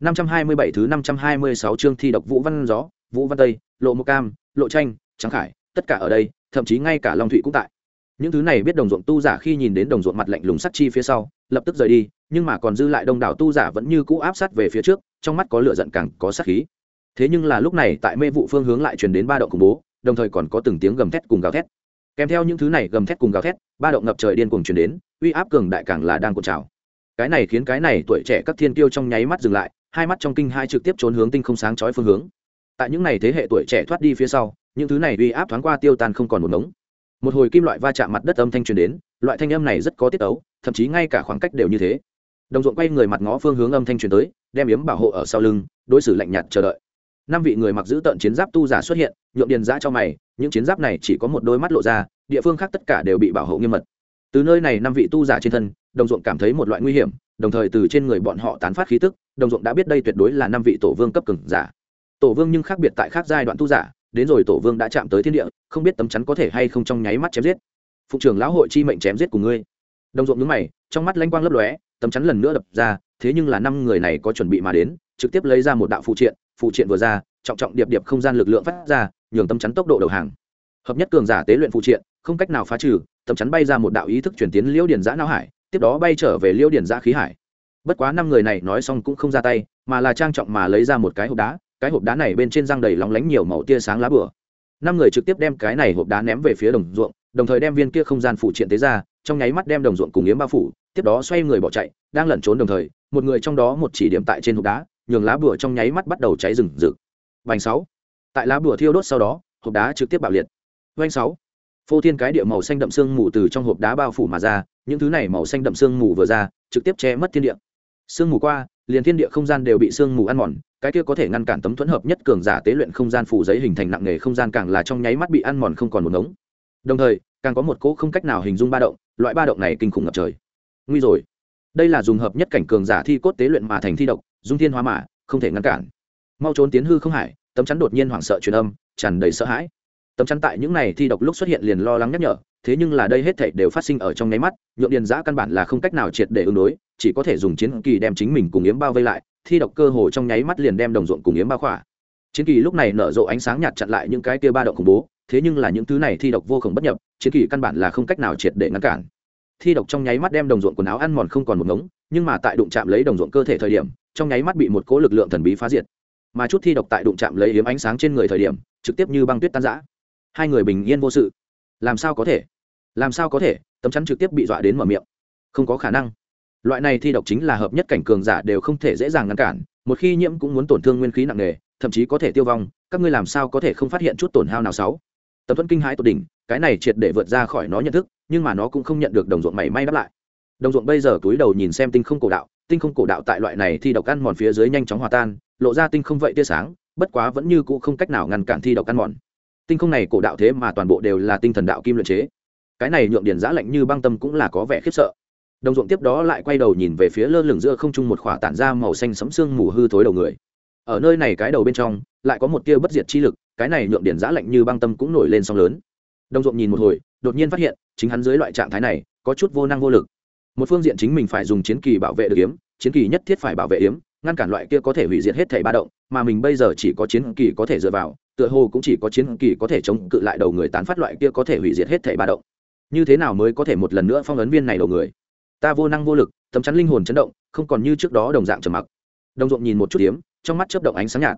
527 thứ 526 chương thi độc Vũ Văn Gió, Vũ Văn Tây, Lộ Mộc Cam, Lộ Tranh, Trắng Khải, tất cả ở đây, thậm chí ngay cả Long Thụy cũng tại. Những thứ này biết đồng ruộng tu giả khi nhìn đến đồng ruộng mặt lạnh lùng sắt chi phía sau, lập tức rời đi, nhưng mà còn dư lại đông đảo tu giả vẫn như cũ áp sát về phía trước, trong mắt có lửa giận càng có sát khí. Thế nhưng là lúc này tại mê vụ phương hướng lại truyền đến ba động khủng bố, đồng thời còn có từng tiếng gầm thét cùng gào thét. Kèm theo những thứ này gầm thét cùng gào thét, ba động ngập trời điên cuồng truyền đến, uy áp cường đại càng là đang cuộn trào. Cái này khiến cái này tuổi trẻ các thiên kiêu trong nháy mắt dừng lại, hai mắt trong kinh hai trực tiếp trốn hướng tinh không sáng chói phương hướng. Tại những này thế hệ tuổi trẻ thoát đi phía sau, những thứ này uy áp thoáng qua tiêu tan không còn một ngống. Một hồi kim loại va chạm mặt đất âm thanh truyền đến, loại thanh âm này rất có tiết ấu, thậm chí ngay cả khoảng cách đều như thế. Đồng ruộng quay người mặt ngó phương hướng âm thanh truyền tới, đem yếm bảo hộ ở sau lưng, đối xử lạnh nhạt chờ đợi. Năm vị người mặc giữ tận chiến giáp tu giả xuất hiện, nhượng điền giã cho mày, những chiến giáp này chỉ có một đôi mắt lộ ra, địa phương khác tất cả đều bị bảo hộ nghiêm mật. Từ nơi này năm vị tu giả trên thân, đồng ruộng cảm thấy một loại nguy hiểm đồng thời từ trên người bọn họ tán phát khí tức, đồng ruộng đã biết đây tuyệt đối là năm vị tổ vương cấp cường giả. Tổ vương nhưng khác biệt tại khác giai đoạn tu giả, đến rồi tổ vương đã chạm tới thiên địa, không biết tấm chắn có thể hay không trong nháy mắt chém giết. Phụ trưởng lão hội chi mệnh chém giết của ngươi. Đồng ruộng nhướng mày, trong mắt lanh quang lấp lóe, tấm chắn lần nữa đập ra, thế nhưng là năm người này có chuẩn bị mà đến, trực tiếp lấy ra một đạo phụ triện phụ triện vừa ra, trọng trọng điệp điệp không gian lực lượng phát ra, nhường tấm chắn tốc độ đầu hàng. Hợp nhất cường giả tế luyện phụ triện, không cách nào phá trừ, tấm chắn bay ra một đạo ý thức chuyển tiến liễu điển giã não hải tiếp đó bay trở về liêu điển giã khí hải. Bất quá năm người này nói xong cũng không ra tay, mà là trang trọng mà lấy ra một cái hộp đá, cái hộp đá này bên trên răng đầy lóng lánh nhiều màu tia sáng lá bửa năm người trực tiếp đem cái này hộp đá ném về phía đồng ruộng, đồng thời đem viên kia không gian phụ triện tế ra, trong nháy mắt đem đồng ruộng cùng yếm bao phủ, tiếp đó xoay người bỏ chạy, đang lẩn trốn đồng thời, một người trong đó một chỉ điểm tại trên hộp đá, nhường lá bửa trong nháy mắt bắt đầu cháy rừng rực. Vành sáu. Tại lá bửa thiêu đốt sau đó, hộp đá trực tiếp bạo liệt. Vành sáu. Phô thiên cái địa màu xanh đậm sương mù từ trong hộp đá bao phủ mà ra những thứ này màu xanh đậm sương mù vừa ra trực tiếp che mất thiên địa. Sương mù qua liền thiên địa không gian đều bị sương mù ăn mòn cái kia có thể ngăn cản tấm thuẫn hợp nhất cường giả tế luyện không gian phủ giấy hình thành nặng nề không gian càng là trong nháy mắt bị ăn mòn không còn một ngống. Đồng thời càng có một cỗ không cách nào hình dung ba động loại ba động này kinh khủng ngập trời. Nguy rồi. Đây là dùng hợp nhất cảnh cường giả thi cốt tế luyện mà thành thi độc dung thiên hóa mà, không thể ngăn cản. Mau trốn tiến hư không hải tấm chắn đột nhiên hoảng sợ truyền âm tràn đầy sợ hãi. Tấm chắn tại những này thi độc lúc xuất hiện liền lo lắng nhắc nhở thế nhưng là đây hết thảy đều phát sinh ở trong nháy mắt, nhượng điền giã căn bản là không cách nào triệt để ứng đối, chỉ có thể dùng chiến kỳ đem chính mình cùng yếm bao vây lại, thi độc cơ hồ trong nháy mắt liền đem đồng ruộng cùng yếm bao khỏa. Chiến kỳ lúc này nở rộ ánh sáng nhạt chặn lại những cái kia ba động khủng bố, thế nhưng là những thứ này thi độc vô cùng bất nhập, chiến kỳ căn bản là không cách nào triệt để ngăn cản. Thi độc trong nháy mắt đem đồng ruộng quần áo ăn mòn không còn một ngống, nhưng mà tại đụng chạm lấy đồng ruộng cơ thể thời điểm, trong nháy mắt bị một cỗ lực lượng thần bí phá diệt. Mà chút thi độc tại đụng chạm lấy yếm ánh sáng trên người thời điểm, trực tiếp như băng tuyết tan rã. Hai người bình yên vô sự làm sao có thể? Làm sao có thể? Tấm chắn trực tiếp bị dọa đến mở miệng. Không có khả năng. Loại này thi độc chính là hợp nhất cảnh cường giả đều không thể dễ dàng ngăn cản, một khi nhiễm cũng muốn tổn thương nguyên khí nặng nề, thậm chí có thể tiêu vong, các ngươi làm sao có thể không phát hiện chút tổn hao nào sáu? Tấm thuẫn kinh hãi tột đỉnh, cái này triệt để vượt ra khỏi nó nhận thức, nhưng mà nó cũng không nhận được đồng ruộng mảy may đáp lại. Đồng ruộng bây giờ túi đầu nhìn xem tinh không cổ đạo, tinh không cổ đạo tại loại này thi độc ăn mòn phía dưới nhanh chóng hòa tan, lộ ra tinh không vậy tia sáng, bất quá vẫn như cũ không cách nào ngăn cản thi độc ăn mòn tinh không này cổ đạo thế mà toàn bộ đều là tinh thần đạo kim luyện chế. Cái này nhượng điển giã lạnh như băng tâm cũng là có vẻ khiếp sợ. Đồng ruộng tiếp đó lại quay đầu nhìn về phía lơ lửng giữa không trung một khỏa tản ra màu xanh sấm sương mù hư thối đầu người. Ở nơi này cái đầu bên trong, lại có một tia bất diệt chi lực, cái này nhượng điển giã lạnh như băng tâm cũng nổi lên song lớn. Đồng ruộng nhìn một hồi, đột nhiên phát hiện, chính hắn dưới loại trạng thái này, có chút vô năng vô lực. Một phương diện chính mình phải dùng chiến kỳ bảo vệ được yếm, chiến kỳ nhất thiết phải bảo vệ yếm, ngăn cản loại kia có thể hủy diệt hết thể ba động, mà mình bây giờ chỉ có chiến kỳ có thể dựa vào tựa hồ cũng chỉ có chiến kỳ có thể chống cự lại đầu người tán phát loại kia có thể hủy diệt hết thể ba động. Như thế nào mới có thể một lần nữa phong ấn viên này đầu người? Ta vô năng vô lực tấm chắn linh hồn chấn động không còn như trước đó đồng dạng trầm mặc. Đồng ruộng nhìn một chút tiếm, trong mắt chớp động ánh sáng nhạt.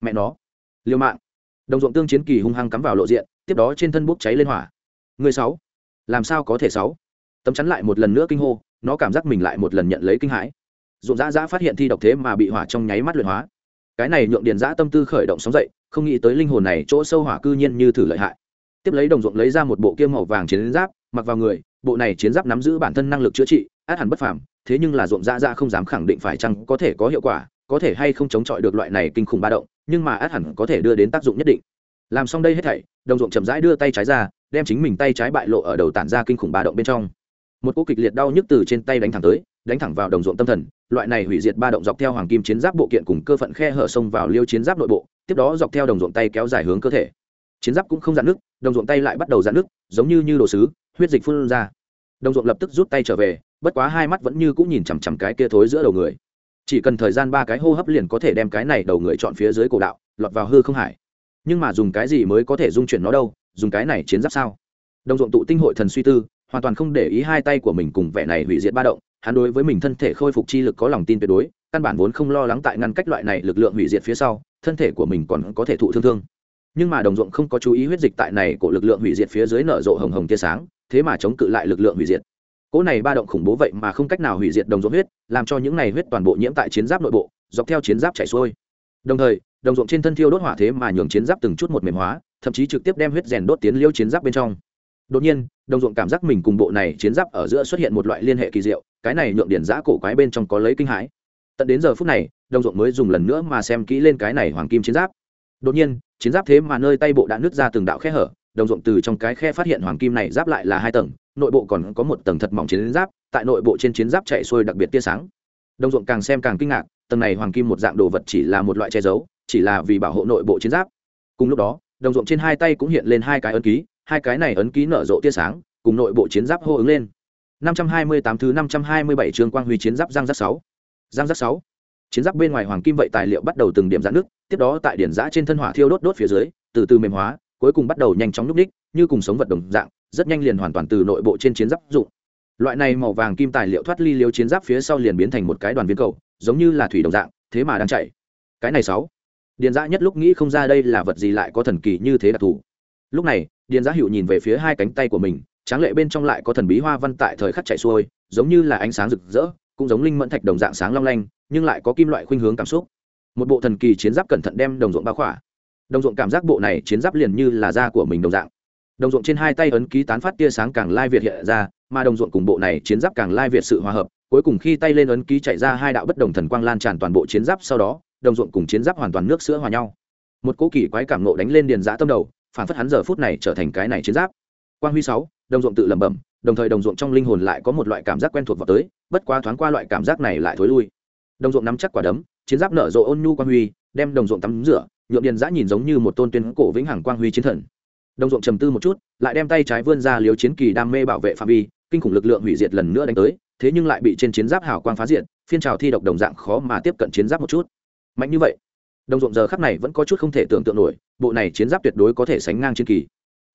Mẹ nó liều mạng. Đồng ruộng tương chiến kỳ hung hăng cắm vào lộ diện tiếp đó trên thân bốc cháy lên hỏa. Người sáu làm sao có thể sáu? Tấm chắn lại một lần nữa kinh hô nó cảm giác mình lại một lần nhận lấy kinh hãi. Ruộng dã dã phát hiện thi độc thế mà bị hỏa trong nháy mắt luyện hóa cái này nhượng điền dã tâm tư khởi động sóng dậy, không nghĩ tới linh hồn này chỗ sâu hỏa cư nhiên như thử lợi hại. Tiếp lấy đồng ruộng lấy ra một bộ kiêm màu vàng chiến giáp, mặc vào người, bộ này chiến giáp nắm giữ bản thân năng lực chữa trị, át hẳn bất phàm, thế nhưng là ruộng dã dã không dám khẳng định phải chăng có thể có hiệu quả, có thể hay không chống chọi được loại này kinh khủng ba động, nhưng mà át hẳn có thể đưa đến tác dụng nhất định. Làm xong đây hết thảy, đồng ruộng chậm rãi đưa tay trái ra, đem chính mình tay trái bại lộ ở đầu tản ra kinh khủng ba động bên trong. Một cú kịch liệt đau nhức từ trên tay đánh thẳng tới, đánh thẳng vào đồng ruộng tâm thần loại này hủy diệt ba động dọc theo hoàng kim chiến giáp bộ kiện cùng cơ phận khe hở sông vào liêu chiến giáp nội bộ, tiếp đó dọc theo đồng ruộng tay kéo dài hướng cơ thể. Chiến giáp cũng không dạn nước, đồng ruộng tay lại bắt đầu dạn nước, giống như như đồ sứ, huyết dịch phun ra. Đồng ruộng lập tức rút tay trở về, bất quá hai mắt vẫn như cũng nhìn chằm chằm cái kia thối giữa đầu người. Chỉ cần thời gian ba cái hô hấp liền có thể đem cái này đầu người chọn phía dưới cổ đạo, lọt vào hư không hải. Nhưng mà dùng cái gì mới có thể dung chuyển nó đâu, dùng cái này chiến giáp sao? Đồng ruộng tụ tinh hội thần suy tư, hoàn toàn không để ý hai tay của mình cùng vẻ này hủy diệt ba động hắn đối với mình thân thể khôi phục chi lực có lòng tin tuyệt đối, căn bản vốn không lo lắng tại ngăn cách loại này lực lượng hủy diệt phía sau, thân thể của mình còn có thể thụ thương thương. Nhưng mà đồng ruộng không có chú ý huyết dịch tại này của lực lượng hủy diệt phía dưới nở rộ hồng hồng tia sáng, thế mà chống cự lại lực lượng hủy diệt. Cỗ này ba động khủng bố vậy mà không cách nào hủy diệt đồng ruộng huyết, làm cho những này huyết toàn bộ nhiễm tại chiến giáp nội bộ, dọc theo chiến giáp chảy xuôi. Đồng thời, đồng ruộng trên thân thiêu đốt hỏa thế mà nhường chiến giáp từng chút một mềm hóa, thậm chí trực tiếp đem huyết rèn đốt tiến liêu chiến giáp bên trong đột nhiên, đồng ruộng cảm giác mình cùng bộ này chiến giáp ở giữa xuất hiện một loại liên hệ kỳ diệu, cái này nhượng điển giã cổ quái bên trong có lấy kinh hãi. Tận đến giờ phút này, đồng ruộng mới dùng lần nữa mà xem kỹ lên cái này hoàng kim chiến giáp. Đột nhiên, chiến giáp thế mà nơi tay bộ đã nứt ra từng đạo khe hở, đồng ruộng từ trong cái khe phát hiện hoàng kim này giáp lại là hai tầng, nội bộ còn có một tầng thật mỏng chiến giáp, tại nội bộ trên chiến giáp chạy xuôi đặc biệt tia sáng. Đồng ruộng càng xem càng kinh ngạc, tầng này hoàng kim một dạng đồ vật chỉ là một loại che giấu, chỉ là vì bảo hộ nội bộ chiến giáp. Cùng lúc đó, đồng ruộng trên hai tay cũng hiện lên hai cái ấn ký hai cái này ấn ký nở rộ tia sáng cùng nội bộ chiến giáp hô ứng lên 528 thứ 527 chương quang huy chiến giáp giang giáp 6. Giang giáp 6. Chiến giáp bên ngoài hoàng kim vậy tài liệu bắt đầu từng điểm giãn nước, tiếp đó tại điển giã trên thân hỏa thiêu đốt đốt phía dưới, từ từ mềm hóa, cuối cùng bắt đầu nhanh chóng núp đích, như cùng sống vật đồng dạng, rất nhanh liền hoàn toàn từ nội bộ trên chiến giáp dụng. Loại này màu vàng kim tài liệu thoát ly liêu chiến giáp phía sau liền biến thành một cái đoàn viên cầu, giống như là thủy đồng dạng, thế mà đang chạy. Cái này 6. Điền Giã nhất lúc nghĩ không ra đây là vật gì lại có thần kỳ như thế đặc thù. Lúc này, Điền giá Hữu nhìn về phía hai cánh tay của mình, tráng lệ bên trong lại có thần bí hoa văn tại thời khắc chạy xuôi giống như là ánh sáng rực rỡ cũng giống linh mẫn thạch đồng dạng sáng long lanh nhưng lại có kim loại khuynh hướng cảm xúc. Một bộ thần kỳ chiến giáp cẩn thận đem đồng ruộng bao khỏa. Đồng ruộng cảm giác bộ này chiến giáp liền như là da của mình đồng dạng. Đồng ruộng trên hai tay ấn ký tán phát tia sáng càng lai việt hiện ra mà đồng ruộng cùng bộ này chiến giáp càng lai việt sự hòa hợp cuối cùng khi tay lên ấn ký chạy ra hai đạo bất đồng thần quang lan tràn toàn bộ chiến giáp sau đó đồng ruộng cùng chiến giáp hoàn toàn nước sữa hòa nhau. Một cỗ kỳ quái cảm nộ đánh lên điền giã tâm đầu phản phất hắn giờ phút này trở thành cái này chiến giáp. Quang huy sáu, đồng ruộng tự lẩm bẩm, đồng thời đồng ruộng trong linh hồn lại có một loại cảm giác quen thuộc vào tới, bất quá thoáng qua loại cảm giác này lại thối lui. Đồng ruộng nắm chắc quả đấm, chiến giáp nở rộ ôn nhu quang huy, đem đồng ruộng tắm rửa, nhuộm điền giã nhìn giống như một tôn tuyên cổ vĩnh hằng quang huy chiến thần. Đồng ruộng trầm tư một chút, lại đem tay trái vươn ra liếu chiến kỳ đam mê bảo vệ phạm vi, kinh khủng lực lượng hủy diệt lần nữa đánh tới, thế nhưng lại bị trên chiến giáp hào quang phá diện phiên trào thi độc đồng dạng khó mà tiếp cận chiến giáp một chút. Mạnh như vậy đồng ruộng giờ khắc này vẫn có chút không thể tưởng tượng nổi, bộ này chiến giáp tuyệt đối có thể sánh ngang chiến kỳ.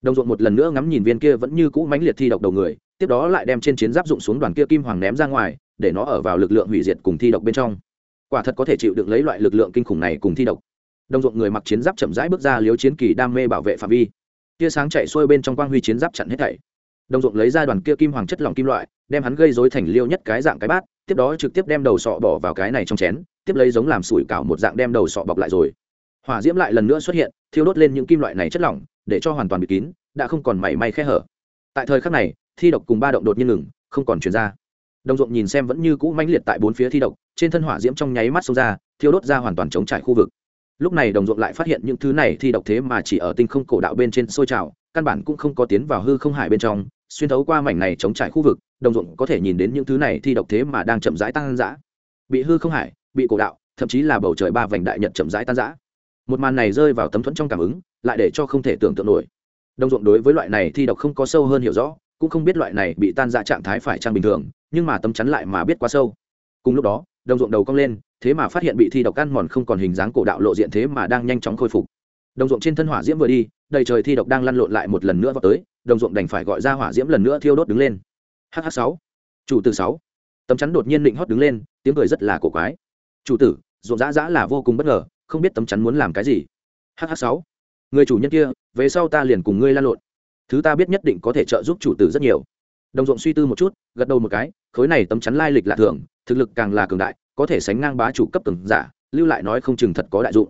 Đồng ruộng một lần nữa ngắm nhìn viên kia vẫn như cũ mãnh liệt thi độc đầu người, tiếp đó lại đem trên chiến giáp dụng xuống đoàn kia kim hoàng ném ra ngoài, để nó ở vào lực lượng hủy diệt cùng thi độc bên trong. Quả thật có thể chịu được lấy loại lực lượng kinh khủng này cùng thi độc. Đồng ruộng người mặc chiến giáp chậm rãi bước ra liếu chiến kỳ đam mê bảo vệ phạm vi. Tia sáng chạy xuôi bên trong quang huy chiến giáp chặn hết thảy. Đồng ruộng lấy ra đoàn kia kim hoàng chất lỏng kim loại đem hắn gây dối thành liêu nhất cái dạng cái bát, tiếp đó trực tiếp đem đầu sọ bỏ vào cái này trong chén, tiếp lấy giống làm sủi cảo một dạng đem đầu sọ bọc lại rồi. Hỏa diễm lại lần nữa xuất hiện, thiêu đốt lên những kim loại này chất lỏng, để cho hoàn toàn bị kín, đã không còn mảy may khe hở. Tại thời khắc này, thi độc cùng ba động đột nhiên ngừng, không còn chuyển ra. Đồng ruộng nhìn xem vẫn như cũ mãnh liệt tại bốn phía thi độc, trên thân hỏa diễm trong nháy mắt xông ra, thiêu đốt ra hoàn toàn chống trải khu vực. Lúc này đồng ruộng lại phát hiện những thứ này thi độc thế mà chỉ ở tinh không cổ đạo bên trên sôi trào, căn bản cũng không có tiến vào hư không hải bên trong xuyên thấu qua mảnh này chống trải khu vực đồng ruộng có thể nhìn đến những thứ này thi độc thế mà đang chậm rãi tan rã, bị hư không hải bị cổ đạo thậm chí là bầu trời ba vành đại nhật chậm rãi tan rã. một màn này rơi vào tấm thuẫn trong cảm ứng lại để cho không thể tưởng tượng nổi. Đồng ruộng đối với loại này thi độc không có sâu hơn hiểu rõ cũng không biết loại này bị tan rã trạng thái phải trang bình thường nhưng mà tấm chắn lại mà biết quá sâu. Cùng lúc đó đồng ruộng đầu cong lên thế mà phát hiện bị thi độc ăn mòn không còn hình dáng cổ đạo lộ diện thế mà đang nhanh chóng khôi phục đồng ruộng trên thân hỏa diễm vừa đi, đầy trời thi độc đang lăn lộn lại một lần nữa vào tới, đồng ruộng đành phải gọi ra hỏa diễm lần nữa thiêu đốt đứng lên. Hh sáu. Chủ tử sáu. Tấm chắn đột nhiên định hót đứng lên, tiếng cười rất là cổ quái. Chủ tử, ruộng dã dã là vô cùng bất ngờ, không biết tấm chắn muốn làm cái gì. Hh sáu. Người chủ nhân kia, về sau ta liền cùng ngươi lan lộn. Thứ ta biết nhất định có thể trợ giúp chủ tử rất nhiều. Đồng ruộng suy tư một chút, gật đầu một cái, khối này tấm chắn lai lịch lạ thường, thực lực càng là cường đại, có thể sánh ngang bá chủ cấp từng giả, lưu lại nói không chừng thật có đại dụng.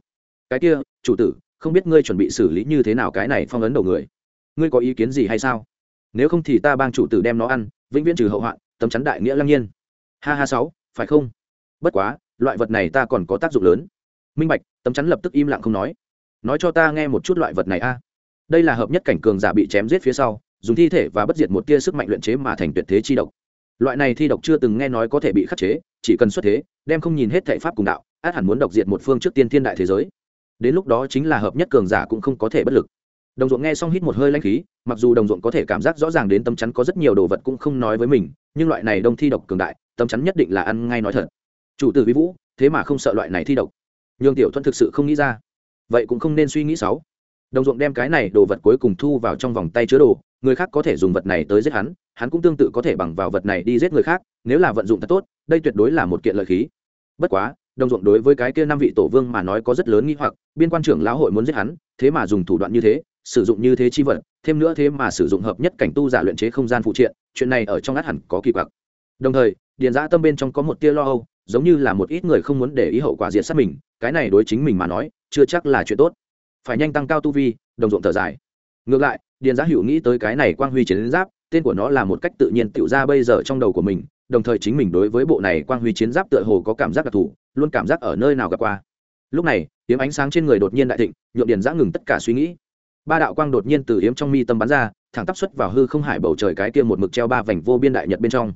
Cái kia, chủ tử không biết ngươi chuẩn bị xử lý như thế nào cái này phong ấn đầu người. Ngươi có ý kiến gì hay sao? Nếu không thì ta bang chủ tử đem nó ăn, vĩnh viễn trừ hậu hoạn, tấm chắn đại nghĩa lăng nhiên. Ha ha sáu, phải không? Bất quá, loại vật này ta còn có tác dụng lớn. Minh bạch, tấm chắn lập tức im lặng không nói. Nói cho ta nghe một chút loại vật này a. Đây là hợp nhất cảnh cường giả bị chém giết phía sau, dùng thi thể và bất diệt một tia sức mạnh luyện chế mà thành tuyệt thế chi độc. Loại này thi độc chưa từng nghe nói có thể bị khắc chế, chỉ cần xuất thế, đem không nhìn hết thể pháp cùng đạo, át hẳn muốn độc diệt một phương trước tiên thiên đại thế giới đến lúc đó chính là hợp nhất cường giả cũng không có thể bất lực. Đồng ruộng nghe xong hít một hơi lanh khí, mặc dù đồng ruộng có thể cảm giác rõ ràng đến tâm chắn có rất nhiều đồ vật cũng không nói với mình, nhưng loại này đông thi độc cường đại tâm chắn nhất định là ăn ngay nói thật. Chủ tử vi vũ, thế mà không sợ loại này thi độc. Nhường tiểu thuận thực sự không nghĩ ra. Vậy cũng không nên suy nghĩ sáu đồng ruộng đem cái này đồ vật cuối cùng thu vào trong vòng tay chứa đồ, người khác có thể dùng vật này tới giết hắn hắn cũng tương tự có thể bằng vào vật này đi giết người khác, nếu là vận dụng thật tốt, đây tuyệt đối là một kiện lợi khí. Bất quá đồng ruộng đối với cái kia năm vị tổ vương mà nói có rất lớn nghi hoặc, biên quan trưởng lão hội muốn giết hắn, thế mà dùng thủ đoạn như thế, sử dụng như thế chi vật, thêm nữa thế mà sử dụng hợp nhất cảnh tu giả luyện chế không gian phụ triện, chuyện này ở trong át hẳn có kỳ quặc. Đồng thời, điền giã tâm bên trong có một tia lo âu, giống như là một ít người không muốn để ý hậu quả diệt sát mình, cái này đối chính mình mà nói, chưa chắc là chuyện tốt. Phải nhanh tăng cao tu vi, đồng ruộng thở dài. Ngược lại, điền giã hữu nghĩ tới cái này quang huy chiến giáp, tên của nó là một cách tự nhiên tự ra bây giờ trong đầu của mình, đồng thời chính mình đối với bộ này quang huy chiến giáp tựa hồ có cảm giác đặc thù luôn cảm giác ở nơi nào gặp qua. Lúc này hiếm ánh sáng trên người đột nhiên đại thịnh, nhuộm điền giã ngừng tất cả suy nghĩ. Ba đạo quang đột nhiên từ yếm trong mi tâm bắn ra, thẳng tắp xuất vào hư không hải bầu trời cái kia một mực treo ba vành vô biên đại nhật bên trong.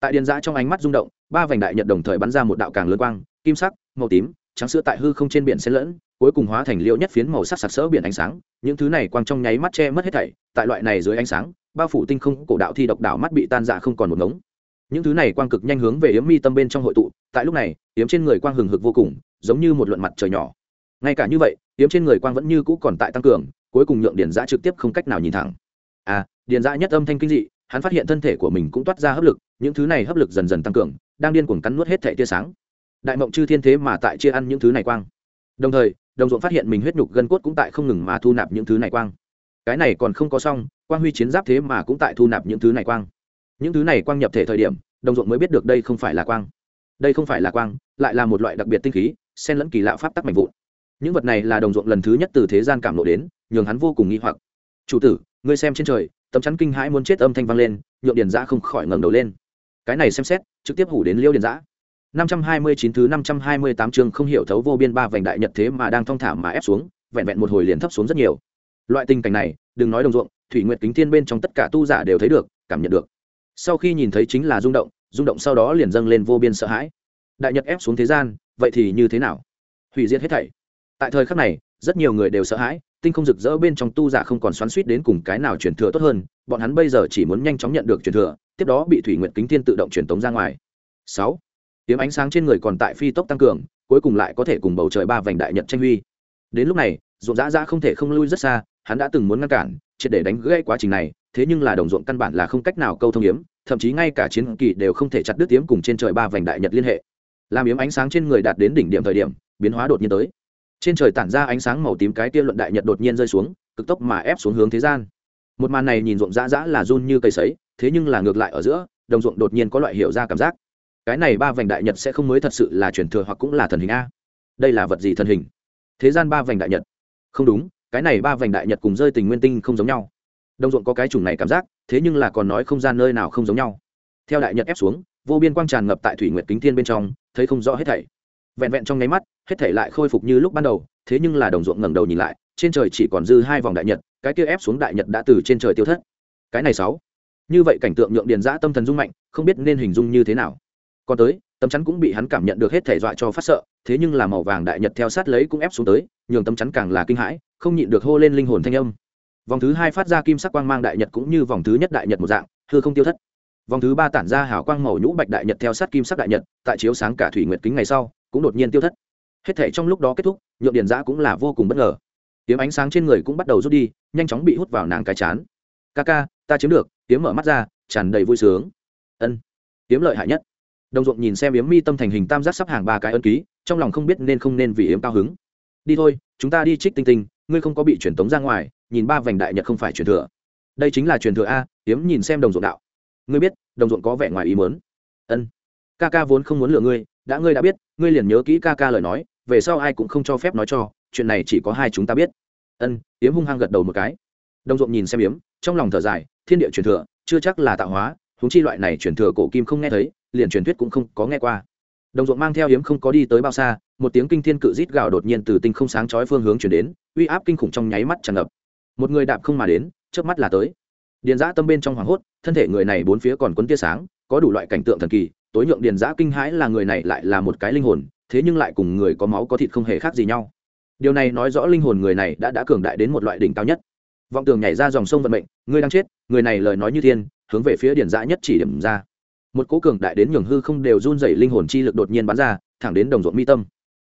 Tại điền giã trong ánh mắt rung động, ba vành đại nhật đồng thời bắn ra một đạo càng lớn quang, kim sắc, màu tím, trắng sữa tại hư không trên biển xen lẫn, cuối cùng hóa thành liễu nhất phiến màu sắc sặc sỡ biển ánh sáng. Những thứ này quang trong nháy mắt che mất hết thảy, tại loại này dưới ánh sáng, bao phủ tinh không cổ đạo thi độc đảo mắt bị tan dạ không còn một ngống. Những thứ này quang cực nhanh hướng về yếm mi tâm bên trong hội tụ tại lúc này, yếm trên người quang hừng hực vô cùng, giống như một luận mặt trời nhỏ. Ngay cả như vậy, yếm trên người quang vẫn như cũ còn tại tăng cường, cuối cùng nhượng điền giã trực tiếp không cách nào nhìn thẳng. À điền giã nhất âm thanh kinh dị, hắn phát hiện thân thể của mình cũng toát ra hấp lực, những thứ này hấp lực dần dần tăng cường, đang điên cuồng cắn nuốt hết thẻ tia sáng. Đại mộng chư thiên thế mà tại chia ăn những thứ này quang. Đồng thời, đồng ruộng phát hiện mình huyết nhục gân cốt cũng tại không ngừng mà thu nạp những thứ này quang. Cái này còn không có xong, quang huy chiến giáp thế mà cũng tại thu nạp những thứ này quang. Những thứ này quang nhập thể thời điểm, đồng ruộng mới biết được đây không phải là quang đây không phải là quang, lại là một loại đặc biệt tinh khí, xen lẫn kỳ lạ pháp tắc mạnh vụn. Những vật này là đồng ruộng lần thứ nhất từ thế gian cảm lộ đến, nhường hắn vô cùng nghi hoặc. Chủ tử, ngươi xem trên trời, tấm chắn kinh hãi muốn chết âm thanh vang lên, nhượng điền giã không khỏi ngẩng đầu lên. Cái này xem xét, trực tiếp hủ đến liêu điền giã năm trăm hai mươi chín thứ năm trăm hai mươi tám chương không hiểu thấu vô biên ba vành đại nhật thế mà đang thong thả mà ép xuống, vẹn vẹn một hồi liền thấp xuống rất nhiều. Loại tình cảnh này, đừng nói đồng ruộng, thủy nguyệt kính thiên bên trong tất cả tu giả đều thấy được, cảm nhận được. Sau khi nhìn thấy chính là rung động rung động sau đó liền dâng lên vô biên sợ hãi. Đại nhật ép xuống thế gian, vậy thì như thế nào? Hủy diệt hết thảy. Tại thời khắc này, rất nhiều người đều sợ hãi, tinh không rực rỡ bên trong tu giả không còn xoắn suýt đến cùng cái nào truyền thừa tốt hơn, bọn hắn bây giờ chỉ muốn nhanh chóng nhận được truyền thừa, tiếp đó bị thủy nguyện kính thiên tự động truyền tống ra ngoài. Sáu tiếng ánh sáng trên người còn tại phi tốc tăng cường, cuối cùng lại có thể cùng bầu trời ba vành đại nhật tranh huy. Đến lúc này, ruộng dã dã không thể không lui rất xa, hắn đã từng muốn ngăn cản, triệt để đánh gãy quá trình này thế nhưng là đồng ruộng căn bản là không cách nào câu thông yếm thậm chí ngay cả chiến kỳ đều không thể chặt đứt yếm cùng trên trời ba vành đại nhật liên hệ. Làm yếm ánh sáng trên người đạt đến đỉnh điểm thời điểm, biến hóa đột nhiên tới. Trên trời tản ra ánh sáng màu tím cái tia luận đại nhật đột nhiên rơi xuống, cực tốc mà ép xuống hướng thế gian. Một màn này nhìn ruộng dã dã là run như cây sấy, thế nhưng là ngược lại ở giữa, đồng ruộng đột nhiên có loại hiểu ra cảm giác. Cái này ba vành đại nhật sẽ không mới thật sự là truyền thừa hoặc cũng là thần hình a. Đây là vật gì thần hình? Thế gian ba vành đại nhật. Không đúng, cái này ba vành đại nhật cùng rơi tình nguyên tinh không giống nhau đồng ruộng có cái chủng này cảm giác, thế nhưng là còn nói không gian nơi nào không giống nhau. Theo đại nhật ép xuống, vô biên quang tràn ngập tại thủy nguyệt kính thiên bên trong, thấy không rõ hết thảy. Vẹn vẹn trong nháy mắt, hết thảy lại khôi phục như lúc ban đầu, thế nhưng là đồng ruộng ngẩng đầu nhìn lại, trên trời chỉ còn dư hai vòng đại nhật, cái kia ép xuống đại nhật đã từ trên trời tiêu thất. Cái này sáu. Như vậy cảnh tượng nhượng điền giã tâm thần dung mạnh, không biết nên hình dung như thế nào. Còn tới, tấm chắn cũng bị hắn cảm nhận được hết thể dọa cho phát sợ, thế nhưng là màu vàng đại nhật theo sát lấy cũng ép xuống tới, nhường tấm chắn càng là kinh hãi, không nhịn được hô lên linh hồn thanh âm vòng thứ hai phát ra kim sắc quang mang đại nhật cũng như vòng thứ nhất đại nhật một dạng, hư không tiêu thất. Vòng thứ ba tản ra hào quang màu nhũ bạch đại nhật theo sát kim sắc đại nhật, tại chiếu sáng cả thủy nguyệt kính ngày sau, cũng đột nhiên tiêu thất. Hết thể trong lúc đó kết thúc, nhượng điền giã cũng là vô cùng bất ngờ. Tiếng ánh sáng trên người cũng bắt đầu rút đi, nhanh chóng bị hút vào nàng cái chán. Ca ca, ta chiếm được. Tiếng mở mắt ra, tràn đầy vui sướng. Ân tiếng lợi hại nhất. Đồng ruộng nhìn xem yếm mi tâm thành hình tam giác sắp hàng ba cái ân ký, trong lòng không biết nên không nên vì yếm cao hứng. Đi thôi, chúng ta đi trích tinh tinh ngươi không có bị truyền tống ra ngoài, nhìn ba vành đại nhật không phải truyền thừa. Đây chính là truyền thừa a, hiếm nhìn xem đồng ruộng đạo. Ngươi biết, đồng ruộng có vẻ ngoài ý mớn ân. Ca ca vốn không muốn lừa ngươi, đã ngươi đã biết, ngươi liền nhớ kỹ ca ca lời nói, về sau ai cũng không cho phép nói cho, chuyện này chỉ có hai chúng ta biết. Ân, yếm hung hăng gật đầu một cái. Đồng ruộng nhìn xem yếm, trong lòng thở dài, thiên địa truyền thừa, chưa chắc là tạo hóa húng chi loại này truyền thừa cổ kim không nghe thấy, liền truyền thuyết cũng không có nghe qua đồng ruộng mang theo hiếm không có đi tới bao xa, một tiếng kinh thiên cự rít gào đột nhiên từ tinh không sáng chói phương hướng chuyển đến, uy áp kinh khủng trong nháy mắt tràn ngập. Một người đạp không mà đến trước mắt là tới. Điền giã tâm bên trong hoảng hốt, thân thể người này bốn phía còn quấn tia sáng, có đủ loại cảnh tượng thần kỳ, tối nhượng điền giã kinh hãi là người này lại là một cái linh hồn, thế nhưng lại cùng người có máu có thịt không hề khác gì nhau. Điều này nói rõ linh hồn người này đã đã cường đại đến một loại đỉnh cao nhất. Vọng tường nhảy ra dòng sông vận mệnh, ngươi đang chết, người này lời nói như thiên, hướng về phía điền giã nhất chỉ điểm ra một cố cường đại đến nhường hư không đều run dày linh hồn chi lực đột nhiên bắn ra, thẳng đến đồng ruộng mi tâm.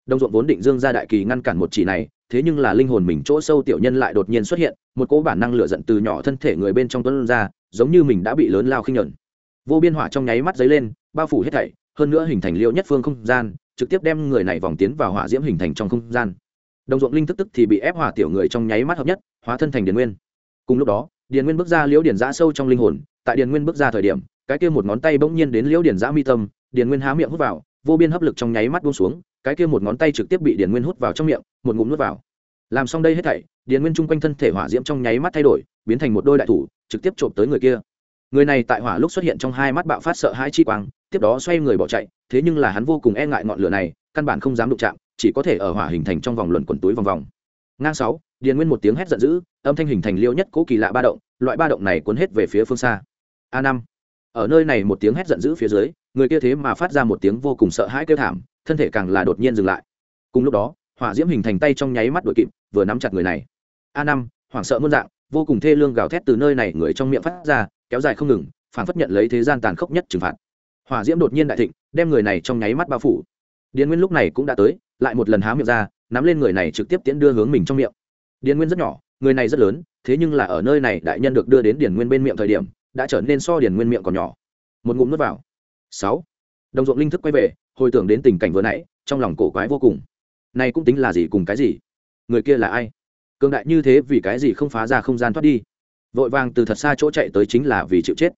Đồng ruộng vốn định dương ra đại kỳ ngăn cản một chỉ này, thế nhưng là linh hồn mình chỗ sâu tiểu nhân lại đột nhiên xuất hiện, một cỗ bản năng lửa giận từ nhỏ thân thể người bên trong tuấn ra, giống như mình đã bị lớn lao khinh nhẫn. Vô biên hỏa trong nháy mắt dấy lên, bao phủ hết thảy, hơn nữa hình thành liêu nhất phương không gian, trực tiếp đem người này vòng tiến vào hỏa diễm hình thành trong không gian. Đồng ruộng linh tức tức thì bị ép hỏa tiểu người trong nháy mắt hợp nhất, hóa thân thành điền nguyên. Cùng lúc đó, điền nguyên bước ra liễu điền giã sâu trong linh hồn, tại điền nguyên bước ra thời điểm cái kia một ngón tay bỗng nhiên đến liễu điển giã mi tâm, điền nguyên há miệng hút vào, vô biên hấp lực trong nháy mắt buông xuống, cái kia một ngón tay trực tiếp bị điền nguyên hút vào trong miệng, một ngụm nuốt vào. Làm xong đây hết thảy, điền nguyên chung quanh thân thể hỏa diễm trong nháy mắt thay đổi, biến thành một đôi đại thủ, trực tiếp trộm tới người kia. Người này tại hỏa lúc xuất hiện trong hai mắt bạo phát sợ hãi chi quang, tiếp đó xoay người bỏ chạy, thế nhưng là hắn vô cùng e ngại ngọn lửa này, căn bản không dám đụng chạm, chỉ có thể ở hỏa hình thành trong vòng luẩn quẩn túi vòng vòng. Ngang sáu, điền nguyên một tiếng hét giận dữ, âm thanh hình thành liêu nhất cố kỳ lạ ba động, loại ba động này cuốn hết về phía phương xa. A năm ở nơi này một tiếng hét giận dữ phía dưới, người kia thế mà phát ra một tiếng vô cùng sợ hãi kêu thảm, thân thể càng là đột nhiên dừng lại. Cùng lúc đó, hỏa diễm hình thành tay trong nháy mắt đội kịp, vừa nắm chặt người này. A năm, hoảng sợ muôn dạng, vô cùng thê lương gào thét từ nơi này người trong miệng phát ra, kéo dài không ngừng, phản phất nhận lấy thế gian tàn khốc nhất trừng phạt. Hỏa diễm đột nhiên đại thịnh, đem người này trong nháy mắt bao phủ. Điền nguyên lúc này cũng đã tới, lại một lần há miệng ra, nắm lên người này trực tiếp tiễn đưa hướng mình trong miệng. Điền nguyên rất nhỏ, người này rất lớn, thế nhưng là ở nơi này đại nhân được đưa đến điền nguyên bên miệng thời điểm đã trở nên so điền nguyên miệng còn nhỏ. Một ngụm nuốt vào. Sáu. Đồng ruộng linh thức quay về, hồi tưởng đến tình cảnh vừa nãy, trong lòng cổ quái vô cùng. Này cũng tính là gì cùng cái gì? Người kia là ai? Cường đại như thế vì cái gì không phá ra không gian thoát đi? Vội vàng từ thật xa chỗ chạy tới chính là vì chịu chết.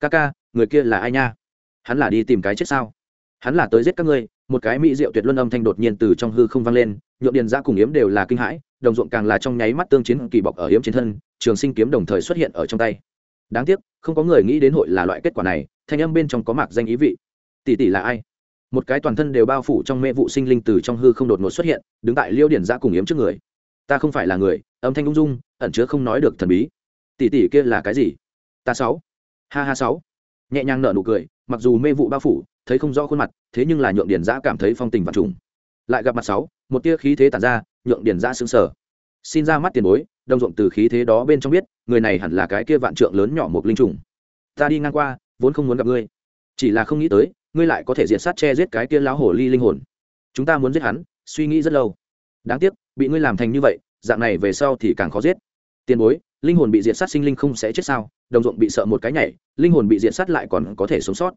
Ca ca, người kia là ai nha? Hắn là đi tìm cái chết sao? Hắn là tới giết các ngươi, một cái mỹ diệu tuyệt luân âm thanh đột nhiên từ trong hư không vang lên nhuộm điền ra cùng yếm đều là kinh hãi, đồng ruộng càng là trong nháy mắt tương chiến kỳ bọc ở yếm trên thân, trường sinh kiếm đồng thời xuất hiện ở trong tay đáng tiếc, không có người nghĩ đến hội là loại kết quả này, thanh âm bên trong có mạc danh ý vị. Tỷ tỷ là ai? Một cái toàn thân đều bao phủ trong mê vụ sinh linh từ trong hư không đột ngột xuất hiện, đứng tại liêu điển ra cùng yếm trước người. Ta không phải là người, âm thanh ung dung, ẩn chứa không nói được thần bí. Tỷ tỷ kia là cái gì? Ta sáu. Ha ha sáu. Nhẹ nhàng nở nụ cười, mặc dù mê vụ bao phủ, thấy không rõ khuôn mặt, thế nhưng là nhượng điển giã cảm thấy phong tình và trùng. Lại gặp mặt sáu, một tia khí thế tản ra, nhượng điển giã sững sờ xin ra mắt tiền bối, đồng ruộng từ khí thế đó bên trong biết, người này hẳn là cái kia vạn trượng lớn nhỏ một linh trùng. Ta đi ngang qua, vốn không muốn gặp ngươi. Chỉ là không nghĩ tới, ngươi lại có thể diện sát che giết cái kia lão hổ ly linh hồn. Chúng ta muốn giết hắn, suy nghĩ rất lâu. Đáng tiếc, bị ngươi làm thành như vậy, dạng này về sau thì càng khó giết. Tiền bối, linh hồn bị diệt sát sinh linh không sẽ chết sao? Đồng ruộng bị sợ một cái nhảy, linh hồn bị diệt sát lại còn có thể sống sót.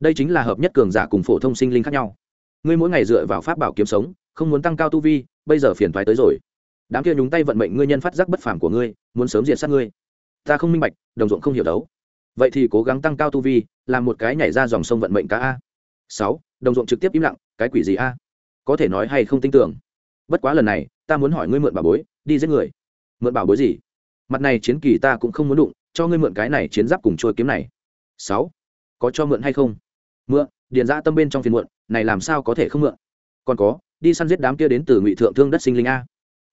Đây chính là hợp nhất cường giả cùng phổ thông sinh linh khác nhau. Ngươi mỗi ngày dựa vào pháp bảo kiếm sống, không muốn tăng cao tu vi, bây giờ phiền thoái tới rồi đám kia nhúng tay vận mệnh ngươi nhân phát giác bất phàm của ngươi, muốn sớm diệt sát ngươi. Ta không minh bạch, đồng ruộng không hiểu đấu. Vậy thì cố gắng tăng cao tu vi, làm một cái nhảy ra dòng sông vận mệnh cá a. Sáu, đồng ruộng trực tiếp im lặng, cái quỷ gì a? Có thể nói hay không tin tưởng. Bất quá lần này, ta muốn hỏi ngươi mượn bảo bối, đi giết người. Mượn bảo bối gì? Mặt này chiến kỳ ta cũng không muốn đụng, cho ngươi mượn cái này chiến giáp cùng trôi kiếm này. Sáu, có cho mượn hay không? Mượn, điền ra tâm bên trong phiền muộn, này làm sao có thể không mượn? Còn có, đi săn giết đám kia đến từ ngụy thượng thương đất sinh linh a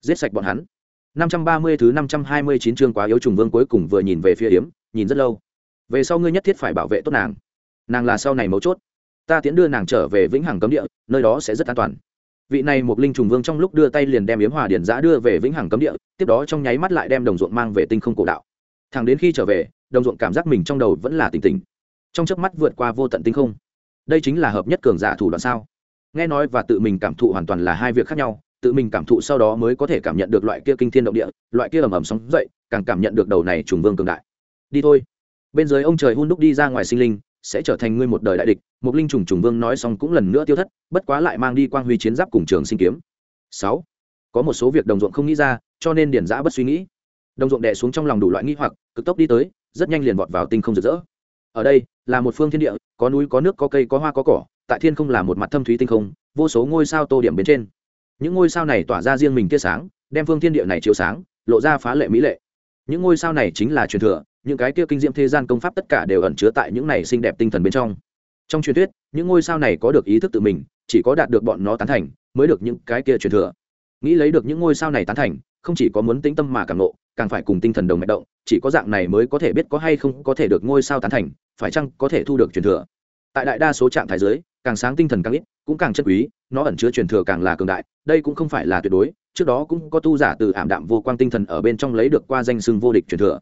giết sạch bọn hắn. 530 thứ 529 chương quá yếu trùng vương cuối cùng vừa nhìn về phía yếm nhìn rất lâu. Về sau ngươi nhất thiết phải bảo vệ tốt nàng. Nàng là sau này mấu chốt. Ta tiến đưa nàng trở về vĩnh hằng cấm địa, nơi đó sẽ rất an toàn. Vị này một linh trùng vương trong lúc đưa tay liền đem yếm hòa điển giã đưa về vĩnh hằng cấm địa, tiếp đó trong nháy mắt lại đem đồng ruộng mang về tinh không cổ đạo. Thằng đến khi trở về, đồng ruộng cảm giác mình trong đầu vẫn là tỉnh tỉnh. Trong chớp mắt vượt qua vô tận tinh không. Đây chính là hợp nhất cường giả thủ đoạn sao? Nghe nói và tự mình cảm thụ hoàn toàn là hai việc khác nhau tự mình cảm thụ sau đó mới có thể cảm nhận được loại kia kinh thiên động địa, loại kia ầm ầm sóng dậy, càng cảm nhận được đầu này trùng vương cường đại. Đi thôi. Bên dưới ông trời hun đúc đi ra ngoài sinh linh, sẽ trở thành ngươi một đời đại địch, một linh trùng trùng vương nói xong cũng lần nữa tiêu thất, bất quá lại mang đi quang huy chiến giáp cùng trường sinh kiếm. Sáu. Có một số việc đồng ruộng không nghĩ ra, cho nên điển giã bất suy nghĩ. Đồng ruộng đè xuống trong lòng đủ loại nghĩ hoặc, cực tốc đi tới, rất nhanh liền vọt vào tinh không rực rỡ. Ở đây, là một phương thiên địa, có núi, có nước, có cây, có hoa, có cỏ, tại thiên không là một mặt thâm thúy tinh không, vô số ngôi sao tô điểm bên trên những ngôi sao này tỏa ra riêng mình tia sáng, đem phương thiên địa này chiếu sáng, lộ ra phá lệ mỹ lệ. Những ngôi sao này chính là truyền thừa, những cái kia kinh diễm thế gian công pháp tất cả đều ẩn chứa tại những này xinh đẹp tinh thần bên trong. Trong truyền thuyết, những ngôi sao này có được ý thức tự mình, chỉ có đạt được bọn nó tán thành, mới được những cái kia truyền thừa. Nghĩ lấy được những ngôi sao này tán thành, không chỉ có muốn tĩnh tâm mà càng nộ càng phải cùng tinh thần đồng mạch động, chỉ có dạng này mới có thể biết có hay không có thể được ngôi sao tán thành, phải chăng có thể thu được truyền thừa. Tại đại đa số trạng thái giới càng sáng tinh thần càng ít cũng càng chân quý, nó ẩn chứa truyền thừa càng là cường đại, đây cũng không phải là tuyệt đối, trước đó cũng có tu giả từ ảm đạm vô quang tinh thần ở bên trong lấy được qua danh xưng vô địch truyền thừa.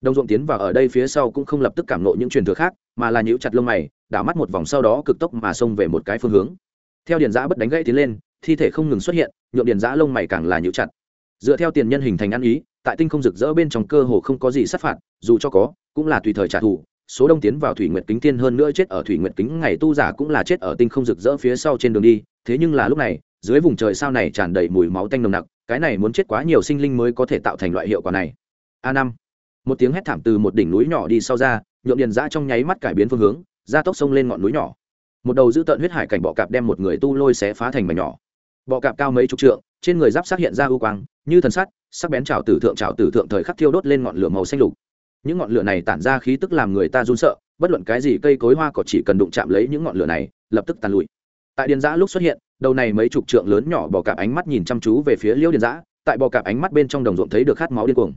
Đồng ruộng tiến vào ở đây phía sau cũng không lập tức cảm nộ những truyền thừa khác, mà là nhíu chặt lông mày, đảo mắt một vòng sau đó cực tốc mà xông về một cái phương hướng. Theo điện giã bất đánh gãy tiến lên, thi thể không ngừng xuất hiện nhuộm điện giã lông mày càng là nhíu chặt. Dựa theo tiền nhân hình thành ăn ý, tại tinh không rực rỡ bên trong cơ hồ không có gì sát phạt, dù cho có, cũng là tùy thời trả thù số đông tiến vào thủy nguyệt kính tiên hơn nữa chết ở thủy nguyệt kính, ngày tu giả cũng là chết ở tinh không rực rỡ phía sau trên đường đi. Thế nhưng là lúc này, dưới vùng trời sao này tràn đầy mùi máu tanh nồng nặc, cái này muốn chết quá nhiều sinh linh mới có thể tạo thành loại hiệu quả này. A năm. Một tiếng hét thảm từ một đỉnh núi nhỏ đi sau ra nhuộm điền giã trong nháy mắt cải biến phương hướng ra tốc sông lên ngọn núi nhỏ. Một đầu giữ tợn huyết hải cảnh bọ cạp đem một người tu lôi xé phá thành mảnh nhỏ. Bọ cạp cao mấy chục trượng, trên người giáp xác hiện ra ưu quang, như thần sắt, sắc bén trào tử thượng trào tử thượng thời khắc thiêu đốt lên ngọn lửa màu xanh lục những ngọn lửa này tản ra khí tức làm người ta run sợ, bất luận cái gì cây cối hoa cỏ chỉ cần đụng chạm lấy những ngọn lửa này, lập tức tàn lụi. Tại điền giã lúc xuất hiện, đầu này mấy chục trượng lớn nhỏ bò cạp ánh mắt nhìn chăm chú về phía liễu điền giã tại bò cạp ánh mắt bên trong đồng ruộng thấy được khát máu điên cuồng.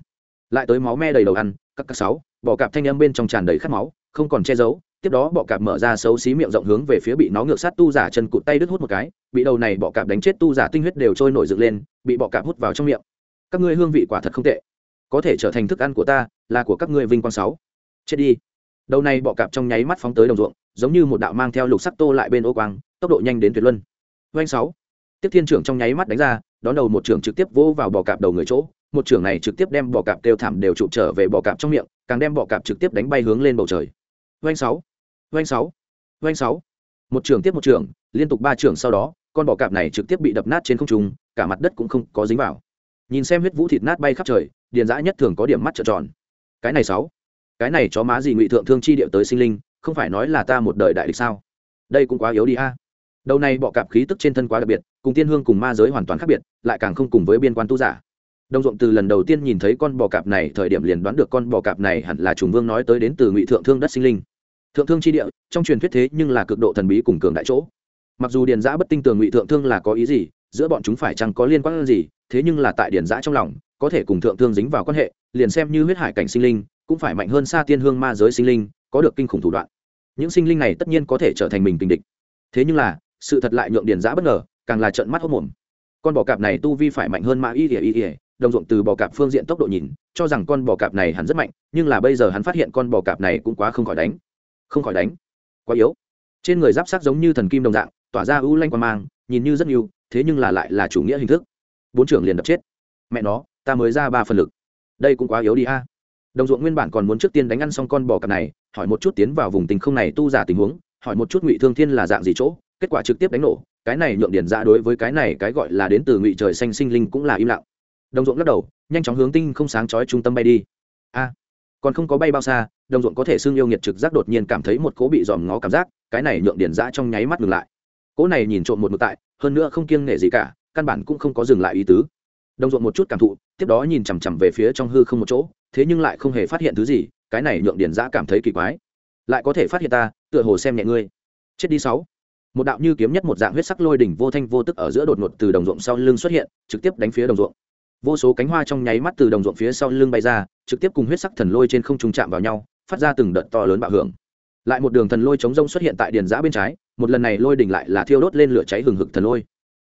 Lại tới máu me đầy đầu ăn, các các sáu, bò cạp thanh âm bên trong tràn đầy khát máu, không còn che giấu, tiếp đó bọ cạp mở ra xấu xí miệng rộng hướng về phía bị nó ngược sát tu giả chân cụt tay đứt hút một cái, bị đầu này bọ cạp đánh chết tu giả tinh huyết đều trôi nổi dựng lên, bị bọ cạp hút vào trong miệng. Các ngươi hương vị quả thật không tệ có thể trở thành thức ăn của ta, là của các ngươi vinh quang sáu. Chết đi. Đầu này bọ cạp trong nháy mắt phóng tới đồng ruộng, giống như một đạo mang theo lục sắc tô lại bên ô quang, tốc độ nhanh đến tuyệt luân. Doanh sáu. Tiếp thiên trưởng trong nháy mắt đánh ra, đón đầu một trưởng trực tiếp vỗ vào bọ cạp đầu người chỗ, một trưởng này trực tiếp đem bọ cạp kêu thảm đều trụ trở về bọ cạp trong miệng, càng đem bọ cạp trực tiếp đánh bay hướng lên bầu trời. Doanh sáu. Doanh sáu. Doanh sáu. Một trưởng tiếp một trưởng, liên tục ba trưởng sau đó, con bọ cạp này trực tiếp bị đập nát trên không trung, cả mặt đất cũng không có dính vào. Nhìn xem huyết vũ thịt nát bay khắp trời điền dã nhất thường có điểm mắt trợn tròn. Cái này sáu. Cái này chó má gì ngụy thượng thương chi điệu tới sinh linh, không phải nói là ta một đời đại địch sao? Đây cũng quá yếu đi a. Đầu này bọ cạp khí tức trên thân quá đặc biệt, cùng tiên hương cùng ma giới hoàn toàn khác biệt, lại càng không cùng với biên quan tu giả. Đồng ruộng từ lần đầu tiên nhìn thấy con bò cạp này, thời điểm liền đoán được con bò cạp này hẳn là trùng vương nói tới đến từ ngụy thượng thương đất sinh linh. Thượng thương chi địa, trong truyền thuyết thế nhưng là cực độ thần bí cùng cường đại chỗ. Mặc dù điền giã bất tinh tường ngụy thượng thương là có ý gì giữa bọn chúng phải chăng có liên quan gì, thế nhưng là tại điển giã trong lòng, có thể cùng thượng thương dính vào quan hệ, liền xem như huyết hải cảnh sinh linh, cũng phải mạnh hơn xa tiên hương ma giới sinh linh, có được kinh khủng thủ đoạn. Những sinh linh này tất nhiên có thể trở thành mình tình địch. Thế nhưng là, sự thật lại nhượng điển giã bất ngờ, càng là trận mắt hốc mồm. Con bò cạp này tu vi phải mạnh hơn ma y ỉa y ỉa đồng ruộng từ bò cạp phương diện tốc độ nhìn, cho rằng con bò cạp này hắn rất mạnh, nhưng là bây giờ hắn phát hiện con bò cạp này cũng quá không khỏi đánh. Không khỏi đánh. Quá yếu. Trên người giáp sắc giống như thần kim đồng dạng, tỏa ra ưu lanh quan mang, nhìn như rất yêu thế nhưng là lại là chủ nghĩa hình thức. Bốn trưởng liền đập chết. Mẹ nó, ta mới ra ba phần lực. Đây cũng quá yếu đi a đồng ruộng nguyên bản còn muốn trước tiên đánh ăn xong con bò cặp này, hỏi một chút tiến vào vùng tình không này tu giả tình huống, hỏi một chút ngụy thương thiên là dạng gì chỗ, kết quả trực tiếp đánh nổ. Cái này nhượng điển ra đối với cái này cái gọi là đến từ ngụy trời xanh sinh linh cũng là im lặng. Đồng ruộng lắc đầu, nhanh chóng hướng tinh không sáng chói trung tâm bay đi. A, còn không có bay bao xa, đồng ruộng có thể xương yêu nghiệt trực giác đột nhiên cảm thấy một cố bị dòm ngó cảm giác, cái này nhượng điển ra trong nháy mắt ngừng lại cỗ này nhìn trộm một mực tại, hơn nữa không kiêng nể gì cả, căn bản cũng không có dừng lại ý tứ. Đồng ruộng một chút cảm thụ, tiếp đó nhìn chằm chằm về phía trong hư không một chỗ, thế nhưng lại không hề phát hiện thứ gì, cái này nhượng điển giã cảm thấy kỳ quái. Lại có thể phát hiện ta, tựa hồ xem nhẹ ngươi. Chết đi sáu. Một đạo như kiếm nhất một dạng huyết sắc lôi đỉnh vô thanh vô tức ở giữa đột ngột từ đồng ruộng sau lưng xuất hiện, trực tiếp đánh phía đồng ruộng. Vô số cánh hoa trong nháy mắt từ đồng ruộng phía sau lưng bay ra, trực tiếp cùng huyết sắc thần lôi trên không trung chạm vào nhau, phát ra từng đợt to lớn bạo hưởng lại một đường thần lôi chống rông xuất hiện tại điền giã bên trái, một lần này lôi đỉnh lại là thiêu đốt lên lửa cháy hừng hực thần lôi.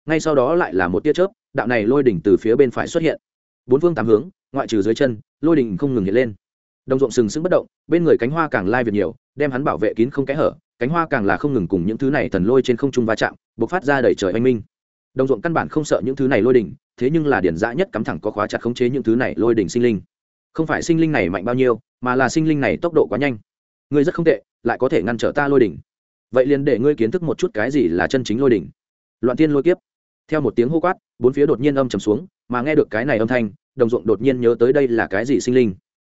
Ngay sau đó lại là một tia chớp, đạo này lôi đỉnh từ phía bên phải xuất hiện. Bốn phương tám hướng, ngoại trừ dưới chân, lôi đỉnh không ngừng hiện lên. Đồng ruộng sừng sững bất động, bên người cánh hoa càng lai việc nhiều, đem hắn bảo vệ kín không kẽ hở, cánh hoa càng là không ngừng cùng những thứ này thần lôi trên không trung va chạm, bộc phát ra đầy trời oanh minh. Đồng ruộng căn bản không sợ những thứ này lôi đỉnh, thế nhưng là điển dã nhất cắm thẳng có khóa chặt khống chế những thứ này lôi đỉnh sinh linh. Không phải sinh linh này mạnh bao nhiêu, mà là sinh linh này tốc độ quá nhanh ngươi rất không tệ, lại có thể ngăn trở ta lôi đỉnh. Vậy liền để ngươi kiến thức một chút cái gì là chân chính lôi đỉnh. Loạn tiên lôi kiếp. Theo một tiếng hô quát, bốn phía đột nhiên âm trầm xuống, mà nghe được cái này âm thanh, đồng ruộng đột nhiên nhớ tới đây là cái gì sinh linh.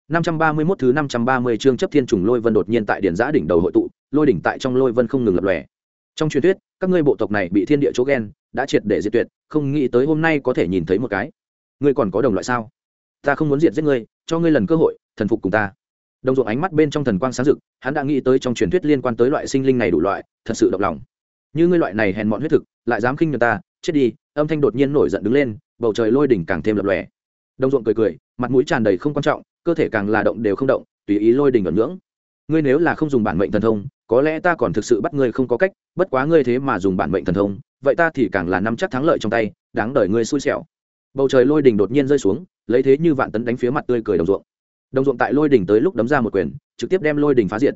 531 thứ 530 chương chấp thiên trùng lôi vân đột nhiên tại điển giã đỉnh đầu hội tụ, lôi đỉnh tại trong lôi vân không ngừng lập lòe. Trong truyền thuyết, các ngươi bộ tộc này bị thiên địa chỗ ghen, đã triệt để diệt tuyệt, không nghĩ tới hôm nay có thể nhìn thấy một cái. Ngươi còn có đồng loại sao? Ta không muốn diệt giết ngươi, cho ngươi lần cơ hội, thần phục cùng ta đồng ruộng ánh mắt bên trong thần quang sáng rực, hắn đã nghĩ tới trong truyền thuyết liên quan tới loại sinh linh này đủ loại, thật sự động lòng. Như ngươi loại này hèn mọn huyết thực, lại dám khinh người ta, chết đi, âm thanh đột nhiên nổi giận đứng lên, bầu trời lôi đỉnh càng thêm lập lòe. Đồng ruộng cười cười, mặt mũi tràn đầy không quan trọng, cơ thể càng là động đều không động, tùy ý lôi đỉnh ẩn ngưỡng. Ngươi nếu là không dùng bản mệnh thần thông, có lẽ ta còn thực sự bắt ngươi không có cách, bất quá ngươi thế mà dùng bản mệnh thần thông, vậy ta thì càng là nắm chắc thắng lợi trong tay, đáng đời ngươi xui xẻo. Bầu trời lôi đỉnh đột nhiên rơi xuống, lấy thế như vạn tấn đánh phía mặt tươi cười đồng ruộng đồng ruộng tại lôi đỉnh tới lúc đấm ra một quyền, trực tiếp đem lôi đỉnh phá diệt.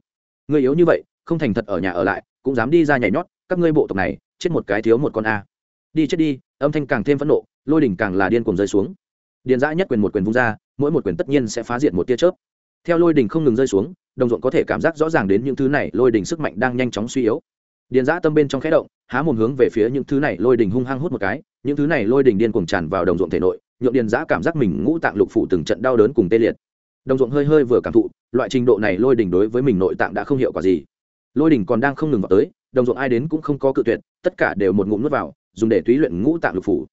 Người yếu như vậy, không thành thật ở nhà ở lại, cũng dám đi ra nhảy nhót, các ngươi bộ tộc này, chết một cái thiếu một con a. Đi chết đi, âm thanh càng thêm phẫn nộ, lôi đỉnh càng là điên cuồng rơi xuống. Điền dã nhất quyền một quyền vung ra, mỗi một quyền tất nhiên sẽ phá diệt một tia chớp. Theo lôi đỉnh không ngừng rơi xuống, đồng ruộng có thể cảm giác rõ ràng đến những thứ này, lôi đỉnh sức mạnh đang nhanh chóng suy yếu. Điền dã tâm bên trong khẽ động, há một hướng về phía những thứ này lôi đỉnh hung hăng hút một cái, những thứ này lôi đỉnh điên cuồng tràn vào đồng ruộng thể nội, nhượng điền dã cảm giác mình ngũ tạng lục phủ từng trận đau đớn cùng tê liệt đồng ruộng hơi hơi vừa cảm thụ, loại trình độ này lôi đỉnh đối với mình nội tạng đã không hiệu quả gì. Lôi đỉnh còn đang không ngừng vào tới, đồng ruộng ai đến cũng không có cự tuyệt, tất cả đều một ngụm nuốt vào, dùng để túy luyện ngũ tạng lục phủ.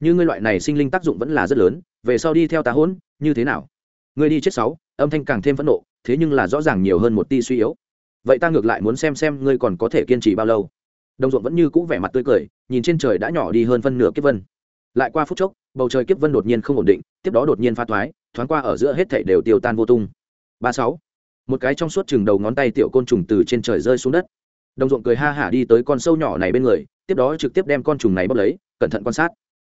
Như ngươi loại này sinh linh tác dụng vẫn là rất lớn, về sau đi theo tá hỗn, như thế nào? Ngươi đi chết sáu, âm thanh càng thêm phẫn nộ, thế nhưng là rõ ràng nhiều hơn một ti suy yếu. Vậy ta ngược lại muốn xem xem ngươi còn có thể kiên trì bao lâu. Đồng ruộng vẫn như cũ vẻ mặt tươi cười, nhìn trên trời đã nhỏ đi hơn phân nửa kiếp vân. Lại qua phút chốc, bầu trời kiếp vân đột nhiên không ổn định, tiếp đó đột nhiên pha thoái thoáng qua ở giữa hết thảy đều tiêu tan vô tung. Ba sáu. Một cái trong suốt chừng đầu ngón tay tiểu côn trùng từ trên trời rơi xuống đất. Đồng ruộng cười ha hả đi tới con sâu nhỏ này bên người, tiếp đó trực tiếp đem con trùng này bắt lấy, cẩn thận quan sát.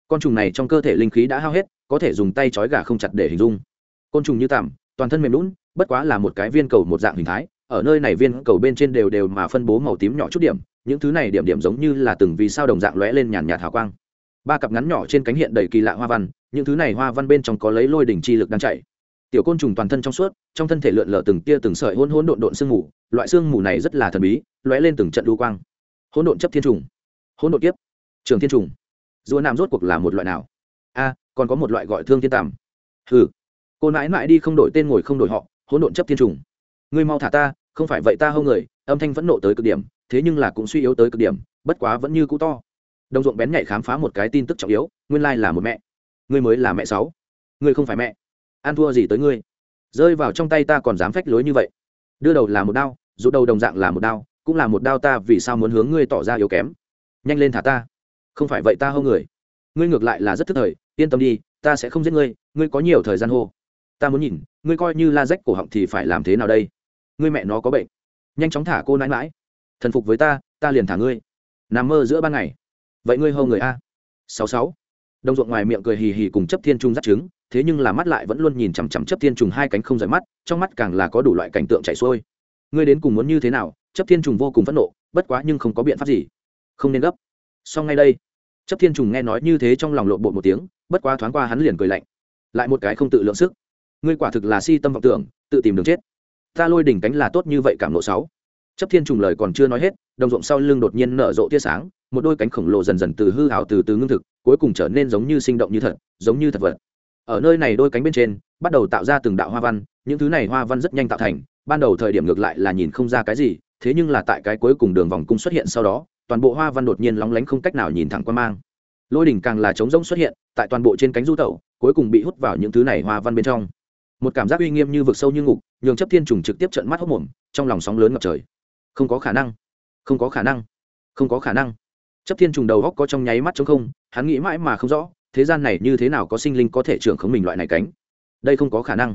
Con trùng này trong cơ thể linh khí đã hao hết, có thể dùng tay trói gà không chặt để hình dung. Côn trùng như tằm, toàn thân mềm lún, bất quá là một cái viên cầu một dạng hình thái, ở nơi này viên cầu bên trên đều đều mà phân bố màu tím nhỏ chút điểm, những thứ này điểm điểm giống như là từng vì sao đồng dạng lóe lên nhàn nhạt hào quang. Ba cặp ngắn nhỏ trên cánh hiện đầy kỳ lạ hoa văn những thứ này hoa văn bên trong có lấy lôi đỉnh chi lực đang chạy. Tiểu côn trùng toàn thân trong suốt, trong thân thể lượn lờ từng tia từng sợi hôn hôn độn độn sương mù, loại sương mù này rất là thần bí, lóe lên từng trận đu quang. Hôn độn chấp thiên trùng. Hôn độn kiếp. Trường thiên trùng. Rùa nam rốt cuộc là một loại nào? A, còn có một loại gọi thương thiên tàm. Hừ. Cô nãi mãi đi không đổi tên ngồi không đổi họ, hỗn độn chấp thiên trùng. Ngươi mau thả ta, không phải vậy ta hâu người, âm thanh vẫn nộ tới cực điểm, thế nhưng là cũng suy yếu tới cực điểm, bất quá vẫn như cũ to. Đồng ruộng bén nhạy khám phá một cái tin tức trọng yếu, nguyên lai là một mẹ ngươi mới là mẹ sáu. Ngươi không phải mẹ. Ăn thua gì tới ngươi? Rơi vào trong tay ta còn dám phách lối như vậy. Đưa đầu là một đao, rụt đầu đồng dạng là một đao, cũng là một đao ta vì sao muốn hướng ngươi tỏ ra yếu kém? Nhanh lên thả ta. Không phải vậy ta hô người. Ngươi ngược lại là rất thức thời, yên tâm đi, ta sẽ không giết ngươi ngươi có nhiều thời gian hô. Ta muốn nhìn, ngươi coi như la rách cổ họng thì phải làm thế nào đây? Ngươi mẹ nó có bệnh. Nhanh chóng thả cô nãi mãi. Thần phục với ta ta liền thả ngươi. Nằm mơ giữa ban ngày. Vậy ngươi hơn người a. Sáu sáu đồng ruộng ngoài miệng cười hì hì cùng chấp thiên trung dắt trứng, thế nhưng là mắt lại vẫn luôn nhìn chằm chằm chấp thiên trùng hai cánh không rời mắt, trong mắt càng là có đủ loại cảnh tượng chảy xuôi. Ngươi đến cùng muốn như thế nào? Chấp thiên trùng vô cùng phẫn nộ, bất quá nhưng không có biện pháp gì. Không nên gấp. Xong ngay đây, chấp thiên trùng nghe nói như thế trong lòng lộn bộ một tiếng, bất quá thoáng qua hắn liền cười lạnh. Lại một cái không tự lượng sức. Ngươi quả thực là si tâm vọng tưởng, tự tìm đường chết. Ta lôi đỉnh cánh là tốt như vậy cảm nộ sáu. Chấp thiên trùng lời còn chưa nói hết đồng ruộng sau lưng đột nhiên nở rộ tia sáng, một đôi cánh khổng lồ dần dần từ hư hào từ từ ngưng thực, cuối cùng trở nên giống như sinh động như thật, giống như thật vật. Ở nơi này đôi cánh bên trên, bắt đầu tạo ra từng đạo hoa văn, những thứ này hoa văn rất nhanh tạo thành, ban đầu thời điểm ngược lại là nhìn không ra cái gì, thế nhưng là tại cái cuối cùng đường vòng cung xuất hiện sau đó, toàn bộ hoa văn đột nhiên lóng lánh không cách nào nhìn thẳng qua mang. Lôi đỉnh càng là trống rỗng xuất hiện, tại toàn bộ trên cánh du tẩu, cuối cùng bị hút vào những thứ này hoa văn bên trong. Một cảm giác uy nghiêm như vực sâu như ngục, nhường chấp thiên trùng trực tiếp trận mắt hốc mồm, trong lòng sóng lớn ngập trời. Không có khả năng không có khả năng. Không có khả năng. Chấp thiên trùng đầu góc có trong nháy mắt chống không, hắn nghĩ mãi mà không rõ, thế gian này như thế nào có sinh linh có thể trưởng khống mình loại này cánh. Đây không có khả năng.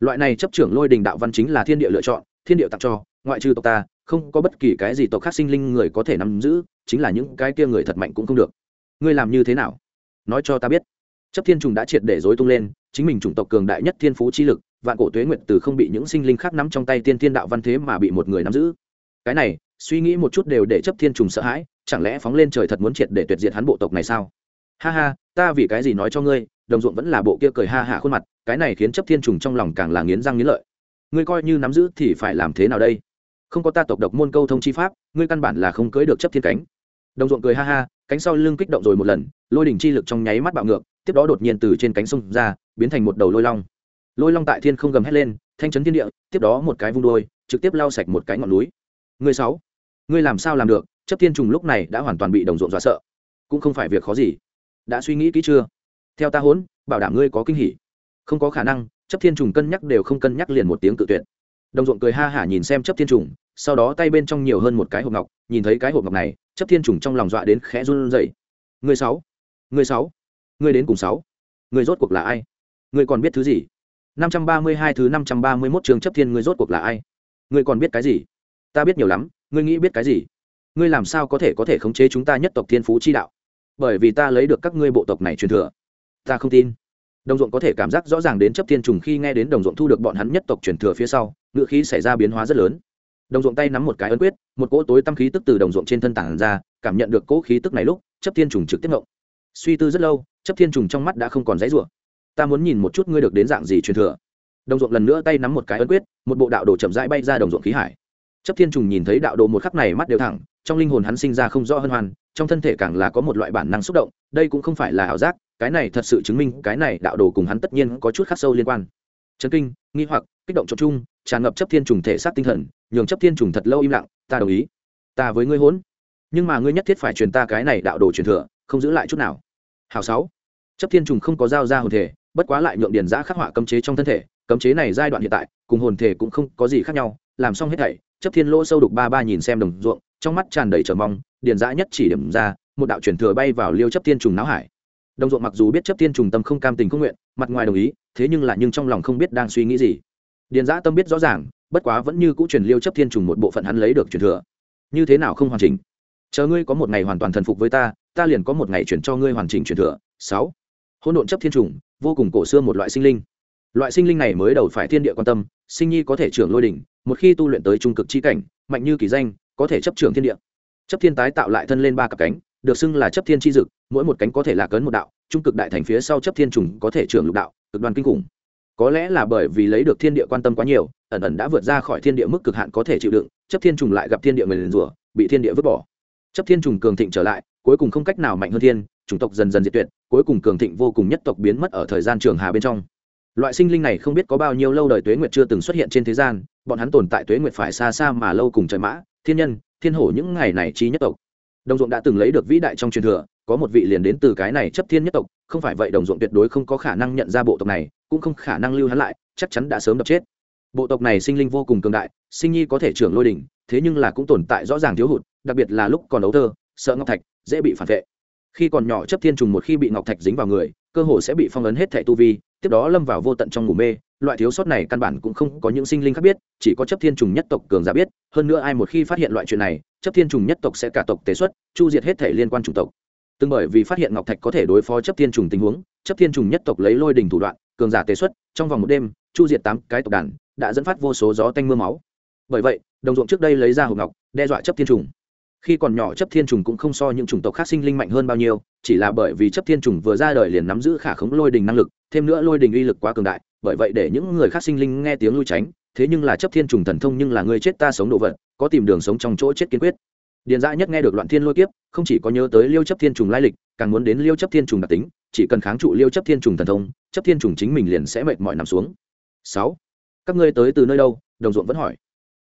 Loại này chấp trưởng lôi đình đạo văn chính là thiên địa lựa chọn, thiên địa tặng cho, ngoại trừ tộc ta, không có bất kỳ cái gì tộc khác sinh linh người có thể nắm giữ, chính là những cái kia người thật mạnh cũng không được. Ngươi làm như thế nào? Nói cho ta biết. Chấp thiên trùng đã triệt để dối tung lên, chính mình chủng tộc cường đại nhất thiên phú chi lực, vạn cổ tuế nguyệt từ không bị những sinh linh khác nắm trong tay tiên thiên đạo văn thế mà bị một người nắm giữ. Cái này suy nghĩ một chút đều để chấp thiên trùng sợ hãi, chẳng lẽ phóng lên trời thật muốn triệt để tuyệt diệt hắn bộ tộc này sao? Ha ha, ta vì cái gì nói cho ngươi, đồng ruộng vẫn là bộ kia cười ha hạ khuôn mặt, cái này khiến chấp thiên trùng trong lòng càng là nghiến răng nghiến lợi. Ngươi coi như nắm giữ thì phải làm thế nào đây? Không có ta tộc độc môn câu thông chi pháp, ngươi căn bản là không cưới được chấp thiên cánh. Đồng ruộng cười ha ha, cánh sau lưng kích động rồi một lần, lôi đỉnh chi lực trong nháy mắt bạo ngược, tiếp đó đột nhiên từ trên cánh sông ra, biến thành một đầu lôi long. Lôi long tại thiên không gầm hét lên, thanh chấn thiên địa, tiếp đó một cái vung đôi, trực tiếp lao sạch một cái ngọn núi. Người sáu ngươi làm sao làm được, chấp thiên trùng lúc này đã hoàn toàn bị đồng ruộng dọa sợ. Cũng không phải việc khó gì. Đã suy nghĩ kỹ chưa? Theo ta hốn, bảo đảm ngươi có kinh hỉ. Không có khả năng, chấp thiên trùng cân nhắc đều không cân nhắc liền một tiếng cự tuyệt. Đồng ruộng cười ha hả nhìn xem chấp thiên trùng, sau đó tay bên trong nhiều hơn một cái hộp ngọc, nhìn thấy cái hộp ngọc này, chấp thiên trùng trong lòng dọa đến khẽ run rẩy. Người sáu người sáu người đến cùng sáu. Người rốt cuộc là ai? Người còn biết thứ gì? Năm trăm ba mươi hai thứ năm trăm ba mươi 531 trường chấp thiên người rốt cuộc là ai? Người còn biết cái gì? Ta biết nhiều lắm ngươi nghĩ biết cái gì? Ngươi làm sao có thể có thể khống chế chúng ta nhất tộc thiên phú chi đạo? Bởi vì ta lấy được các ngươi bộ tộc này truyền thừa. Ta không tin. Đồng ruộng có thể cảm giác rõ ràng đến chấp thiên trùng khi nghe đến đồng ruộng thu được bọn hắn nhất tộc truyền thừa phía sau ngự khí xảy ra biến hóa rất lớn. Đồng ruộng tay nắm một cái ấn quyết, một cỗ tối tâm khí tức từ đồng ruộng trên thân tảng ra, cảm nhận được cỗ khí tức này lúc, chấp thiên trùng trực tiếp ngộng. Suy tư rất lâu, chấp thiên trùng trong mắt đã không còn dãy rủa. Ta muốn nhìn một chút ngươi được đến dạng gì truyền thừa. Đồng ruộng lần nữa tay nắm một cái ấn quyết, một bộ đạo đồ chậm rãi bay ra đồng ruộng khí hải chấp thiên trùng nhìn thấy đạo đồ một khắc này mắt đều thẳng, trong linh hồn hắn sinh ra không rõ hân hoan, trong thân thể càng là có một loại bản năng xúc động, đây cũng không phải là ảo giác, cái này thật sự chứng minh cái này đạo đồ cùng hắn tất nhiên có chút khắc sâu liên quan. Chấn kinh, nghi hoặc, kích động trộm chung tràn ngập chấp thiên trùng thể xác tinh thần, nhường chấp thiên trùng thật lâu im lặng, ta đồng ý. Ta với ngươi hỗn. Nhưng mà ngươi nhất thiết phải truyền ta cái này đạo đồ truyền thừa, không giữ lại chút nào. Hào sáu. Chấp thiên trùng không có giao ra hồn thể, bất quá lại nhượng điền giã khắc họa cấm chế trong thân thể, cấm chế này giai đoạn hiện tại, cùng hồn thể cũng không có gì khác nhau làm xong hết thảy chấp thiên lỗ sâu đục ba ba nhìn xem đồng ruộng, trong mắt tràn đầy trờ mong, điền giã nhất chỉ điểm ra, một đạo truyền thừa bay vào liêu chấp thiên trùng não hải. Đồng ruộng mặc dù biết chấp thiên trùng tâm không cam tình không nguyện, mặt ngoài đồng ý, thế nhưng là nhưng trong lòng không biết đang suy nghĩ gì. Điền giã tâm biết rõ ràng, bất quá vẫn như cũ truyền liêu chấp thiên trùng một bộ phận hắn lấy được truyền thừa. Như thế nào không hoàn chỉnh? Chờ ngươi có một ngày hoàn toàn thần phục với ta ta liền có một ngày chuyển cho ngươi hoàn chỉnh truyền thừa. Sáu. Hỗn độn chấp thiên trùng, vô cùng cổ xưa một loại sinh linh. Loại sinh linh này mới đầu phải thiên địa quan tâm, sinh nhi có thể trưởng lôi đỉnh một khi tu luyện tới trung cực chi cảnh, mạnh như kỳ danh, có thể chấp trưởng thiên địa. Chấp thiên tái tạo lại thân lên ba cặp cánh, được xưng là chấp thiên chi dực, mỗi một cánh có thể là cấn một đạo, trung cực đại thành phía sau chấp thiên trùng có thể trưởng lục đạo, cực đoan kinh khủng. Có lẽ là bởi vì lấy được thiên địa quan tâm quá nhiều, ẩn ẩn đã vượt ra khỏi thiên địa mức cực hạn có thể chịu đựng, chấp thiên trùng lại gặp thiên địa nguyền rủa, bị thiên địa vứt bỏ. Chấp thiên trùng cường thịnh trở lại, cuối cùng không cách nào mạnh hơn thiên, chủng tộc dần dần diệt tuyệt, cuối cùng cường thịnh vô cùng nhất tộc biến mất ở thời gian trường hà bên trong. Loại sinh linh này không biết có bao nhiêu lâu đời tuế nguyệt chưa từng xuất hiện trên thế gian bọn hắn tồn tại tuế nguyệt phải xa xa mà lâu cùng trời mã, thiên nhân, thiên hổ những ngày này chi nhất tộc. Đồng ruộng đã từng lấy được vĩ đại trong truyền thừa, có một vị liền đến từ cái này chấp thiên nhất tộc, không phải vậy đồng ruộng tuyệt đối không có khả năng nhận ra bộ tộc này, cũng không khả năng lưu hắn lại, chắc chắn đã sớm đập chết. Bộ tộc này sinh linh vô cùng cường đại, sinh nhi có thể trưởng lôi đỉnh, thế nhưng là cũng tồn tại rõ ràng thiếu hụt, đặc biệt là lúc còn đấu thơ, sợ ngọc thạch, dễ bị phản vệ. Khi còn nhỏ chấp thiên trùng một khi bị ngọc thạch dính vào người, cơ hồ sẽ bị phong ấn hết thẻ tu vi, tiếp đó lâm vào vô tận trong ngủ mê loại thiếu sót này căn bản cũng không có những sinh linh khác biết, chỉ có chấp thiên trùng nhất tộc cường giả biết, hơn nữa ai một khi phát hiện loại chuyện này, chấp thiên trùng nhất tộc sẽ cả tộc tế xuất, chu diệt hết thể liên quan chủng tộc. Từng bởi vì phát hiện ngọc thạch có thể đối phó chấp thiên trùng tình huống, chấp thiên trùng nhất tộc lấy lôi đình thủ đoạn, cường giả tế xuất, trong vòng một đêm, chu diệt tám cái tộc đàn, đã dẫn phát vô số gió tanh mưa máu. Bởi vậy, đồng ruộng trước đây lấy ra hộp ngọc, đe dọa chấp thiên trùng. Khi còn nhỏ chấp thiên trùng cũng không so những chủng tộc khác sinh linh mạnh hơn bao nhiêu, chỉ là bởi vì chấp thiên trùng vừa ra đời liền nắm giữ khả khống lôi đình năng lực, thêm nữa lôi đình uy lực quá cường đại bởi vậy để những người khác sinh linh nghe tiếng lui tránh, thế nhưng là chấp thiên trùng thần thông nhưng là người chết ta sống đồ vật, có tìm đường sống trong chỗ chết kiên quyết. Điền dã nhất nghe được loạn thiên lôi kiếp, không chỉ có nhớ tới liêu chấp thiên trùng lai lịch, càng muốn đến liêu chấp thiên trùng đặc tính, chỉ cần kháng trụ liêu chấp thiên trùng thần thông, chấp thiên trùng chính mình liền sẽ mệt mỏi nằm xuống. Sáu, các ngươi tới từ nơi đâu? Đồng ruộng vẫn hỏi.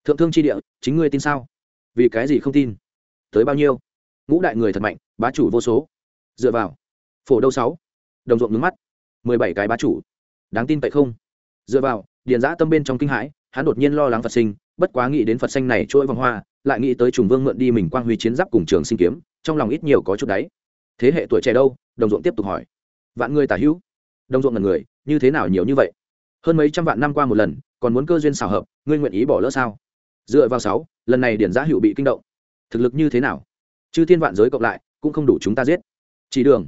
Thượng thương chi địa, chính ngươi tin sao? Vì cái gì không tin? Tới bao nhiêu? Ngũ đại người thật mạnh, bá chủ vô số. Dựa vào. Phổ đâu sáu. Đồng ruộng ngứng mắt. Mười bảy cái bá chủ đáng tin vậy không? Dựa vào, điền giã tâm bên trong kinh hãi, hắn đột nhiên lo lắng phật sinh, bất quá nghĩ đến phật xanh này chuỗi vòng hoa, lại nghĩ tới trùng vương mượn đi mình quang huy chiến giáp cùng trường sinh kiếm, trong lòng ít nhiều có chút đáy. Thế hệ tuổi trẻ đâu? Đồng ruộng tiếp tục hỏi. Vạn người tả hữu. Đồng ruộng là người, như thế nào nhiều như vậy? Hơn mấy trăm vạn năm qua một lần, còn muốn cơ duyên xào hợp, ngươi nguyện ý bỏ lỡ sao? Dựa vào sáu, lần này điển giá hữu bị kinh động. Thực lực như thế nào? Chứ thiên vạn giới cộng lại, cũng không đủ chúng ta giết. Chỉ đường.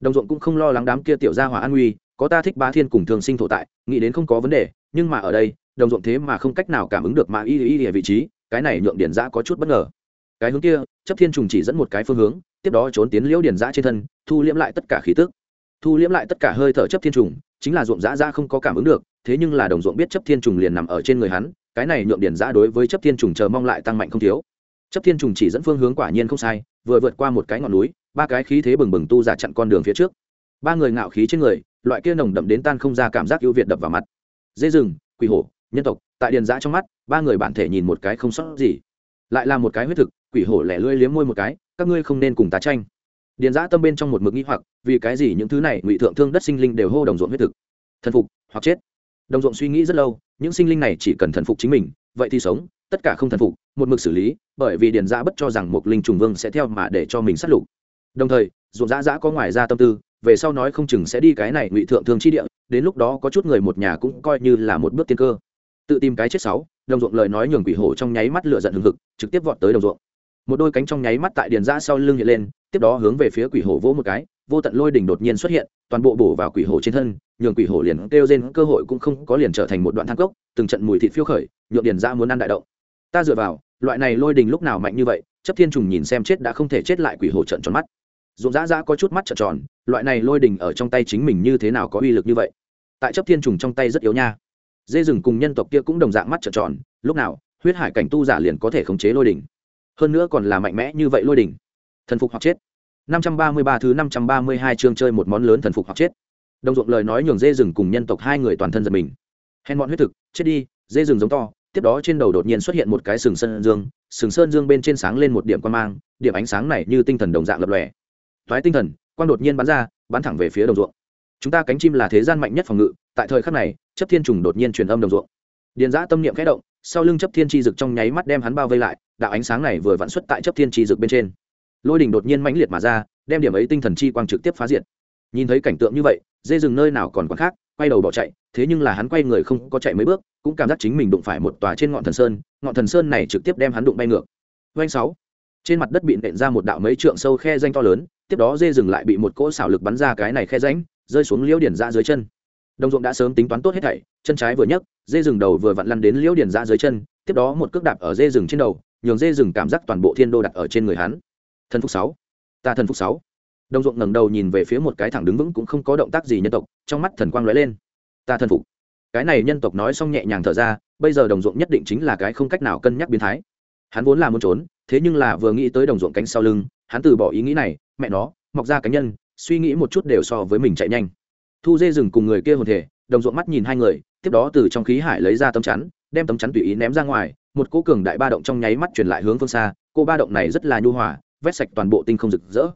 Đồng ruộng cũng không lo lắng đám kia tiểu gia hỏa an nguy có ta thích bá thiên cùng thường sinh thổ tại, nghĩ đến không có vấn đề, nhưng mà ở đây, đồng ruộng thế mà không cách nào cảm ứng được mà y y y vị trí, cái này nhượng điển giã có chút bất ngờ. Cái hướng kia, chấp thiên trùng chỉ dẫn một cái phương hướng, tiếp đó trốn tiến liễu điển giã trên thân, thu liễm lại tất cả khí tức. Thu liễm lại tất cả hơi thở chấp thiên trùng, chính là ruộng giã ra không có cảm ứng được, thế nhưng là đồng ruộng biết chấp thiên trùng liền nằm ở trên người hắn, cái này nhượng điển giã đối với chấp thiên trùng chờ mong lại tăng mạnh không thiếu. Chấp thiên trùng chỉ dẫn phương hướng quả nhiên không sai, vừa vượt qua một cái ngọn núi, ba cái khí thế bừng bừng tu giả chặn con đường phía trước. Ba người ngạo khí trên người loại kia nồng đậm đến tan không ra cảm giác ưu việt đập vào mặt. Dê rừng, quỷ hổ, nhân tộc, tại điền giã trong mắt, ba người bản thể nhìn một cái không sót gì. Lại là một cái huyết thực, quỷ hổ lẻ lưỡi liếm môi một cái, các ngươi không nên cùng tá tranh. Điền giã tâm bên trong một mực nghĩ hoặc, vì cái gì những thứ này ngụy thượng thương đất sinh linh đều hô đồng ruộng huyết thực? Thần phục hoặc chết? Đồng ruộng suy nghĩ rất lâu, những sinh linh này chỉ cần thần phục chính mình, vậy thì sống, tất cả không thần phục, một mực xử lý, bởi vì điền giã bất cho rằng một linh trùng vương sẽ theo mà để cho mình sát lục. Đồng thời, ruộng giã giã có ngoài ra tâm tư về sau nói không chừng sẽ đi cái này ngụy thượng thương chi địa, đến lúc đó có chút người một nhà cũng coi như là một bước tiên cơ. Tự tìm cái chết sáu, đồng ruộng lời nói nhường quỷ hổ trong nháy mắt lửa giận hừng hực, trực tiếp vọt tới đồng ruộng. Một đôi cánh trong nháy mắt tại điền ra sau lưng hiện lên, tiếp đó hướng về phía quỷ hổ vỗ một cái, vô tận lôi đỉnh đột nhiên xuất hiện, toàn bộ bổ vào quỷ hổ trên thân, nhường quỷ hổ liền kêu trên cơ hội cũng không có liền trở thành một đoạn thang cốc, từng trận mùi thịt phiêu khởi, nhượng điền ra muốn ăn đại động. Ta dựa vào, loại này lôi đỉnh lúc nào mạnh như vậy, chấp thiên trùng nhìn xem chết đã không thể chết lại quỷ hổ trận tròn mắt ruộng dã dã có chút mắt trợn tròn, loại này lôi đình ở trong tay chính mình như thế nào có uy lực như vậy? Tại chấp thiên trùng trong tay rất yếu nha. Dê rừng cùng nhân tộc kia cũng đồng dạng mắt trợn tròn, lúc nào, huyết hải cảnh tu giả liền có thể khống chế lôi đình. Hơn nữa còn là mạnh mẽ như vậy lôi đình. Thần phục hoặc chết. 533 thứ 532 chương chơi một món lớn thần phục hoặc chết. Đồng ruộng lời nói nhường dê rừng cùng nhân tộc hai người toàn thân giật mình. Hèn bọn huyết thực, chết đi, dê rừng giống to, tiếp đó trên đầu đột nhiên xuất hiện một cái sừng sơn dương, sừng sơn dương bên trên sáng lên một điểm quan mang, điểm ánh sáng này như tinh thần đồng dạng lập lòe thoái tinh thần, quang đột nhiên bắn ra, bắn thẳng về phía đồng ruộng. Chúng ta cánh chim là thế gian mạnh nhất phòng ngự, tại thời khắc này, chấp thiên trùng đột nhiên truyền âm đồng ruộng. Điền giã tâm niệm khẽ động, sau lưng chấp thiên tri dực trong nháy mắt đem hắn bao vây lại, đạo ánh sáng này vừa vặn xuất tại chấp thiên tri dực bên trên. Lôi đình đột nhiên mãnh liệt mà ra, đem điểm ấy tinh thần chi quang trực tiếp phá diệt. Nhìn thấy cảnh tượng như vậy, dê rừng nơi nào còn còn khác, quay đầu bỏ chạy, thế nhưng là hắn quay người không có chạy mấy bước, cũng cảm giác chính mình đụng phải một tòa trên ngọn thần sơn, ngọn thần sơn này trực tiếp đem hắn đụng bay ngược. Doanh sáu. Trên mặt đất bị nện ra một đạo mấy trượng sâu khe danh to lớn tiếp đó dê rừng lại bị một cỗ xảo lực bắn ra cái này khe ránh rơi xuống liễu điển ra dưới chân. Đồng ruộng đã sớm tính toán tốt hết thảy, chân trái vừa nhấc, dê rừng đầu vừa vặn lăn đến liễu điển ra dưới chân, tiếp đó một cước đạp ở dê rừng trên đầu, nhường dê rừng cảm giác toàn bộ thiên đô đặt ở trên người hắn. Thần phúc sáu, ta thần phúc sáu. Đồng ruộng ngẩng đầu nhìn về phía một cái thẳng đứng vững cũng không có động tác gì nhân tộc, trong mắt thần quang lóe lên. Ta thần phục cái này nhân tộc nói xong nhẹ nhàng thở ra, bây giờ đồng ruộng nhất định chính là cái không cách nào cân nhắc biến thái. Hắn vốn là muốn trốn, thế nhưng là vừa nghĩ tới đồng ruộng cánh sau lưng, hắn từ bỏ ý nghĩ này mẹ nó, mọc ra cá nhân, suy nghĩ một chút đều so với mình chạy nhanh. Thu dê rừng cùng người kia hồn thể, đồng ruộng mắt nhìn hai người, tiếp đó từ trong khí hải lấy ra tấm chắn, đem tấm chắn tùy ý ném ra ngoài, một cô cường đại ba động trong nháy mắt truyền lại hướng phương xa cô ba động này rất là nhu hòa, vét sạch toàn bộ tinh không rực rỡ.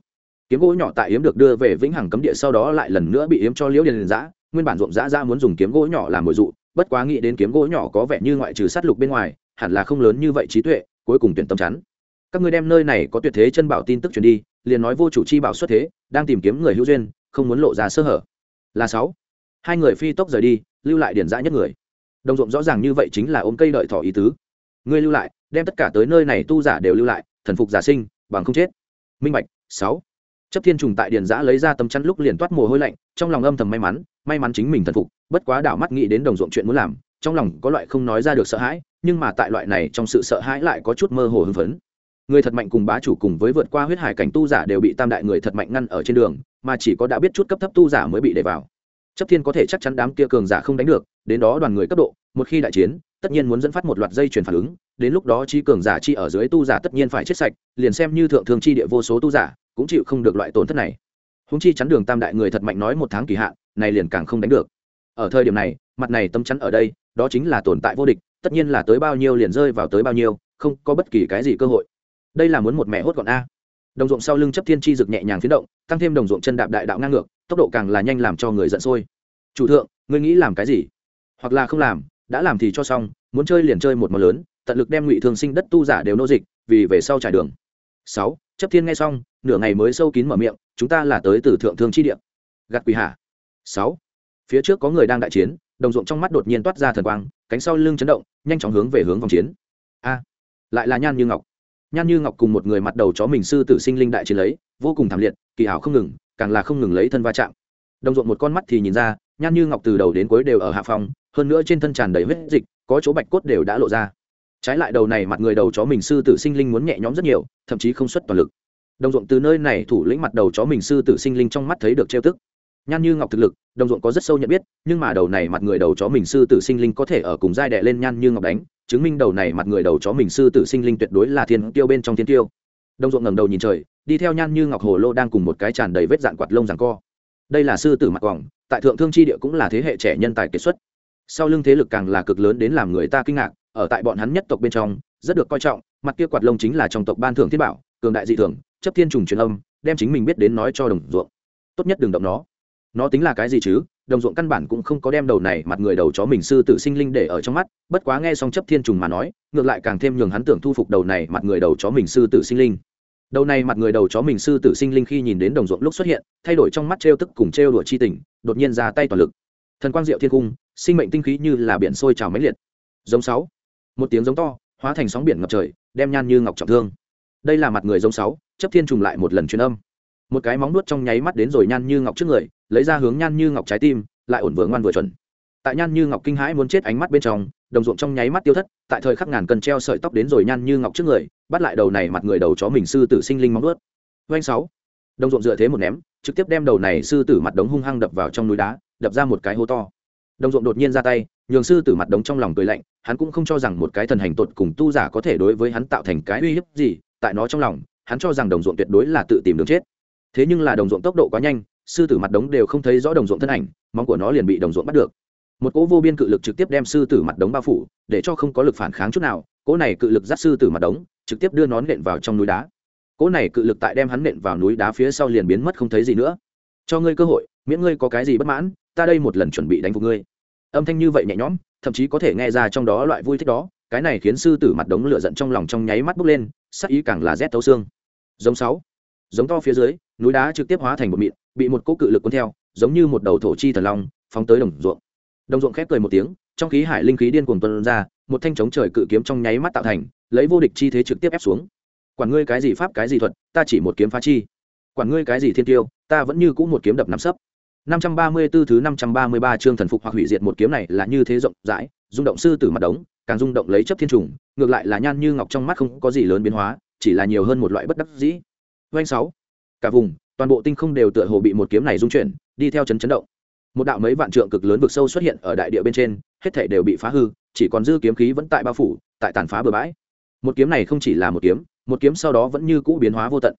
Kiếm gỗ nhỏ tại yếm được đưa về vĩnh hằng cấm địa sau đó lại lần nữa bị yếm cho liễu điền giã nguyên bản ruộng giã ra muốn dùng kiếm gỗ nhỏ làm mồi dụ, bất quá nghĩ đến kiếm gỗ nhỏ có vẻ như ngoại trừ sát lục bên ngoài, hẳn là không lớn như vậy trí tuệ, cuối cùng tuyển tâm chắn các ngươi đem nơi này có tuyệt thế chân bảo tin tức truyền đi, liền nói vô chủ chi bảo xuất thế, đang tìm kiếm người hữu duyên, không muốn lộ ra sơ hở. Là sáu. Hai người phi tốc rời đi, lưu lại điển dã nhất người. Đồng ruộng rõ ràng như vậy chính là ôm cây đợi thỏ ý tứ. Ngươi lưu lại, đem tất cả tới nơi này tu giả đều lưu lại, thần phục giả sinh, bằng không chết. Minh bạch, sáu. Chấp thiên trùng tại điền giã lấy ra tấm chắn lúc liền toát mồ hôi lạnh, trong lòng âm thầm may mắn may mắn chính mình thần phục, bất quá đảo mắt nghĩ đến đồng ruộng chuyện muốn làm, trong lòng có loại không nói ra được sợ hãi, nhưng mà tại loại này trong sự sợ hãi lại có chút mơ hồ hưng phấn người thật mạnh cùng bá chủ cùng với vượt qua huyết hải cảnh tu giả đều bị tam đại người thật mạnh ngăn ở trên đường, mà chỉ có đã biết chút cấp thấp tu giả mới bị để vào. Chấp thiên có thể chắc chắn đám kia cường giả không đánh được, đến đó đoàn người cấp độ, một khi đại chiến, tất nhiên muốn dẫn phát một loạt dây chuyển phản ứng, đến lúc đó chi cường giả chi ở dưới tu giả tất nhiên phải chết sạch, liền xem như thượng thường chi địa vô số tu giả, cũng chịu không được loại tổn thất này. Húng chi chắn đường tam đại người thật mạnh nói một tháng kỳ hạn, này liền càng không đánh được. Ở thời điểm này, mặt này tâm chắn ở đây, đó chính là tồn tại vô địch, tất nhiên là tới bao nhiêu liền rơi vào tới bao nhiêu, không có bất kỳ cái gì cơ hội đây là muốn một mẹ hốt gọn a. Đồng ruộng sau lưng chấp thiên chi rực nhẹ nhàng phiến động, tăng thêm đồng ruộng chân đạp đại đạo ngang ngược, tốc độ càng là nhanh làm cho người giận sôi. Chủ thượng, ngươi nghĩ làm cái gì? Hoặc là không làm, đã làm thì cho xong, muốn chơi liền chơi một món lớn, tận lực đem ngụy thường sinh đất tu giả đều nô dịch, vì về sau trải đường. Sáu, chấp thiên nghe xong, nửa ngày mới sâu kín mở miệng, chúng ta là tới từ thượng thương chi địa. Gạt quỷ hạ. Sáu, phía trước có người đang đại chiến, đồng ruộng trong mắt đột nhiên toát ra thần quang, cánh sau lưng chấn động, nhanh chóng hướng về hướng vòng chiến. A, lại là nhan như ngọc nhan như ngọc cùng một người mặt đầu chó mình sư tử sinh linh đại chiến lấy, vô cùng thảm liệt, kỳ hảo không ngừng, càng là không ngừng lấy thân va chạm. Đồng ruộng một con mắt thì nhìn ra, nhan như ngọc từ đầu đến cuối đều ở hạ phòng, hơn nữa trên thân tràn đầy huyết dịch, có chỗ bạch cốt đều đã lộ ra. Trái lại đầu này mặt người đầu chó mình sư tử sinh linh muốn nhẹ nhõm rất nhiều, thậm chí không xuất toàn lực. Đồng ruộng từ nơi này thủ lĩnh mặt đầu chó mình sư tử sinh linh trong mắt thấy được trêu tức nhan như ngọc thực lực, đồng ruộng có rất sâu nhận biết, nhưng mà đầu này mặt người đầu chó mình sư tử sinh linh có thể ở cùng giai đệ lên nhan như ngọc đánh, chứng minh đầu này mặt người đầu chó mình sư tử sinh linh tuyệt đối là thiên tiêu bên trong thiên tiêu đồng ruộng ngẩng đầu nhìn trời, đi theo nhan như ngọc hồ lô đang cùng một cái tràn đầy vết dạn quạt lông rằng co. Đây là sư tử mặt quòng, tại thượng thương tri địa cũng là thế hệ trẻ nhân tài kiệt xuất. Sau lưng thế lực càng là cực lớn đến làm người ta kinh ngạc, ở tại bọn hắn nhất tộc bên trong, rất được coi trọng, mặt kia quạt lông chính là trong tộc ban thưởng thiên bảo, cường đại dị thường, chấp thiên trùng truyền âm, đem chính mình biết đến nói cho đồng ruộng. Tốt nhất đừng động nó nó tính là cái gì chứ? Đồng ruộng căn bản cũng không có đem đầu này mặt người đầu chó mình sư tử sinh linh để ở trong mắt, bất quá nghe xong chấp thiên trùng mà nói, ngược lại càng thêm nhường hắn tưởng thu phục đầu này mặt người đầu chó mình sư tử sinh linh. Đầu này mặt người đầu chó mình sư tử sinh linh khi nhìn đến đồng ruộng lúc xuất hiện, thay đổi trong mắt trêu tức cùng trêu đùa chi tình, đột nhiên ra tay toàn lực. Thần quang diệu thiên cung, sinh mệnh tinh khí như là biển sôi trào máy liệt. Giống sáu. Một tiếng giống to, hóa thành sóng biển ngập trời, đem nhan như ngọc trọng thương. Đây là mặt người giống sáu, chấp thiên trùng lại một lần truyền âm một cái móng nuốt trong nháy mắt đến rồi nhan như ngọc trước người, lấy ra hướng nhan như ngọc trái tim, lại ổn vừa ngoan vừa chuẩn. Tại nhan như ngọc kinh hãi muốn chết ánh mắt bên trong, đồng ruộng trong nháy mắt tiêu thất, tại thời khắc ngàn cần treo sợi tóc đến rồi nhan như ngọc trước người, bắt lại đầu này mặt người đầu chó mình sư tử sinh linh móng ướt doanh sáu. Đồng ruộng dựa thế một ném, trực tiếp đem đầu này sư tử mặt đống hung hăng đập vào trong núi đá, đập ra một cái hố to. Đồng ruộng đột nhiên ra tay, nhường sư tử mặt đống trong lòng cười lạnh, hắn cũng không cho rằng một cái thần hành tột cùng tu giả có thể đối với hắn tạo thành cái uy hiếp gì, tại nó trong lòng, hắn cho rằng đồng ruộng tuyệt đối là tự tìm đường chết thế nhưng là đồng ruộng tốc độ quá nhanh, sư tử mặt đống đều không thấy rõ đồng ruộng thân ảnh, móng của nó liền bị đồng ruộng bắt được. Một cỗ vô biên cự lực trực tiếp đem sư tử mặt đống bao phủ, để cho không có lực phản kháng chút nào, cỗ này cự lực dắt sư tử mặt đống, trực tiếp đưa nón nện vào trong núi đá. Cỗ này cự lực tại đem hắn nện vào núi đá phía sau liền biến mất không thấy gì nữa. Cho ngươi cơ hội, miễn ngươi có cái gì bất mãn, ta đây một lần chuẩn bị đánh phục ngươi. Âm thanh như vậy nhẹ nhõm, thậm chí có thể nghe ra trong đó loại vui thích đó, cái này khiến sư tử mặt đống lửa giận trong lòng trong nháy mắt bốc lên, sắc ý càng là rét thấu xương. Giống sáu giống to phía dưới núi đá trực tiếp hóa thành một mịn bị một cỗ cự lực cuốn theo giống như một đầu thổ chi thần long phóng tới đồng ruộng. Đồng ruộng khép cười một tiếng trong khí hải linh khí điên cuồng tuân ra một thanh chống trời cự kiếm trong nháy mắt tạo thành lấy vô địch chi thế trực tiếp ép xuống. Quản ngươi cái gì pháp cái gì thuật ta chỉ một kiếm phá chi. Quản ngươi cái gì thiên tiêu ta vẫn như cũ một kiếm đập nắm sấp. 534 thứ 533 chương thần phục hoặc hủy diệt một kiếm này là như thế rộng rãi, rung động sư tử mặt đống, càng rung động lấy chấp thiên trùng, ngược lại là nhan như ngọc trong mắt không có gì lớn biến hóa, chỉ là nhiều hơn một loại bất đắc dĩ. Oanh sáu. Cả vùng, toàn bộ tinh không đều tựa hồ bị một kiếm này rung chuyển, đi theo chấn chấn động. Một đạo mấy vạn trượng cực lớn vực sâu xuất hiện ở đại địa bên trên, hết thảy đều bị phá hư, chỉ còn dư kiếm khí vẫn tại bao phủ, tại tàn phá bờ bãi. Một kiếm này không chỉ là một kiếm, một kiếm sau đó vẫn như cũ biến hóa vô tận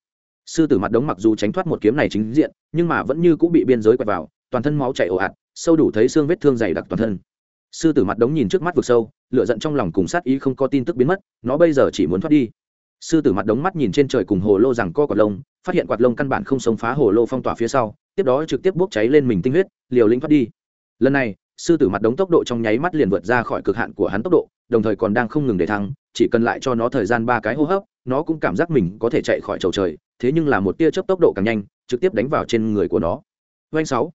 sư tử mặt đống mặc dù tránh thoát một kiếm này chính diện nhưng mà vẫn như cũ bị biên giới quẹt vào toàn thân máu chảy ồ ạt sâu đủ thấy xương vết thương dày đặc toàn thân sư tử mặt đống nhìn trước mắt vực sâu lửa giận trong lòng cùng sát ý không có tin tức biến mất nó bây giờ chỉ muốn thoát đi sư tử mặt đống mắt nhìn trên trời cùng hồ lô rằng co quạt lông, phát hiện quạt lông căn bản không sống phá hồ lô phong tỏa phía sau, tiếp đó trực tiếp bốc cháy lên mình tinh huyết, liều lĩnh thoát đi. Lần này, sư tử mặt đống tốc độ trong nháy mắt liền vượt ra khỏi cực hạn của hắn tốc độ, đồng thời còn đang không ngừng để thăng, chỉ cần lại cho nó thời gian ba cái hô hấp, nó cũng cảm giác mình có thể chạy khỏi chầu trời, thế nhưng là một tia chớp tốc độ càng nhanh, trực tiếp đánh vào trên người của nó. Doanh sáu.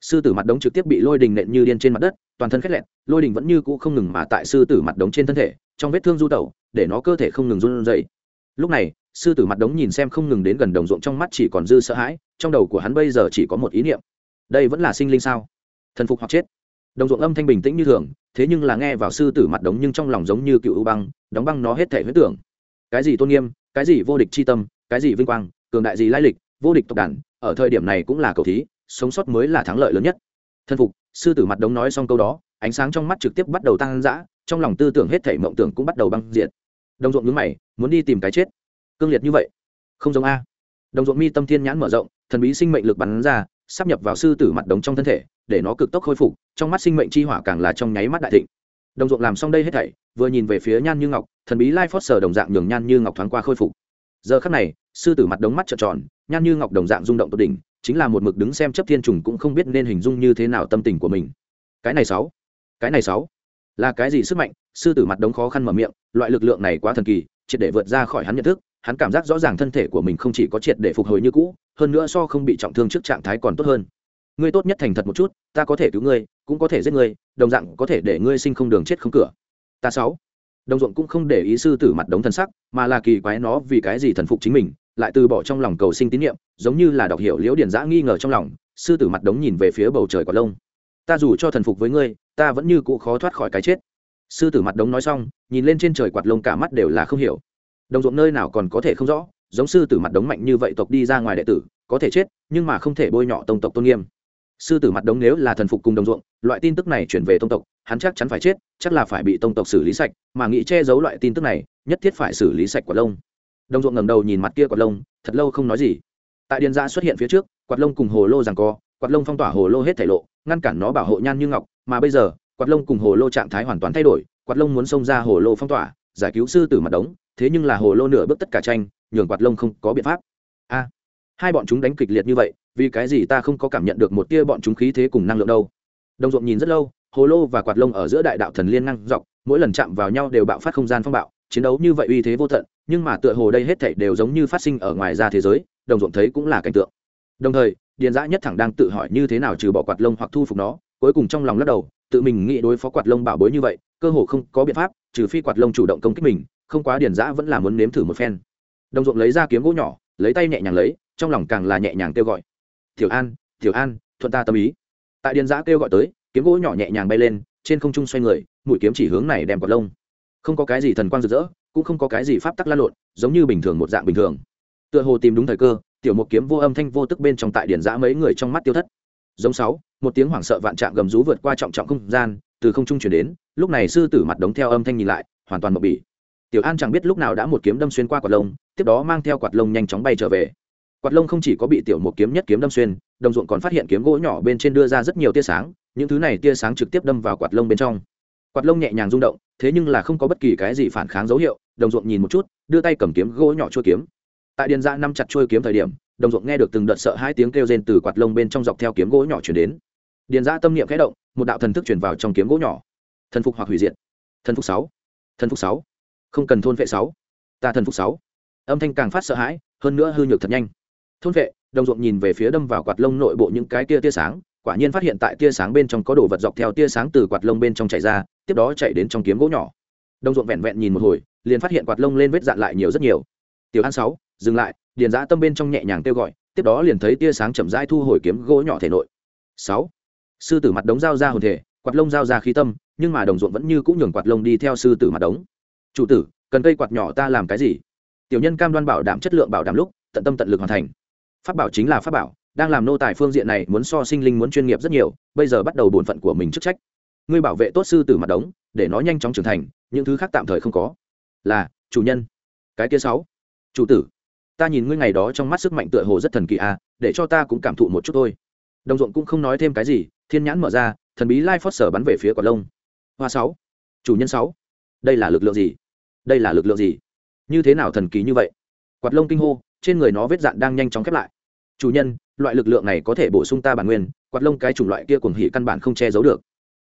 Sư tử mặt đống trực tiếp bị lôi đình nện như điên trên mặt đất, toàn thân khét lẹn, lôi đình vẫn như cũ không ngừng mà tại sư tử mặt đống trên thân thể, trong vết thương du tẩu, để nó cơ thể không ngừng run dậy lúc này sư tử mặt đống nhìn xem không ngừng đến gần đồng ruộng trong mắt chỉ còn dư sợ hãi trong đầu của hắn bây giờ chỉ có một ý niệm. Đây vẫn là sinh linh sao? Thần phục hoặc chết. Đồng ruộng âm thanh bình tĩnh như thường thế nhưng là nghe vào sư tử mặt đống nhưng trong lòng giống như cựu băng đóng băng nó hết thể huyết tưởng. Cái gì tôn nghiêm cái gì vô địch c h i tâm cái gì vinh quang cường đại gì lai lịch vô địch tộc đản, ở thời điểm này cũng là cầu thí sống sót mới là thắng lợi lớn nhất. Thân phục sư tử mặt đống nói xong câu đó ánh sáng trong mắt trực tiếp bắt đầu tăng dã trong lòng tư tưởng hết thể mộng tưởng cũng bắt đầu băng diệt đồng ruộng nhướng mày, muốn đi tìm cái chết. Cương liệt như vậy, không giống a. Đồng ruộng mi tâm thiên nhãn mở rộng, thần bí sinh mệnh lực bắn ra, sắp nhập vào sư tử mặt đống trong thân thể, để nó cực tốc khôi phục, trong mắt sinh mệnh chi hỏa càng là trong nháy mắt đại thịnh. Đồng ruộng làm xong đây hết thảy, vừa nhìn về phía nhan như ngọc, thần bí lai phót sờ đồng dạng nhường nhan như ngọc thoáng qua khôi phục. Giờ khắc này, sư tử mặt đống mắt trợn tròn, nhan như ngọc đồng dạng rung động tột đỉnh, chính là một mực đứng xem chấp thiên trùng cũng không biết nên hình dung như thế nào tâm tình của mình. Cái này sáu, cái này sáu là cái gì sức mạnh? Sư tử mặt đống khó khăn mở miệng, loại lực lượng này quá thần kỳ, triệt để vượt ra khỏi hắn nhận thức, hắn cảm giác rõ ràng thân thể của mình không chỉ có triệt để phục hồi như cũ, hơn nữa so không bị trọng thương trước trạng thái còn tốt hơn. Ngươi tốt nhất thành thật một chút, ta có thể cứu ngươi, cũng có thể giết ngươi, đồng dạng có thể để ngươi sinh không đường chết không cửa. Ta sáu. Đồng ruộng cũng không để ý sư tử mặt đống thần sắc, mà là kỳ quái nó vì cái gì thần phục chính mình, lại từ bỏ trong lòng cầu sinh tín nhiệm, giống như là đọc hiểu liễu điển giã nghi ngờ trong lòng, sư tử mặt đống nhìn về phía bầu trời quả lông. Ta dù cho thần phục với ngươi ta vẫn như cũ khó thoát khỏi cái chết. Sư tử mặt đống nói xong, nhìn lên trên trời quạt lông cả mắt đều là không hiểu. Đồng ruộng nơi nào còn có thể không rõ, giống sư tử mặt đống mạnh như vậy tộc đi ra ngoài đệ tử, có thể chết, nhưng mà không thể bôi nhọ tông tộc tôn nghiêm. Sư tử mặt đống nếu là thần phục cùng đồng ruộng, loại tin tức này chuyển về tông tộc, hắn chắc chắn phải chết, chắc là phải bị tông tộc xử lý sạch, mà nghĩ che giấu loại tin tức này, nhất thiết phải xử lý sạch quạt lông. Đồng ruộng ngẩng đầu nhìn mặt kia quạt lông, thật lâu không nói gì. Tại điền giã xuất hiện phía trước, quạt lông cùng hồ lô rằng co, quạt lông phong tỏa hồ lô hết thể lộ ngăn cản nó bảo hộ nhan như ngọc, mà bây giờ, quạt lông cùng hồ lô trạng thái hoàn toàn thay đổi, quạt lông muốn xông ra hồ lô phong tỏa, giải cứu sư tử mặt đống thế nhưng là hồ lô nửa bước tất cả tranh, nhường quạt lông không có biện pháp. A, hai bọn chúng đánh kịch liệt như vậy, vì cái gì ta không có cảm nhận được một tia bọn chúng khí thế cùng năng lượng đâu? Đồng ruộng nhìn rất lâu, hồ lô và quạt lông ở giữa đại đạo thần liên năng dọc, mỗi lần chạm vào nhau đều bạo phát không gian phong bạo, chiến đấu như vậy uy thế vô tận, nhưng mà tựa hồ đây hết thảy đều giống như phát sinh ở ngoài ra thế giới, đồng ruộng thấy cũng là cảnh tượng. Đồng thời điền dã nhất thẳng đang tự hỏi như thế nào trừ bỏ quạt lông hoặc thu phục nó, cuối cùng trong lòng lắc đầu, tự mình nghĩ đối phó quạt lông bảo bối như vậy, cơ hồ không có biện pháp, trừ phi quạt lông chủ động công kích mình, không quá điền dã vẫn là muốn nếm thử một phen. Đồng ruộng lấy ra kiếm gỗ nhỏ, lấy tay nhẹ nhàng lấy, trong lòng càng là nhẹ nhàng kêu gọi. Tiểu an tiểu an, thuận ta tâm ý. Tại điền giã kêu gọi tới, kiếm gỗ nhỏ nhẹ nhàng bay lên, trên không trung xoay người, mũi kiếm chỉ hướng này đem quạt lông. Không có cái gì thần quang rực rỡ, cũng không có cái gì pháp tắc la lộn, giống như bình thường một dạng bình thường. Tựa hồ tìm đúng thời cơ tiểu một kiếm vô âm thanh vô tức bên trong tại điển giã mấy người trong mắt tiêu thất. Giống sáu, một tiếng hoảng sợ vạn trạng gầm rú vượt qua trọng trọng không gian, từ không trung chuyển đến, lúc này sư tử mặt đống theo âm thanh nhìn lại, hoàn toàn mộng bỉ. Tiểu an chẳng biết lúc nào đã một kiếm đâm xuyên qua quạt lông, tiếp đó mang theo quạt lông nhanh chóng bay trở về. Quạt lông không chỉ có bị tiểu một kiếm nhất kiếm đâm xuyên, đồng ruộng còn phát hiện kiếm gỗ nhỏ bên trên đưa ra rất nhiều tia sáng, những thứ này tia sáng trực tiếp đâm vào quạt lông bên trong. Quạt lông nhẹ nhàng rung động, thế nhưng là không có bất kỳ cái gì phản kháng dấu hiệu, đồng ruộng nhìn một chút, đưa tay cầm kiếm gỗ nhỏ chua kiếm tại điền ra năm chặt trôi kiếm thời điểm, đồng ruộng nghe được từng đợt sợ hai tiếng kêu rên từ quạt lông bên trong dọc theo kiếm gỗ nhỏ chuyển đến. Điền ra tâm niệm khẽ động, một đạo thần thức chuyển vào trong kiếm gỗ nhỏ. Thần phục hoặc hủy diệt. Thần phục sáu. Thần phục sáu. Không cần thôn vệ sáu. Ta thần phục sáu. Âm thanh càng phát sợ hãi, hơn nữa hư nhược thật nhanh. Thôn vệ, đồng ruộng nhìn về phía đâm vào quạt lông nội bộ những cái tia tia sáng, quả nhiên phát hiện tại tia sáng bên trong có đồ vật dọc theo tia sáng từ quạt lông bên trong chạy ra, tiếp đó chạy đến trong kiếm gỗ nhỏ. Đồng ruộng vẹn vẹn nhìn một hồi, liền phát hiện quạt lông lên vết dạn lại nhiều rất nhiều. Tiểu an sáu dừng lại, điền giã tâm bên trong nhẹ nhàng kêu gọi, tiếp đó liền thấy tia sáng chậm rãi thu hồi kiếm gỗ nhỏ thể nội. Sáu. Sư tử mặt đống dao ra hồn thể, quạt lông dao ra khí tâm, nhưng mà đồng ruộng vẫn như cũng nhường quạt lông đi theo sư tử mặt đống. Chủ tử, cần cây quạt nhỏ ta làm cái gì? Tiểu nhân cam đoan bảo đảm chất lượng bảo đảm lúc, tận tâm tận lực hoàn thành. Pháp bảo chính là pháp bảo, đang làm nô tài phương diện này muốn so sinh linh muốn chuyên nghiệp rất nhiều, bây giờ bắt đầu bổn phận của mình chức trách. Ngươi bảo vệ tốt sư tử mặt đống, để nó nhanh chóng trưởng thành, những thứ khác tạm thời không có. Là, chủ nhân. Cái kia sáu. Chủ tử ta nhìn ngươi ngày đó trong mắt sức mạnh tựa hồ rất thần kỳ à để cho ta cũng cảm thụ một chút thôi. Đồng ruộng cũng không nói thêm cái gì, thiên nhãn mở ra, thần bí lai phót sở bắn về phía quả lông. Hoa sáu, chủ nhân sáu, đây là lực lượng gì? Đây là lực lượng gì? Như thế nào thần kỳ như vậy? Quạt lông kinh hô, trên người nó vết dạn đang nhanh chóng khép lại. Chủ nhân, loại lực lượng này có thể bổ sung ta bản nguyên, quạt lông cái chủng loại kia cuồng hỉ căn bản không che giấu được.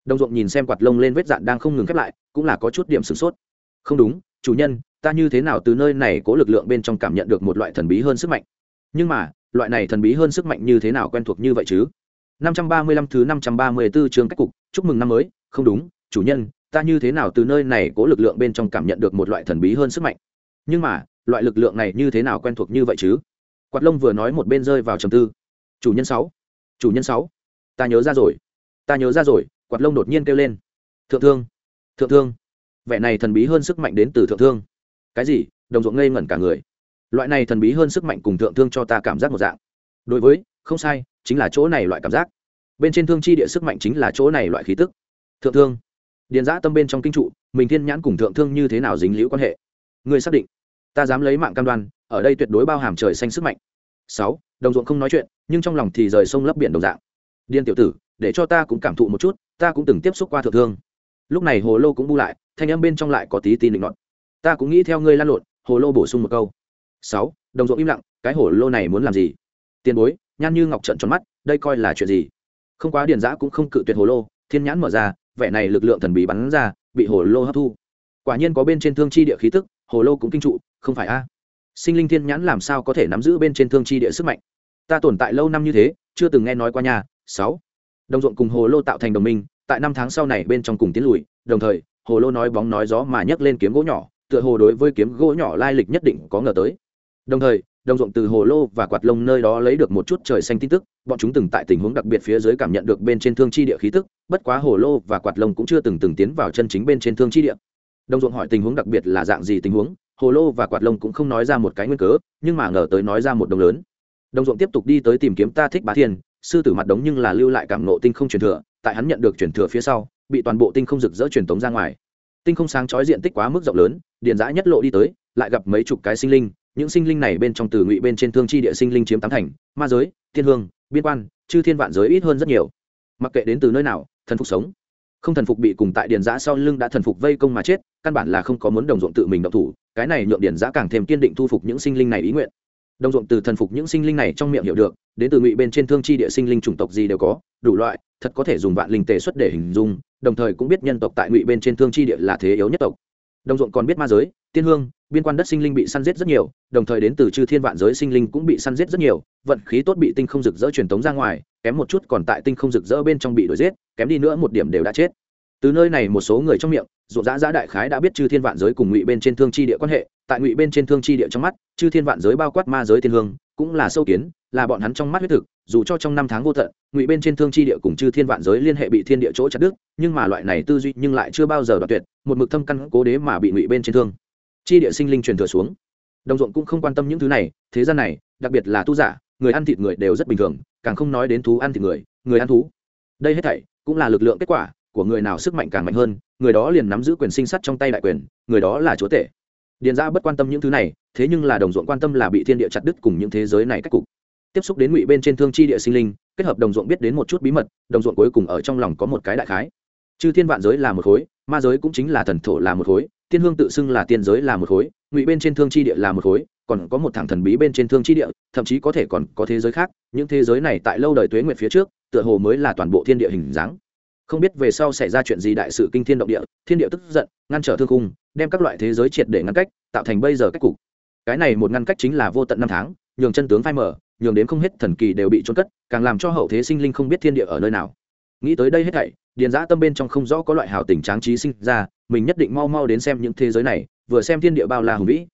Đồng ruộng nhìn xem quạt lông lên vết dạn đang không ngừng khép lại, cũng là có chút điểm sửng sốt. Không đúng, chủ nhân ta như thế nào từ nơi này có lực lượng bên trong cảm nhận được một loại thần bí hơn sức mạnh? Nhưng mà, loại này thần bí hơn sức mạnh như thế nào quen thuộc như vậy chứ? 535 thứ 534 chương cách cục, chúc mừng năm mới. Không đúng, chủ nhân, ta như thế nào từ nơi này có lực lượng bên trong cảm nhận được một loại thần bí hơn sức mạnh? Nhưng mà, loại lực lượng này như thế nào quen thuộc như vậy chứ? Quạt lông vừa nói một bên rơi vào trầm tư. Chủ nhân sáu. Chủ nhân sáu. Ta nhớ ra rồi. Ta nhớ ra rồi, quạt lông đột nhiên kêu lên. Thượng thương. Thượng thương. Vẻ này thần bí hơn sức mạnh đến từ thượng thương cái gì, đồng ruộng ngây ngẩn cả người. Loại này thần bí hơn sức mạnh cùng thượng thương cho ta cảm giác một dạng. Đối với, không sai, chính là chỗ này loại cảm giác. Bên trên thương chi địa sức mạnh chính là chỗ này loại khí tức. Thượng thương. Điền giã tâm bên trong kinh trụ, mình thiên nhãn cùng thượng thương như thế nào dính liễu quan hệ? Người xác định. Ta dám lấy mạng cam đoan, ở đây tuyệt đối bao hàm trời xanh sức mạnh. Sáu, đồng ruộng không nói chuyện, nhưng trong lòng thì rời sông lấp biển đồng dạng. Điên tiểu tử, để cho ta cũng cảm thụ một chút, ta cũng từng tiếp xúc qua thượng thương. Lúc này hồ lô cũng bu lại, thanh âm bên trong lại có tí tin định luận ta cũng nghĩ theo ngươi lan lộn, hồ lô bổ sung một câu. Sáu, đồng ruộng im lặng, cái hồ lô này muốn làm gì? Tiền bối, nhan như ngọc trận tròn mắt, đây coi là chuyện gì? Không quá điền giã cũng không cự tuyệt hồ lô, thiên nhãn mở ra, vẻ này lực lượng thần bí bắn ra, bị hồ lô hấp thu. Quả nhiên có bên trên thương chi địa khí tức, hồ lô cũng kinh trụ, không phải a? Sinh linh thiên nhãn làm sao có thể nắm giữ bên trên thương chi địa sức mạnh? Ta tồn tại lâu năm như thế, chưa từng nghe nói qua nhà sáu, đồng ruộng cùng hồ lô tạo thành đồng minh, tại năm tháng sau này bên trong cùng tiến lùi, đồng thời, hồ lô nói bóng nói gió mà nhấc lên kiếm gỗ nhỏ tựa hồ đối với kiếm gỗ nhỏ lai lịch nhất định có ngờ tới. Đồng thời, đồng ruộng từ hồ lô và quạt lông nơi đó lấy được một chút trời xanh tin tức, bọn chúng từng tại tình huống đặc biệt phía dưới cảm nhận được bên trên thương chi địa khí tức, bất quá hồ lô và quạt lông cũng chưa từng từng tiến vào chân chính bên trên thương chi địa. Đồng ruộng hỏi tình huống đặc biệt là dạng gì tình huống, hồ lô và quạt lông cũng không nói ra một cái nguyên cớ, nhưng mà ngờ tới nói ra một đồng lớn. Đồng ruộng tiếp tục đi tới tìm kiếm ta thích bá thiên, sư tử mặt đống nhưng là lưu lại cảm nộ tinh không truyền thừa, tại hắn nhận được truyền thừa phía sau, bị toàn bộ tinh không rực rỡ truyền tống ra ngoài tinh không sáng chói diện tích quá mức rộng lớn điện giã nhất lộ đi tới, lại gặp mấy chục cái sinh linh, những sinh linh này bên trong từ ngụy bên trên thương chi địa sinh linh chiếm tám thành, ma giới, thiên hương, biên quan, chư thiên vạn giới ít hơn rất nhiều. Mặc kệ đến từ nơi nào, thần phục sống. Không thần phục bị cùng tại điền giã sau lưng đã thần phục vây công mà chết, căn bản là không có muốn đồng ruộng tự mình động thủ, cái này nhượng điền giã càng thêm kiên định thu phục những sinh linh này ý nguyện. Đồng ruộng từ thần phục những sinh linh này trong miệng hiểu được, đến từ ngụy bên trên thương chi địa sinh linh chủng tộc gì đều có, đủ loại, thật có thể dùng vạn linh tề xuất để hình dung đồng thời cũng biết nhân tộc tại ngụy bên trên thương chi địa là thế yếu nhất tộc. Đồng ruộng còn biết ma giới, tiên hương, biên quan đất sinh linh bị săn giết rất nhiều, đồng thời đến từ chư thiên vạn giới sinh linh cũng bị săn giết rất nhiều, vận khí tốt bị tinh không rực rỡ truyền tống ra ngoài, kém một chút còn tại tinh không rực rỡ bên trong bị đuổi giết, kém đi nữa một điểm đều đã chết. Từ nơi này một số người trong miệng, ruộng giã giã đại khái đã biết chư thiên vạn giới cùng ngụy bên trên thương chi địa quan hệ, tại ngụy bên trên thương chi địa trong mắt, chư thiên vạn giới bao quát ma giới thiên hương cũng là sâu kiến, là bọn hắn trong mắt huyết thực, dù cho trong năm tháng vô tận, ngụy bên trên thương chi địa cùng chư thiên vạn giới liên hệ bị thiên địa chỗ chặt đứt, nhưng mà loại này tư duy nhưng lại chưa bao giờ đoạt tuyệt, một mực thâm căn cố đế mà bị ngụy bên trên thương. Chi địa sinh linh truyền thừa xuống. Đồng ruộng cũng không quan tâm những thứ này, thế gian này, đặc biệt là tu giả, người ăn thịt người đều rất bình thường, càng không nói đến thú ăn thịt người người ăn thú. Đây hết thảy cũng là lực lượng kết quả của người nào sức mạnh càng mạnh hơn, người đó liền nắm giữ quyền sinh sắt trong tay đại quyền, người đó là chúa tể điền ra bất quan tâm những thứ này, thế nhưng là đồng ruộng quan tâm là bị thiên địa chặt đứt cùng những thế giới này cách cục. Tiếp xúc đến ngụy bên trên thương chi địa sinh linh, kết hợp đồng ruộng biết đến một chút bí mật, đồng ruộng cuối cùng ở trong lòng có một cái đại khái. Chư thiên vạn giới là một khối, ma giới cũng chính là thần thổ là một khối tiên hương tự xưng là tiên giới là một khối, ngụy bên trên thương chi địa là một khối, còn có một thằng thần bí bên trên thương chi địa, thậm chí có thể còn có thế giới khác, những thế giới này tại lâu đời tuế nguyệt phía trước, tựa hồ mới là toàn bộ thiên địa hình dáng không biết về sau xảy ra chuyện gì đại sự kinh thiên động địa, thiên địa tức giận, ngăn trở thương khung, đem các loại thế giới triệt để ngăn cách, tạo thành bây giờ cách cục. Cái này một ngăn cách chính là vô tận năm tháng, nhường chân tướng phai mở nhường đến không hết thần kỳ đều bị trôn cất, càng làm cho hậu thế sinh linh không biết thiên địa ở nơi nào. Nghĩ tới đây hết thảy, điền giã tâm bên trong không rõ có loại hào tình tráng trí sinh ra, mình nhất định mau mau đến xem những thế giới này, vừa xem thiên địa bao la hùng vĩ.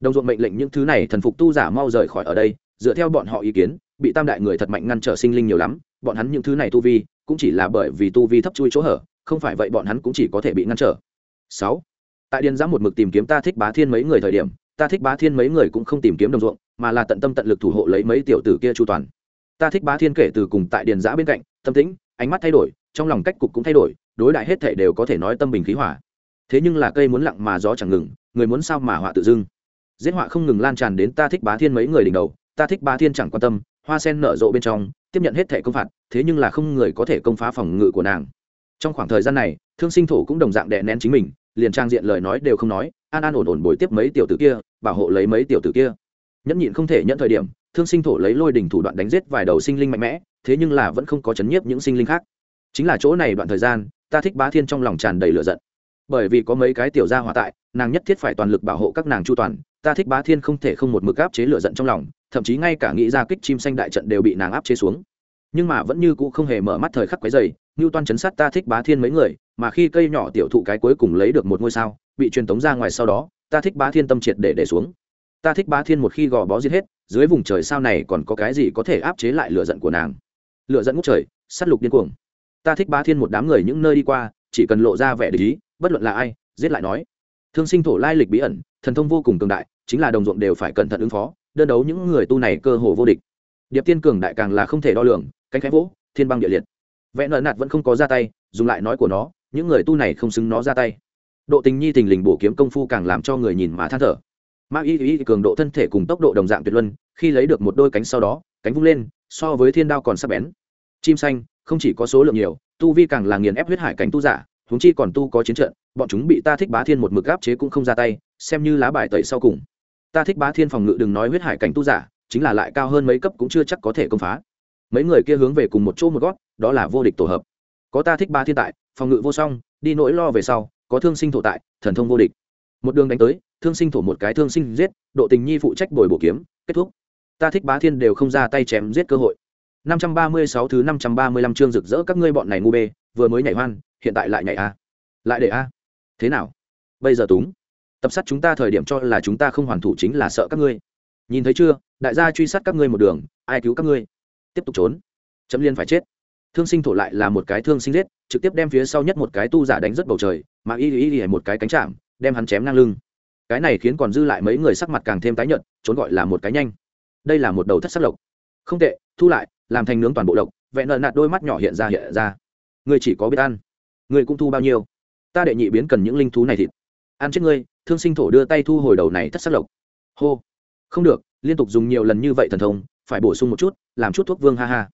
Đồng ruộng mệnh lệnh những thứ này thần phục tu giả mau rời khỏi ở đây, dựa theo bọn họ ý kiến, bị tam đại người thật mạnh ngăn trở sinh linh nhiều lắm, bọn hắn những thứ này tu vi cũng chỉ là bởi vì tu vi thấp chui chỗ hở, không phải vậy bọn hắn cũng chỉ có thể bị ngăn trở. Sáu, tại điền giã một mực tìm kiếm ta thích bá thiên mấy người thời điểm, ta thích bá thiên mấy người cũng không tìm kiếm đồng ruộng, mà là tận tâm tận lực thủ hộ lấy mấy tiểu tử kia chu toàn. Ta thích bá thiên kể từ cùng tại điền giã bên cạnh, tâm tĩnh, ánh mắt thay đổi, trong lòng cách cục cũng thay đổi, đối đại hết thể đều có thể nói tâm bình khí hỏa thế nhưng là cây muốn lặng mà gió chẳng ngừng, người muốn sao mà họa tự dưng? Giết họa không ngừng lan tràn đến ta thích bá thiên mấy người đỉnh đầu, ta thích bá thiên chẳng quan tâm, hoa sen nở rộ bên trong tiếp nhận hết thể công phạt, thế nhưng là không người có thể công phá phòng ngự của nàng. Trong khoảng thời gian này, thương sinh thổ cũng đồng dạng đè nén chính mình, liền trang diện lời nói đều không nói, an an ổn ổn bồi tiếp mấy tiểu tử kia, bảo hộ lấy mấy tiểu tử kia. Nhẫn nhịn không thể nhận thời điểm, thương sinh thổ lấy lôi đỉnh thủ đoạn đánh giết vài đầu sinh linh mạnh mẽ, thế nhưng là vẫn không có chấn nhiếp những sinh linh khác. Chính là chỗ này đoạn thời gian, ta thích bá thiên trong lòng tràn đầy lửa giận. Bởi vì có mấy cái tiểu gia hỏa tại, nàng nhất thiết phải toàn lực bảo hộ các nàng chu toàn ta thích bá thiên không thể không một mực áp chế lửa giận trong lòng, thậm chí ngay cả nghĩ ra kích chim xanh đại trận đều bị nàng áp chế xuống. Nhưng mà vẫn như cũ không hề mở mắt thời khắc quấy dày như toan chấn sát ta thích bá thiên mấy người, mà khi cây nhỏ tiểu thụ cái cuối cùng lấy được một ngôi sao, bị truyền tống ra ngoài sau đó, ta thích bá thiên tâm triệt để để xuống. Ta thích bá thiên một khi gò bó giết hết, dưới vùng trời sao này còn có cái gì có thể áp chế lại lửa giận của nàng? Lửa giận ngút trời sắt lục điên cuồng. Ta thích bá thiên một đám người những nơi đi qua, chỉ cần lộ ra vẻ để ý, bất luận là ai, giết lại nói. Thương sinh thổ lai lịch bí ẩn thần thông vô cùng cường đại, chính là đồng ruộng đều phải cẩn thận ứng phó, đơn đấu những người tu này cơ hồ vô địch. Điệp tiên cường đại càng là không thể đo lường, cánh khẽ vỗ, thiên băng địa liệt. Vẽ nợ nạt vẫn không có ra tay, dùng lại nói của nó, những người tu này không xứng nó ra tay. Độ tình nhi tình lình bổ kiếm công phu càng làm cho người nhìn mà than thở. Ma y y cường độ thân thể cùng tốc độ đồng dạng tuyệt luân, khi lấy được một đôi cánh sau đó, cánh vung lên, so với thiên đao còn sắc bén. Chim xanh, không chỉ có số lượng nhiều, tu vi càng là nghiền ép huyết hải cánh tu giả, huống chi còn tu có chiến trận, bọn chúng bị ta thích bá thiên một mực áp chế cũng không ra tay xem như lá bài tẩy sau cùng. Ta thích bá thiên phòng ngự đừng nói huyết hải cảnh tu giả, chính là lại cao hơn mấy cấp cũng chưa chắc có thể công phá. Mấy người kia hướng về cùng một chỗ một gót, đó là vô địch tổ hợp. Có ta thích ba thiên tại, phòng ngự vô song, đi nỗi lo về sau, có thương sinh thổ tại, thần thông vô địch. Một đường đánh tới, thương sinh thổ một cái thương sinh giết, độ tình nhi phụ trách bồi bổ kiếm, kết thúc. Ta thích bá thiên đều không ra tay chém giết cơ hội. 536 thứ 535 chương rực rỡ các ngươi bọn này ngu bê, vừa mới nhảy hoan, hiện tại lại nhảy a. Lại để a. Thế nào? Bây giờ túng tập sát chúng ta thời điểm cho là chúng ta không hoàn thủ chính là sợ các ngươi. Nhìn thấy chưa? Đại gia truy sát các ngươi một đường, ai cứu các ngươi? Tiếp tục trốn. Chấm liên phải chết. Thương sinh thổ lại là một cái thương sinh giết, trực tiếp đem phía sau nhất một cái tu giả đánh rất bầu trời, mà y y y một cái cánh chạm, đem hắn chém ngang lưng. Cái này khiến còn dư lại mấy người sắc mặt càng thêm tái nhợt, trốn gọi là một cái nhanh. Đây là một đầu thất sắc lộc. Không tệ, thu lại, làm thành nướng toàn bộ lộc vẹn nợ nạt đôi mắt nhỏ hiện ra hiện ra. Người chỉ có biết ăn. Người cũng thu bao nhiêu. Ta đệ nhị biến cần những linh thú này thịt. Ăn chết ngươi thương sinh thổ đưa tay thu hồi đầu này thất sắc lộc. Hô. Không được, liên tục dùng nhiều lần như vậy thần thông, phải bổ sung một chút, làm chút thuốc vương ha ha.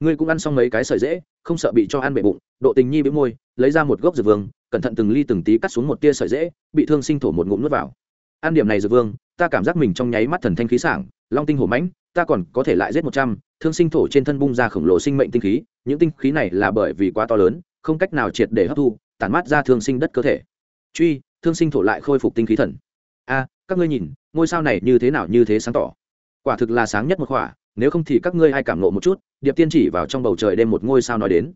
Ngươi cũng ăn xong mấy cái sợi dễ, không sợ bị cho ăn bể bụng, độ tình nhi bĩu môi, lấy ra một gốc dược vương, cẩn thận từng ly từng tí cắt xuống một tia sợi dễ, bị thương sinh thổ một ngụm nuốt vào. Ăn điểm này dược vương, ta cảm giác mình trong nháy mắt thần thanh khí sảng, long tinh hổ mãnh, ta còn có thể lại giết một trăm, thương sinh thổ trên thân bung ra khổng lồ sinh mệnh tinh khí, những tinh khí này là bởi vì quá to lớn, không cách nào triệt để hấp thu, tản mát ra thương sinh đất cơ thể. Truy thương sinh thổ lại khôi phục tinh khí thần. A, các ngươi nhìn, ngôi sao này như thế nào như thế sáng tỏ. Quả thực là sáng nhất một khỏa, nếu không thì các ngươi ai cảm nộ một chút, điệp tiên chỉ vào trong bầu trời đêm một ngôi sao nói đến.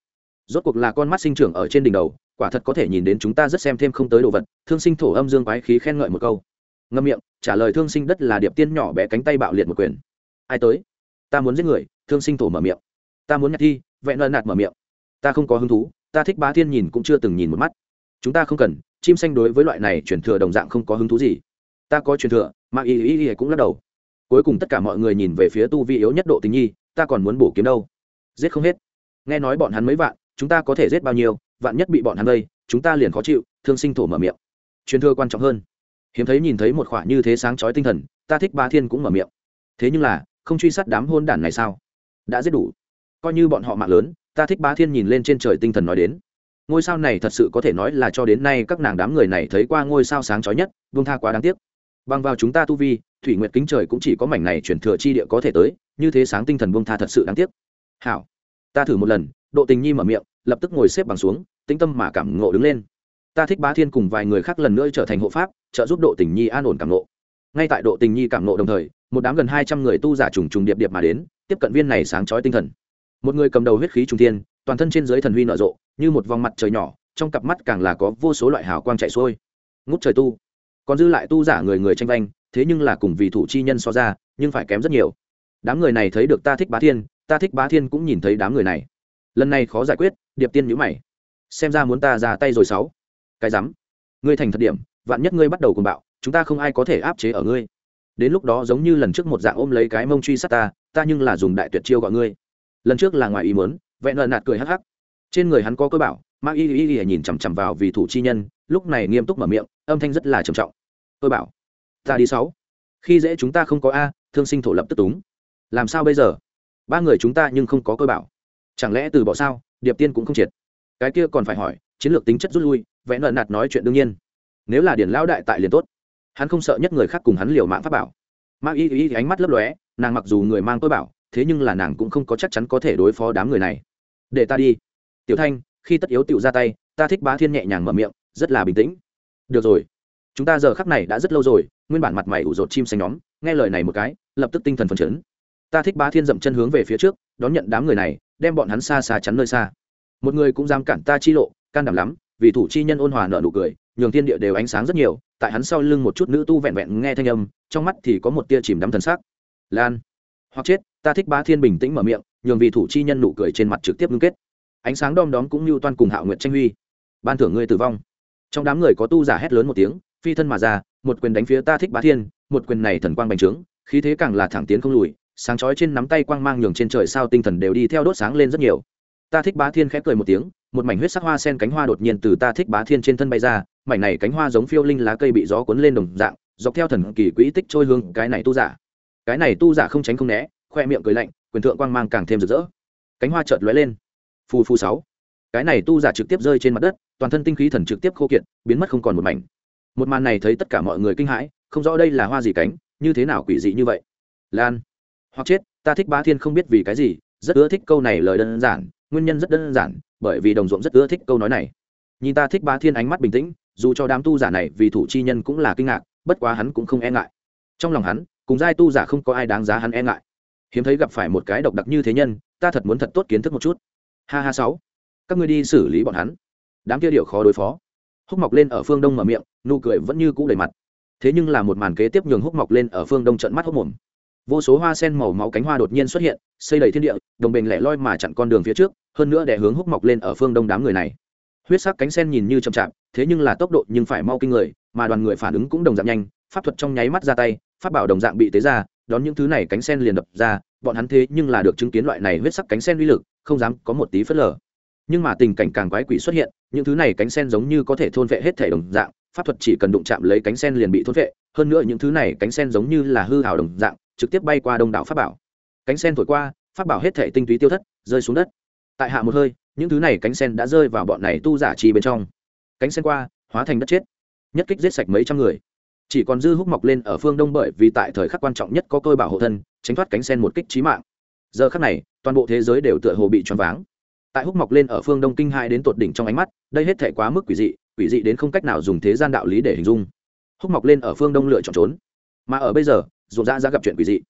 Rốt cuộc là con mắt sinh trưởng ở trên đỉnh đầu, quả thật có thể nhìn đến chúng ta rất xem thêm không tới đồ vật, thương sinh thổ âm dương quái khí khen ngợi một câu. Ngâm miệng, trả lời thương sinh đất là điệp tiên nhỏ bé cánh tay bạo liệt một quyền. Ai tới? Ta muốn giết người, thương sinh thổ mở miệng. Ta muốn nhặt thi, vẹn lợn nạt mở miệng. Ta không có hứng thú, ta thích bá thiên nhìn cũng chưa từng nhìn một mắt. Chúng ta không cần chim xanh đối với loại này truyền thừa đồng dạng không có hứng thú gì. Ta có truyền thừa mà y y y cũng lắc đầu. Cuối cùng tất cả mọi người nhìn về phía tu vi yếu nhất độ tình nhi ta còn muốn bổ kiếm đâu? Giết không hết. Nghe nói bọn hắn mấy vạn chúng ta có thể giết bao nhiêu vạn nhất bị bọn hắn đây, chúng ta liền khó chịu thương sinh thổ mở miệng. Truyền thừa quan trọng hơn. Hiếm thấy nhìn thấy một khoả như thế sáng chói tinh thần ta thích ba thiên cũng mở miệng. Thế nhưng là không truy sát đám hôn đản này sao? Đã giết đủ. Coi như bọn họ mạng lớn ta thích ba thiên nhìn lên trên trời tinh thần nói đến ngôi sao này thật sự có thể nói là cho đến nay các nàng đám người này thấy qua ngôi sao sáng chói nhất, vương tha quá đáng tiếc. Bằng vào chúng ta tu vi, thủy nguyệt kính trời cũng chỉ có mảnh này chuyển thừa chi địa có thể tới, như thế sáng tinh thần vương tha thật sự đáng tiếc. Hảo, ta thử một lần, độ tình nhi mở miệng, lập tức ngồi xếp bằng xuống, tĩnh tâm mà cảm ngộ đứng lên. Ta thích bá thiên cùng vài người khác lần nữa trở thành hộ pháp, trợ giúp độ tình nhi an ổn cảm ngộ. Ngay tại độ tình nhi cảm ngộ đồng thời, một đám gần hai trăm người tu giả trùng trùng điệp điệp mà đến, tiếp cận viên này sáng chói tinh thần. Một người cầm đầu huyết khí trung thiên toàn thân trên dưới thần huy nở rộ, như một vòng mặt trời nhỏ, trong cặp mắt càng là có vô số loại hào quang chạy xuôi. Ngút trời tu. Còn dư lại tu giả người người tranh vanh, thế nhưng là cùng vì thủ chi nhân so ra, nhưng phải kém rất nhiều. Đám người này thấy được ta thích bá thiên, ta thích bá thiên cũng nhìn thấy đám người này. Lần này khó giải quyết, điệp tiên nhữ mày. Xem ra muốn ta ra tay rồi sáu. Cái rắm. Ngươi thành thật điểm, vạn nhất ngươi bắt đầu cùng bạo, chúng ta không ai có thể áp chế ở ngươi. Đến lúc đó giống như lần trước một dạng ôm lấy cái mông truy sát ta ta nhưng là dùng đại tuyệt chiêu gọi ngươi. Lần trước là ngoài ý muốn vẹn lợn nạt cười hắc hắc. Trên người hắn có cơ bảo Ma y y y nhìn chằm chằm vào vì thủ chi nhân, lúc này nghiêm túc mở miệng, âm thanh rất là trầm trọng. Tôi bảo, ta đi sáu. Khi dễ chúng ta không có a, thương sinh thổ lập tức túng. Làm sao bây giờ? Ba người chúng ta nhưng không có cơ bảo. Chẳng lẽ từ bỏ sao? Điệp tiên cũng không triệt. Cái kia còn phải hỏi, chiến lược tính chất rút lui, vẽ nợ nạt nói chuyện đương nhiên. Nếu là điển lão đại tại liền tốt. Hắn không sợ nhất người khác cùng hắn liều mạng pháp bảo. Mang y y ánh mắt lấp lóe, nàng mặc dù người mang tôi bảo, thế nhưng là nàng cũng không có chắc chắn có thể đối phó đám người này để ta đi. Tiểu thanh, khi tất yếu tựu ra tay, ta thích bá thiên nhẹ nhàng mở miệng, rất là bình tĩnh. Được rồi. Chúng ta giờ khắc này đã rất lâu rồi, nguyên bản mặt mày ủ rột chim xanh nhóm, nghe lời này một cái, lập tức tinh thần phấn chấn. Ta thích bá thiên dậm chân hướng về phía trước, đón nhận đám người này, đem bọn hắn xa xa chắn nơi xa. Một người cũng dám cản ta chi lộ, can đảm lắm, vì thủ chi nhân ôn hòa nợ nụ cười, nhường thiên địa đều ánh sáng rất nhiều, tại hắn sau lưng một chút nữ tu vẹn vẹn nghe thanh âm, trong mắt thì có một tia chìm đắm thần sắc. Lan. Hoặc chết ta thích bá thiên bình tĩnh mở miệng, nhường vì thủ chi nhân nụ cười trên mặt trực tiếp ngưng kết. Ánh sáng đom đóm cũng như toan cùng hạo nguyện tranh huy. Ban thưởng ngươi tử vong. Trong đám người có tu giả hét lớn một tiếng, phi thân mà ra, một quyền đánh phía ta thích bá thiên, một quyền này thần quang bành trướng, khí thế càng là thẳng tiến không lùi, sáng chói trên nắm tay quang mang nhường trên trời sao tinh thần đều đi theo đốt sáng lên rất nhiều. Ta thích bá thiên khẽ cười một tiếng, một mảnh huyết sắc hoa sen cánh hoa đột nhiên từ ta thích bá thiên trên thân bay ra, mảnh này cánh hoa giống phiêu linh lá cây bị gió cuốn lên đồng dạng, dọc theo thần kỳ quỹ tích trôi hương cái này tu giả. Cái này tu giả không tránh không né khoe miệng cười lạnh, quyền thượng quang mang càng thêm rực rỡ. Cánh hoa chợt lóe lên. Phù phù sáu. Cái này tu giả trực tiếp rơi trên mặt đất, toàn thân tinh khí thần trực tiếp khô kiệt, biến mất không còn một mảnh. Một màn này thấy tất cả mọi người kinh hãi, không rõ đây là hoa gì cánh, như thế nào quỷ dị như vậy. Lan. Hoặc chết, ta thích bá thiên không biết vì cái gì, rất ưa thích câu này lời đơn giản, nguyên nhân rất đơn giản, bởi vì đồng ruộng rất ưa thích câu nói này. Nhìn ta thích bá thiên ánh mắt bình tĩnh, dù cho đám tu giả này vì thủ chi nhân cũng là kinh ngạc, bất quá hắn cũng không e ngại. Trong lòng hắn, cùng giai tu giả không có ai đáng giá hắn e ngại hiếm thấy gặp phải một cái độc đặc như thế nhân, ta thật muốn thật tốt kiến thức một chút. Ha ha sáu. Các ngươi đi xử lý bọn hắn. Đám kia điệu khó đối phó. Húc mọc lên ở phương đông mở miệng, nụ cười vẫn như cũ đầy mặt. Thế nhưng là một màn kế tiếp nhường húc mọc lên ở phương đông trận mắt hốc mồm. Vô số hoa sen màu máu cánh hoa đột nhiên xuất hiện, xây đầy thiên địa, đồng bình lẻ loi mà chặn con đường phía trước, hơn nữa để hướng húc mọc lên ở phương đông đám người này. Huyết sắc cánh sen nhìn như chậm chạp, thế nhưng là tốc độ nhưng phải mau kinh người, mà đoàn người phản ứng cũng đồng dạng nhanh, pháp thuật trong nháy mắt ra tay, pháp bảo đồng dạng bị tế ra đón những thứ này cánh sen liền đập ra, bọn hắn thế nhưng là được chứng kiến loại này huyết sắc cánh sen uy lực, không dám có một tí phớt lờ. Nhưng mà tình cảnh càng quái quỷ xuất hiện, những thứ này cánh sen giống như có thể thôn vệ hết thể đồng dạng, pháp thuật chỉ cần đụng chạm lấy cánh sen liền bị thôn vệ, hơn nữa những thứ này cánh sen giống như là hư hào đồng dạng, trực tiếp bay qua đông đảo pháp bảo. Cánh sen thổi qua, pháp bảo hết thể tinh túy tiêu thất, rơi xuống đất. Tại hạ một hơi, những thứ này cánh sen đã rơi vào bọn này tu giả chi bên trong. Cánh sen qua, hóa thành đất chết. Nhất kích giết sạch mấy trăm người chỉ còn dư húc mọc lên ở phương đông bởi vì tại thời khắc quan trọng nhất có cơ bảo hộ thân, tránh thoát cánh sen một kích trí mạng. Giờ khắc này, toàn bộ thế giới đều tựa hồ bị choáng váng. Tại húc mọc lên ở phương đông kinh hai đến tột đỉnh trong ánh mắt, đây hết thể quá mức quỷ dị quỷ dị đến không cách nào dùng thế gian đạo lý để hình dung. Húc mọc lên ở phương đông lựa chọn trốn. Mà ở bây giờ ruộng ra ra gặp chuyện quỷ dị.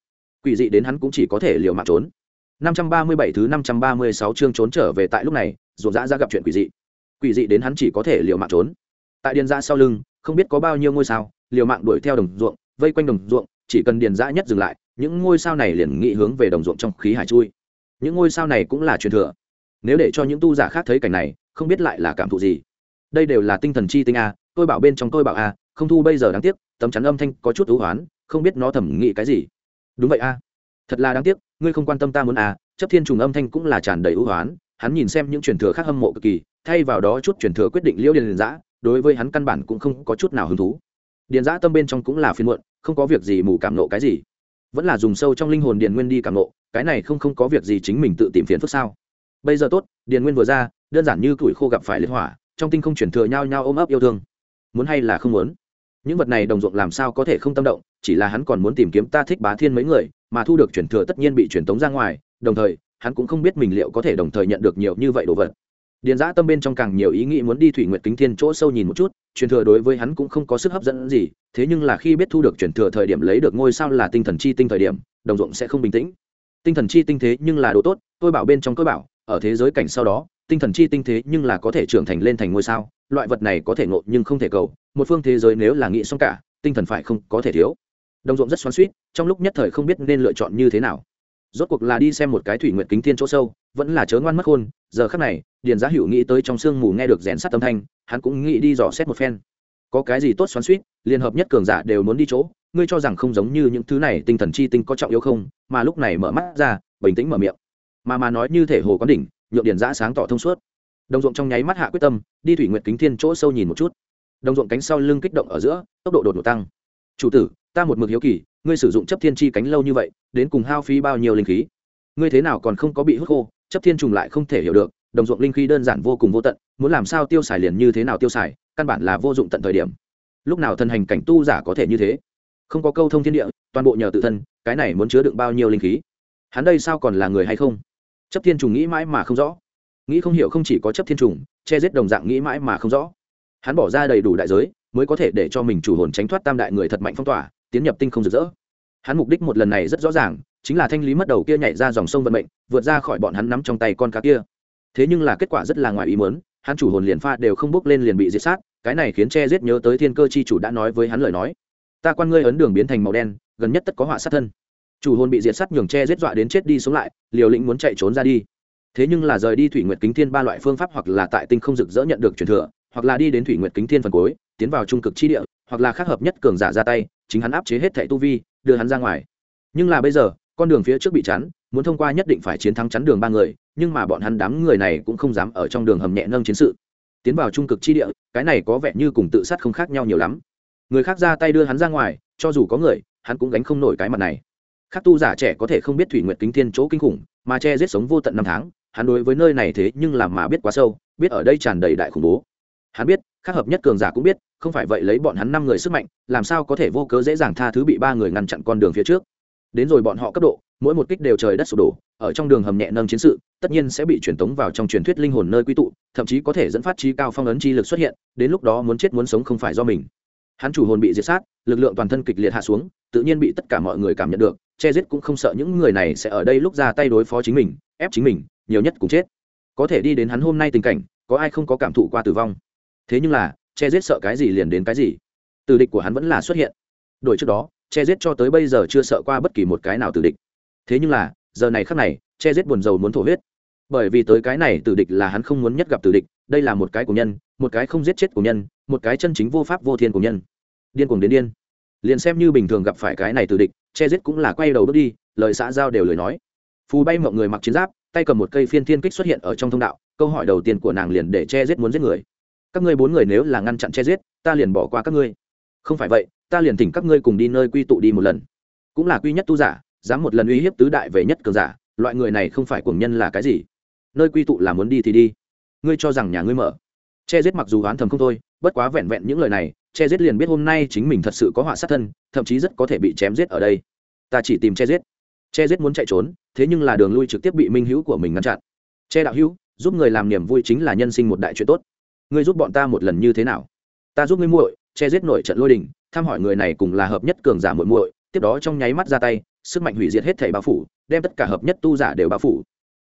Quỷ dị đến hắn cũng chỉ có thể liều mạng trốn. 537 thứ 536 chương trốn trở về tại lúc này ruộng ra ra gặp chuyện quỷ dị. Quỷ dị đến hắn chỉ có thể liều mạng trốn. Tại điền ra sau lưng, không biết có bao nhiêu ngôi sao liều mạng đuổi theo đồng ruộng, vây quanh đồng ruộng, chỉ cần điền dã nhất dừng lại, những ngôi sao này liền nghĩ hướng về đồng ruộng trong khí hải chui. Những ngôi sao này cũng là truyền thừa. Nếu để cho những tu giả khác thấy cảnh này, không biết lại là cảm thụ gì. Đây đều là tinh thần chi tinh a, tôi bảo bên trong tôi bảo a, không thu bây giờ đáng tiếc, tấm chắn âm thanh có chút ưu hoán, không biết nó thẩm nghĩ cái gì. Đúng vậy a. Thật là đáng tiếc, ngươi không quan tâm ta muốn a, chấp thiên trùng âm thanh cũng là tràn đầy ưu hoán, hắn nhìn xem những truyền thừa khác hâm mộ cực kỳ, thay vào đó chút truyền thừa quyết định liễu điền giã đối với hắn căn bản cũng không có chút nào hứng thú điền giã tâm bên trong cũng là phiên muộn, không có việc gì mù cảm nộ cái gì. Vẫn là dùng sâu trong linh hồn điền nguyên đi cảm nộ, cái này không không có việc gì chính mình tự tìm phiền phức sao? Bây giờ tốt, điền nguyên vừa ra, đơn giản như củi khô gặp phải liệt hỏa, trong tinh không chuyển thừa nhau nhau ôm ấp yêu thương. Muốn hay là không muốn? Những vật này đồng ruộng làm sao có thể không tâm động, chỉ là hắn còn muốn tìm kiếm ta thích bá thiên mấy người, mà thu được chuyển thừa tất nhiên bị truyền tống ra ngoài, đồng thời, hắn cũng không biết mình liệu có thể đồng thời nhận được nhiều như vậy đồ vật điền giã tâm bên trong càng nhiều ý nghĩ muốn đi thủy nguyệt kính thiên chỗ sâu nhìn một chút, truyền thừa đối với hắn cũng không có sức hấp dẫn gì, thế nhưng là khi biết thu được truyền thừa thời điểm lấy được ngôi sao là tinh thần chi tinh thời điểm, đồng ruộng sẽ không bình tĩnh. Tinh thần chi tinh thế nhưng là đồ tốt, tôi bảo bên trong tôi bảo, ở thế giới cảnh sau đó, tinh thần chi tinh thế nhưng là có thể trưởng thành lên thành ngôi sao, loại vật này có thể ngộ nhưng không thể cầu, một phương thế giới nếu là nghĩ xong cả, tinh thần phải không có thể thiếu. Đồng ruộng rất xoắn suýt trong lúc nhất thời không biết nên lựa chọn như thế nào rốt cuộc là đi xem một cái thủy nguyện kính thiên chỗ sâu, vẫn là chớ ngoan mất khôn, giờ khắc này, điền giá hữu nghĩ tới trong sương mù nghe được rèn sát âm thanh, hắn cũng nghĩ đi dò xét một phen. Có cái gì tốt xoắn suýt liên hợp nhất cường giả đều muốn đi chỗ, ngươi cho rằng không giống như những thứ này tinh thần chi tinh có trọng yếu không, mà lúc này mở mắt ra, bình tĩnh mở miệng. Mà mà nói như thể hồ quán đỉnh, nhượng điền giã sáng tỏ thông suốt. Đồng ruộng trong nháy mắt hạ quyết tâm, đi thủy nguyện kính thiên chỗ sâu nhìn một chút. Đồng ruộng cánh sau lưng kích động ở giữa, tốc độ đột ngột tăng. Chủ tử, ta một mực hiếu kỳ ngươi sử dụng chấp thiên chi cánh lâu như vậy, đến cùng hao phí bao nhiêu linh khí? Ngươi thế nào còn không có bị hút khô, chấp thiên trùng lại không thể hiểu được, đồng ruộng linh khí đơn giản vô cùng vô tận, muốn làm sao tiêu xài liền như thế nào tiêu xài, căn bản là vô dụng tận thời điểm. Lúc nào thần hành cảnh tu giả có thể như thế? Không có câu thông thiên địa, toàn bộ nhờ tự thân, cái này muốn chứa đựng bao nhiêu linh khí? Hắn đây sao còn là người hay không? Chấp thiên trùng nghĩ mãi mà không rõ. Nghĩ không hiểu không chỉ có chấp thiên trùng, che giết đồng dạng nghĩ mãi mà không rõ. Hắn bỏ ra đầy đủ đại giới, mới có thể để cho mình chủ hồn tránh thoát tam đại người thật mạnh phong tỏa tiến nhập tinh không rực rỡ. Hắn mục đích một lần này rất rõ ràng, chính là thanh lý mất đầu kia nhảy ra dòng sông vận mệnh, vượt ra khỏi bọn hắn nắm trong tay con cá kia. Thế nhưng là kết quả rất là ngoài ý muốn, hắn chủ hồn liền pha đều không bước lên liền bị diệt sát, cái này khiến che giết nhớ tới thiên cơ chi chủ đã nói với hắn lời nói. Ta quan ngươi ấn đường biến thành màu đen, gần nhất tất có họa sát thân. Chủ hồn bị diệt sát nhường che giết dọa đến chết đi sống lại, liều lĩnh muốn chạy trốn ra đi. Thế nhưng là rời đi thủy nguyệt kính thiên ba loại phương pháp hoặc là tại tinh không rực rỡ nhận được truyền thừa, hoặc là đi đến thủy nguyệt kính thiên phần cuối, tiến vào trung cực chi địa hoặc là khác hợp nhất cường giả ra tay, chính hắn áp chế hết thẻ tu vi, đưa hắn ra ngoài. Nhưng là bây giờ, con đường phía trước bị chắn, muốn thông qua nhất định phải chiến thắng chắn đường ba người, nhưng mà bọn hắn đám người này cũng không dám ở trong đường hầm nhẹ nâng chiến sự. Tiến vào trung cực chi địa, cái này có vẻ như cùng tự sát không khác nhau nhiều lắm. Người khác ra tay đưa hắn ra ngoài, cho dù có người, hắn cũng gánh không nổi cái mặt này. Khác tu giả trẻ có thể không biết thủy nguyệt kính thiên chỗ kinh khủng, mà che giết sống vô tận năm tháng, hắn đối với nơi này thế nhưng làm mà biết quá sâu, biết ở đây tràn đầy đại khủng bố. Hắn biết khác hợp nhất cường giả cũng biết, không phải vậy lấy bọn hắn năm người sức mạnh, làm sao có thể vô cớ dễ dàng tha thứ bị ba người ngăn chặn con đường phía trước. Đến rồi bọn họ cấp độ, mỗi một kích đều trời đất sụp đổ, ở trong đường hầm nhẹ nâng chiến sự, tất nhiên sẽ bị truyền tống vào trong truyền thuyết linh hồn nơi quy tụ, thậm chí có thể dẫn phát trí cao phong ấn chi lực xuất hiện, đến lúc đó muốn chết muốn sống không phải do mình. Hắn chủ hồn bị diệt sát, lực lượng toàn thân kịch liệt hạ xuống, tự nhiên bị tất cả mọi người cảm nhận được, che giết cũng không sợ những người này sẽ ở đây lúc ra tay đối phó chính mình, ép chính mình, nhiều nhất cũng chết. Có thể đi đến hắn hôm nay tình cảnh, có ai không có cảm thụ qua tử vong? Thế nhưng là, che giết sợ cái gì liền đến cái gì. Từ địch của hắn vẫn là xuất hiện. Đổi trước đó, che giết cho tới bây giờ chưa sợ qua bất kỳ một cái nào từ địch. Thế nhưng là, giờ này khắc này, che giết buồn rầu muốn thổ huyết. Bởi vì tới cái này từ địch là hắn không muốn nhất gặp từ địch, đây là một cái của nhân, một cái không giết chết của nhân, một cái chân chính vô pháp vô thiên của nhân. Điên cuồng đến điên. Liền xem như bình thường gặp phải cái này từ địch, che giết cũng là quay đầu bước đi, lời xã giao đều lời nói. Phù bay mọi người mặc chiến giáp, tay cầm một cây phiên thiên kích xuất hiện ở trong thông đạo, câu hỏi đầu tiên của nàng liền để che giết muốn giết người các ngươi bốn người nếu là ngăn chặn che giết, ta liền bỏ qua các ngươi. Không phải vậy, ta liền thỉnh các ngươi cùng đi nơi quy tụ đi một lần. Cũng là quy nhất tu giả, dám một lần uy hiếp tứ đại về nhất cường giả, loại người này không phải cuồng nhân là cái gì? Nơi quy tụ là muốn đi thì đi. Ngươi cho rằng nhà ngươi mở. Che giết mặc dù oán thầm không thôi, bất quá vẹn vẹn những lời này, che giết liền biết hôm nay chính mình thật sự có họa sát thân, thậm chí rất có thể bị chém giết ở đây. Ta chỉ tìm che giết. Che giết muốn chạy trốn, thế nhưng là đường lui trực tiếp bị minh hữu của mình ngăn chặn. Che đạo hữu, giúp người làm niềm vui chính là nhân sinh một đại chuyện tốt ngươi giúp bọn ta một lần như thế nào? Ta giúp ngươi muội, che giết nổi trận lôi đình, thăm hỏi người này cùng là hợp nhất cường giả muội muội, tiếp đó trong nháy mắt ra tay, sức mạnh hủy diệt hết thảy bao phủ, đem tất cả hợp nhất tu giả đều bao phủ.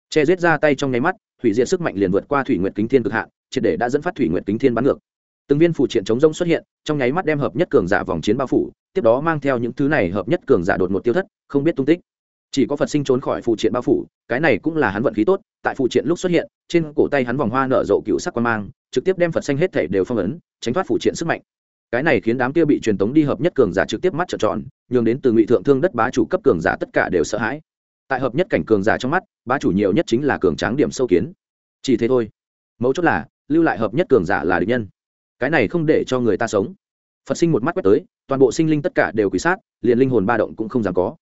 Che giết ra tay trong nháy mắt, hủy diệt sức mạnh liền vượt qua thủy nguyệt kính thiên cực hạn, triệt để đã dẫn phát thủy nguyệt kính thiên bắn ngược. Từng viên phụ triện chống rông xuất hiện, trong nháy mắt đem hợp nhất cường giả vòng chiến bao phủ, tiếp đó mang theo những thứ này hợp nhất cường giả đột ngột tiêu thất, không biết tung tích chỉ có phật sinh trốn khỏi phụ triện bao phủ, cái này cũng là hắn vận khí tốt, tại phụ triện lúc xuất hiện, trên cổ tay hắn vòng hoa nở rộ cựu sắc quan mang, trực tiếp đem phật xanh hết thể đều phong ấn, tránh thoát phụ triện sức mạnh. Cái này khiến đám kia bị truyền tống đi hợp nhất cường giả trực tiếp mắt trợn tròn, nhường đến từ ngụy thượng thương đất bá chủ cấp cường giả tất cả đều sợ hãi. Tại hợp nhất cảnh cường giả trong mắt, bá chủ nhiều nhất chính là cường tráng điểm sâu kiến. Chỉ thế thôi. Mấu chốt là, lưu lại hợp nhất cường giả là địch nhân. Cái này không để cho người ta sống. Phật sinh một mắt quét tới, toàn bộ sinh linh tất cả đều quý sát, liền linh hồn ba động cũng không dám có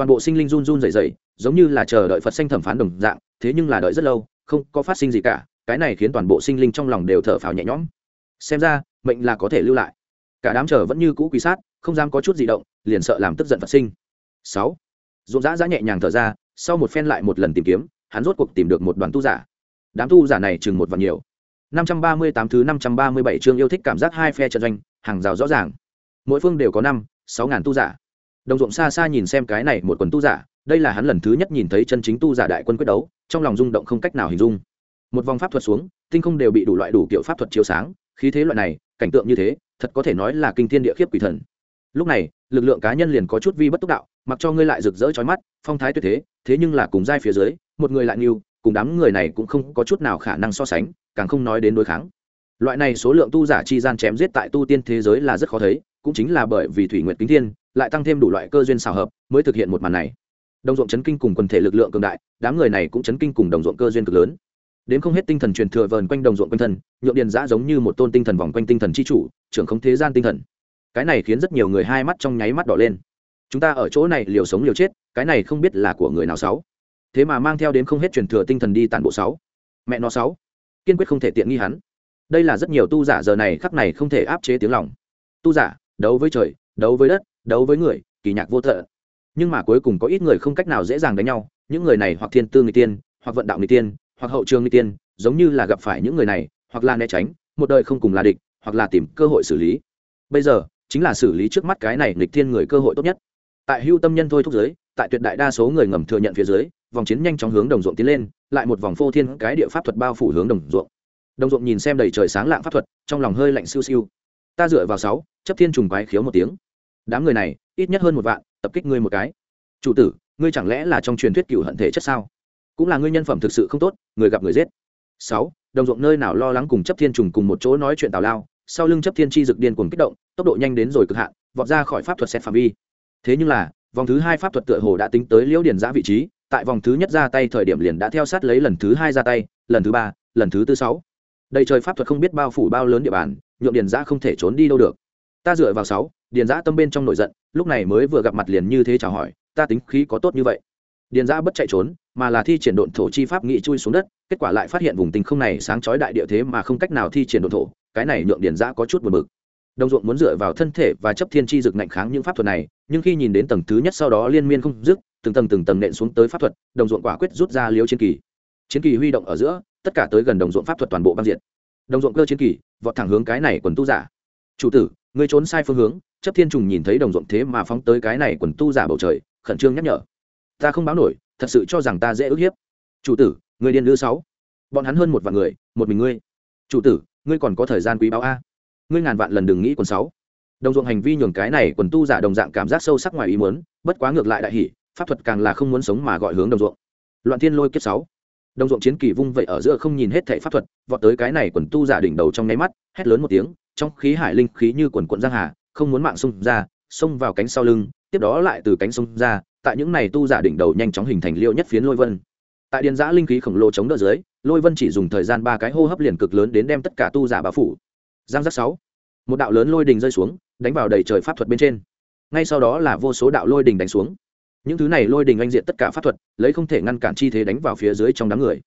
toàn bộ sinh linh run run rẩy rẩy, giống như là chờ đợi phật xanh thẩm phán đồng dạng thế nhưng là đợi rất lâu không có phát sinh gì cả cái này khiến toàn bộ sinh linh trong lòng đều thở phào nhẹ nhõm. Xem ra mệnh là có thể lưu lại. Cả đám chờ vẫn như cũ quý sát không dám có chút gì động liền sợ làm tức giận phật sinh. Sáu dũng dã dã nhẹ nhàng thở ra sau một phen lại một lần tìm kiếm hắn rốt cuộc tìm được một đoàn tu giả. Đám tu giả này chừng một vạn nhiều. 538 thứ 537 chương yêu thích cảm giác hai phe trận doanh hàng rào rõ ràng. Mỗi phương đều có năm sáu ngàn tu giả đồng ruộng xa xa nhìn xem cái này một quần tu giả, đây là hắn lần thứ nhất nhìn thấy chân chính tu giả đại quân quyết đấu, trong lòng rung động không cách nào hình dung. Một vòng pháp thuật xuống, tinh không đều bị đủ loại đủ kiểu pháp thuật chiếu sáng, khí thế loại này, cảnh tượng như thế, thật có thể nói là kinh thiên địa khiếp quỷ thần. Lúc này, lực lượng cá nhân liền có chút vi bất túc đạo, mặc cho ngươi lại rực rỡ trói mắt, phong thái tuyệt thế thế nhưng là cùng giai phía dưới, một người lại nhiều cùng đám người này cũng không có chút nào khả năng so sánh, càng không nói đến đối kháng. Loại này số lượng tu giả chi gian chém giết tại tu tiên thế giới là rất khó thấy cũng chính là bởi vì thủy nguyệt kính thiên, lại tăng thêm đủ loại cơ duyên xào hợp mới thực hiện một màn này. Đồng ruộng chấn kinh cùng quần thể lực lượng cường đại, đám người này cũng chấn kinh cùng đồng ruộng cơ duyên cực lớn. Đến không hết tinh thần truyền thừa vờn quanh đồng ruộng quanh thân, nhượng điền giã giống như một tôn tinh thần vòng quanh tinh thần chi chủ, trưởng không thế gian tinh thần. Cái này khiến rất nhiều người hai mắt trong nháy mắt đỏ lên. Chúng ta ở chỗ này liều sống liều chết, cái này không biết là của người nào sáu. Thế mà mang theo đến không hết truyền thừa tinh thần đi tản bộ sáu. Mẹ nó sáu. Kiên quyết không thể tiện nghi hắn. Đây là rất nhiều tu giả giờ này khắc này không thể áp chế tiếng lòng. Tu giả đấu với trời, đấu với đất, đấu với người, kỳ nhạc vô thợ nhưng mà cuối cùng có ít người không cách nào dễ dàng đánh nhau, những người này hoặc thiên tư người tiên, hoặc vận đạo người tiên, hoặc hậu trường người tiên, giống như là gặp phải những người này, hoặc là né tránh, một đời không cùng là địch, hoặc là tìm cơ hội xử lý. Bây giờ, chính là xử lý trước mắt cái này nghịch thiên người cơ hội tốt nhất. Tại hưu tâm nhân thôi thúc giới, tại tuyệt đại đa số người ngầm thừa nhận phía dưới, vòng chiến nhanh chóng hướng đồng ruộng tiến lên, lại một vòng phô thiên cái địa pháp thuật bao phủ hướng đồng ruộng. Đồng ruộng nhìn xem đầy trời sáng lạng pháp thuật, trong lòng hơi lạnh siêu siêu ta dựa vào sáu, chấp thiên trùng quái khiếu một tiếng. Đám người này, ít nhất hơn một vạn, tập kích ngươi một cái. Chủ tử, ngươi chẳng lẽ là trong truyền thuyết cựu hận thể chất sao? Cũng là ngươi nhân phẩm thực sự không tốt, người gặp người giết. Sáu, đồng ruộng nơi nào lo lắng cùng chấp thiên trùng cùng một chỗ nói chuyện tào lao, sau lưng chấp thiên chi dực điên cuồng kích động, tốc độ nhanh đến rồi cực hạn, vọt ra khỏi pháp thuật xét phạm vi. Thế nhưng là, vòng thứ hai pháp thuật tựa hồ đã tính tới liễu điền giã vị trí, tại vòng thứ nhất ra tay thời điểm liền đã theo sát lấy lần thứ hai ra tay, lần thứ ba, lần thứ tư sáu. Đầy trời pháp thuật không biết bao phủ bao lớn địa bàn nhượng điền giã không thể trốn đi đâu được. Ta dựa vào sáu, điền giã tâm bên trong nổi giận, lúc này mới vừa gặp mặt liền như thế chào hỏi, ta tính khí có tốt như vậy. Điền giã bất chạy trốn, mà là thi triển độn thổ chi pháp nghị chui xuống đất, kết quả lại phát hiện vùng tình không này sáng chói đại địa thế mà không cách nào thi triển độn thổ, cái này nhượng điền giã có chút buồn bực. Đồng ruộng muốn dựa vào thân thể và chấp thiên chi dực ngạnh kháng những pháp thuật này, nhưng khi nhìn đến tầng thứ nhất sau đó liên miên không dứt, từng tầng từng tầng nện xuống tới pháp thuật, đồng ruộng quả quyết rút ra liếu chiến kỳ. Chiến kỳ huy động ở giữa, tất cả tới gần đồng ruộng pháp thuật toàn bộ băng diện đồng ruộng cơ chiến kỳ, vọt thẳng hướng cái này quần tu giả. Chủ tử người trốn sai phương hướng, chấp thiên trùng nhìn thấy đồng ruộng thế mà phóng tới cái này quần tu giả bầu trời, khẩn trương nhắc nhở. Ta không báo nổi, thật sự cho rằng ta dễ ức hiếp. Chủ tử người điên lư sáu. Bọn hắn hơn một vạn người, một mình ngươi. Chủ tử, ngươi còn có thời gian quý báo a. Ngươi ngàn vạn lần đừng nghĩ quần sáu. Đồng ruộng hành vi nhường cái này quần tu giả đồng dạng cảm giác sâu sắc ngoài ý muốn, bất quá ngược lại đại hỷ pháp thuật càng là không muốn sống mà gọi hướng đồng ruộng. Loạn thiên lôi kiếp sáu đồng ruộng chiến kỳ vung vậy ở giữa không nhìn hết thảy pháp thuật, vọt tới cái này quần tu giả đỉnh đầu trong nháy mắt, hét lớn một tiếng, trong khí hải linh khí như quần quận giang hà, không muốn mạng xông ra, xông vào cánh sau lưng, tiếp đó lại từ cánh xông ra, tại những này tu giả đỉnh đầu nhanh chóng hình thành liêu nhất phiến lôi vân. Tại điện giã linh khí khổng lồ chống đỡ dưới, lôi vân chỉ dùng thời gian ba cái hô hấp liền cực lớn đến đem tất cả tu giả bao phủ. Giang giác sáu. Một đạo lớn lôi đình rơi xuống, đánh vào đầy trời pháp thuật bên trên. Ngay sau đó là vô số đạo lôi đình đánh xuống những thứ này lôi đình anh diện tất cả pháp thuật, lấy không thể ngăn cản chi thế đánh vào phía dưới trong đám người.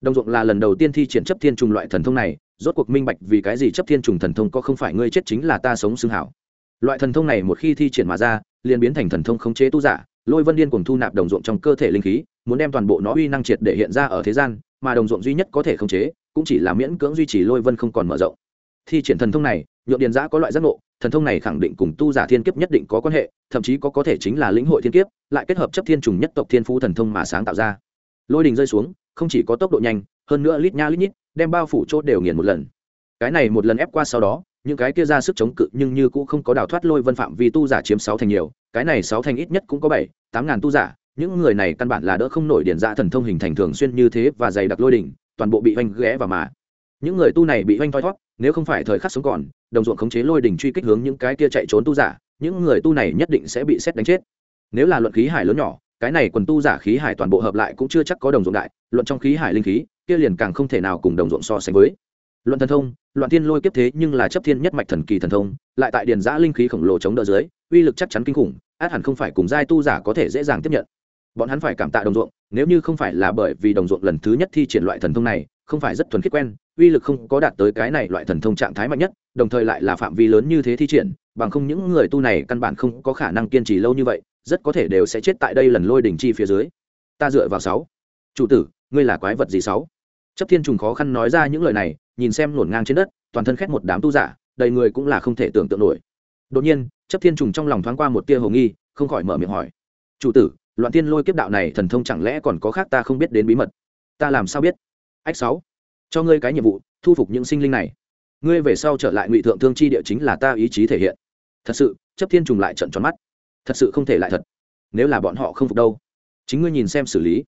Đồng ruộng là lần đầu tiên thi triển chấp thiên trùng loại thần thông này, rốt cuộc minh bạch vì cái gì chấp thiên trùng thần thông có không phải ngươi chết chính là ta sống xưng hảo. Loại thần thông này một khi thi triển mà ra, liền biến thành thần thông khống chế tu giả, lôi vân điên cùng thu nạp đồng ruộng trong cơ thể linh khí, muốn đem toàn bộ nó uy năng triệt để hiện ra ở thế gian, mà đồng ruộng duy nhất có thể khống chế, cũng chỉ là miễn cưỡng duy trì lôi vân không còn mở rộng. Thi triển thần thông này nhượng điền giã có loại giác ngộ, thần thông này khẳng định cùng tu giả thiên kiếp nhất định có quan hệ, thậm chí có có thể chính là lĩnh hội thiên kiếp, lại kết hợp chấp thiên trùng nhất tộc thiên phú thần thông mà sáng tạo ra. Lôi đình rơi xuống, không chỉ có tốc độ nhanh, hơn nữa lít nha lít nhít, đem bao phủ chốt đều nghiền một lần. Cái này một lần ép qua sau đó, những cái kia ra sức chống cự nhưng như cũng không có đào thoát lôi vân phạm vì tu giả chiếm sáu thành nhiều, cái này sáu thành ít nhất cũng có bảy, tám ngàn tu giả, những người này căn bản là đỡ không nổi điển dạ thần thông hình thành thường xuyên như thế và dày đặc lôi đỉnh toàn bộ bị oanh ghé và mà. Những người tu này bị oanh thoi thót nếu không phải thời khắc sống còn, đồng ruộng khống chế lôi đỉnh truy kích hướng những cái kia chạy trốn tu giả, những người tu này nhất định sẽ bị xét đánh chết. Nếu là luận khí hải lớn nhỏ, cái này quần tu giả khí hải toàn bộ hợp lại cũng chưa chắc có đồng ruộng đại, luận trong khí hải linh khí, kia liền càng không thể nào cùng đồng ruộng so sánh với. Luận thần thông loạn thiên lôi kiếp thế nhưng là chấp thiên nhất mạch thần kỳ thần thông, lại tại điền giã linh khí khổng lồ chống đỡ dưới, uy lực chắc chắn kinh khủng, át hẳn không phải cùng giai tu giả có thể dễ dàng tiếp nhận. Bọn hắn phải cảm tạ đồng ruộng, nếu như không phải là bởi vì đồng ruộng lần thứ nhất thi triển loại thần thông này, không phải rất thuần khiết quen uy lực không có đạt tới cái này loại thần thông trạng thái mạnh nhất, đồng thời lại là phạm vi lớn như thế thi triển, bằng không những người tu này căn bản không có khả năng kiên trì lâu như vậy, rất có thể đều sẽ chết tại đây lần lôi đỉnh chi phía dưới. Ta dựa vào sáu. Chủ tử, ngươi là quái vật gì sáu? Chấp thiên trùng khó khăn nói ra những lời này, nhìn xem nổn ngang trên đất, toàn thân khét một đám tu giả, đầy người cũng là không thể tưởng tượng nổi. Đột nhiên, chấp thiên trùng trong lòng thoáng qua một tia hồ nghi, không khỏi mở miệng hỏi. Chủ tử, loạn tiên lôi kiếp đạo này thần thông chẳng lẽ còn có khác ta không biết đến bí mật? Ta làm sao biết? Ách sáu cho ngươi cái nhiệm vụ, thu phục những sinh linh này. Ngươi về sau trở lại ngụy thượng thương chi địa chính là ta ý chí thể hiện. Thật sự, chấp thiên trùng lại trận tròn mắt. Thật sự không thể lại thật. Nếu là bọn họ không phục đâu, chính ngươi nhìn xem xử lý.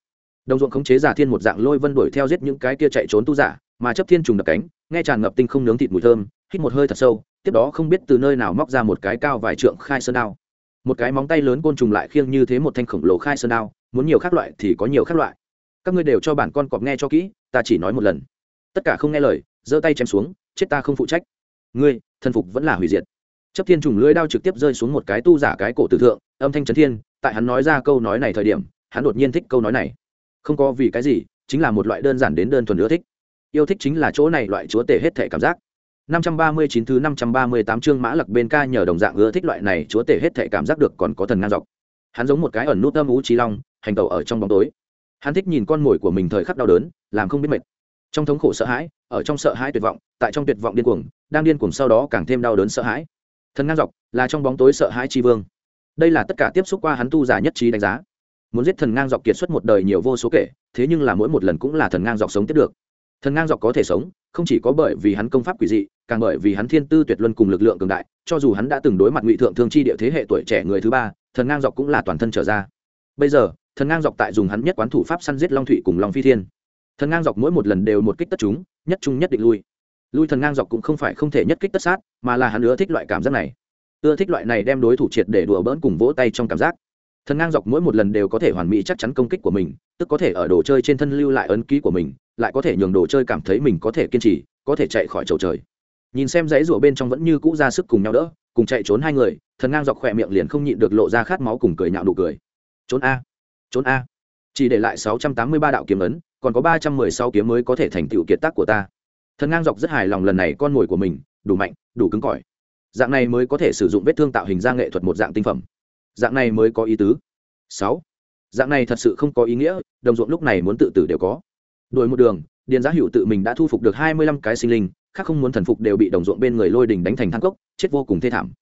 Đồng ruộng khống chế giả thiên một dạng lôi vân đuổi theo giết những cái kia chạy trốn tu giả, mà chấp thiên trùng đập cánh, nghe tràn ngập tinh không nướng thịt mùi thơm, hít một hơi thật sâu, tiếp đó không biết từ nơi nào móc ra một cái cao vài trượng khai sơn đao. Một cái móng tay lớn côn trùng lại khiêng như thế một thanh khổng lồ khai sơn đao, muốn nhiều khác loại thì có nhiều khác loại. Các ngươi đều cho bản con cọp nghe cho kỹ, ta chỉ nói một lần tất cả không nghe lời, giơ tay chém xuống, chết ta không phụ trách. Ngươi thân phục vẫn là hủy diệt. Chấp thiên trùng lưỡi đao trực tiếp rơi xuống một cái tu giả cái cổ tử thượng, âm thanh trấn thiên, tại hắn nói ra câu nói này thời điểm, hắn đột nhiên thích câu nói này. Không có vì cái gì, chính là một loại đơn giản đến đơn thuần ưa thích. Yêu thích chính là chỗ này loại chúa tể hết thể cảm giác. 539 thứ 538 chương mã lặc bên ca nhờ đồng dạng ưa thích loại này chúa tể hết thể cảm giác được còn có thần ngang dọc. Hắn giống một cái ẩn nút âm ú trí long, hành tẩu ở trong bóng tối. Hắn thích nhìn con mồi của mình thời khắc đau đớn, làm không biết mệt trong thống khổ sợ hãi, ở trong sợ hãi tuyệt vọng, tại trong tuyệt vọng điên cuồng, đang điên cuồng sau đó càng thêm đau đớn sợ hãi. Thần ngang dọc, là trong bóng tối sợ hãi tri vương. Đây là tất cả tiếp xúc qua hắn tu giả nhất trí đánh giá. Muốn giết thần ngang dọc kiệt xuất một đời nhiều vô số kể, thế nhưng là mỗi một lần cũng là thần ngang dọc sống tiếp được. Thần ngang dọc có thể sống, không chỉ có bởi vì hắn công pháp quỷ dị, càng bởi vì hắn thiên tư tuyệt luân cùng lực lượng cường đại, cho dù hắn đã từng đối mặt ngụy thượng thương chi địa thế hệ tuổi trẻ người thứ ba, thần ngang dọc cũng là toàn thân trở ra. Bây giờ, thần ngang dọc tại dùng hắn nhất quán thủ pháp săn giết long thụy cùng long phi thiên thần ngang dọc mỗi một lần đều một kích tất chúng, nhất trung nhất định lui. Lui thần ngang dọc cũng không phải không thể nhất kích tất sát, mà là hắn ưa thích loại cảm giác này. Ưa thích loại này đem đối thủ triệt để đùa bỡn cùng vỗ tay trong cảm giác. Thần ngang dọc mỗi một lần đều có thể hoàn mỹ chắc chắn công kích của mình, tức có thể ở đồ chơi trên thân lưu lại ấn ký của mình, lại có thể nhường đồ chơi cảm thấy mình có thể kiên trì, có thể chạy khỏi chầu trời. Nhìn xem dãy rủa bên trong vẫn như cũ ra sức cùng nhau đỡ, cùng chạy trốn hai người, thần ngang dọc khỏe miệng liền không nhịn được lộ ra khát máu cùng cười nhạo nụ cười. Trốn a. Trốn a. Chỉ để lại sáu trăm tám mươi ba đạo kiếm ấn còn có ba trăm mười sáu kiếm mới có thể thành tựu kiệt tác của ta. Thần ngang dọc rất hài lòng lần này con mồi của mình, đủ mạnh, đủ cứng cỏi. Dạng này mới có thể sử dụng vết thương tạo hình ra nghệ thuật một dạng tinh phẩm. Dạng này mới có ý tứ. Sáu. Dạng này thật sự không có ý nghĩa, đồng ruộng lúc này muốn tự tử đều có. Đổi một đường, điền giá hữu tự mình đã thu phục được hai mươi lăm cái sinh linh, khác không muốn thần phục đều bị đồng ruộng bên người lôi đình đánh thành thang cốc, chết vô cùng thê thảm.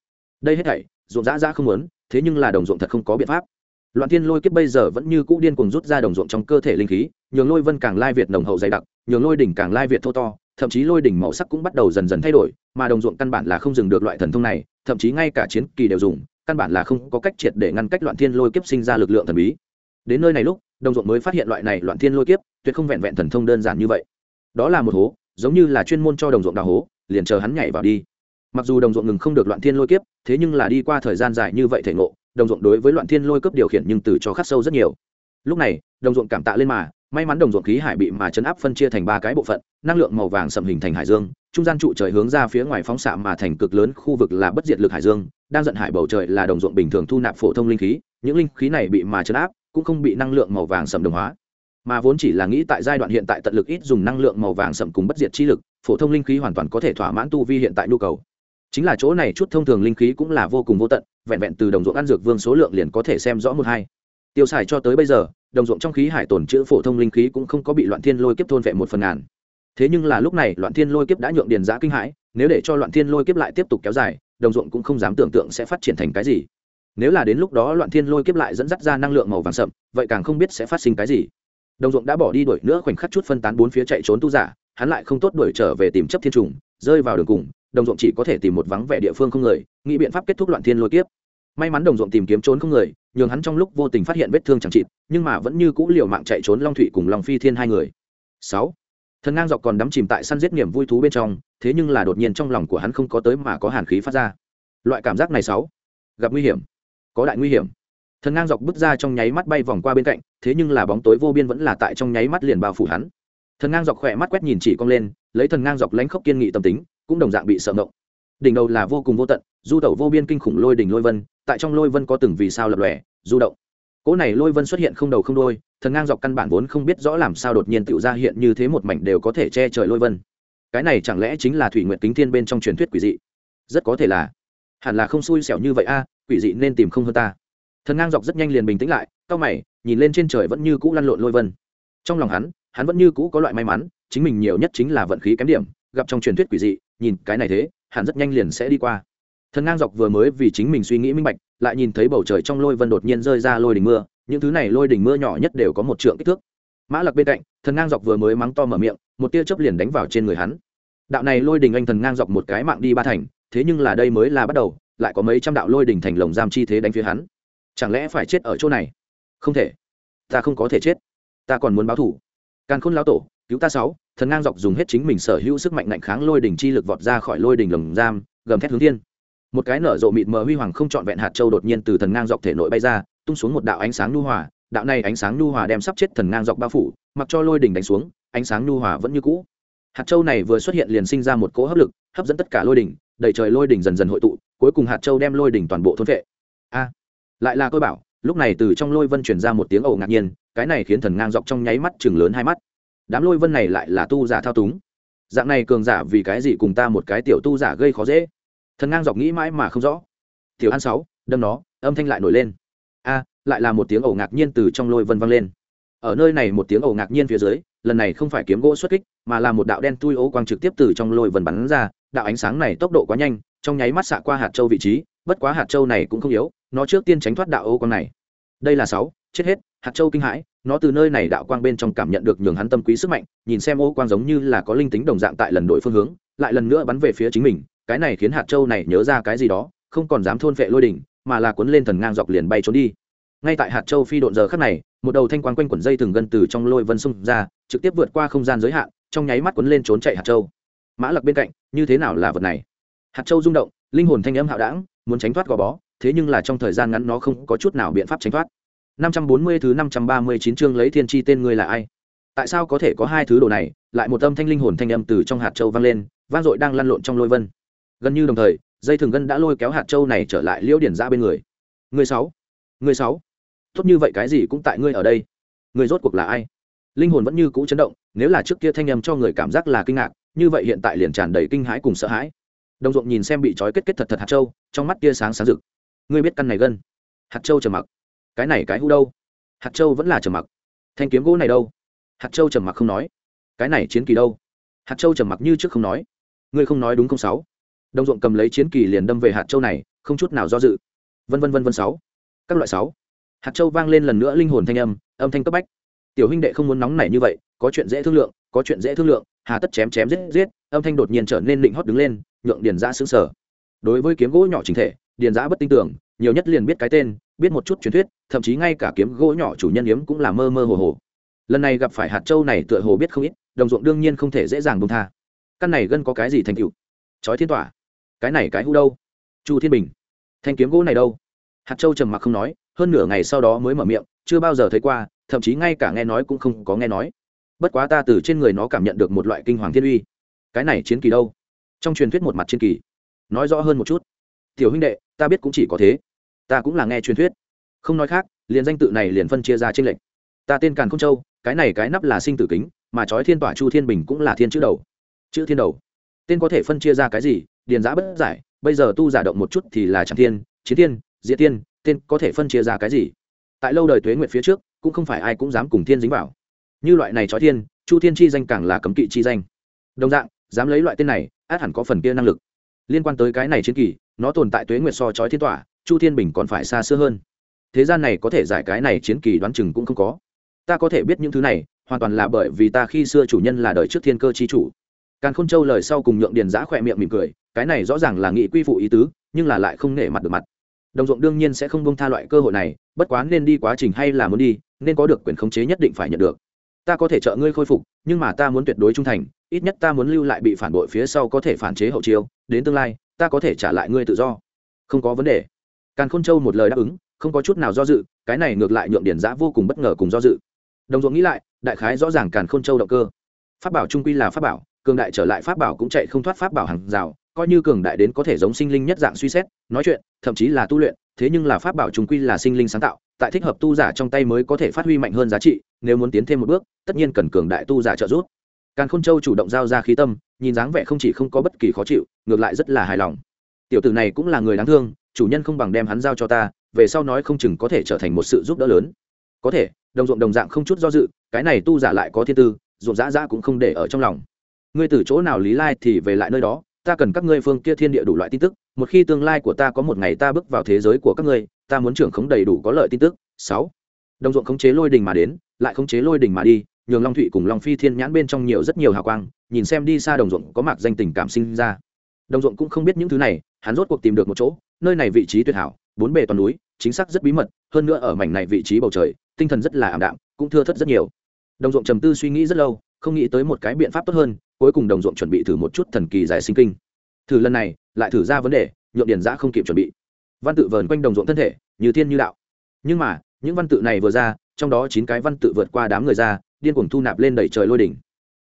Đây hết thảy, ruộng dã dã không muốn, thế nhưng là đồng ruộng thật không có biện pháp loạn thiên lôi kiếp bây giờ vẫn như cũ điên cuồng rút ra đồng ruộng trong cơ thể linh khí, nhường lôi vân càng lai việt nồng hậu dày đặc, nhường lôi đỉnh càng lai việt thô to, thậm chí lôi đỉnh màu sắc cũng bắt đầu dần dần thay đổi, mà đồng ruộng căn bản là không dừng được loại thần thông này, thậm chí ngay cả chiến kỳ đều dùng, căn bản là không có cách triệt để ngăn cách loạn thiên lôi kiếp sinh ra lực lượng thần bí. Đến nơi này lúc, đồng ruộng mới phát hiện loại này loạn thiên lôi kiếp, tuyệt không vẹn vẹn thần thông đơn giản như vậy. Đó là một hố, giống như là chuyên môn cho đồng ruộng đào hố, liền chờ hắn nhảy vào đi. Mặc dù đồng ruộng ngừng không được loạn thiên lôi kiếp, thế nhưng là đi qua thời gian dài như vậy thể ngộ đồng ruộng đối với loạn thiên lôi cấp điều khiển nhưng từ cho khắc sâu rất nhiều. Lúc này, đồng ruộng cảm tạ lên mà, may mắn đồng ruộng khí hải bị mà chấn áp phân chia thành ba cái bộ phận, năng lượng màu vàng sầm hình thành hải dương, trung gian trụ trời hướng ra phía ngoài phóng xạ mà thành cực lớn khu vực là bất diệt lực hải dương, đang giận hải bầu trời là đồng ruộng bình thường thu nạp phổ thông linh khí, những linh khí này bị mà chấn áp, cũng không bị năng lượng màu vàng sầm đồng hóa. Mà vốn chỉ là nghĩ tại giai đoạn hiện tại tận lực ít dùng năng lượng màu vàng sầm cùng bất diệt chi lực, phổ thông linh khí hoàn toàn có thể thỏa mãn tu vi hiện tại nhu cầu. Chính là chỗ này chút thông thường linh khí cũng là vô cùng vô tận vẹn vẹn từ đồng ruộng ăn dược vương số lượng liền có thể xem rõ một hai. Tiêu xài cho tới bây giờ, đồng ruộng trong khí hải tồn chữ phổ thông linh khí cũng không có bị loạn thiên lôi kiếp thôn vẹn một phần ngàn. Thế nhưng là lúc này loạn thiên lôi kiếp đã nhượng điền giã kinh hãi, nếu để cho loạn thiên lôi kiếp lại tiếp tục kéo dài, đồng ruộng cũng không dám tưởng tượng sẽ phát triển thành cái gì. Nếu là đến lúc đó loạn thiên lôi kiếp lại dẫn dắt ra năng lượng màu vàng sậm, vậy càng không biết sẽ phát sinh cái gì. Đồng ruộng đã bỏ đi đuổi nữa, khoảnh khắc chút phân tán bốn phía chạy trốn tu giả, hắn lại không tốt đuổi trở về tìm chấp thiên trùng, rơi vào đường cùng đồng ruộng chỉ có thể tìm một vắng vẻ địa phương không người, nghĩ biện pháp kết thúc loạn thiên lôi kiếp. May mắn đồng ruộng tìm kiếm trốn không người, nhường hắn trong lúc vô tình phát hiện vết thương chẳng chịt, nhưng mà vẫn như cũ liều mạng chạy trốn long thụy cùng long phi thiên hai người. Sáu, thần ngang dọc còn đắm chìm tại săn giết niềm vui thú bên trong, thế nhưng là đột nhiên trong lòng của hắn không có tới mà có hàn khí phát ra. Loại cảm giác này sáu, gặp nguy hiểm, có đại nguy hiểm. Thần ngang dọc bước ra trong nháy mắt bay vòng qua bên cạnh, thế nhưng là bóng tối vô biên vẫn là tại trong nháy mắt liền bao phủ hắn. Thần ngang dọc khỏe mắt quét nhìn chỉ cong lên, lấy thần ngang dọc lánh khốc kiên nghị tâm tính cũng đồng dạng bị sợ ngộng. Đỉnh đầu là vô cùng vô tận, du tẩu vô biên kinh khủng lôi đỉnh lôi vân, tại trong lôi vân có từng vì sao lập lòe, du động. Cỗ này lôi vân xuất hiện không đầu không đôi thần ngang dọc căn bản vốn không biết rõ làm sao đột nhiên tự ra hiện như thế một mảnh đều có thể che trời lôi vân. Cái này chẳng lẽ chính là thủy nguyện kính thiên bên trong truyền thuyết quỷ dị? Rất có thể là. Hẳn là không xui xẻo như vậy a, quỷ dị nên tìm không hơn ta. Thần ngang dọc rất nhanh liền bình tĩnh lại cao mày, nhìn lên trên trời vẫn như cũ lăn lộn lôi vân. Trong lòng hắn hắn vẫn như cũ có loại may mắn, chính mình nhiều nhất chính là vận khí kém điểm, gặp trong truyền thuyết quỷ dị nhìn cái này thế, hẳn rất nhanh liền sẽ đi qua. Thần ngang dọc vừa mới vì chính mình suy nghĩ minh bạch, lại nhìn thấy bầu trời trong lôi vân đột nhiên rơi ra lôi đỉnh mưa, những thứ này lôi đỉnh mưa nhỏ nhất đều có một trượng kích thước. Mã lặc bên cạnh, thần ngang dọc vừa mới mắng to mở miệng, một tia chớp liền đánh vào trên người hắn. Đạo này lôi đỉnh anh thần ngang dọc một cái mạng đi ba thành, thế nhưng là đây mới là bắt đầu, lại có mấy trăm đạo lôi đỉnh thành lồng giam chi thế đánh phía hắn. Chẳng lẽ phải chết ở chỗ này? Không thể. Ta không có thể chết. Ta còn muốn báo thủ càn khôn lão tổ cứu ta sáu, thần ngang dọc dùng hết chính mình sở hữu sức mạnh ngạnh kháng lôi đỉnh chi lực vọt ra khỏi lôi đỉnh lồng giam, gầm thét hướng thiên. Một cái nở rộ mịt mờ huy hoàng không trọn vẹn hạt châu đột nhiên từ thần ngang dọc thể nội bay ra, tung xuống một đạo ánh sáng nhu hòa, đạo này ánh sáng nhu hòa đem sắp chết thần ngang dọc bao phủ, mặc cho lôi đỉnh đánh xuống, ánh sáng nhu hòa vẫn như cũ. Hạt châu này vừa xuất hiện liền sinh ra một cỗ hấp lực, hấp dẫn tất cả lôi đỉnh đẩy trời lôi đỉnh dần dần hội tụ, cuối cùng hạt châu đem lôi đỉnh toàn bộ thôn vệ a! Lại là tôi bảo, lúc này từ trong lôi vân chuyển ra một tiếng ồ ngạc nhiên, cái này khiến thần ngang dọc trong nháy mắt chừng lớn hai mắt đám lôi vân này lại là tu giả thao túng. Dạng này cường giả vì cái gì cùng ta một cái tiểu tu giả gây khó dễ? Thần ngang dọc nghĩ mãi mà không rõ. Tiểu an sáu, đâm nó, âm thanh lại nổi lên. A, lại là một tiếng ẩu ngạc nhiên từ trong lôi vân vang lên. Ở nơi này một tiếng ẩu ngạc nhiên phía dưới, lần này không phải kiếm gỗ xuất kích, mà là một đạo đen tui ố quang trực tiếp từ trong lôi vân bắn ra. Đạo ánh sáng này tốc độ quá nhanh, trong nháy mắt xạ qua hạt châu vị trí, bất quá hạt châu này cũng không yếu, nó trước tiên tránh thoát đạo ố quang này. Đây là sáu, chết hết hạt châu kinh hãi, nó từ nơi này đạo quang bên trong cảm nhận được nhường hắn tâm quý sức mạnh, nhìn xem ô quang giống như là có linh tính đồng dạng tại lần đổi phương hướng, lại lần nữa bắn về phía chính mình, cái này khiến hạt châu này nhớ ra cái gì đó, không còn dám thôn vệ lôi đỉnh, mà là cuốn lên thần ngang dọc liền bay trốn đi. Ngay tại hạt châu phi độn giờ khắc này, một đầu thanh quang quanh quẩn dây từng gân từ trong lôi vân xung ra, trực tiếp vượt qua không gian giới hạn, trong nháy mắt cuốn lên trốn chạy hạt châu. Mã lặc bên cạnh, như thế nào là vật này? Hạt châu rung động, linh hồn thanh âm hạo đảng muốn tránh thoát gò bó, thế nhưng là trong thời gian ngắn nó không có chút nào biện pháp tránh thoát. 540 thứ 539 chương lấy thiên chi tên người là ai? Tại sao có thể có hai thứ đồ này, lại một âm thanh linh hồn thanh âm từ trong hạt châu vang lên, vang dội đang lăn lộn trong lôi vân. Gần như đồng thời, dây thường ngân đã lôi kéo hạt châu này trở lại liễu điển ra bên người. Người sáu, người sáu, tốt như vậy cái gì cũng tại ngươi ở đây. Người rốt cuộc là ai? Linh hồn vẫn như cũ chấn động, nếu là trước kia thanh âm cho người cảm giác là kinh ngạc, như vậy hiện tại liền tràn đầy kinh hãi cùng sợ hãi. Đồng Dụng nhìn xem bị trói kết kết thật thật hạt châu, trong mắt tia sáng sáng rực. Ngươi biết căn này gân? Hạt châu trầm mặc cái này cái hũ đâu? Hạt châu vẫn là trầm mặc. Thanh kiếm gỗ này đâu? Hạt châu trầm mặc không nói. Cái này chiến kỳ đâu? Hạt châu trầm mặc như trước không nói. Ngươi không nói đúng không sáu? Đồng ruộng cầm lấy chiến kỳ liền đâm về hạt châu này, không chút nào do dự. Vân vân vân vân sáu. Các loại sáu. Hạt châu vang lên lần nữa linh hồn thanh âm âm thanh cấp bách. Tiểu huynh đệ không muốn nóng nảy như vậy, có chuyện dễ thương lượng, có chuyện dễ thương lượng, hà tất chém chém giết giết, âm thanh đột nhiên trở nên định hót đứng lên, nhượng điền giã xứng sở đối với kiếm gỗ nhỏ chính thể, điền giã bất tin tưởng, nhiều nhất liền biết cái tên biết một chút truyền thuyết, thậm chí ngay cả kiếm gỗ nhỏ chủ nhân yếm cũng là mơ mơ hồ hồ. Lần này gặp phải hạt châu này tựa hồ biết không ít, đồng ruộng đương nhiên không thể dễ dàng bông tha. Căn này gân có cái gì thành cựu chói thiên tỏa. Cái này cái hũ đâu? Chu thiên bình. Thanh kiếm gỗ này đâu? Hạt châu trầm mặc không nói, hơn nửa ngày sau đó mới mở miệng, chưa bao giờ thấy qua, thậm chí ngay cả nghe nói cũng không có nghe nói. Bất quá ta từ trên người nó cảm nhận được một loại kinh hoàng thiên uy. Cái này chiến kỳ đâu? Trong truyền thuyết một mặt chiến kỳ. Nói rõ hơn một chút. Tiểu huynh đệ, ta biết cũng chỉ có thế ta cũng là nghe truyền thuyết. Không nói khác, liền danh tự này liền phân chia ra trên lệnh ta tên càn không châu, cái này cái nắp là sinh tử kính, mà trói thiên tỏa chu thiên bình cũng là thiên chữ đầu. Chữ thiên đầu. Tên có thể phân chia ra cái gì? Điền giã bất giải, bây giờ tu giả động một chút thì là tràng thiên, chiến thiên diễn tiên tên có thể phân chia ra cái gì? Tại lâu đời tuế nguyện phía trước, cũng không phải ai cũng dám cùng thiên dính vào. Như loại này trói thiên, chu thiên chi danh càng là cấm kỵ chi danh. Đồng dạng, dám lấy loại tên này, át hẳn có phần kia năng lực. Liên quan tới cái này chiến kỳ, nó tồn tại tuế nguyệt so trói thiên tỏa chu thiên bình còn phải xa xưa hơn. Thế gian này có thể giải cái này chiến kỳ đoán chừng cũng không có. Ta có thể biết những thứ này, hoàn toàn là bởi vì ta khi xưa chủ nhân là đời trước thiên cơ chi chủ. Càn khôn châu lời sau cùng nhượng điền giã khỏe miệng mỉm cười, cái này rõ ràng là nghị quy phụ ý tứ, nhưng là lại không nể mặt được mặt. Đồng ruộng đương nhiên sẽ không bông tha loại cơ hội này, bất quá nên đi quá trình hay là muốn đi, nên có được quyền khống chế nhất định phải nhận được. Ta có thể trợ ngươi khôi phục, nhưng mà ta muốn tuyệt đối trung thành, ít nhất ta muốn lưu lại bị phản bội phía sau có thể phản chế hậu chiêu, đến tương lai, ta có thể trả lại ngươi tự do. Không có vấn đề càn khôn châu một lời đáp ứng, không có chút nào do dự, cái này ngược lại nhượng điển giã vô cùng bất ngờ cùng do dự. Đồng ruộng nghĩ lại, đại khái rõ ràng càn khôn châu động cơ. Pháp bảo trung quy là pháp bảo, cường đại trở lại pháp bảo cũng chạy không thoát pháp bảo hàng rào, coi như cường đại đến có thể giống sinh linh nhất dạng suy xét, nói chuyện, thậm chí là tu luyện, thế nhưng là pháp bảo trung quy là sinh linh sáng tạo, tại thích hợp tu giả trong tay mới có thể phát huy mạnh hơn giá trị, nếu muốn tiến thêm một bước, tất nhiên cần cường đại tu giả trợ giúp. Càn khôn châu chủ động giao ra khí tâm, nhìn dáng vẻ không chỉ không có bất kỳ khó chịu, ngược lại rất là hài lòng. Tiểu tử này cũng là người đáng thương chủ nhân không bằng đem hắn giao cho ta, về sau nói không chừng có thể trở thành một sự giúp đỡ lớn. Có thể, đồng ruộng đồng dạng không chút do dự, cái này tu giả lại có thiên tư, ruộng dã dã cũng không để ở trong lòng. Ngươi từ chỗ nào lý lai thì về lại nơi đó, ta cần các ngươi phương kia thiên địa đủ loại tin tức, một khi tương lai của ta có một ngày ta bước vào thế giới của các ngươi, ta muốn trưởng khống đầy đủ có lợi tin tức. Sáu, đồng ruộng khống chế lôi đình mà đến, lại khống chế lôi đình mà đi, nhường long thụy cùng long phi thiên nhãn bên trong nhiều rất nhiều hào quang, nhìn xem đi xa đồng ruộng có mạc danh tình cảm sinh ra. Đồng ruộng cũng không biết những thứ này, hắn rốt cuộc tìm được một chỗ nơi này vị trí tuyệt hảo, bốn bề toàn núi, chính xác rất bí mật, hơn nữa ở mảnh này vị trí bầu trời, tinh thần rất là ảm đạm, cũng thưa thất rất nhiều. Đồng ruộng trầm tư suy nghĩ rất lâu, không nghĩ tới một cái biện pháp tốt hơn, cuối cùng đồng ruộng chuẩn bị thử một chút thần kỳ giải sinh kinh. Thử lần này, lại thử ra vấn đề, nhượng điền giã không kịp chuẩn bị. Văn tự vờn quanh đồng ruộng thân thể, như thiên như đạo. Nhưng mà, những văn tự này vừa ra, trong đó chín cái văn tự vượt qua đám người ra, điên cuồng thu nạp lên đẩy trời lôi đỉnh.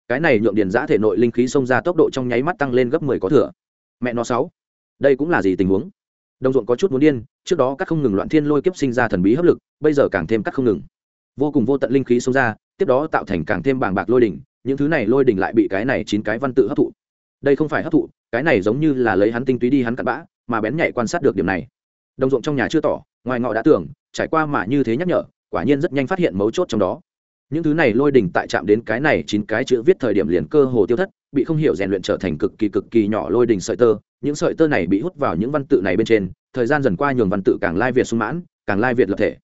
Cái này nhượng điền giã thể nội linh khí xông ra tốc độ trong nháy mắt tăng lên gấp mười có thừa. Mẹ nó sáu, đây cũng là gì tình huống? Đồng ruộng có chút muốn điên, trước đó các không ngừng loạn thiên lôi kiếp sinh ra thần bí hấp lực, bây giờ càng thêm các không ngừng. Vô cùng vô tận linh khí xông ra, tiếp đó tạo thành càng thêm bàng bạc lôi đỉnh, những thứ này lôi đỉnh lại bị cái này chín cái văn tự hấp thụ. Đây không phải hấp thụ, cái này giống như là lấy hắn tinh túy đi hắn cặn bã, mà bén nhạy quan sát được điểm này. Đồng ruộng trong nhà chưa tỏ, ngoài ngọ đã tưởng, trải qua mà như thế nhắc nhở, quả nhiên rất nhanh phát hiện mấu chốt trong đó. Những thứ này lôi đỉnh tại chạm đến cái này chín cái chữ viết thời điểm liền cơ hồ tiêu thất bị không hiểu rèn luyện trở thành cực kỳ cực kỳ nhỏ lôi đỉnh sợi tơ. Những sợi tơ này bị hút vào những văn tự này bên trên, thời gian dần qua nhường văn tự càng lai việt sung mãn, càng lai việt lập thể.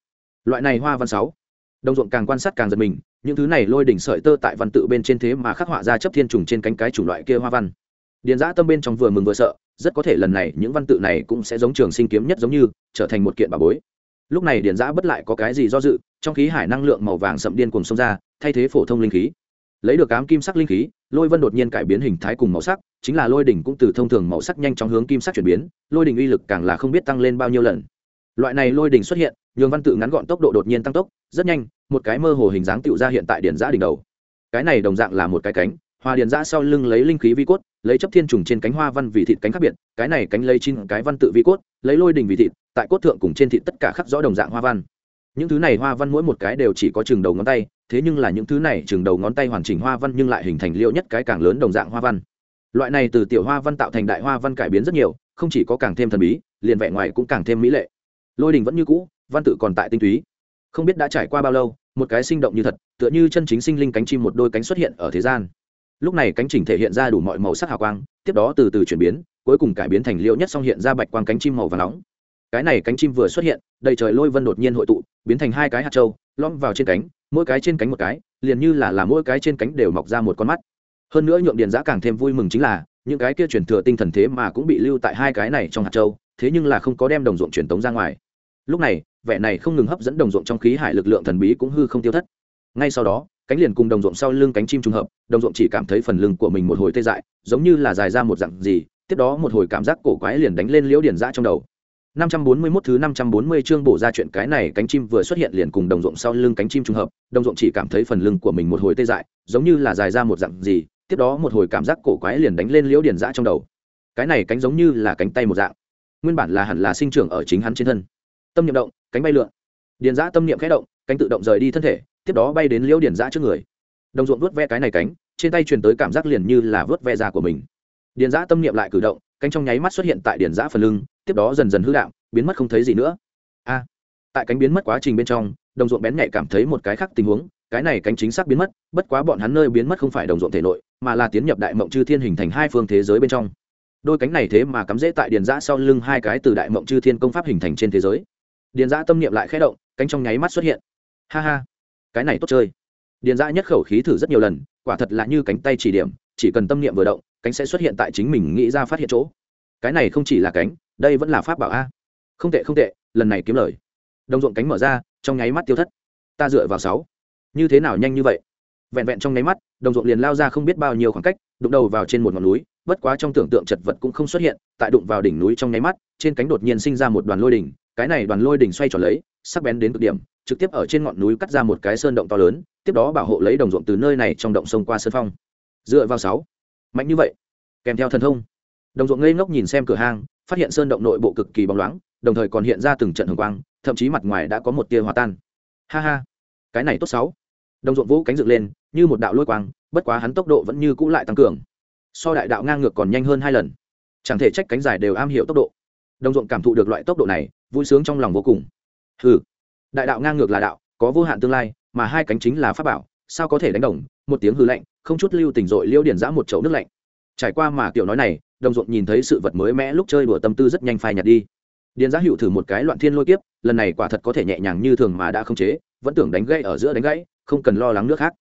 Loại này hoa văn sáu, đồng ruộng càng quan sát càng giật mình, những thứ này lôi đỉnh sợi tơ tại văn tự bên trên thế mà khắc họa ra chấp thiên trùng trên cánh cái chủng loại kia hoa văn. Điền giã tâm bên trong vừa mừng vừa sợ, rất có thể lần này những văn tự này cũng sẽ giống trường sinh kiếm nhất giống như, trở thành một kiện bà bối. Lúc này điền giã bất lại có cái gì do dự, trong khí hải năng lượng màu vàng sậm điên cùng xông ra, thay thế phổ thông linh khí lấy được cám kim sắc linh khí, lôi vân đột nhiên cải biến hình thái cùng màu sắc, chính là lôi đỉnh cũng từ thông thường màu sắc nhanh chóng hướng kim sắc chuyển biến, lôi đỉnh uy lực càng là không biết tăng lên bao nhiêu lần. Loại này lôi đỉnh xuất hiện, nhường văn tự ngắn gọn tốc độ đột nhiên tăng tốc, rất nhanh, một cái mơ hồ hình dáng tựu ra hiện tại điển giã đỉnh đầu. Cái này đồng dạng là một cái cánh, hoa điển giã sau lưng lấy linh khí vi cốt, lấy chấp thiên trùng trên cánh hoa văn vì thịt cánh khác biệt, cái này cánh lấy chín cái văn tự vi cốt, lấy lôi đỉnh vì thịt, tại cốt thượng cùng trên thịt tất cả khắc rõ đồng dạng hoa văn những thứ này hoa văn mỗi một cái đều chỉ có chừng đầu ngón tay, thế nhưng là những thứ này chừng đầu ngón tay hoàn chỉnh hoa văn nhưng lại hình thành liệu nhất cái càng lớn đồng dạng hoa văn. Loại này từ tiểu hoa văn tạo thành đại hoa văn cải biến rất nhiều, không chỉ có càng thêm thần bí, liền vẻ ngoài cũng càng thêm mỹ lệ. Lôi đình vẫn như cũ, văn tự còn tại tinh túy. Không biết đã trải qua bao lâu, một cái sinh động như thật, tựa như chân chính sinh linh cánh chim một đôi cánh xuất hiện ở thế gian. Lúc này cánh chỉnh thể hiện ra đủ mọi màu sắc hào quang, tiếp đó từ từ chuyển biến, cuối cùng cải biến thành liệu nhất xong hiện ra bạch quang cánh chim màu và nóng cái này cánh chim vừa xuất hiện, đầy trời lôi vân đột nhiên hội tụ, biến thành hai cái hạt trâu lõm vào trên cánh, mỗi cái trên cánh một cái, liền như là là mỗi cái trên cánh đều mọc ra một con mắt. Hơn nữa nhượng điện giã càng thêm vui mừng chính là, những cái kia truyền thừa tinh thần thế mà cũng bị lưu tại hai cái này trong hạt trâu thế nhưng là không có đem đồng ruộng truyền tống ra ngoài. Lúc này, vẻ này không ngừng hấp dẫn đồng ruộng trong khí hải lực lượng thần bí cũng hư không tiêu thất. Ngay sau đó, cánh liền cùng đồng ruộng sau lưng cánh chim trùng hợp, đồng ruộng chỉ cảm thấy phần lưng của mình một hồi tê dại, giống như là dài ra một dặn gì, tiếp đó một hồi cảm giác cổ quái liền đánh lên liễu điển giã trong đầu. 541 thứ 540 chương bổ ra chuyện cái này cánh chim vừa xuất hiện liền cùng đồng ruộng sau lưng cánh chim trùng hợp, đồng ruộng chỉ cảm thấy phần lưng của mình một hồi tê dại, giống như là dài ra một dạng gì, tiếp đó một hồi cảm giác cổ quái liền đánh lên liễu điển dã trong đầu. Cái này cánh giống như là cánh tay một dạng. Nguyên bản là hẳn là sinh trưởng ở chính hắn trên thân. Tâm niệm động, cánh bay lượn. Điển dã tâm niệm khẽ động, cánh tự động rời đi thân thể, tiếp đó bay đến liễu điển dã trước người. Đồng ruộng vuốt ve cái này cánh, trên tay truyền tới cảm giác liền như là vuốt ve da của mình. Điển dã tâm niệm lại cử động, cánh trong nháy mắt xuất hiện tại điển dã phần lưng, tiếp đó dần dần hư đạo, biến mất không thấy gì nữa. A, tại cánh biến mất quá trình bên trong, đồng ruộng bén nhạy cảm thấy một cái khác tình huống, cái này cánh chính xác biến mất, bất quá bọn hắn nơi biến mất không phải đồng ruộng thể nội, mà là tiến nhập đại mộng chư thiên hình thành hai phương thế giới bên trong. Đôi cánh này thế mà cắm rễ tại điền giã sau lưng hai cái từ đại mộng chư thiên công pháp hình thành trên thế giới. Điền giã tâm niệm lại khẽ động, cánh trong nháy mắt xuất hiện. Ha ha, cái này tốt chơi. Điền giã nhất khẩu khí thử rất nhiều lần, quả thật là như cánh tay chỉ điểm, chỉ cần tâm niệm vừa động, cánh sẽ xuất hiện tại chính mình nghĩ ra phát hiện chỗ. Cái này không chỉ là cánh đây vẫn là pháp bảo a. Không tệ không tệ, lần này kiếm lời. Đồng ruộng cánh mở ra, trong nháy mắt tiêu thất. Ta dựa vào sáu. Như thế nào nhanh như vậy? Vẹn vẹn trong nháy mắt, đồng ruộng liền lao ra không biết bao nhiêu khoảng cách, đụng đầu vào trên một ngọn núi, bất quá trong tưởng tượng chật vật cũng không xuất hiện, tại đụng vào đỉnh núi trong nháy mắt, trên cánh đột nhiên sinh ra một đoàn lôi đỉnh, cái này đoàn lôi đỉnh xoay tròn lấy, sắc bén đến cực điểm, trực tiếp ở trên ngọn núi cắt ra một cái sơn động to lớn, tiếp đó bảo hộ lấy đồng ruộng từ nơi này trong động sông qua sơn phong. Dựa vào sáu. Mạnh như vậy. Kèm theo thần thông. Đồng ruộng ngây ngốc nhìn xem cửa hang phát hiện sơn động nội bộ cực kỳ bóng loáng, đồng thời còn hiện ra từng trận hồng quang, thậm chí mặt ngoài đã có một tia hòa tan. Ha ha, cái này tốt sáu. Đồng ruộng vũ cánh dựng lên, như một đạo lôi quang, bất quá hắn tốc độ vẫn như cũ lại tăng cường. So đại đạo ngang ngược còn nhanh hơn hai lần. Chẳng thể trách cánh dài đều am hiểu tốc độ. Đồng ruộng cảm thụ được loại tốc độ này, vui sướng trong lòng vô cùng. Ừ đại đạo ngang ngược là đạo, có vô hạn tương lai, mà hai cánh chính là pháp bảo, sao có thể đánh đồng? Một tiếng hư lạnh, không chút lưu tình dội liêu điển giã một chậu nước lạnh trải qua mà kiểu nói này, đồng ruộng nhìn thấy sự vật mới mẽ lúc chơi đùa tâm tư rất nhanh phai nhạt đi. Điền giá hữu thử một cái loạn thiên lôi kiếp, lần này quả thật có thể nhẹ nhàng như thường mà đã không chế, vẫn tưởng đánh gãy ở giữa đánh gãy, không cần lo lắng nước khác.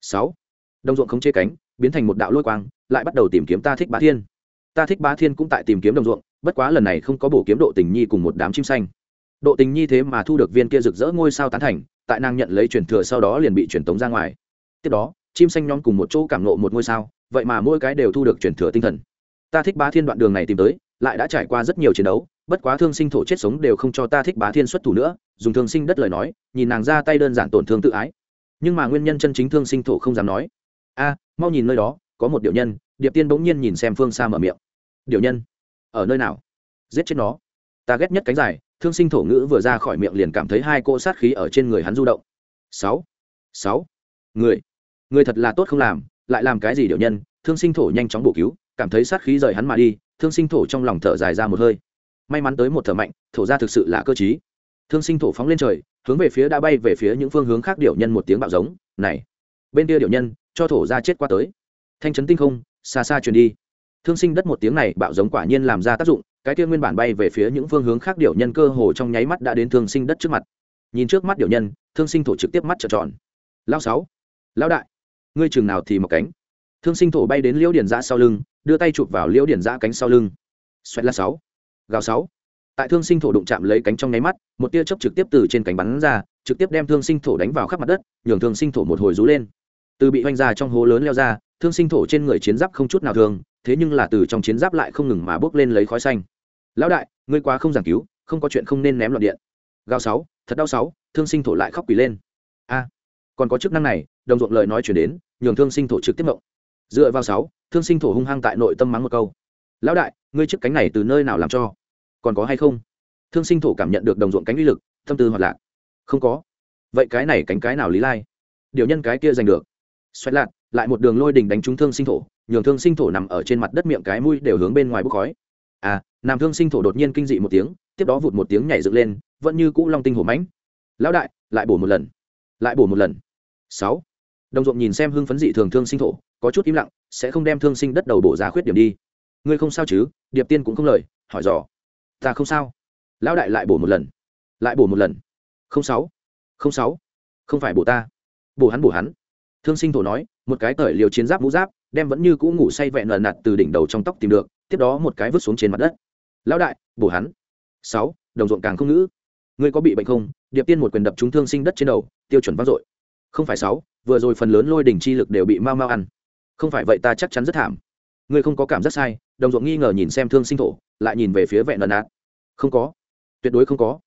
Sáu. Đồng ruộng không chế cánh, biến thành một đạo lôi quang, lại bắt đầu tìm kiếm ta thích bá thiên. Ta thích bá thiên cũng tại tìm kiếm đồng ruộng, bất quá lần này không có bổ kiếm độ tình nhi cùng một đám chim xanh. Độ tình nhi thế mà thu được viên kia rực rỡ ngôi sao tán thành, tại nàng nhận lấy truyền thừa sau đó liền bị truyền tống ra ngoài. Tiếp đó, chim xanh nhóm cùng một chỗ cảm nộ một ngôi sao vậy mà mỗi cái đều thu được truyền thừa tinh thần. Ta thích bá thiên đoạn đường này tìm tới, lại đã trải qua rất nhiều chiến đấu, bất quá thương sinh thổ chết sống đều không cho ta thích bá thiên xuất thủ nữa, dùng thương sinh đất lời nói, nhìn nàng ra tay đơn giản tổn thương tự ái. Nhưng mà nguyên nhân chân chính thương sinh thổ không dám nói. A, mau nhìn nơi đó, có một điệu nhân, điệp tiên bỗng nhiên nhìn xem phương xa mở miệng. Điệu nhân? Ở nơi nào? Giết chết nó. Ta ghét nhất cánh dài, thương sinh thổ ngữ vừa ra khỏi miệng liền cảm thấy hai cô sát khí ở trên người hắn du động. Sáu. Sáu. Người. Người thật là tốt không làm lại làm cái gì điệu nhân, thương sinh thổ nhanh chóng bổ cứu, cảm thấy sát khí rời hắn mà đi, thương sinh thổ trong lòng thở dài ra một hơi. May mắn tới một thở mạnh, thổ ra thực sự là cơ chí thương sinh thổ phóng lên trời, hướng về phía đã bay về phía những phương hướng khác điệu nhân một tiếng bạo giống, này, bên kia điệu nhân, cho thổ ra chết qua tới. Thanh trấn tinh không, xa xa truyền đi. Thương sinh đất một tiếng này bạo giống quả nhiên làm ra tác dụng, cái kia nguyên bản bay về phía những phương hướng khác điệu nhân cơ hồ trong nháy mắt đã đến thương sinh đất trước mặt. Nhìn trước mắt điệu nhân, thương sinh thổ trực tiếp mắt trợn tròn. Lao sáu, lão đại ngươi chừng nào thì mọc cánh. Thương sinh thổ bay đến liễu điển giã sau lưng, đưa tay chụp vào liễu điển giã cánh sau lưng. Xoẹt là sáu. Gào sáu. Tại thương sinh thổ đụng chạm lấy cánh trong nháy mắt, một tia chớp trực tiếp từ trên cánh bắn ra, trực tiếp đem thương sinh thổ đánh vào khắp mặt đất, nhường thương sinh thổ một hồi rú lên. Từ bị hoành ra trong hố lớn leo ra, thương sinh thổ trên người chiến giáp không chút nào thường, thế nhưng là từ trong chiến giáp lại không ngừng mà bốc lên lấy khói xanh. Lão đại, ngươi quá không giảng cứu, không có chuyện không nên ném loạn điện. Gào sáu, thật đau sáu, thương sinh thổ lại khóc quỷ lên. A, còn có chức năng này đồng ruộng lời nói chuyển đến, nhường thương sinh thổ trực tiếp mộng dựa vào sáu, thương sinh thổ hung hăng tại nội tâm mắng một câu. Lão đại, ngươi chiếc cánh này từ nơi nào làm cho? Còn có hay không? Thương sinh thổ cảm nhận được đồng ruộng cánh uy lực, tâm tư hoạt lạc. Không có. Vậy cái này cánh cái nào lý lai? Điều nhân cái kia giành được. Xoẹt lạc lại một đường lôi đình đánh trúng thương sinh thổ, nhường thương sinh thổ nằm ở trên mặt đất miệng cái mũi đều hướng bên ngoài bốc khói. À nam thương sinh thổ đột nhiên kinh dị một tiếng, tiếp đó vụt một tiếng nhảy dựng lên, vẫn như cũ long tinh hổ mãnh. Lão đại, lại bổ một lần. Lại bổ một lần. Sáu đồng ruộng nhìn xem hưng phấn dị thường thương sinh thổ, có chút im lặng, sẽ không đem thương sinh đất đầu bổ ra khuyết điểm đi. Ngươi không sao chứ? Điệp tiên cũng không lời, hỏi dò. Ta không sao. Lão đại lại bổ một lần. Lại bổ một lần. Không sáu. Không sáu. Không phải bổ ta. Bổ hắn bổ hắn. Thương sinh thổ nói, một cái tởi liều chiến giáp mũ giáp, đem vẫn như cũ ngủ say vẹn lần nạt từ đỉnh đầu trong tóc tìm được, tiếp đó một cái vứt xuống trên mặt đất. Lão đại, bổ hắn. Sáu. Đồng ruộng càng không ngữ. Ngươi có bị bệnh không? Điệp tiên một quyền đập trúng thương sinh đất trên đầu, tiêu chuẩn vang dội không phải sáu, vừa rồi phần lớn lôi đỉnh chi lực đều bị mau mau ăn. Không phải vậy ta chắc chắn rất thảm. Ngươi không có cảm giác sai, đồng ruộng nghi ngờ nhìn xem thương sinh thổ, lại nhìn về phía vẹn lần nạt. Không có. Tuyệt đối không có.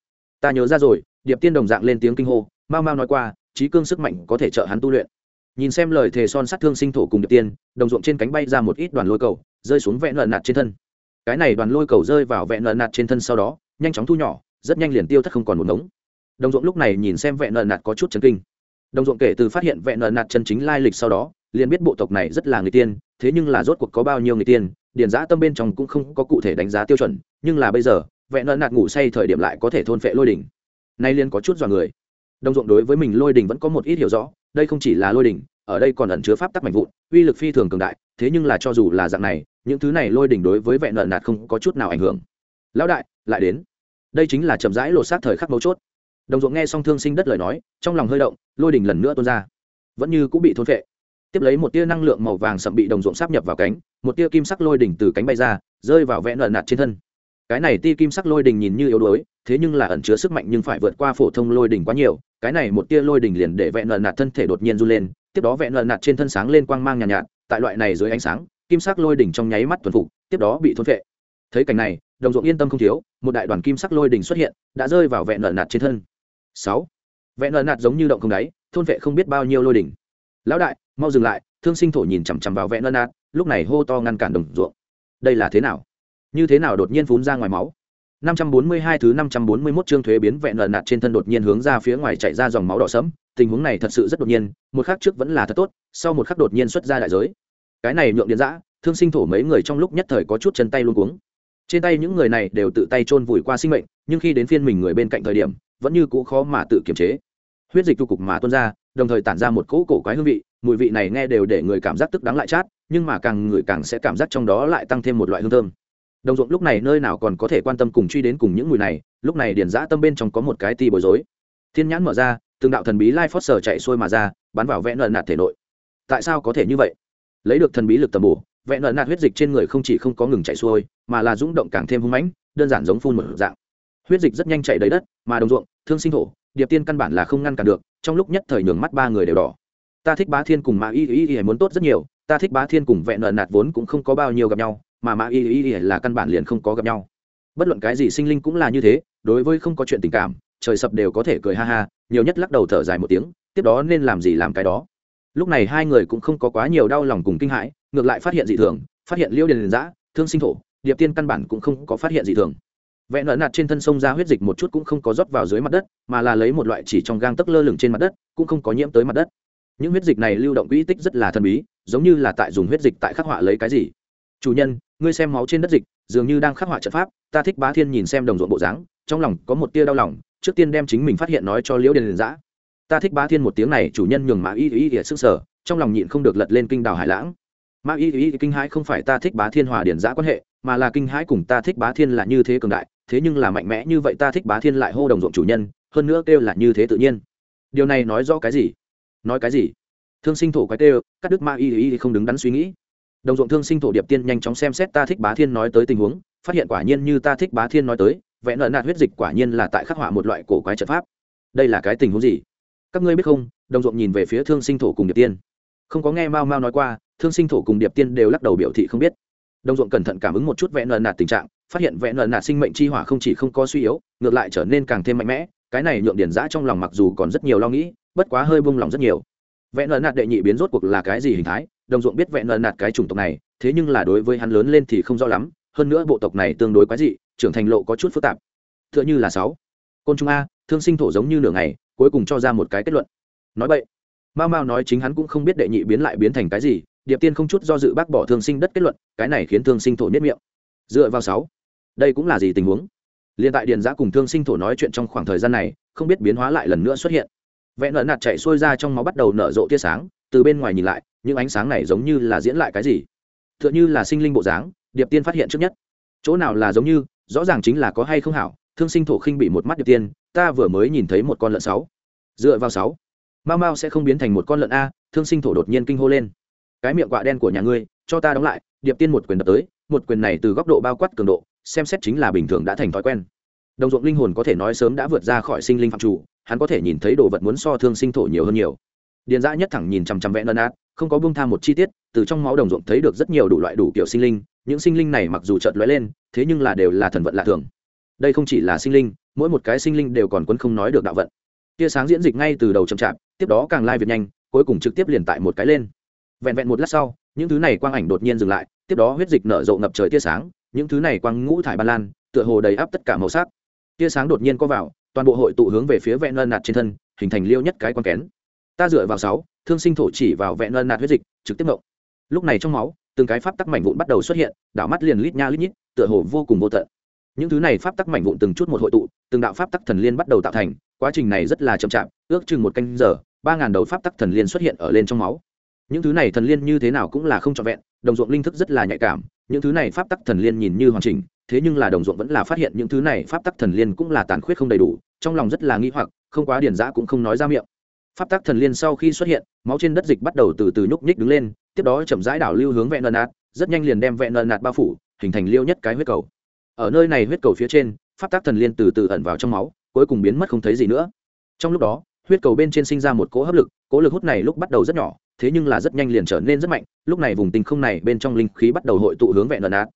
Ta nhớ ra rồi, điệp tiên đồng dạng lên tiếng kinh hô mau mau nói qua, trí cương sức mạnh có thể trợ hắn tu luyện. Nhìn xem lời thề son sát thương sinh thổ cùng điệp tiên, đồng ruộng trên cánh bay ra một ít đoàn lôi cầu, rơi xuống vẹn lần nạt trên thân. Cái này đoàn lôi cầu rơi vào vẹn lần nạt trên thân sau đó, nhanh chóng thu nhỏ, rất nhanh liền tiêu thất không còn một ngống. Đồng ruộng lúc này nhìn xem vẹn lần nạt có chút chấn kinh đồng ruộng kể từ phát hiện vẹn nợ nạt chân chính lai lịch sau đó, liền biết bộ tộc này rất là người tiên, thế nhưng là rốt cuộc có bao nhiêu người tiên, điền giã tâm bên trong cũng không có cụ thể đánh giá tiêu chuẩn, nhưng là bây giờ vẹn nợ nạt ngủ say thời điểm lại có thể thôn phệ lôi đỉnh. Nay liên có chút dọa người. Đồng ruộng đối với mình lôi đỉnh vẫn có một ít hiểu rõ, đây không chỉ là lôi đỉnh, ở đây còn ẩn chứa pháp tắc mạnh vụn, uy lực phi thường cường đại, thế nhưng là cho dù là dạng này, những thứ này lôi đỉnh đối với vẹn nợ nạt không có chút nào ảnh hưởng. Lão đại, lại đến. Đây chính là chậm rãi lột xác thời khắc mấu chốt đồng ruộng nghe xong thương sinh đất lời nói trong lòng hơi động lôi đỉnh lần nữa tuôn ra. Vẫn như cũng bị thôn phệ. Tiếp lấy một tia năng lượng màu vàng sậm bị đồng ruộng sáp nhập vào cánh một tia kim sắc lôi đỉnh từ cánh bay ra rơi vào vẽ nợ nạt trên thân. Cái này tia kim sắc lôi đỉnh nhìn như yếu đuối thế nhưng là ẩn chứa sức mạnh nhưng phải vượt qua phổ thông lôi đỉnh quá nhiều. Cái này một tia lôi đỉnh liền để vẽ nợ nạt thân thể đột nhiên run lên tiếp đó vẽ nợ nạt trên thân sáng lên quang mang nhàn nhạt, nhạt tại loại này dưới ánh sáng kim sắc lôi đỉnh trong nháy mắt tuần phục tiếp đó bị thôn vệ thấy cảnh này đồng ruộng yên tâm không thiếu một đại đoàn kim sắc lôi đỉnh xuất hiện đã rơi vào vẹn nợ nạt trên thân sáu. Vẹn nợ nạt giống như động không đáy thôn vệ không biết bao nhiêu lôi đỉnh. Lão đại mau dừng lại thương sinh thổ nhìn chằm chằm vào vẹn nợ nạt lúc này hô to ngăn cản đồng ruộng. Đây là thế nào? Như thế nào đột nhiên phun ra ngoài máu? 542 thứ 541 chương thuế biến vẹn nợ nạt trên thân đột nhiên hướng ra phía ngoài chạy ra dòng máu đỏ sẫm, tình huống này thật sự rất đột nhiên, một khắc trước vẫn là thật tốt, sau một khắc đột nhiên xuất ra đại giới. Cái này nhượng điện dã, thương sinh thổ mấy người trong lúc nhất thời có chút chân tay luống cuống. Trên tay những người này đều tự tay chôn vùi qua sinh mệnh nhưng khi đến phiên mình người bên cạnh thời điểm vẫn như cũ khó mà tự kiềm chế. Huyết dịch tu cục mà tuôn ra, đồng thời tản ra một cỗ cổ quái hương vị, mùi vị này nghe đều để người cảm giác tức đắng lại chát, nhưng mà càng người càng sẽ cảm giác trong đó lại tăng thêm một loại hương thơm. Đồng ruộng lúc này nơi nào còn có thể quan tâm cùng truy đến cùng những mùi này, lúc này điền giã tâm bên trong có một cái ti bối rối. Thiên nhãn mở ra, từng đạo thần bí lai phót sờ chạy xuôi mà ra, bắn vào vẽ nợ nạt thể nội. Tại sao có thể như vậy? Lấy được thần bí lực tầm bổ, vẽ nợ nạt huyết dịch trên người không chỉ không có ngừng chạy xuôi, mà là rung động càng thêm hung mãnh, đơn giản giống phun một dạng huyết dịch rất nhanh chạy đầy đất, mà đồng ruộng, thương sinh thổ, điệp tiên căn bản là không ngăn cản được, trong lúc nhất thời nhường mắt ba người đều đỏ. Ta thích bá thiên cùng mã y y y muốn tốt rất nhiều, ta thích bá thiên cùng vẹn nợ nạt vốn cũng không có bao nhiêu gặp nhau, mà mã y y y là căn bản liền không có gặp nhau. Bất luận cái gì sinh linh cũng là như thế, đối với không có chuyện tình cảm, trời sập đều có thể cười ha ha, nhiều nhất lắc đầu thở dài một tiếng, tiếp đó nên làm gì làm cái đó. Lúc này hai người cũng không có quá nhiều đau lòng cùng kinh hãi, ngược lại phát hiện dị thường, phát hiện liêu điền giã thương sinh thổ, điệp tiên căn bản cũng không có phát hiện dị thường vẽ nở nạt trên thân sông ra huyết dịch một chút cũng không có rót vào dưới mặt đất, mà là lấy một loại chỉ trong gang tấc lơ lửng trên mặt đất, cũng không có nhiễm tới mặt đất. Những huyết dịch này lưu động quỹ tích rất là thần bí, giống như là tại dùng huyết dịch tại khắc họa lấy cái gì. Chủ nhân, ngươi xem máu trên đất dịch, dường như đang khắc họa trận pháp, ta thích bá thiên nhìn xem đồng ruộng bộ dáng, trong lòng có một tia đau lòng, trước tiên đem chính mình phát hiện nói cho liễu điền giã ta thích bá thiên một tiếng này, chủ nhân nhường mã y y y sức sở, trong lòng nhịn không được lật lên kinh đào hải lãng. Mã y y kinh hãi không phải ta thích bá thiên hòa Điền giã quan hệ, mà là kinh hãi cùng ta thích bá thiên là như thế cường đại thế nhưng là mạnh mẽ như vậy ta thích bá thiên lại hô đồng ruộng chủ nhân, hơn nữa kêu là như thế tự nhiên. Điều này nói rõ cái gì? Nói cái gì? Thương sinh thổ cái kêu, cắt đức ma y y không đứng đắn suy nghĩ. Đồng ruộng thương sinh thổ điệp tiên nhanh chóng xem xét ta thích bá thiên nói tới tình huống, phát hiện quả nhiên như ta thích bá thiên nói tới, vẽ nợ nạt huyết dịch quả nhiên là tại khắc họa một loại cổ quái trận pháp. Đây là cái tình huống gì? Các ngươi biết không? Đồng ruộng nhìn về phía thương sinh thổ cùng điệp tiên. Không có nghe mao mao nói qua, thương sinh thổ cùng điệp tiên đều lắc đầu biểu thị không biết. Đồng ruộng cẩn thận cảm ứng một chút vẽ nợ nạt tình trạng phát hiện vẽ nợ nạt sinh mệnh chi hỏa không chỉ không có suy yếu, ngược lại trở nên càng thêm mạnh mẽ, cái này nhượng điển giã trong lòng mặc dù còn rất nhiều lo nghĩ, bất quá hơi bung lòng rất nhiều. Vẽ nợ nạt đệ nhị biến rốt cuộc là cái gì hình thái, đồng ruộng biết vẽ nợ nạt cái chủng tộc này, thế nhưng là đối với hắn lớn lên thì không rõ lắm, hơn nữa bộ tộc này tương đối quái dị, trưởng thành lộ có chút phức tạp. T h ư ợ n h ư là sáu. Côn trùng a, thương sinh thổ giống như nửa ngày, cuối cùng cho ra một cái kết luận. Nói vậy mao mao nói chính hắn cũng không biết đệ nhị biến lại biến thành cái gì, điệp tiên không chút do dự bác bỏ thương sinh đất kết luận, cái này khiến thương sinh thổ nhất miệng. Dựa vào sáu đây cũng là gì tình huống? Liền tại điền giã cùng thương sinh thổ nói chuyện trong khoảng thời gian này, không biết biến hóa lại lần nữa xuất hiện. Vẹn nợ nạt chạy xuôi ra trong máu bắt đầu nở rộ tia sáng, từ bên ngoài nhìn lại, những ánh sáng này giống như là diễn lại cái gì? T h ư ợ n h ư là sinh linh bộ dáng, điệp tiên phát hiện trước nhất. Chỗ nào là giống như, rõ ràng chính là có hay không hảo, thương sinh thổ khinh bị một mắt điệp tiên, ta vừa mới nhìn thấy một con lợn sáu. Dựa vào sáu. Mau mau sẽ không biến thành một con lợn a, thương sinh thổ đột nhiên kinh hô lên. Cái miệng quạ đen của nhà ngươi, cho ta đóng lại, điệp tiên một quyền đập tới, một quyền này từ góc độ bao quát cường độ xem xét chính là bình thường đã thành thói quen. Đồng ruộng linh hồn có thể nói sớm đã vượt ra khỏi sinh linh phạm chủ, hắn có thể nhìn thấy đồ vật muốn so thương sinh thổ nhiều hơn nhiều. Điền dã nhất thẳng nhìn chằm chằm vẽ nân át không có buông tham một chi tiết, từ trong máu đồng ruộng thấy được rất nhiều đủ loại đủ kiểu sinh linh, những sinh linh này mặc dù chợt lóe lên, thế nhưng là đều là thần vận lạ thường. Đây không chỉ là sinh linh, mỗi một cái sinh linh đều còn quấn không nói được đạo vận. Tia sáng diễn dịch ngay từ đầu chậm chạp, tiếp đó càng lai việc nhanh, cuối cùng trực tiếp liền tại một cái lên. Vẹn vẹn một lát sau, những thứ này quang ảnh đột nhiên dừng lại, tiếp đó huyết dịch nở rộ ngập trời tia sáng những thứ này quang ngũ thải ban lan, tựa hồ đầy áp tất cả màu sắc. Tia sáng đột nhiên có vào, toàn bộ hội tụ hướng về phía vẹn lân nạt trên thân, hình thành liêu nhất cái quang kén. Ta dựa vào sáu, thương sinh thổ chỉ vào vẹn lân nạt huyết dịch, trực tiếp mộng lúc này trong máu, từng cái pháp tắc mảnh vụn bắt đầu xuất hiện, đảo mắt liền lít nha lít nhít, tựa hồ vô cùng vô tận. Những thứ này pháp tắc mảnh vụn từng chút một hội tụ, từng đạo pháp tắc thần liên bắt đầu tạo thành, quá trình này rất là chậm chạp, ước chừng một canh giờ, ba ngàn đầu pháp tắc thần liên xuất hiện ở lên trong máu. Những thứ này thần liên như thế nào cũng là không trọn vẹn, đồng ruộng linh thức rất là nhạy cảm những thứ này pháp tắc thần liên nhìn như hoàn chỉnh, thế nhưng là đồng ruộng vẫn là phát hiện những thứ này pháp tắc thần liên cũng là tàn khuyết không đầy đủ, trong lòng rất là nghi hoặc, không quá điển giã cũng không nói ra miệng. Pháp tắc thần liên sau khi xuất hiện, máu trên đất dịch bắt đầu từ từ nhúc nhích đứng lên, tiếp đó chậm rãi đảo lưu hướng vẹn nợ nạt, rất nhanh liền đem vẹn nợ nạt bao phủ, hình thành liêu nhất cái huyết cầu. Ở nơi này huyết cầu phía trên, pháp tắc thần liên từ từ ẩn vào trong máu, cuối cùng biến mất không thấy gì nữa. Trong lúc đó, huyết cầu bên trên sinh ra một cỗ hấp lực, cỗ lực hút này lúc bắt đầu rất nhỏ thế nhưng là rất nhanh liền trở nên rất mạnh, lúc này vùng tinh không này bên trong linh khí bắt đầu hội tụ hướng vẹn nợ nạt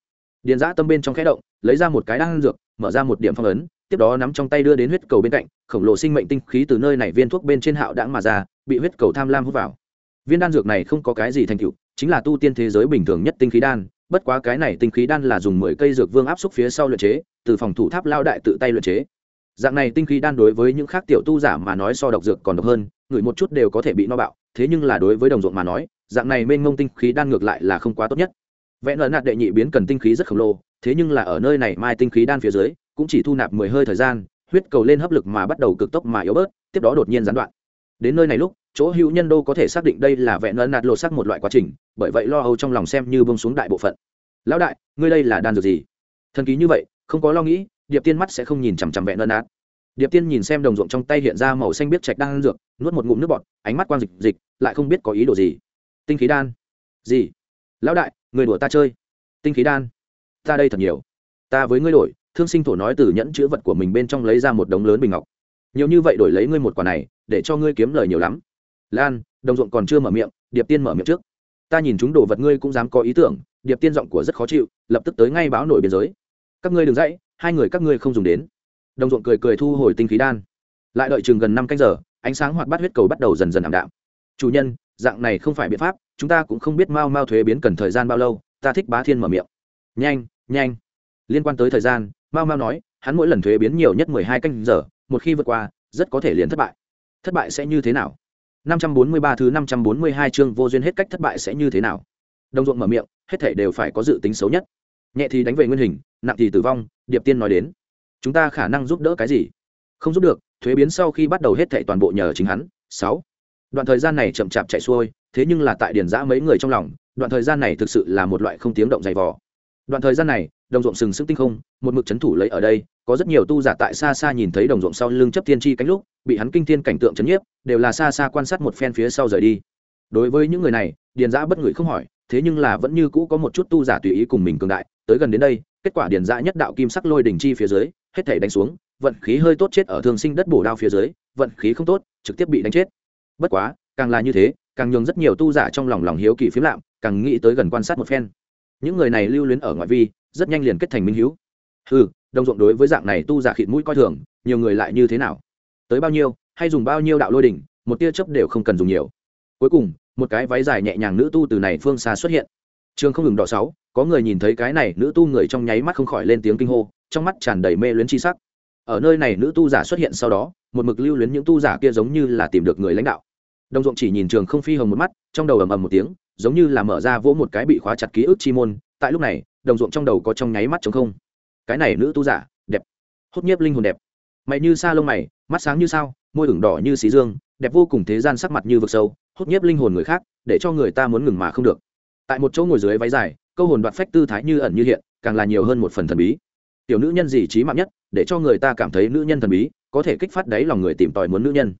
điền giã tâm bên trong khẽ động, lấy ra một cái đan dược, mở ra một điểm phong ấn, tiếp đó nắm trong tay đưa đến huyết cầu bên cạnh, khổng lồ sinh mệnh tinh khí từ nơi này viên thuốc bên trên hạo đãng mà ra, bị huyết cầu tham lam hút vào. Viên đan dược này không có cái gì thành tựu, chính là tu tiên thế giới bình thường nhất tinh khí đan, bất quá cái này tinh khí đan là dùng mười cây dược vương áp xúc phía sau luyện chế, từ phòng thủ tháp lao đại tự tay luyện chế. Dạng này tinh khí đan đối với những khác tiểu tu giả mà nói so độc dược còn độc hơn, người một chút đều có thể bị no bạo thế nhưng là đối với đồng ruộng mà nói, dạng này mênh mông tinh khí đan ngược lại là không quá tốt nhất. Vẹn lợn nạt đệ nhị biến cần tinh khí rất khổng lồ, thế nhưng là ở nơi này mai tinh khí đan phía dưới, cũng chỉ thu nạp mười hơi thời gian, huyết cầu lên hấp lực mà bắt đầu cực tốc mà yếu bớt, tiếp đó đột nhiên gián đoạn. Đến nơi này lúc, chỗ hữu nhân đô có thể xác định đây là vẹn lợn nạt lột sắc một loại quá trình, bởi vậy lo âu trong lòng xem như bông xuống đại bộ phận. Lão đại, ngươi đây là đan dược gì? Thần ký như vậy, không có lo nghĩ, điệp tiên mắt sẽ không nhìn chằm chằm vẹn lợn nạt điệp tiên nhìn xem đồng ruộng trong tay hiện ra màu xanh biết trạch đan dược, nuốt một ngụm nước bọt, ánh mắt quang dịch dịch, lại không biết có ý đồ gì. Tinh khí đan. Gì? Lão đại, người đùa ta chơi. Tinh khí đan. Ta đây thật nhiều. Ta với ngươi đổi, thương sinh thổ nói từ nhẫn chữ vật của mình bên trong lấy ra một đống lớn bình ngọc. Nhiều như vậy đổi lấy ngươi một quả này, để cho ngươi kiếm lời nhiều lắm. Lan, đồng ruộng còn chưa mở miệng, điệp tiên mở miệng trước. Ta nhìn chúng đồ vật ngươi cũng dám có ý tưởng, điệp tiên giọng của rất khó chịu, lập tức tới ngay báo nổi biên giới. Các ngươi đừng dãy, hai người các ngươi không dùng đến đồng ruộng cười cười thu hồi tinh khí đan. Lại đợi chừng gần năm canh giờ, ánh sáng hoạt bát huyết cầu bắt đầu dần dần ảm đạm. Chủ nhân, dạng này không phải biện pháp, chúng ta cũng không biết mau mau thuế biến cần thời gian bao lâu, ta thích bá thiên mở miệng. Nhanh nhanh. Liên quan tới thời gian, mau mau nói, hắn mỗi lần thuế biến nhiều nhất mười hai canh giờ, một khi vượt qua, rất có thể liền thất bại. Thất bại sẽ như thế nào? Năm trăm bốn mươi ba thứ năm trăm bốn mươi hai chương vô duyên hết cách thất bại sẽ như thế nào? Đồng ruộng mở miệng, hết thể đều phải có dự tính xấu nhất. Nhẹ thì đánh về nguyên hình, nặng thì tử vong, điệp tiên nói đến chúng ta khả năng giúp đỡ cái gì? Không giúp được, thuế biến sau khi bắt đầu hết thệ toàn bộ nhờ chính hắn. Sáu. Đoạn thời gian này chậm chạp chạy xuôi, thế nhưng là tại Điền giã mấy người trong lòng, đoạn thời gian này thực sự là một loại không tiếng động dày vò. Đoạn thời gian này, đồng ruộng sừng sững tinh không, một mực c h ấ n thủ lấy ở đây, có rất nhiều tu giả tại xa xa nhìn thấy đồng ruộng sau lưng chấp tiên tri cánh lúc, bị hắn kinh thiên cảnh tượng c h ấ n nhiếp, đều là xa xa quan sát một phen phía sau rời đi. Đối với những người này, điền giã bất ngửi không hỏi, thế nhưng là vẫn như cũ có một chút tu giả tùy ý cùng mình cường đại, tới gần đến đây, kết quả điền giã nhất đạo kim sắc lôi đình chi phía dưới hết thể đánh xuống, vận khí hơi tốt chết ở thường sinh đất bổ đao phía dưới, vận khí không tốt, trực tiếp bị đánh chết. Bất quá, càng là như thế, càng nhường rất nhiều tu giả trong lòng lòng hiếu kỳ phiếm lạm, càng nghĩ tới gần quan sát một phen. Những người này lưu luyến ở ngoại vi, rất nhanh liền kết thành minh hữu ừ đồng ruộng đối với dạng này tu giả khịt mũi coi thường, nhiều người lại như thế nào? Tới bao nhiêu, hay dùng bao nhiêu đạo lôi đỉnh, một tia chớp đều không cần dùng nhiều. Cuối cùng, một cái váy dài nhẹ nhàng nữ tu từ này phương xa xuất hiện. Trường không ngừng đỏ sáu, có người nhìn thấy cái này, nữ tu người trong nháy mắt không khỏi lên tiếng kinh hô trong mắt tràn đầy mê luyến chi sắc. Ở nơi này nữ tu giả xuất hiện sau đó, một mực lưu luyến những tu giả kia giống như là tìm được người lãnh đạo. Đồng ruộng chỉ nhìn trường không phi hồng một mắt, trong đầu ầm ầm một tiếng, giống như là mở ra vỗ một cái bị khóa chặt ký ức chi môn. Tại lúc này đồng ruộng trong đầu có trong nháy mắt chống không. Cái này nữ tu giả, đẹp, hốt nhiếp linh hồn đẹp. Mày như sa lông mày, mắt sáng như sao, môi ửng đỏ như xí dương, đẹp vô cùng thế gian sắc mặt như vực sâu, hốt nhiếp linh hồn người khác, để cho người ta muốn ngừng mà không được. Tại một chỗ ngồi dưới váy dài, câu hồn đoạt phách tư thái như ẩn như hiện, càng là nhiều hơn một phần thần bí tiểu nữ nhân gì trí mạng nhất, để cho người ta cảm thấy nữ nhân thần bí, có thể kích phát đáy lòng người tìm tòi muốn nữ nhân.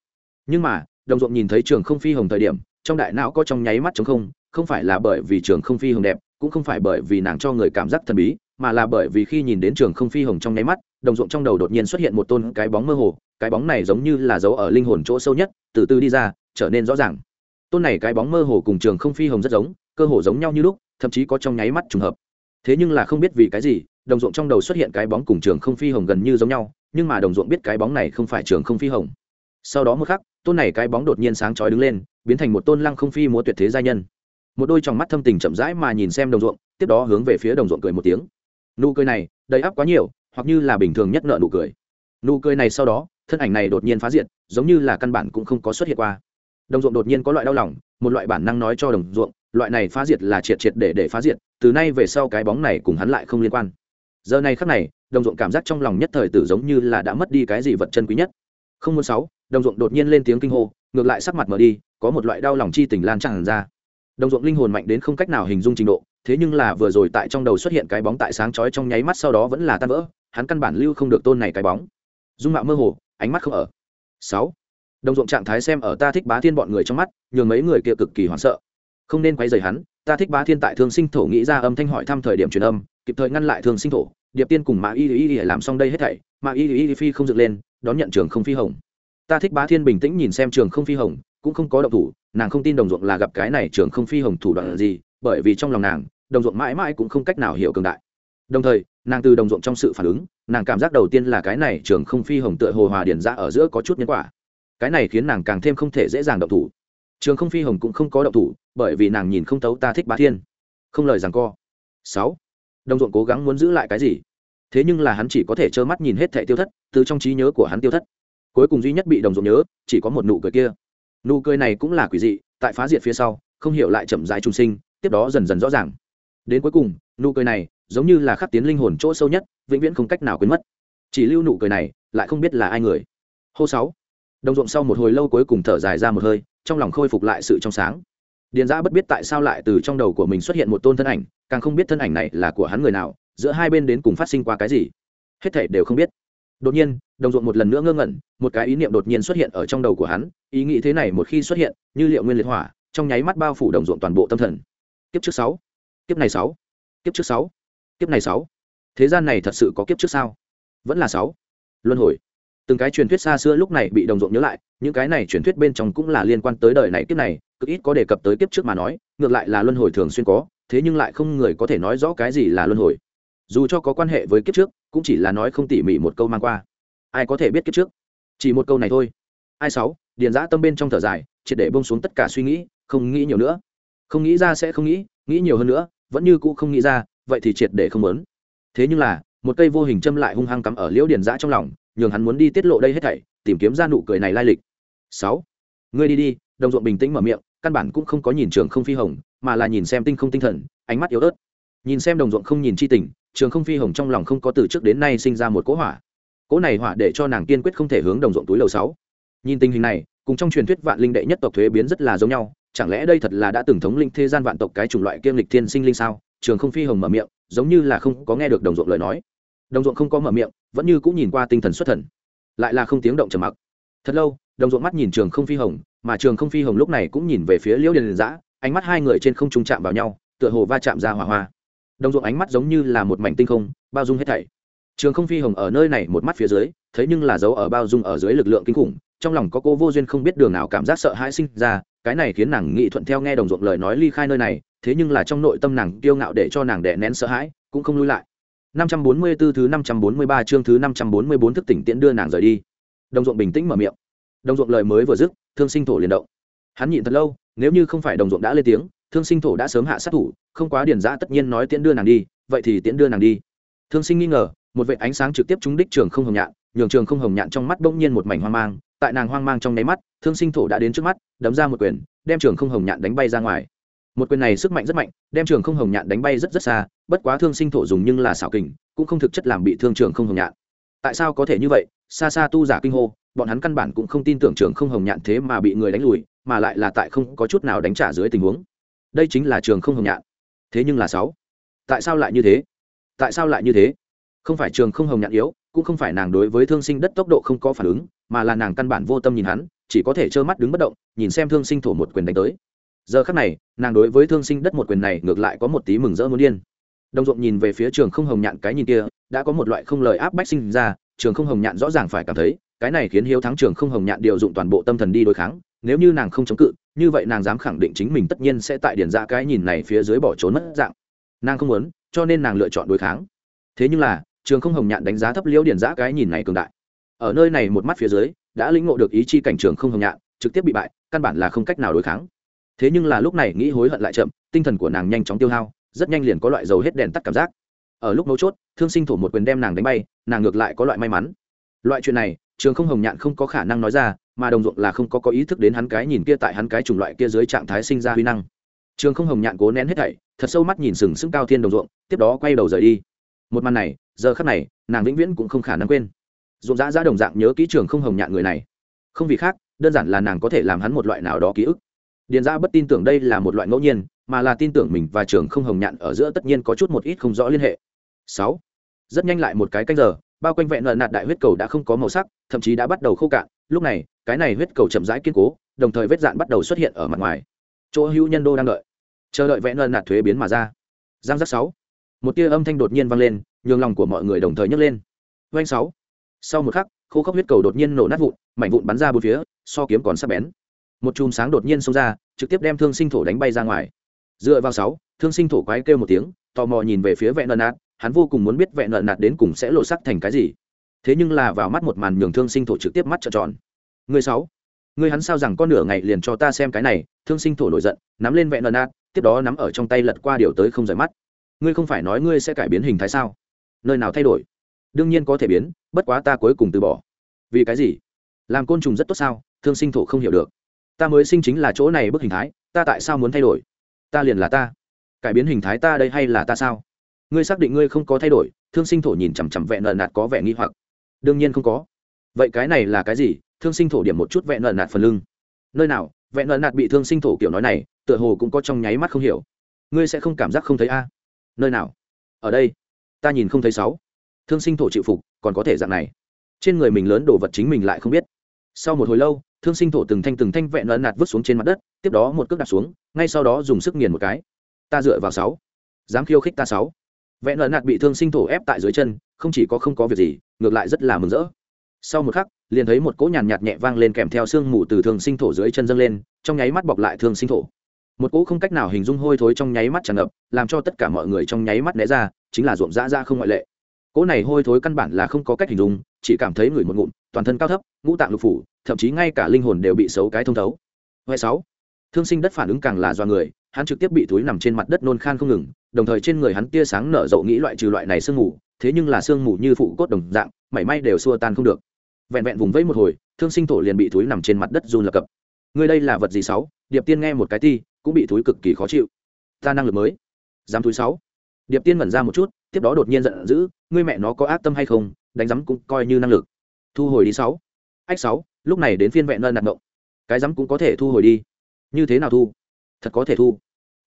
Nhưng mà, đồng ruộng nhìn thấy trường không phi hồng thời điểm, trong đại não có trong nháy mắt chống không không phải là bởi vì trường không phi hồng đẹp, cũng không phải bởi vì nàng cho người cảm giác thần bí, mà là bởi vì khi nhìn đến trường không phi hồng trong nháy mắt, đồng ruộng trong đầu đột nhiên xuất hiện một tôn cái bóng mơ hồ, cái bóng này giống như là dấu ở linh hồn chỗ sâu nhất, từ từ đi ra, trở nên rõ ràng. Tôn này cái bóng mơ hồ cùng trường không phi hồng rất giống, cơ hồ giống nhau như lúc, thậm chí có trong nháy mắt trùng hợp. Thế nhưng là không biết vì cái gì đồng ruộng trong đầu xuất hiện cái bóng cùng trường không phi hồng gần như giống nhau, nhưng mà đồng ruộng biết cái bóng này không phải trường không phi hồng. Sau đó một khắc, tôn này cái bóng đột nhiên sáng chói đứng lên, biến thành một tôn lăng không phi múa tuyệt thế gia nhân. Một đôi trong mắt thâm tình chậm rãi mà nhìn xem đồng ruộng, tiếp đó hướng về phía đồng ruộng cười một tiếng. Nụ cười này, đầy áp quá nhiều, hoặc như là bình thường nhất nợ nụ cười. Nụ cười này sau đó, thân ảnh này đột nhiên phá diện giống như là căn bản cũng không có xuất hiện qua. Đồng ruộng đột nhiên có loại đau lòng, một loại bản năng nói cho đồng ruộng, loại này phá diệt là triệt triệt để để phá diệt, từ nay về sau cái bóng này cùng hắn lại không liên quan giờ này khắc này, đồng ruộng cảm giác trong lòng nhất thời tử giống như là đã mất đi cái gì vật chân quý nhất. Không muốn sáu, đồng ruộng đột nhiên lên tiếng kinh hô, ngược lại sắc mặt mở đi, có một loại đau lòng chi tình lan tràn ra. Đồng ruộng linh hồn mạnh đến không cách nào hình dung trình độ, thế nhưng là vừa rồi tại trong đầu xuất hiện cái bóng tại sáng chói trong nháy mắt sau đó vẫn là tan vỡ, hắn căn bản lưu không được tôn này cái bóng. Dung mạo mơ hồ, ánh mắt không ở. Sáu, đồng ruộng trạng thái xem ở ta thích bá thiên bọn người trong mắt, nhường mấy người kia cực kỳ hoảng sợ. Không nên quay rầy hắn, ta thích bá thiên tại thương sinh thổ nghĩ ra âm thanh hỏi thăm thời điểm truyền âm kịp thời ngăn lại thương sinh thổ, điệp tiên cùng mã y y y làm xong đây hết thảy, mã y y phi không dựng lên, đón nhận trường không phi hồng. Ta thích bá thiên bình tĩnh nhìn xem trường không phi hồng, cũng không có động thủ, nàng không tin đồng ruộng là gặp cái này trường không phi hồng thủ đoạn gì, bởi vì trong lòng nàng, đồng ruộng mãi mãi cũng không cách nào hiểu cường đại. Đồng thời, nàng từ đồng ruộng trong sự phản ứng, nàng cảm giác đầu tiên là cái này trường không phi hồng tựa hồ hòa điển ra ở giữa có chút nhân quả. Cái này khiến nàng càng thêm không thể dễ dàng động thủ. Trường không phi hồng cũng không có động thủ, bởi vì nàng nhìn không tấu ta thích bá thiên. Không lời rằng co. Sáu đồng ruộng cố gắng muốn giữ lại cái gì. Thế nhưng là hắn chỉ có thể trơ mắt nhìn hết thẻ tiêu thất, từ trong trí nhớ của hắn tiêu thất. Cuối cùng duy nhất bị đồng ruộng nhớ, chỉ có một nụ cười kia. Nụ cười này cũng là quỷ dị, tại phá diệt phía sau, không hiểu lại chậm rãi trung sinh, tiếp đó dần dần rõ ràng. Đến cuối cùng, nụ cười này giống như là khắc tiến linh hồn chỗ sâu nhất, vĩnh viễn không cách nào quên mất. Chỉ lưu nụ cười này, lại không biết là ai người. Hô sáu. Đồng ruộng sau một hồi lâu cuối cùng thở dài ra một hơi, trong lòng khôi phục lại sự trong sáng điền giã bất biết tại sao lại từ trong đầu của mình xuất hiện một tôn thân ảnh, càng không biết thân ảnh này là của hắn người nào, giữa hai bên đến cùng phát sinh qua cái gì. Hết thể đều không biết. Đột nhiên, đồng ruộng một lần nữa ngơ ngẩn, một cái ý niệm đột nhiên xuất hiện ở trong đầu của hắn, ý nghĩ thế này một khi xuất hiện, như liệu nguyên liệt hỏa, trong nháy mắt bao phủ đồng ruộng toàn bộ tâm thần. Kiếp trước sáu, kiếp này sáu, kiếp trước sáu, kiếp này sáu. Thế gian này thật sự có kiếp trước sao? Vẫn là sáu. Luân hồi. Từng cái truyền thuyết xa xưa lúc này bị đồng ruộng nhớ lại, những cái này truyền thuyết bên trong cũng là liên quan tới đời này kiếp này cực ít có đề cập tới kiếp trước mà nói, ngược lại là luân hồi thường xuyên có, thế nhưng lại không người có thể nói rõ cái gì là luân hồi. Dù cho có quan hệ với kiếp trước, cũng chỉ là nói không tỉ mỉ một câu mang qua. Ai có thể biết kiếp trước? Chỉ một câu này thôi. Ai sáu, điền giã tâm bên trong thở dài, triệt để bông xuống tất cả suy nghĩ, không nghĩ nhiều nữa. Không nghĩ ra sẽ không nghĩ nghĩ nhiều hơn nữa, vẫn như cũ không nghĩ ra, vậy thì triệt để không muốn. Thế nhưng là, một cây vô hình châm lại hung hăng cắm ở liễu điền giã trong lòng, nhường hắn muốn đi tiết lộ đây hết thảy, tìm kiếm ra nụ cười này lai lịch. Sáu, ngươi đi đi, đồng ruộng bình tĩnh mở miệng căn bản cũng không có nhìn trường không phi hồng, mà là nhìn xem tinh không tinh thần, ánh mắt yếu ớt. Nhìn xem đồng ruộng không nhìn chi tình, trường không phi hồng trong lòng không có từ trước đến nay sinh ra một cỗ hỏa. Cỗ này hỏa để cho nàng kiên quyết không thể hướng đồng ruộng túi lầu sáu. Nhìn tình hình này, cùng trong truyền thuyết vạn linh đệ nhất tộc thuế biến rất là giống nhau, chẳng lẽ đây thật là đã từng thống linh thế gian vạn tộc cái chủng loại kiêm lịch thiên sinh linh sao? Trường không phi hồng mở miệng, giống như là không có nghe được đồng ruộng lời nói. Đồng ruộng không có mở miệng, vẫn như cũng nhìn qua tinh thần xuất thần. Lại là không tiếng động trầm mặc. Thật lâu, đồng ruộng mắt nhìn trường không phi hồng mà trường không phi hồng lúc này cũng nhìn về phía liễu điền giã ánh mắt hai người trên không trung chạm vào nhau tựa hồ va chạm ra hỏa hoa đồng ruộng ánh mắt giống như là một mảnh tinh không bao dung hết thảy trường không phi hồng ở nơi này một mắt phía dưới thấy nhưng là dấu ở bao dung ở dưới lực lượng kinh khủng trong lòng có cô vô duyên không biết đường nào cảm giác sợ hãi sinh ra cái này khiến nàng nghị thuận theo nghe đồng ruộng lời nói ly khai nơi này thế nhưng là trong nội tâm nàng kiêu ngạo để cho nàng đè nén sợ hãi cũng không lui lại 544 thứ 543 chương thứ 544 thức tỉnh tiễn đưa nàng rời đi. Đồng ruộng bình tĩnh mở miệng. Đồng ruộng lời mới vừa dứt, Thương Sinh thổ liền động. Hắn nhịn thật lâu, nếu như không phải Đồng ruộng đã lên tiếng, Thương Sinh thổ đã sớm hạ sát thủ, không quá điển dã tất nhiên nói tiễn đưa nàng đi, vậy thì tiễn đưa nàng đi. Thương Sinh nghi ngờ, một vệt ánh sáng trực tiếp trúng đích trường không hồng nhạn, nhường trường không hồng nhạn trong mắt bỗng nhiên một mảnh hoang mang, tại nàng hoang mang trong nháy mắt, Thương Sinh thổ đã đến trước mắt, đấm ra một quyền, đem trường không hồng nhạn đánh bay ra ngoài một quyền này sức mạnh rất mạnh đem trường không hồng nhạn đánh bay rất rất xa bất quá thương sinh thổ dùng nhưng là xảo kình cũng không thực chất làm bị thương trường không hồng nhạn tại sao có thể như vậy xa xa tu giả kinh hô bọn hắn căn bản cũng không tin tưởng trường không hồng nhạn thế mà bị người đánh lùi, mà lại là tại không có chút nào đánh trả dưới tình huống. Đây chính là trường không hồng nhạn. Thế nhưng là sáu. Tại sao lại như thế? Tại sao lại như thế? Không phải trường không hồng nhạn yếu, cũng không phải nàng đối với thương sinh đất tốc độ không có phản ứng, mà là nàng căn bản vô tâm nhìn hắn, chỉ có thể trơ mắt đứng bất động, nhìn xem thương sinh thổ một quyền đánh tới. Giờ khắc này, nàng đối với thương sinh đất một quyền này ngược lại có một tí mừng rỡ muốn điên. Đồng ruộng nhìn về phía trường không hồng nhạn cái nhìn kia, đã có một loại không lời áp bách sinh ra, trường không hồng nhạn rõ ràng phải cảm thấy cái này khiến hiếu thắng trường không hồng nhạn điều dụng toàn bộ tâm thần đi đối kháng, nếu như nàng không chống cự, như vậy nàng dám khẳng định chính mình tất nhiên sẽ tại điển ra cái nhìn này phía dưới bỏ trốn mất dạng. Nàng không muốn, cho nên nàng lựa chọn đối kháng. Thế nhưng là, trường không hồng nhạn đánh giá thấp liễu điển giã cái nhìn này cường đại. Ở nơi này một mắt phía dưới, đã lĩnh ngộ được ý chi cảnh trường không hồng nhạn, trực tiếp bị bại, căn bản là không cách nào đối kháng. Thế nhưng là lúc này nghĩ hối hận lại chậm, tinh thần của nàng nhanh chóng tiêu hao, rất nhanh liền có loại dầu hết đèn tắt cảm giác. Ở lúc mấu chốt, thương sinh Thủ một quyền đem nàng đánh bay, nàng ngược lại có loại may mắn. Loại chuyện này trường không hồng nhạn không có khả năng nói ra, mà đồng ruộng là không có có ý thức đến hắn cái nhìn kia tại hắn cái chủng loại kia dưới trạng thái sinh ra huy năng. Trường không hồng nhạn cố nén hết thảy, thật sâu mắt nhìn sừng sững cao thiên đồng ruộng, tiếp đó quay đầu rời đi. Một màn này, giờ khắc này, nàng vĩnh viễn cũng không khả năng quên. Ruộng dã dã đồng dạng nhớ kỹ trường không hồng nhạn người này. Không vì khác, đơn giản là nàng có thể làm hắn một loại nào đó ký ức. Điền ra bất tin tưởng đây là một loại ngẫu nhiên, mà là tin tưởng mình và trường không hồng nhạn ở giữa tất nhiên có chút một ít không rõ liên hệ. Sáu, rất nhanh lại một cái canh giờ bao quanh vẹn nợ nạt đại huyết cầu đã không có màu sắc, thậm chí đã bắt đầu khô cạn. Lúc này, cái này huyết cầu chậm rãi kiên cố, đồng thời vết dạn bắt đầu xuất hiện ở mặt ngoài. Chỗ hữu nhân đô đang đợi. Chờ đợi vẽ nợ nạt thuế biến mà ra. Giang giác sáu. Một tia âm thanh đột nhiên vang lên, nhường lòng của mọi người đồng thời nhấc lên. Doanh sáu. Sau một khắc, khô khốc huyết cầu đột nhiên nổ nát vụn, mảnh vụn bắn ra bốn phía, so kiếm còn sắc bén. Một chùm sáng đột nhiên xông ra, trực tiếp đem thương sinh thổ đánh bay ra ngoài. Dựa vào sáu, thương sinh thổ quái kêu một tiếng, tò mò nhìn về phía vẹn nợ nạt hắn vô cùng muốn biết vẹn nợ nạt đến cùng sẽ lộ sắc thành cái gì. Thế nhưng là vào mắt một màn nhường thương sinh thổ trực tiếp mắt trợn tròn. Người sáu, người hắn sao rằng con nửa ngày liền cho ta xem cái này, thương sinh thổ nổi giận, nắm lên vẹn nợ nạt, tiếp đó nắm ở trong tay lật qua điều tới không rời mắt. Ngươi không phải nói ngươi sẽ cải biến hình thái sao? Nơi nào thay đổi? Đương nhiên có thể biến, bất quá ta cuối cùng từ bỏ. Vì cái gì? Làm côn trùng rất tốt sao? Thương sinh thổ không hiểu được. Ta mới sinh chính là chỗ này bức hình thái, ta tại sao muốn thay đổi? Ta liền là ta. Cải biến hình thái ta đây hay là ta sao? Ngươi xác định ngươi không có thay đổi, thương sinh thổ nhìn chằm chằm vẹn nợ nạt có vẻ nghi hoặc. Đương nhiên không có. Vậy cái này là cái gì? Thương sinh thổ điểm một chút vẹn nợ nạt phần lưng. Nơi nào? Vẹn nợ nạt bị thương sinh thổ kiểu nói này, tựa hồ cũng có trong nháy mắt không hiểu. Ngươi sẽ không cảm giác không thấy a? Nơi nào? Ở đây. Ta nhìn không thấy sáu. Thương sinh thổ chịu phục, còn có thể dạng này. Trên người mình lớn đồ vật chính mình lại không biết. Sau một hồi lâu, thương sinh thổ từng thanh từng thanh vẹn lợn nạt vứt xuống trên mặt đất, tiếp đó một cước đặt xuống, ngay sau đó dùng sức nghiền một cái. Ta dựa vào sáu. Dám khiêu khích ta sáu vẽ nợ nạt bị thương sinh thổ ép tại dưới chân, không chỉ có không có việc gì, ngược lại rất là mừng rỡ. Sau một khắc, liền thấy một cỗ nhàn nhạt nhẹ vang lên kèm theo sương mù từ thương sinh thổ dưới chân dâng lên, trong nháy mắt bọc lại thương sinh thổ. Một cỗ không cách nào hình dung hôi thối trong nháy mắt tràn ngập, làm cho tất cả mọi người trong nháy mắt né ra, chính là ruộng dã ra không ngoại lệ. Cỗ này hôi thối căn bản là không có cách hình dung, chỉ cảm thấy người một ngụm, toàn thân cao thấp, ngũ tạng lục phủ, thậm chí ngay cả linh hồn đều bị xấu cái thông thấu. Huệ sáu, thương sinh đất phản ứng càng là do người hắn trực tiếp bị túi nằm trên mặt đất nôn khan không ngừng, đồng thời trên người hắn tia sáng nở rộ nghĩ loại trừ loại này sương mù, thế nhưng là sương mù như phụ cốt đồng dạng, mảy may đều xua tan không được. Vẹn vẹn vùng vẫy một hồi, thương sinh thổ liền bị túi nằm trên mặt đất run lập cập. Người đây là vật gì sáu? Điệp tiên nghe một cái ti, cũng bị túi cực kỳ khó chịu. Ta năng lực mới. Dám túi sáu. Điệp tiên mẩn ra một chút, tiếp đó đột nhiên giận dữ, ngươi mẹ nó có ác tâm hay không, đánh rắm cũng coi như năng lực. Thu hồi đi sáu. Ách sáu, lúc này đến phiên vẹn nợ nạt ngộng cái rắm cũng có thể thu hồi đi. Như thế nào thu? Thật có thể thu.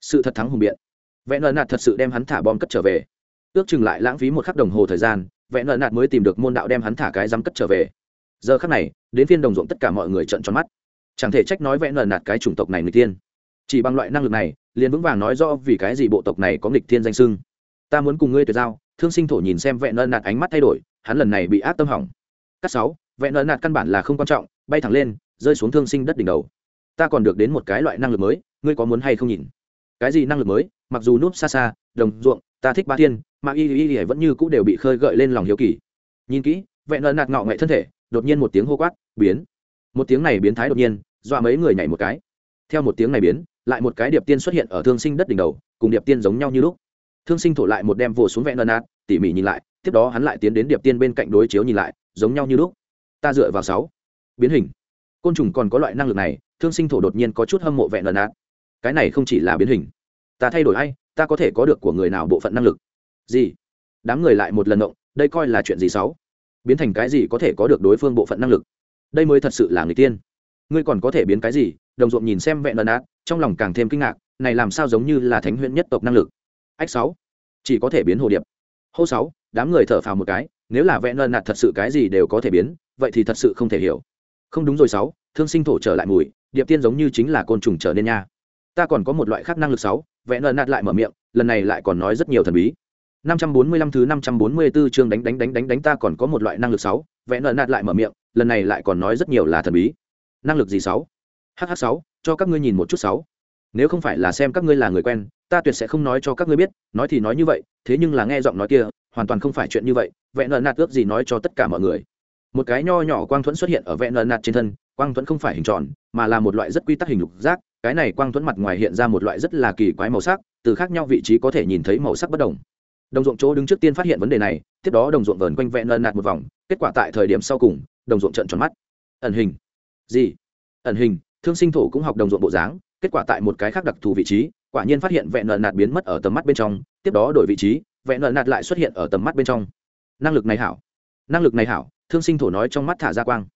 Sự thật thắng hùng biện. Vẹn nợ nạt thật sự đem hắn thả bom cất trở về. Ước chừng lại lãng phí một khắc đồng hồ thời gian vẹn nợ nạt mới tìm được môn đạo đem hắn thả cái dám cất trở về. Giờ khắc này, đến phiên đồng ruộng tất cả mọi người trận tròn mắt. Chẳng thể trách nói vẹn nợ nạt cái chủng tộc này người tiên chỉ bằng loại năng lực này, liền vững vàng nói rõ vì cái gì bộ tộc này có nghịch thiên danh sưng ta muốn cùng ngươi tuyệt giao, thương sinh thổ nhìn xem vẹn nợ nạt ánh mắt thay đổi, hắn lần này bị ác tâm hỏng. Cắt sáu vẹn nợ nạt căn bản là không quan trọng, bay thẳng lên, rơi xuống thương sinh đất đỉnh đầu ta còn được đến một cái loại năng lực mới, ngươi có muốn hay không nhìn? Cái gì năng lực mới? Mặc dù núp xa xa, đồng ruộng, ta thích ba thiên, mà y y y vẫn như cũ đều bị khơi gợi lên lòng hiếu kỳ. Nhìn kỹ, vẹn lợn nạt ngọ nghệ thân thể, đột nhiên một tiếng hô quát, biến. Một tiếng này biến thái đột nhiên, dọa mấy người nhảy một cái. Theo một tiếng này biến, lại một cái điệp tiên xuất hiện ở thương sinh đất đỉnh đầu, cùng điệp tiên giống nhau như lúc. Thương sinh thổ lại một đem vồ xuống vẹn lợn nạt, tỉ mỉ nhìn lại, tiếp đó hắn lại tiến đến điệp tiên bên cạnh đối chiếu nhìn lại, giống nhau như lúc. Ta dựa vào sáu. Biến hình côn trùng còn có loại năng lực này, thương sinh thổ đột nhiên có chút hâm mộ vẹn lần nát cái này không chỉ là biến hình. Ta thay đổi hay ta có thể có được của người nào bộ phận năng lực? Gì? Đám người lại một lần động, đây coi là chuyện gì xấu? Biến thành cái gì có thể có được đối phương bộ phận năng lực? Đây mới thật sự là người tiên. Ngươi còn có thể biến cái gì? Đồng ruộng nhìn xem vẹn lần nát trong lòng càng thêm kinh ngạc, này làm sao giống như là thánh huyện nhất tộc năng lực? Ách sáu, chỉ có thể biến hồ điệp. Hô sáu, đám người thở phào một cái, nếu là vẹn lần ạt thật sự cái gì đều có thể biến, vậy thì thật sự không thể hiểu không đúng rồi sáu, thương sinh thổ trở lại mùi, điệp tiên giống như chính là côn trùng trở nên nha. Ta còn có một loại khác năng lực sáu vẹn nợ nạt lại mở miệng, lần này lại còn nói rất nhiều thần bí. 545 thứ 544 chương đánh đánh đánh đánh đánh ta còn có một loại năng lực sáu vẹn nợ nạt lại mở miệng, lần này lại còn nói rất nhiều là thần bí. Năng lực gì sáu? Hh sáu, cho các ngươi nhìn một chút sáu. Nếu không phải là xem các ngươi là người quen, ta tuyệt sẽ không nói cho các ngươi biết, nói thì nói như vậy, thế nhưng là nghe giọng nói kia, hoàn toàn không phải chuyện như vậy vẹn nợ nạt ước gì nói cho tất cả mọi người một cái nho nhỏ quang thuẫn xuất hiện ở vẹn nợ nạt trên thân, quang thuẫn không phải hình tròn, mà là một loại rất quy tắc hình lục giác, cái này quang thuẫn mặt ngoài hiện ra một loại rất là kỳ quái màu sắc, từ khác nhau vị trí có thể nhìn thấy màu sắc bất đồng. Đồng ruộng chỗ đứng trước tiên phát hiện vấn đề này, tiếp đó đồng ruộng vờn quanh vẹn nợ nạt một vòng, kết quả tại thời điểm sau cùng, đồng ruộng trận tròn mắt. Ẩn hình. Gì? Ẩn hình, thương sinh thổ cũng học đồng ruộng bộ dáng, kết quả tại một cái khác đặc thù vị trí, quả nhiên phát hiện vẹn nợ nạt biến mất ở tầm mắt bên trong, tiếp đó đổi vị trí vẹn nợ nạt lại xuất hiện ở tầm mắt bên trong. Năng lực này hảo. Năng lực này hảo thương sinh thổ nói trong mắt thả ra quang.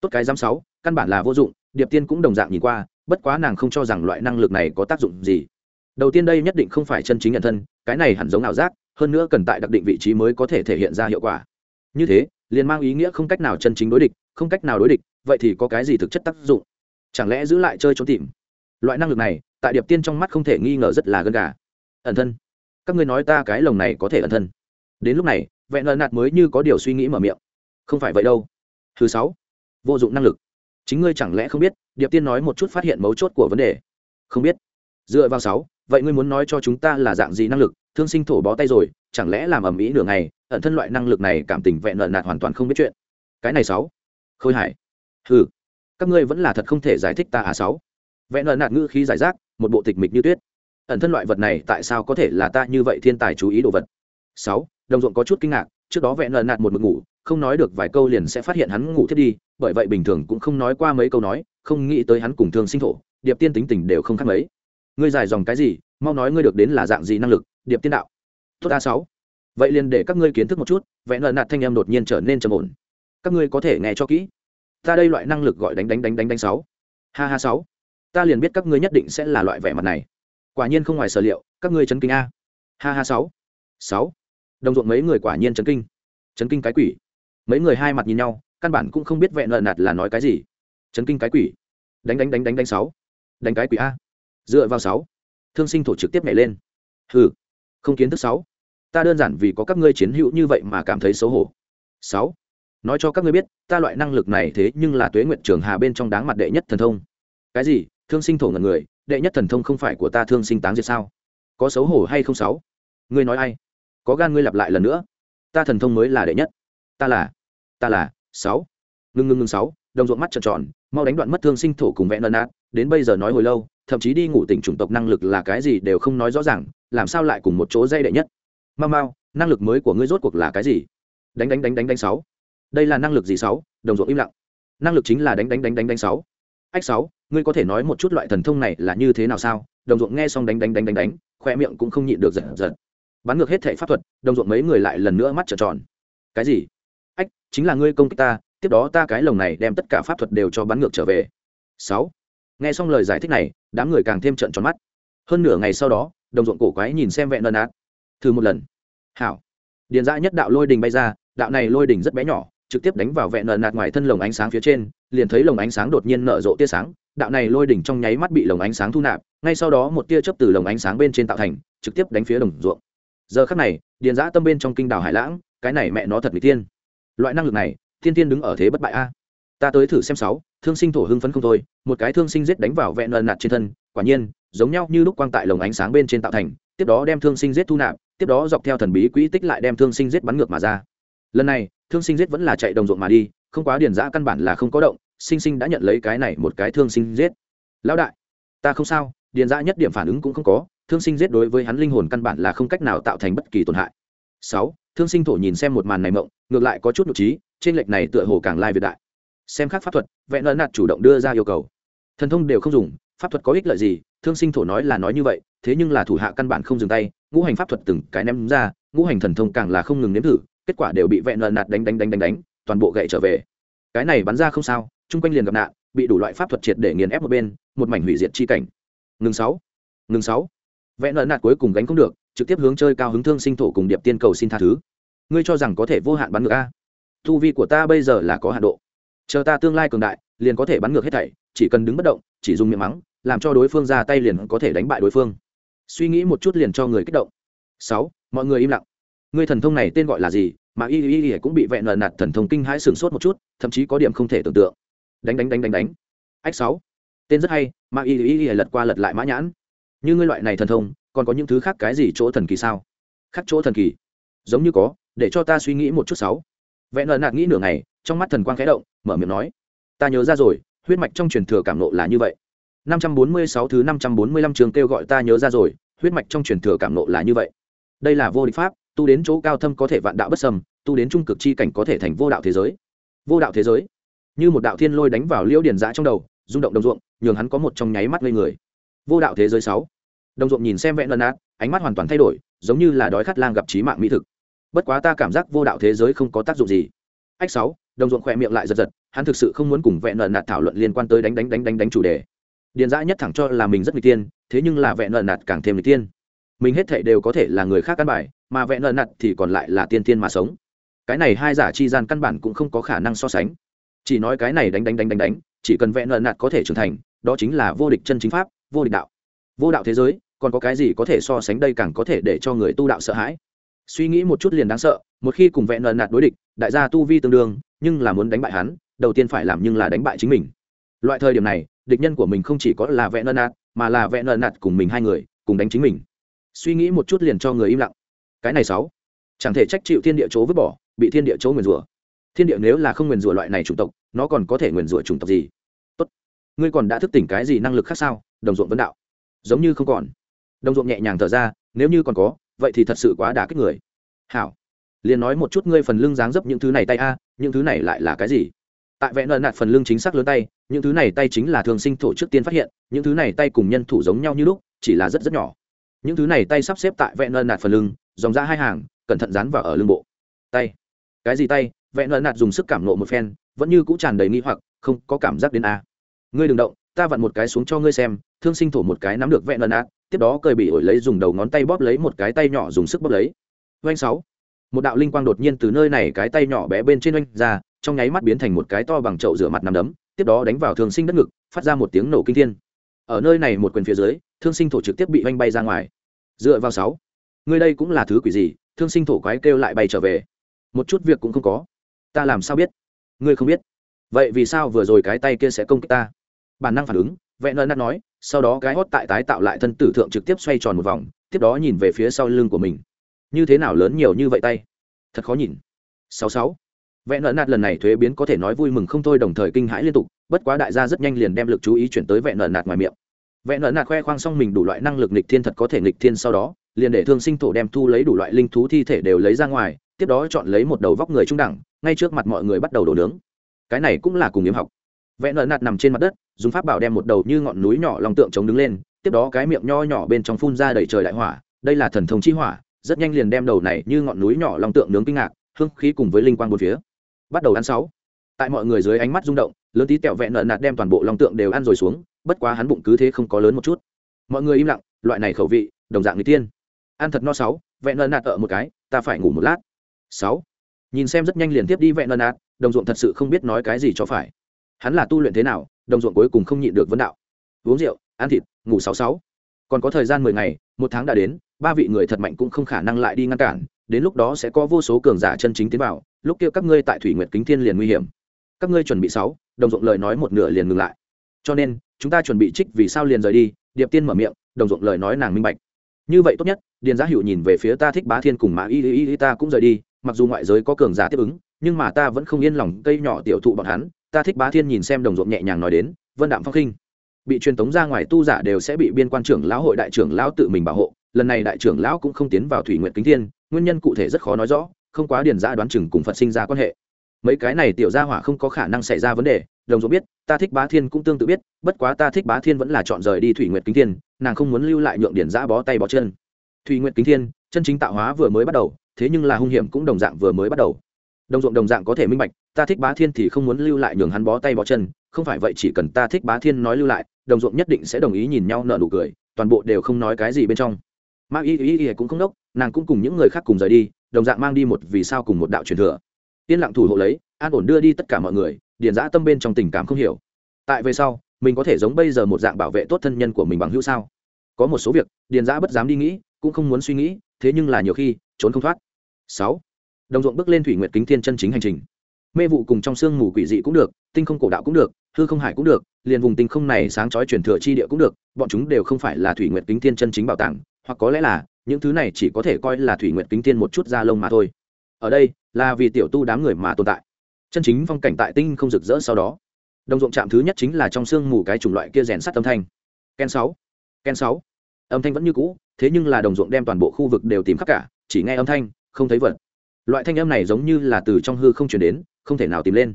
Tốt cái giám sáu, căn bản là vô dụng, điệp tiên cũng đồng dạng nhìn qua, bất quá nàng không cho rằng loại năng lực này có tác dụng gì. Đầu tiên đây nhất định không phải chân chính nhận thân, cái này hẳn giống ảo giác, hơn nữa cần tại đặc định vị trí mới có thể thể hiện ra hiệu quả. Như thế, liền mang ý nghĩa không cách nào chân chính đối địch, không cách nào đối địch, vậy thì có cái gì thực chất tác dụng? Chẳng lẽ giữ lại chơi trốn tìm? Loại năng lực này, tại điệp tiên trong mắt không thể nghi ngờ rất là gân gà. Ẩn thân. Các ngươi nói ta cái lồng này có thể ẩn thân. Đến lúc này, vẹn lợn nạt mới như có điều suy nghĩ mở miệng không phải vậy đâu. Thứ sáu, vô dụng năng lực. Chính ngươi chẳng lẽ không biết, điệp tiên nói một chút phát hiện mấu chốt của vấn đề. Không biết. Dựa vào sáu, vậy ngươi muốn nói cho chúng ta là dạng gì năng lực? Thương sinh thổ bó tay rồi, chẳng lẽ làm ầm ĩ nửa ngày, ẩn thân loại năng lực này cảm tình vẹn lợn nạt hoàn toàn không biết chuyện? Cái này sáu. Khôi hải. Hừ. Các ngươi vẫn là thật không thể giải thích ta à sáu. Vẹn lợn nạt ngữ khí giải rác, một bộ tịch mịch như tuyết. Ẩn thân loại vật này tại sao có thể là ta như vậy thiên tài chú ý đồ vật? Sáu, đồng ruộng có chút kinh ngạc, trước đó vẹn lợn nạt một mực ngủ không nói được vài câu liền sẽ phát hiện hắn ngủ thiết đi, bởi vậy bình thường cũng không nói qua mấy câu nói, không nghĩ tới hắn cùng thương sinh thổ, điệp tiên tính tình đều không khác mấy. Ngươi dài dòng cái gì, mau nói ngươi được đến là dạng gì năng lực, điệp tiên đạo. Tốt a sáu. Vậy liền để các ngươi kiến thức một chút vẹn nợ nạt thanh em đột nhiên trở nên trầm ổn. Các ngươi có thể nghe cho kỹ. Ta đây loại năng lực gọi đánh đánh đánh đánh đánh sáu. Ha ha sáu. Ta liền biết các ngươi nhất định sẽ là loại vẻ mặt này. Quả nhiên không ngoài sở liệu, các ngươi chấn kinh a. Ha ha sáu. Sáu. Đồng ruộng mấy người quả nhiên chấn kinh. Chấn kinh cái quỷ mấy người hai mặt nhìn nhau, căn bản cũng không biết vẹn lợn nạt là nói cái gì. Chấn kinh cái quỷ. Đánh đánh đánh đánh đánh sáu. Đánh cái quỷ a. Dựa vào sáu. Thương sinh thổ trực tiếp nhảy lên. Hừ. Không kiến thức sáu. Ta đơn giản vì có các ngươi chiến hữu như vậy mà cảm thấy xấu hổ. Sáu. Nói cho các ngươi biết, ta loại năng lực này thế nhưng là tuế nguyện trường hà bên trong đáng mặt đệ nhất thần thông. Cái gì? Thương sinh thổ ngần người, đệ nhất thần thông không phải của ta thương sinh táng diệt sao? Có xấu hổ hay không sáu? Ngươi nói ai? Có gan ngươi lặp lại lần nữa. Ta thần thông mới là đệ nhất. Ta là ta là sáu. Ngưng ngưng ngưng, sáu, đồng ruộng mắt trợn tròn, mau đánh đoạn mất thương sinh thổ cùng vẽ ân nát đến bây giờ nói hồi lâu, thậm chí đi ngủ tỉnh chủng tộc năng lực là cái gì đều không nói rõ ràng, làm sao lại cùng một chỗ dây đệ nhất? Mau mau, năng lực mới của ngươi rốt cuộc là cái gì? Đánh đánh đánh đánh đánh sáu. Đây là năng lực gì sáu? Đồng ruộng im lặng. Năng lực chính là đánh đánh đánh đánh đánh sáu. Ách sáu, ngươi có thể nói một chút loại thần thông này là như thế nào sao? Đồng ruộng nghe xong đánh đánh đánh đánh đánh, khoe miệng cũng không nhịn được giật giật. Bắn ngược hết thể pháp thuật, đồng ruộng mấy người lại lần nữa mắt trợn tròn. Cái gì? Ách, chính là ngươi công kích ta, tiếp đó ta cái lồng này đem tất cả pháp thuật đều cho bắn ngược trở về. Sáu. Nghe xong lời giải thích này, đám người càng thêm trận tròn mắt. Hơn nửa ngày sau đó, đồng ruộng cổ quái nhìn xem vẹn đơn át thử một lần. Hảo. Điền dã nhất đạo lôi đình bay ra, đạo này lôi đình rất bé nhỏ, trực tiếp đánh vào vẹn nợ nạt ngoài thân lồng ánh sáng phía trên, liền thấy lồng ánh sáng đột nhiên nở rộ tia sáng, đạo này lôi đỉnh trong nháy mắt bị lồng ánh sáng thu nạp, ngay sau đó một tia chớp từ lồng ánh sáng bên trên tạo thành, trực tiếp đánh phía đồng ruộng. Giờ khắc này, điền giã tâm bên trong kinh đảo hải lãng, cái này mẹ nó thật bị tiên loại năng lực này, thiên tiên đứng ở thế bất bại a. Ta tới thử xem sáu, thương sinh thổ hưng phấn không thôi, một cái thương sinh giết đánh vào vẹn lần nạt trên thân, quả nhiên, giống nhau như lúc quang tại lồng ánh sáng bên trên tạo thành, tiếp đó đem thương sinh giết thu nạp, tiếp đó dọc theo thần bí quỹ tích lại đem thương sinh giết bắn ngược mà ra. Lần này, thương sinh giết vẫn là chạy đồng ruộng mà đi, không quá điền giã căn bản là không có động, sinh sinh đã nhận lấy cái này một cái thương sinh giết. Lão đại, ta không sao điền giã nhất điểm phản ứng cũng không có, thương sinh giết đối với hắn linh hồn căn bản là không cách nào tạo thành bất kỳ tổn hại sáu, thương sinh thổ nhìn xem một màn này mộng, ngược lại có chút nhục trí trên lệch này tựa hồ càng lai việt đại. Xem khác pháp thuật vẹn lợn nạt chủ động đưa ra yêu cầu. Thần thông đều không dùng, pháp thuật có ích lợi gì? Thương sinh thổ nói là nói như vậy, thế nhưng là thủ hạ căn bản không dừng tay, ngũ hành pháp thuật từng cái ném ra, ngũ hành thần thông càng là không ngừng nếm thử, kết quả đều bị vẹn lợn nạt đánh đánh đánh đánh đánh, toàn bộ gậy trở về. Cái này bắn ra không sao, chung quanh liền gặp nạn, bị đủ loại pháp thuật triệt để nghiền ép một bên, một mảnh hủy diệt chi cảnh. Ngừng sáu ngừng sáu. Vẹn lợn nạt cuối cùng gánh không được trực tiếp hướng chơi cao hứng thương sinh thổ cùng điệp tiên cầu xin tha thứ. Ngươi cho rằng có thể vô hạn bắn ngược a? Thu vi của ta bây giờ là có hạn độ. Chờ ta tương lai cường đại, liền có thể bắn ngược hết thảy, chỉ cần đứng bất động, chỉ dùng miệng mắng, làm cho đối phương ra tay liền có thể đánh bại đối phương. Suy nghĩ một chút liền cho người kích động. Sáu, mọi người im lặng. Ngươi thần thông này tên gọi là gì? Mà y y y cũng bị vẹn lợn nạt thần thông kinh hãi sửng sốt một chút, thậm chí có điểm không thể tưởng tượng. Đánh đánh đánh đánh đánh. Ách, sáu. Tên rất hay, mà y y y lật qua lật lại mã nhãn. Như ngươi loại này thần thông còn có những thứ khác cái gì chỗ thần kỳ sao? Khác chỗ thần kỳ? Giống như có, để cho ta suy nghĩ một chút sáu vẹn lợn nạt nghĩ nửa ngày, trong mắt thần quang khẽ động, mở miệng nói, ta nhớ ra rồi, huyết mạch trong truyền thừa cảm nộ là như vậy. 546 thứ 545 trường kêu gọi ta nhớ ra rồi, huyết mạch trong truyền thừa cảm nộ là như vậy. Đây là vô địch pháp, tu đến chỗ cao thâm có thể vạn đạo bất sâm tu đến trung cực chi cảnh có thể thành vô đạo thế giới. Vô đạo thế giới? Như một đạo thiên lôi đánh vào liễu điển giã trong đầu, rung động đồng ruộng, nhường hắn có một trong nháy mắt ngây người. Vô đạo thế giới sáu đồng ruộng nhìn xem vẹn lần át ánh mắt hoàn toàn thay đổi, giống như là đói khát lang gặp trí mạng mỹ thực. Bất quá ta cảm giác vô đạo thế giới không có tác dụng gì. Ách sáu, đồng ruộng khỏe miệng lại giật giật, hắn thực sự không muốn cùng vẹn lần nạt thảo luận liên quan tới đánh đánh đánh đánh đánh chủ đề. Điền giã nhất thẳng cho là mình rất người tiên thế nhưng là vẹn lần nạt càng thêm người tiên mình hết thảy đều có thể là người khác căn bài, mà vẹn lần nạt thì còn lại là tiên tiên mà sống. Cái này hai giả chi gian căn bản cũng không có khả năng so sánh. Chỉ nói cái này đánh đánh đánh đánh đánh, chỉ cần vẹn lần nạt có thể trưởng thành, đó chính là vô địch chân chính pháp, vô địch đạo. Vô đạo thế giới còn có cái gì có thể so sánh đây càng có thể để cho người tu đạo sợ hãi? Suy nghĩ một chút liền đáng sợ, một khi cùng vẹn nợ nạt đối địch, đại gia tu vi tương đương, nhưng là muốn đánh bại hắn, đầu tiên phải làm nhưng là đánh bại chính mình. Loại thời điểm này, địch nhân của mình không chỉ có là vẹn nợ nạt, mà là vẹn nợ nạt cùng mình hai người, cùng đánh chính mình. Suy nghĩ một chút liền cho người im lặng. Cái này sáu. Chẳng thể trách chịu thiên địa chỗ vứt bỏ, bị thiên địa chỗ nguyền rủa. Thiên địa nếu là không nguyền rủa loại này chủng tộc, nó còn có thể nguyền rủa chủng tộc gì? Tốt. Ngươi còn đã thức tỉnh cái gì năng lực khác sao? Đồng ruộng vấn đạo. Giống như không còn đồng ruộng nhẹ nhàng thở ra, nếu như còn có, vậy thì thật sự quá đả kích người. Hảo. Liền nói một chút ngươi phần lưng dáng dấp những thứ này tay a, những thứ này lại là cái gì? Tại vẽ nợ nạt phần lưng chính xác lớn tay, những thứ này tay chính là thường sinh thổ trước tiên phát hiện, những thứ này tay cùng nhân thủ giống nhau như lúc, chỉ là rất rất nhỏ. Những thứ này tay sắp xếp tại vẽ nợ nạt phần lưng, dòng ra hai hàng, cẩn thận dán vào ở lưng bộ. Tay. Cái gì tay? Vẽ nợ nạt dùng sức cảm nộ một phen, vẫn như cũng tràn đầy nghi hoặc, không có cảm giác đến a. Ngươi đừng động, ta vặn một cái xuống cho ngươi xem, thương sinh thổ một cái nắm được vẽ nợ nạt tiếp đó cười bị ổi lấy dùng đầu ngón tay bóp lấy một cái tay nhỏ dùng sức bóp lấy. Oanh sáu. Một đạo linh quang đột nhiên từ nơi này cái tay nhỏ bé bên trên oanh ra, trong nháy mắt biến thành một cái to bằng chậu rửa mặt nằm đấm, tiếp đó đánh vào thường sinh đất ngực, phát ra một tiếng nổ kinh thiên. Ở nơi này một quyền phía dưới, thương sinh thổ trực tiếp bị oanh bay ra ngoài. Dựa vào sáu. Người đây cũng là thứ quỷ gì, thương sinh thổ quái kêu lại bay trở về. Một chút việc cũng không có. Ta làm sao biết? Ngươi không biết. Vậy vì sao vừa rồi cái tay kia sẽ công kích ta? Bản năng phản ứng vẽ nợ nát nói, sau đó cái hót tại tái tạo lại thân tử thượng trực tiếp xoay tròn một vòng, tiếp đó nhìn về phía sau lưng của mình. Như thế nào lớn nhiều như vậy tay? Thật khó nhìn. Sáu sáu. Vẽ nợ nạt lần này thuế biến có thể nói vui mừng không thôi đồng thời kinh hãi liên tục, bất quá đại gia rất nhanh liền đem lực chú ý chuyển tới vẽ nợ nạt ngoài miệng. Vẽ nợ nạt khoe khoang xong mình đủ loại năng lực nịch thiên thật có thể nịch thiên sau đó, liền để thương sinh thổ đem thu lấy đủ loại linh thú thi thể đều lấy ra ngoài, tiếp đó chọn lấy một đầu vóc người trung đẳng, ngay trước mặt mọi người bắt đầu đổ nướng. Cái này cũng là cùng yếm học. Vẽ nợ nạt nằm trên mặt đất dùng pháp bảo đem một đầu như ngọn núi nhỏ lòng tượng chống đứng lên, tiếp đó cái miệng nho nhỏ bên trong phun ra đầy trời đại hỏa. Đây là thần thông chi hỏa, rất nhanh liền đem đầu này như ngọn núi nhỏ lòng tượng nướng kinh ngạc, hương khí cùng với linh quang bốn phía. Bắt đầu ăn sáu. Tại mọi người dưới ánh mắt rung động, lớn tí tẹo vẹn nợ nạt đem toàn bộ long tượng đều ăn rồi xuống, bất quá hắn bụng cứ thế không có lớn một chút. Mọi người im lặng, loại này khẩu vị, đồng dạng người tiên. Ăn thật no sáu, vẹn nợ nạt ở một cái, ta phải ngủ một lát. Sáu. Nhìn xem rất nhanh liền tiếp đi vẹn nợ nạt, đồng ruộng thật sự không biết nói cái gì cho phải. Hắn là tu luyện thế nào đồng ruộng cuối cùng không nhịn được vấn đạo. Uống rượu, ăn thịt, ngủ sáu sáu. Còn có thời gian mười ngày, một tháng đã đến, ba vị người thật mạnh cũng không khả năng lại đi ngăn cản, đến lúc đó sẽ có vô số cường giả chân chính tiến vào, lúc kia các ngươi tại thủy nguyệt kính thiên liền nguy hiểm. Các ngươi chuẩn bị sáu, đồng ruộng lời nói một nửa liền ngừng lại. Cho nên, chúng ta chuẩn bị trích vì sao liền rời đi, điệp tiên mở miệng, đồng ruộng lời nói nàng minh bạch. Như vậy tốt nhất, điền giá hữu nhìn về phía ta thích bá thiên cùng mã y y y ta cũng rời đi, mặc dù ngoại giới có cường giả tiếp ứng, nhưng mà ta vẫn không yên lòng cây nhỏ tiểu thụ bọn hắn ta thích bá thiên nhìn xem đồng ruộng nhẹ nhàng nói đến, vân đạm phong khinh. Bị truyền tống ra ngoài tu giả đều sẽ bị biên quan trưởng lão hội đại trưởng lão tự mình bảo hộ, lần này đại trưởng lão cũng không tiến vào thủy nguyện kính thiên, nguyên nhân cụ thể rất khó nói rõ, không quá điền ra đoán chừng cùng phật sinh ra quan hệ. Mấy cái này tiểu gia hỏa không có khả năng xảy ra vấn đề, đồng ruộng biết, ta thích bá thiên cũng tương tự biết, bất quá ta thích bá thiên vẫn là chọn rời đi thủy nguyệt kính thiên, nàng không muốn lưu lại nhượng điển giã bó tay bó chân. Thủy nguyệt kính thiên, chân chính tạo hóa vừa mới bắt đầu, thế nhưng là hung hiểm cũng đồng dạng vừa mới bắt đầu đồng ruộng đồng dạng có thể minh bạch, ta thích bá thiên thì không muốn lưu lại nhường hắn bó tay bó chân, không phải vậy chỉ cần ta thích bá thiên nói lưu lại, đồng ruộng nhất định sẽ đồng ý nhìn nhau nợ nụ cười, toàn bộ đều không nói cái gì bên trong. Ma y y y cũng không đốc, nàng cũng cùng những người khác cùng rời đi, đồng dạng mang đi một vì sao cùng một đạo truyền thừa. Yên lặng thủ hộ lấy, an ổn đưa đi tất cả mọi người, điền giã tâm bên trong tình cảm không hiểu. Tại về sau, mình có thể giống bây giờ một dạng bảo vệ tốt thân nhân của mình bằng hữu sao? Có một số việc, điền giã bất dám đi nghĩ, cũng không muốn suy nghĩ, thế nhưng là nhiều khi, trốn không thoát. Sáu đồng ruộng bước lên thủy nguyệt kính thiên chân chính hành trình. Mê vụ cùng trong sương mù quỷ dị cũng được, tinh không cổ đạo cũng được, hư không hải cũng được, liền vùng tinh không này sáng chói truyền thừa chi địa cũng được, bọn chúng đều không phải là thủy nguyệt kính thiên chân chính bảo tàng, hoặc có lẽ là, những thứ này chỉ có thể coi là thủy nguyệt kính thiên một chút da lông mà thôi. Ở đây, là vì tiểu tu đám người mà tồn tại. Chân chính phong cảnh tại tinh không rực rỡ sau đó. Đồng ruộng chạm thứ nhất chính là trong sương mù cái chủng loại kia rèn sắt âm thanh. Ken sáu ken sáu. Âm thanh vẫn như cũ, thế nhưng là đồng ruộng đem toàn bộ khu vực đều tìm khắp cả, chỉ nghe âm thanh, không thấy vật loại thanh âm này giống như là từ trong hư không chuyển đến, không thể nào tìm lên.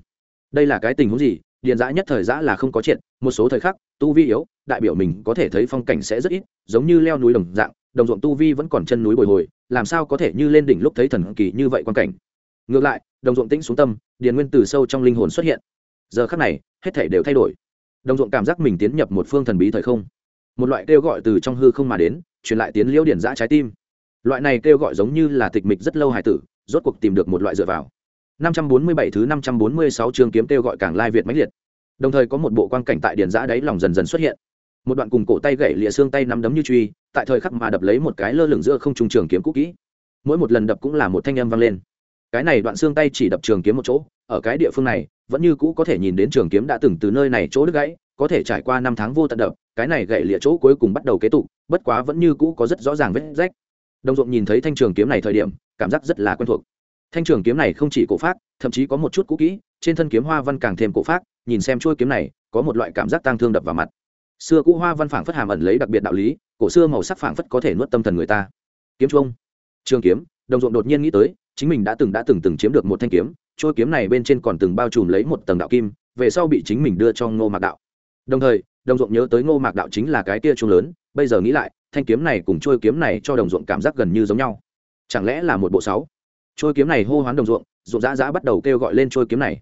Đây là cái tình huống gì? Điền giã nhất thời giã là không có chuyện một số thời khắc, tu vi yếu, đại biểu mình có thể thấy phong cảnh sẽ rất ít, giống như leo núi đồng dạng, đồng ruộng tu vi vẫn còn chân núi bồi hồi, làm sao có thể như lên đỉnh lúc thấy thần kỳ như vậy quan cảnh? Ngược lại, đồng ruộng tĩnh xuống tâm, điền nguyên từ sâu trong linh hồn xuất hiện. Giờ khắc này, hết thể đều thay đổi. Đồng ruộng cảm giác mình tiến nhập một phương thần bí thời không. Một loại kêu gọi từ trong hư không mà đến, truyền lại tiến liễu điển giã trái tim. Loại này kêu gọi giống như là tịch mịch rất lâu hải tử rốt cuộc tìm được một loại dựa vào 547 thứ 546 chương kiếm kêu gọi càng lai việt mãnh liệt. Đồng thời có một bộ quang cảnh tại điền giã đáy lòng dần dần xuất hiện. Một đoạn cùng cổ tay gãy lìa xương tay nắm đấm như truy, tại thời khắc mà đập lấy một cái lơ lửng giữa không trung trường kiếm cũ kỹ. Mỗi một lần đập cũng là một thanh âm vang lên. Cái này đoạn xương tay chỉ đập trường kiếm một chỗ, ở cái địa phương này, vẫn như cũ có thể nhìn đến trường kiếm đã từng từ nơi này chỗ đứt gãy, có thể trải qua năm tháng vô tận đập, cái này gãy lìa chỗ cuối cùng bắt đầu kế tụ bất quá vẫn như cũ có rất rõ ràng vết rách. Đồng Dụng nhìn thấy thanh trường kiếm này thời điểm, cảm giác rất là quen thuộc. Thanh trường kiếm này không chỉ cổ pháp thậm chí có một chút cũ kỹ, trên thân kiếm hoa văn càng thêm cổ pháp nhìn xem chuôi kiếm này, có một loại cảm giác tang thương đập vào mặt. Xưa cũ hoa văn phảng phất hàm ẩn lấy đặc biệt đạo lý, cổ xưa màu sắc phảng phất có thể nuốt tâm thần người ta. Kiếm chuông. Trường kiếm, đồng ruộng đột nhiên nghĩ tới, chính mình đã từng đã từng từng chiếm được một thanh kiếm trôi kiếm này bên trên còn từng bao trùm lấy một tầng đạo kim, về sau bị chính mình đưa cho ngô mạc đạo. Đồng thời, đồng ruộng nhớ tới ngô mạc đạo chính là cái tia chuông lớn, bây giờ nghĩ lại, thanh kiếm này cùng trôi kiếm này cho đồng ruộng cảm giác gần như giống nhau chẳng lẽ là một bộ sáu? Trôi kiếm này hô hoán đồng ruộng ruộng dã dã bắt đầu kêu gọi lên trôi kiếm này.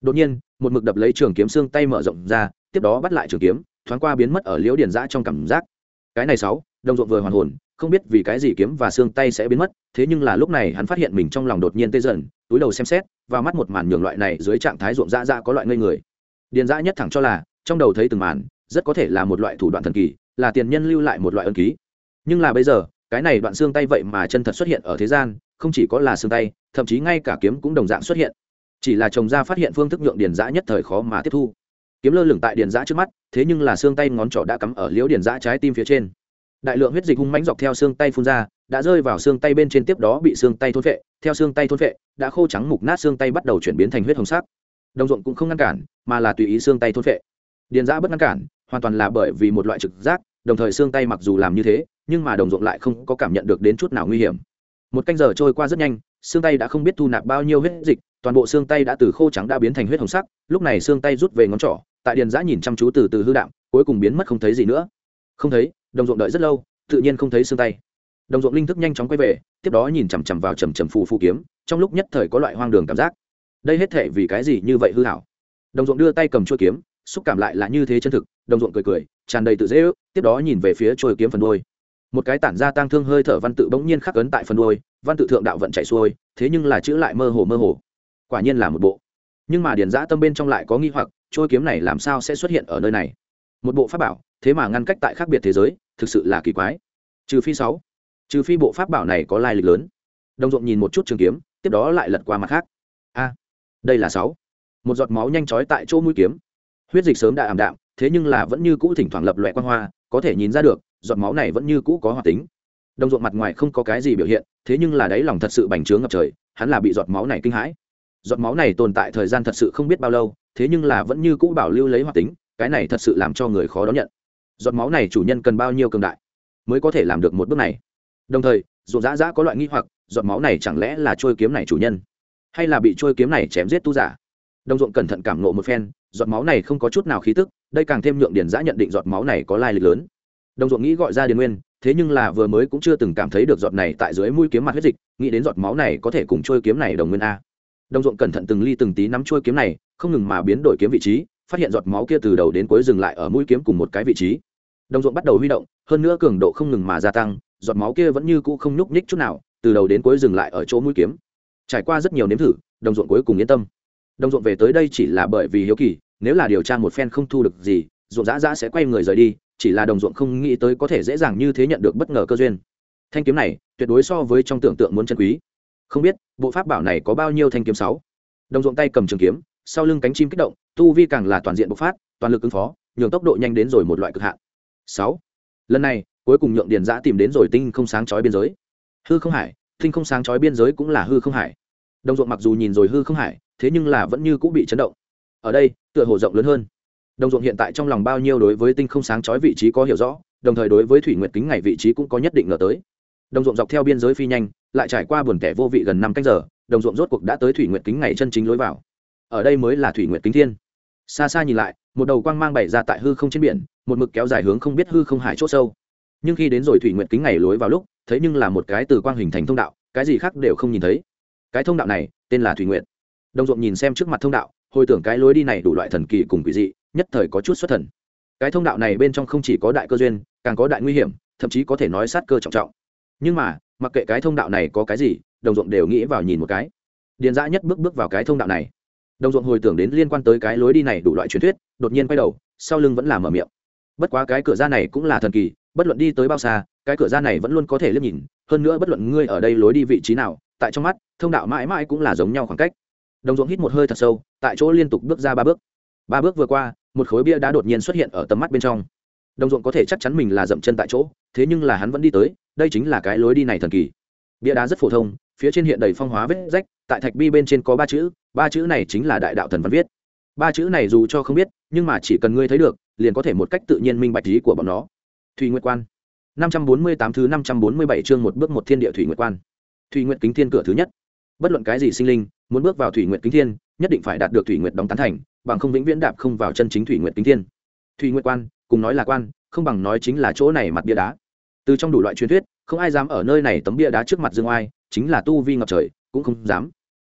Đột nhiên, một mực đập lấy trường kiếm xương tay mở rộng ra, tiếp đó bắt lại trường kiếm, thoáng qua biến mất ở liễu điền dã trong cảm giác. Cái này sáu, đồng ruộng vừa hoàn hồn, không biết vì cái gì kiếm và xương tay sẽ biến mất, thế nhưng là lúc này hắn phát hiện mình trong lòng đột nhiên tê dần, túi đầu xem xét, và mắt một màn nhường loại này dưới trạng thái ruộng dã dã có loại ngây người. Điền dã nhất thẳng cho là, trong đầu thấy từng màn, rất có thể là một loại thủ đoạn thần kỳ, là tiền nhân lưu lại một loại ân ký. Nhưng là bây giờ cái này đoạn xương tay vậy mà chân thật xuất hiện ở thế gian, không chỉ có là xương tay, thậm chí ngay cả kiếm cũng đồng dạng xuất hiện. Chỉ là chồng ra phát hiện phương thức nhượng điền giã nhất thời khó mà tiếp thu. Kiếm lơ lửng tại điền giã trước mắt, thế nhưng là xương tay ngón trỏ đã cắm ở liễu điền giã trái tim phía trên. Đại lượng huyết dịch hung mãnh dọc theo xương tay phun ra, đã rơi vào xương tay bên trên tiếp đó bị xương tay thôn vệ theo xương tay thôn vệ đã khô trắng mục nát xương tay bắt đầu chuyển biến thành huyết hồng sắc. Đồng ruộng cũng không ngăn cản, mà là tùy ý xương tay thôn vệ điền giã bất ngăn cản, hoàn toàn là bởi vì một loại trực giác đồng thời xương tay mặc dù làm như thế, nhưng mà đồng ruộng lại không có cảm nhận được đến chút nào nguy hiểm. Một canh giờ trôi qua rất nhanh, xương tay đã không biết thu nạp bao nhiêu huyết dịch, toàn bộ xương tay đã từ khô trắng đã biến thành huyết hồng sắc, lúc này xương tay rút về ngón trỏ, tại điền giã nhìn chăm chú từ từ hư đạm, cuối cùng biến mất không thấy gì nữa. Không thấy, đồng ruộng đợi rất lâu, tự nhiên không thấy xương tay. Đồng ruộng linh thức nhanh chóng quay về, tiếp đó nhìn chằm chằm vào trầm trầm phù phù kiếm, trong lúc nhất thời có loại hoang đường cảm giác. Đây hết thể vì cái gì như vậy hư hảo? Đồng ruộng đưa tay cầm chuôi kiếm, xúc cảm lại là như thế chân thực, đồng ruộng cười cười, tràn đầy tự dễ ước tiếp đó nhìn về phía trôi kiếm phần đôi một cái tản ra tang thương hơi thở văn tự bỗng nhiên khắc ấn tại phần đôi văn tự thượng đạo vận chạy xuôi, thế nhưng là chữ lại mơ hồ mơ hồ. Quả nhiên là một bộ. Nhưng mà điền giã tâm bên trong lại có nghi hoặc, trôi kiếm này làm sao sẽ xuất hiện ở nơi này? Một bộ pháp bảo, thế mà ngăn cách tại khác biệt thế giới, thực sự là kỳ quái. Trừ phi sáu. Trừ phi bộ pháp bảo này có lai lịch lớn. Đồng ruộng nhìn một chút trường kiếm, tiếp đó lại lật qua mặt khác. A, đây là sáu. Một giọt máu nhanh chói tại chỗ mũi kiếm. Huyết dịch sớm đã ảm đạm, thế nhưng là vẫn như cũ thỉnh thoảng lập loẹ quan hoa có thể nhìn ra được, giọt máu này vẫn như cũ có hoạt tính. Đồng ruộng mặt ngoài không có cái gì biểu hiện, thế nhưng là đáy lòng thật sự bành trướng ngập trời, hắn là bị giọt máu này kinh hãi. Giọt máu này tồn tại thời gian thật sự không biết bao lâu, thế nhưng là vẫn như cũ bảo lưu lấy hoạt tính, cái này thật sự làm cho người khó đón nhận. Giọt máu này chủ nhân cần bao nhiêu cường đại mới có thể làm được một bước này? Đồng thời ruộng dã dã có loại nghi hoặc, giọt máu này chẳng lẽ là trôi kiếm này chủ nhân? Hay là bị trôi kiếm này chém giết tu giả? Đồng ruộng cẩn thận cảm nộ một phen, giọt máu này không có chút nào khí tức đây càng thêm nhượng điền giã nhận định giọt máu này có lai lịch lớn. Đồng ruộng nghĩ gọi ra điền nguyên, thế nhưng là vừa mới cũng chưa từng cảm thấy được giọt này tại dưới mũi kiếm mặt huyết dịch, nghĩ đến giọt máu này có thể cùng trôi kiếm này đồng nguyên a. Đồng ruộng cẩn thận từng ly từng tí nắm trôi kiếm này, không ngừng mà biến đổi kiếm vị trí, phát hiện giọt máu kia từ đầu đến cuối dừng lại ở mũi kiếm cùng một cái vị trí. Đồng ruộng bắt đầu huy động, hơn nữa cường độ không ngừng mà gia tăng, giọt máu kia vẫn như cũ không nhúc nhích chút nào, từ đầu đến cuối dừng lại ở chỗ mũi kiếm. Trải qua rất nhiều nếm thử, đồng ruộng cuối cùng yên tâm. Đồng ruộng về tới đây chỉ là bởi vì hiếu kỳ nếu là điều tra một phen không thu được gì, ruộng dã dã sẽ quay người rời đi, chỉ là đồng ruộng không nghĩ tới có thể dễ dàng như thế nhận được bất ngờ cơ duyên. Thanh kiếm này, tuyệt đối so với trong tưởng tượng muốn chân quý. Không biết, bộ pháp bảo này có bao nhiêu thanh kiếm sáu? Đồng ruộng tay cầm trường kiếm, sau lưng cánh chim kích động, tu vi càng là toàn diện bộc phát, toàn lực ứng phó, nhường tốc độ nhanh đến rồi một loại cực hạn. Sáu. Lần này, cuối cùng nhượng điền giã tìm đến rồi tinh không sáng chói biên giới. Hư không hải, tinh không sáng chói biên giới cũng là hư không hải. Đồng ruộng mặc dù nhìn rồi hư không hải, thế nhưng là vẫn như cũng bị chấn động ở đây, tựa hồ rộng lớn hơn. Đồng ruộng hiện tại trong lòng bao nhiêu đối với tinh không sáng chói vị trí có hiểu rõ, đồng thời đối với thủy nguyệt kính ngày vị trí cũng có nhất định ngờ tới. Đồng ruộng dọc theo biên giới phi nhanh, lại trải qua buồn kẻ vô vị gần năm cách giờ, đồng ruộng rốt cuộc đã tới thủy nguyệt kính ngày chân chính lối vào. Ở đây mới là thủy nguyệt kính thiên. Xa xa nhìn lại, một đầu quang mang bày ra tại hư không trên biển, một mực kéo dài hướng không biết hư không hải c h ỗ sâu. Nhưng khi đến rồi thủy nguyệt kính ngày lối vào lúc, thấy nhưng là một cái từ quang hình thành thông đạo, cái gì khác đều không nhìn thấy. Cái thông đạo này, tên là thủy nguyệt. Đồng ruộng nhìn xem trước mặt thông đạo hồi tưởng cái lối đi này đủ loại thần kỳ cùng quỷ dị, nhất thời có chút xuất thần. Cái thông đạo này bên trong không chỉ có đại cơ duyên, càng có đại nguy hiểm, thậm chí có thể nói sát cơ trọng trọng. Nhưng mà, mặc kệ cái thông đạo này có cái gì, đồng ruộng đều nghĩ vào nhìn một cái. Điền dã nhất bước bước vào cái thông đạo này. Đồng ruộng hồi tưởng đến liên quan tới cái lối đi này đủ loại truyền thuyết, đột nhiên quay đầu, sau lưng vẫn là mở miệng. Bất quá cái cửa ra này cũng là thần kỳ, bất luận đi tới bao xa, cái cửa ra này vẫn luôn có thể liếc nhìn. Hơn nữa bất luận ngươi ở đây lối đi vị trí nào, tại trong mắt, thông đạo mãi mãi cũng là giống nhau khoảng cách đồng ruộng hít một hơi thật sâu, tại chỗ liên tục bước ra ba bước. Ba bước vừa qua, một khối bia đá đột nhiên xuất hiện ở tầm mắt bên trong. Đồng ruộng có thể chắc chắn mình là dậm chân tại chỗ, thế nhưng là hắn vẫn đi tới, đây chính là cái lối đi này thần kỳ. Bia đá rất phổ thông, phía trên hiện đầy phong hóa vết rách, tại thạch bi bên trên có ba chữ ba chữ này chính là đại đạo thần văn viết. Ba chữ này dù cho không biết, nhưng mà chỉ cần ngươi thấy được, liền có thể một cách tự nhiên minh bạch lý của bọn nó. Thùy nguyệt quan. năm trăm bốn mươi tám thứ năm trăm bốn mươi bảy chương một bước một thiên địa thủy nguyệt quan. Thủy nguyệt kính thiên cửa thứ nhất. Bất luận cái gì sinh linh muốn bước vào thủy nguyệt kính thiên, nhất định phải đạt được thủy nguyệt đóng tán thành, bằng không vĩnh viễn đạp không vào chân chính thủy nguyệt kính thiên. Thủy nguyệt quan, cùng nói là quan, không bằng nói chính là chỗ này mặt bia đá. Từ trong đủ loại truyền thuyết, không ai dám ở nơi này tấm bia đá trước mặt dương oai, chính là tu vi ngập trời, cũng không dám.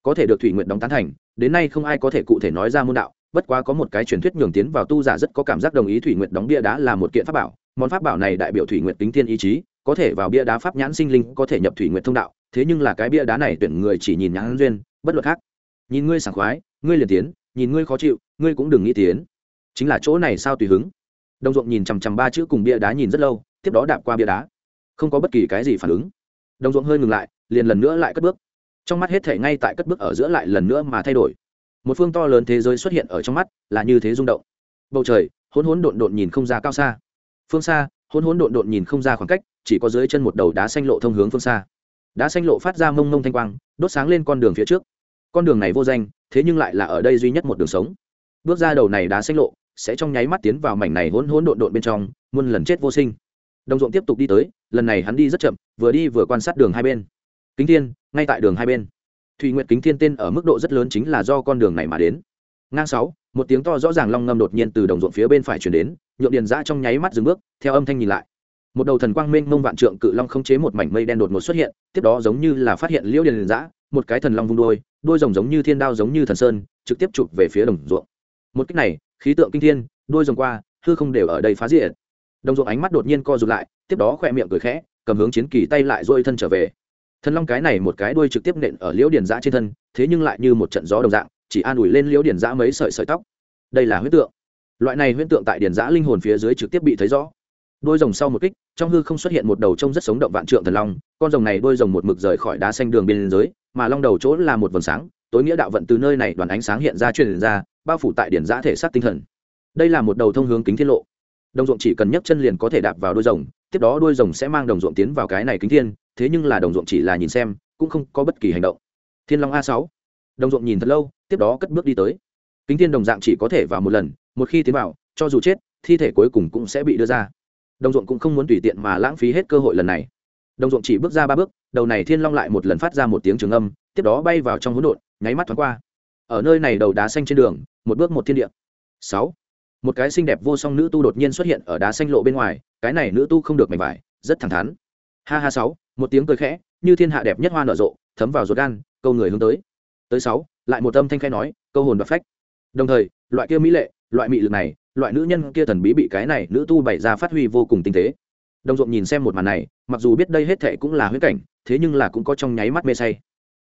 Có thể được thủy nguyện đóng tán thành, đến nay không ai có thể cụ thể nói ra môn đạo, bất quá có một cái truyền thuyết nhường tiến vào tu giả rất có cảm giác đồng ý thủy nguyện đóng bia đá là một kiện pháp bảo. Món pháp bảo này đại biểu thủy nguyện tính thiên ý chí, có thể vào bia đá pháp nhãn sinh linh có thể nhập thủy nguyện thông đạo, thế nhưng là cái bia đá này tuyển người chỉ nhìn nhãn duyên bất luận khác. Nhìn ngươi sảng khoái, ngươi liền tiến, nhìn ngươi khó chịu, ngươi cũng đừng nghĩ tiến. Chính là chỗ này sao tùy hứng? Đồng ruộng nhìn chằm chằm ba chữ cùng bia đá nhìn rất lâu, tiếp đó đạp qua bia đá. Không có bất kỳ cái gì phản ứng. Đồng ruộng hơi ngừng lại, liền lần nữa lại cất bước. Trong mắt hết thể ngay tại cất bước ở giữa lại lần nữa mà thay đổi. Một phương to lớn thế giới xuất hiện ở trong mắt, là như thế rung động. Bầu trời, hỗn hỗn độn độn nhìn không ra cao xa. Phương xa, hỗn hỗn độn độn nhìn không ra khoảng cách, chỉ có dưới chân một đầu đá xanh lộ thông hướng phương xa. Đá xanh lộ phát ra mông mông thanh quang, đốt sáng lên con đường phía trước con đường này vô danh, thế nhưng lại là ở đây duy nhất một đường sống. Bước ra đầu này đá xanh lộ, sẽ trong nháy mắt tiến vào mảnh này hỗn hỗn độn độn bên trong, muôn lần chết vô sinh. Đồng ruộng tiếp tục đi tới, lần này hắn đi rất chậm, vừa đi vừa quan sát đường hai bên. Kính thiên, ngay tại đường hai bên. Thùy nguyện kính thiên tên ở mức độ rất lớn chính là do con đường này mà đến. Ngang sáu, một tiếng to rõ ràng long ngâm đột nhiên từ đồng ruộng phía bên phải chuyển đến nhuộm điền giã trong nháy mắt dừng bước, theo âm thanh nhìn lại. Một đầu thần quang minh mông vạn trượng cự long không chế một mảnh mây đen đột ngột xuất hiện, tiếp đó giống như là phát hiện liễu điền giã, một cái thần long vung đôi đôi rồng giống như thiên đao giống như thần sơn, trực tiếp chụp về phía đồng ruộng. Một cách này, khí tượng kinh thiên, đôi rồng qua, hư không đều ở đây phá diệt. Đồng ruộng ánh mắt đột nhiên co rụt lại, tiếp đó khỏe miệng cười khẽ, cầm hướng chiến kỳ tay lại dôi thân trở về. Thần long cái này một cái đuôi trực tiếp nện ở liễu điển giã trên thân, thế nhưng lại như một trận gió đồng dạng, chỉ an ủi lên liễu điển giã mấy sợi sợi tóc. Đây là huyết tượng. Loại này huyễn tượng tại điển giã linh hồn phía dưới trực tiếp bị thấy rõ. Đôi rồng sau một kích, trong hư không xuất hiện một đầu trông rất sống động vạn trượng thần long, con rồng này đôi rồng một mực rời khỏi đá xanh đường biên giới mà long đầu chỗ là một vầng sáng, tối nghĩa đạo vận từ nơi này đoàn ánh sáng hiện ra truyền ra, bao phủ tại điển giã thể xác tinh thần. Đây là một đầu thông hướng kính thiên lộ. Đồng ruộng chỉ cần nhấc chân liền có thể đạp vào đôi rồng, tiếp đó đôi rồng sẽ mang đồng ruộng tiến vào cái này kính thiên, thế nhưng là đồng ruộng chỉ là nhìn xem, cũng không có bất kỳ hành động. Thiên long a sáu. Đồng ruộng nhìn thật lâu, tiếp đó cất bước đi tới. Kính thiên đồng dạng chỉ có thể vào một lần, một khi tiến vào, cho dù chết, thi thể cuối cùng cũng sẽ bị đưa ra. Đồng ruộng cũng không muốn tùy tiện mà lãng phí hết cơ hội lần này đồng ruộng chỉ bước ra ba bước, đầu này thiên long lại một lần phát ra một tiếng trường âm, tiếp đó bay vào trong hỗn độn, nháy mắt thoáng qua. Ở nơi này đầu đá xanh trên đường, một bước một thiên địa. Sáu. Một cái xinh đẹp vô song nữ tu đột nhiên xuất hiện ở đá xanh lộ bên ngoài, cái này nữ tu không được mảnh vải, rất thẳng thắn. Ha ha, sáu. Một tiếng cười khẽ, như thiên hạ đẹp nhất hoa nở rộ, thấm vào ruột gan, câu người hướng tới. Tới sáu, lại một âm thanh khai nói, câu hồn và phách. Đồng thời, loại kia mỹ lệ, loại mị lực này, loại nữ nhân kia thần bí bị cái này nữ tu bày ra phát huy vô cùng tinh tế đồng ruộng nhìn xem một màn này, mặc dù biết đây hết thệ cũng là huyết cảnh, thế nhưng là cũng có trong nháy mắt mê say.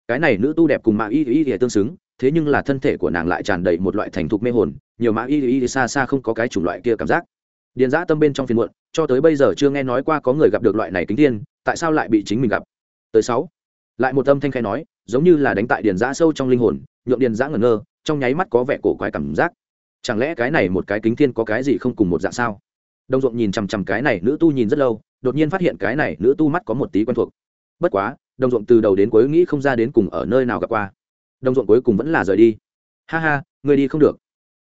Cái này nữ tu đẹp cùng mạ y y thì tương xứng, thế nhưng là thân thể của nàng lại tràn đầy một loại thành thục mê hồn, nhiều mạ y y thì xa xa không có cái chủng loại kia cảm giác. Điền giã tâm bên trong phiền muộn, cho tới bây giờ chưa nghe nói qua có người gặp được loại này kính thiên, tại sao lại bị chính mình gặp? Tới sáu, lại một âm thanh khai nói, giống như là đánh tại điền giã sâu trong linh hồn, nhượng điền giã ngẩn ngơ, trong nháy mắt có vẻ cổ quái cảm giác. Chẳng lẽ cái này một cái kính thiên có cái gì không cùng một dạng sao? Đồng ruộng nhìn chằm chằm cái này nữ tu nhìn rất lâu, đột nhiên phát hiện cái này nữ tu mắt có một tí quen thuộc. Bất quá, đồng ruộng từ đầu đến cuối nghĩ không ra đến cùng ở nơi nào gặp qua. Đồng ruộng cuối cùng vẫn là rời đi. Ha ha, người đi không được.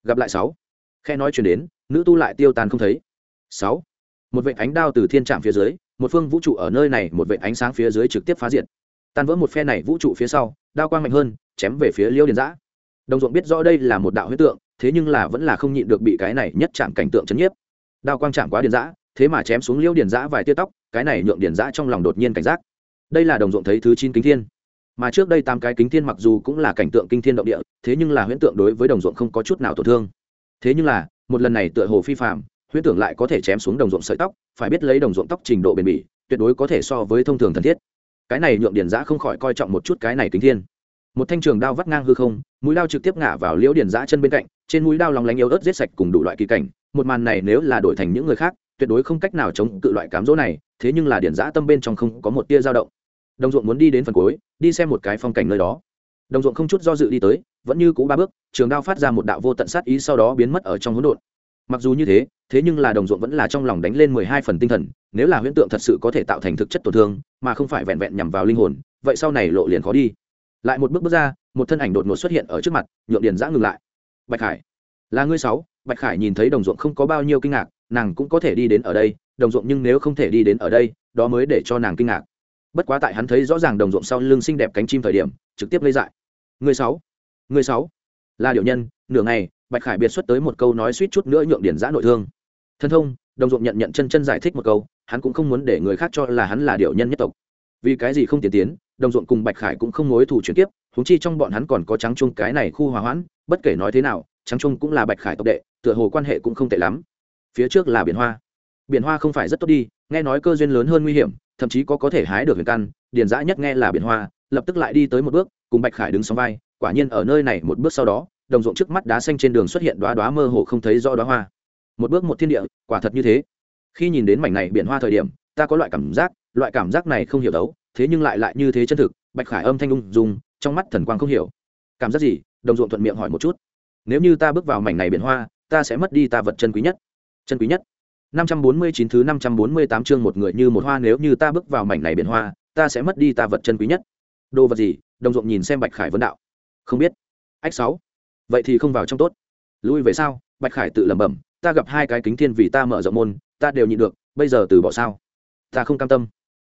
Gặp lại sáu. Khe nói chuyện đến, nữ tu lại tiêu tàn không thấy. Sáu. Một vệ ánh đao từ thiên trạm phía dưới, một phương vũ trụ ở nơi này, một vệ ánh sáng phía dưới trực tiếp phá diệt. Tan vỡ một phe này vũ trụ phía sau, đao quang mạnh hơn, chém về phía liêu điền giã. Đồng ruộng biết rõ đây là một đạo huyết tượng, thế nhưng là vẫn là không nhịn được bị cái này nhất chạm cảnh tượng chấn nhiếp đao quang chạm quá điền giã thế mà chém xuống liễu điền giã vài tia tóc, cái này nhượng điền giã trong lòng đột nhiên cảnh giác. Đây là đồng ruộng thấy thứ chín kính thiên. Mà trước đây tám cái kính thiên mặc dù cũng là cảnh tượng kinh thiên động địa, thế nhưng là huyễn tượng đối với đồng ruộng không có chút nào tổn thương. Thế nhưng là, một lần này tựa hồ phi phạm huyễn tượng lại có thể chém xuống đồng ruộng sợi tóc, phải biết lấy đồng ruộng tóc trình độ bền bỉ, tuyệt đối có thể so với thông thường thân thiết. Cái này nhượng điền giã không khỏi coi trọng một chút cái này kính thiên. Một thanh trường đao vắt ngang hư không, mũi đao trực tiếp ngã vào liễu điền giã chân bên cạnh, trên mũi đao lòng lánh yếu ớt giết sạch cùng đủ loại kỳ cảnh một màn này nếu là đổi thành những người khác, tuyệt đối không cách nào chống cự loại cám dỗ này, thế nhưng là điền giã tâm bên trong không có một tia dao động. Đồng ruộng muốn đi đến phần cuối, đi xem một cái phong cảnh nơi đó. Đồng ruộng không chút do dự đi tới, vẫn như cũ ba bước, trường đao phát ra một đạo vô tận sát ý sau đó biến mất ở trong hỗn độn. Mặc dù như thế thế nhưng là đồng ruộng vẫn là trong lòng đánh lên mười hai phần tinh thần, nếu là huyễn tượng thật sự có thể tạo thành thực chất tổn thương, mà không phải vẹn vẹn nhằm vào linh hồn, vậy sau này lộ liền khó đi. Lại một bước bước ra, một thân ảnh đột ngột xuất hiện ở trước mặt, nhượng điền giã ngừng lại. Bạch Hải, là ngươi sáu bạch khải nhìn thấy đồng ruộng không có bao nhiêu kinh ngạc, nàng cũng có thể đi đến ở đây, đồng ruộng nhưng nếu không thể đi đến ở đây, đó mới để cho nàng kinh ngạc. Bất quá tại hắn thấy rõ ràng đồng ruộng sau lưng xinh đẹp cánh chim thời điểm, trực tiếp lấy dại. Người sáu người sáu. Là điệu nhân, nửa ngày, bạch khải biệt xuất tới một câu nói suýt chút nữa nhượng điển giã nội thương. Thân thông, đồng ruộng nhận nhận chân chân giải thích một câu, hắn cũng không muốn để người khác cho là hắn là điệu nhân nhất tộc. Vì cái gì không tiến tiến, đồng ruộng cùng bạch khải cũng không mối thủ chuyển tiếp húng chi trong bọn hắn còn có trắng chung cái này khu hòa hoãn, bất kể nói thế nào trắng chung cũng là bạch khải tộc đệ, tựa hồ quan hệ cũng không tệ lắm. Phía trước là biển hoa. Biển hoa không phải rất tốt đi, nghe nói cơ duyên lớn hơn nguy hiểm, thậm chí có có thể hái được huyền căn, điền dã nhất nghe là biển hoa, lập tức lại đi tới một bước, cùng bạch khải đứng sóng vai, quả nhiên ở nơi này một bước sau đó, đồng ruộng trước mắt đá xanh trên đường xuất hiện đoá đoá mơ hồ không thấy rõ đoá hoa. Một bước một thiên địa, quả thật như thế. Khi nhìn đến mảnh này biển hoa thời điểm, ta có loại cảm giác, loại cảm giác này không hiểu đấu, thế nhưng lại lại như thế chân thực, bạch khải âm thanh ung dung, trong mắt thần quang không hiểu. Cảm giác gì? Đồng ruộng thuận miệng hỏi một chút nếu như ta bước vào mảnh này biển hoa ta sẽ mất đi ta vật chân quý nhất chân quý nhất 549 thứ 548 chương một người như một hoa nếu như ta bước vào mảnh này biển hoa, ta sẽ mất đi ta vật chân quý nhất. Đồ vật gì? Đồng Dụng nhìn xem Bạch Khải vấn đạo. Không biết. Ách sáu. Vậy thì không vào trong tốt. Lui về sao? Bạch Khải tự lẩm bẩm, ta gặp hai cái kính thiên vì ta mở rộng môn, ta đều nhịn được, bây giờ từ bỏ sao? Ta không cam tâm.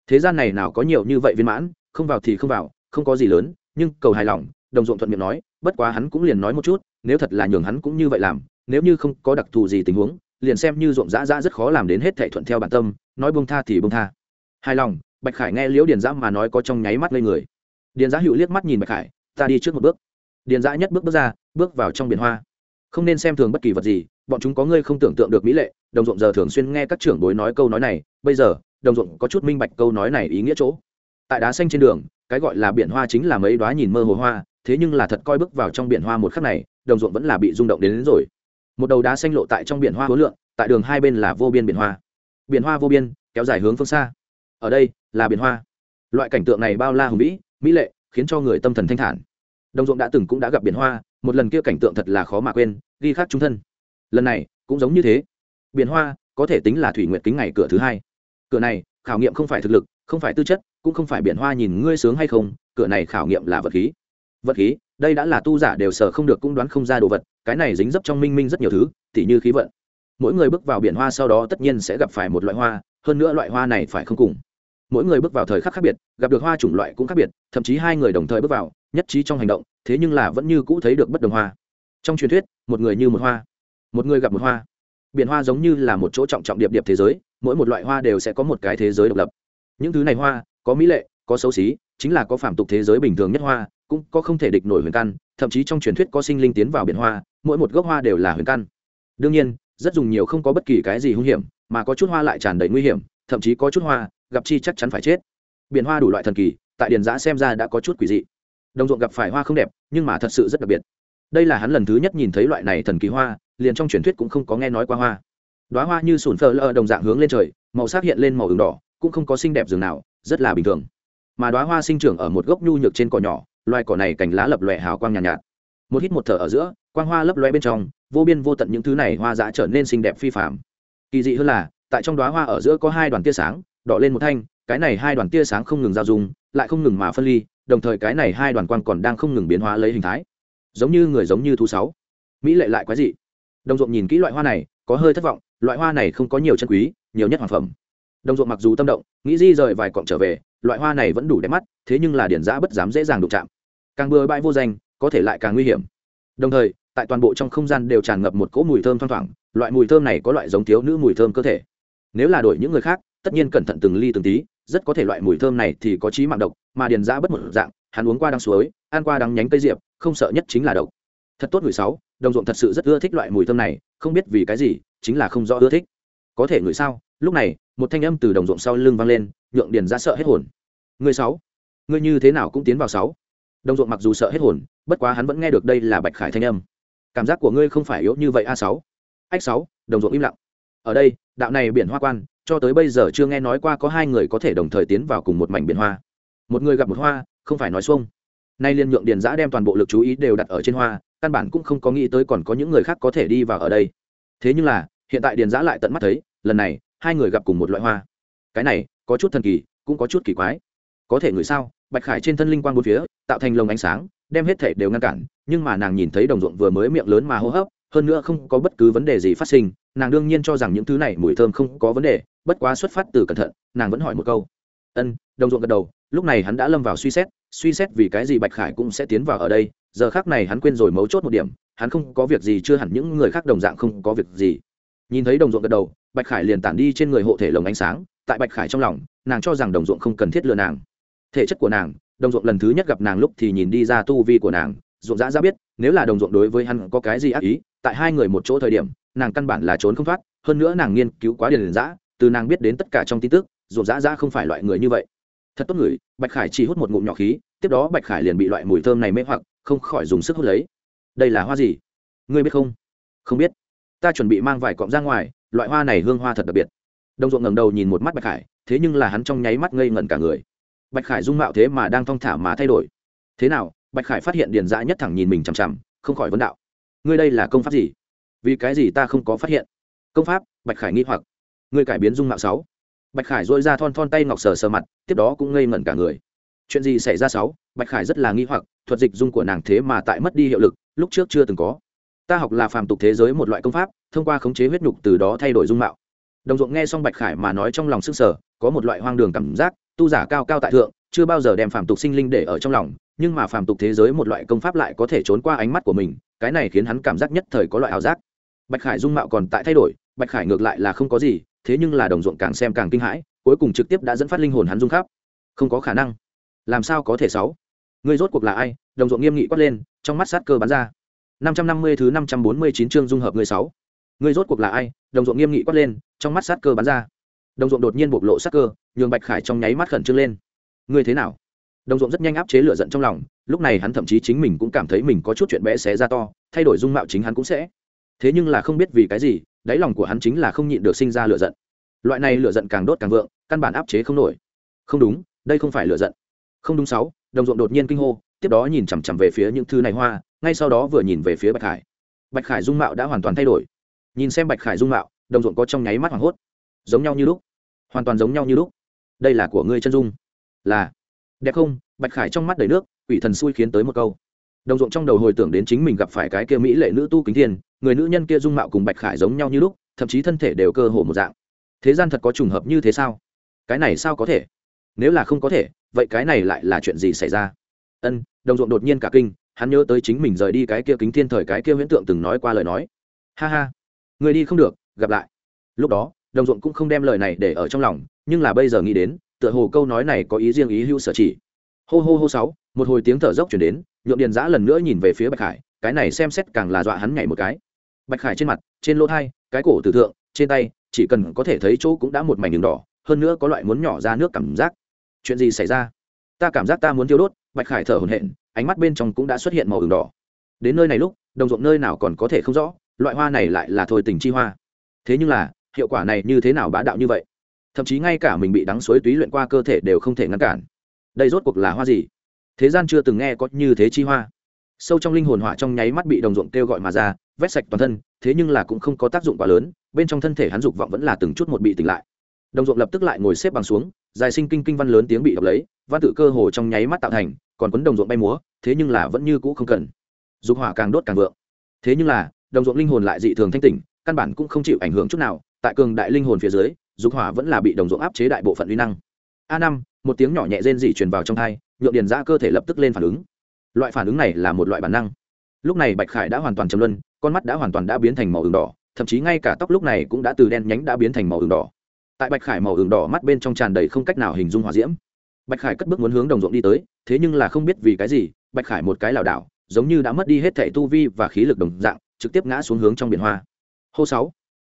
Thế gian này nào có nhiều như vậy viên mãn, không vào thì không vào, không có gì lớn, nhưng cầu hài lòng, Đồng Dụng thuận miệng nói, bất quá hắn cũng liền nói một chút, nếu thật là nhường hắn cũng như vậy làm, nếu như không có đặc thù gì tình huống, liền xem như ruộng dã dã rất khó làm đến hết thảy thuận theo bản tâm nói buông tha thì buông tha. Hài lòng bạch khải nghe liễu điền dã mà nói có trong nháy mắt lên người. Điền dã hữu liếc mắt nhìn bạch khải ta đi trước một bước. Điền dã nhất bước bước ra bước vào trong biển hoa. Không nên xem thường bất kỳ vật gì bọn chúng có ngươi không tưởng tượng được mỹ lệ. Đồng ruộng giờ thường xuyên nghe các trưởng bối nói câu nói này bây giờ đồng ruộng có chút minh bạch câu nói này ý nghĩa chỗ. Tại đá xanh trên đường cái gọi là biển hoa chính là mấy đoá nhìn mơ hồ hoa thế nhưng là thật coi bước vào trong biển hoa một khắc này đồng ruộng vẫn là bị rung động đến, đến rồi. Một đầu đá xanh lộ tại trong biển hoa hối lượng tại đường hai bên là vô biên biển hoa. Biển hoa vô biên kéo dài hướng phương xa. Ở đây là biển hoa. Loại cảnh tượng này bao la hùng vĩ mỹ lệ khiến cho người tâm thần thanh thản. Đồng ruộng đã từng cũng đã gặp biển hoa một lần kia cảnh tượng thật là khó mà quên ghi khắc trung thân. Lần này cũng giống như thế. Biển hoa có thể tính là thủy nguyện kính ngày cửa thứ hai. Cửa này khảo nghiệm không phải thực lực, không phải tư chất, cũng không phải biển hoa nhìn ngươi sướng hay không, cửa này khảo nghiệm là vật khí. Vật khí, đây đã là tu giả đều sở không được cũng đoán không ra đồ vật, cái này dính dấp trong minh minh rất nhiều thứ, tỉ như khí vận. Mỗi người bước vào biển hoa sau đó tất nhiên sẽ gặp phải một loại hoa, hơn nữa loại hoa này phải không cùng. Mỗi người bước vào thời khắc khác biệt, gặp được hoa chủng loại cũng khác biệt, thậm chí hai người đồng thời bước vào, nhất trí trong hành động, thế nhưng là vẫn như cũ thấy được bất đồng hoa. Trong truyền thuyết, một người như một hoa, một người gặp một hoa. Biển hoa giống như là một chỗ trọng trọng điệp điệp thế giới mỗi một loại hoa đều sẽ có một cái thế giới độc lập. Những thứ này hoa, có mỹ lệ, có xấu xí, chính là có phạm tục thế giới bình thường nhất hoa, cũng có không thể địch nổi huyền căn, thậm chí trong truyền thuyết có sinh linh tiến vào biển hoa, mỗi một gốc hoa đều là huyền căn. Đương nhiên, rất dùng nhiều không có bất kỳ cái gì hung hiểm, mà có chút hoa lại tràn đầy nguy hiểm, thậm chí có chút hoa, gặp chi chắc chắn phải chết. Biển hoa đủ loại thần kỳ, tại điền giã xem ra đã có chút quỷ dị. Đồng ruộng gặp phải hoa không đẹp, nhưng mà thật sự rất đặc biệt. Đây là hắn lần thứ nhất nhìn thấy loại này thần kỳ hoa, liền trong truyền thuyết cũng không có nghe nói qua hoa đoá hoa như sùn phở lơ đồng dạng hướng lên trời màu sắc hiện lên màu ửng đỏ cũng không có xinh đẹp dường nào rất là bình thường. Mà đoá hoa sinh trưởng ở một gốc nhu nhược trên cỏ nhỏ loài cỏ này cành lá lập lòe hào quang nhàn nhạt, nhạt. Một hít một thở ở giữa quang hoa lấp loe bên trong vô biên vô tận những thứ này hoa dã trở nên xinh đẹp phi phạm kỳ dị hơn là tại trong đoá hoa ở giữa có hai đoàn tia sáng đỏ lên một thanh cái này hai đoàn tia sáng không ngừng giao dung lại không ngừng mà phân ly đồng thời cái này hai đoàn quang còn đang không ngừng biến hóa lấy hình thái. Giống như người giống như thú sáu. Mỹ lệ lại quái dị. Đồng ruộng nhìn kỹ loại hoa này có hơi thất vọng loại hoa này không có nhiều chân quý, nhiều nhất hoàng phẩm. Đồng ruộng mặc dù tâm động, nghĩ di rời vài cọng trở về, loại hoa này vẫn đủ đẹp mắt, thế nhưng là điển giã bất dám dễ dàng đụng chạm. Càng bừa bãi vô danh, có thể lại càng nguy hiểm. Đồng thời, tại toàn bộ trong không gian đều tràn ngập một cỗ mùi thơm thoang thoảng, loại mùi thơm này có loại giống thiếu nữ mùi thơm cơ thể. Nếu là đổi những người khác, tất nhiên cẩn thận từng ly từng tí, rất có thể loại mùi thơm này thì có trí mạng độc, mà điền giã bất một dạng, hắn uống qua đăng suối, ăn qua đắng nhánh cây diệp, không sợ nhất chính là độc. Thật tốt người sáu đồng ruộng thật sự rất ưa thích loại mùi thơm này, không biết vì cái gì, chính là không rõ ưa thích. Có thể người sao? Lúc này, một thanh âm từ đồng ruộng sau lưng vang lên, nhượng điền giã sợ hết hồn. Người sáu người như thế nào cũng tiến vào sáu. Đồng ruộng mặc dù sợ hết hồn, bất quá hắn vẫn nghe được đây là bạch khải thanh âm. Cảm giác của ngươi không phải yếu như vậy a sáu. Ách sáu, đồng ruộng im lặng. Ở đây, đạo này biển hoa quan, cho tới bây giờ chưa nghe nói qua có hai người có thể đồng thời tiến vào cùng một mảnh biển hoa. Một người gặp một hoa, không phải nói xuông. Nay liên nhượng điền giã đem toàn bộ lực chú ý đều đặt ở trên hoa căn bản cũng không có nghĩ tới còn có những người khác có thể đi vào ở đây. Thế nhưng là, hiện tại điền giã lại tận mắt thấy, lần này, hai người gặp cùng một loại hoa. Cái này, có chút thần kỳ, cũng có chút kỳ quái. Có thể người sao, bạch khải trên thân linh quang bốn phía, tạo thành lồng ánh sáng, đem hết thể đều ngăn cản, nhưng mà nàng nhìn thấy đồng ruộng vừa mới miệng lớn mà hô hấp, hơn nữa không có bất cứ vấn đề gì phát sinh, nàng đương nhiên cho rằng những thứ này mùi thơm không có vấn đề, bất quá xuất phát từ cẩn thận, nàng vẫn hỏi một câu. Ân, đồng ruộng gật đầu, lúc này hắn đã lâm vào suy xét suy xét vì cái gì bạch khải cũng sẽ tiến vào ở đây giờ khác này hắn quên rồi mấu chốt một điểm, hắn không có việc gì, chưa hẳn những người khác đồng dạng không có việc gì. Nhìn thấy đồng ruộng gật đầu, bạch khải liền tản đi trên người hộ thể lồng ánh sáng, tại bạch khải trong lòng, nàng cho rằng đồng ruộng không cần thiết lừa nàng. Thể chất của nàng, đồng ruộng lần thứ nhất gặp nàng lúc thì nhìn đi ra tu vi của nàng, ruộng dã ra biết, nếu là đồng ruộng đối với hắn có cái gì ác ý, tại hai người một chỗ thời điểm, nàng căn bản là trốn không thoát, hơn nữa nàng nghiên cứu quá điền dã, từ nàng biết đến tất cả trong tin tức, ruộng dã dã không phải loại người như vậy. Thật tốt người bạch khải chỉ hút một ngụm nhỏ khí, tiếp đó bạch khải liền bị loại mùi thơm này mê hoặc không khỏi dùng sức hút lấy. Đây là hoa gì? Ngươi biết không? Không biết. Ta chuẩn bị mang vài cọng ra ngoài, loại hoa này hương hoa thật đặc biệt. Đồng ruộng ngẩng đầu nhìn một mắt bạch khải, thế nhưng là hắn trong nháy mắt ngây ngẩn cả người. Bạch khải dung mạo thế mà đang thong thả mà thay đổi. Thế nào? Bạch khải phát hiện điền dã nhất thẳng nhìn mình chằm chằm, không khỏi vấn đạo. Ngươi đây là công pháp gì? Vì cái gì ta không có phát hiện? Công pháp? Bạch khải nghi hoặc. Ngươi cải biến dung mạo sáu. Bạch khải dội ra thon thon tay ngọc sờ sờ mặt, tiếp đó cũng ngây ngẩn cả người. Chuyện gì xảy ra sáu? Bạch khải rất là nghi hoặc thuật dịch dung của nàng thế mà tại mất đi hiệu lực, lúc trước chưa từng có. Ta học là phàm tục thế giới một loại công pháp, thông qua khống chế huyết nhục từ đó thay đổi dung mạo. Đồng ruộng nghe xong bạch khải mà nói trong lòng sức sở có một loại hoang đường cảm giác, tu giả cao cao tại thượng, chưa bao giờ đem phàm tục sinh linh để ở trong lòng, nhưng mà phàm tục thế giới một loại công pháp lại có thể trốn qua ánh mắt của mình, cái này khiến hắn cảm giác nhất thời có loại ảo giác. Bạch khải dung mạo còn tại thay đổi, bạch khải ngược lại là không có gì, thế nhưng là đồng ruộng càng xem càng kinh hãi, cuối cùng trực tiếp đã dẫn phát linh hồn hắn dung khắp. Không có khả năng. Làm sao có thể sáu? Người rốt cuộc là ai? Đồng ruộng nghiêm nghị quát lên, trong mắt sát cơ bắn ra. Năm trăm năm mươi thứ năm trăm bốn mươi chín chương dung hợp người sáu. Người rốt cuộc là ai? Đồng ruộng nghiêm nghị quát lên, trong mắt sát cơ bắn ra. Đồng ruộng đột nhiên bộc lộ sát cơ, nhường bạch khải trong nháy mắt khẩn trương lên. Ngươi thế nào? Đồng ruộng rất nhanh áp chế lửa giận trong lòng, lúc này hắn thậm chí chính mình cũng cảm thấy mình có chút chuyện bé xé ra to, thay đổi dung mạo chính hắn cũng sẽ. Thế nhưng là không biết vì cái gì, đáy lòng của hắn chính là không nhịn được sinh ra lửa giận. Loại này lửa giận càng đốt càng vượng, căn bản áp chế không nổi. Không đúng, đây không phải lửa giận. Không đúng sáu đồng ruộng đột nhiên kinh hô, tiếp đó nhìn chằm chằm về phía những thứ này hoa, ngay sau đó vừa nhìn về phía bạch khải. Bạch khải dung mạo đã hoàn toàn thay đổi. Nhìn xem bạch khải dung mạo, đồng ruộng có trong nháy mắt hoảng hốt. Giống nhau như lúc. Hoàn toàn giống nhau như lúc. Đây là của ngươi chân dung. Là. Đẹp không? Bạch khải trong mắt đầy nước, quỷ thần xui khiến tới một câu. Đồng ruộng trong đầu hồi tưởng đến chính mình gặp phải cái kia mỹ lệ nữ tu kính thiên, người nữ nhân kia dung mạo cùng bạch khải giống nhau như lúc, thậm chí thân thể đều cơ hồ một dạng. Thế gian thật có trùng hợp như thế sao? Cái này sao có thể? Nếu là không có thể, vậy cái này lại là chuyện gì xảy ra? Ân, đồng ruộng đột nhiên cả kinh, hắn nhớ tới chính mình rời đi cái kia kính thiên thời cái kia huyễn tượng từng nói qua lời nói. Ha ha, người đi không được, gặp lại. Lúc đó, đồng ruộng cũng không đem lời này để ở trong lòng, nhưng là bây giờ nghĩ đến, tựa hồ câu nói này có ý riêng ý hữu sở chỉ. Hô hô hô sáu, một hồi tiếng thở dốc chuyển đến, nhượng điền giã lần nữa nhìn về phía bạch khải, cái này xem xét càng là dọa hắn nhảy một cái. Bạch khải trên mặt, trên lỗ thai, cái cổ tử thượng, trên tay, chỉ cần có thể thấy chỗ cũng đã một mảnh đường đỏ, hơn nữa có loại muốn nhỏ ra nước cảm giác chuyện gì xảy ra? Ta cảm giác ta muốn tiêu đốt, bạch khải thở hổn hển, ánh mắt bên trong cũng đã xuất hiện màu ửng đỏ. Đến nơi này lúc, đồng ruộng nơi nào còn có thể không rõ, loại hoa này lại là thôi tình chi hoa. Thế nhưng là, hiệu quả này như thế nào bá đạo như vậy? Thậm chí ngay cả mình bị đắng suối túy luyện qua cơ thể đều không thể ngăn cản. Đây rốt cuộc là hoa gì? Thế gian chưa từng nghe có như thế chi hoa. Sâu trong linh hồn hỏa trong nháy mắt bị đồng ruộng kêu gọi mà ra, vét sạch toàn thân, thế nhưng là cũng không có tác dụng quá lớn, bên trong thân thể hắn dục vọng vẫn là từng chút một bị tỉnh lại. Đồng ruộng lập tức lại ngồi xếp bằng xuống dài sinh kinh kinh văn lớn tiếng bị đọc lấy, văn tự cơ hồ trong nháy mắt tạo thành, còn quấn đồng ruộng bay múa, thế nhưng là vẫn như cũ không cần. Dục hỏa càng đốt càng vượng. Thế nhưng là, đồng ruộng linh hồn lại dị thường thanh tỉnh, căn bản cũng không chịu ảnh hưởng chút nào, tại cường đại linh hồn phía dưới, dục hỏa vẫn là bị đồng ruộng áp chế đại bộ phận uy năng. A năm, một tiếng nhỏ nhẹ rên rỉ truyền vào trong thai nhượng điền ra cơ thể lập tức lên phản ứng. Loại phản ứng này là một loại bản năng. Lúc này bạch khải đã hoàn toàn chấm luân, con mắt đã hoàn toàn đã biến thành màu ửng đỏ, thậm chí ngay cả tóc lúc này cũng đã từ đen nhánh đã biến thành màu ửng đỏ tại bạch khải màu ửng đỏ mắt bên trong tràn đầy không cách nào hình dung hòa diễm. Bạch khải cất bước muốn hướng đồng ruộng đi tới, thế nhưng là không biết vì cái gì, bạch khải một cái lảo đảo, giống như đã mất đi hết thẻ tu vi và khí lực đồng dạng, trực tiếp ngã xuống hướng trong biển hoa. Hô sáu.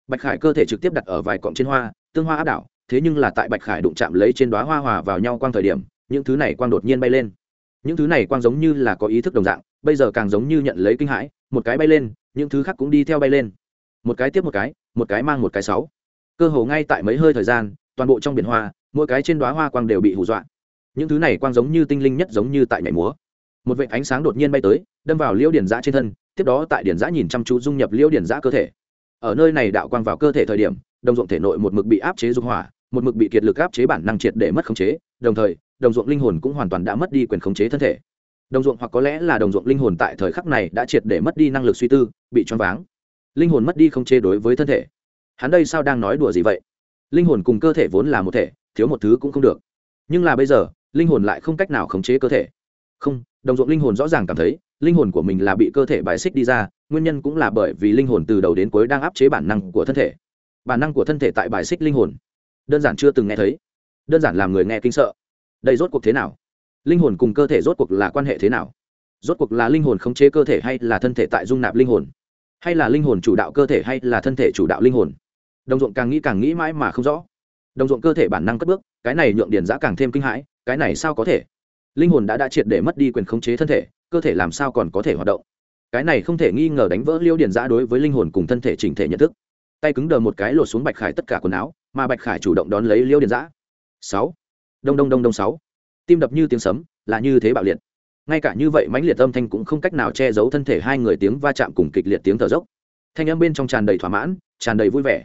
Bạch khải cơ thể trực tiếp đặt ở vài cọng trên hoa, tương hoa áp đảo, thế nhưng là tại bạch khải đụng chạm lấy trên đoá hoa hòa vào nhau quang thời điểm, những thứ này quang đột nhiên bay lên. Những thứ này quang giống như là có ý thức đồng dạng, bây giờ càng giống như nhận lấy kinh hãi, một cái bay lên, những thứ khác cũng đi theo bay lên. Một cái tiếp một cái một cái mang một cái sáu cơ hồ ngay tại mấy hơi thời gian, toàn bộ trong biển hoa, mỗi cái trên đoá hoa quang đều bị hù dọa. Những thứ này quang giống như tinh linh nhất giống như tại nhảy múa. Một vệt ánh sáng đột nhiên bay tới, đâm vào liễu điển giã trên thân, tiếp đó tại điển giã nhìn chăm chú dung nhập liễu điển giã cơ thể. Ở nơi này đạo quang vào cơ thể thời điểm, đồng ruộng thể nội một mực bị áp chế dục hỏa, một mực bị kiệt lực áp chế bản năng triệt để mất khống chế, đồng thời, đồng ruộng linh hồn cũng hoàn toàn đã mất đi quyền khống chế thân thể. Đồng ruộng hoặc có lẽ là đồng ruộng linh hồn tại thời khắc này đã triệt để mất đi năng lực suy tư, bị choáng váng. Linh hồn mất đi không chế đối với thân thể hắn đây sao đang nói đùa gì vậy? Linh hồn cùng cơ thể vốn là một thể, thiếu một thứ cũng không được. Nhưng là bây giờ, linh hồn lại không cách nào khống chế cơ thể. Không, đồng ruộng linh hồn rõ ràng cảm thấy, linh hồn của mình là bị cơ thể bài xích đi ra, nguyên nhân cũng là bởi vì linh hồn từ đầu đến cuối đang áp chế bản năng của thân thể. Bản năng của thân thể tại bài xích linh hồn. Đơn giản chưa từng nghe thấy. Đơn giản làm người nghe kinh sợ. Đây rốt cuộc thế nào? Linh hồn cùng cơ thể rốt cuộc là quan hệ thế nào? Rốt cuộc là linh hồn khống chế cơ thể hay là thân thể tại dung nạp linh hồn? Hay là linh hồn chủ đạo cơ thể hay là thân thể chủ đạo linh hồn? Đồng ruộng càng nghĩ càng nghĩ mãi mà không rõ. Đồng ruộng cơ thể bản năng cất bước, cái này nhượng điền giã càng thêm kinh hãi, cái này sao có thể? Linh hồn đã đã triệt để mất đi quyền khống chế thân thể, cơ thể làm sao còn có thể hoạt động? Cái này không thể nghi ngờ đánh vỡ liêu điền giã đối với linh hồn cùng thân thể chỉnh thể nhận thức. Tay cứng đờ một cái lột xuống bạch khải tất cả quần áo, mà bạch khải chủ động đón lấy liêu điền giã. Sáu. Đông đông đông đông sáu. Tim đập như tiếng sấm, là như thế bạo liệt. Ngay cả như vậy mãnh liệt âm thanh cũng không cách nào che giấu thân thể hai người tiếng va chạm cùng kịch liệt tiếng thở dốc. Thanh âm bên trong tràn đầy thỏa mãn, tràn đầy vui vẻ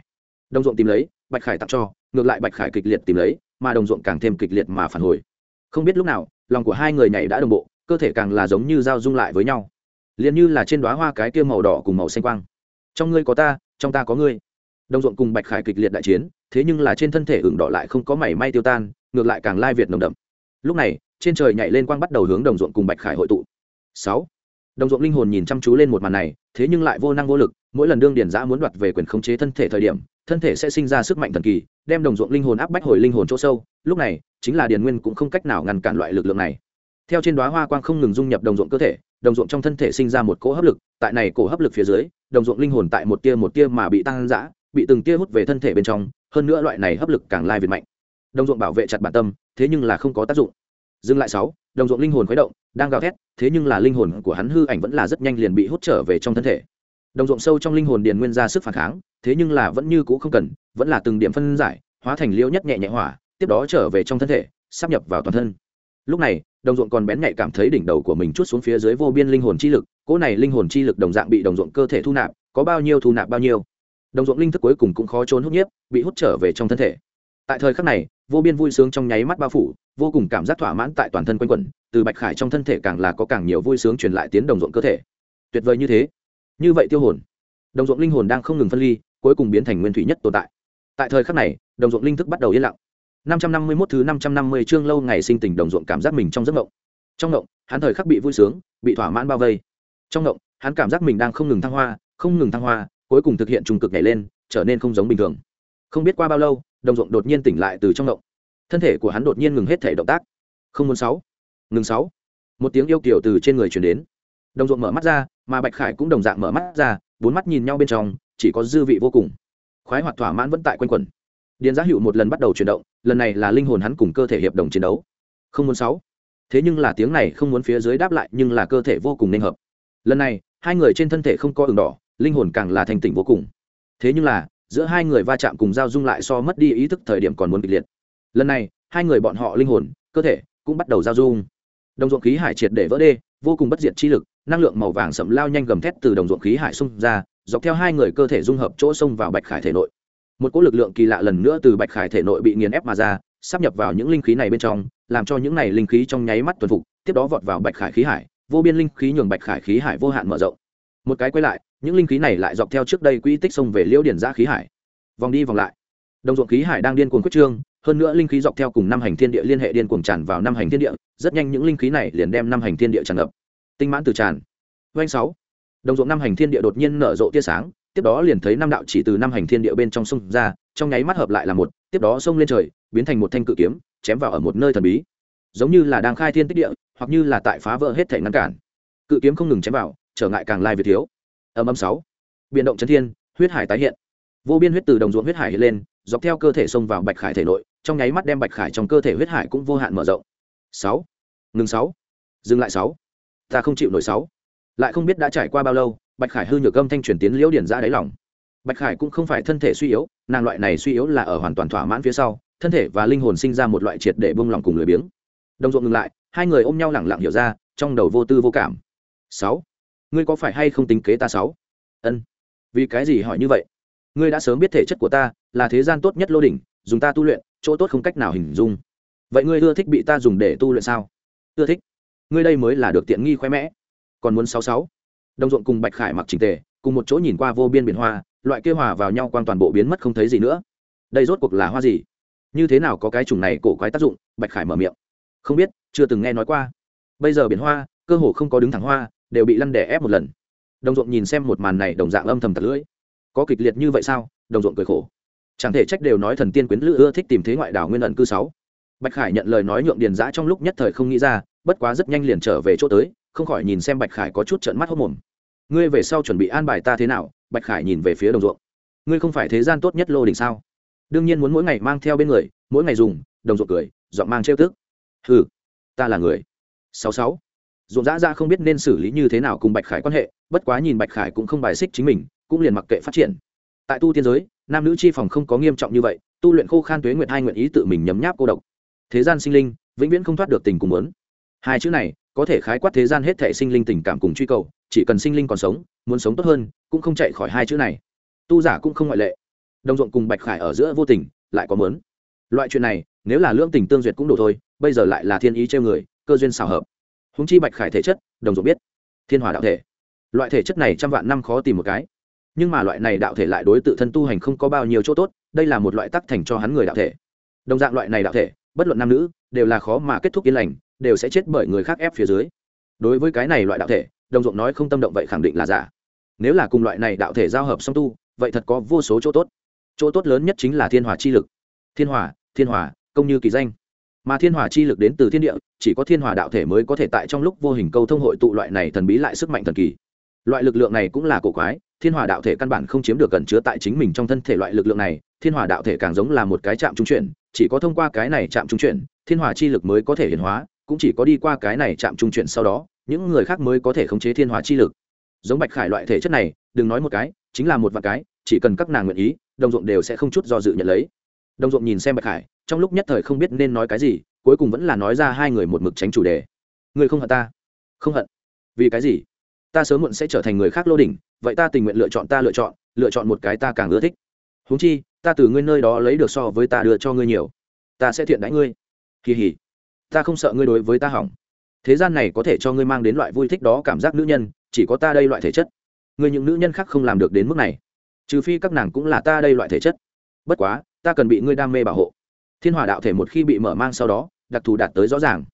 đồng ruộng tìm lấy, bạch khải tặng cho, ngược lại bạch khải kịch liệt tìm lấy, mà đồng ruộng càng thêm kịch liệt mà phản hồi. Không biết lúc nào, lòng của hai người nhảy đã đồng bộ, cơ thể càng là giống như dao dung lại với nhau. Liền như là trên đoá hoa cái kia màu đỏ cùng màu xanh quang. Trong ngươi có ta, trong ta có ngươi. Đồng ruộng cùng bạch khải kịch liệt đại chiến, thế nhưng là trên thân thể ửng đỏ lại không có mảy may tiêu tan, ngược lại càng lai việt nồng đậm. Lúc này, trên trời nhảy lên quang bắt đầu hướng đồng ruộng cùng bạch khải hội tụ. Sáu. Đồng ruộng linh hồn nhìn chăm chú lên một màn này, thế nhưng lại vô năng vô lực, mỗi lần đương điển giã muốn đoạt về quyền khống chế thân thể thời điểm thân thể sẽ sinh ra sức mạnh thần kỳ, đem đồng ruộng linh hồn áp bách hồi linh hồn chỗ sâu, lúc này, chính là điền nguyên cũng không cách nào ngăn cản loại lực lượng này. Theo trên đoá hoa quang không ngừng dung nhập đồng ruộng cơ thể, đồng ruộng trong thân thể sinh ra một cỗ hấp lực, tại này cổ hấp lực phía dưới, đồng ruộng linh hồn tại một tia một tia mà bị tăng giã bị từng tia hút về thân thể bên trong, hơn nữa loại này hấp lực càng lai việt mạnh. Đồng ruộng bảo vệ chặt bản tâm, thế nhưng là không có tác dụng. Dừng lại sáu, đồng ruộng linh hồn khuấy động, đang gào thét, thế nhưng là linh hồn của hắn hư ảnh vẫn là rất nhanh liền bị hút trở về trong thân thể đồng ruộng sâu trong linh hồn điền nguyên ra sức phản kháng, thế nhưng là vẫn như cũ không cần, vẫn là từng điểm phân giải, hóa thành liễu nhất nhẹ nhẹ hỏa, tiếp đó trở về trong thân thể, sắp nhập vào toàn thân. Lúc này, đồng ruộng còn bén nhạy cảm thấy đỉnh đầu của mình chút xuống phía dưới vô biên linh hồn chi lực, cỗ này linh hồn chi lực đồng dạng bị đồng ruộng cơ thể thu nạp, có bao nhiêu thu nạp bao nhiêu. Đồng ruộng linh thức cuối cùng cũng khó trốn hút nhiếp, bị hút trở về trong thân thể. Tại thời khắc này, vô biên vui sướng trong nháy mắt bao phủ, vô cùng cảm giác thỏa mãn tại toàn thân quanh quẩn, từ bạch khải trong thân thể càng là có càng nhiều vui sướng truyền lại tiến đồng ruộng cơ thể. Tuyệt vời như thế như vậy tiêu hồn, đồng ruộng linh hồn đang không ngừng phân ly, cuối cùng biến thành nguyên thủy nhất tồn tại. Tại thời khắc này, đồng ruộng linh thức bắt đầu yên lặng. Năm trăm năm mươi 551 thứ năm trăm năm mươi chương lâu ngày sinh tình đồng ruộng cảm giác mình trong giấc mộng. Trong mộng, hắn thời khắc bị vui sướng, bị thỏa mãn bao vây. Trong mộng, hắn cảm giác mình đang không ngừng thăng hoa, không ngừng thăng hoa, cuối cùng thực hiện trùng cực nhảy lên, trở nên không giống bình thường. Không biết qua bao lâu, đồng ruộng đột nhiên tỉnh lại từ trong mộng. Thân thể của hắn đột nhiên ngừng hết thể động tác. Không muốn sáu. Ngừng sáu. Một tiếng yêu kiểu từ trên người truyền đến đồng ruộng mở mắt ra, mà bạch khải cũng đồng dạng mở mắt ra, bốn mắt nhìn nhau bên trong, chỉ có dư vị vô cùng. Khoái hoạt thỏa mãn vẫn tại quanh quẩn. Điền giá hữu một lần bắt đầu chuyển động, lần này là linh hồn hắn cùng cơ thể hiệp đồng chiến đấu. Không muốn sáu. Thế nhưng là tiếng này không muốn phía dưới đáp lại, nhưng là cơ thể vô cùng nên hợp. Lần này, hai người trên thân thể không có ửng đỏ, linh hồn càng là thành tỉnh vô cùng. Thế nhưng là, giữa hai người va chạm cùng giao dung lại so mất đi ý thức thời điểm còn muốn kịch liệt. Lần này, hai người bọn họ linh hồn, cơ thể cũng bắt đầu giao dung. Đồng ruộng khí hải triệt để vỡ đê, vô cùng bất diệt chi lực năng lượng màu vàng sậm lao nhanh gầm thét từ đồng ruộng khí hải xung ra, dọc theo hai người cơ thể dung hợp chỗ xông vào bạch khải thể nội. Một cỗ lực lượng kỳ lạ lần nữa từ bạch khải thể nội bị nghiền ép mà ra, sắp nhập vào những linh khí này bên trong, làm cho những này linh khí trong nháy mắt tuần phục, tiếp đó vọt vào bạch khải khí hải, vô biên linh khí nhường bạch khải khí hải vô hạn mở rộng. Một cái quay lại, những linh khí này lại dọc theo trước đây quỹ tích sông về liễu điển ra khí hải. Vòng đi vòng lại. Đồng ruộng khí hải đang điên cuồng quyết trương, hơn nữa linh khí dọc theo cùng năm hành thiên địa liên hệ điên cuồng tràn vào năm hành thiên địa, rất nhanh những linh khí này liền đem năm hành thiên địa tràn ngập tinh mãn từ tràn. Doanh sáu. Đồng ruộng năm hành thiên địa đột nhiên nở rộ tia sáng, tiếp đó liền thấy năm đạo chỉ từ năm hành thiên địa bên trong sông ra, trong nháy mắt hợp lại là một, tiếp đó sông lên trời, biến thành một thanh cự kiếm, chém vào ở một nơi thần bí. Giống như là đang khai thiên tích địa, hoặc như là tại phá vỡ hết thể ngăn cản. Cự kiếm không ngừng chém vào, trở ngại càng lai việt thiếu. Âm âm sáu. Biện động chấn thiên, huyết hải tái hiện. Vô biên huyết từ đồng ruộng huyết hải hiện lên, dọc theo cơ thể xông vào bạch khải thể nội, trong nháy mắt đem bạch khải trong cơ thể huyết hải cũng vô hạn mở rộng. Sáu. Ngừng sáu. Dừng lại sáu ta không chịu nổi sáu. Lại không biết đã trải qua bao lâu, bạch khải hư nhược âm thanh truyền tiến liễu điển ra đáy lòng. Bạch khải cũng không phải thân thể suy yếu, nàng loại này suy yếu là ở hoàn toàn thỏa mãn phía sau, thân thể và linh hồn sinh ra một loại triệt để bông lòng cùng lười biếng. Đồng ruộng ngừng lại, hai người ôm nhau lẳng lặng hiểu ra, trong đầu vô tư vô cảm. Sáu. Ngươi có phải hay không tính kế ta sáu? Ân. Vì cái gì hỏi như vậy? Ngươi đã sớm biết thể chất của ta là thế gian tốt nhất lô đỉnh, dùng ta tu luyện, chỗ tốt không cách nào hình dung. Vậy ngươi ưa thích bị ta dùng để tu luyện sao? Ưa thích ngươi đây mới là được tiện nghi khoe mẽ. Còn muốn sáu sáu. Đồng ruộng cùng bạch khải mặc trình tề, cùng một chỗ nhìn qua vô biên biển hoa, loại kêu hòa vào nhau quang toàn bộ biến mất không thấy gì nữa. Đây rốt cuộc là hoa gì? Như thế nào có cái chủng này cổ quái tác dụng? Bạch khải mở miệng. Không biết, chưa từng nghe nói qua. Bây giờ biển hoa, cơ hồ không có đứng thẳng hoa, đều bị lăn đè ép một lần. Đồng ruộng nhìn xem một màn này đồng dạng âm thầm tật lưỡi. Có kịch liệt như vậy sao? Đồng ruộng cười khổ. Chẳng thể trách đều nói thần tiên quyến lữ ưa thích tìm thế ngoại đảo nguyên ẩn cư sáu bạch khải nhận lời nói nhượng điền giã trong lúc nhất thời không nghĩ ra, bất quá rất nhanh liền trở về chỗ tới, không khỏi nhìn xem bạch khải có chút trận mắt hốc mồm. Ngươi về sau chuẩn bị an bài ta thế nào? Bạch khải nhìn về phía đồng ruộng. Ngươi không phải thế gian tốt nhất lô đình sao? Đương nhiên muốn mỗi ngày mang theo bên người, mỗi ngày dùng, đồng ruộng cười dọn mang trêu tức. Ừ ta là người. Sáu sáu. Ruộng dã ra không biết nên xử lý như thế nào cùng bạch khải quan hệ, bất quá nhìn bạch khải cũng không bài xích chính mình, cũng liền mặc kệ phát triển. Tại tu tiên giới, nam nữ chi phòng không có nghiêm trọng như vậy, tu luyện khô khan tuế nguyện hai nguyện ý tự mình nhấm nháp cô độc thế gian sinh linh, vĩnh viễn không thoát được tình cùng muốn. Hai chữ này có thể khái quát thế gian hết thể sinh linh tình cảm cùng truy cầu, chỉ cần sinh linh còn sống, muốn sống tốt hơn, cũng không chạy khỏi hai chữ này. Tu giả cũng không ngoại lệ. Đồng ruộng cùng bạch khải ở giữa vô tình, lại có mớn loại chuyện này, nếu là lưỡng tình tương duyệt cũng đủ thôi, bây giờ lại là thiên ý treo người, cơ duyên xào hợp. Húng chi bạch khải thể chất, đồng ruộng biết. Thiên hòa đạo thể. Loại thể chất này trăm vạn năm khó tìm một cái. Nhưng mà loại này đạo thể lại đối tự thân tu hành không có bao nhiêu chỗ tốt, đây là một loại tắc thành cho hắn người đạo thể. Đồng dạng loại này đạo thể bất luận nam nữ, đều là khó mà kết thúc yên lành, đều sẽ chết bởi người khác ép phía dưới. Đối với cái này loại đạo thể, đồng ruộng nói không tâm động vậy khẳng định là giả. Nếu là cùng loại này đạo thể giao hợp song tu, vậy thật có vô số chỗ tốt. Chỗ tốt lớn nhất chính là thiên hòa chi lực. Thiên hòa thiên hòa công như kỳ danh. Mà thiên hòa chi lực đến từ thiên địa, chỉ có thiên hòa đạo thể mới có thể tại trong lúc vô hình câu thông hội tụ loại này thần bí lại sức mạnh thần kỳ. Loại lực lượng này cũng là cổ quái, thiên hòa đạo thể căn bản không chiếm được gần chứa tại chính mình trong thân thể loại lực lượng này thiên hòa đạo thể càng giống là một cái chạm trung chuyển, chỉ có thông qua cái này chạm trung chuyển, thiên hòa chi lực mới có thể hiển hóa, cũng chỉ có đi qua cái này chạm trung chuyển sau đó, những người khác mới có thể khống chế thiên hòa chi lực. Giống bạch khải loại thể chất này, đừng nói một cái, chính là một vạn cái, chỉ cần các nàng nguyện ý, đồng ruộng đều sẽ không chút do dự nhận lấy. Đồng ruộng nhìn xem bạch khải, trong lúc nhất thời không biết nên nói cái gì, cuối cùng vẫn là nói ra hai người một mực tránh chủ đề. Người không hận ta. Không hận. Vì cái gì? Ta sớm muộn sẽ trở thành người khác lô đỉnh, vậy ta tình nguyện lựa chọn ta lựa chọn lựa chọn một cái ta càng ưa thích. Huống chi ta từ ngươi nơi đó lấy được so với ta đưa cho ngươi nhiều. Ta sẽ thiện đãi ngươi. Kỳ hỉ. Ta không sợ ngươi đối với ta hỏng. Thế gian này có thể cho ngươi mang đến loại vui thích đó cảm giác nữ nhân, chỉ có ta đây loại thể chất. Ngươi những nữ nhân khác không làm được đến mức này. Trừ phi các nàng cũng là ta đây loại thể chất. Bất quá, ta cần bị ngươi đam mê bảo hộ. Thiên hòa đạo thể một khi bị mở mang sau đó, đặc thù đạt tới rõ ràng.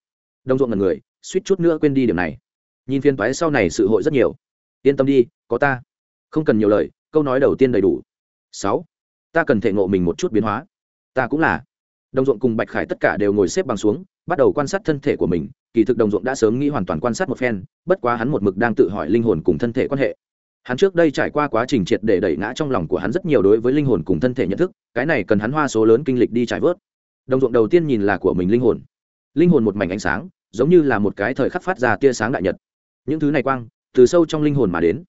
Đông ruộng là người, suýt chút nữa quên đi điểm này. Nhìn phiên toái sau này sự hội rất nhiều. Yên tâm đi, có ta. Không cần nhiều lời, câu nói đầu tiên đầy đủ. Sáu ta cần thể ngộ mình một chút biến hóa. Ta cũng là. Đồng ruộng cùng bạch khải tất cả đều ngồi xếp bằng xuống, bắt đầu quan sát thân thể của mình. Kỳ thực đồng ruộng đã sớm nghĩ hoàn toàn quan sát một phen, bất quá hắn một mực đang tự hỏi linh hồn cùng thân thể quan hệ. Hắn trước đây trải qua quá trình triệt để đẩy ngã trong lòng của hắn rất nhiều đối với linh hồn cùng thân thể nhận thức, cái này cần hắn hoa số lớn kinh lịch đi trải vớt. Đồng ruộng đầu tiên nhìn là của mình linh hồn. Linh hồn một mảnh ánh sáng, giống như là một cái thời khắc phát ra tia sáng đại nhật. Những thứ này quang, từ sâu trong linh hồn mà đến.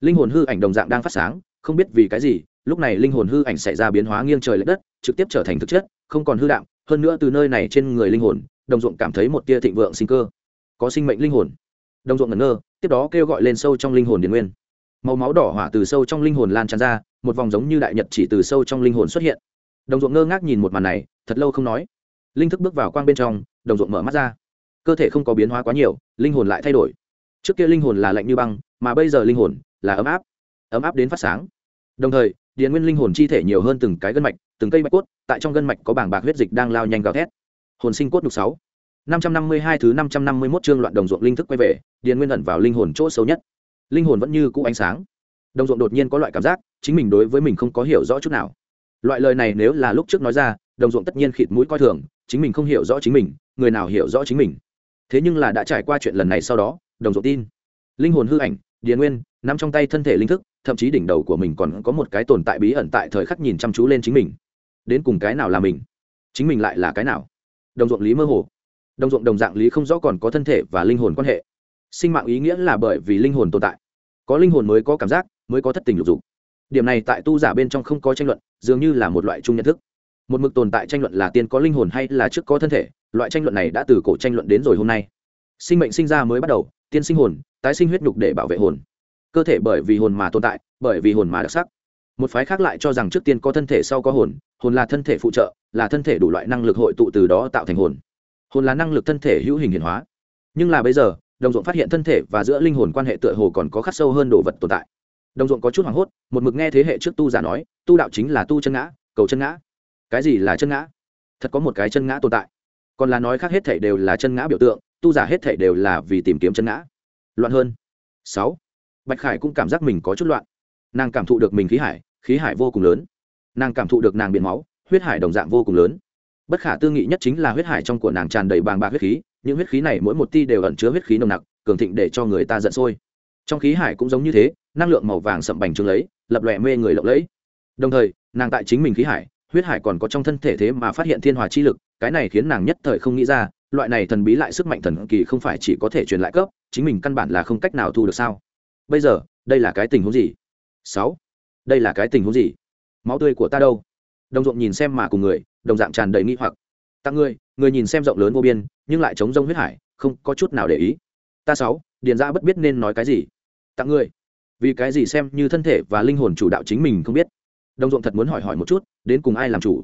Linh hồn hư ảnh đồng dạng đang phát sáng, không biết vì cái gì lúc này linh hồn hư ảnh xảy ra biến hóa nghiêng trời lệch đất, trực tiếp trở thành thực chất, không còn hư đạo hơn nữa từ nơi này trên người linh hồn, đồng ruộng cảm thấy một tia thịnh vượng sinh cơ. Có sinh mệnh linh hồn. Đồng ruộng ngẩn ngơ, tiếp đó kêu gọi lên sâu trong linh hồn điền nguyên. Màu máu đỏ hỏa từ sâu trong linh hồn lan tràn ra, một vòng giống như đại nhật chỉ từ sâu trong linh hồn xuất hiện. Đồng ruộng ngơ ngác nhìn một màn này, thật lâu không nói. Linh thức bước vào quang bên trong, đồng ruộng mở mắt ra. Cơ thể không có biến hóa quá nhiều, linh hồn lại thay đổi. Trước kia linh hồn là lạnh như băng, mà bây giờ linh hồn là ấm áp. Ấm áp đến phát sáng. Đồng thời điền nguyên linh hồn chi thể nhiều hơn từng cái gân mạch, từng cây bạch cốt, tại trong gân mạch có bảng bạc huyết dịch đang lao nhanh gào thét. Hồn sinh cốt nhục sáu. Năm trăm năm mươi hai thứ năm trăm năm mươi mốt chương loạn đồng ruộng linh thức quay về, điền nguyên ẩn vào linh hồn chỗ xấu nhất. Linh hồn vẫn như cũ ánh sáng. Đồng ruộng đột nhiên có loại cảm giác, chính mình đối với mình không có hiểu rõ chút nào. Loại lời này nếu là lúc trước nói ra, đồng ruộng tất nhiên khịt mũi coi thường, chính mình không hiểu rõ chính mình, người nào hiểu rõ chính mình. Thế nhưng là đã trải qua chuyện lần này sau đó, đồng ruộng tin. Linh hồn hư ảnh điền nguyên, nắm trong tay thân thể linh thức, thậm chí đỉnh đầu của mình còn có một cái tồn tại bí ẩn tại thời khắc nhìn chăm chú lên chính mình. Đến cùng cái nào là mình? Chính mình lại là cái nào? Đồng ruộng lý mơ hồ. Đồng ruộng đồng dạng lý không rõ còn có thân thể và linh hồn quan hệ. Sinh mạng ý nghĩa là bởi vì linh hồn tồn tại. Có linh hồn mới có cảm giác, mới có thất tình lục dục. Điểm này tại tu giả bên trong không có tranh luận, dường như là một loại chung nhận thức. Một mực tồn tại tranh luận là tiên có linh hồn hay là trước có thân thể, loại tranh luận này đã từ cổ tranh luận đến rồi hôm nay. Sinh mệnh sinh ra mới bắt đầu, tiên sinh hồn tái sinh huyết nhục để bảo vệ hồn. Cơ thể bởi vì hồn mà tồn tại, bởi vì hồn mà đặc sắc. Một phái khác lại cho rằng trước tiên có thân thể sau có hồn hồn là thân thể phụ trợ, là thân thể đủ loại năng lực hội tụ từ đó tạo thành hồn. Hồn là năng lực thân thể hữu hình hiển hóa. Nhưng là bây giờ, đồng ruộng phát hiện thân thể và giữa linh hồn quan hệ tựa hồ còn có khắc sâu hơn đồ vật tồn tại. Đồng ruộng có chút hoảng hốt, một mực nghe thế hệ trước tu giả nói, tu đạo chính là tu chân ngã, cầu chân ngã. Cái gì là chân ngã? Thật có một cái chân ngã tồn tại. Còn là nói khác hết thể đều là chân ngã biểu tượng, tu giả hết thể đều là vì tìm kiếm chân ngã loạn hơn. Sáu. Bạch khải cũng cảm giác mình có chút loạn. Nàng cảm thụ được mình khí hải khí hải vô cùng lớn. Nàng cảm thụ được nàng biển máu, huyết hải đồng dạng vô cùng lớn. Bất khả tư nghị nhất chính là huyết hải trong của nàng tràn đầy bàng bạc huyết khí, những huyết khí này mỗi một ti đều ẩn chứa huyết khí nồng nặc, cường thịnh để cho người ta giận sôi. Trong khí hải cũng giống như thế, năng lượng màu vàng sậm bành trướng lấy, lập lòe mê người lộng lẫy. Đồng thời, nàng tại chính mình khí hải, huyết hải còn có trong thân thể thế mà phát hiện thiên hòa chi lực, cái này khiến nàng nhất thời không nghĩ ra loại này thần bí lại sức mạnh thần kỳ không phải chỉ có thể truyền lại cấp, chính mình căn bản là không cách nào thu được sao? Bây giờ, đây là cái tình huống gì? Sáu. Đây là cái tình huống gì? Máu tươi của ta đâu? Đồng ruộng nhìn xem mà cùng người, đồng dạng tràn đầy nghi hoặc. Tặng người người nhìn xem rộng lớn vô biên, nhưng lại chống rông huyết hải, không có chút nào để ý. Ta sáu, điền ra bất biết nên nói cái gì. Tặng người vì cái gì xem như thân thể và linh hồn chủ đạo chính mình không biết? Đồng ruộng thật muốn hỏi hỏi một chút, đến cùng ai làm chủ?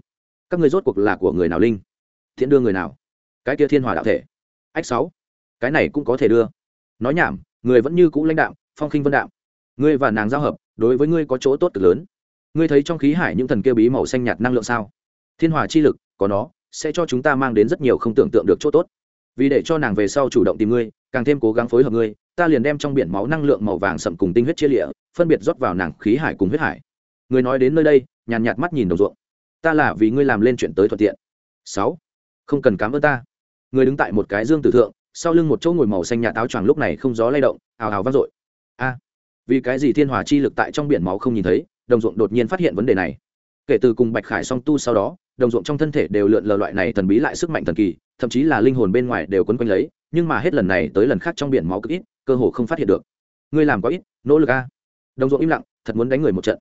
Các người rốt cuộc là của người nào linh? Thiện đưa người nào? Cái kia thiên hòa đạo thể. Ách sáu, cái này cũng có thể đưa. Nói nhảm, người vẫn như cũ lãnh đạo phong khinh vân đạo ngươi và nàng giao hợp, đối với ngươi có chỗ tốt cực lớn. Ngươi thấy trong khí hải những thần kia bí màu xanh nhạt năng lượng sao? Thiên hòa chi lực, có nó, sẽ cho chúng ta mang đến rất nhiều không tưởng tượng được chỗ tốt. Vì để cho nàng về sau chủ động tìm ngươi, càng thêm cố gắng phối hợp ngươi, ta liền đem trong biển máu năng lượng màu vàng sậm cùng tinh huyết chia lịa, phân biệt rót vào nàng khí hải cùng huyết hải. Người nói đến nơi đây, nhàn nhạt mắt nhìn đồng ruộng. Ta là vì ngươi làm lên chuyện tới thuận tiện. Sáu, không cần cám ơn ta người đứng tại một cái dương tử thượng, sau lưng một chỗ ngồi màu xanh nhà táo choàng lúc này không gió lay động, ào ào vang dội. A! Vì cái gì thiên hòa chi lực tại trong biển máu không nhìn thấy, đồng ruộng đột nhiên phát hiện vấn đề này. Kể từ cùng bạch khải song tu sau đó, đồng ruộng trong thân thể đều lượn lờ loại này thần bí lại sức mạnh thần kỳ, thậm chí là linh hồn bên ngoài đều quấn quanh lấy, nhưng mà hết lần này tới lần khác trong biển máu cực ít, cơ hồ không phát hiện được. Ngươi làm có ít, nỗ lực a. Đồng ruộng im lặng, thật muốn đánh người một trận.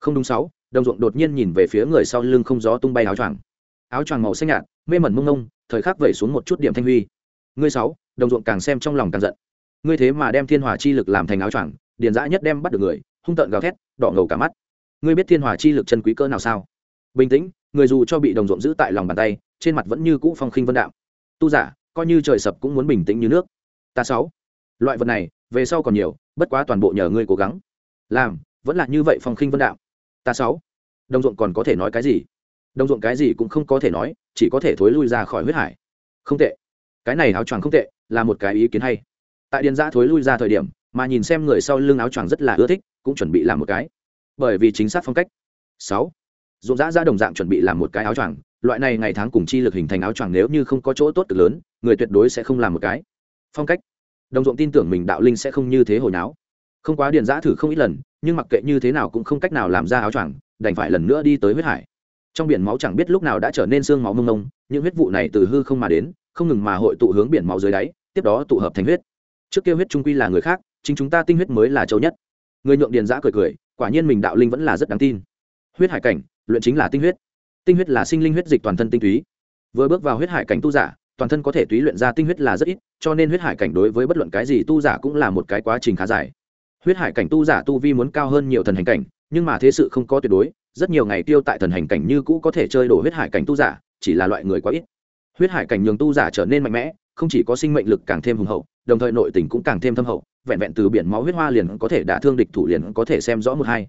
Không đúng sáu, đồng ruộng đột nhiên nhìn về phía người sau lưng không gió tung bay áo choàng áo choàng màu xanh nhạt, mê mẩn mông ngông, thời khắc vẩy xuống một chút điểm thanh huy. Ngươi sáu, đồng ruộng càng xem trong lòng càng giận. Ngươi thế mà đem thiên hòa chi lực làm thành áo choàng, điền dã nhất đem bắt được người, hung tợn gào thét, đỏ ngầu cả mắt. Ngươi biết thiên hòa chi lực chân quý cỡ nào sao? Bình tĩnh, người dù cho bị đồng ruộng giữ tại lòng bàn tay, trên mặt vẫn như cũ phong khinh vân đạo tu giả, coi như trời sập cũng muốn bình tĩnh như nước. Ta sáu, loại vật này, về sau còn nhiều, bất quá toàn bộ nhờ ngươi cố gắng. Làm, vẫn là như vậy phong khinh vân đạo ta sáu, đồng ruộng còn có thể nói cái gì? Đồng ruộng cái gì cũng không có thể nói, chỉ có thể thối lui ra khỏi huyết hải. Không tệ. Cái này áo choàng không tệ, là một cái ý kiến hay. Tại điền giã thối lui ra thời điểm, mà nhìn xem người sau lưng áo choàng rất là ưa thích, cũng chuẩn bị làm một cái. Bởi vì chính xác phong cách. Sáu. Ruộng giã ra đồng dạng chuẩn bị làm một cái áo choàng, loại này ngày tháng cùng chi lực hình thành áo choàng nếu như không có chỗ tốt cực lớn, người tuyệt đối sẽ không làm một cái. Phong cách. Đồng ruộng tin tưởng mình đạo linh sẽ không như thế hồi náo. Không quá điền giã thử không ít lần, nhưng mặc kệ như thế nào cũng không cách nào làm ra áo choàng, đành phải lần nữa đi tới huyết hải trong biển máu chẳng biết lúc nào đã trở nên xương máu mông mông, những huyết vụ này từ hư không mà đến, không ngừng mà hội tụ hướng biển máu dưới đáy, tiếp đó tụ hợp thành huyết. Trước kia huyết trung quy là người khác, chính chúng ta tinh huyết mới là châu nhất. Người nhượng điền giã cười cười, quả nhiên mình đạo linh vẫn là rất đáng tin. Huyết hải cảnh, luyện chính là tinh huyết. Tinh huyết là sinh linh huyết dịch toàn thân tinh túy. Vừa bước vào huyết hải cảnh tu giả, toàn thân có thể túy luyện ra tinh huyết là rất ít, cho nên huyết hải cảnh đối với bất luận cái gì tu giả cũng là một cái quá trình khá dài. Huyết hải cảnh tu giả tu vi muốn cao hơn nhiều thần hành cảnh, nhưng mà thế sự không có tuyệt đối rất nhiều ngày tiêu tại thần hành cảnh như cũ có thể chơi đổ huyết hải cảnh tu giả, chỉ là loại người quá ít. Huyết hải cảnh nhường tu giả trở nên mạnh mẽ, không chỉ có sinh mệnh lực càng thêm hùng hậu, đồng thời nội tình cũng càng thêm thâm hậu, vẹn vẹn từ biển máu huyết hoa liền có thể đả thương địch thủ liền có thể xem rõ một hai.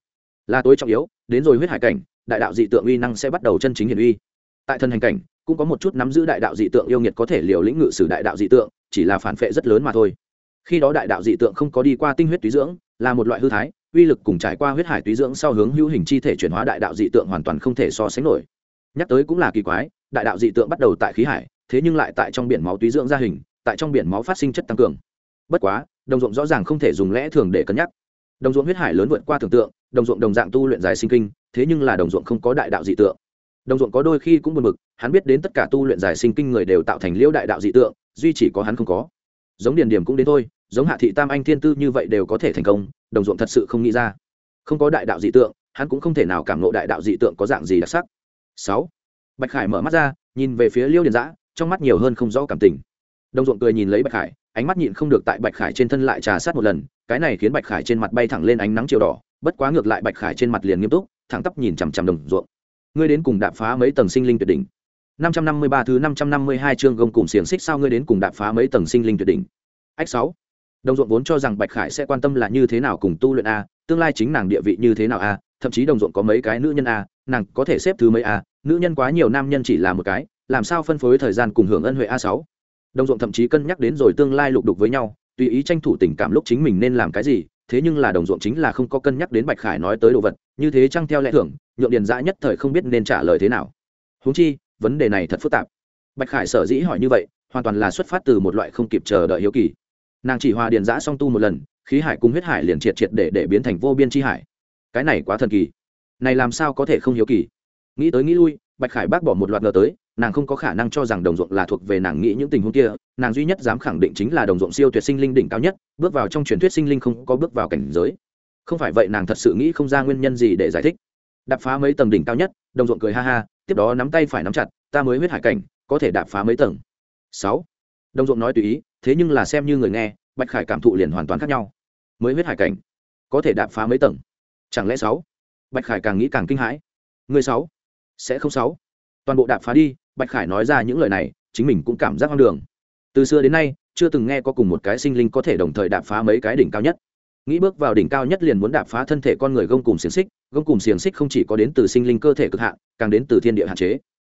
Là tối trọng yếu, đến rồi huyết hải cảnh, đại đạo dị tượng uy năng sẽ bắt đầu chân chính hiển uy. Tại thần hành cảnh, cũng có một chút nắm giữ đại đạo dị tượng yêu nghiệt có thể liều lĩnh ngự sử đại đạo dị tượng, chỉ là phản phệ rất lớn mà thôi. Khi đó đại đạo dị tượng không có đi qua tinh huyết túy dưỡng, là một loại hư thái uy lực cùng trải qua huyết hải túy dưỡng sau hướng hữu hình chi thể chuyển hóa đại đạo dị tượng hoàn toàn không thể so sánh nổi. Nhắc tới cũng là kỳ quái, đại đạo dị tượng bắt đầu tại khí hải, thế nhưng lại tại trong biển máu túy dưỡng ra hình, tại trong biển máu phát sinh chất tăng cường. Bất quá, đồng ruộng rõ ràng không thể dùng lẽ thường để cân nhắc. Đồng ruộng huyết hải lớn vượt qua tưởng tượng, đồng ruộng đồng dạng tu luyện dài sinh kinh, thế nhưng là đồng ruộng không có đại đạo dị tượng. Đồng ruộng có đôi khi cũng buồn bực, hắn biết đến tất cả tu luyện giải sinh kinh người đều tạo thành liễu đại đạo dị tượng, duy chỉ có hắn không có. Giống điền điểm cũng đến thôi giống hạ thị tam anh thiên tư như vậy đều có thể thành công, đồng ruộng thật sự không nghĩ ra không có đại đạo dị tượng, hắn cũng không thể nào cảm nộ đại đạo dị tượng có dạng gì đặc sắc sáu, bạch khải mở mắt ra, nhìn về phía liêu điền giã trong mắt nhiều hơn không rõ cảm tình đồng ruộng cười nhìn lấy bạch khải, ánh mắt nhịn không được tại bạch khải trên thân lại trà sát một lần, cái này khiến bạch khải trên mặt bay thẳng lên ánh nắng chiều đỏ, bất quá ngược lại bạch khải trên mặt liền nghiêm túc, thẳng tắp nhìn chằm chằm đồng ruộng ngươi đến cùng đạp phá mấy tầng sinh linh tuyệt đỉnh 553 thứ 552 chương gông cùng xiềng xích sao ngươi đến cùng đạp phá mấy tầng sinh linh tuyệt đỉnh. Ách 6. Đồng ruộng vốn cho rằng Bạch Khải sẽ quan tâm là như thế nào cùng tu luyện a, tương lai chính nàng địa vị như thế nào a, thậm chí đồng ruộng có mấy cái nữ nhân a, nàng có thể xếp thứ mấy a, nữ nhân quá nhiều nam nhân chỉ là một cái, làm sao phân phối thời gian cùng hưởng ân huệ a sáu. Đồng ruộng thậm chí cân nhắc đến rồi tương lai lục đục với nhau, tùy ý tranh thủ tình cảm lúc chính mình nên làm cái gì, thế nhưng là đồng ruộng chính là không có cân nhắc đến Bạch Khải nói tới đồ vật, như thế chăng theo lẽ thưởng, nhượng điền dã nhất thời không biết nên trả lời thế nào. Huống chi, vấn đề này thật phức tạp bạch khải sở dĩ hỏi như vậy hoàn toàn là xuất phát từ một loại không kịp chờ đợi hiếu kỳ nàng chỉ hòa điền giã song tu một lần, khí hải cùng huyết hải liền triệt triệt để để biến thành vô biên tri hải. Cái này quá thần kỳ. Này làm sao có thể không hiếu kỳ? Nghĩ tới nghĩ lui, bạch khải bác bỏ một loạt ngờ tới, nàng không có khả năng cho rằng đồng ruộng là thuộc về nàng nghĩ những tình huống kia, nàng duy nhất dám khẳng định chính là đồng ruộng siêu tuyệt sinh linh đỉnh cao nhất, bước vào trong truyền thuyết sinh linh không có bước vào cảnh giới. Không phải vậy nàng thật sự nghĩ không ra nguyên nhân gì để giải thích. Đạp phá mấy tầng đỉnh cao nhất, đồng ruộng cười ha ha, tiếp đó nắm tay phải nắm chặt, ta mới huyết hải cảnh, có thể đạp phá mấy tầng. Sáu. Đồng ruộng nói tùy ý thế nhưng là xem như người nghe, bạch khải cảm thụ liền hoàn toàn khác nhau. Mới huyết hải cảnh, có thể đạp phá mấy tầng? Chẳng lẽ sáu? Bạch khải càng nghĩ càng kinh hãi. Người sáu? Sẽ không sáu? Toàn bộ đạp phá đi, bạch khải nói ra những lời này, chính mình cũng cảm giác hoang đường. Từ xưa đến nay, chưa từng nghe có cùng một cái sinh linh có thể đồng thời đạp phá mấy cái đỉnh cao nhất. Nghĩ bước vào đỉnh cao nhất liền muốn đạp phá thân thể con người gông cùng xiềng xích, gông cùng xiềng xích không chỉ có đến từ sinh linh cơ thể cực hạn, càng đến từ thiên địa hạn chế.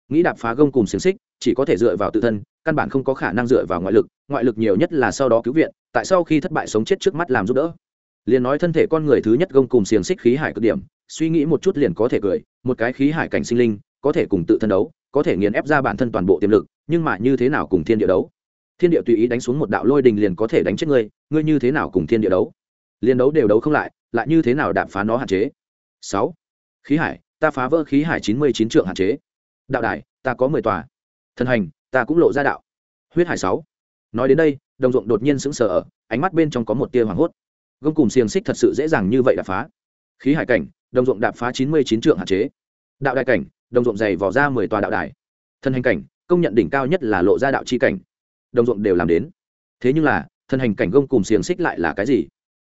Nghĩ đạp phá gông cùng xiềng xích, chỉ có thể dựa vào tự thân căn bản không có khả năng dựa vào ngoại lực ngoại lực nhiều nhất là sau đó cứu viện, tại sau khi thất bại sống chết trước mắt làm giúp đỡ. Liền nói thân thể con người thứ nhất gông cùng xiềng xích khí hải cực điểm, suy nghĩ một chút liền có thể cười, một cái khí hải cảnh sinh linh, có thể cùng tự thân đấu, có thể nghiền ép ra bản thân toàn bộ tiềm lực, nhưng mà như thế nào cùng thiên địa đấu? Thiên địa tùy ý đánh xuống một đạo lôi đình liền có thể đánh chết ngươi ngươi như thế nào cùng thiên địa đấu? Liên đấu đều đấu không lại lại như thế nào đạp phá nó hạn chế? Sáu. Khí hải, ta phá vỡ khí hải chín mươi chín trượng hạn chế. Đạo đài, ta có mười tòa. Thần hành ta cũng lộ ra đạo. Huyết hải sáu. Nói đến đây, đồng ruộng đột nhiên sững sờ ở, ánh mắt bên trong có một tia hoảng hốt. Gông cùng xiềng xích thật sự dễ dàng như vậy đạp phá. Khí hải cảnh, đồng ruộng đạp phá chín mươi chín trượng hạn chế. Đạo đại cảnh, đồng ruộng dày vỏ ra mười tòa đạo đài. Thân hành cảnh, công nhận đỉnh cao nhất là lộ ra đạo chi cảnh. Đồng ruộng đều làm đến. Thế nhưng là, thân hành cảnh gông cùng xiềng xích lại là cái gì?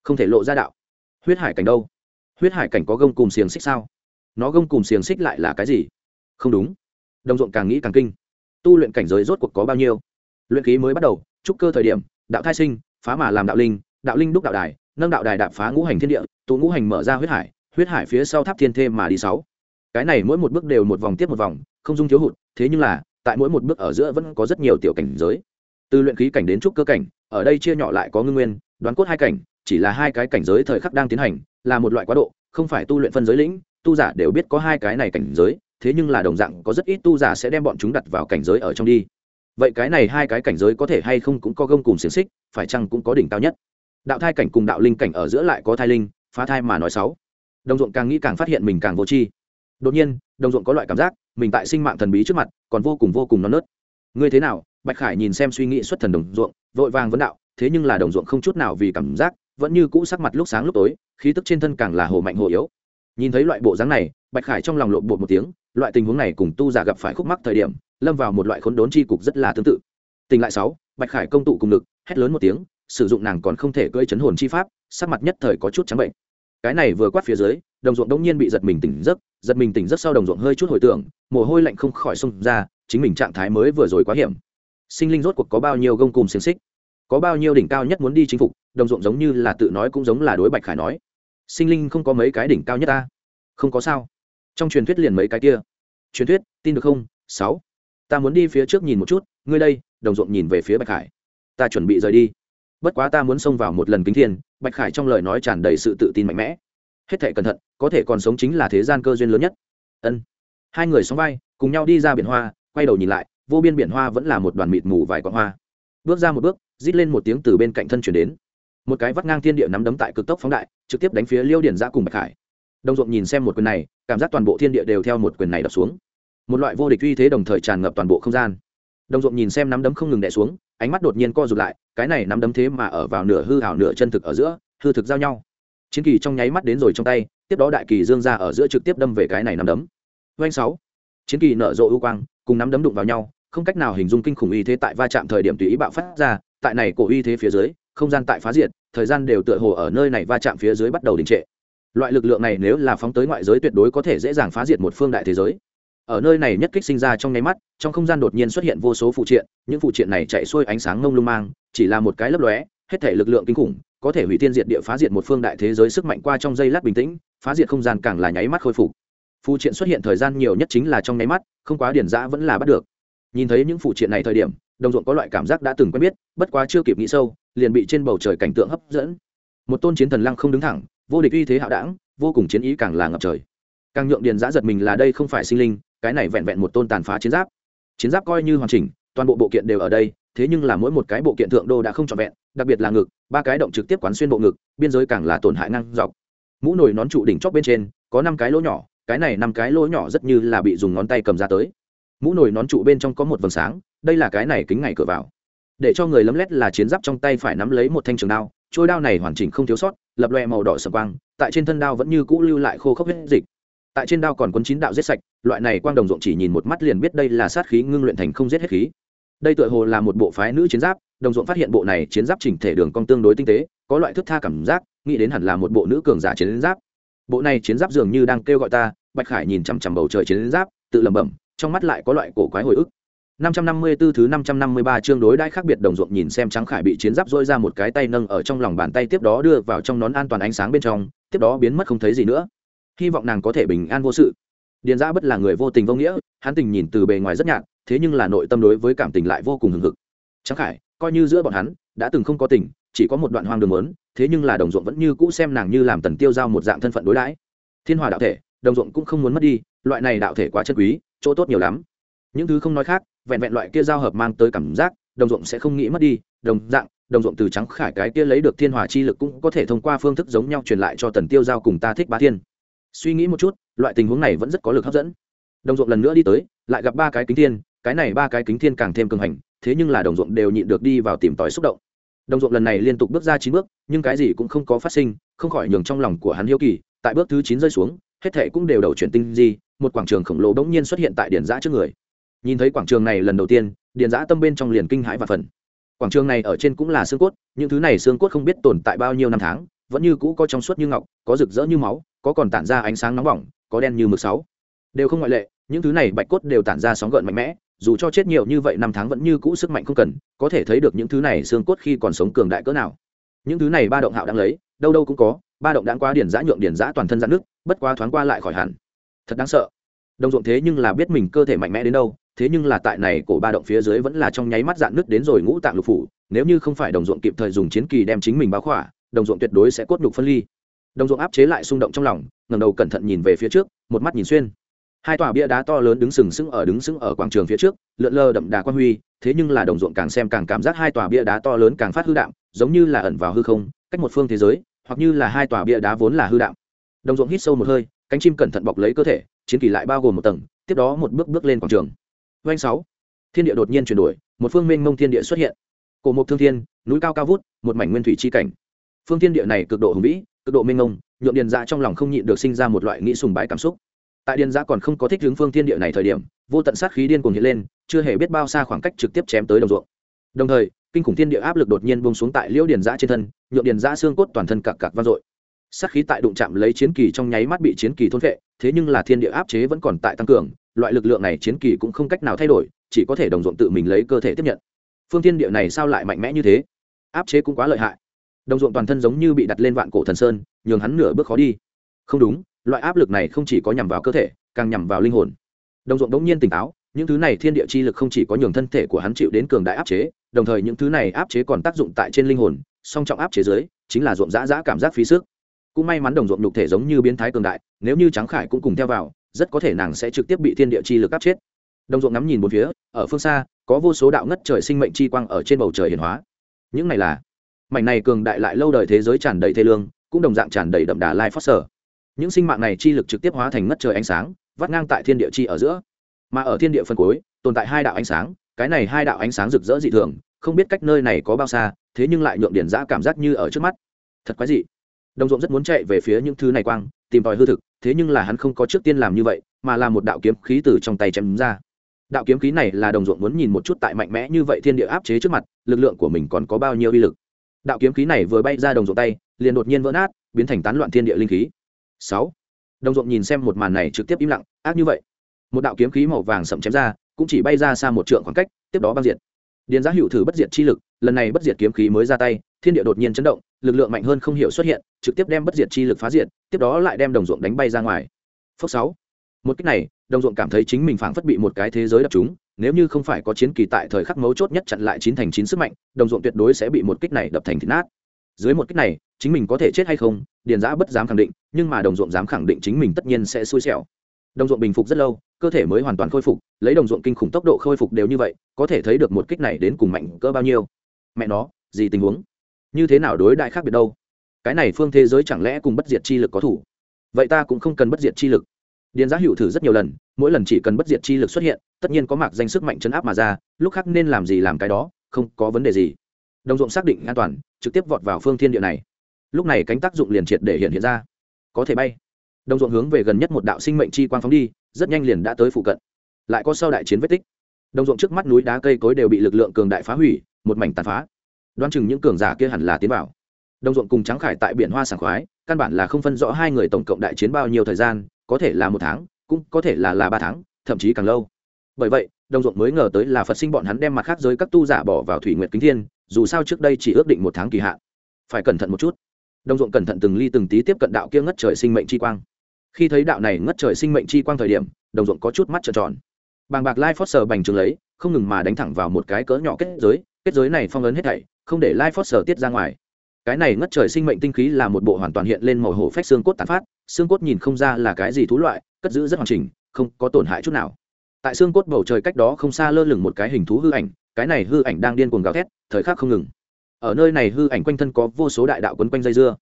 Không thể lộ ra đạo. Huyết hải cảnh đâu? Huyết hải cảnh có gông cùng xiềng xích sao? Nó gông cùng xiềng xích lại là cái gì? Không đúng. Đồng ruộng càng nghĩ càng kinh tu luyện cảnh giới rốt cuộc có bao nhiêu? Luyện khí mới bắt đầu, trúc cơ thời điểm, đạo thai sinh, phá mà làm đạo linh đạo linh đúc đạo đài, nâng đạo đài đạp phá ngũ hành thiên địa, tụ ngũ hành mở ra huyết hải huyết hải phía sau tháp thiên thê mà đi sáu. Cái này mỗi một bước đều một vòng tiếp một vòng, không dung thiếu hụt, thế nhưng là, tại mỗi một bước ở giữa vẫn có rất nhiều tiểu cảnh giới. Từ luyện khí cảnh đến trúc cơ cảnh, ở đây chia nhỏ lại có ngưng nguyên, đoán cốt hai cảnh, chỉ là hai cái cảnh giới thời khắc đang tiến hành, là một loại quá độ, không phải tu luyện phân giới lĩnh, tu giả đều biết có hai cái này cảnh giới thế nhưng là đồng dạng có rất ít tu giả sẽ đem bọn chúng đặt vào cảnh giới ở trong đi. Vậy cái này hai cái cảnh giới có thể hay không cũng có gông cùng xiềng xích, phải chăng cũng có đỉnh cao nhất? Đạo thai cảnh cùng đạo linh cảnh ở giữa lại có thai linh, phá thai mà nói sáu. Đồng ruộng càng nghĩ càng phát hiện mình càng vô tri. Đột nhiên, đồng ruộng có loại cảm giác, mình tại sinh mạng thần bí trước mặt, còn vô cùng vô cùng non nớt. Ngươi thế nào? Bạch khải nhìn xem suy nghĩ xuất thần đồng ruộng, vội vàng vấn đạo, thế nhưng là đồng ruộng không chút nào vì cảm giác, vẫn như cũ sắc mặt lúc sáng lúc tối, khí tức trên thân càng là hồ mạnh hồ yếu. Nhìn thấy loại bộ dáng này, bạch khải trong lòng lộn bột một tiếng loại tình huống này cùng tu giả gặp phải khúc mắc thời điểm, lâm vào một loại khốn đốn chi cục rất là tương tự. Tình lại sáu, bạch khải công tụ cùng lực, hét lớn một tiếng, sử dụng nàng còn không thể cưỡi chấn hồn chi pháp, sắc mặt nhất thời có chút trắng bệnh. Cái này vừa quát phía dưới, đồng ruộng đông nhiên bị giật mình tỉnh giấc, giật mình tỉnh giấc sau đồng ruộng hơi chút hồi tưởng, mồ hôi lạnh không khỏi xông ra, chính mình trạng thái mới vừa rồi quá hiểm. Sinh linh rốt cuộc có bao nhiêu gông cùng xiềng xích? Có bao nhiêu đỉnh cao nhất muốn đi chinh phục, đồng ruộng giống như là tự nói cũng giống là đối bạch khải nói. Sinh linh không có mấy cái đỉnh cao nhất ta. Không có sao trong truyền thuyết liền mấy cái kia. Truyền thuyết, tin được không? Sáu. Ta muốn đi phía trước nhìn một chút, ngươi đây, đồng ruộng nhìn về phía bạch khải. Ta chuẩn bị rời đi. Bất quá ta muốn xông vào một lần kính thiên, bạch khải trong lời nói tràn đầy sự tự tin mạnh mẽ. Hết thể cẩn thận, có thể còn sống chính là thế gian cơ duyên lớn nhất. Ân. Hai người sóng vai, cùng nhau đi ra biển hoa, quay đầu nhìn lại, vô biên biển hoa vẫn là một đoàn mịt mù vài con hoa. Bước ra một bước, rít lên một tiếng từ bên cạnh thân chuyển đến. Một cái vắt ngang thiên địa nắm đấm tại cực tốc phóng đại, trực tiếp đánh phía liêu điển giã cùng bạch khải đồng ruộng nhìn xem một quyền này, cảm giác toàn bộ thiên địa đều theo một quyền này đập xuống. Một loại vô địch uy thế đồng thời tràn ngập toàn bộ không gian. Đồng ruộng nhìn xem nắm đấm không ngừng đè xuống, ánh mắt đột nhiên co rụt lại, cái này nắm đấm thế mà ở vào nửa hư hảo nửa chân thực ở giữa, hư thực giao nhau. Chiến kỳ trong nháy mắt đến rồi trong tay, tiếp đó đại kỳ dương ra ở giữa trực tiếp đâm về cái này nắm đấm. Doanh sáu. Chiến kỳ nở rộ ưu quang, cùng nắm đấm đụng vào nhau, không cách nào hình dung kinh khủng uy thế tại va chạm thời điểm tùy ý bạo phát ra, tại này cổ uy thế phía dưới, không gian tại phá diệt, thời gian đều tựa hồ ở nơi này va chạm phía dưới bắt đầu đình trệ loại lực lượng này nếu là phóng tới ngoại giới tuyệt đối có thể dễ dàng phá diệt một phương đại thế giới. Ở nơi này nhất kích sinh ra trong nháy mắt, trong không gian đột nhiên xuất hiện vô số phụ triện, những phụ triện này chạy xuôi ánh sáng ngông lung mang, chỉ là một cái lấp lóe, hết thể lực lượng kinh khủng, có thể hủy tiên diệt địa phá diệt một phương đại thế giới sức mạnh qua trong giây lát bình tĩnh, phá diệt không gian càng là nháy mắt khôi phục. Phụ triện xuất hiện thời gian nhiều nhất chính là trong nháy mắt, không quá điển giã vẫn là bắt được. Nhìn thấy những phụ triện này thời điểm, đồng ruộng có loại cảm giác đã từng quen biết, bất quá chưa kịp nghĩ sâu, liền bị trên bầu trời cảnh tượng hấp dẫn. Một tôn chiến thần lăng không đứng thẳng vô địch uy thế hạo đảng, vô cùng chiến ý càng là ngập trời. Càng nhượng điền giã giật mình là đây không phải sinh linh, cái này vẹn vẹn một tôn tàn phá chiến giáp. Chiến giáp coi như hoàn chỉnh, toàn bộ bộ kiện đều ở đây, thế nhưng là mỗi một cái bộ kiện thượng đô đã không trọn vẹn, đặc biệt là ngực, ba cái động trực tiếp quán xuyên bộ ngực, biên giới càng là tổn hại ngang dọc. Mũ nồi nón trụ đỉnh chóp bên trên, có năm cái lỗ nhỏ, cái này năm cái lỗ nhỏ rất như là bị dùng ngón tay cầm ra tới. Mũ nồi nón trụ bên trong có một vầng sáng, đây là cái này kính ngày cửa vào. Để cho người lấm lét là chiến giáp trong tay phải nắm lấy một thanh trường đao trôi đao này hoàn chỉnh không thiếu sót lập loe màu đỏ sầm quang, tại trên thân đao vẫn như cũ lưu lại khô khốc hết dịch. Tại trên đao còn cuốn chín đạo giết sạch, loại này quang đồng ruộng chỉ nhìn một mắt liền biết đây là sát khí ngưng luyện thành không giết hết khí. Đây tựa hồ là một bộ phái nữ chiến giáp, đồng ruộng phát hiện bộ này chiến giáp chỉnh thể đường cong tương đối tinh tế, có loại thức tha cảm giác, nghĩ đến hẳn là một bộ nữ cường giả chiến giáp. Bộ này chiến giáp dường như đang kêu gọi ta, bạch khải nhìn chằm chằm bầu trời chiến giáp, tự lẩm bẩm, trong mắt lại có loại cổ quái hồi ức. 554 thứ 553 chương đối đãi khác biệt đồng ruộng nhìn xem Tráng Khải bị chiến giáp rỗi ra một cái tay nâng ở trong lòng bàn tay tiếp đó đưa vào trong nón an toàn ánh sáng bên trong, tiếp đó biến mất không thấy gì nữa. Hy vọng nàng có thể bình an vô sự. Điền Giã bất là người vô tình vô nghĩa, hắn tình nhìn từ bề ngoài rất nhạt, thế nhưng là nội tâm đối với cảm tình lại vô cùng hừng hực. Tráng Khải, coi như giữa bọn hắn đã từng không có tình, chỉ có một đoạn hoang đường muốn, thế nhưng là đồng ruộng vẫn như cũ xem nàng như làm tần tiêu giao một dạng thân phận đối đãi. Thiên Hòa đạo thể, đồng ruộng cũng không muốn mất đi, loại này đạo thể quá chân quý, chỗ tốt nhiều lắm. Những thứ không nói khác, vẹn vẹn loại kia giao hợp mang tới cảm giác đồng ruộng sẽ không nghĩ mất đi đồng dạng đồng ruộng từ trắng khải cái kia lấy được thiên hòa chi lực cũng có thể thông qua phương thức giống nhau truyền lại cho tần tiêu giao cùng ta thích bá thiên. Suy nghĩ một chút loại tình huống này vẫn rất có lực hấp dẫn. Đồng ruộng lần nữa đi tới lại gặp ba cái kính thiên cái này ba cái kính thiên càng thêm cường hành thế nhưng là đồng ruộng đều nhịn được đi vào tìm tòi xúc động. Đồng ruộng lần này liên tục bước ra chín bước nhưng cái gì cũng không có phát sinh không khỏi nhường trong lòng của hắn hiếu kỳ tại bước thứ chín rơi xuống hết thệ cũng đều đầu chuyển tinh gì, một quảng trường khổng lồ bỗng nhiên xuất hiện tại điển giã trước người nhìn thấy quảng trường này lần đầu tiên, điền giã tâm bên trong liền kinh hãi và phần quảng trường này ở trên cũng là xương cốt, những thứ này xương cốt không biết tồn tại bao nhiêu năm tháng, vẫn như cũ có trong suốt như ngọc, có rực rỡ như máu, có còn tản ra ánh sáng nóng bỏng, có đen như mực sáu. Đều không ngoại lệ, những thứ này bạch cốt đều tản ra sóng gợn mạnh mẽ, dù cho chết nhiều như vậy năm tháng vẫn như cũ sức mạnh không cần, có thể thấy được những thứ này xương cốt khi còn sống cường đại cỡ nào. Những thứ này ba động hạo đang lấy, đâu đâu cũng có, ba động đáng quá điển giã nhượng điển giã toàn thân giãn nước bất quá thoáng qua lại khỏi hẳn. Thật đáng sợ. Đồng ruộng thế nhưng là biết mình cơ thể mạnh mẽ đến đâu thế nhưng là tại này cổ ba động phía dưới vẫn là trong nháy mắt dạn nứt đến rồi ngũ tạng lục phủ, nếu như không phải đồng ruộng kịp thời dùng chiến kỳ đem chính mình báo khỏa, đồng ruộng tuyệt đối sẽ cốt nhục phân ly. Đồng ruộng áp chế lại xung động trong lòng, ngẩng đầu cẩn thận nhìn về phía trước, một mắt nhìn xuyên. Hai tòa bia đá to lớn đứng sừng sững ở đứng sững ở quảng trường phía trước, lượn lờ đậm đà quan huy, thế nhưng là đồng ruộng càng xem càng cảm giác hai tòa bia đá to lớn càng phát hư đạm, giống như là ẩn vào hư không, cách một phương thế giới, hoặc như là hai tòa bia đá vốn là hư đạm. Đồng ruộng hít sâu một hơi, cánh chim cẩn thận bọc lấy cơ thể, chiến kỳ lại bao gồm một tầng, tiếp đó một bước bước lên quảng trường. Oanh sáu. Thiên địa đột nhiên chuyển đổi, một phương mênh mông thiên địa xuất hiện. Cổ mục thương thiên, núi cao cao vút, một mảnh nguyên thủy chi cảnh. Phương thiên địa này cực độ hùng vĩ, cực độ mênh mông nhượng điền dạ trong lòng không nhịn được sinh ra một loại nghĩ sùng bái cảm xúc. Tại điền dạ còn không có thích hướng phương thiên địa này thời điểm, vô tận sát khí điên cuồng hiện lên, chưa hề biết bao xa khoảng cách trực tiếp chém tới đồng ruộng. Đồng thời, kinh khủng thiên địa áp lực đột nhiên buông xuống tại liễu điền dạ trên thân nhượng điền dạ xương cốt toàn thân cặc cặc vang dội. Sát khí tại đụng chạm lấy chiến kỳ trong nháy mắt bị chiến kỳ thôn vệ thế nhưng là thiên địa áp chế vẫn còn tại tăng cường loại lực lượng này chiến kỳ cũng không cách nào thay đổi, chỉ có thể đồng ruộng tự mình lấy cơ thể tiếp nhận. Phương thiên địa này sao lại mạnh mẽ như thế? Áp chế cũng quá lợi hại. Đồng ruộng toàn thân giống như bị đặt lên vạn cổ thần sơn, nhường hắn nửa bước khó đi. Không đúng, loại áp lực này không chỉ có nhằm vào cơ thể, càng nhằm vào linh hồn. Đồng ruộng đống nhiên tỉnh táo, những thứ này thiên địa chi lực không chỉ có nhường thân thể của hắn chịu đến cường đại áp chế, đồng thời những thứ này áp chế còn tác dụng tại trên linh hồn, song trọng áp chế giới chính là ruộng dã dã cảm giác phí sức. Cũng may mắn đồng ruộng nhục thể giống như biến thái cường đại, nếu như trắng khải cũng cùng theo vào rất có thể nàng sẽ trực tiếp bị thiên địa chi lực áp chết. Đồng ruộng ngắm nhìn một phía, ở phương xa, có vô số đạo ngất trời sinh mệnh chi quang ở trên bầu trời hiển hóa. Những này là, mảnh này cường đại lại lâu đời thế giới tràn đầy thê lương, cũng đồng dạng tràn đầy đậm đà lai phát sở. Những sinh mạng này chi lực trực tiếp hóa thành ngất trời ánh sáng, vắt ngang tại thiên địa chi ở giữa. Mà ở thiên địa phân cuối, tồn tại hai đạo ánh sáng, cái này hai đạo ánh sáng rực rỡ dị thường, không biết cách nơi này có bao xa, thế nhưng lại nhượng điển giã cảm giác như ở trước mắt. Thật quái dị. Đồng ruộng rất muốn chạy về phía những thứ này quang tìm tòi hư thực, thế nhưng là hắn không có trước tiên làm như vậy, mà là một đạo kiếm khí từ trong tay chém ra. Đạo kiếm khí này là đồng ruộng muốn nhìn một chút tại mạnh mẽ như vậy thiên địa áp chế trước mặt, lực lượng của mình còn có bao nhiêu uy lực. Đạo kiếm khí này vừa bay ra đồng ruộng tay, liền đột nhiên vỡ nát, biến thành tán loạn thiên địa linh khí. Sáu. Đồng ruộng nhìn xem một màn này trực tiếp im lặng, ác như vậy. Một đạo kiếm khí màu vàng sậm chém ra, cũng chỉ bay ra xa một trượng khoảng cách, tiếp đó băng diệt. Điền giá hữu thử bất diệt chi lực lần này bất diệt kiếm khí mới ra tay, thiên địa đột nhiên chấn động, lực lượng mạnh hơn không hiểu xuất hiện, trực tiếp đem bất diệt chi lực phá diệt, tiếp đó lại đem đồng ruộng đánh bay ra ngoài. Phước sáu. Một cách này, đồng ruộng cảm thấy chính mình phảng phất bị một cái thế giới đập chúng nếu như không phải có chiến kỳ tại thời khắc mấu chốt nhất chặn lại chín thành chín sức mạnh, đồng ruộng tuyệt đối sẽ bị một kích này đập thành thịt nát. Dưới một kích này, chính mình có thể chết hay không, điền giã bất dám khẳng định, nhưng mà đồng ruộng dám khẳng định chính mình tất nhiên sẽ xui xẻo. Đồng ruộng bình phục rất lâu, cơ thể mới hoàn toàn khôi phục, lấy đồng ruộng kinh khủng tốc độ khôi phục đều như vậy, có thể thấy được một kích này đến cùng mạnh cỡ bao nhiêu mẹ nó, gì tình huống? Như thế nào đối đại khác biệt đâu? Cái này phương thế giới chẳng lẽ cùng bất diệt chi lực có thủ? Vậy ta cũng không cần bất diệt chi lực. Điền giá hữu thử rất nhiều lần, mỗi lần chỉ cần bất diệt chi lực xuất hiện, tất nhiên có mạc danh sức mạnh chấn áp mà ra, lúc khác nên làm gì làm cái đó, không có vấn đề gì. Đồng ruộng xác định an toàn, trực tiếp vọt vào phương thiên địa này. Lúc này cánh tác dụng liền triệt để hiện hiện ra. Có thể bay. Đồng ruộng hướng về gần nhất một đạo sinh mệnh chi quang phóng đi, rất nhanh liền đã tới phụ cận. Lại có sau đại chiến vết tích. Đồng ruộng trước mắt núi đá cây cối đều bị lực lượng cường đại phá hủy một mảnh tàn phá. Đoán chừng những cường giả kia hẳn là tiến vào. Đồng ruộng cùng trắng khải tại biển hoa sảng khoái, căn bản là không phân rõ hai người tổng cộng đại chiến bao nhiêu thời gian, có thể là một tháng, cũng có thể là là ba tháng, thậm chí càng lâu. Bởi vậy, đồng ruộng mới ngờ tới là phật sinh bọn hắn đem mặt khác giới các tu giả bỏ vào thủy nguyệt kính thiên, dù sao trước đây chỉ ước định một tháng kỳ hạn. Phải cẩn thận một chút. Đồng ruộng cẩn thận từng ly từng tí tiếp cận đạo kia ngất trời sinh mệnh chi quang. Khi thấy đạo này ngất trời sinh mệnh chi quang thời điểm, đồng ruộng có chút mắt trợn tròn. Bàng bạc lai phót sờ bành trường lấy không ngừng mà đánh thẳng vào một cái cỡ nhỏ kết giới kết giới này phong ấn hết thảy, không để lai phót sở tiết ra ngoài. Cái này ngất trời sinh mệnh tinh khí là một bộ hoàn toàn hiện lên màu hổ phách xương cốt tàn phát, xương cốt nhìn không ra là cái gì thú loại, cất giữ rất hoàn chỉnh, không có tổn hại chút nào. Tại xương cốt bầu trời cách đó không xa lơ lửng một cái hình thú hư ảnh, cái này hư ảnh đang điên cuồng gào thét, thời khắc không ngừng. Ở nơi này hư ảnh quanh thân có vô số đại đạo quấn quanh dây dưa.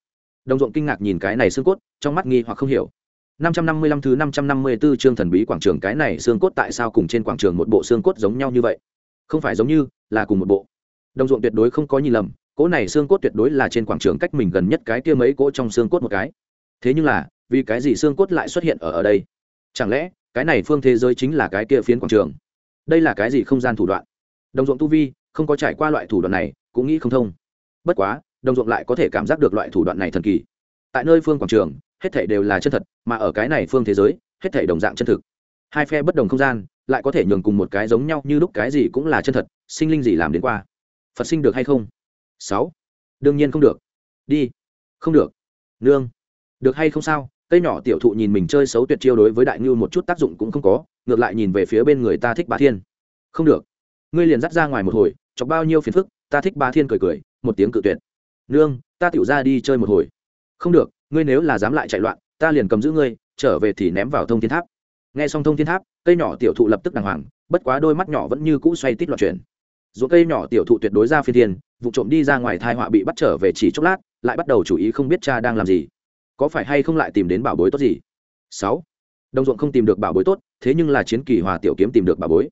Đồng ruộng kinh ngạc nhìn cái này xương cốt, trong mắt nghi hoặc không hiểu. 555 thứ 554 chương thần bí quảng trường cái này xương cốt tại sao cùng trên quảng trường một bộ xương cốt giống nhau như vậy? Không phải giống như, là cùng một bộ. Đồng ruộng tuyệt đối không có nhìn lầm, cỗ này xương cốt tuyệt đối là trên quảng trường cách mình gần nhất cái kia mấy cỗ trong xương cốt một cái. Thế nhưng là, vì cái gì xương cốt lại xuất hiện ở ở đây? Chẳng lẽ, cái này phương thế giới chính là cái kia phiến quảng trường? Đây là cái gì không gian thủ đoạn? Đồng ruộng tu vi, không có trải qua loại thủ đoạn này, cũng nghĩ không thông. Bất quá, đồng ruộng lại có thể cảm giác được loại thủ đoạn này thần kỳ. Tại nơi phương quảng trường, hết thảy đều là chân thật, mà ở cái này phương thế giới, hết thảy đồng dạng chân thực. Hai phe bất đồng không gian, lại có thể nhường cùng một cái giống nhau như lúc cái gì cũng là chân thật, sinh linh gì làm đến qua? Phật sinh được hay không? Sáu. Đương nhiên không được. Đi. Không được. Nương. Được hay không sao? Cây nhỏ tiểu thụ nhìn mình chơi xấu tuyệt chiêu đối với đại ngưu một chút tác dụng cũng không có, ngược lại nhìn về phía bên người ta thích bá thiên. Không được. Ngươi liền dắt ra ngoài một hồi, chọc bao nhiêu phiền phức, ta thích bá thiên cười cười, một tiếng cự tuyệt. Nương, ta tiểu ra đi chơi một hồi. Không được ngươi nếu là dám lại chạy loạn, ta liền cầm giữ ngươi, trở về thì ném vào thông thiên tháp. Nghe xong thông thiên tháp, cây nhỏ tiểu thụ lập tức đàng hoàng, bất quá đôi mắt nhỏ vẫn như cũ xoay tít loạn chuyển. Dù cây nhỏ tiểu thụ tuyệt đối ra phi thiên, vụ trộm đi ra ngoài thai họa bị bắt trở về chỉ chốc lát, lại bắt đầu chủ ý không biết cha đang làm gì. Có phải hay không lại tìm đến bảo bối tốt gì? Sáu. Đồng ruộng không tìm được bảo bối tốt, thế nhưng là chiến kỳ hòa tiểu kiếm tìm được bảo bối.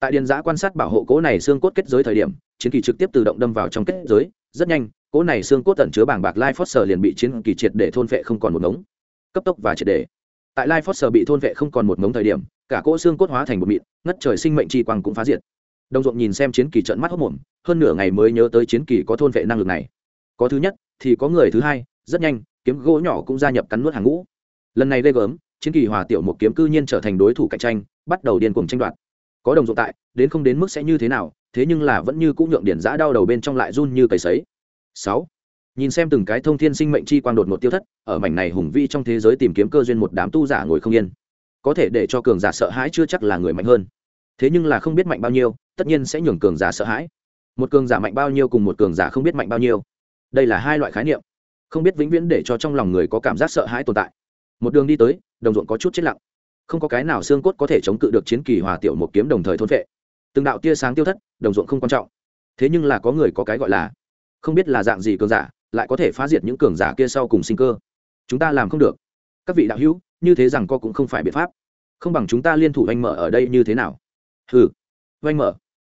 Tại điền giã quan sát bảo hộ cố này xương cốt kết giới thời điểm, chiến kỳ trực tiếp tự động đâm vào trong kết giới, rất nhanh cỗ này xương cốt tẩn chứa bảng bạc lai phót sở liền bị chiến kỳ triệt để thôn vệ không còn một ngống. Cấp tốc và triệt để. Tại lai phót sở bị thôn vệ không còn một ngống thời điểm, cả cỗ xương cốt hóa thành một mịn, ngất trời sinh mệnh chi quang cũng phá diệt. Đồng ruộng nhìn xem chiến kỳ trận mắt hốc mồm, hơn nửa ngày mới nhớ tới chiến kỳ có thôn vệ năng lực này. Có thứ nhất, thì có người thứ hai, rất nhanh, kiếm gỗ nhỏ cũng gia nhập cắn nuốt hàng ngũ. Lần này ghê gớm, chiến kỳ hòa tiểu một kiếm cư nhiên trở thành đối thủ cạnh tranh, bắt đầu điên cuồng tranh đoạt. Có đồng ruộng tại, đến không đến mức sẽ như thế nào, thế nhưng là vẫn như cũng nhượng điển giã đau đầu bên trong lại run như cầy sấy sáu. Nhìn xem từng cái thông thiên sinh mệnh chi quang đột một tiêu thất, ở mảnh này hùng vi trong thế giới tìm kiếm cơ duyên một đám tu giả ngồi không yên. Có thể để cho cường giả sợ hãi chưa chắc là người mạnh hơn. Thế nhưng là không biết mạnh bao nhiêu, tất nhiên sẽ nhường cường giả sợ hãi. Một cường giả mạnh bao nhiêu cùng một cường giả không biết mạnh bao nhiêu. Đây là hai loại khái niệm. Không biết vĩnh viễn để cho trong lòng người có cảm giác sợ hãi tồn tại. Một đường đi tới, đồng ruộng có chút chết lặng. Không có cái nào xương cốt có thể chống cự được chiến kỳ hòa tiểu một kiếm đồng thời thôn vệ từng đạo tia sáng tiêu thất, đồng ruộng không quan trọng. Thế nhưng là có người có cái gọi là không biết là dạng gì cường giả, lại có thể phá diệt những cường giả kia sau cùng sinh cơ. Chúng ta làm không được. Các vị đạo hữu, như thế rằng co cũng không phải biện pháp. Không bằng chúng ta liên thủ oanh mở ở đây như thế nào? Ừ oanh mở.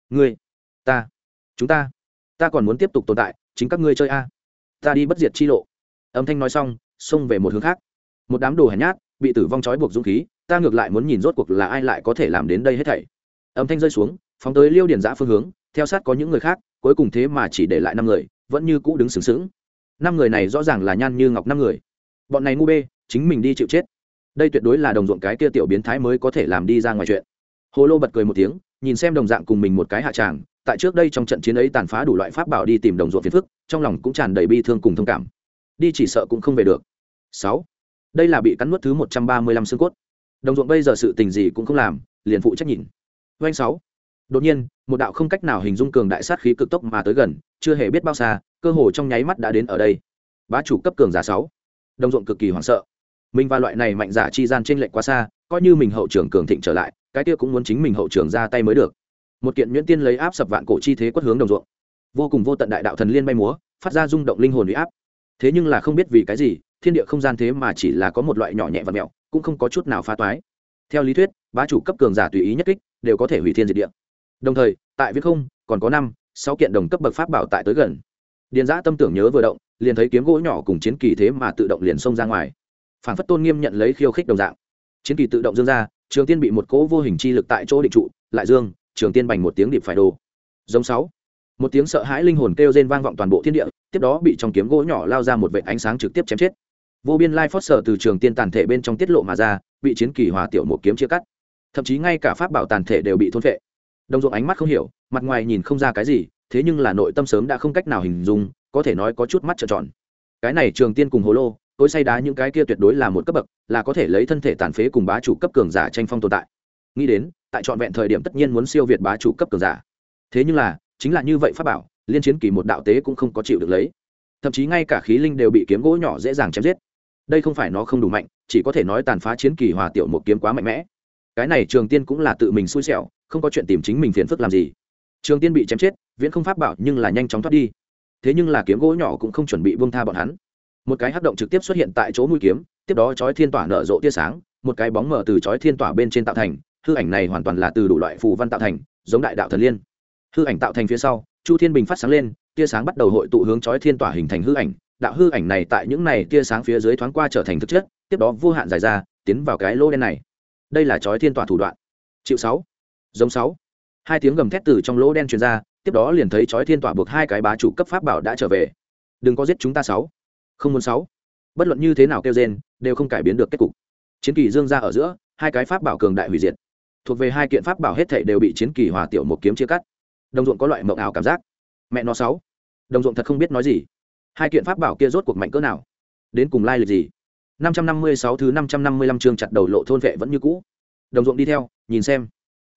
Ngươi. Ta. Chúng ta. Ta còn muốn tiếp tục tồn tại, chính các ngươi chơi a. Ta đi bất diệt chi lộ. Âm thanh nói xong, xông về một hướng khác. Một đám đồ hèn nhát, bị tử vong trói buộc dũng khí, ta ngược lại muốn nhìn rốt cuộc là ai lại có thể làm đến đây hết thảy. Âm thanh rơi xuống, phóng tới liêu điển giã phương hướng theo sát có những người khác, cuối cùng thế mà chỉ để lại năm người, vẫn như cũ đứng sững sững. năm người này rõ ràng là nhan như ngọc năm người. Bọn này ngu bê, chính mình đi chịu chết. Đây tuyệt đối là đồng ruộng cái kia tiểu biến thái mới có thể làm đi ra ngoài chuyện. Hồ lô bật cười một tiếng, nhìn xem đồng dạng cùng mình một cái hạ tràng, tại trước đây trong trận chiến ấy tàn phá đủ loại pháp bảo đi tìm đồng ruộng phiền phức, trong lòng cũng tràn đầy bi thương cùng thông cảm. Đi chỉ sợ cũng không về được. Sáu, đây là bị cắn nuốt thứ một trăm ba mươi lăm xương cốt. Đồng ruộng bây giờ sự tình gì cũng không làm, liền phụ trách nhìn. Doanh sáu đột nhiên, một đạo không cách nào hình dung cường đại sát khí cực tốc mà tới gần, chưa hề biết bao xa, cơ hồ trong nháy mắt đã đến ở đây. Bá chủ cấp cường giả sáu. Đồng ruộng cực kỳ hoảng sợ. Mình và loại này mạnh giả chi gian trên lệnh quá xa, coi như mình hậu trưởng cường thịnh trở lại, cái kia cũng muốn chính mình hậu trưởng ra tay mới được. Một kiện nhuyễn tiên lấy áp sập vạn cổ chi thế quất hướng đồng ruộng. Vô cùng vô tận đại đạo thần liên bay múa, phát ra rung động linh hồn uy áp. Thế nhưng là không biết vì cái gì, thiên địa không gian thế mà chỉ là có một loại nhỏ nhẹ và mẹo, cũng không có chút nào phá toái. Theo lý thuyết, bá chủ cấp cường giả tùy ý nhất kích, đều có thể hủy thiên diệt địa đồng thời, tại viễn không, còn có năm, sáu kiện đồng cấp bậc pháp bảo tại tới gần. Điền giã tâm tưởng nhớ vừa động, liền thấy kiếm gỗ nhỏ cùng chiến kỳ thế mà tự động liền xông ra ngoài. Phản phất tôn nghiêm nhận lấy khiêu khích đồng dạng. Chiến kỳ tự động dương ra, trường tiên bị một cỗ vô hình chi lực tại chỗ định trụ, lại dương trường tiên bành một tiếng điệp phải đồ. Giống sáu. Một tiếng sợ hãi linh hồn kêu rên vang vọng toàn bộ thiên địa, tiếp đó bị trong kiếm gỗ nhỏ lao ra một vệ ánh sáng trực tiếp chém chết. Vô biên lai phót sở từ trường tiên tàn thể bên trong tiết lộ mà ra, bị chiến kỳ hòa tiểu một kiếm chia cắt. Thậm chí ngay cả pháp bảo tàn thể đều bị thôn vệ đồng ruộng ánh mắt không hiểu, mặt ngoài nhìn không ra cái gì, thế nhưng là nội tâm sớm đã không cách nào hình dung, có thể nói có chút mắt trợn tròn. Cái này trường tiên cùng hồ lô cối say đá những cái kia tuyệt đối là một cấp bậc, là có thể lấy thân thể tàn phế cùng bá chủ cấp cường giả tranh phong tồn tại. Nghĩ đến, tại trọn vẹn thời điểm tất nhiên muốn siêu việt bá chủ cấp cường giả. Thế nhưng là, chính là như vậy pháp bảo, liên chiến kỳ một đạo tế cũng không có chịu được lấy. Thậm chí ngay cả khí linh đều bị kiếm gỗ nhỏ dễ dàng chém giết. Đây không phải nó không đủ mạnh, chỉ có thể nói tàn phá chiến kỳ hòa tiểu một kiếm quá mạnh mẽ cái này trường tiên cũng là tự mình xui xẻo, không có chuyện tìm chính mình phiền phức làm gì. Trường tiên bị chém chết, viễn không pháp bảo nhưng là nhanh chóng thoát đi. Thế nhưng là kiếm gỗ nhỏ cũng không chuẩn bị buông tha bọn hắn. Một cái hắc động trực tiếp xuất hiện tại chỗ mũi kiếm, tiếp đó chói thiên tỏa nở rộ tia sáng, một cái bóng mở từ chói thiên tỏa bên trên tạo thành, hư ảnh này hoàn toàn là từ đủ loại phù văn tạo thành, giống đại đạo thần liên. Hư ảnh tạo thành phía sau, chu thiên bình phát sáng lên, tia sáng bắt đầu hội tụ hướng chói thiên tỏa hình thành hư ảnh. Đạo hư ảnh này tại những này tia sáng phía dưới thoáng qua trở thành thực chất, tiếp đó vô hạn dài ra, tiến vào cái lô đen này đây là chói thiên tỏa thủ đoạn. Chịu sáu, giống sáu. Hai tiếng gầm thét từ trong lỗ đen truyền ra, tiếp đó liền thấy chói thiên tỏa buộc hai cái bá chủ cấp pháp bảo đã trở về. Đừng có giết chúng ta sáu. Không muốn sáu. Bất luận như thế nào kêu gen đều không cải biến được kết cục. Chiến kỳ dương ra ở giữa, hai cái pháp bảo cường đại hủy diệt. Thuộc về hai kiện pháp bảo hết thảy đều bị chiến kỳ hòa tiểu một kiếm chia cắt. Đồng ruộng có loại mộng ảo cảm giác. Mẹ nó sáu. Đồng ruộng thật không biết nói gì. Hai kiện pháp bảo kia rốt cuộc mạnh cỡ nào? Đến cùng lai lịch gì? Năm trăm năm mươi sáu thứ năm trăm năm mươi lăm chương chặt đầu lộ thôn vệ vẫn như cũ. Đồng ruộng đi theo, nhìn xem.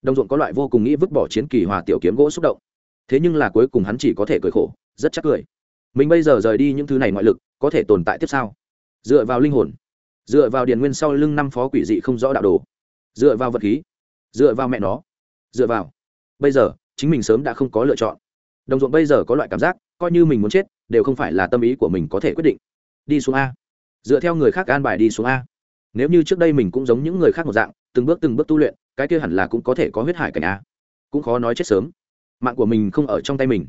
Đồng ruộng có loại vô cùng nghĩ vứt bỏ chiến kỳ hòa tiểu kiếm gỗ xúc động. Thế nhưng là cuối cùng hắn chỉ có thể cười khổ, rất chắc cười. Mình bây giờ rời đi những thứ này ngoại lực, có thể tồn tại tiếp sau. Dựa vào linh hồn, dựa vào điền nguyên sau lưng năm phó quỷ dị không rõ đạo đồ, dựa vào vật khí, dựa vào mẹ nó, dựa vào. Bây giờ, chính mình sớm đã không có lựa chọn. Đồng ruộng bây giờ có loại cảm giác, coi như mình muốn chết, đều không phải là tâm ý của mình có thể quyết định. Đi xuống a dựa theo người khác an bài đi xuống a. Nếu như trước đây mình cũng giống những người khác một dạng, từng bước từng bước tu luyện, cái kia hẳn là cũng có thể có huyết hải cảnh a. Cũng khó nói chết sớm. Mạng của mình không ở trong tay mình,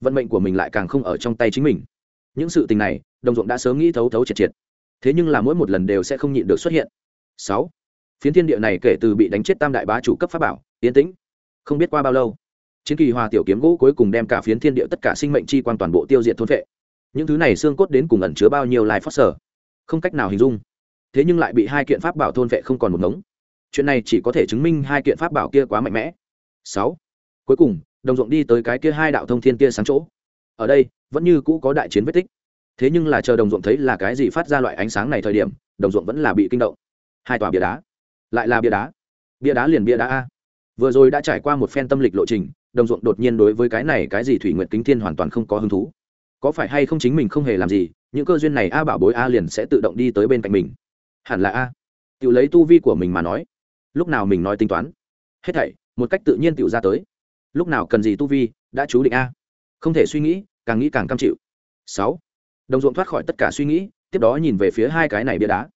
vận mệnh của mình lại càng không ở trong tay chính mình. Những sự tình này, đồng ruộng đã sớm nghĩ thấu thấu triệt triệt. Thế nhưng là mỗi một lần đều sẽ không nhịn được xuất hiện. Sáu. Phiến thiên địa này kể từ bị đánh chết tam đại bá chủ cấp pháp bảo tiến tĩnh. Không biết qua bao lâu, chiến kỳ hòa tiểu kiếm gỗ cuối cùng đem cả phiến thiên địa tất cả sinh mệnh chi quan toàn bộ tiêu diệt thôn vệ những thứ này xương cốt đến cùng ẩn chứa bao nhiêu lai phát sở? Không cách nào hình dung. Thế nhưng lại bị hai kiện pháp bảo thôn vệ không còn một ngống. Chuyện này chỉ có thể chứng minh hai kiện pháp bảo kia quá mạnh mẽ. Sáu. Cuối cùng, đồng ruộng đi tới cái kia hai đạo thông thiên kia sáng chỗ. Ở đây, vẫn như cũ có đại chiến vết tích. Thế nhưng là chờ đồng ruộng thấy là cái gì phát ra loại ánh sáng này thời điểm, đồng ruộng vẫn là bị kinh động. Hai tòa bia đá. Lại là bia đá. Bia đá liền bia đá a. Vừa rồi đã trải qua một phen tâm lịch lộ trình, đồng ruộng đột nhiên đối với cái này cái gì thủy nguyện kính thiên hoàn toàn không có hứng thú có phải hay không chính mình không hề làm gì, những cơ duyên này a bảo bối a liền sẽ tự động đi tới bên cạnh mình. Hẳn là a. Tự lấy tu vi của mình mà nói. Lúc nào mình nói tính toán? Hết thảy, một cách tự nhiên tự ra tới. Lúc nào cần gì tu vi, đã chú định a. Không thể suy nghĩ, càng nghĩ càng cam chịu. Sáu. Đồng ruộng thoát khỏi tất cả suy nghĩ, tiếp đó nhìn về phía hai cái này bia đá.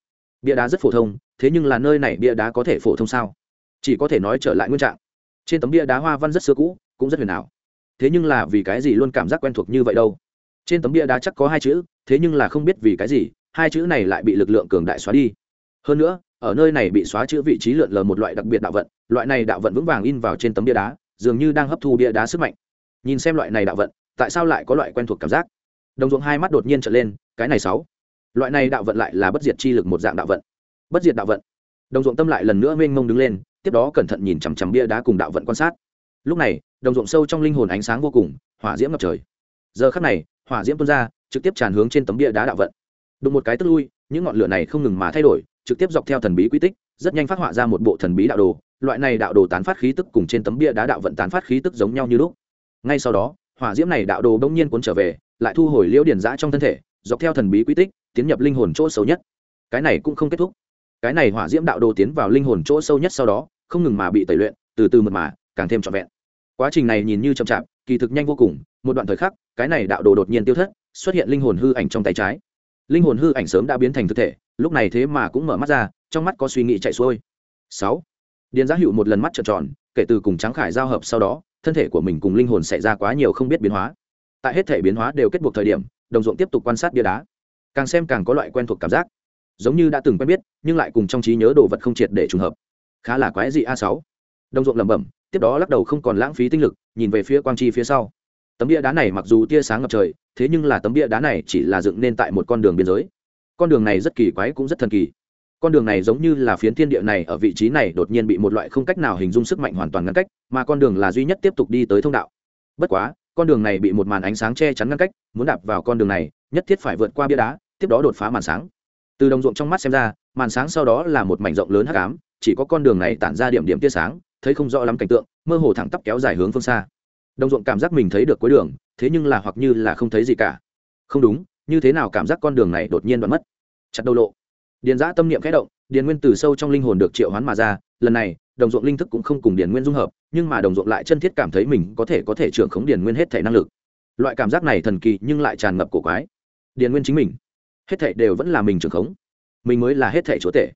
Bia đá rất phổ thông, thế nhưng là nơi này bia đá có thể phổ thông sao? Chỉ có thể nói trở lại nguyên trạng. Trên tấm bia đá hoa văn rất xưa cũ, cũng rất huyền ảo. Thế nhưng là vì cái gì luôn cảm giác quen thuộc như vậy đâu? Trên tấm bia đá chắc có hai chữ, thế nhưng là không biết vì cái gì, hai chữ này lại bị lực lượng cường đại xóa đi. Hơn nữa, ở nơi này bị xóa chữ vị trí lượn lờ một loại đặc biệt đạo vận, loại này đạo vận vững vàng in vào trên tấm bia đá, dường như đang hấp thu bia đá sức mạnh. Nhìn xem loại này đạo vận, tại sao lại có loại quen thuộc cảm giác? Đồng ruộng hai mắt đột nhiên trở lên, cái này sáu. Loại này đạo vận lại là bất diệt chi lực một dạng đạo vận. Bất diệt đạo vận. Đồng ruộng tâm lại lần nữa mênh mông đứng lên, tiếp đó cẩn thận nhìn chằm chằm bia đá cùng đạo vận quan sát. Lúc này, đồng ruộng sâu trong linh hồn ánh sáng vô cùng, hỏa diễm ngập trời. Giờ khắc này hỏa diễm tuôn ra, trực tiếp tràn hướng trên tấm bia đá đạo vận. Đụng một cái tức lui, những ngọn lửa này không ngừng mà thay đổi, trực tiếp dọc theo thần bí quy tích, rất nhanh phát họa ra một bộ thần bí đạo đồ. Loại này đạo đồ tán phát khí tức cùng trên tấm bia đá đạo vận tán phát khí tức giống nhau như lúc. Ngay sau đó, hỏa diễm này đạo đồ đông nhiên cuốn trở về, lại thu hồi liễu điển giã trong thân thể, dọc theo thần bí quy tích, tiến nhập linh hồn chỗ sâu nhất. Cái này cũng không kết thúc. Cái này hỏa diễm đạo đồ tiến vào linh hồn chỗ sâu nhất sau đó, không ngừng mà bị tẩy luyện, từ từ mật mà, càng thêm trọn vẹn. Quá trình này nhìn như chậm chạp, kỳ thực nhanh vô cùng một đoạn thời khắc, cái này đạo đồ đột nhiên tiêu thất, xuất hiện linh hồn hư ảnh trong tay trái. Linh hồn hư ảnh sớm đã biến thành thực thể, lúc này thế mà cũng mở mắt ra, trong mắt có suy nghĩ chạy xuôi. Sáu. Điền giá hữu một lần mắt trợn tròn, kể từ cùng Tráng khải giao hợp sau đó, thân thể của mình cùng linh hồn xảy ra quá nhiều không biết biến hóa. Tại hết thể biến hóa đều kết buộc thời điểm, đồng ruộng tiếp tục quan sát bia đá. Càng xem càng có loại quen thuộc cảm giác. Giống như đã từng quen biết, nhưng lại cùng trong trí nhớ đồ vật không triệt để trùng hợp. Khá là quái dị a sáu. Đồng ruộng lẩm bẩm, tiếp đó lắc đầu không còn lãng phí tinh lực, nhìn về phía quang chi phía sau tấm bia đá này mặc dù tia sáng ngập trời, thế nhưng là tấm bia đá này chỉ là dựng nên tại một con đường biên giới. Con đường này rất kỳ quái cũng rất thần kỳ. Con đường này giống như là phiến thiên địa này ở vị trí này đột nhiên bị một loại không cách nào hình dung sức mạnh hoàn toàn ngăn cách, mà con đường là duy nhất tiếp tục đi tới thông đạo. Bất quá, con đường này bị một màn ánh sáng che chắn ngăn cách, muốn đạp vào con đường này, nhất thiết phải vượt qua bia đá, tiếp đó đột phá màn sáng. Từ đồng ruộng trong mắt xem ra, màn sáng sau đó là một mảnh rộng lớn hắc ám, chỉ có con đường này tản ra điểm điểm tia sáng, thấy không rõ lắm cảnh tượng, mơ hồ thẳng tắp kéo dài hướng phương xa đồng ruộng cảm giác mình thấy được cuối đường, thế nhưng là hoặc như là không thấy gì cả. Không đúng, như thế nào cảm giác con đường này đột nhiên đoạn mất? Chặt đầu lộ. Điền giã tâm niệm khẽ động, điền nguyên từ sâu trong linh hồn được triệu hoán mà ra, lần này, đồng ruộng linh thức cũng không cùng điền nguyên dung hợp, nhưng mà đồng ruộng lại chân thiết cảm thấy mình có thể có thể trưởng khống điền nguyên hết thể năng lực. Loại cảm giác này thần kỳ nhưng lại tràn ngập cổ quái. Điền nguyên chính mình. Hết thể đều vẫn là mình trưởng khống. Mình mới là hết thể chúa tể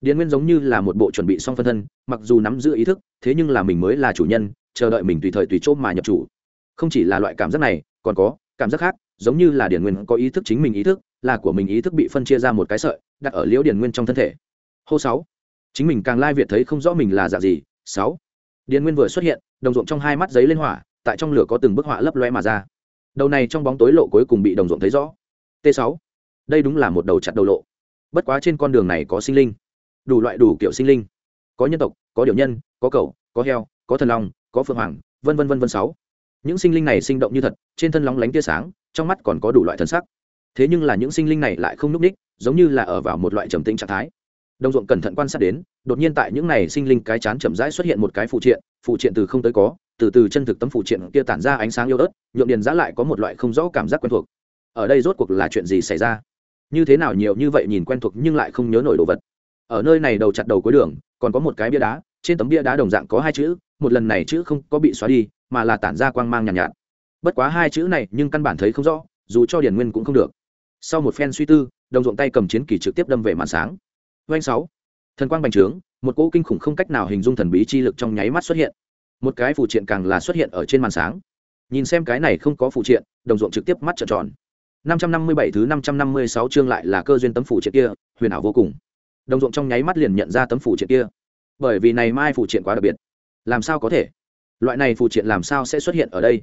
điền nguyên giống như là một bộ chuẩn bị xong phân thân, mặc dù nắm giữ ý thức, thế nhưng là mình mới là chủ nhân, chờ đợi mình tùy thời tùy chỗ mà nhập chủ. Không chỉ là loại cảm giác này, còn có, cảm giác khác, giống như là điển nguyên có ý thức chính mình ý thức, là của mình ý thức bị phân chia ra một cái sợi, đặt ở liễu điển nguyên trong thân thể. Hô sáu. Chính mình càng lai việt thấy không rõ mình là dạng gì. Sáu. Điển nguyên vừa xuất hiện, đồng ruộng trong hai mắt giấy lên hỏa, tại trong lửa có từng bức họa lấp loe mà ra. Đầu này trong bóng tối lộ cuối cùng bị đồng ruộng thấy rõ. T 6 đây đúng là một đầu chặt đầu lộ. Bất quá trên con đường này có sinh linh đủ loại đủ kiểu sinh linh. Có nhân tộc, có điều nhân, có cầu có heo, có thần long, có phượng hoàng, vân vân vân vân sáu. Những sinh linh này sinh động như thật, trên thân lóng lánh tia sáng, trong mắt còn có đủ loại thân sắc. Thế nhưng là những sinh linh này lại không núp ních, giống như là ở vào một loại trầm tĩnh trạng thái. Đồng ruộng cẩn thận quan sát đến, đột nhiên tại những này sinh linh cái chán chậm rãi xuất hiện một cái phụ triện phụ triện từ không tới có, từ từ chân thực tấm phụ triện kia tản ra ánh sáng yêu ớt, nhượng điền giã lại có một loại không rõ cảm giác quen thuộc. Ở đây rốt cuộc là chuyện gì xảy ra? Như thế nào nhiều như vậy nhìn quen thuộc nhưng lại không nhớ nổi đồ vật? Ở nơi này đầu chặt đầu cuối đường còn có một cái bia đá trên tấm bia đá đồng dạng có hai chữ một lần này chữ không có bị xóa đi mà là tản ra quang mang nhàn nhạt, nhạt. Bất quá hai chữ này nhưng căn bản thấy không rõ dù cho điển nguyên cũng không được. Sau một phen suy tư đồng ruộng tay cầm chiến kỳ trực tiếp đâm về màn sáng. Doanh sáu. Thần quang bành trướng một cỗ kinh khủng không cách nào hình dung thần bí chi lực trong nháy mắt xuất hiện. Một cái phụ triện càng là xuất hiện ở trên màn sáng. Nhìn xem cái này không có phụ triện đồng ruộng trực tiếp mắt trợn tròn. 557 thứ 556 chương lại là cơ duyên tấm phụ triện kia huyền ảo vô cùng đồng ruộng trong nháy mắt liền nhận ra tấm phủ triện kia. Bởi vì này mai phủ triện quá đặc biệt. Làm sao có thể? Loại này phù triện làm sao sẽ xuất hiện ở đây?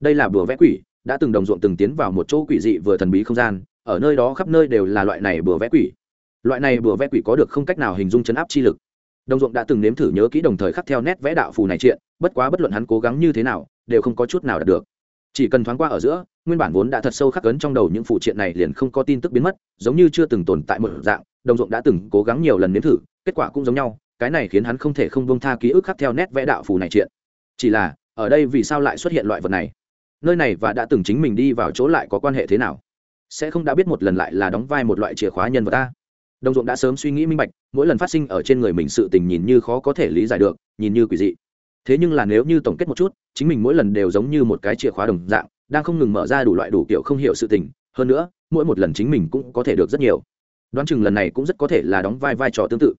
Đây là bùa vẽ quỷ, đã từng đồng ruộng từng tiến vào một chỗ quỷ dị vừa thần bí không gian, ở nơi đó khắp nơi đều là loại này bùa vẽ quỷ. Loại này bùa vẽ quỷ có được không cách nào hình dung chấn áp chi lực. Đồng ruộng đã từng nếm thử nhớ kỹ đồng thời khắc theo nét vẽ đạo phù này triện, bất quá bất luận hắn cố gắng như thế nào, đều không có chút nào đạt được. Chỉ cần thoáng qua ở giữa, nguyên bản vốn đã thật sâu khắc ấn trong đầu những phụ triện này liền không có tin tức biến mất, giống như chưa từng tồn tại một dạng đồng ruộng đã từng cố gắng nhiều lần nếm thử, kết quả cũng giống nhau, cái này khiến hắn không thể không bông tha ký ức khắc theo nét vẽ đạo phù này triện chỉ là, ở đây vì sao lại xuất hiện loại vật này? Nơi này và đã từng chính mình đi vào chỗ lại có quan hệ thế nào? Sẽ không đã biết một lần lại là đóng vai một loại chìa khóa nhân vật ta. Đồng ruộng đã sớm suy nghĩ minh bạch, mỗi lần phát sinh ở trên người mình sự tình nhìn như khó có thể lý giải được, nhìn như quỷ dị. Thế nhưng là nếu như tổng kết một chút, chính mình mỗi lần đều giống như một cái chìa khóa đồng dạng, đang không ngừng mở ra đủ loại đủ kiểu không hiểu sự tình. Hơn nữa, mỗi một lần chính mình cũng có thể được rất nhiều đoán chừng lần này cũng rất có thể là đóng vai vai trò tương tự.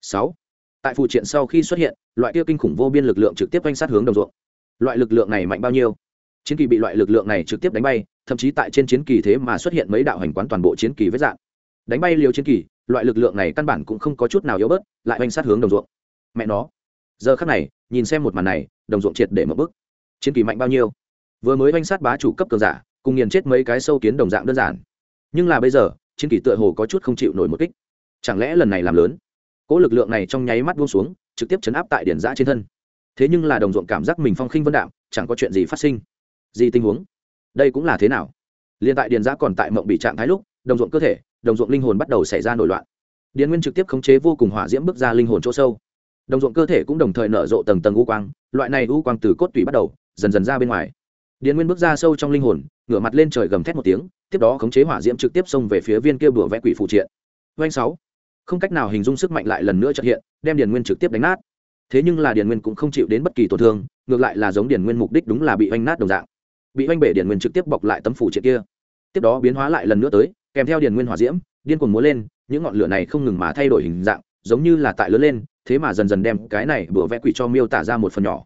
Sáu, tại phụ triện sau khi xuất hiện, loại kia kinh khủng vô biên lực lượng trực tiếp quanh sát hướng đồng ruộng. Loại lực lượng này mạnh bao nhiêu? Chiến kỳ bị loại lực lượng này trực tiếp đánh bay, thậm chí tại trên chiến kỳ thế mà xuất hiện mấy đạo hành quán toàn bộ chiến kỳ vết dạng. Đánh bay liều chiến kỳ, loại lực lượng này căn bản cũng không có chút nào yếu bớt, lại oanh sát hướng đồng ruộng. Mẹ nó! Giờ khắc này, nhìn xem một màn này, đồng ruộng triệt để mở bức. Chiến kỳ mạnh bao nhiêu? Vừa mới oanh sát bá chủ cấp cường giả, cùng nghiền chết mấy cái sâu kiến đồng dạng đơn giản. Nhưng là bây giờ chiến kỳ tựa hồ có chút không chịu nổi một kích. Chẳng lẽ lần này làm lớn? Cỗ lực lượng này trong nháy mắt buông xuống, trực tiếp chấn áp tại điển giã trên thân. Thế nhưng là đồng ruộng cảm giác mình phong khinh vân đạm, chẳng có chuyện gì phát sinh. Gì tình huống? Đây cũng là thế nào? Liền tại điền giã còn tại mộng bị trạng thái lúc, đồng ruộng cơ thể, đồng ruộng linh hồn bắt đầu xảy ra nổi loạn. Điền nguyên trực tiếp khống chế vô cùng hỏa diễm bước ra linh hồn chỗ sâu. Đồng ruộng cơ thể cũng đồng thời nở rộ tầng tầng u quang, loại này u quang từ cốt tủy bắt đầu, dần dần ra bên ngoài điền nguyên bước ra sâu trong linh hồn, ngửa mặt lên trời gầm thét một tiếng, tiếp đó khống chế hỏa diễm trực tiếp xông về phía viên kia bùa vẽ quỷ phụ triện. Doanh sáu. Không cách nào hình dung sức mạnh lại lần nữa trợ hiện, đem điền nguyên trực tiếp đánh nát. Thế nhưng là điền nguyên cũng không chịu đến bất kỳ tổn thương, ngược lại là giống điền nguyên mục đích đúng là bị oanh nát đồng dạng. Bị oanh bể điền nguyên trực tiếp bọc lại tấm phủ triện kia. Tiếp đó biến hóa lại lần nữa tới, kèm theo điền nguyên hỏa diễm, điên cuồng múa lên, những ngọn lửa này không ngừng mà thay đổi hình dạng, giống như là tại lớn lên, thế mà dần dần đem cái này bừa vẽ quỷ cho miêu tả ra một phần nhỏ.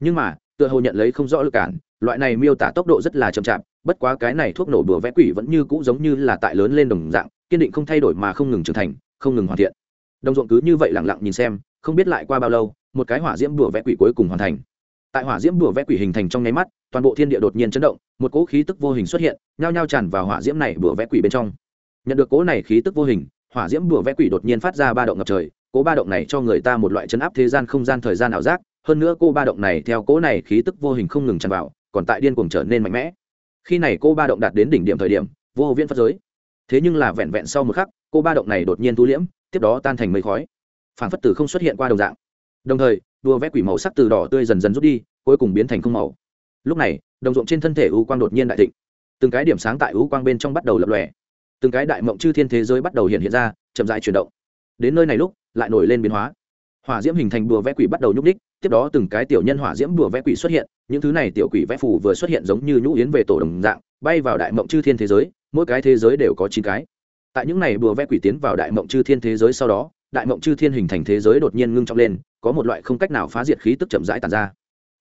Nhưng mà tựa hồ nhận lấy không rõ lực cản, loại này miêu tả tốc độ rất là chậm chạp, bất quá cái này thuốc nổ bừa vẽ quỷ vẫn như cũ giống như là tại lớn lên đồng dạng, kiên định không thay đổi mà không ngừng trưởng thành, không ngừng hoàn thiện. Đồng ruộng cứ như vậy lẳng lặng nhìn xem, không biết lại qua bao lâu, một cái hỏa diễm bừa vẽ quỷ cuối cùng hoàn thành. Tại hỏa diễm bừa vẽ quỷ hình thành trong nháy mắt, toàn bộ thiên địa đột nhiên chấn động, một cỗ khí tức vô hình xuất hiện, nhao nhao tràn vào hỏa diễm này bừa vẽ quỷ bên trong. Nhận được cỗ này khí tức vô hình, hỏa diễm bừa vẽ quỷ đột nhiên phát ra ba động ngập trời, cỗ ba động này cho người ta một loại chấn áp thế gian không gian thời gian ảo giác hơn nữa cô ba động này theo cỗ này khí tức vô hình không ngừng tràn vào, còn tại điên cuồng trở nên mạnh mẽ. Khi này cô ba động đạt đến đỉnh điểm thời điểm, vô viễn phát giới. Thế nhưng là vẹn vẹn sau một khắc, cô ba động này đột nhiên thu liễm, tiếp đó tan thành mây khói. Phản phất tử không xuất hiện qua đồng dạng. Đồng thời đua vẽ quỷ màu sắc từ đỏ tươi dần dần rút đi, cuối cùng biến thành không màu. Lúc này, đồng ruộng trên thân thể u quang đột nhiên đại thịnh. Từng cái điểm sáng tại u quang bên trong bắt đầu lập lòe. Từng cái đại mộng chư thiên thế giới bắt đầu hiện hiện ra, chậm dại chuyển động. Đến nơi này lúc, lại nổi lên biến hóa hỏa diễm hình thành bùa vẽ quỷ bắt đầu nhúc ních tiếp đó từng cái tiểu nhân hỏa diễm bùa vẽ quỷ xuất hiện, những thứ này tiểu quỷ vẽ phủ vừa xuất hiện giống như nhũ yến về tổ đồng dạng, bay vào đại mộng chư thiên thế giới, mỗi cái thế giới đều có chín cái. Tại những này bùa vẽ quỷ tiến vào đại mộng chư thiên thế giới sau đó, đại mộng chư thiên hình thành thế giới đột nhiên ngưng trọng lên, có một loại không cách nào phá diệt khí tức chậm rãi tàn ra.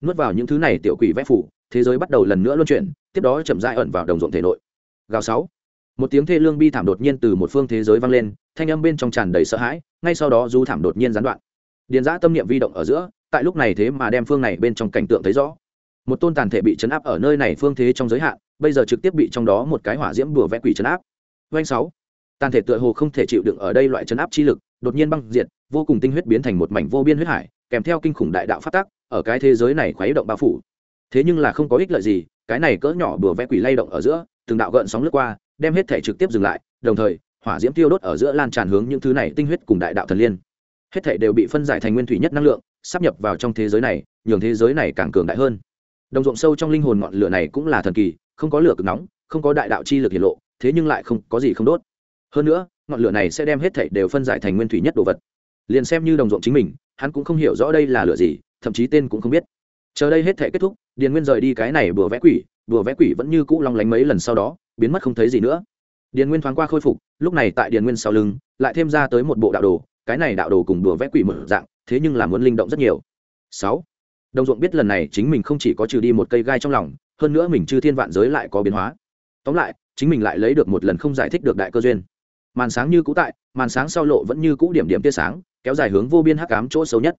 Nuốt vào những thứ này tiểu quỷ vẽ phủ thế giới bắt đầu lần nữa luân chuyển, tiếp đó chậm rãi ẩn vào đồng ruộng thể nội. Gào sáu. Một tiếng thê lương bi thảm đột nhiên từ một phương thế giới vang lên, thanh âm bên trong tràn đầy sợ hãi, ngay sau đó du thảm đột nhiên gián đoạn điền giã tâm niệm vi động ở giữa, tại lúc này thế mà đem phương này bên trong cảnh tượng thấy rõ. Một tôn tàn thể bị chấn áp ở nơi này phương thế trong giới hạn, bây giờ trực tiếp bị trong đó một cái hỏa diễm đùa vẽ quỷ chấn áp. Doanh sáu. Tàn thể tựa hồ không thể chịu đựng ở đây loại chấn áp chi lực, đột nhiên băng diệt, vô cùng tinh huyết biến thành một mảnh vô biên huyết hải, kèm theo kinh khủng đại đạo phát tác ở cái thế giới này khuấy động bao phủ. Thế nhưng là không có ích lợi gì, cái này cỡ nhỏ bừa vẽ quỷ lay động ở giữa, từng đạo gợn sóng lướt qua, đem hết thể trực tiếp dừng lại, đồng thời, hỏa diễm tiêu đốt ở giữa lan tràn hướng những thứ này tinh huyết cùng đại đạo thần liên hết thể đều bị phân giải thành nguyên thủy nhất năng lượng sắp nhập vào trong thế giới này, nhường thế giới này càng cường đại hơn. Đồng ruộng sâu trong linh hồn ngọn lửa này cũng là thần kỳ, không có lửa cực nóng, không có đại đạo chi lực hiển lộ, thế nhưng lại không có gì không đốt. Hơn nữa, ngọn lửa này sẽ đem hết thảy đều phân giải thành nguyên thủy nhất đồ vật. Liền xem như đồng ruộng chính mình, hắn cũng không hiểu rõ đây là lửa gì, thậm chí tên cũng không biết. Chờ đây hết thảy kết thúc, điền nguyên rời đi cái này bừa vẽ quỷ bừa vẽ quỷ vẫn như cũ long lánh mấy lần sau đó, biến mất không thấy gì nữa. Điền nguyên thoáng qua khôi phục, lúc này tại điền nguyên sau lưng, lại thêm ra tới một bộ đạo đồ cái này đạo đồ cùng đùa vẽ quỷ mở dạng, thế nhưng là muốn linh động rất nhiều. Sáu đồng ruộng biết lần này chính mình không chỉ có trừ đi một cây gai trong lòng, hơn nữa mình chư thiên vạn giới lại có biến hóa. Tóm lại, chính mình lại lấy được một lần không giải thích được đại cơ duyên. Màn sáng như cũ tại, màn sáng sau lộ vẫn như cũ điểm điểm tia sáng, kéo dài hướng vô biên hắc cám chỗ xấu nhất.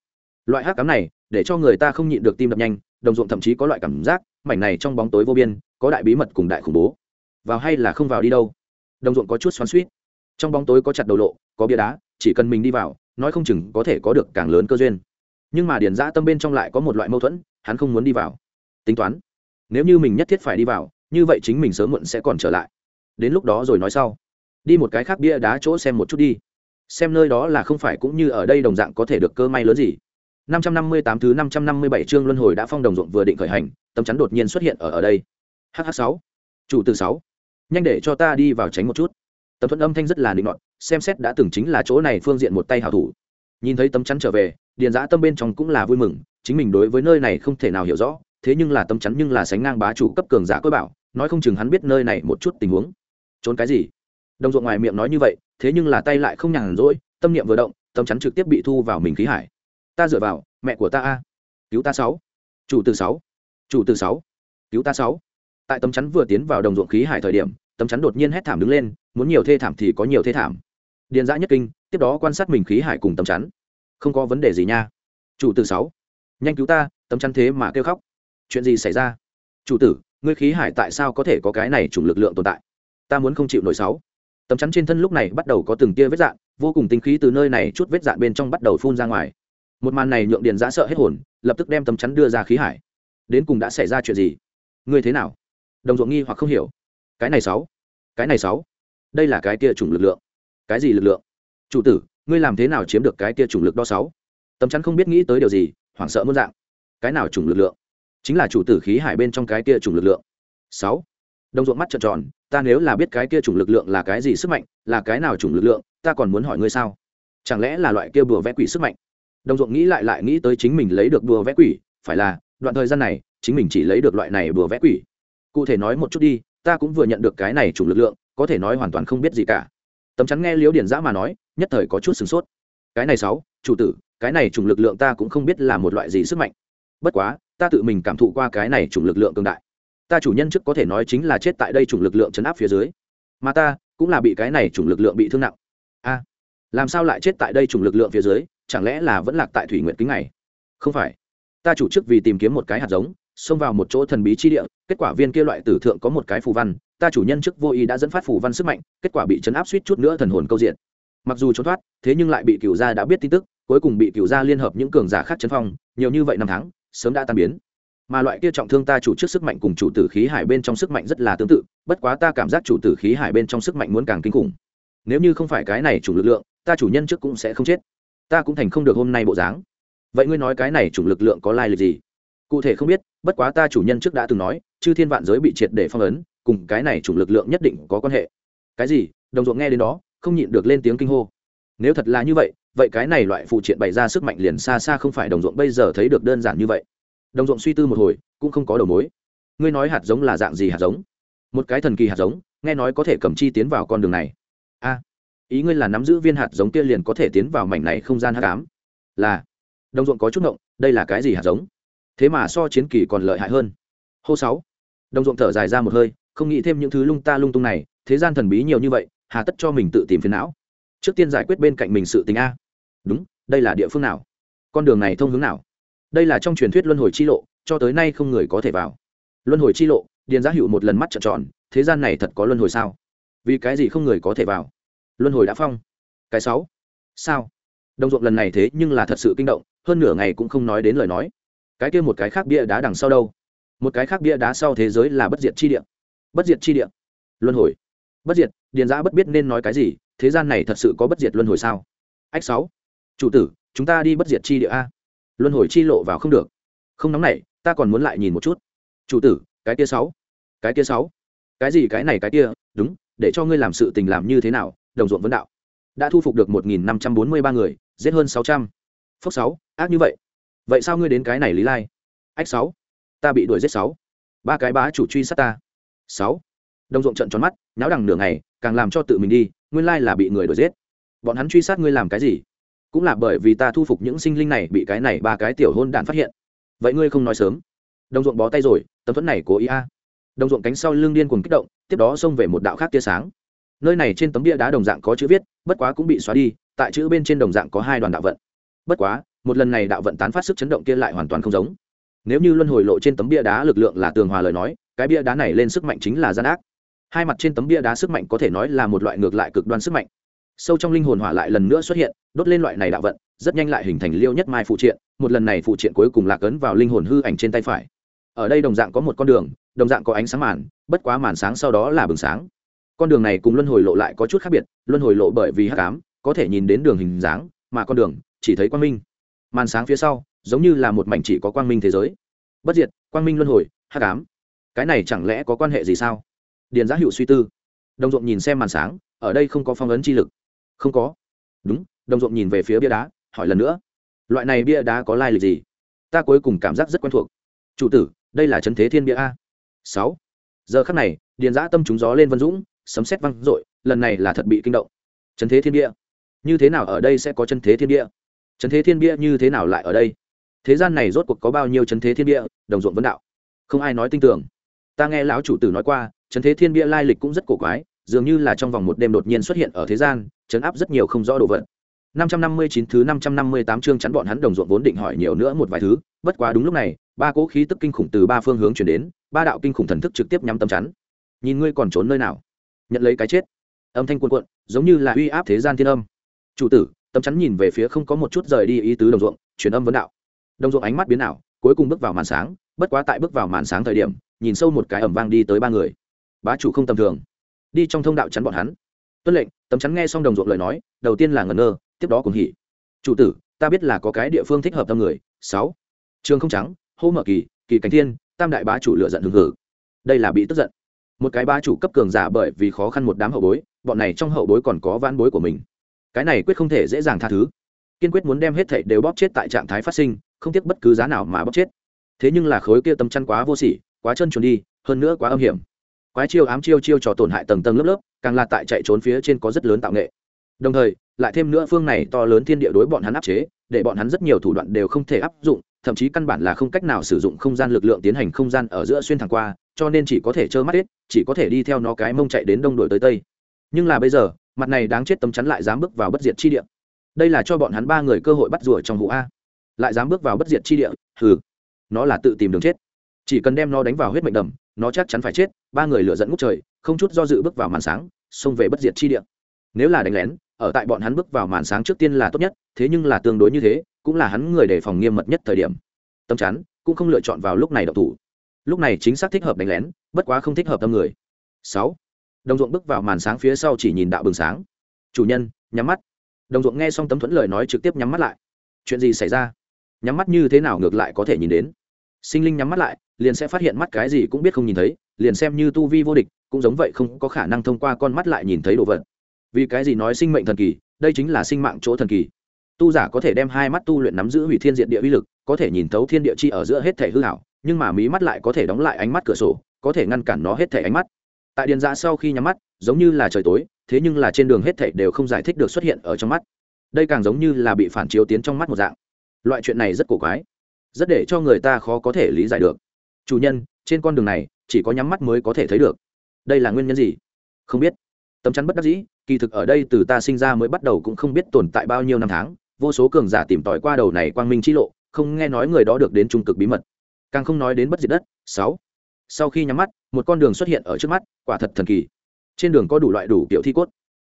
Loại hắc cám này, để cho người ta không nhịn được tim đập nhanh đồng ruộng thậm chí có loại cảm giác, mảnh này trong bóng tối vô biên, có đại bí mật cùng đại khủng bố. Vào hay là không vào đi đâu? Đồng ruộng có chút xoắn suýt trong bóng tối có chặt đầu lộ, có bia đá chỉ cần mình đi vào, nói không chừng có thể có được càng lớn cơ duyên. Nhưng mà điền giã tâm bên trong lại có một loại mâu thuẫn, hắn không muốn đi vào. Tính toán, nếu như mình nhất thiết phải đi vào, như vậy chính mình sớm muộn sẽ còn trở lại. Đến lúc đó rồi nói sau. Đi một cái khác bia đá chỗ xem một chút đi. Xem nơi đó là không phải cũng như ở đây đồng dạng có thể được cơ may lớn gì. 558 thứ 557 chương luân hồi đã phong đồng ruộng vừa định khởi hành, tấm chắn đột nhiên xuất hiện ở ở đây. Hh 6 chủ từ 6 nhanh để cho ta đi vào tránh một chút. Tấm thuận âm thanh rất là định nọt xem xét đã từng chính là chỗ này phương diện một tay hảo thủ. Nhìn thấy tấm chắn trở về, điền giã tâm bên trong cũng là vui mừng, chính mình đối với nơi này không thể nào hiểu rõ, thế nhưng là tấm chắn nhưng là sánh ngang bá chủ cấp cường giả cơ bảo, nói không chừng hắn biết nơi này một chút tình huống. Trốn cái gì? Đồng ruộng ngoài miệng nói như vậy, thế nhưng là tay lại không nhàn rỗi, tâm niệm vừa động, tấm chắn trực tiếp bị thu vào mình khí hải. Ta dựa vào, mẹ của ta a. Cứu ta sáu. Chủ từ sáu. Chủ từ sáu. Cứu ta sáu. Tại tấm chắn vừa tiến vào đồng ruộng khí hải thời điểm, tấm chắn đột nhiên hét thảm đứng lên, muốn nhiều thê thảm thì có nhiều thê thảm điền giã nhất kinh, tiếp đó quan sát mình khí hải cùng tấm chắn. Không có vấn đề gì nha. Chủ tử sáu, nhanh cứu ta, tấm chắn thế mà kêu khóc. Chuyện gì xảy ra? Chủ tử, ngươi khí hải tại sao có thể có cái này chủng lực lượng tồn tại? Ta muốn không chịu nổi sáu. Tấm chắn trên thân lúc này bắt đầu có từng tia vết dạn, vô cùng tinh khí từ nơi này chút vết dạn bên trong bắt đầu phun ra ngoài. Một màn này nhượng điền giã sợ hết hồn, lập tức đem tấm chắn đưa ra khí hải. Đến cùng đã xảy ra chuyện gì? Ngươi thế nào? Đồng ruộng nghi hoặc không hiểu. Cái này sáu, cái này sáu. Đây là cái kia chủng lực lượng cái gì lực lượng? Chủ tử, ngươi làm thế nào chiếm được cái kia chủng lực đo sáu? Tấm chắn không biết nghĩ tới điều gì, hoảng sợ muốn dạng. Cái nào chủng lực lượng? Chính là chủ tử khí hải bên trong cái kia chủng lực lượng. Sáu. Đồng ruộng mắt trợn tròn, ta nếu là biết cái kia chủng lực lượng là cái gì sức mạnh, là cái nào chủng lực lượng, ta còn muốn hỏi ngươi sao? Chẳng lẽ là loại kia bùa vẽ quỷ sức mạnh? Đồng ruộng nghĩ lại lại nghĩ tới chính mình lấy được bùa vẽ quỷ, phải là, đoạn thời gian này, chính mình chỉ lấy được loại này bùa vẽ quỷ. Cụ thể nói một chút đi, ta cũng vừa nhận được cái này chủng lực lượng, có thể nói hoàn toàn không biết gì cả tấm chắn nghe liễu điển giã mà nói, nhất thời có chút sửng sốt. Cái này sáu, chủ tử, cái này chủng lực lượng ta cũng không biết là một loại gì sức mạnh. Bất quá, ta tự mình cảm thụ qua cái này chủng lực lượng cường đại. Ta chủ nhân chức có thể nói chính là chết tại đây chủng lực lượng chấn áp phía dưới. Mà ta, cũng là bị cái này chủng lực lượng bị thương nặng. A, làm sao lại chết tại đây chủng lực lượng phía dưới, chẳng lẽ là vẫn lạc tại thủy nguyện kính này? Không phải. Ta chủ chức vì tìm kiếm một cái hạt giống, xông vào một chỗ thần bí chi địa, kết quả viên kia loại tử thượng có một cái phù văn ta chủ nhân chức vô ý đã dẫn phát phù văn sức mạnh, kết quả bị chấn áp suýt chút nữa thần hồn câu diện. Mặc dù trốn thoát, thế nhưng lại bị cựu gia đã biết tin tức, cuối cùng bị cựu gia liên hợp những cường giả khác chấn phong, nhiều như vậy năm tháng, sớm đã tan biến. Mà loại kia trọng thương ta chủ trước sức mạnh cùng chủ tử khí hải bên trong sức mạnh rất là tương tự, bất quá ta cảm giác chủ tử khí hải bên trong sức mạnh muốn càng kinh khủng. Nếu như không phải cái này chủ lực lượng, ta chủ nhân trước cũng sẽ không chết. Ta cũng thành không được hôm nay bộ dáng. Vậy ngươi nói cái này chủ lực lượng có lai lịch gì? Cụ thể không biết, bất quá ta chủ nhân trước đã từng nói, chư thiên vạn giới bị triệt để phong ấn cùng cái này chủ lực lượng nhất định có quan hệ. Cái gì? Đồng ruộng nghe đến đó, không nhịn được lên tiếng kinh hô. Nếu thật là như vậy vậy cái này loại phụ triện bày ra sức mạnh liền xa xa không phải đồng ruộng bây giờ thấy được đơn giản như vậy. Đồng ruộng suy tư một hồi, cũng không có đầu mối. Ngươi nói hạt giống là dạng gì hạt giống? Một cái thần kỳ hạt giống, nghe nói có thể cầm chi tiến vào con đường này. A, ý ngươi là nắm giữ viên hạt giống kia liền có thể tiến vào mảnh này không gian hắc ám? Là. Đồng ruộng có chút ngộng, đây là cái gì hạt giống? Thế mà so chiến kỳ còn lợi hại hơn. Hô sáu. Đồng ruộng thở dài ra một hơi không nghĩ thêm những thứ lung ta lung tung này, thế gian thần bí nhiều như vậy, hà tất cho mình tự tìm phiền não. Trước tiên giải quyết bên cạnh mình sự tình a. Đúng, đây là địa phương nào? Con đường này thông hướng nào? Đây là trong truyền thuyết luân hồi chi lộ, cho tới nay không người có thể vào. Luân hồi chi lộ, điền giá hữu một lần mắt trợn tròn, thế gian này thật có luân hồi sao? Vì cái gì không người có thể vào? Luân hồi đã phong. Cái sáu. Sao? Đồng ruộng lần này thế nhưng là thật sự kinh động, hơn nửa ngày cũng không nói đến lời nói. Cái kia một cái khác bia đá đằng sau đâu? Một cái khác bia đá sau thế giới là bất diệt chi địa bất diệt chi địa. Luân hồi. Bất diệt, điền giã bất biết nên nói cái gì, thế gian này thật sự có bất diệt luân hồi sao? Ách sáu. Chủ tử, chúng ta đi bất diệt chi địa a. Luân hồi chi lộ vào không được. Không nóng này ta còn muốn lại nhìn một chút. Chủ tử, cái kia sáu. Cái kia sáu. Cái gì cái này cái kia, đúng, để cho ngươi làm sự tình làm như thế nào, đồng ruộng vấn đạo. Đã thu phục được một nghìn năm trăm bốn mươi ba người, giết hơn sáu trăm. Phốc sáu, ác như vậy. Vậy sao ngươi đến cái này lý lai? Ách sáu. Ta bị đuổi giết sáu. Ba cái bá chủ truy sát ta sáu. Đồng ruộng trận tròn mắt, náo đằng nửa ngày, càng làm cho tự mình đi, nguyên lai là bị người đuổi giết. Bọn hắn truy sát ngươi làm cái gì? Cũng là bởi vì ta thu phục những sinh linh này bị cái này ba cái tiểu hôn đạn phát hiện. Vậy ngươi không nói sớm. Đồng ruộng bó tay rồi, tấm thuẫn này cố ý a. Đồng ruộng cánh sau lưng điên cuồng kích động, tiếp đó xông về một đạo khác tia sáng. Nơi này trên tấm bia đá đồng dạng có chữ viết, bất quá cũng bị xóa đi, tại chữ bên trên đồng dạng có hai đoàn đạo vận. Bất quá, một lần này đạo vận tán phát sức chấn động kia lại hoàn toàn không giống. Nếu như luân hồi lộ trên tấm bia đá lực lượng là tường hòa lời nói cái bia đá này lên sức mạnh chính là gian ác. Hai mặt trên tấm bia đá sức mạnh có thể nói là một loại ngược lại cực đoan sức mạnh. Sâu trong linh hồn hỏa lại lần nữa xuất hiện, đốt lên loại này đạo vận, rất nhanh lại hình thành liêu nhất mai phụ triện, một lần này phụ triện cuối cùng lạc ấn vào linh hồn hư ảnh trên tay phải. Ở đây đồng dạng có một con đường, đồng dạng có ánh sáng màn, bất quá màn sáng sau đó là bừng sáng. Con đường này cùng luân hồi lộ lại có chút khác biệt, luân hồi lộ bởi vì hắc ám, có thể nhìn đến đường hình dáng, mà con đường chỉ thấy quang minh. Màn sáng phía sau, giống như là một mảnh chỉ có quang minh thế giới. Bất diệt, quang minh luân hồi, hắc ám cái này chẳng lẽ có quan hệ gì sao? Điền giá hiệu suy tư. Đồng ruộng nhìn xem màn sáng, ở đây không có phong ấn chi lực. Không có. Đúng, đồng ruộng nhìn về phía bia đá, hỏi lần nữa. Loại này bia đá có lai lịch gì? Ta cuối cùng cảm giác rất quen thuộc. Chủ tử, đây là trấn thế thiên bia a. Sáu. Giờ khắc này, điền giã tâm trúng gió lên vân dũng, sấm xét văng r ộ i lần này là thật bị kinh động. Trấn thế thiên bia. Như thế nào ở đây sẽ có chân thế thiên bia? Trấn thế thiên bia như thế nào lại ở đây? Thế gian này rốt cuộc có bao nhiêu trấn thế thiên bia? Đồng ruộng vấn đạo. Không ai nói tin tưởng ta nghe lão chủ tử nói qua trấn thế thiên bia lai lịch cũng rất cổ quái dường như là trong vòng một đêm đột nhiên xuất hiện ở thế gian chấn áp rất nhiều không rõ đồ vật 559 thứ 558 chương chắn bọn hắn đồng ruộng vốn định hỏi nhiều nữa một vài thứ, bất quá đúng lúc này, ba cỗ khí tức kinh khủng từ ba phương hướng truyền đến, ba đạo kinh khủng thần thức trực tiếp nhắm tầm chắn. Nhìn ngươi còn trốn nơi nào? Nhận lấy cái chết. Âm thanh cuồn cuộn, giống như là uy áp thế gian thiên âm. Chủ tử, tầm chắn nhìn về phía không có một chút rời đi ý tứ đồng ruộng, truyền âm vấn đạo. Đồng ruộng ánh mắt biến ảo, cuối cùng bước vào màn sáng, bất quá tại bước vào màn sáng thời điểm, nhìn sâu một cái ầm vang đi tới ba người. Bá chủ không tầm thường, đi trong thông đạo chắn bọn hắn. Tuân lệnh, tấm chắn nghe xong đồng ruộng lời nói, đầu tiên là ngẩn ngơ, tiếp đó cùng hỉ. Chủ tử ta biết là có cái địa phương thích hợp tâm người. Sáu. Trường không trắng hô mở kỳ kỳ cảnh thiên tam đại bá chủ lựa giận hừng hử đây là bị tức giận. Một cái bá chủ cấp cường giả bởi vì khó khăn một đám hậu bối bọn này trong hậu bối còn có vãn bối của mình. Cái này quyết không thể dễ dàng tha thứ. Kiên quyết muốn đem hết thảy đều bóp chết tại trạng thái phát sinh không tiếc bất cứ giá nào mà bóp chết thế nhưng là khối kia tấm chăn quá vô sỉ, quá chân chuồn đi, hơn nữa quá âm hiểm. Quái chiêu ám chiêu chiêu trò tổn hại tầng tầng lớp lớp, càng là tại chạy trốn phía trên có rất lớn tạo nghệ. Đồng thời, lại thêm nữa phương này to lớn thiên địa đối bọn hắn áp chế, để bọn hắn rất nhiều thủ đoạn đều không thể áp dụng, thậm chí căn bản là không cách nào sử dụng không gian lực lượng tiến hành không gian ở giữa xuyên thẳng qua, cho nên chỉ có thể trơ mắt hết, chỉ có thể đi theo nó cái mông chạy đến đông đổi tới tây. Nhưng là bây giờ, mặt này đáng chết tấm chắn lại dám bước vào bất diệt chi địa. Đây là cho bọn hắn ba người cơ hội bắt rùa trong vụ a. Lại dám bước vào bất diệt chi địa, hừ nó là tự tìm đường chết. Chỉ cần đem nó đánh vào huyết mệnh đầm, nó chắc chắn phải chết. Ba người lựa dẫn ngút trời, không chút do dự bước vào màn sáng, xông về bất diệt chi địa. Nếu là đánh lén, ở tại bọn hắn bước vào màn sáng trước tiên là tốt nhất, thế nhưng là tương đối như thế, cũng là hắn người đề phòng nghiêm mật nhất thời điểm. Tâm chắn cũng không lựa chọn vào lúc này đậu thủ. Lúc này chính xác thích hợp đánh lén, bất quá không thích hợp tâm người. Sáu. Đồng ruộng bước vào màn sáng phía sau chỉ nhìn đạo bừng sáng. Chủ nhân, nhắm mắt. Đồng ruộng nghe xong tấm thuẫn lời nói trực tiếp nhắm mắt lại. Chuyện gì xảy ra? Nhắm mắt như thế nào ngược lại có thể nhìn đến? Sinh linh nhắm mắt lại, liền sẽ phát hiện mắt cái gì cũng biết không nhìn thấy, liền xem như tu vi vô địch, cũng giống vậy không có khả năng thông qua con mắt lại nhìn thấy đồ vật. Vì cái gì nói sinh mệnh thần kỳ, đây chính là sinh mạng chỗ thần kỳ. Tu giả có thể đem hai mắt tu luyện nắm giữ hủy thiên diện địa uy lực, có thể nhìn thấu thiên địa chi ở giữa hết thể hư hảo nhưng mà mí mắt lại có thể đóng lại ánh mắt cửa sổ, có thể ngăn cản nó hết thể ánh mắt. Tại điền giã sau khi nhắm mắt, giống như là trời tối, thế nhưng là trên đường hết thể đều không giải thích được xuất hiện ở trong mắt. Đây càng giống như là bị phản chiếu tiến trong mắt một dạng. Loại chuyện này rất cổ quái rất để cho người ta khó có thể lý giải được. Chủ nhân, trên con đường này, chỉ có nhắm mắt mới có thể thấy được. Đây là nguyên nhân gì? Không biết. Tấm chắn bất đắc dĩ, kỳ thực ở đây từ ta sinh ra mới bắt đầu cũng không biết tồn tại bao nhiêu năm tháng, vô số cường giả tìm tòi qua đầu này quang minh chi lộ, không nghe nói người đó được đến trung cực bí mật. Càng không nói đến bất diệt đất. Sáu. Sau khi nhắm mắt, một con đường xuất hiện ở trước mắt, quả thật thần kỳ. Trên đường có đủ loại đủ kiểu thi cốt.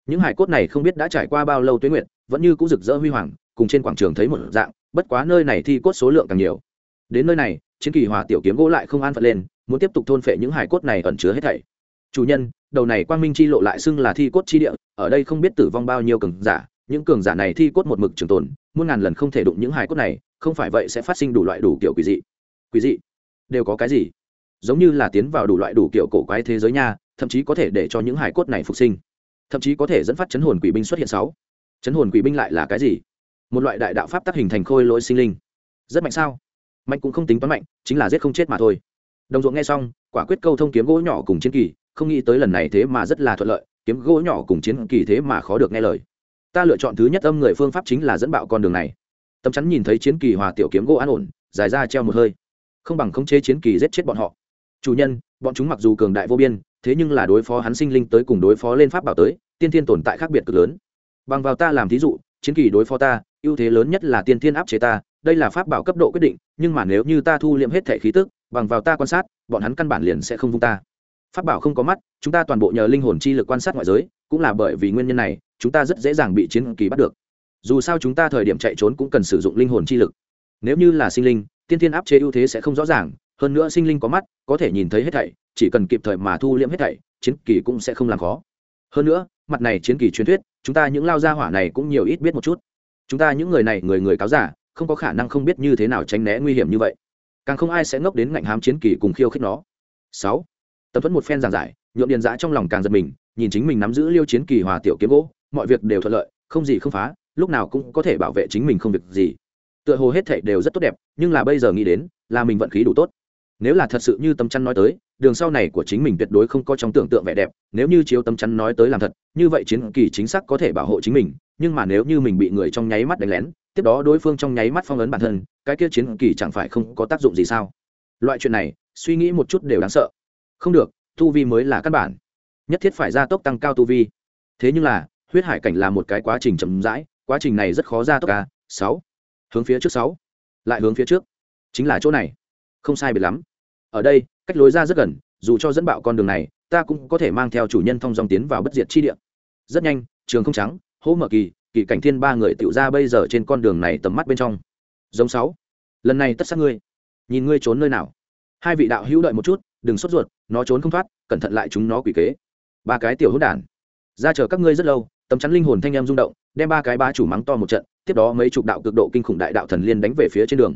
Những hải cốt này không biết đã trải qua bao lâu tuyến nguyện vẫn như cũng rực rỡ huy hoàng, cùng trên quảng trường thấy một dạng bất quá nơi này thi cốt số lượng càng nhiều. Đến nơi này, chiến kỳ hòa tiểu kiếm gỗ lại không an phận lên, muốn tiếp tục thôn phệ những hải cốt này ẩn chứa hết thảy. Chủ nhân, đầu này quang minh chi lộ lại xưng là thi cốt chi địa, ở đây không biết tử vong bao nhiêu cường giả, những cường giả này thi cốt một mực trường tồn, muôn ngàn lần không thể đụng những hải cốt này, không phải vậy sẽ phát sinh đủ loại đủ kiểu quỷ dị. Quỷ dị? Đều có cái gì? Giống như là tiến vào đủ loại đủ kiểu cổ quái thế giới nha, thậm chí có thể để cho những hải cốt này phục sinh. Thậm chí có thể dẫn phát chấn hồn quỷ binh xuất hiện sáu. Chấn hồn quỷ binh lại là cái gì? Một loại đại đạo pháp tác hình thành khôi lỗi sinh linh. Rất mạnh sao? Mạnh cũng không tính toán mạnh, chính là giết không chết mà thôi. Đồng ruộng nghe xong, quả quyết câu thông kiếm gỗ nhỏ cùng chiến kỳ, không nghĩ tới lần này thế mà rất là thuận lợi, kiếm gỗ nhỏ cùng chiến kỳ thế mà khó được nghe lời. Ta lựa chọn thứ nhất âm người phương pháp chính là dẫn bạo con đường này. Tấm chắn nhìn thấy chiến kỳ hòa tiểu kiếm gỗ an ổn, dài ra treo một hơi. Không bằng khống chế chiến kỳ giết chết bọn họ. Chủ nhân, bọn chúng mặc dù cường đại vô biên, thế nhưng là đối phó hắn sinh linh tới cùng đối phó lên pháp bảo tới, tiên thiên tồn tại khác biệt cực lớn. Bằng vào ta làm thí dụ, chiến kỳ đối phó ta ưu thế lớn nhất là tiên thiên áp chế ta, đây là pháp bảo cấp độ quyết định, nhưng mà nếu như ta thu liệm hết thể khí tức, bằng vào ta quan sát, bọn hắn căn bản liền sẽ không vung ta. Pháp bảo không có mắt, chúng ta toàn bộ nhờ linh hồn chi lực quan sát ngoại giới, cũng là bởi vì nguyên nhân này, chúng ta rất dễ dàng bị chiến kỳ bắt được. Dù sao chúng ta thời điểm chạy trốn cũng cần sử dụng linh hồn chi lực. Nếu như là sinh linh, tiên thiên áp chế ưu thế sẽ không rõ ràng, hơn nữa sinh linh có mắt, có thể nhìn thấy hết thảy, chỉ cần kịp thời mà thu liễm hết thảy, chiến kỳ cũng sẽ không làm khó. Hơn nữa, mặt này chiến kỳ truyền thuyết, chúng ta những lao gia hỏa này cũng nhiều ít biết một chút chúng ta những người này người người cáo giả, không có khả năng không biết như thế nào tránh né nguy hiểm như vậy. Càng không ai sẽ ngốc đến ngạnh hám chiến kỳ cùng khiêu khích nó. Sáu, tập thuẫn một phen giảng giải nhuộm điền giã trong lòng càng giật mình, nhìn chính mình nắm giữ liêu chiến kỳ hòa tiểu kiếm gỗ, mọi việc đều thuận lợi, không gì không phá, lúc nào cũng có thể bảo vệ chính mình không việc gì. Tựa hồ hết thảy đều rất tốt đẹp, nhưng là bây giờ nghĩ đến, là mình vận khí đủ tốt. Nếu là thật sự như tấm chăn nói tới đường sau này của chính mình tuyệt đối không có trong tưởng tượng vẻ đẹp, nếu như chiếu tấm chắn nói tới làm thật, như vậy chiến kỳ chính xác có thể bảo hộ chính mình, nhưng mà nếu như mình bị người trong nháy mắt đánh lén, tiếp đó đối phương trong nháy mắt phong ấn bản thân, cái kia chiến kỳ chẳng phải không có tác dụng gì sao? Loại chuyện này, suy nghĩ một chút đều đáng sợ. Không được, tu vi mới là căn bản. Nhất thiết phải gia tốc tăng cao tu vi. Thế nhưng là, huyết hải cảnh là một cái quá trình chậm rãi, quá trình này rất khó gia tốc ca sáu. Hướng phía trước sáu. Lại hướng phía trước. Chính là chỗ này. Không sai biệt lắm. Ở đây cách lối ra rất gần, dù cho dẫn bạo con đường này, ta cũng có thể mang theo chủ nhân thông dòng tiến vào bất diệt chi địa. Rất nhanh, trường không trắng hỗ mở kỳ kỳ cảnh thiên ba người tựu ra bây giờ trên con đường này tầm mắt bên trong. Giống sáu, lần này tất sát ngươi. Nhìn ngươi trốn nơi nào. Hai vị đạo hữu đợi một chút, đừng sốt ruột, nó trốn không thoát, cẩn thận lại chúng nó quỷ kế. Ba cái tiểu hữu đản. Ra chờ các ngươi rất lâu, tấm chắn linh hồn thanh em rung động, đem ba cái ba chủ mắng to một trận, tiếp đó mấy chục đạo cực độ kinh khủng đại đạo thần liên đánh về phía trên đường.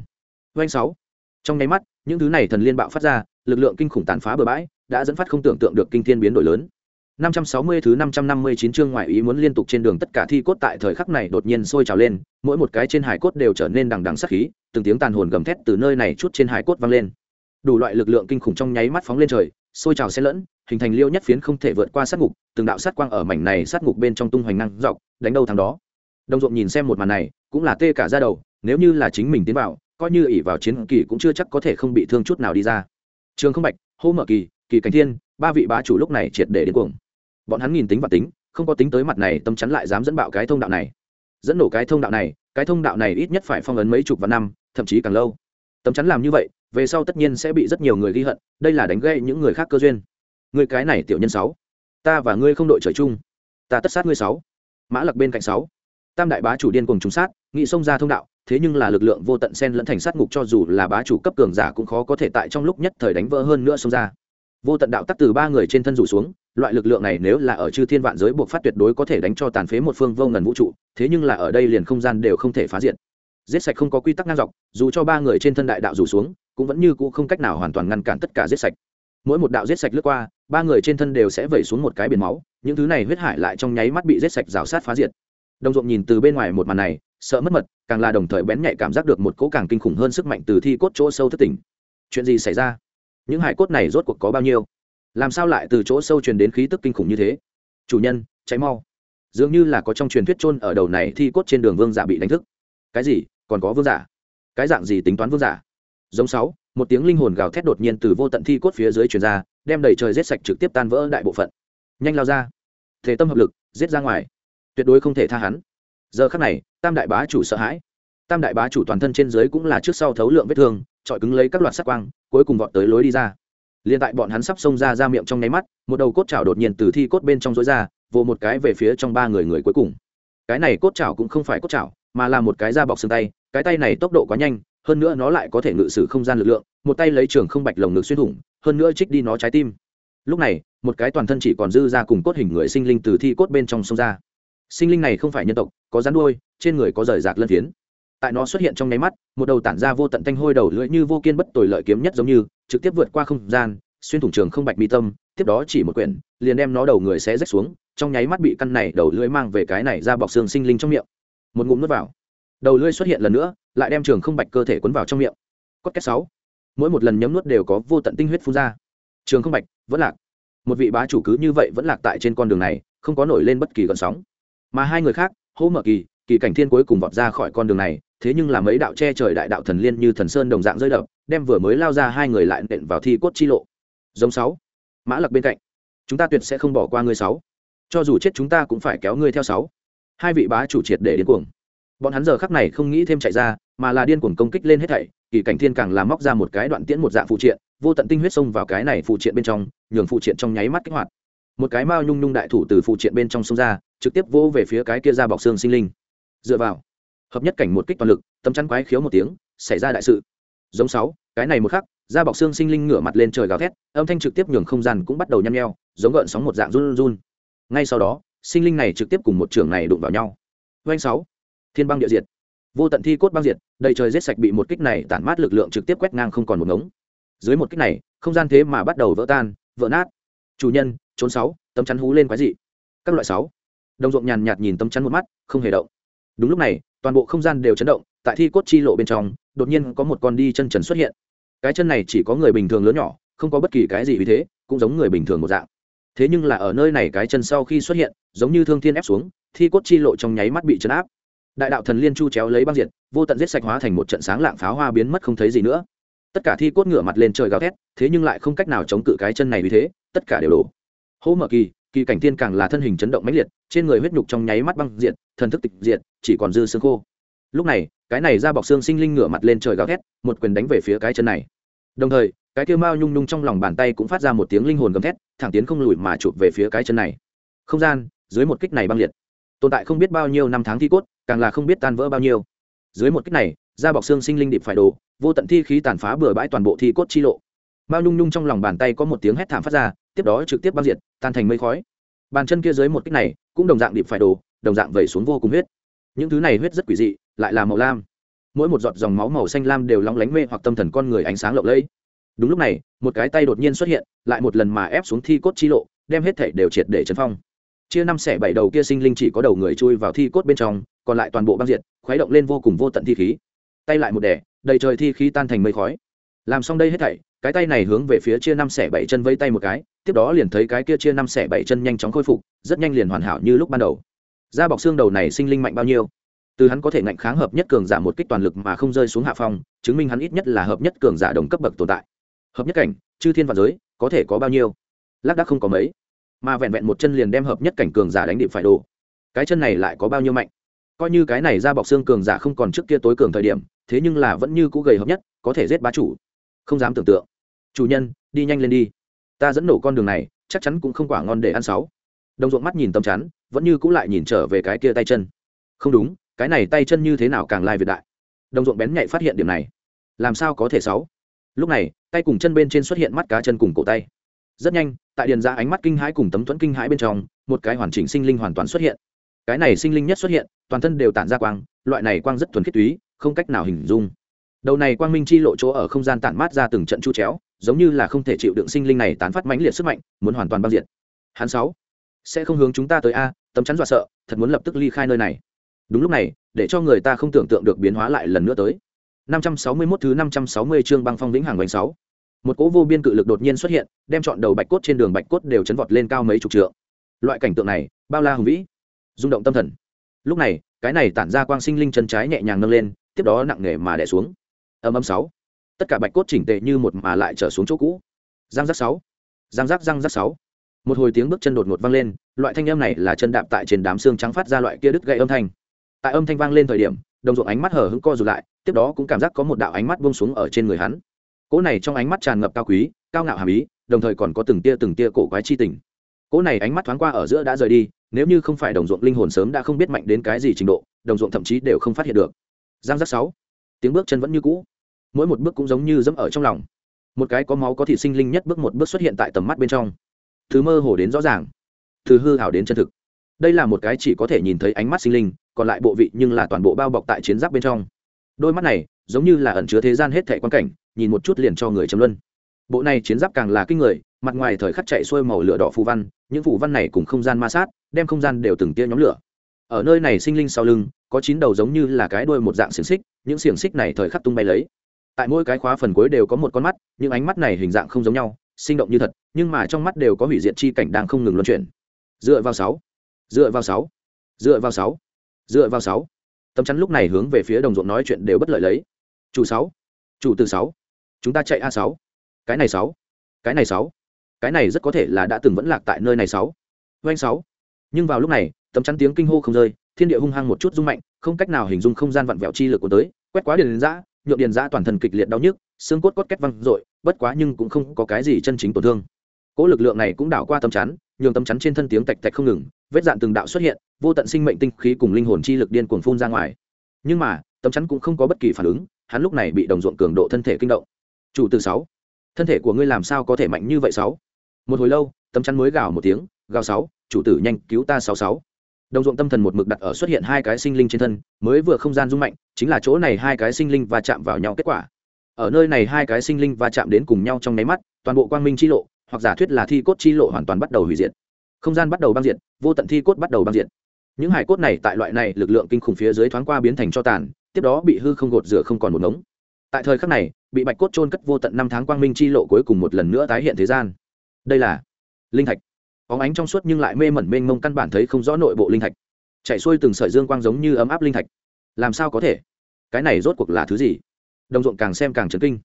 Doanh sáu trong nháy mắt những thứ này thần liên bạo phát ra lực lượng kinh khủng tàn phá bờ bãi đã dẫn phát không tưởng tượng được kinh thiên biến đổi lớn 560 thứ 559 chương ngoại ý muốn liên tục trên đường tất cả thi cốt tại thời khắc này đột nhiên sôi trào lên, mỗi một cái trên hải cốt đều trở nên đằng đằng sát khí, từng tiếng tàn hồn gầm thét từ nơi này chút trên hải cốt vang lên. Đủ loại lực lượng kinh khủng trong nháy mắt phóng lên trời, sôi trào xen lẫn, hình thành liêu nhất phiến không thể vượt qua sát ngục, từng đạo sát quang ở mảnh này sát ngục bên trong tung hoành năng dọc, đánh đâu thắng đó. Đông Dụng nhìn xem một màn này, cũng là tê cả da đầu, nếu như là chính mình tiến vào, coi như ỷ vào chiến kỳ cũng chưa chắc có thể không bị thương chút nào đi ra. Trường Không Bạch, Hô Mở Kỳ, Kỳ Cảnh Thiên, ba vị bá chủ lúc này triệt để đến cuồng. Bọn hắn nhìn tính và tính không có tính tới mặt này tâm chắn lại dám dẫn bạo cái thông đạo này. Dẫn nổ cái thông đạo này cái thông đạo này ít nhất phải phong ấn mấy chục vạn năm thậm chí càng lâu. Tấm chắn làm như vậy về sau tất nhiên sẽ bị rất nhiều người ghi hận đây là đánh gây những người khác cơ duyên. Người cái này tiểu nhân sáu ta và ngươi không đội trời chung ta tất sát ngươi sáu mã lặc bên cạnh sáu. Tam đại bá chủ điên cùng trúng sát nghị xông ra thông đạo thế nhưng là lực lượng vô tận sen lẫn thành sát ngục cho dù là bá chủ cấp cường giả cũng khó có thể tại trong lúc nhất thời đánh vỡ hơn nữa xông ra. Vô tận đạo tắc từ ba người trên thân rủ xuống, loại lực lượng này nếu là ở chư thiên vạn giới buộc phát tuyệt đối có thể đánh cho tàn phế một phương vô ngần vũ trụ, thế nhưng là ở đây liền không gian đều không thể phá diện giết sạch không có quy tắc ngang dọc, dù cho ba người trên thân đại đạo rủ xuống, cũng vẫn như cũ không cách nào hoàn toàn ngăn cản tất cả giết sạch. Mỗi một đạo giết sạch lướt qua, ba người trên thân đều sẽ vẩy xuống một cái biển máu, những thứ này huyết hải lại trong nháy mắt bị giết sạch rào sát phá diệt. Đồng ruộng nhìn từ bên ngoài một màn này sợ mất mật, càng là đồng thời bén nhạy cảm giác được một cỗ càng kinh khủng hơn sức mạnh từ thi cốt chỗ sâu thất tỉnh. Chuyện gì xảy ra? Những hải cốt này rốt cuộc có bao nhiêu? Làm sao lại từ chỗ sâu truyền đến khí tức kinh khủng như thế? Chủ nhân, cháy mau. Dường như là có trong truyền thuyết chôn ở đầu này thi cốt trên đường vương giả bị đánh thức. Cái gì? Còn có vương giả? Cái dạng gì tính toán vương giả? Giống sáu, một tiếng linh hồn gào thét đột nhiên từ vô tận thi cốt phía dưới truyền ra, đem đầy trời giết sạch trực tiếp tan vỡ đại bộ phận. Nhanh lao ra. Thể tâm hợp lực, giết ra ngoài. Tuyệt đối không thể tha hắn giờ khắc này, tam đại bá chủ sợ hãi. Tam đại bá chủ toàn thân trên dưới cũng là trước sau thấu lượng vết thương trọi cứng lấy các loạt sắc quang, cuối cùng vọt tới lối đi ra. Liền tại bọn hắn sắp xông ra ra miệng trong nháy mắt, một đầu cốt chảo đột nhiên từ thi cốt bên trong rối ra, vồ một cái về phía trong ba người người cuối cùng. Cái này cốt chảo cũng không phải cốt chảo, mà là một cái da bọc xương tay, cái tay này tốc độ quá nhanh, hơn nữa nó lại có thể ngự sử không gian lực lượng, một tay lấy trường không bạch lồng ngực xuyên thủng, hơn nữa trích đi nó trái tim. Lúc này, một cái toàn thân chỉ còn dư ra cùng cốt hình người sinh linh từ thi cốt bên trong sông ra sinh linh này không phải nhân tộc, có rắn đuôi, trên người có rời rạc lân phiến. Tại nó xuất hiện trong nháy mắt, một đầu tản ra vô tận thanh hôi đầu lưỡi như vô kiên bất tồi lợi kiếm nhất giống như, trực tiếp vượt qua không gian, xuyên thủng trường không bạch mi tâm, tiếp đó chỉ một quyển, liền đem nó đầu người sẽ rách xuống, trong nháy mắt bị căn này đầu lưỡi mang về cái này ra bọc xương sinh linh trong miệng. Một ngụm nuốt vào. Đầu lưỡi xuất hiện lần nữa, lại đem trường không bạch cơ thể cuốn vào trong miệng. Cốt kết sáu. Mỗi một lần nhấm nuốt đều có vô tận tinh huyết phun ra. Trường không bạch, vẫn lạc. Một vị bá chủ cứ như vậy vẫn lạc tại trên con đường này, không có nổi lên bất kỳ gợn sóng mà hai người khác hô mở kỳ kỳ cảnh thiên cuối cùng vọt ra khỏi con đường này, thế nhưng là mấy đạo che trời đại đạo thần liên như thần sơn đồng dạng rơi đập, đem vừa mới lao ra hai người lại nện vào thi cốt chi lộ. Giống sáu, mã lặc bên cạnh, chúng ta tuyệt sẽ không bỏ qua ngươi sáu. Cho dù chết chúng ta cũng phải kéo ngươi theo sáu. Hai vị bá chủ triệt để điên cuồng. Bọn hắn giờ khắc này không nghĩ thêm chạy ra, mà là điên cuồng công kích lên hết thảy, kỳ cảnh thiên càng làm móc ra một cái đoạn tiễn một dạng phụ triện, vô tận tinh huyết xông vào cái này phụ triện bên trong, nhường phụ triện trong nháy mắt kích hoạt một cái mao nhung nhung đại thủ từ phụ triện bên trong xông ra, trực tiếp vỗ về phía cái kia ra bọc xương sinh linh. Dựa vào, hợp nhất cảnh một kích toàn lực, tấm chắn quái khiếu một tiếng, xảy ra đại sự. Giống sáu, cái này một khắc, da bọc xương sinh linh ngửa mặt lên trời gào thét, âm thanh trực tiếp nhường không gian cũng bắt đầu nhăn nheo, giống gợn sóng một dạng run run. Ngay sau đó, sinh linh này trực tiếp cùng một trường này đụng vào nhau. Doanh sáu, thiên băng địa diệt. Vô tận thi cốt băng diệt, đầy trời rết sạch bị một kích này tản mát lực lượng trực tiếp quét ngang không còn một ngống. Dưới một kích này, không gian thế mà bắt đầu vỡ tan, vỡ nát chủ nhân, trốn sáu, tấm chắn hú lên quái dị. Các loại sáu. Đồng ruộng nhàn nhạt nhìn tấm chắn một mắt, không hề động. Đúng lúc này, toàn bộ không gian đều chấn động, tại thi cốt chi lộ bên trong, đột nhiên có một con đi chân trần xuất hiện. Cái chân này chỉ có người bình thường lớn nhỏ, không có bất kỳ cái gì vì thế, cũng giống người bình thường một dạng. Thế nhưng là ở nơi này cái chân sau khi xuất hiện, giống như thương thiên ép xuống, thi cốt chi lộ trong nháy mắt bị chấn áp. Đại đạo thần liên chu chéo lấy băng diệt, vô tận giết sạch hóa thành một trận sáng lạng pháo hoa biến mất không thấy gì nữa. Tất cả thi cốt ngửa mặt lên trời gào thét, thế nhưng lại không cách nào chống cự cái chân này vì thế tất cả đều đổ. Hỗ mở kỳ kỳ cảnh tiên càng là thân hình chấn động mãnh liệt, trên người huyết nhục trong nháy mắt băng diện thần thức tịch diệt, chỉ còn dư xương khô. Lúc này, cái này ra bọc xương sinh linh ngửa mặt lên trời gào thét, một quyền đánh về phía cái chân này. Đồng thời, cái kia mao nhung nhung trong lòng bàn tay cũng phát ra một tiếng linh hồn gầm thét, thẳng tiến không lùi mà chụp về phía cái chân này. Không gian, dưới một kích này băng liệt. Tồn tại không biết bao nhiêu năm tháng thi cốt, càng là không biết tan vỡ bao nhiêu. Dưới một kích này, da bọc xương sinh linh điệp phải đồ vô tận thi khí tàn phá bừa bãi toàn bộ thi cốt chi lộ mao nhung nhung trong lòng bàn tay có một tiếng hét thảm phát ra, tiếp đó trực tiếp băng diệt, tan thành mây khói. Bàn chân kia dưới một kích này, cũng đồng dạng điệp phải đồ đồng dạng vẩy xuống vô cùng huyết. Những thứ này huyết rất quỷ dị, lại là màu lam. Mỗi một giọt dòng máu màu xanh lam đều lóng lánh mê hoặc tâm thần con người ánh sáng lộng lẫy. Đúng lúc này, một cái tay đột nhiên xuất hiện, lại một lần mà ép xuống thi cốt chi lộ, đem hết thể đều triệt để chấn phong. Chia năm xẻ bảy đầu kia sinh linh chỉ có đầu người chui vào thi cốt bên trong, còn lại toàn bộ băng diệt, khuấy động lên vô cùng vô tận thi khí. Tay lại một đẻ, đầy trời thi khí tan thành mây khói. Làm xong đây hết thảy cái tay này hướng về phía chia năm xẻ bảy chân vây tay một cái, tiếp đó liền thấy cái kia chia năm xẻ bảy chân nhanh chóng khôi phục, rất nhanh liền hoàn hảo như lúc ban đầu. Da bọc xương đầu này sinh linh mạnh bao nhiêu? Từ hắn có thể ngạnh kháng hợp nhất cường giả một kích toàn lực mà không rơi xuống hạ phong, chứng minh hắn ít nhất là hợp nhất cường giả đồng cấp bậc tồn tại. Hợp nhất cảnh, chư thiên và giới, có thể có bao nhiêu? Lác đác không có mấy. Mà vẹn vẹn một chân liền đem hợp nhất cảnh cường giả đánh điệp phải đồ cái chân này lại có bao nhiêu mạnh? Coi như cái này ra bọc xương cường giả không còn trước kia tối cường thời điểm, thế nhưng là vẫn như cũ gầy hợp nhất, có thể giết bá chủ. Không dám tưởng tượng chủ nhân, đi nhanh lên đi. Ta dẫn nổ con đường này, chắc chắn cũng không quả ngon để ăn sáu. Đồng ruộng mắt nhìn tầm chắn, vẫn như cũ lại nhìn trở về cái kia tay chân. Không đúng, cái này tay chân như thế nào càng lai việt đại. Đồng ruộng bén nhạy phát hiện điểm này. Làm sao có thể sáu? Lúc này, tay cùng chân bên trên xuất hiện mắt cá chân cùng cổ tay. Rất nhanh, tại điền ra ánh mắt kinh hãi cùng tấm thuẫn kinh hãi bên trong, một cái hoàn chỉnh sinh linh hoàn toàn xuất hiện. Cái này sinh linh nhất xuất hiện, toàn thân đều tản ra quang, loại này quang rất thuần khiết túy, không cách nào hình dung. Đầu này quang minh chi lộ chỗ ở không gian tản mát ra từng trận chu chéo giống như là không thể chịu đựng sinh linh này tán phát mãnh liệt sức mạnh muốn hoàn toàn băng diệt hắn sáu sẽ không hướng chúng ta tới a tấm chắn dọa sợ thật muốn lập tức ly khai nơi này đúng lúc này để cho người ta không tưởng tượng được biến hóa lại lần nữa tới 561 thứ 560 chương băng phong vĩnh hàng bánh 6. Một cỗ vô biên cự lực đột nhiên xuất hiện, đem trọn đầu bạch cốt trên đường bạch cốt đều chấn vọt lên cao mấy chục trượng. Loại cảnh tượng này, bao la hùng vĩ, rung động tâm thần. Lúc này, cái này tản ra quang sinh linh chân trái nhẹ nhàng nâng lên, tiếp đó nặng nề mà đè xuống. Ầm ầm 6. Tất cả bạch cốt chỉnh tề như một mà lại trở xuống chỗ cũ. Giang giác sáu, Giang giác giang giác sáu. Một hồi tiếng bước chân đột ngột vang lên, loại thanh âm này là chân đạp tại trên đám xương trắng phát ra loại kia đứt gậy âm thanh. Tại âm thanh vang lên thời điểm, đồng ruộng ánh mắt hở hững co rụt lại tiếp đó cũng cảm giác có một đạo ánh mắt buông xuống ở trên người hắn cỗ này trong ánh mắt tràn ngập cao quý cao ngạo hàm ý đồng thời còn có từng tia từng tia cổ quái chi tình cỗ này ánh mắt thoáng qua ở giữa đã rời đi nếu như không phải đồng ruộng linh hồn sớm đã không biết mạnh đến cái gì trình độ đồng ruộng thậm chí đều không phát hiện được giang giác sáu tiếng bước chân vẫn như cũ mỗi một bước cũng giống như dẫm ở trong lòng. Một cái có máu có thị sinh linh nhất bước một bước xuất hiện tại tầm mắt bên trong. Thứ mơ hồ đến rõ ràng, thứ hư hảo đến chân thực. Đây là một cái chỉ có thể nhìn thấy ánh mắt sinh linh, còn lại bộ vị nhưng là toàn bộ bao bọc tại chiến giáp bên trong. Đôi mắt này giống như là ẩn chứa thế gian hết thẻ quan cảnh, nhìn một chút liền cho người chấm luân. Bộ này chiến giáp càng là kinh người, mặt ngoài thời khắc chạy xuôi màu lửa đỏ phù văn, những phù văn này cùng không gian ma sát, đem không gian đều từng tia nhóm lửa. Ở nơi này sinh linh sau lưng, có chín đầu giống như là cái đuôi một dạng xiềng xích, những xiềng xích này thời khắc tung bay lấy tại mỗi cái khóa phần cuối đều có một con mắt, những ánh mắt này hình dạng không giống nhau, sinh động như thật, nhưng mà trong mắt đều có hủy diệt chi cảnh đang không ngừng luân chuyển. Dựa vào sáu, dựa vào sáu, dựa vào sáu, dựa vào sáu. Tấm chắn lúc này hướng về phía đồng ruộng nói chuyện đều bất lợi lấy. Chủ sáu, chủ từ sáu, chúng ta chạy a sáu. Cái này sáu, cái này sáu. Cái này rất có thể là đã từng vẫn lạc tại nơi này sáu. Doanh sáu. Nhưng vào lúc này, tấm chắn tiếng kinh hô không rơi, thiên địa hung hăng một chút rung mạnh, không cách nào hình dung không gian vặn vẹo chi lực của tới, quét quá điền giã nhượng điền giã toàn thân kịch liệt đau nhức, xương cốt cốt kết văng dội bất quá nhưng cũng không có cái gì chân chính tổn thương. Cỗ lực lượng này cũng đảo qua tấm chắn, nhường tấm chắn trên thân tiếng tạch tạch không ngừng, vết dạn từng đạo xuất hiện, vô tận sinh mệnh tinh khí cùng linh hồn chi lực điên cuồng phun ra ngoài. Nhưng mà tấm chắn cũng không có bất kỳ phản ứng, hắn lúc này bị đồng ruộng cường độ thân thể kinh động. Chủ từ sáu, thân thể của ngươi làm sao có thể mạnh như vậy sáu? Một hồi lâu tấm chắn mới gào một tiếng, gào sáu, chủ tử nhanh cứu ta sáu sáu đồng ruộng tâm thần một mực đặt ở xuất hiện hai cái sinh linh trên thân, mới vừa không gian rung mạnh, chính là chỗ này hai cái sinh linh va chạm vào nhau kết quả. Ở nơi này hai cái sinh linh va chạm đến cùng nhau trong nháy mắt, toàn bộ quang minh chi lộ, hoặc giả thuyết là thi cốt chi lộ hoàn toàn bắt đầu hủy diệt. Không gian bắt đầu băng diệt, vô tận thi cốt bắt đầu băng diệt. Những hải cốt này tại loại này lực lượng kinh khủng phía dưới thoáng qua biến thành cho tàn, tiếp đó bị hư không gột rửa không còn một ngống. Tại thời khắc này, bị bạch cốt trôn cất vô tận năm tháng quang minh chi lộ cuối cùng một lần nữa tái hiện thế gian. Đây là linh thạch óng ánh trong suốt nhưng lại mê mẩn mênh mông căn bản thấy không rõ nội bộ linh thạch. Chạy xuôi từng sợi dương quang giống như ấm áp linh thạch. Làm sao có thể? Cái này rốt cuộc là thứ gì? Đồng ruộng càng xem càng chấn kinh.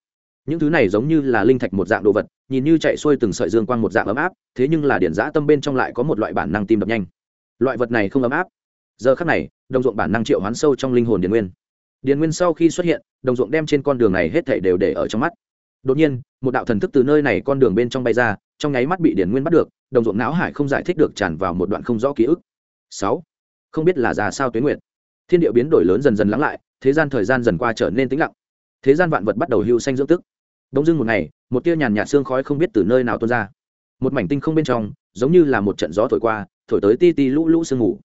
Những thứ này giống như là linh thạch một dạng đồ vật, nhìn như chạy xuôi từng sợi dương quang một dạng ấm áp, thế nhưng là điển giã tâm bên trong lại có một loại bản năng tim đập nhanh. Loại vật này không ấm áp. Giờ khắc này, đồng ruộng bản năng triệu hoán sâu trong linh hồn điền nguyên. Điền nguyên sau khi xuất hiện, đồng ruộng đem trên con đường này hết thảy đều để ở trong mắt đột nhiên, một đạo thần thức từ nơi này con đường bên trong bay ra, trong nháy mắt bị điển nguyên bắt được, đồng ruộng não hải không giải thích được tràn vào một đoạn không rõ ký ức. Sáu, không biết là già sao tuyến nguyện thiên địa biến đổi lớn dần dần lắng lại, thế gian thời gian dần qua trở nên tĩnh lặng. Thế gian vạn vật bắt đầu hưu xanh dưỡng tức. Đông dưng một ngày, một tia nhàn nhạt xương khói không biết từ nơi nào tuôn ra. Một mảnh tinh không bên trong, giống như là một trận gió thổi qua, thổi tới ti ti lũ lũ sương mù.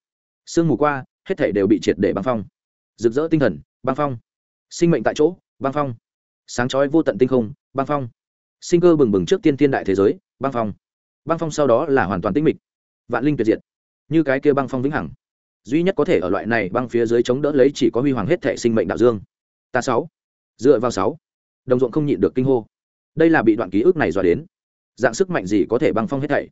Sương mù qua, hết thể đều bị triệt để băng phong. Rực rỡ tinh thần, băng phong. Sinh mệnh tại chỗ, băng phong sáng chói vô tận tinh không, băng phong. Sinh cơ bừng bừng trước tiên thiên đại thế giới, băng phong. Băng phong sau đó là hoàn toàn tinh mịch, vạn linh tuyệt diệt, như cái kia băng phong vĩnh hằng. Duy nhất có thể ở loại này băng phía dưới chống đỡ lấy chỉ có huy hoàng hết thể sinh mệnh đạo dương. Ta sáu. Dựa vào sáu. Đồng ruộng không nhịn được kinh hô. Đây là bị đoạn ký ức này dọa đến. Dạng sức mạnh gì có thể băng phong hết thảy?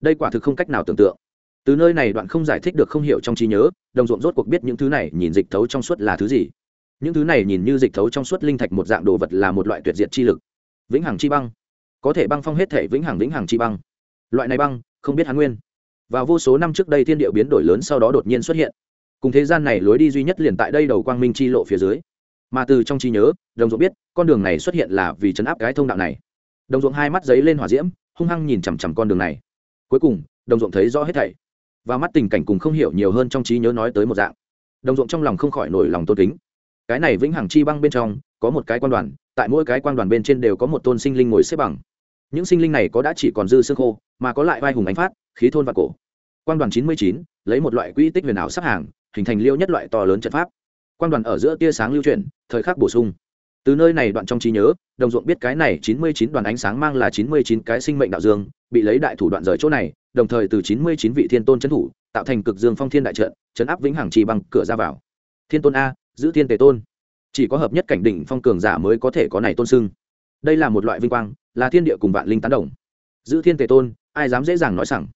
Đây quả thực không cách nào tưởng tượng. Từ nơi này đoạn không giải thích được không hiểu trong trí nhớ, đồng ruộng rốt cuộc biết những thứ này, nhìn dịch thấu trong suốt là thứ gì những thứ này nhìn như dịch thấu trong suốt linh thạch một dạng đồ vật là một loại tuyệt diệt chi lực. Vĩnh hằng chi băng. Có thể băng phong hết thể vĩnh hằng vĩnh hằng chi băng. Loại này băng, không biết hắn nguyên. Và vô số năm trước đây thiên điệu biến đổi lớn sau đó đột nhiên xuất hiện. Cùng thế gian này lối đi duy nhất liền tại đây đầu quang minh chi lộ phía dưới. Mà từ trong trí nhớ, đồng ruộng biết, con đường này xuất hiện là vì chấn áp cái thông đạo này. Đồng ruộng hai mắt giấy lên hỏa diễm, hung hăng nhìn chằm chằm con đường này. Cuối cùng, đồng ruộng thấy rõ hết thảy. Và mắt tình cảnh cùng không hiểu nhiều hơn trong trí nhớ nói tới một dạng. Đồng ruộng trong lòng không khỏi nổi lòng tôn kính cái này vĩnh hằng chi băng bên trong, có một cái quan đoàn, tại mỗi cái quan đoàn bên trên đều có một tôn sinh linh ngồi xếp bằng. Những sinh linh này có đã chỉ còn dư xương khô, mà có lại vai hùng ánh phát, khí thôn và cổ. Quan đoàn chín mươi chín, lấy một loại quỹ tích huyền ảo sắp hàng, hình thành liêu nhất loại to lớn trận pháp. Quan đoàn ở giữa tia sáng lưu chuyển, thời khắc bổ sung. Từ nơi này đoạn trong trí nhớ, đồng ruộng biết cái này chín mươi chín đoàn ánh sáng mang là chín mươi chín cái sinh mệnh đạo dương, bị lấy đại thủ đoạn rời chỗ này, đồng thời từ chín mươi chín vị thiên tôn trấn thủ, tạo thành cực dương phong thiên đại trận, chấn áp vĩnh hằng trì bằng cửa ra vào. Thiên tôn a giữ thiên tề tôn. Chỉ có hợp nhất cảnh đỉnh phong cường giả mới có thể có này tôn sưng đây là một loại vinh quang, là thiên địa cùng vạn linh tán đồng. Giữ thiên tề tôn, ai dám dễ dàng nói rằng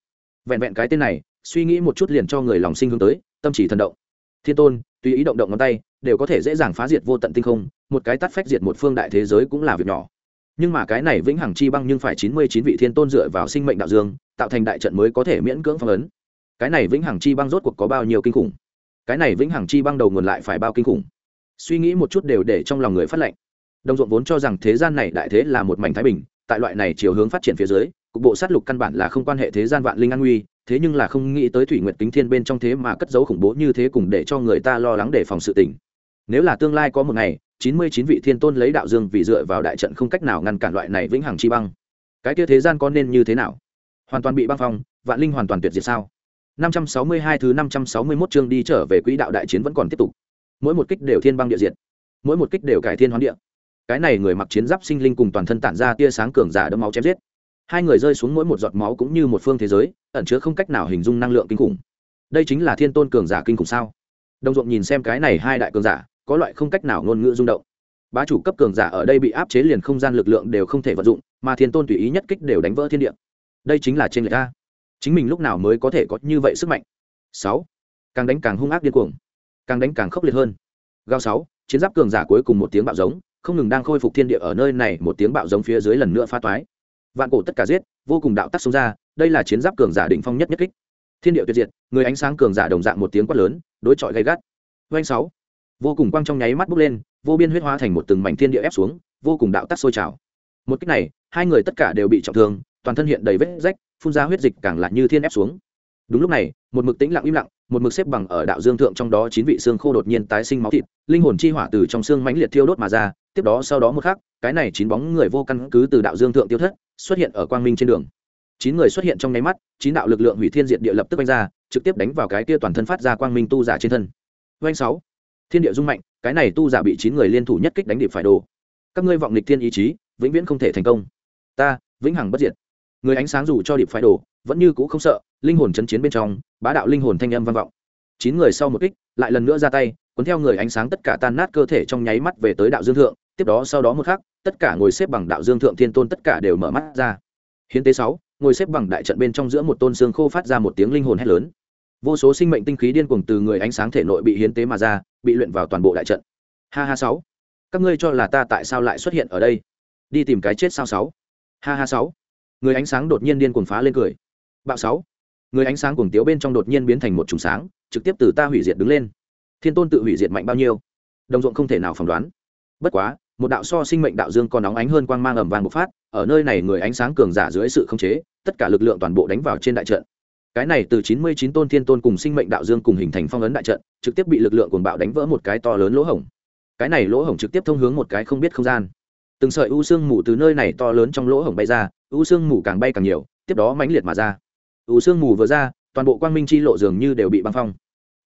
vẹn vẹn cái tên này, suy nghĩ một chút liền cho người lòng sinh hướng tới, tâm chỉ thần động. Thiên tôn, tùy ý động động ngón tay, đều có thể dễ dàng phá diệt vô tận tinh không, một cái tắt phách diệt một phương đại thế giới cũng là việc nhỏ. Nhưng mà cái này vĩnh hằng chi băng nhưng phải chín mươi chín vị thiên tôn dựa vào sinh mệnh đạo dương, tạo thành đại trận mới có thể miễn cưỡng phong ấn. Cái này vĩnh hằng chi băng rốt cuộc có bao nhiêu kinh khủng? Cái này vĩnh hằng chi băng đầu nguồn lại phải bao kinh khủng. Suy nghĩ một chút đều để trong lòng người phát lệnh. Đồng ruộng vốn cho rằng thế gian này đại thế là một mảnh thái bình, tại loại này chiều hướng phát triển phía dưới, cục bộ sát lục căn bản là không quan hệ thế gian vạn linh an nguy, thế nhưng là không nghĩ tới thủy nguyệt kính thiên bên trong thế mà cất giấu khủng bố như thế cùng để cho người ta lo lắng đề phòng sự tình. Nếu là tương lai có một ngày, chín mươi chín vị thiên tôn lấy đạo dương vì dựa vào đại trận không cách nào ngăn cản loại này vĩnh hằng chi băng. Cái kia thế gian có nên như thế nào? Hoàn toàn bị băng phong, vạn linh hoàn toàn tuyệt diệt sao? 562 thứ 561 chương đi trở về quỹ đạo đại chiến vẫn còn tiếp tục. Mỗi một kích đều thiên băng địa diệt. Mỗi một kích đều cải thiên hoán địa. Cái này người mặc chiến giáp sinh linh cùng toàn thân tản ra tia sáng cường giả đẫm máu chém giết. Hai người rơi xuống mỗi một giọt máu cũng như một phương thế giới, ẩn chứa không cách nào hình dung năng lượng kinh khủng. Đây chính là thiên tôn cường giả kinh khủng sao? Đông Dụng nhìn xem cái này hai đại cường giả, có loại không cách nào ngôn ngữ rung động. Bá chủ cấp cường giả ở đây bị áp chế liền không gian lực lượng đều không thể vận dụng, mà thiên tôn tùy ý nhất kích đều đánh vỡ thiên địa. Đây chính là trên lệch a chính mình lúc nào mới có thể có như vậy sức mạnh? Sáu. Càng đánh càng hung ác điên cuồng. Càng đánh càng khốc liệt hơn. Gao sáu, chiến giáp cường giả cuối cùng một tiếng bạo giống, không ngừng đang khôi phục thiên địa ở nơi này, một tiếng bạo giống phía dưới lần nữa pha toái. Vạn cổ tất cả giết, vô cùng đạo tắc xông ra, đây là chiến giáp cường giả đỉnh phong nhất nhất kích. Thiên địa tuyệt diệt, người ánh sáng cường giả đồng dạng một tiếng quát lớn, đối chọi gay gắt. Doanh sáu, vô cùng quang trong nháy mắt bốc lên, vô biên huyết hóa thành một từng mảnh thiên địa ép xuống, vô cùng đạo tắc sôi trào. Một cách này, hai người tất cả đều bị trọng thương toàn thân hiện đầy vết rách, phun ra huyết dịch càng lạ như thiên ép xuống. Đúng lúc này, một mực tĩnh lặng im lặng, một mực xếp bằng ở đạo dương thượng trong đó chín vị xương khô đột nhiên tái sinh máu thịt, linh hồn chi hỏa từ trong xương mãnh liệt thiêu đốt mà ra, tiếp đó sau đó một khắc, cái này chín bóng người vô căn cứ từ đạo dương thượng tiêu thất, xuất hiện ở quang minh trên đường. Chín người xuất hiện trong nháy mắt, chín đạo lực lượng hủy thiên diệt địa lập tức oanh ra, trực tiếp đánh vào cái kia toàn thân phát ra quang minh tu giả trên thân. Oanh sáu, thiên địa dung mạnh, cái này tu giả bị chín người liên thủ nhất kích đánh điệp phải đồ. Các ngươi vọng lịch thiên ý chí, vĩnh viễn không thể thành công. Ta, vĩnh hằng bất diệt người ánh sáng dù cho điệp phải đồ, vẫn như cũ không sợ, linh hồn chấn chiến bên trong, bá đạo linh hồn thanh âm vang vọng. Chín người sau một kích, lại lần nữa ra tay, cuốn theo người ánh sáng tất cả tan nát cơ thể trong nháy mắt về tới đạo dương thượng, tiếp đó sau đó một khắc, tất cả ngồi xếp bằng đạo dương thượng thiên tôn tất cả đều mở mắt ra. Hiến tế sáu, ngồi xếp bằng đại trận bên trong giữa một tôn xương khô phát ra một tiếng linh hồn hét lớn. Vô số sinh mệnh tinh khí điên cuồng từ người ánh sáng thể nội bị hiến tế mà ra, bị luyện vào toàn bộ đại trận. Ha ha sáu, các ngươi cho là ta tại sao lại xuất hiện ở đây? Đi tìm cái chết sao sáu? Ha ha sáu người ánh sáng đột nhiên điên cuồng phá lên cười. Bạo sáu. Người ánh sáng cuồng tiếu bên trong đột nhiên biến thành một trùng sáng, trực tiếp từ ta hủy diệt đứng lên. Thiên tôn tự hủy diệt mạnh bao nhiêu? Đồng ruộng không thể nào phỏng đoán. Bất quá, một đạo so sinh mệnh đạo dương còn nóng ánh hơn quang mang ầm vang bộc phát, ở nơi này người ánh sáng cường giả dưới sự khống chế, tất cả lực lượng toàn bộ đánh vào trên đại trận. Cái này từ chín mươi chín tôn thiên tôn cùng sinh mệnh đạo dương cùng hình thành phong ấn đại trận, trực tiếp bị lực lượng cuồng bạo đánh vỡ một cái to lớn lỗ hổng. Cái này lỗ hổng trực tiếp thông hướng một cái không biết không gian. Từng sợi u xương mù từ nơi này to lớn trong lỗ hổng bay ra u xương mù càng bay càng nhiều, tiếp đó mãnh liệt mà ra. U xương mù vừa ra, toàn bộ quang minh chi lộ dường như đều bị băng phong.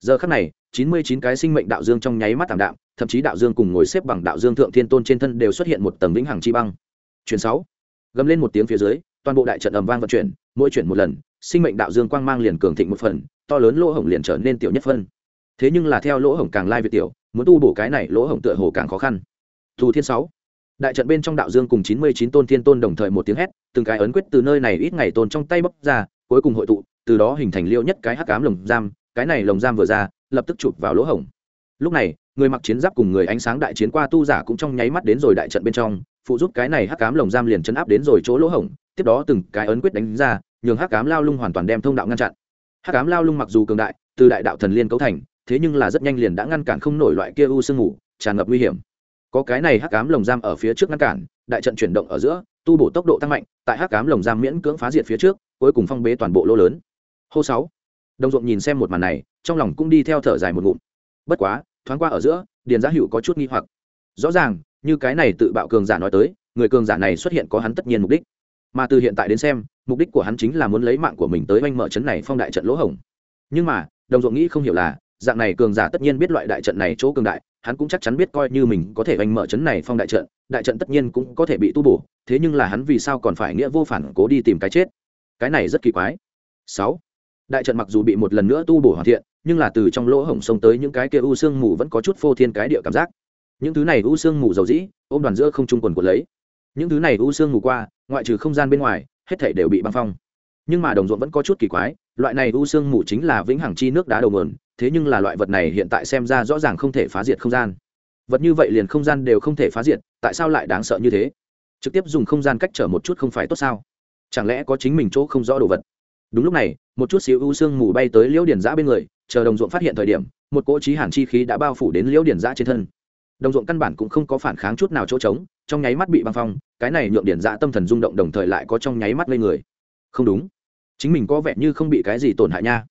Giờ khắc này, chín mươi chín cái sinh mệnh đạo dương trong nháy mắt tảm đạm, thậm chí đạo dương cùng ngồi xếp bằng đạo dương thượng thiên tôn trên thân đều xuất hiện một tầng vĩnh hằng chi băng. Chuyển sáu, gầm lên một tiếng phía dưới, toàn bộ đại trận ầm vang vận chuyển, mỗi chuyển một lần, sinh mệnh đạo dương quang mang liền cường thịnh một phần, to lớn lỗ hổng liền trở nên tiểu nhất phân. Thế nhưng là theo lỗ hổng càng lai việt tiểu, muốn tu bổ cái này lỗ hổng tựa hồ càng khó khăn. Thù thiên sáu đại trận bên trong đạo dương cùng chín mươi chín tôn thiên tôn đồng thời một tiếng hét, từng cái ấn quyết từ nơi này ít ngày tôn trong tay bốc ra, cuối cùng hội tụ, từ đó hình thành liêu nhất cái hắc cám lồng giam, cái này lồng giam vừa ra, lập tức chụp vào lỗ hổng. Lúc này, người mặc chiến giáp cùng người ánh sáng đại chiến qua tu giả cũng trong nháy mắt đến rồi đại trận bên trong, phụ giúp cái này hắc cám lồng giam liền chấn áp đến rồi chỗ lỗ hổng, tiếp đó từng cái ấn quyết đánh ra, nhường hắc cám lao lung hoàn toàn đem thông đạo ngăn chặn. Hắc cám lao lung mặc dù cường đại, từ đại đạo thần liên cấu thành, thế nhưng là rất nhanh liền đã ngăn cản không nổi loại kia u sương ngủ tràn ngập nguy hiểm có cái này hắc cám lồng giam ở phía trước ngăn cản, đại trận chuyển động ở giữa, tu bổ tốc độ tăng mạnh, tại hắc cám lồng giam miễn cưỡng phá diệt phía trước, cuối cùng phong bế toàn bộ lỗ lớn. Hô sáu. Đồng ruộng nhìn xem một màn này, trong lòng cũng đi theo thở dài một ngụm. Bất quá, thoáng qua ở giữa, điền giá hữu có chút nghi hoặc. Rõ ràng, như cái này tự bạo cường giả nói tới, người cường giả này xuất hiện có hắn tất nhiên mục đích. Mà từ hiện tại đến xem, mục đích của hắn chính là muốn lấy mạng của mình tới oanh mở chấn này phong đại trận lỗ hổng. Nhưng mà, đồng ruộng nghĩ không hiểu là, dạng này cường giả tất nhiên biết loại đại trận này chỗ cường đại hắn cũng chắc chắn biết coi như mình có thể oanh mở chấn này phong đại trận đại trận tất nhiên cũng có thể bị tu bổ, thế nhưng là hắn vì sao còn phải nghĩa vô phản cố đi tìm cái chết? Cái này rất kỳ quái. Sáu. Đại trận mặc dù bị một lần nữa tu bổ hoàn thiện, nhưng là từ trong lỗ hổng sông tới những cái kia u sương mù vẫn có chút phô thiên cái địa cảm giác. Những thứ này u sương mù dầu dĩ, ôm đoàn giữa không trung quần của lấy. Những thứ này u sương mù qua, ngoại trừ không gian bên ngoài, hết thể đều bị băng phong. Nhưng mà đồng ruộng vẫn có chút kỳ quái, loại này u sương mù chính là vĩnh hằng chi nước đá đầu mườn thế nhưng là loại vật này hiện tại xem ra rõ ràng không thể phá diệt không gian. Vật như vậy liền không gian đều không thể phá diệt, tại sao lại đáng sợ như thế? Trực tiếp dùng không gian cách trở một chút không phải tốt sao? Chẳng lẽ có chính mình chỗ không rõ đồ vật? Đúng lúc này, một chút xíu u sương mù bay tới liễu điển giã bên người, chờ đồng ruộng phát hiện thời điểm, một cỗ trí hàn chi khí đã bao phủ đến liễu điển giã trên thân. Đồng ruộng căn bản cũng không có phản kháng chút nào chỗ trống, trong nháy mắt bị băng phong, cái này nhượng điển giã tâm thần rung động đồng thời lại có trong nháy mắt lên người. Không đúng. Chính mình có vẻ như không bị cái gì tổn hại nha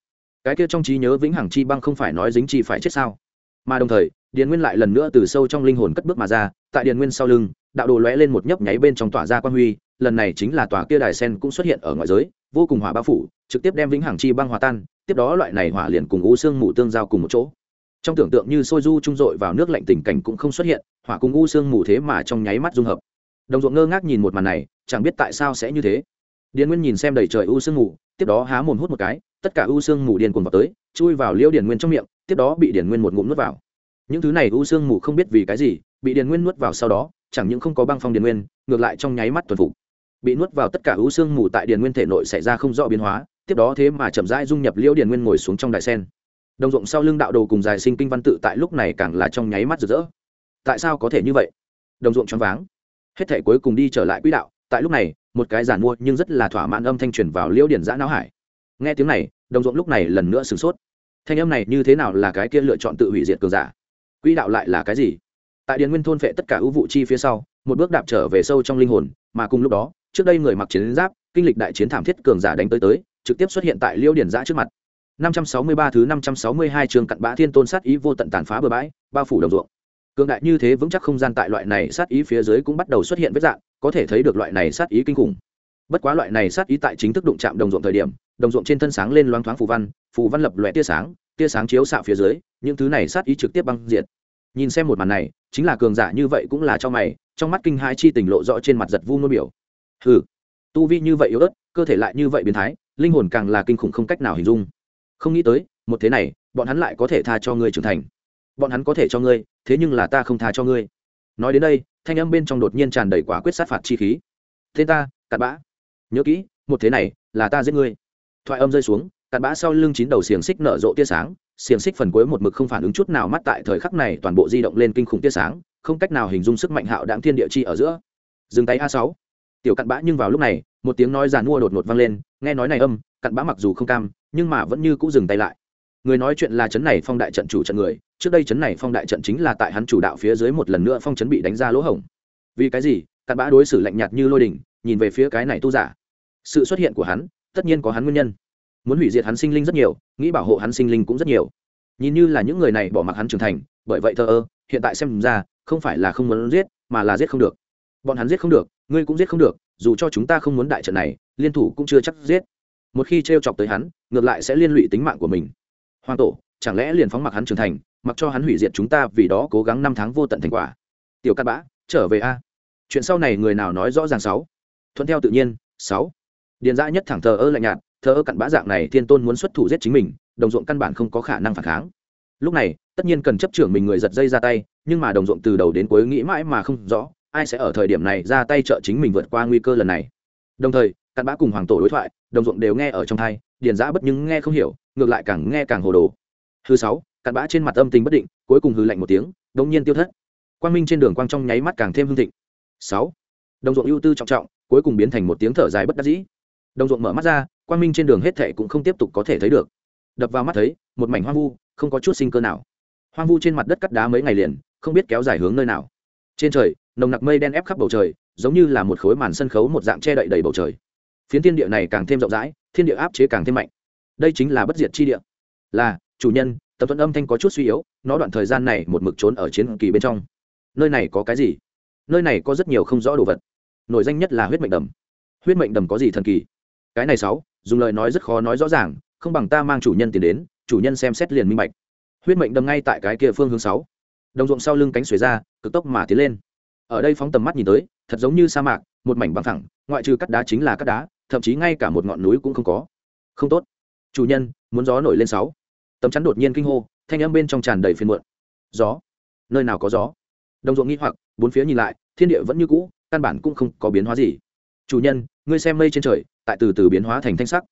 cái kia trong trí nhớ vĩnh hằng chi băng không phải nói dính chi phải chết sao? Mà đồng thời, điền nguyên lại lần nữa từ sâu trong linh hồn cất bước mà ra, tại điền nguyên sau lưng, đạo đồ lóe lên một nhấp nháy bên trong tỏa ra quan huy, lần này chính là tòa kia đài sen cũng xuất hiện ở ngoại giới, vô cùng hỏa bao phủ, trực tiếp đem vĩnh hằng chi băng hòa tan, tiếp đó loại này hỏa liền cùng u xương mù tương giao cùng một chỗ. Trong tưởng tượng như sôi du trung dội vào nước lạnh tình cảnh cũng không xuất hiện, hỏa cùng u xương mù thế mà trong nháy mắt dung hợp. Đồng ruộng ngơ ngác nhìn một màn này, chẳng biết tại sao sẽ như thế. Điền nguyên nhìn xem đầy trời u xương mù, tiếp đó há mồm hút một cái tất cả u xương mù điền cuồng vào tới, chui vào liêu điền nguyên trong miệng, tiếp đó bị điền nguyên một ngụm nuốt vào. Những thứ này u xương mù không biết vì cái gì, bị điền nguyên nuốt vào sau đó, chẳng những không có băng phong điền nguyên, ngược lại trong nháy mắt tuần phục. Bị nuốt vào tất cả u xương mù tại điền nguyên thể nội xảy ra không rõ biến hóa, tiếp đó thế mà chậm rãi dung nhập liễu điền nguyên ngồi xuống trong đại sen. Đồng ruộng sau lưng đạo đồ cùng dài sinh kinh văn tự tại lúc này càng là trong nháy mắt rực rỡ. Tại sao có thể như vậy? Đồng ruộng choáng váng. Hết thể cuối cùng đi trở lại quỹ đạo, tại lúc này, một cái giản mua nhưng rất là thỏa mãn âm thanh truyền vào liễu điền giã não hải nghe tiếng này, đồng ruộng lúc này lần nữa sửng sốt. Thanh âm này như thế nào là cái kia lựa chọn tự hủy diệt cường giả? Quỹ đạo lại là cái gì? Tại điền nguyên thôn phệ tất cả ưu vụ chi phía sau, một bước đạp trở về sâu trong linh hồn, mà cùng lúc đó, trước đây người mặc chiến giáp, kinh lịch đại chiến thảm thiết cường giả đánh tới tới, trực tiếp xuất hiện tại liêu điển giã trước mặt. 563 thứ 562 trường cặn bã thiên tôn sát ý vô tận tàn phá bừa bãi, bao phủ đồng ruộng. Cường đại như thế vững chắc không gian tại loại này sát ý phía dưới cũng bắt đầu xuất hiện vết dạng, có thể thấy được loại này sát ý kinh khủng. Bất quá loại này sát ý tại chính thức đụng chạm đồng ruộng thời điểm đồng ruộng trên thân sáng lên loáng thoáng phù văn phù văn lập lòe tia sáng tia sáng chiếu xạ phía dưới, những thứ này sát ý trực tiếp băng diệt. Nhìn xem một màn này, chính là cường giả như vậy cũng là cho mày, trong mắt kinh hai chi tình lộ rõ trên mặt giật vu nôn biểu. Hừ, tu vi như vậy yếu ớt, cơ thể lại như vậy biến thái, linh hồn càng là kinh khủng không cách nào hình dung. Không nghĩ tới, một thế này, bọn hắn lại có thể tha cho ngươi trưởng thành. Bọn hắn có thể cho ngươi, thế nhưng là ta không tha cho ngươi. Nói đến đây, thanh âm bên trong đột nhiên tràn đầy quả quyết sát phạt chi khí. Thế ta, cặn bã. Nhớ kỹ, một thế này, là ta giết ngươi thoại âm rơi xuống, cặn bã sau lưng chín đầu xiềng xích nở rộ tia sáng, xiềng xích phần cuối một mực không phản ứng chút nào mắt tại thời khắc này toàn bộ di động lên kinh khủng tia sáng, không cách nào hình dung sức mạnh hạo đáng thiên địa chi ở giữa. Dừng tay a sáu. Tiểu cặn bã nhưng vào lúc này, một tiếng nói giàn mua đột ngột vang lên, nghe nói này âm, cặn bã mặc dù không cam, nhưng mà vẫn như cũng dừng tay lại. Người nói chuyện là chấn này phong đại trận chủ trận người, trước đây chấn này phong đại trận chính là tại hắn chủ đạo phía dưới một lần nữa phong chấn bị đánh ra lỗ hổng. Vì cái gì? Cặn bã đối xử lạnh nhạt như lôi đình, nhìn về phía cái này tu giả. Sự xuất hiện của hắn tất nhiên có hắn nguyên nhân. Muốn hủy diệt hắn sinh linh rất nhiều, nghĩ bảo hộ hắn sinh linh cũng rất nhiều. Nhìn như là những người này bỏ mặc hắn trưởng thành, bởi vậy thờ ơ, hiện tại xem ra, không phải là không muốn giết, mà là giết không được. Bọn hắn giết không được, ngươi cũng giết không được, dù cho chúng ta không muốn đại trận này, liên thủ cũng chưa chắc giết. Một khi t r e o chọc tới hắn, ngược lại sẽ liên lụy tính mạng của mình. Hoàng tổ, chẳng lẽ liền phóng mặc hắn trưởng thành, mặc cho hắn hủy diệt chúng ta vì đó cố gắng năm tháng vô tận thành quả? Tiểu cát bã trở về a. Chuyện sau này người nào nói rõ ràng sáu? Thuận theo tự nhiên, sáu điền dã nhất thẳng thờ ơ lạnh nhạt, thờ ơ cặn bã dạng này thiên tôn muốn xuất thủ giết chính mình, đồng ruộng căn bản không có khả năng phản kháng. Lúc này, tất nhiên cần chấp trưởng mình người giật dây ra tay, nhưng mà đồng ruộng từ đầu đến cuối nghĩ mãi mà không rõ, ai sẽ ở thời điểm này ra tay trợ chính mình vượt qua nguy cơ lần này. Đồng thời, cặn bã cùng hoàng tổ đối thoại, đồng ruộng đều nghe ở trong thai, điền giã bất nhưng nghe không hiểu, ngược lại càng nghe càng hồ đồ. Thứ sáu, cặn bã trên mặt âm tình bất định, cuối cùng hư lạnh một tiếng, đống nhiên tiêu thất. Quang minh trên đường quang trong nháy mắt càng thêm hương thịnh. Sáu, đồng ruộng ưu tư trọng trọng, cuối cùng biến thành một tiếng thở dài bất đắc dĩ đồng ruộng mở mắt ra, quang minh trên đường hết thệ cũng không tiếp tục có thể thấy được. Đập vào mắt thấy, một mảnh hoang vu, không có chút sinh cơ nào. Hoang vu trên mặt đất cắt đá mấy ngày liền, không biết kéo dài hướng nơi nào. Trên trời, nồng nặc mây đen ép khắp bầu trời, giống như là một khối màn sân khấu một dạng che đậy đầy bầu trời. Phiến thiên địa này càng thêm rộng rãi, thiên địa áp chế càng thêm mạnh. Đây chính là bất diệt chi địa. Là, chủ nhân, tập thuận âm thanh có chút suy yếu, nó đoạn thời gian này một mực trốn ở chiến kỳ bên trong. Nơi này có cái gì? Nơi này có rất nhiều không rõ đồ vật. Nổi danh nhất là huyết mệnh đầm. Huyết mệnh đầm có gì thần kỳ? Cái này sáu, dùng lời nói rất khó nói rõ ràng, không bằng ta mang chủ nhân tiền đến, chủ nhân xem xét liền minh bạch. Huyết mệnh đâm ngay tại cái kia phương hướng sáu. Đồng ruộng sau lưng cánh xuề ra, cực tốc mà tiến lên. Ở đây phóng tầm mắt nhìn tới, thật giống như sa mạc, một mảnh bằng thẳng ngoại trừ cắt đá chính là cắt đá, thậm chí ngay cả một ngọn núi cũng không có. Không tốt. Chủ nhân, muốn gió nổi lên sáu. Tấm chắn đột nhiên kinh hô, thanh âm bên trong tràn đầy phiền muộn. Gió? Nơi nào có gió? Đồng ruộng nghi hoặc, bốn phía nhìn lại, thiên địa vẫn như cũ, căn bản cũng không có biến hóa gì. Chủ nhân ngươi xem mây trên trời, tại từ từ biến hóa thành thanh sắc.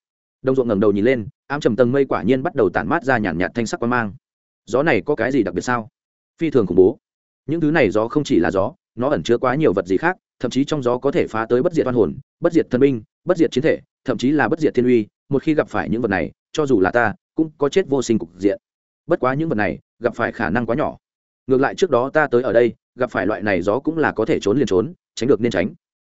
Đồng ruộng ngẩng đầu nhìn lên, ám trầm tầng mây quả nhiên bắt đầu tản mát ra nhàn nhạt thanh sắc quan mang. Gió này có cái gì đặc biệt sao? Phi thường khủng bố. Những thứ này gió không chỉ là gió, nó ẩn chứa quá nhiều vật gì khác, thậm chí trong gió có thể phá tới bất diệt oan hồn, bất diệt thân binh, bất diệt chiến thể, thậm chí là bất diệt thiên uy. Một khi gặp phải những vật này, cho dù là ta, cũng có chết vô sinh cục diện. Bất quá những vật này, gặp phải khả năng quá nhỏ. Ngược lại trước đó ta tới ở đây, gặp phải loại này gió cũng là có thể trốn liền trốn, tránh được nên tránh.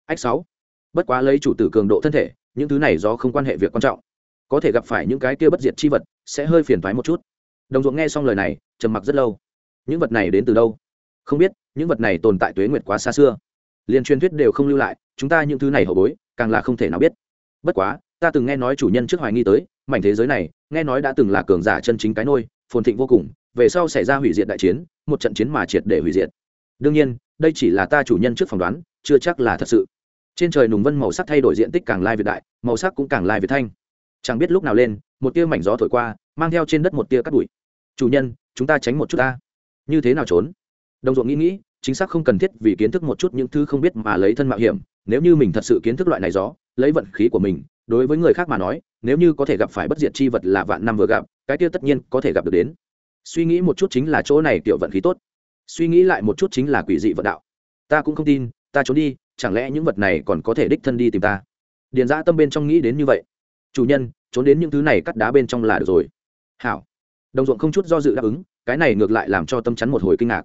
Ách sáu bất quá lấy chủ tử cường độ thân thể, những thứ này do không quan hệ việc quan trọng. Có thể gặp phải những cái kia bất diệt chi vật, sẽ hơi phiền thoái một chút. Đồng ruộng nghe xong lời này, trầm mặc rất lâu. Những vật này đến từ đâu? Không biết, những vật này tồn tại tuế nguyệt quá xa xưa. Liền truyền thuyết đều không lưu lại, chúng ta những thứ này hậu bối, càng là không thể nào biết. Bất quá, ta từng nghe nói chủ nhân trước hoài nghi tới, mảnh thế giới này, nghe nói đã từng là cường giả chân chính cái nôi, phồn thịnh vô cùng, về sau xảy ra hủy diệt đại chiến, một trận chiến mà triệt để hủy diệt. Đương nhiên, đây chỉ là ta chủ nhân trước phỏng đoán, chưa chắc là thật sự trên trời nùng vân màu sắc thay đổi diện tích càng lai việt đại, màu sắc cũng càng lai việt thanh. Chẳng biết lúc nào lên, một tia mảnh gió thổi qua, mang theo trên đất một tia cắt bụi. Chủ nhân, chúng ta tránh một chút ta. Như thế nào trốn? Đồng ruộng nghĩ nghĩ, chính xác không cần thiết vì kiến thức một chút những thứ không biết mà lấy thân mạo hiểm, nếu như mình thật sự kiến thức loại này gió, lấy vận khí của mình, đối với người khác mà nói, nếu như có thể gặp phải bất diệt chi vật là vạn năm vừa gặp, cái kia tất nhiên có thể gặp được đến. Suy nghĩ một chút chính là chỗ này tiểu vận khí tốt. Suy nghĩ lại một chút chính là quỷ dị vận đạo. Ta cũng không tin, ta trốn đi chẳng lẽ những vật này còn có thể đích thân đi tìm ta? Điền giã tâm bên trong nghĩ đến như vậy. Chủ nhân, trốn đến những thứ này cắt đá bên trong là được rồi. Hảo. Đồng ruộng không chút do dự đáp ứng, cái này ngược lại làm cho tâm chắn một hồi kinh ngạc.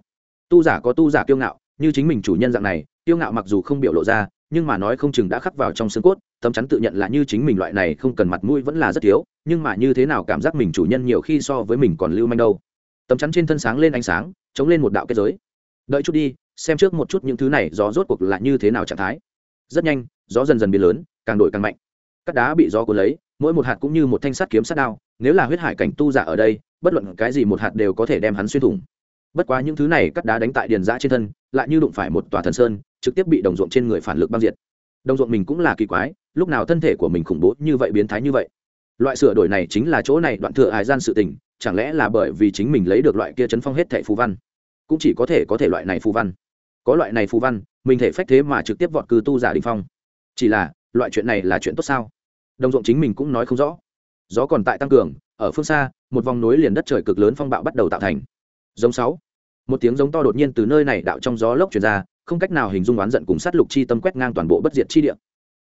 Tu giả có tu giả kiêu ngạo, như chính mình chủ nhân dạng này, kiêu ngạo mặc dù không biểu lộ ra, nhưng mà nói không chừng đã khắc vào trong xương cốt, tâm chắn tự nhận là như chính mình loại này không cần mặt mũi vẫn là rất thiếu, nhưng mà như thế nào cảm giác mình chủ nhân nhiều khi so với mình còn lưu manh đâu. Tấm chắn trên thân sáng lên ánh sáng, chống lên một đạo kết giới. Đợi chút đi xem trước một chút những thứ này gió rốt cuộc là như thế nào trạng thái. Rất nhanh, gió dần dần biến lớn, càng đổi càng mạnh. Các đá bị gió cuốn lấy, mỗi một hạt cũng như một thanh sắt kiếm sắt đao, nếu là huyết hải cảnh tu giả ở đây, bất luận cái gì một hạt đều có thể đem hắn xuyên thủng. Bất quá những thứ này cắt đá đánh tại điền giã trên thân, lại như đụng phải một tòa thần sơn, trực tiếp bị đồng ruộng trên người phản lực băng diệt. Đồng ruộng mình cũng là kỳ quái, lúc nào thân thể của mình khủng bố như vậy biến thái như vậy? Loại sửa đổi này chính là chỗ này đoạn thừa hài gian sự tình, chẳng lẽ là bởi vì chính mình lấy được loại kia chấn phong hết thẻ phù văn? Cũng chỉ có thể có thể loại này phù văn có loại này phù văn, mình thể phách thế mà trực tiếp vọt cư tu giả đình phong. Chỉ là, loại chuyện này là chuyện tốt sao? Đồng ruộng chính mình cũng nói không rõ. Gió còn tại tăng cường, ở phương xa, một vòng núi liền đất trời cực lớn phong bạo bắt đầu tạo thành. Giống sáu. Một tiếng giống to đột nhiên từ nơi này đạo trong gió lốc truyền ra, không cách nào hình dung oán giận cùng sát lục chi tâm quét ngang toàn bộ bất diệt chi địa.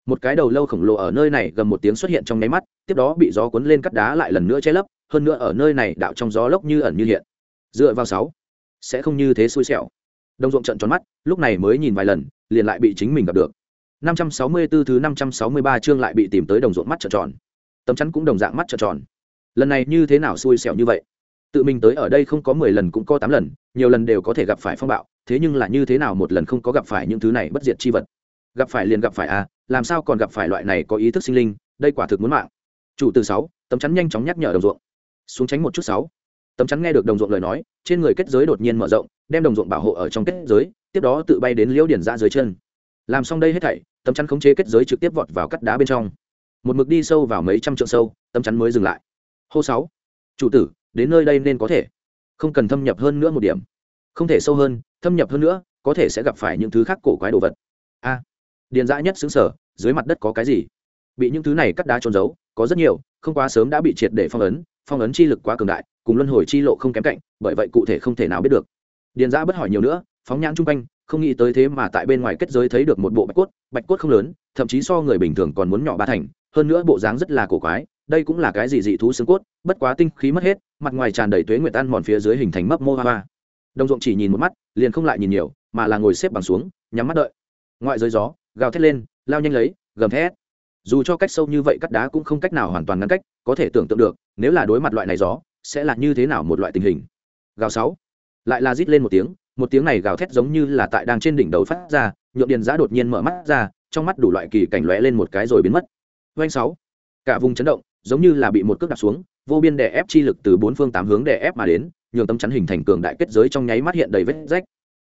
Một cái đầu lâu khổng lồ ở nơi này gần một tiếng xuất hiện trong nháy mắt, tiếp đó bị gió cuốn lên cắt đá lại lần nữa che lấp, hơn nữa ở nơi này đạo trong gió lốc như ẩn như hiện. Dựa vào sáu, sẽ không như thế xui xẻo đồng ruộng trận tròn mắt, lúc này mới nhìn vài lần, liền lại bị chính mình gặp được. 564 thứ 563 chương lại bị tìm tới đồng ruộng mắt trợn tròn. Tấm chắn cũng đồng dạng mắt trợn tròn. Lần này như thế nào xui xẻo như vậy? Tự mình tới ở đây không có mười lần cũng có tám lần, nhiều lần đều có thể gặp phải phong bạo, thế nhưng là như thế nào một lần không có gặp phải những thứ này bất diệt chi vật? Gặp phải liền gặp phải à làm sao còn gặp phải loại này có ý thức sinh linh, đây quả thực muốn mạng. Chủ từ sáu, tấm chắn nhanh chóng nhắc nhở đồng ruộng xuống tránh một chút sáu. Tấm chắn nghe được đồng ruộng lời nói, trên người kết giới đột nhiên mở rộng đem đồng ruộng bảo hộ ở trong kết giới, tiếp đó tự bay đến liễu điển ra dưới chân. Làm xong đây hết thảy, tấm chắn khống chế kết giới trực tiếp vọt vào cắt đá bên trong. Một mực đi sâu vào mấy trăm trượng sâu, tấm chắn mới dừng lại. Hô sáu. Chủ tử, đến nơi đây nên có thể. Không cần thâm nhập hơn nữa một điểm. Không thể sâu hơn, thâm nhập hơn nữa, có thể sẽ gặp phải những thứ khác cổ quái đồ vật. A. Điền dã nhất xứng sở dưới mặt đất có cái gì? Bị những thứ này cắt đá trôn giấu, có rất nhiều, không quá sớm đã bị triệt để phong ấn phong ấn chi lực quá cường đại, cùng luân hồi chi lộ không kém cạnh, bởi vậy cụ thể không thể nào biết được điền giã bất hỏi nhiều nữa, phóng nhãn chung quanh, không nghĩ tới thế mà tại bên ngoài kết giới thấy được một bộ bạch cốt bạch cốt không lớn, thậm chí so người bình thường còn muốn nhỏ ba thành, hơn nữa bộ dáng rất là cổ quái, đây cũng là cái gì dị thú xương cốt, bất quá tinh khí mất hết, mặt ngoài tràn đầy tuế nguyệt ăn mòn phía dưới hình thành mấp mô hoa hoa. Đồng ruộng chỉ nhìn một mắt, liền không lại nhìn nhiều, mà là ngồi xếp bằng xuống, nhắm mắt đợi. Ngoại giới gió, gào thét lên, lao nhanh lấy, gầm thét. Dù cho cách sâu như vậy cắt đá cũng không cách nào hoàn toàn ngăn cách, có thể tưởng tượng được, nếu là đối mặt loại này gió, sẽ là như thế nào một loại tình hình. Gào sáu lại là rít lên một tiếng một tiếng này gào thét giống như là tại đang trên đỉnh đầu phát ra, nhượng điền giã đột nhiên mở mắt ra, trong mắt đủ loại kỳ cảnh lóe lên một cái rồi biến mất. Doanh sáu, cả vùng chấn động, giống như là bị một cước đặt xuống, vô biên đè ép chi lực từ bốn phương tám hướng đè ép mà đến, nhường tấm chắn hình thành cường đại kết giới trong nháy mắt hiện đầy vết rách.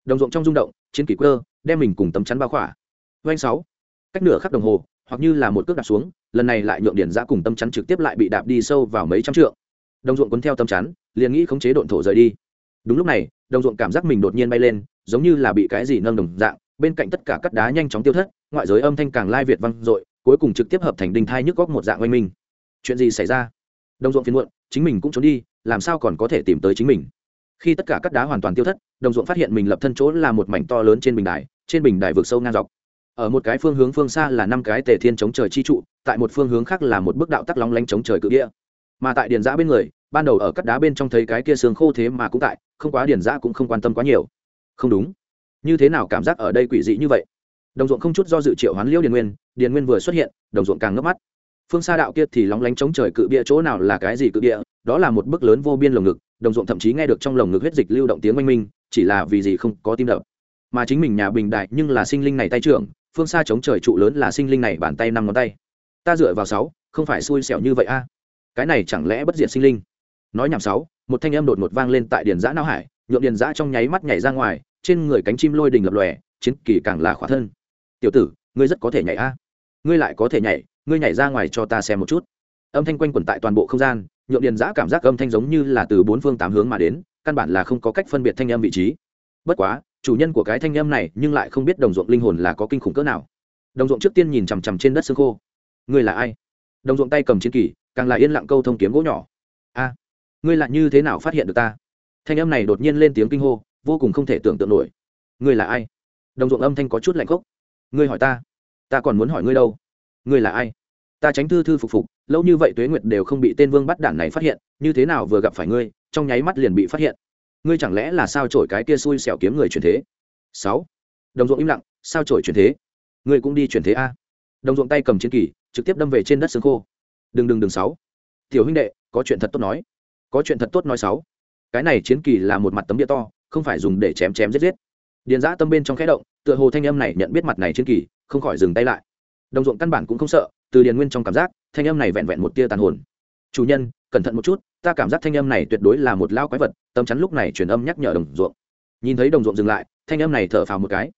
Đồng ruộng trong rung động, chiến kỷ cơ đem mình cùng tấm chắn bao khỏa. Doanh sáu, cách nửa khắc đồng hồ, hoặc như là một cước đạp xuống, lần này lại nhượng điển giã cùng tâm chắn trực tiếp lại bị đạp đi sâu vào mấy trăm trượng. Đồng ruộng cuốn theo tâm chắn, liền nghĩ khống chế độn thổ rời đi đúng lúc này, đồng ruộng cảm giác mình đột nhiên bay lên, giống như là bị cái gì nâng đồng dạng, bên cạnh tất cả cắt đá nhanh chóng tiêu thất, ngoại giới âm thanh càng lai việt vang dội, cuối cùng trực tiếp hợp thành đinh thai nhức góc một dạng oanh minh. Chuyện gì xảy ra? Đồng ruộng phiền muộn, chính mình cũng trốn đi, làm sao còn có thể tìm tới chính mình? Khi tất cả cắt đá hoàn toàn tiêu thất, đồng ruộng phát hiện mình lập thân chỗ là một mảnh to lớn trên bình đài, trên bình đài vượt sâu ngang dọc. Ở một cái phương hướng phương xa là năm cái tề thiên chống trời chi trụ, tại một phương hướng khác là một bức đạo tắc lóng lánh chống trời cự địa. Mà tại điền giã bên người ban đầu ở cắt đá bên trong thấy cái kia xương khô thế mà cũng tại, không quá điền giã cũng không quan tâm quá nhiều. Không đúng. Như thế nào cảm giác ở đây quỷ dị như vậy? Đồng ruộng không chút do dự triệu hoán liễu điền nguyên điền nguyên vừa xuất hiện, đồng ruộng càng ngấp mắt. Phương xa đạo kia thì lóng lánh chống trời cự bia chỗ nào là cái gì cự bia, đó là một bức lớn vô biên lồng ngực, đồng ruộng thậm chí nghe được trong lồng ngực huyết dịch lưu động tiếng oanh minh, chỉ là vì gì không có tim đập. Mà chính mình nhà bình đại nhưng là sinh linh này tay trưởng, phương xa chống trời trụ lớn là sinh linh này bàn tay năm ngón tay. Ta dựa vào sáu, không phải xui xẻo như vậy a. Cái này chẳng lẽ bất diệt sinh linh? Nói nhảm sáu, một thanh âm đột ngột vang lên tại điền giã não hải nhuộm điền giã trong nháy mắt nhảy ra ngoài, trên người cánh chim lôi đình lập lòe, chiến kỳ càng là khỏa thân. Tiểu tử, ngươi rất có thể nhảy a. Ngươi lại có thể nhảy, ngươi nhảy ra ngoài cho ta xem một chút. Âm thanh quanh quẩn tại toàn bộ không gian nhuộm điền giã cảm giác âm thanh giống như là từ bốn phương tám hướng mà đến, căn bản là không có cách phân biệt thanh âm vị trí. Bất quá, chủ nhân của cái thanh âm này nhưng lại không biết đồng ruộng linh hồn là có kinh khủng cỡ nào. Đồng ruộng trước tiên nhìn chằm chằm trên đất xương khô. Ngươi là ai? Đồng ruộng tay cầm chiến kỳ, càng là yên lặng câu thông kiếm gỗ nhỏ. A ngươi lại như thế nào phát hiện được ta? Thanh âm này đột nhiên lên tiếng kinh hô, vô cùng không thể tưởng tượng nổi. Ngươi là ai? Đồng ruộng âm thanh có chút lạnh khốc. Ngươi hỏi ta ta còn muốn hỏi ngươi đâu? Ngươi là ai? Ta tránh thư thư phục phục, lâu như vậy tuế nguyệt đều không bị tên vương bắt đản này phát hiện, như thế nào vừa gặp phải ngươi, trong nháy mắt liền bị phát hiện. Ngươi chẳng lẽ là sao trổi cái kia xui xẻo kiếm người chuyển thế? Sáu. Đồng ruộng im lặng, sao trổi chuyển thế? Ngươi cũng đi chuyển thế a. Đồng ruộng tay cầm chiến kỳ, trực tiếp đâm về trên đất xương khô. Đừng đừng đừng, sáu. Tiểu huynh đệ, có chuyện thật tốt nói có chuyện thật tốt nói sáu. Cái này chiến kỳ là một mặt tấm địa to, không phải dùng để chém chém giết giết. Điền giã tâm bên trong khẽ động, tựa hồ thanh âm này nhận biết mặt này chiến kỳ, không khỏi dừng tay lại. Đồng ruộng căn bản cũng không sợ, từ điền nguyên trong cảm giác, thanh âm này vẹn vẹn một tia tàn hồn. Chủ nhân, cẩn thận một chút, ta cảm giác thanh âm này tuyệt đối là một lao quái vật, tâm chắn lúc này truyền âm nhắc nhở đồng ruộng. Nhìn thấy đồng ruộng dừng lại, thanh âm này thở phào một cái.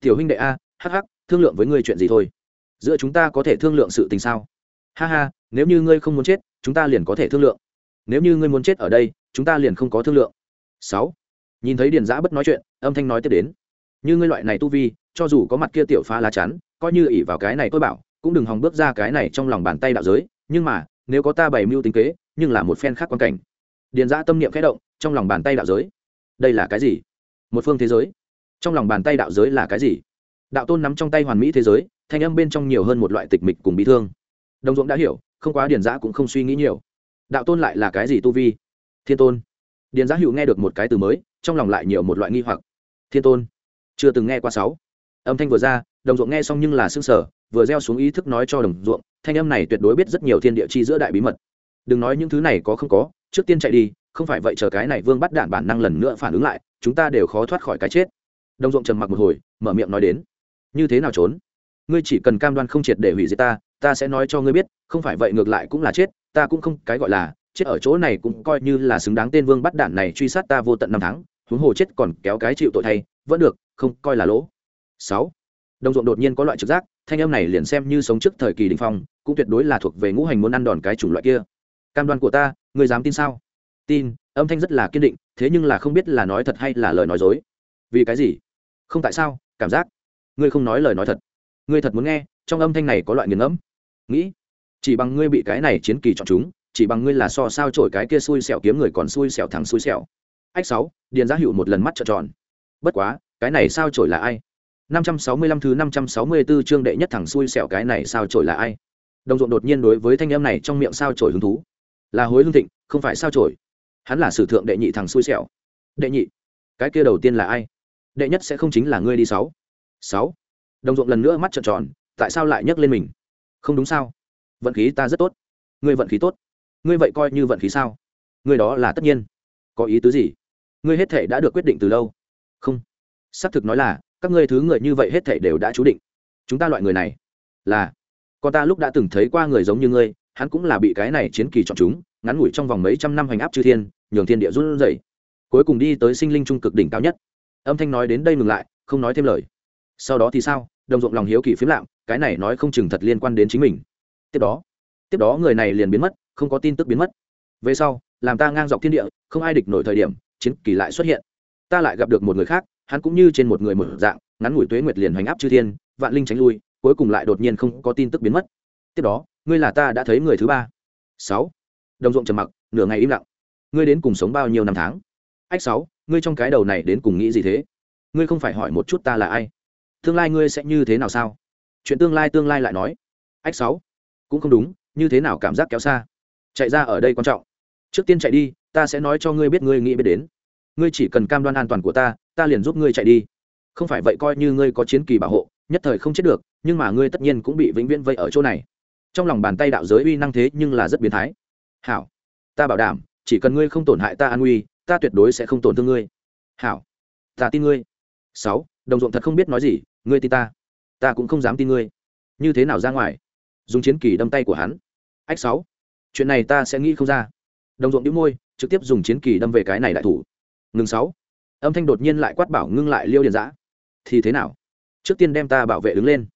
Tiểu huynh đệ a hh thương lượng với ngươi chuyện gì thôi. Giữa chúng ta có thể thương lượng sự tình sao? Ha ha, nếu như ngươi không muốn chết, chúng ta liền có thể thương lượng nếu như ngươi muốn chết ở đây, chúng ta liền không có thương lượng. Sáu. Nhìn thấy điền giã bất nói chuyện, âm thanh nói tiếp đến. Như ngươi loại này tu vi, cho dù có mặt kia tiểu phá lá chắn, coi như ỉ vào cái này tôi bảo, cũng đừng hòng bước ra cái này trong lòng bàn tay đạo giới, nhưng mà, nếu có ta bày mưu tính kế, nhưng là một phen khác quan cảnh. Điền giã tâm niệm khẽ động, trong lòng bàn tay đạo giới. Đây là cái gì? Một phương thế giới. Trong lòng bàn tay đạo giới là cái gì? Đạo tôn nắm trong tay hoàn mỹ thế giới, thanh âm bên trong nhiều hơn một loại tịch mịch cùng bị thương. Đồng ruộng đã hiểu, không quá điền giã cũng không suy nghĩ nhiều đạo tôn lại là cái gì tu vi? Thiên tôn. Điền giá hữu nghe được một cái từ mới, trong lòng lại nhiều một loại nghi hoặc. Thiên tôn. Chưa từng nghe qua sáu. Âm thanh vừa ra, đồng ruộng nghe xong nhưng là xương sở vừa gieo xuống ý thức nói cho đồng ruộng, thanh âm này tuyệt đối biết rất nhiều thiên địa chi giữa đại bí mật. Đừng nói những thứ này có không có, trước tiên chạy đi, không phải vậy chờ cái này vương bắt đạn bản năng lần nữa phản ứng lại, chúng ta đều khó thoát khỏi cái chết. Đồng ruộng trầm mặc một hồi, mở miệng nói đến. Như thế nào trốn? Ngươi chỉ cần cam đoan không triệt để hủy diệt ta ta sẽ nói cho ngươi biết, không phải vậy ngược lại cũng là chết ta cũng không cái gọi là, chết ở chỗ này cũng coi như là xứng đáng tên vương bắt đạn này truy sát ta vô tận năm tháng, huống hồ chết còn kéo cái chịu tội thay, vẫn được, không coi là lỗ. Sáu. Đồng ruộng đột nhiên có loại trực giác, thanh âm này liền xem như sống trước thời kỳ đình phong, cũng tuyệt đối là thuộc về ngũ hành muốn ăn đòn cái chủng loại kia. Cam đoan của ta, ngươi dám tin sao? Tin, âm thanh rất là kiên định, thế nhưng là không biết là nói thật hay là lời nói dối. Vì cái gì? Không tại sao? Cảm giác. Ngươi không nói lời nói thật. Ngươi thật muốn nghe, trong âm thanh này có loại nghiền ngẫm. Nghĩ chỉ bằng ngươi bị cái này chiến kỳ chọn chúng, chỉ bằng ngươi là so sao trổi cái kia xui xẻo kiếm người còn xui xẻo thẳng xui xẻo. Ách sáu, điền giá hữu một lần mắt trợn tròn. Bất quá, cái này sao trổi là ai? 565 thứ 564 chương đệ nhất thằng xui xẻo cái này sao trổi là ai? Đồng ruộng đột nhiên đối với thanh em này trong miệng sao trổi hứng thú. Là hối hương thịnh, không phải sao trổi hắn là sử thượng đệ nhị thằng xui xẻo. Đệ nhị, cái kia đầu tiên là ai? Đệ nhất sẽ không chính là ngươi đi sáu. Sáu. Đồng ruộng lần nữa mắt trợn tròn, tại sao lại nhấc lên mình? Không đúng sao? Vận khí ta rất tốt. Ngươi vận khí tốt. Ngươi vậy coi như vận khí sao? Ngươi đó là tất nhiên. Có ý tứ gì? Ngươi hết thể đã được quyết định từ lâu. Không. Xác thực nói là, các ngươi thứ người như vậy hết thể đều đã chú định. Chúng ta loại người này là con ta lúc đã từng thấy qua người giống như ngươi, hắn cũng là bị cái này chiến kỳ chọn chúng, ngắn ngủi trong vòng mấy trăm năm hành áp chư thiên, nhường thiên địa run rẩy. Cuối cùng đi tới sinh linh trung cực đỉnh cao nhất. Âm thanh nói đến đây ngừng lại, không nói thêm lời. Sau đó thì sao? Đồng ruộng lòng hiếu kỳ phiếm lạm cái này nói không chừng thật liên quan đến chính mình tiếp đó tiếp đó người này liền biến mất, không có tin tức biến mất. Về sau, làm ta ngang dọc thiên địa, không ai địch nổi thời điểm, chiến kỳ lại xuất hiện. Ta lại gặp được một người khác, hắn cũng như trên một người mở dạng, ngắn ngủi tuế nguyệt liền hoành áp chư thiên, vạn linh tránh lui, cuối cùng lại đột nhiên không có tin tức biến mất. Tiếp đó, ngươi là ta đã thấy người thứ ba. Sáu. Đồng ruộng trầm mặc, nửa ngày im lặng. Ngươi đến cùng sống bao nhiêu năm tháng? Ách sáu, ngươi trong cái đầu này đến cùng nghĩ gì thế? Ngươi không phải hỏi một chút ta là ai? Tương lai ngươi sẽ như thế nào sao? Chuyện tương lai tương lai lại nói. Ách sáu cũng không đúng, như thế nào cảm giác kéo xa? Chạy ra ở đây quan trọng. Trước tiên chạy đi, ta sẽ nói cho ngươi biết ngươi nghĩ biết đến. Ngươi chỉ cần cam đoan an toàn của ta ta liền giúp ngươi chạy đi. Không phải vậy coi như ngươi có chiến kỳ bảo hộ, nhất thời không chết được, nhưng mà ngươi tất nhiên cũng bị vĩnh viễn vây ở chỗ này. Trong lòng bàn tay đạo giới uy năng thế nhưng là rất biến thái. Hảo, ta bảo đảm, chỉ cần ngươi không tổn hại ta an nguy ta tuyệt đối sẽ không tổn thương ngươi. Hảo, ta tin ngươi. Sáu, đồng ruộng thật không biết nói gì, ngươi tin ta. Ta cũng không dám tin ngươi. Như thế nào ra ngoài? Dùng chiến kỳ đâm tay của hắn. Ách sáu, chuyện này ta sẽ nghĩ không ra. Đồng ruộng đĩu môi, trực tiếp dùng chiến kỳ đâm về cái này đại thủ. Ngừng sáu, âm thanh đột nhiên lại quát bảo ngưng lại liêu điền giã. Thì thế nào? Trước tiên đem ta bảo vệ đứng lên.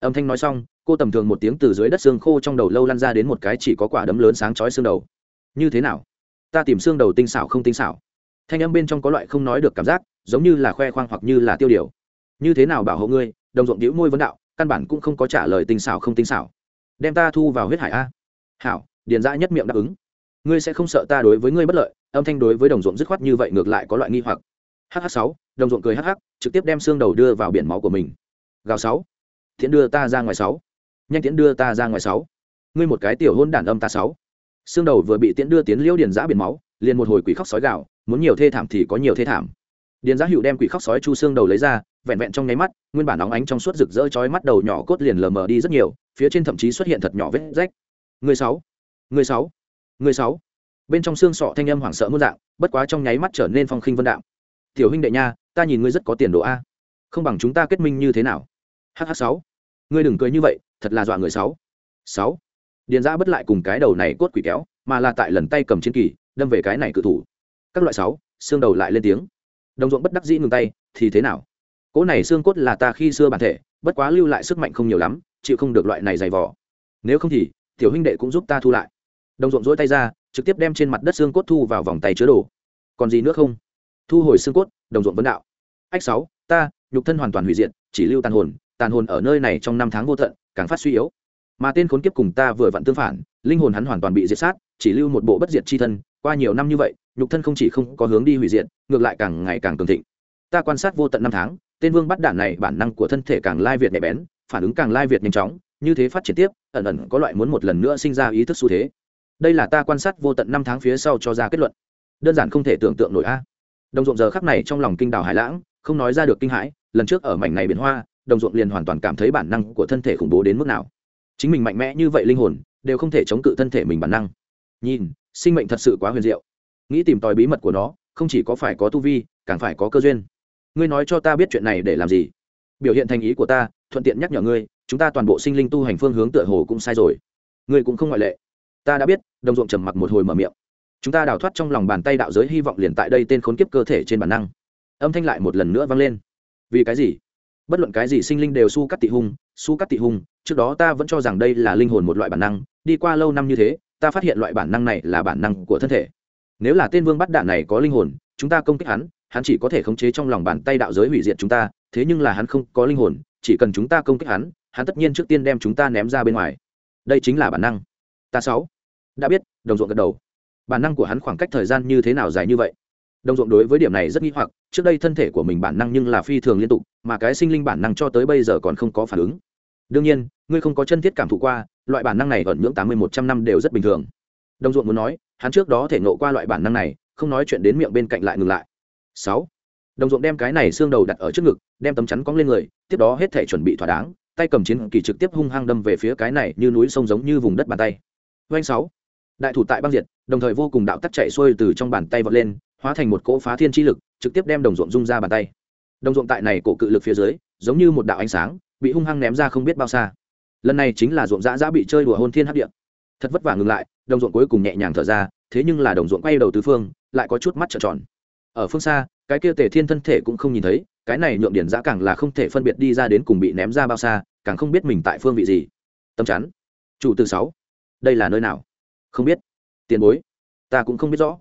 Âm thanh nói xong, cô tầm thường một tiếng từ dưới đất xương khô trong đầu lâu lăn ra đến một cái chỉ có quả đấm lớn sáng chói xương đầu. Như thế nào? Ta tìm xương đầu tinh xảo không tinh xảo? Thanh âm bên trong có loại không nói được cảm giác, giống như là khoe khoang hoặc như là tiêu điều. Như thế nào bảo hộ ngươi? Đồng ruộng đĩu môi vấn đạo, căn bản cũng không có trả lời tinh xảo không tinh xảo đem ta thu vào huyết hải a. Hảo, điền dã nhất miệng đáp ứng. Ngươi sẽ không sợ ta đối với ngươi bất lợi, âm thanh đối với đồng ruộng dứt khoát như vậy ngược lại có loại nghi hoặc. Hh sáu, đồng ruộng cười hh trực tiếp đem xương đầu đưa vào biển máu của mình. Gào sáu thiện đưa ta ra ngoài sáu. Nhanh tiễn đưa ta ra ngoài sáu. Ngươi một cái tiểu hôn đản âm ta sáu. Xương đầu vừa bị tiễn đưa tiến liêu điền giã biển máu, liền một hồi quỷ khóc sói gạo muốn nhiều thê thảm thì có nhiều thê thảm. Điền giã hữu đem quỷ khóc sói chu xương đầu lấy ra, vẹn vẹn trong nháy mắt, nguyên bản óng ánh trong suốt rực rỡ chói mắt đầu nhỏ cốt liền lờ mờ đi rất nhiều phía trên thậm chí xuất hiện thật nhỏ vết rách. Người sáu người sáu người sáu. Bên trong xương sọ thanh âm hoảng sợ muôn dạng, bất quá trong nháy mắt trở nên phong khinh vân đạo tiểu huynh đệ nha, ta nhìn ngươi rất có tiền đồ a. Không bằng chúng ta kết minh như thế nào? Hh sáu. Ngươi đừng cười như vậy, thật là dọa người sáu. Sáu. Điền giã bất lại cùng cái đầu này cốt quỷ kéo, mà là tại lần tay cầm chiến kỳ, đâm về cái này cự thủ. Các loại sáu, xương đầu lại lên tiếng. Đồng ruộng bất đắc dĩ ngừng tay, thì thế nào? Cỗ này xương cốt là ta khi xưa bản thể, bất quá lưu lại sức mạnh không nhiều lắm chịu không được loại này dày vỏ nếu không thì, tiểu huynh đệ cũng giúp ta thu lại. Đồng ruộng rỗi tay ra, trực tiếp đem trên mặt đất xương cốt thu vào vòng tay chứa đồ. Còn gì nữa không? Thu hồi xương cốt, đồng ruộng vấn đạo. Ách sáu, ta, nhục thân hoàn toàn hủy diệt, chỉ lưu tàn hồn tàn hồn ở nơi này trong năm tháng vô tận, càng phát suy yếu. Mà tên khốn kiếp cùng ta vừa vặn tương phản, linh hồn hắn hoàn toàn bị diệt sát, chỉ lưu một bộ bất diệt chi thân, qua nhiều năm như vậy, nhục thân không chỉ không có hướng đi hủy diệt, ngược lại càng ngày càng cường thịnh. Ta quan sát vô tận năm tháng, tên vương bắt đản này bản năng của thân thể càng lai việt nhạy bén phản ứng càng lai việt nhanh chóng, như thế phát triển tiếp, ẩn ẩn có loại muốn một lần nữa sinh ra ý thức xu thế. Đây là ta quan sát vô tận năm tháng phía sau cho ra kết luận. Đơn giản không thể tưởng tượng nổi a. Đồng ruộng giờ khắc này trong lòng kinh đảo hải lãng, không nói ra được kinh hãi, lần trước ở mảnh này biển hoa, đồng ruộng liền hoàn toàn cảm thấy bản năng của thân thể khủng bố đến mức nào. Chính mình mạnh mẽ như vậy linh hồn, đều không thể chống cự thân thể mình bản năng. Nhìn, sinh mệnh thật sự quá huyền diệu. Nghĩ tìm tòi bí mật của nó, không chỉ có phải có tu vi, càng phải có cơ duyên. Ngươi nói cho ta biết chuyện này để làm gì? Biểu hiện thành ý của ta thuận tiện nhắc nhở ngươi, chúng ta toàn bộ sinh linh tu hành phương hướng tựa hồ cũng sai rồi. Ngươi cũng không ngoại lệ. Ta đã biết, đồng ruộng trầm mặc một hồi mở miệng. Chúng ta đào thoát trong lòng bàn tay đạo giới hy vọng liền tại đây tên khốn kiếp cơ thể trên bản năng. Âm thanh lại một lần nữa vang lên. Vì cái gì? Bất luận cái gì sinh linh đều su cắt tị hung, su cắt tị hung, trước đó ta vẫn cho rằng đây là linh hồn một loại bản năng, đi qua lâu năm như thế, ta phát hiện loại bản năng này là bản năng của thân thể. Nếu là tên vương bắt đạn này có linh hồn, chúng ta công kích hắn hắn chỉ có thể khống chế trong lòng bàn tay đạo giới hủy diệt chúng ta, thế nhưng là hắn không có linh hồn chỉ cần chúng ta công kích hắn hắn tất nhiên trước tiên đem chúng ta ném ra bên ngoài. Đây chính là bản năng. Ta sáu. Đã biết, đồng ruộng gật đầu. Bản năng của hắn khoảng cách thời gian như thế nào dài như vậy? Đồng ruộng đối với điểm này rất nghi hoặc, trước đây thân thể của mình bản năng nhưng là phi thường liên tục, mà cái sinh linh bản năng cho tới bây giờ còn không có phản ứng. Đương nhiên, ngươi không có chân thiết cảm thụ qua, loại bản năng này ẩn ngưỡng tám mươi một trăm năm đều rất bình thường. Đồng ruộng muốn nói, hắn trước đó thể nộ qua loại bản năng này, không nói chuyện đến miệng bên cạnh lại ngừng lại. Sáu đồng ruộng đem cái này xương đầu đặt ở trước ngực, đem tấm chắn cong lên người, tiếp đó hết thể chuẩn bị thỏa đáng, tay cầm chiến kỳ trực tiếp hung hăng đâm về phía cái này như núi sông giống như vùng đất bàn tay. Doanh sáu. Đại thủ tại băng diệt, đồng thời vô cùng đạo tắc chạy xuôi từ trong bàn tay vọt lên, hóa thành một cỗ phá thiên chi lực, trực tiếp đem đồng ruộng rung ra bàn tay. Đồng ruộng tại này cổ cự lực phía dưới, giống như một đạo ánh sáng, bị hung hăng ném ra không biết bao xa. Lần này chính là ruộng dã dã bị chơi đùa hôn thiên hấp điện thật vất vả ngừng lại, đồng ruộng cuối cùng nhẹ nhàng thở ra, thế nhưng là đồng ruộng quay đầu tứ phương, lại có chút mắt trợn tròn. Ở phương xa cái kia tề thiên thân thể cũng không nhìn thấy, cái này nhượng điển giã càng là không thể phân biệt đi ra đến cùng bị ném ra bao xa, càng không biết mình tại phương vị gì. Tâm chắn. Chủ từ sáu. Đây là nơi nào? Không biết. Tiền bối. Ta cũng không biết rõ.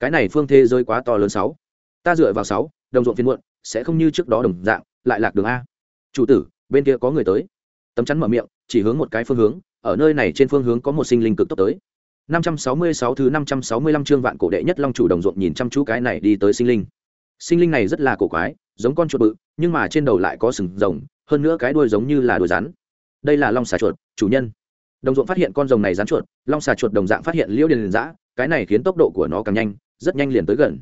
Cái này phương thế giới quá to lớn sáu. Ta dựa vào sáu, đồng ruộng phiên muộn, sẽ không như trước đó đồng dạng, lại lạc đường a. Chủ tử, bên kia có người tới. Tấm chắn mở miệng, chỉ hướng một cái phương hướng, ở nơi này trên phương hướng có một sinh linh cực tốc tới. 566 thứ 565 chương vạn cổ đệ nhất long chủ đồng ruộng nhìn chăm chú cái này đi tới sinh linh sinh linh này rất là cổ quái, giống con chuột bự, nhưng mà trên đầu lại có sừng rồng, hơn nữa cái đuôi giống như là đuôi rắn. Đây là long xà chuột, chủ nhân. Đồng ruộng phát hiện con rồng này rắn chuột, long xà chuột đồng dạng phát hiện liễu điền liền giã cái này khiến tốc độ của nó càng nhanh, rất nhanh liền tới gần.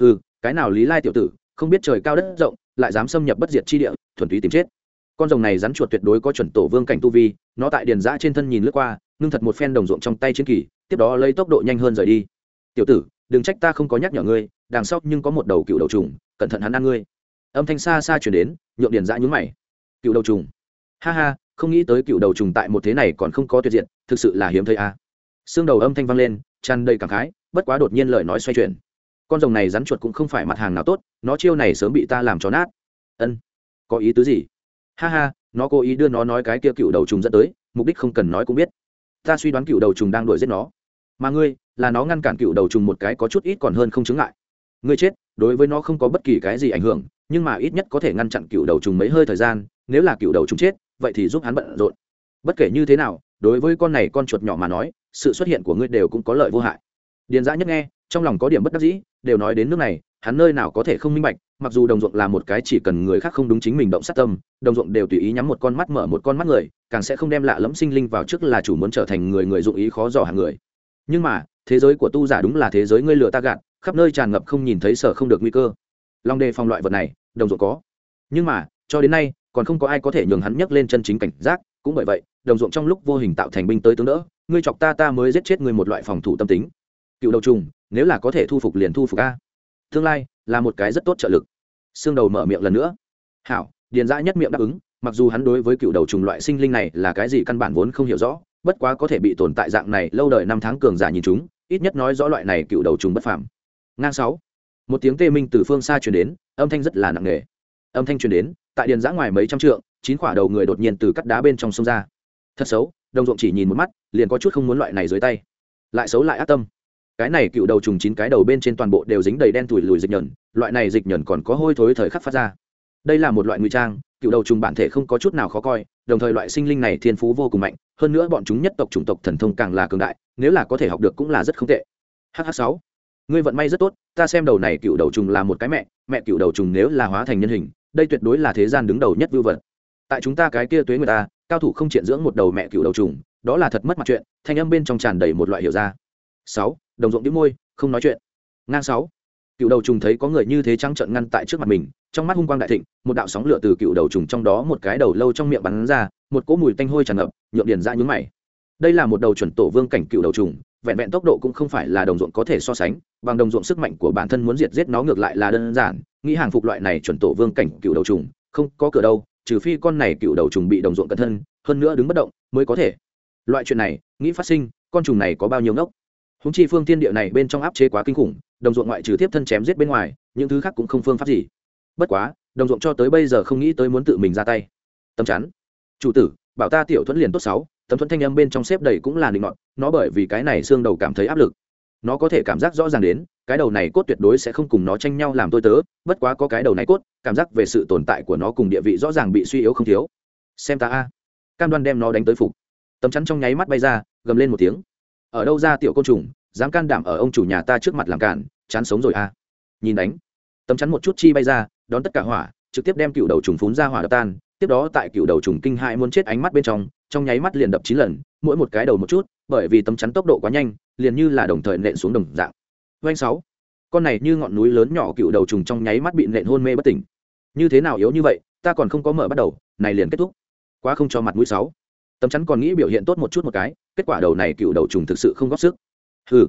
Ừ cái nào lý lai tiểu tử, không biết trời cao đất rộng, lại dám xâm nhập bất diệt chi địa, thuần túy tìm chết. Con rồng này rắn chuột tuyệt đối có chuẩn tổ vương cảnh tu vi, nó tại điền giã trên thân nhìn lướt qua, ngưng thật một phen đồng ruộng trong tay chiến kỳ, tiếp đó lấy tốc độ nhanh hơn rời đi. Tiểu tử, đừng trách ta không có nhắc nhở ngươi đằng sau nhưng có một đầu cựu đầu trùng, cẩn thận hắn ăn ngươi. Âm thanh xa xa chuyển đến, nhượng điền dã nhúng mày. Cựu đầu trùng. Ha ha, không nghĩ tới cựu đầu trùng tại một thế này còn không có tuyệt diện, thực sự là hiếm thấy a. À. xương đầu âm thanh vang lên, tràn đầy cảm khái, bất quá đột nhiên lời nói xoay chuyển. Con rồng này rắn chuột cũng không phải mặt hàng nào tốt, nó chiêu này sớm bị ta làm cho nát. Ân, có ý tứ gì? Ha ha, nó cố ý đưa nó nói cái kia cựu đầu trùng dẫn tới, mục đích không cần nói cũng biết. Ta suy đoán cựu đầu trùng đang đuổi giết nó. Mà ngươi, là nó ngăn cản cựu đầu trùng một cái có chút ít còn hơn không chứng ngại ngươi chết, đối với nó không có bất kỳ cái gì ảnh hưởng, nhưng mà ít nhất có thể ngăn chặn cựu đầu trùng mấy hơi thời gian, nếu là cựu đầu trùng chết, vậy thì giúp hắn bận rộn. Bất kể như thế nào, đối với con này con chuột nhỏ mà nói, sự xuất hiện của ngươi đều cũng có lợi vô hại. Điền Giã nhất nghe, trong lòng có điểm bất đắc dĩ, đều nói đến nước này, hắn nơi nào có thể không minh bạch, mặc dù đồng ruộng là một cái chỉ cần người khác không đúng chính mình động sát tâm, đồng ruộng đều tùy ý nhắm một con mắt mở một con mắt người, càng sẽ không đem lạ lẫm sinh linh vào trước là chủ muốn trở thành người người dụng ý khó dò hàng người. Nhưng mà, thế giới của tu giả đúng là thế giới ngươi lừa ta gạt khắp nơi tràn ngập không nhìn thấy sở không được nguy cơ. Long đề phòng loại vật này, đồng ruộng có. Nhưng mà, cho đến nay, còn không có ai có thể nhường hắn nhấc lên chân chính cảnh giác. Cũng bởi vậy, đồng ruộng trong lúc vô hình tạo thành binh tới tướng đỡ, ngươi chọc ta ta mới giết chết ngươi một loại phòng thủ tâm tính. Cựu đầu trùng, nếu là có thể thu phục liền thu phục a. Tương lai, là một cái rất tốt trợ lực. Xương đầu mở miệng lần nữa. Hảo, điền dã nhất miệng đáp ứng, mặc dù hắn đối với cựu đầu trùng loại sinh linh này là cái gì căn bản vốn không hiểu rõ, bất quá có thể bị tồn tại dạng này lâu đời năm tháng cường giả nhìn chúng, ít nhất nói rõ loại này cựu đầu trùng bất phàm ngang sáu. Một tiếng tê minh từ phương xa truyền đến, âm thanh rất là nặng nề. Âm thanh truyền đến, tại điền giã ngoài mấy trăm trượng, chín quả đầu người đột nhiên từ cắt đá bên trong sông ra. Thật xấu, đồng ruộng chỉ nhìn một mắt, liền có chút không muốn loại này dưới tay. Lại xấu lại ác tâm. Cái này cựu đầu trùng chín cái đầu bên trên toàn bộ đều dính đầy đen tủi lùi dịch nhẩn, loại này dịch nhẩn còn có hôi thối thời khắc phát ra. Đây là một loại nguy trang, cựu đầu trùng bản thể không có chút nào khó coi, đồng thời loại sinh linh này thiên phú vô cùng mạnh, hơn nữa bọn chúng nhất tộc chủng tộc thần thông càng là cường đại, nếu là có thể học được cũng là rất không tệ. Hh sáu ngươi vận may rất tốt, ta xem đầu này cựu đầu trùng là một cái mẹ mẹ cựu đầu trùng nếu là hóa thành nhân hình, đây tuyệt đối là thế gian đứng đầu nhất vưu vật. Tại chúng ta cái kia tuế người ta, cao thủ không triện dưỡng một đầu mẹ cựu đầu trùng, đó là thật mất mặt chuyện, thanh âm bên trong tràn đầy một loại hiểu ra. Sáu, đồng ruộng đĩu môi, không nói chuyện. Ngang sáu, cựu đầu trùng thấy có người như thế trắng trợn ngăn tại trước mặt mình, trong mắt hung quang đại thịnh, một đạo sóng lửa từ cựu đầu trùng trong đó một cái đầu lâu trong miệng bắn ra, một cỗ mùi tanh hôi tràn ngập, nhượng điền ra nhúng mày. Đây là một đầu chuẩn tổ vương cảnh cựu đầu trùng vẹn vẹn tốc độ cũng không phải là đồng ruộng có thể so sánh, bằng đồng ruộng sức mạnh của bản thân muốn diệt giết nó ngược lại là đơn giản, nghĩ hàng phục loại này chuẩn tổ vương cảnh cựu đầu trùng, không có cửa đâu, trừ phi con này cựu đầu trùng bị đồng ruộng cẩn thân, hơn nữa đứng bất động mới có thể. Loại chuyện này, nghĩ phát sinh, con trùng này có bao nhiêu ngốc? Húng chi phương tiên địa này bên trong áp chế quá kinh khủng, đồng ruộng ngoại trừ tiếp thân chém giết bên ngoài, những thứ khác cũng không phương pháp gì. Bất quá, đồng ruộng cho tới bây giờ không nghĩ tới muốn tự mình ra tay. Tấm chắn chủ tử, bảo ta tiểu thuẫn liền tốt sáu tấm thuẫn thanh âm bên trong xếp đầy cũng là định ngọn nó bởi vì cái này xương đầu cảm thấy áp lực. Nó có thể cảm giác rõ ràng đến, cái đầu này cốt tuyệt đối sẽ không cùng nó tranh nhau làm tôi tớ, bất quá có cái đầu này cốt, cảm giác về sự tồn tại của nó cùng địa vị rõ ràng bị suy yếu không thiếu. Xem ta a. Cam đoan đem nó đánh tới phục. Tấm chắn trong nháy mắt bay ra, gầm lên một tiếng. Ở đâu ra tiểu côn trùng, dám can đảm ở ông chủ nhà ta trước mặt làm cản, chán sống rồi a. Nhìn đánh. Tấm chắn một chút chi bay ra, đón tất cả hỏa, trực tiếp đem cựu đầu trùng phún ra hỏa đập tan tiếp đó tại cựu đầu trùng kinh hại muốn chết ánh mắt bên trong trong nháy mắt liền đập chín lần, mỗi một cái đầu một chút, bởi vì tấm chắn tốc độ quá nhanh, liền như là đồng thời nện xuống đồng dạng. Doanh sáu. Con này như ngọn núi lớn nhỏ cựu đầu trùng trong nháy mắt bị nện hôn mê bất tỉnh. Như thế nào yếu như vậy, ta còn không có mở bắt đầu, này liền kết thúc. Quá không cho mặt mũi sáu. Tấm chắn còn nghĩ biểu hiện tốt một chút một cái, kết quả đầu này cựu đầu trùng thực sự không góp sức. Hừ.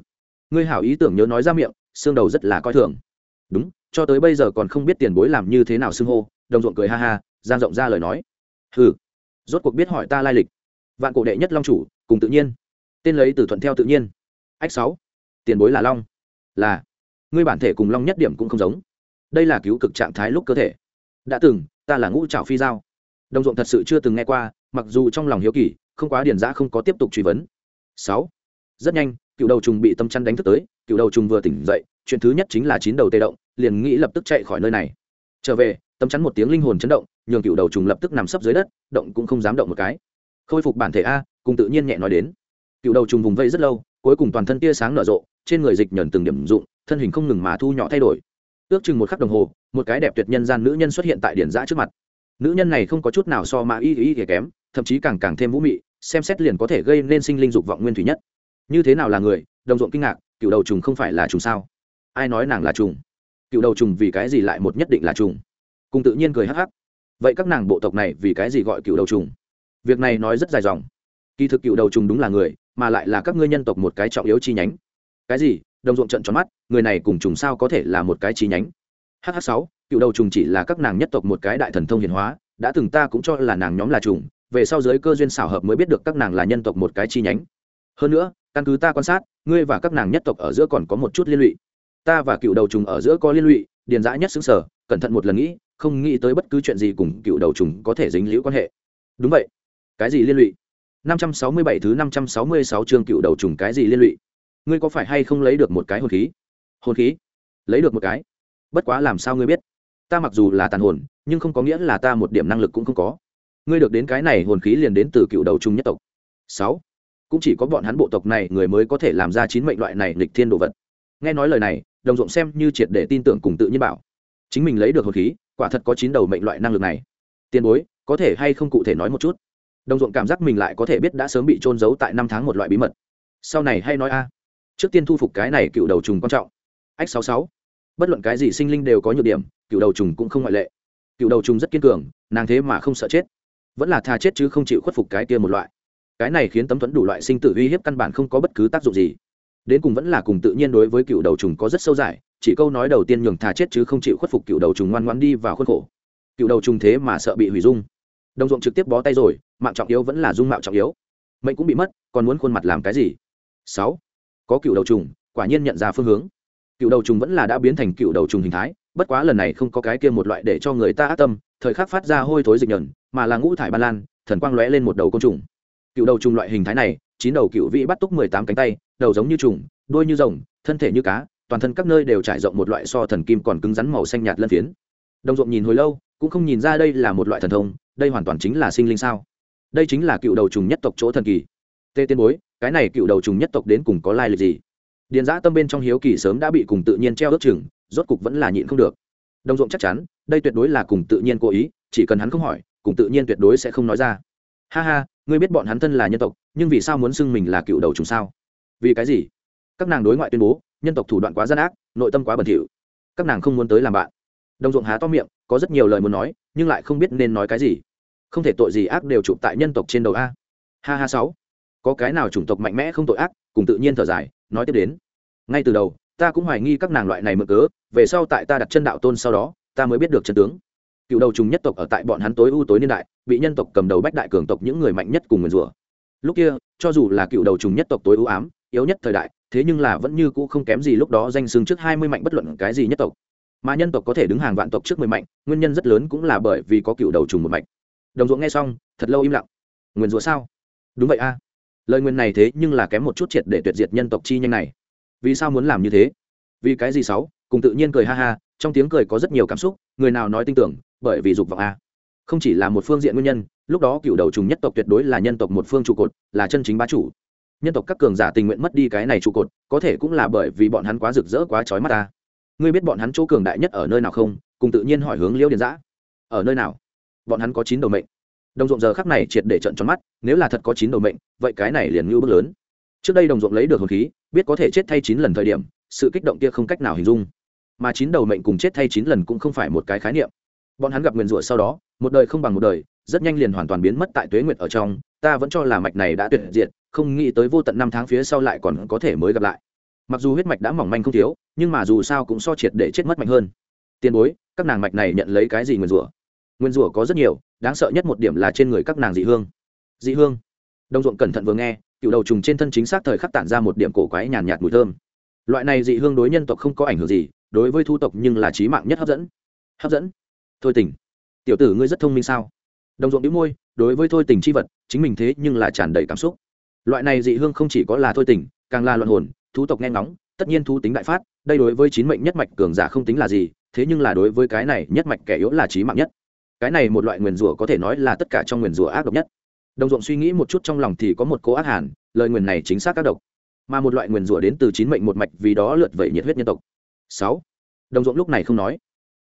Ngươi hảo ý tưởng nhớ nói ra miệng, xương đầu rất là coi thường. Đúng, cho tới bây giờ còn không biết tiền bối làm như thế nào xưng hô, đồng ruộng cười ha ha giang rộng ra lời nói. Hừ, rốt cuộc biết hỏi ta lai lịch. Vạn cổ đệ nhất long chủ, cùng tự nhiên. Tên lấy từ thuận theo tự nhiên. Ách sáu, tiền bối là long. Là, ngươi bản thể cùng long nhất điểm cũng không giống. Đây là cứu cực trạng thái lúc cơ thể. Đã từng, ta là ngũ trảo phi giao. Đồng ruộng thật sự chưa từng nghe qua, mặc dù trong lòng hiếu kỳ, không quá điển giã không có tiếp tục truy vấn. Sáu, rất nhanh, cựu đầu trùng bị tâm chăn đánh thức tới, cựu đầu trùng vừa tỉnh dậy, chuyện thứ nhất chính là chín đầu tê động, liền nghĩ lập tức chạy khỏi nơi này. Trở về tâm chắn một tiếng linh hồn chấn động, nhường cựu đầu trùng lập tức nằm sấp dưới đất, động cũng không dám động một cái. Khôi phục bản thể a, cùng tự nhiên nhẹ nói đến. Cựu đầu trùng vùng vây rất lâu, cuối cùng toàn thân tia sáng nở rộ, trên người dịch nhờn từng điểm dụng, thân hình không ngừng mà thu nhỏ thay đổi. Ước chừng một khắc đồng hồ, một cái đẹp tuyệt nhân gian nữ nhân xuất hiện tại điển giã trước mặt. Nữ nhân này không có chút nào so mà y y y kém, thậm chí càng càng thêm vũ mị, xem xét liền có thể gây nên sinh linh dục vọng nguyên thủy nhất. Như thế nào là người? Đồng ruộng kinh ngạc, cựu đầu trùng không phải là trùng sao? Ai nói nàng là trùng? Cựu đầu trùng vì cái gì lại một nhất định là trùng? Cùng tự nhiên cười hắc hắc. Vậy các nàng bộ tộc này vì cái gì gọi cựu đầu trùng? Việc này nói rất dài dòng. Kỳ thực cựu đầu trùng đúng là người, mà lại là các ngươi nhân tộc một cái trọng yếu chi nhánh. Cái gì? Đồng ruộng trận tròn mắt, người này cùng trùng sao có thể là một cái chi nhánh? Hh sáu, cựu đầu trùng chỉ là các nàng nhất tộc một cái đại thần thông hiền hóa, đã từng ta cũng cho là nàng nhóm là trùng, về sau giới cơ duyên xảo hợp mới biết được các nàng là nhân tộc một cái chi nhánh. Hơn nữa, căn cứ ta quan sát, ngươi và các nàng nhất tộc ở giữa còn có một chút liên lụy. Ta và cựu đầu trùng ở giữa có liên lụy, điền dã nhất xứng sở, cẩn thận một lần nghĩ không nghĩ tới bất cứ chuyện gì cùng cựu đầu trùng có thể dính liễu quan hệ. Đúng vậy. Cái gì liên lụy? 567 thứ 566 chương cựu đầu trùng cái gì liên lụy? Ngươi có phải hay không lấy được một cái hồn khí? Hồn khí? Lấy được một cái? Bất quá làm sao ngươi biết? Ta mặc dù là tàn hồn, nhưng không có nghĩa là ta một điểm năng lực cũng không có. Ngươi được đến cái này hồn khí liền đến từ cựu đầu trung nhất tộc. Sáu. Cũng chỉ có bọn hắn bộ tộc này người mới có thể làm ra chín mệnh loại này lịch thiên đồ vật. Nghe nói lời này, đồng ruộng xem như triệt để tin tưởng cùng tự nhiên bảo. Chính mình lấy được hồn khí quả thật có chín đầu mệnh loại năng lực này. Tiền bối, có thể hay không cụ thể nói một chút? Đồng ruộng cảm giác mình lại có thể biết đã sớm bị trôn giấu tại năm tháng một loại bí mật. Sau này hay nói a. Trước tiên thu phục cái này cựu đầu trùng quan trọng. Ách sáu sáu. Bất luận cái gì sinh linh đều có nhược điểm, cựu đầu trùng cũng không ngoại lệ. Cựu đầu trùng rất kiên cường, nàng thế mà không sợ chết. Vẫn là tha chết chứ không chịu khuất phục cái kia một loại. Cái này khiến tấm thuẫn đủ loại sinh tử uy hiếp căn bản không có bất cứ tác dụng gì. Đến cùng vẫn là cùng tự nhiên đối với cựu đầu trùng có rất sâu dài chỉ câu nói đầu tiên nhường thà chết chứ không chịu khuất phục cựu đầu trùng ngoan ngoan đi vào khuôn khổ. Cựu đầu trùng thế mà sợ bị hủy dung. Đồng ruộng trực tiếp bó tay rồi, mạng trọng yếu vẫn là dung mạo trọng yếu. Mệnh cũng bị mất, còn muốn khuôn mặt làm cái gì? Sáu. Có cựu đầu trùng, quả nhiên nhận ra phương hướng. Cựu đầu trùng vẫn là đã biến thành cựu đầu trùng hình thái, bất quá lần này không có cái kia một loại để cho người ta ác tâm, thời khắc phát ra hôi thối dịch nhờn, mà là ngũ thải ba lan, thần quang lóe lên một đầu côn trùng. Cựu đầu trùng loại hình thái này, chín đầu cựu vĩ bắt túc mười tám cánh tay, đầu giống như trùng, đuôi như rồng, thân thể như cá toàn thân các nơi đều trải rộng một loại so thần kim còn cứng rắn màu xanh nhạt lân phiến. Đồng ruộng nhìn hồi lâu, cũng không nhìn ra đây là một loại thần thông, đây hoàn toàn chính là sinh linh sao? Đây chính là cựu đầu trùng nhất tộc chỗ thần kỳ. Tê tiên bối, cái này cựu đầu trùng nhất tộc đến cùng có lai lịch gì? Điền giã tâm bên trong hiếu kỳ sớm đã bị cùng tự nhiên treo ước chừng, rốt cục vẫn là nhịn không được. Đồng ruộng chắc chắn, đây tuyệt đối là cùng tự nhiên cố ý, chỉ cần hắn không hỏi, cùng tự nhiên tuyệt đối sẽ không nói ra. Ha ha, ngươi biết bọn hắn thân là nhân tộc, nhưng vì sao muốn xưng mình là cựu đầu trùng sao? Vì cái gì? Các nàng đối ngoại tuyên bố nhân tộc thủ đoạn quá gian ác, nội tâm quá bẩn thỉu. Các nàng không muốn tới làm bạn. Đồng ruộng há to miệng, có rất nhiều lời muốn nói, nhưng lại không biết nên nói cái gì. Không thể tội gì ác đều chụp tại nhân tộc trên đầu a. Ha ha sáu. Có cái nào chủng tộc mạnh mẽ không tội ác, cùng tự nhiên thở dài, nói tiếp đến. Ngay từ đầu, ta cũng hoài nghi các nàng loại này mượn cớ, về sau tại ta đặt chân đạo tôn sau đó, ta mới biết được chân tướng. Cựu đầu trùng nhất tộc ở tại bọn hắn tối ưu tối niên đại, bị nhân tộc cầm đầu bách đại cường tộc những người mạnh nhất cùng nguyền rủa lúc kia, cho dù là cựu đầu trùng nhất tộc tối ưu ám, yếu nhất thời đại thế nhưng là vẫn như cũ không kém gì lúc đó danh xưng trước hai mươi mạnh bất luận cái gì nhất tộc. Mà nhân tộc có thể đứng hàng vạn tộc trước mười mạnh, nguyên nhân rất lớn cũng là bởi vì có cựu đầu trùng một mạch. Đồng ruộng nghe xong, thật lâu im lặng. Nguyền rủa sao? Đúng vậy a. Lời nguyền này thế nhưng là kém một chút triệt để tuyệt diệt nhân tộc chi nhanh này. Vì sao muốn làm như thế? Vì cái gì sáu? Cùng tự nhiên cười ha ha, trong tiếng cười có rất nhiều cảm xúc, người nào nói tin tưởng, bởi vì dục vọng a. Không chỉ là một phương diện nguyên nhân, lúc đó cựu đầu trùng nhất tộc tuyệt đối là nhân tộc một phương trụ cột, là chân chính bá chủ nhân tộc các cường giả tình nguyện mất đi cái này trụ cột, có thể cũng là bởi vì bọn hắn quá rực rỡ, quá trói mắt ta. Ngươi biết bọn hắn chỗ cường đại nhất ở nơi nào không? Cùng tự nhiên hỏi hướng liễu điền giã ở nơi nào? Bọn hắn có chín đầu mệnh. Đồng ruộng giờ khắc này triệt để trận tròn mắt, nếu là thật có chín đầu mệnh, vậy cái này liền ngưu bước lớn. Trước đây đồng ruộng lấy được hồn khí, biết có thể chết thay chín lần thời điểm, sự kích động kia không cách nào hình dung. Mà chín đầu mệnh cùng chết thay chín lần cũng không phải một cái khái niệm. Bọn hắn gặp nguyền rủa sau đó, một đời không bằng một đời, rất nhanh liền hoàn toàn biến mất tại tuế nguyệt ở trong, ta vẫn cho là mạch này đã tuyệt diệt không nghĩ tới vô tận năm tháng phía sau lại còn có thể mới gặp lại. Mặc dù huyết mạch đã mỏng manh không thiếu, nhưng mà dù sao cũng so triệt để chết mất mạnh hơn. Tiền bối, các nàng mạch này nhận lấy cái gì nguyên rủa? Nguyên rủa có rất nhiều, đáng sợ nhất một điểm là trên người các nàng dị hương. Dị hương? Đồng ruộng cẩn thận vừa nghe cựu đầu trùng trên thân chính xác thời khắc tản ra một điểm cổ quái nhàn nhạt mùi thơm. Loại này dị hương đối nhân tộc không có ảnh hưởng gì, đối với thu tộc nhưng là trí mạng nhất hấp dẫn. Hấp dẫn? Thôi tình. Tiểu tử ngươi rất thông minh sao? Đồng ruộng đĩu môi, đối với thôi tình c h i vật, chính mình thế nhưng là tràn đầy cảm xúc loại này dị hương không chỉ có là thôi tình, càng là luận hồn, thú tộc nghe ngóng, tất nhiên thú tính đại phát, đây đối với chín mệnh nhất mạch cường giả không tính là gì, thế nhưng là đối với cái này nhất mạch kẻ yếu là trí mạng nhất. Cái này một loại nguyền rủa có thể nói là tất cả trong nguyền rủa ác độc nhất. Đồng ruộng suy nghĩ một chút trong lòng thì có một cô ác hàn, lời nguyền này chính xác ác độc. Mà một loại nguyền rủa đến từ chín mệnh một mạch vì đó lượt vẩy nhiệt huyết nhân tộc. Sáu. Đồng ruộng lúc này không nói.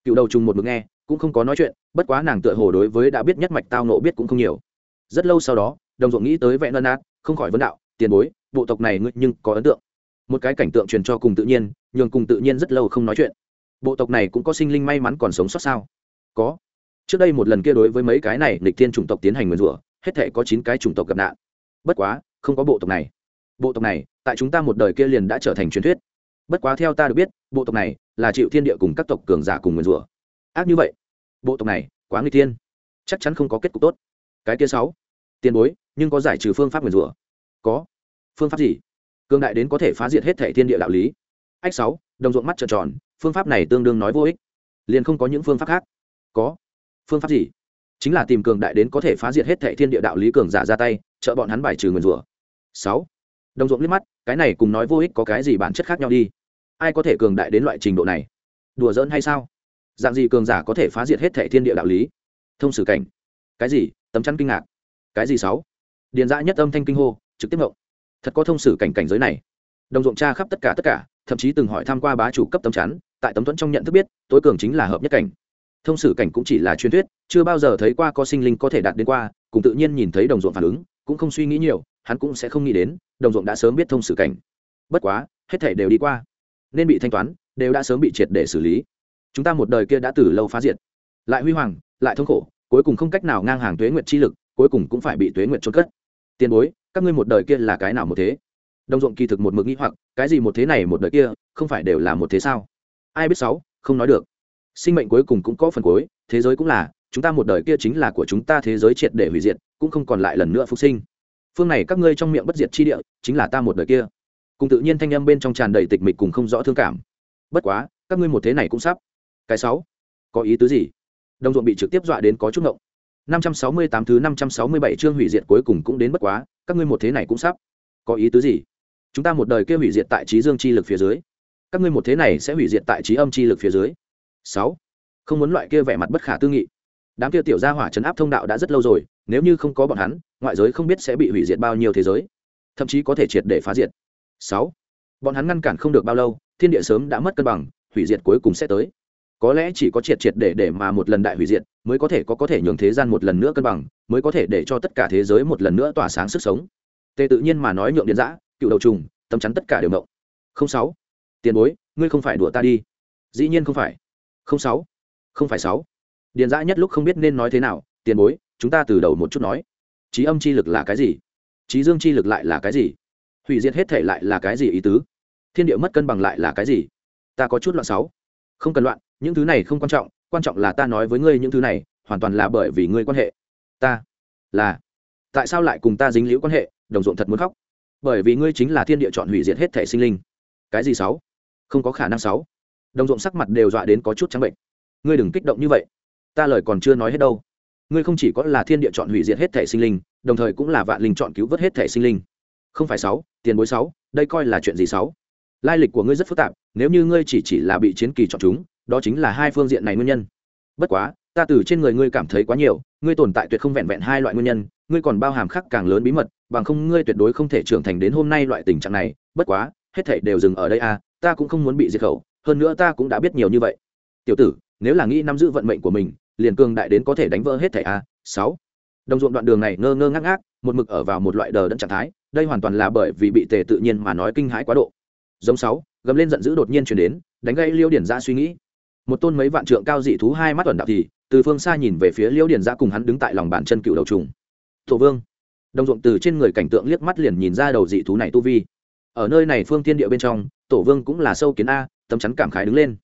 Cựu đầu trùng một mực nghe, cũng không có nói chuyện, bất quá nàng tựa hồ đối với đã biết nhất mạch tao nộ biết cũng không nhiều. Rất lâu sau đó đồng ruộng nghĩ tới vẽ nân át không khỏi vấn đạo, tiền bối, bộ tộc này ngươi nhưng có ấn tượng. Một cái cảnh tượng truyền cho cùng tự nhiên, nhường cùng tự nhiên rất lâu không nói chuyện. Bộ tộc này cũng có sinh linh may mắn còn sống sót sao? Có. Trước đây một lần kia đối với mấy cái này lịch thiên chủng tộc tiến hành nguyền rủa, hết thể có chín cái chủng tộc gặp nạn. Bất quá, không có bộ tộc này. Bộ tộc này, tại chúng ta một đời kia liền đã trở thành truyền thuyết. Bất quá theo ta được biết, bộ tộc này là chịu thiên địa cùng các tộc cường giả cùng nguyền rủa. Ác như vậy, bộ tộc này quá nguy tiên chắc chắn không có kết cục tốt. Cái kia sáu. Tiền bối nhưng có giải trừ phương pháp nguyền rủa. Có. Phương pháp gì? Cương đại đến có thể phá diệt hết thể thiên địa đạo lý. Ách sáu, đồng ruộng mắt trợn tròn, phương pháp này tương đương nói vô ích. Liền không có những phương pháp khác. Có. Phương pháp gì? Chính là tìm cường đại đến có thể phá diệt hết thệ thiên địa đạo lý cường giả ra tay, trợ bọn hắn bài trừ nguyền rủa. Sáu, đồng ruộng liếc mắt, cái này cùng nói vô ích có cái gì bản chất khác nhau đi? Ai có thể cường đại đến loại trình độ này? Đùa giỡn hay sao? Dạng gì cường giả có thể phá diệt hết thệ thiên địa đạo lý? Thông sử cảnh. Cái gì? Tấm chắn kinh ngạc. Cái gì sáu? Điền dã nhất âm thanh kinh hô, trực tiếp ngộng. Thật có thông sử cảnh cảnh giới này. Đồng ruộng tra khắp tất cả tất cả, thậm chí từng hỏi tham q u a bá chủ cấp tấm chắn, tại tấm thuẫn trong nhận thức biết, tối cường chính là hợp nhất cảnh. Thông sử cảnh cũng chỉ là truyền thuyết, chưa bao giờ thấy qua có sinh linh có thể đạt đến qua, cùng tự nhiên nhìn thấy đồng ruộng phản ứng, cũng không suy nghĩ nhiều, hắn cũng sẽ không nghĩ đến, đồng ruộng đã sớm biết thông sử cảnh. Bất quá, hết thể đều đi qua. Nên bị thanh toán, đều đã sớm bị triệt để xử lý. Chúng ta một đời kia đã từ lâu phá diệt. Lại huy hoàng, lại thống khổ, cuối cùng không cách nào ngang hàng tuế nguyệt chi lực, cuối cùng cũng phải bị tuế nguyệt trôn cất tiền bối, các ngươi một đời kia là cái nào một thế? Đồng ruộng kỳ thực một mực nghĩ hoặc, cái gì một thế này một đời kia, không phải đều là một thế sao? Ai biết sáu, không nói được. Sinh mệnh cuối cùng cũng có phần cuối, thế giới cũng là, chúng ta một đời kia chính là của chúng ta thế giới triệt để hủy diệt, cũng không còn lại lần nữa phục sinh. Phương này các ngươi trong miệng bất diệt chi địa, chính là ta một đời kia. Cùng tự nhiên thanh âm bên trong tràn đầy tịch mịch cùng không rõ thương cảm. Bất quá, các ngươi một thế này cũng sắp. Cái sáu, có ý tứ gì? Đồng ruộng bị trực tiếp dọa đến có chút ngộng năm trăm sáu mươi tám thứ năm trăm sáu mươi bảy chương hủy diệt cuối cùng cũng đến bất quá, các ngươi một thế này cũng sắp. Có ý tứ gì? Chúng ta một đời kia hủy diệt tại trí dương chi lực phía dưới. Các ngươi một thế này sẽ hủy diệt tại trí âm chi lực phía dưới. 6 không muốn loại kia vẻ mặt bất khả tư nghị. Đám kia tiểu gia hỏa chấn áp thông đạo đã rất lâu rồi, nếu như không có bọn hắn, ngoại giới không biết sẽ bị hủy diệt bao nhiêu thế giới. Thậm chí có thể triệt để phá diệt. 6 bọn hắn ngăn cản không được bao lâu, thiên địa sớm đã mất cân bằng, hủy diệt cuối cùng sẽ tới có lẽ chỉ có triệt triệt để để mà một lần đại hủy diệt, mới có thể có có thể nhường thế gian một lần nữa cân bằng, mới có thể để cho tất cả thế giới một lần nữa tỏa sáng sức sống. Tề tự nhiên mà nói nhượng điện giã, cựu đầu trùng tấm chắn tất cả đều mộng không sáu. Tiền bối, ngươi không phải đùa ta đi. Dĩ nhiên không phải. Không sáu. Không phải sáu. Điện giã nhất lúc không biết nên nói thế nào, tiền bối, chúng ta từ đầu một chút nói. Trí âm chi lực là cái gì? Trí dương chi lực lại là cái gì? Hủy diệt hết thể lại là cái gì ý tứ? Thiên địa mất cân bằng lại là cái gì? Ta có chút loạn sáu. Không cần loạn những thứ này không quan trọng quan trọng là ta nói với ngươi những thứ này, hoàn toàn là bởi vì ngươi quan hệ. Ta là, tại sao lại cùng ta dính liễu quan hệ, đồng ruộng thật muốn khóc? Bởi vì ngươi chính là thiên địa chọn hủy diệt hết thể sinh linh. Cái gì sáu? Không có khả năng sáu. Đồng ruộng sắc mặt đều dọa đến có chút trắng bệnh. Ngươi đừng kích động như vậy. Ta lời còn chưa nói hết đâu. Ngươi không chỉ có là thiên địa chọn hủy diệt hết thể sinh linh, đồng thời cũng là vạn linh chọn cứu vớt hết thể sinh linh. Không phải sáu, tiền bối sáu, đây coi là chuyện gì sáu? Lai lịch của ngươi rất phức tạp, nếu như ngươi chỉ chỉ là bị chiến kỳ chọn chúng đó chính là hai phương diện này nguyên nhân. Bất quá, ta từ trên người ngươi cảm thấy quá nhiều, ngươi tồn tại tuyệt không vẹn vẹn hai loại nguyên nhân, ngươi còn bao hàm khác càng lớn bí mật, bằng không ngươi tuyệt đối không thể trưởng thành đến hôm nay loại tình trạng này. Bất quá, hết thảy đều dừng ở đây à ta cũng không muốn bị diệt khẩu, hơn nữa ta cũng đã biết nhiều như vậy. Tiểu tử, nếu là nghĩ nắm giữ vận mệnh của mình, liền cường đại đến có thể đánh vỡ hết thảy a sáu. Đồng ruộng đoạn đường này ngơ ngơ ngác ngác, một mực ở vào một loại đờ đẫn trạng thái, đây hoàn toàn là bởi vì bị tề tự nhiên mà nói kinh hãi quá độ. Giống sáu, gầm lên giận dữ đột nhiên chuyển đến, đánh gây liêu điển ra suy nghĩ một tôn mấy vạn trượng cao dị thú hai mắt ẩn đạo thì, từ phương xa nhìn về phía liễu điển giã cùng hắn đứng tại lòng bàn chân cựu đầu trùng. Thổ vương. Đồng ruộng từ trên người cảnh tượng liếc mắt liền nhìn ra đầu dị thú này tu vi. Ở nơi này phương thiên địa bên trong, tổ vương cũng là sâu kiến a tấm chắn cảm khái đứng lên.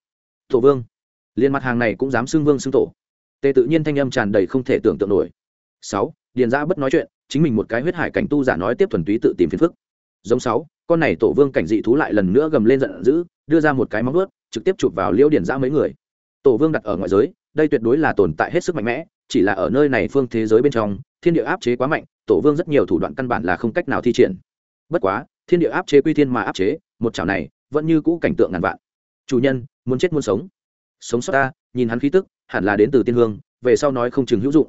Tổ vương. Liên mặt hàng này cũng dám xưng vương xưng tổ. Tề tự nhiên thanh âm tràn đầy không thể tưởng tượng nổi. Sáu, điền giã bất nói chuyện, chính mình một cái huyết hải cảnh tu giả nói tiếp thuần túy tự tìm phiền phức. Giống sáu, con này tổ vương cảnh dị thú lại lần nữa gầm lên giận dữ đưa ra một cái móng vuốt, trực tiếp chụp vào liễu điển giã mấy người. Tổ vương đặt ở ngoại giới, đây tuyệt đối là tồn tại hết sức mạnh mẽ, chỉ là ở nơi này phương thế giới bên trong, thiên địa áp chế quá mạnh, tổ vương rất nhiều thủ đoạn căn bản là không cách nào thi triển. Bất quá, thiên địa áp chế quy thiên mà áp chế, một chảo này vẫn như cũ cảnh tượng ngàn vạn. Chủ nhân, muốn chết muốn sống. Sống sót ta, nhìn hắn khí tức, hẳn là đến từ tiên hương, về sau nói không chừng hữu dụng.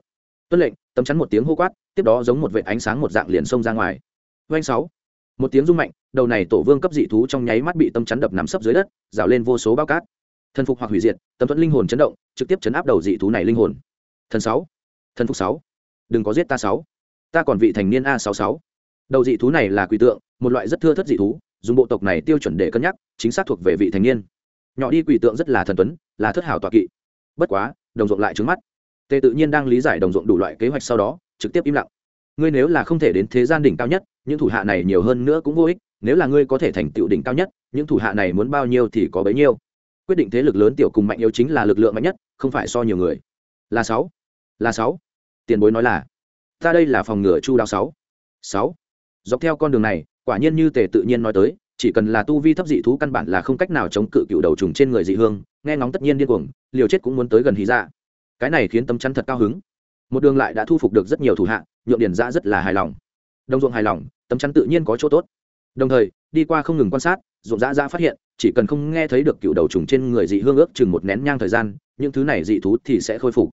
Tuân lệnh, tấm chắn một tiếng hô quát, tiếp đó giống một vệ ánh sáng một dạng liền xông ra ngoài. Doanh sáu một tiếng rung mạnh, đầu này tổ vương cấp dị thú trong nháy mắt bị tâm chắn đập nắm sấp dưới đất, rào lên vô số bao cát. Thần phục hoặc hủy diệt, tâm thuẫn linh hồn chấn động, trực tiếp chấn áp đầu dị thú này linh hồn. Thần sáu, thần phục sáu, đừng có giết ta sáu, ta còn vị thành niên a sáu sáu. Đầu dị thú này là quỷ tượng, một loại rất thưa thất dị thú, dùng bộ tộc này tiêu chuẩn để cân nhắc, chính xác thuộc về vị thành niên. Nhỏ đi quỷ tượng rất là thần tuấn, là thất hảo tọa kỵ. Bất quá, đồng ruộng lại trứng mắt. Tề tự nhiên đang lý giải đồng ruộng đủ loại kế hoạch sau đó, trực tiếp im lặng ngươi nếu là không thể đến thế gian đỉnh cao nhất, những thủ hạ này nhiều hơn nữa cũng vô ích, nếu là ngươi có thể thành tựu đỉnh cao nhất, những thủ hạ này muốn bao nhiêu thì có bấy nhiêu. Quyết định thế lực lớn tiểu cùng mạnh yếu chính là lực lượng mạnh nhất, không phải so nhiều người. Là sáu. Là sáu. Tiền bối nói là, ta đây là phòng ngừa chu đáo sáu. Sáu. Dọc theo con đường này, quả nhiên như tề tự nhiên nói tới, chỉ cần là tu vi thấp dị thú căn bản là không cách nào chống cự cựu đầu trùng trên người dị hương, nghe ngóng tất nhiên điên cuồng, liều chết cũng muốn tới gần hí dạ. Cái này khiến tâm chắn thật cao hứng. Một đường lại đã thu phục được rất nhiều thủ hạ nhượng Điền ra rất là hài lòng. Đồng ruộng hài lòng, tấm chắn tự nhiên có chỗ tốt. Đồng thời, đi qua không ngừng quan sát, ruộng giã giã phát hiện, chỉ cần không nghe thấy được cựu đầu trùng trên người dị hương ước chừng một nén nhang thời gian, những thứ này dị thú thì sẽ khôi phục.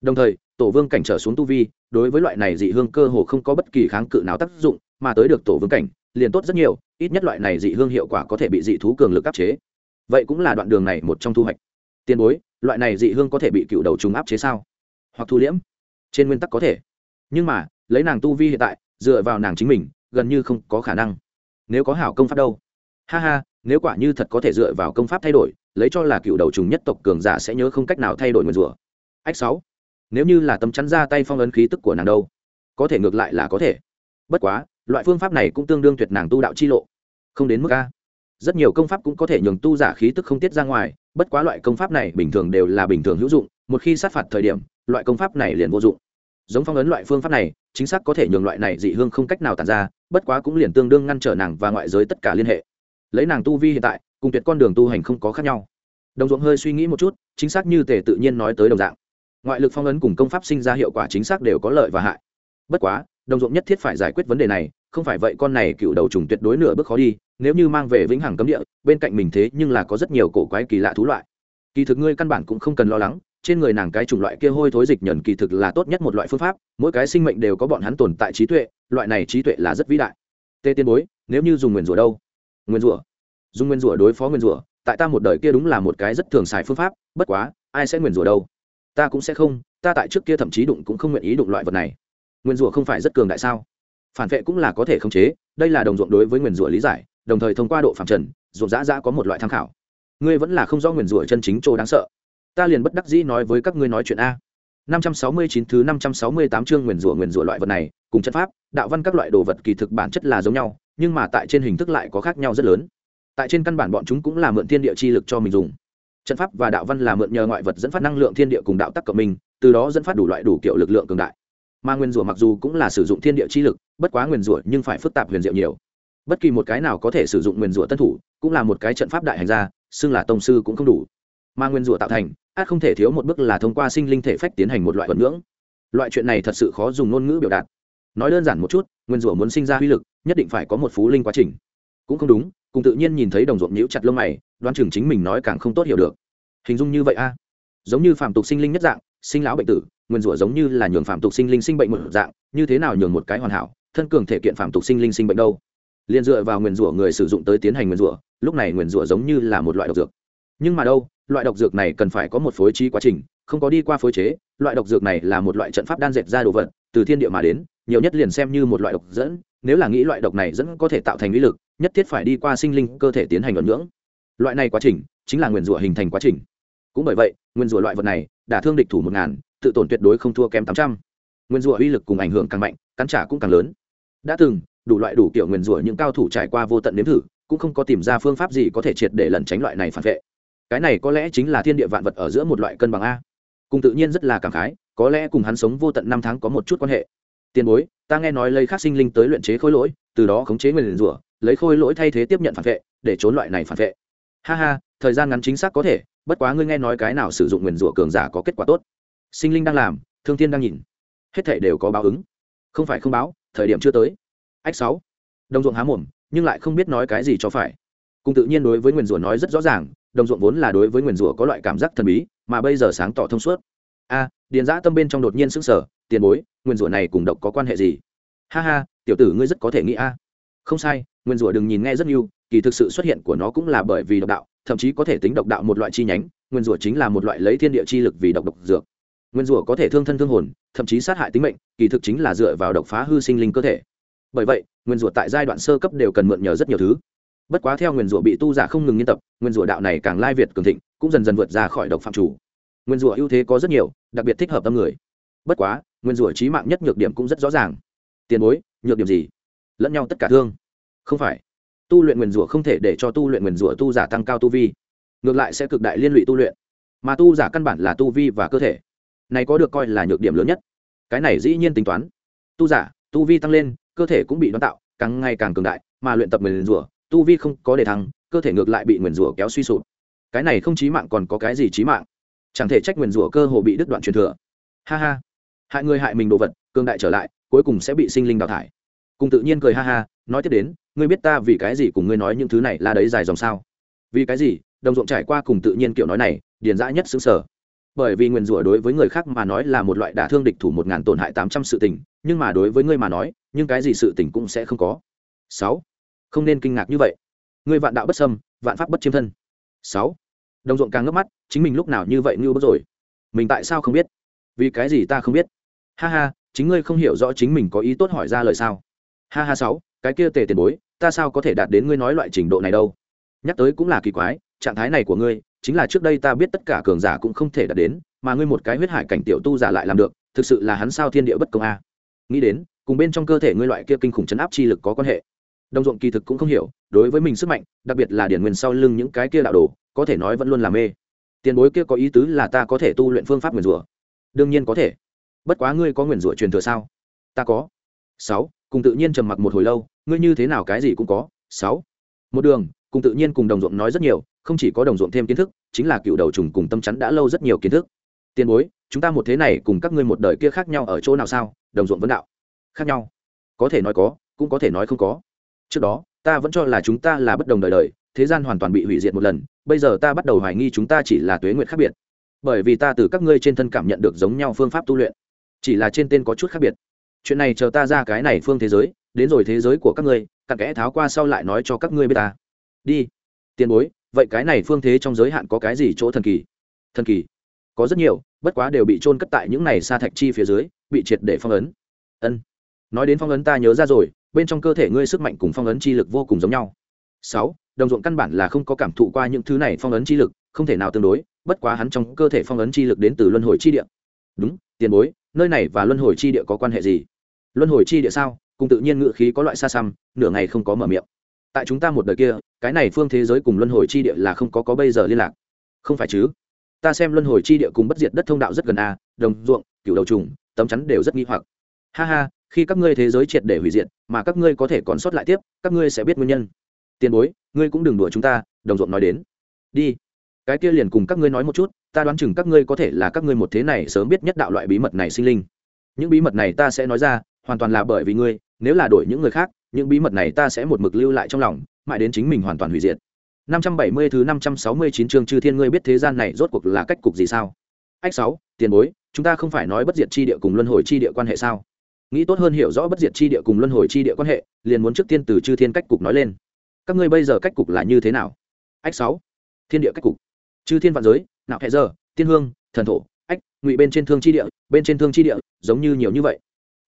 Đồng thời, tổ vương cảnh trở xuống tu vi, đối với loại này dị hương cơ hồ không có bất kỳ kháng cự nào tác dụng, mà tới được tổ vương cảnh, liền tốt rất nhiều, ít nhất loại này dị hương hiệu quả có thể bị dị thú cường lực áp chế. Vậy cũng là đoạn đường này một trong thu hoạch. Tiền bối, loại này dị hương có thể bị cựu đầu trùng áp chế sao? Hoặc thu liễm? Trên nguyên tắc có thể nhưng mà, lấy nàng tu vi hiện tại, dựa vào nàng chính mình, gần như không có khả năng. Nếu có hảo công pháp đâu? Ha ha, nếu quả như thật có thể dựa vào công pháp thay đổi, lấy cho là cựu đầu trùng nhất tộc cường giả sẽ nhớ không cách nào thay đổi nguyền rủa. Ách sáu, nếu như là tấm chắn ra tay phong ấn khí tức của nàng đâu? Có thể ngược lại là có thể. Bất quá, loại phương pháp này cũng tương đương tuyệt nàng tu đạo chi lộ. Không đến mức a. Rất nhiều công pháp cũng có thể nhường tu giả khí tức không tiết ra ngoài, bất quá loại công pháp này bình thường đều là bình thường hữu dụng, một khi sát phạt thời điểm, loại công pháp này liền vô dụng giống phong ấn loại phương pháp này, chính xác có thể nhường loại này dị hương không cách nào tàn ra, bất quá cũng liền tương đương ngăn trở nàng và ngoại giới tất cả liên hệ. Lấy nàng tu vi hiện tại, cùng tuyệt con đường tu hành không có khác nhau. Đồng ruộng hơi suy nghĩ một chút, chính xác như tề tự nhiên nói tới đồng dạng. Ngoại lực phong ấn cùng công pháp sinh ra hiệu quả chính xác đều có lợi và hại. Bất quá, đồng ruộng nhất thiết phải giải quyết vấn đề này, không phải vậy con này cựu đầu trùng tuyệt đối nửa bước khó đi, nếu như mang về vĩnh hằng cấm địa, bên cạnh mình thế nhưng là có rất nhiều cổ quái kỳ lạ thú loại. Kỳ thực ngươi căn bản cũng không cần lo lắng trên người nàng cái chủng loại kia hôi thối dịch nhẫn kỳ thực là tốt nhất một loại phương pháp, mỗi cái sinh mệnh đều có bọn hắn tồn tại trí tuệ, loại này trí tuệ là rất vĩ đại. Tê tiên bối, nếu như dùng nguyền rủa đâu? Nguyền rủa. Dùng nguyên rủa đối phó nguyên rủa, tại ta một đời kia đúng là một cái rất thường xài phương pháp, bất quá, ai sẽ nguyền rủa đâu? Ta cũng sẽ không, ta tại trước kia thậm chí đụng cũng không nguyện ý đụng loại vật này. Nguyền rủa không phải rất cường đại sao? Phản vệ cũng là có thể khống chế, đây là đồng ruộng đối với nguyền rủa lý giải, đồng thời thông qua độ phạm trần, ruộng giã giã có một loại tham khảo. Ngươi vẫn là không do nguyền rủa chân chính chỗ đáng sợ ta liền bất đắc dĩ nói với các ngươi nói chuyện a. 569 thứ 568 chương nguyền rủa nguyền rủa loại vật này, cùng chất pháp, đạo văn các loại đồ vật kỳ thực bản chất là giống nhau, nhưng mà tại trên hình thức lại có khác nhau rất lớn. Tại trên căn bản bọn chúng cũng là mượn thiên địa chi lực cho mình dùng. Trận pháp và đạo văn là mượn nhờ ngoại vật dẫn phát năng lượng thiên địa cùng đạo tắc cộng mình, từ đó dẫn phát đủ loại đủ kiểu lực lượng cường đại. Mà nguyên rủa mặc dù cũng là sử dụng thiên địa chi lực, bất quá nguyên rủa nhưng phải phức tạp huyền diệu nhiều. Bất kỳ một cái nào có thể sử dụng nguyên rủa tân thủ, cũng là một cái trận pháp đại hành gia, xưng là tông sư cũng không đủ. Mà nguyên rủa tạo thành át không thể thiếu một bước là thông qua sinh linh thể phách tiến hành một loại vận ngưỡng. Loại chuyện này thật sự khó dùng ngôn ngữ biểu đạt. Nói đơn giản một chút, nguyên rủa muốn sinh ra uy lực, nhất định phải có một phú linh quá trình. Cũng không đúng, cùng tự nhiên nhìn thấy đồng ruộng nhíu chặt lông mày, đoán chừng chính mình nói càng không tốt hiểu được. Hình dung như vậy a. Giống như phạm tục sinh linh nhất dạng, sinh lão bệnh tử, nguyên rủa giống như là nhường phạm tục sinh linh sinh bệnh một dạng, như thế nào nhường một cái hoàn hảo, thân cường thể kiện phạm tục sinh linh sinh bệnh đâu? Liền dựa vào nguyên rủa người sử dụng tới tiến hành nguyên rủa, lúc này nguyên rủa giống như là một loại độc dược. Nhưng mà đâu loại độc dược này cần phải có một phối trí quá trình, không có đi qua phối chế, loại độc dược này là một loại trận pháp đan dệt ra đồ vật, từ thiên địa mà đến, nhiều nhất liền xem như một loại độc dẫn, nếu là nghĩ loại độc này dẫn có thể tạo thành lý lực, nhất thiết phải đi qua sinh linh cơ thể tiến hành luận ngưỡng. Loại này quá trình chính là nguyên rủa hình thành quá trình. Cũng bởi vậy, nguyên rủa loại vật này, đả thương địch thủ một ngàn, tự tổn tuyệt đối không thua kém tám trăm. Nguyên rủa uy lực cùng ảnh hưởng càng mạnh, cắn trả cũng càng lớn. Đã từng, đủ loại đủ kiểu nguyên rủa những cao thủ trải qua vô tận nếm thử, cũng không có tìm ra phương pháp gì có thể triệt để lẩn tránh loại này phản vệ cái này có lẽ chính là thiên địa vạn vật ở giữa một loại cân bằng a. Cùng tự nhiên rất là cảm khái, có lẽ cùng hắn sống vô tận năm tháng có một chút quan hệ. Tiền bối, ta nghe nói lấy khắc sinh linh tới luyện chế khối lỗi, từ đó khống chế nguyên rủa, lấy khôi lỗi thay thế tiếp nhận phản vệ, để trốn loại này phản vệ. Ha ha, thời gian ngắn chính xác có thể, bất quá ngươi nghe nói cái nào sử dụng nguyền rủa cường giả có kết quả tốt. Sinh linh đang làm, thương thiên đang nhìn. Hết thể đều có báo ứng. Không phải không báo, thời điểm chưa tới. Ách sáu. Đồng ruộng há mồm, nhưng lại không biết nói cái gì cho phải. Cùng tự nhiên đối với nguyền rủa nói rất rõ ràng đồng ruộng vốn là đối với nguyền rủa có loại cảm giác thần bí, mà bây giờ sáng tỏ thông suốt. A, điền giã tâm bên trong đột nhiên sững sờ, tiền bối, nguyền rủa này cùng độc có quan hệ gì? Ha ha, tiểu tử ngươi rất có thể nghĩ a. Không sai nguyên rủa đừng nhìn nghe rất nhiều, kỳ thực sự xuất hiện của nó cũng là bởi vì độc đạo, thậm chí có thể tính độc đạo một loại chi nhánh nguyên rủa chính là một loại lấy thiên địa chi lực vì độc độc dược. Nguyên rủa có thể thương thân thương hồn, thậm chí sát hại tính mệnh, kỳ thực chính là dựa vào độc phá hư sinh linh cơ thể. Bởi vậy nguyên rủa tại giai đoạn sơ cấp đều cần mượn nhờ rất nhiều thứ bất quá theo nguyên rủa bị tu giả không ngừng nghiên tập, nguyên rủa đạo này càng lai việt cường thịnh, cũng dần dần vượt ra khỏi độc phạm chủ. Nguyên rủa ưu thế có rất nhiều, đặc biệt thích hợp tâm người. Bất quá, nguyên rủa trí mạng nhất nhược điểm cũng rất rõ ràng. Tiền bối, nhược điểm gì? Lẫn nhau tất cả thương. Không phải. Tu luyện nguyền rủa không thể để cho tu luyện nguyền rủa tu giả tăng cao tu vi. Ngược lại sẽ cực đại liên lụy tu luyện. Mà tu giả căn bản là tu vi và cơ thể. Này có được coi là nhược điểm lớn nhất. Cái này dĩ nhiên tính toán. Tu giả, tu vi tăng lên, cơ thể cũng bị đón tạo, càng ngày càng cường đại, mà luyện tập nguyền rủa tu vi không có đề thăng, cơ thể ngược lại bị nguyền rủa kéo suy sụp. Cái này không chí mạng còn có cái gì chí mạng? Chẳng thể trách nguyền rủa cơ hồ bị đứt đoạn truyền thừa. Ha ha. Hại người hại mình đồ vật, cường đại trở lại, cuối cùng sẽ bị sinh linh đào thải. Cùng tự nhiên cười ha ha, nói tiếp đến, ngươi biết ta vì cái gì cùng ngươi nói những thứ này là đấy dài dòng sao? Vì cái gì? Đồng ruộng trải qua cùng tự nhiên kiểu nói này, điền dã nhất xứng sở. Bởi vì nguyền rủa đối với người khác mà nói là một loại đả thương địch thủ một ngàn tổn hại tám trăm sự tình, nhưng mà đối với ngươi mà nói, nhưng cái gì sự tình cũng sẽ không có. Sáu không nên kinh ngạc như vậy. Ngươi vạn đạo bất sâm vạn pháp bất chiêm thân. Sáu. Đồng ruộng càng ngấp mắt, chính mình lúc nào như vậy ngưu bất rồi? Mình tại sao không biết? Vì cái gì ta không biết? Ha ha, chính ngươi không hiểu rõ chính mình có ý tốt hỏi ra lời sao? Ha ha sáu, cái kia tề tiền bối, ta sao có thể đạt đến ngươi nói loại trình độ này đâu? Nhắc tới cũng là kỳ quái, trạng thái này của ngươi, chính là trước đây ta biết tất cả cường giả cũng không thể đạt đến, mà ngươi một cái huyết hải cảnh tiểu tu giả lại làm được, thực sự là hắn sao thiên địa bất công a? Nghĩ đến, cùng bên trong cơ thể ngươi loại kia kinh khủng chấn áp chi lực có quan hệ đồng ruộng kỳ thực cũng không hiểu, đối với mình sức mạnh, đặc biệt là điển nguyên sau lưng những cái kia đạo đồ, có thể nói vẫn luôn là mê. Tiền bối kia có ý tứ là ta có thể tu luyện phương pháp nguyền rủa. Đương nhiên có thể. Bất quá ngươi có nguyền rủa truyền thừa sao? Ta có. Sáu, cùng tự nhiên trầm mặc một hồi lâu, ngươi như thế nào cái gì cũng có. Sáu, một đường, cùng tự nhiên cùng đồng ruộng nói rất nhiều, không chỉ có đồng ruộng thêm kiến thức, chính là cựu đầu trùng cùng tâm chắn đã lâu rất nhiều kiến thức. Tiền bối, chúng ta một thế này cùng các ngươi một đời kia khác nhau ở chỗ nào sao? Đồng ruộng vấn đạo. Khác nhau. Có thể nói có, cũng có thể nói không có trước đó, ta vẫn cho là chúng ta là bất đồng đời đời, thế gian hoàn toàn bị hủy diệt một lần, bây giờ ta bắt đầu hoài nghi chúng ta chỉ là tuế nguyện khác biệt. Bởi vì ta từ các ngươi trên thân cảm nhận được giống nhau phương pháp tu luyện, chỉ là trên tên có chút khác biệt. Chuyện này chờ ta ra cái này phương thế giới, đến rồi thế giới của các ngươi, cặn kẽ tháo qua sau lại nói cho các ngươi biết ta. Đi, tiền bối, vậy cái này phương thế trong giới hạn có cái gì chỗ thần kỳ? Thần kỳ? Có rất nhiều, bất quá đều bị trôn cất tại những này sa thạch chi phía dưới, bị triệt để phong ấn. Ân. Nói đến phong ấn ta nhớ ra rồi bên trong cơ thể ngươi sức mạnh cùng phong ấn chi lực vô cùng giống nhau. Sáu, đồng ruộng căn bản là không có cảm thụ qua những thứ này phong ấn chi lực, không thể nào tương đối, bất quá hắn trong cơ thể phong ấn chi lực đến từ luân hồi chi địa. Đúng, tiền bối, nơi này và luân hồi chi địa có quan hệ gì? Luân hồi chi địa sao? Cùng tự nhiên ngự khí có loại xa xăm, nửa ngày không có mở miệng. Tại chúng ta một đời kia, cái này phương thế giới cùng luân hồi chi địa là không có có bây giờ liên lạc. Không phải chứ? Ta xem luân hồi chi địa cùng bất diệt đất thông đạo rất gần a đồng ruộng cựu đầu trùng, tấm chắn đều rất nghi hoặc. Ha ha khi các ngươi thế giới triệt để hủy diệt mà các ngươi có thể còn sót lại tiếp các ngươi sẽ biết nguyên nhân. Tiền bối ngươi cũng đừng đùa chúng ta đồng ruộng nói đến. Đi. Cái kia liền cùng các ngươi nói một chút ta đoán chừng các ngươi có thể là các ngươi một thế này sớm biết nhất đạo loại bí mật này sinh linh. Những bí mật này ta sẽ nói ra hoàn toàn là bởi vì ngươi nếu là đổi những người khác những bí mật này ta sẽ một mực lưu lại trong lòng mãi đến chính mình hoàn toàn hủy diệt. 570 thứ 569 chương chư thiên ngươi biết thế gian này rốt cuộc là cách cục gì sao? Ách 6, tiền bối, chúng ta không phải nói bất diệt chi địa cùng luân hồi chi địa quan hệ sao? Nghĩ tốt hơn hiểu rõ bất diệt chi địa cùng luân hồi chi địa quan hệ, liền muốn trước tiên từ chư thiên cách cục nói lên. Các ngươi bây giờ cách cục là như thế nào? Ách sáu thiên địa cách cục. Chư thiên vạn giới, nạo hệ giờ, tiên hương, thần thổ, ách, ngụy bên trên thương chi địa, bên trên thương chi địa, giống như nhiều như vậy.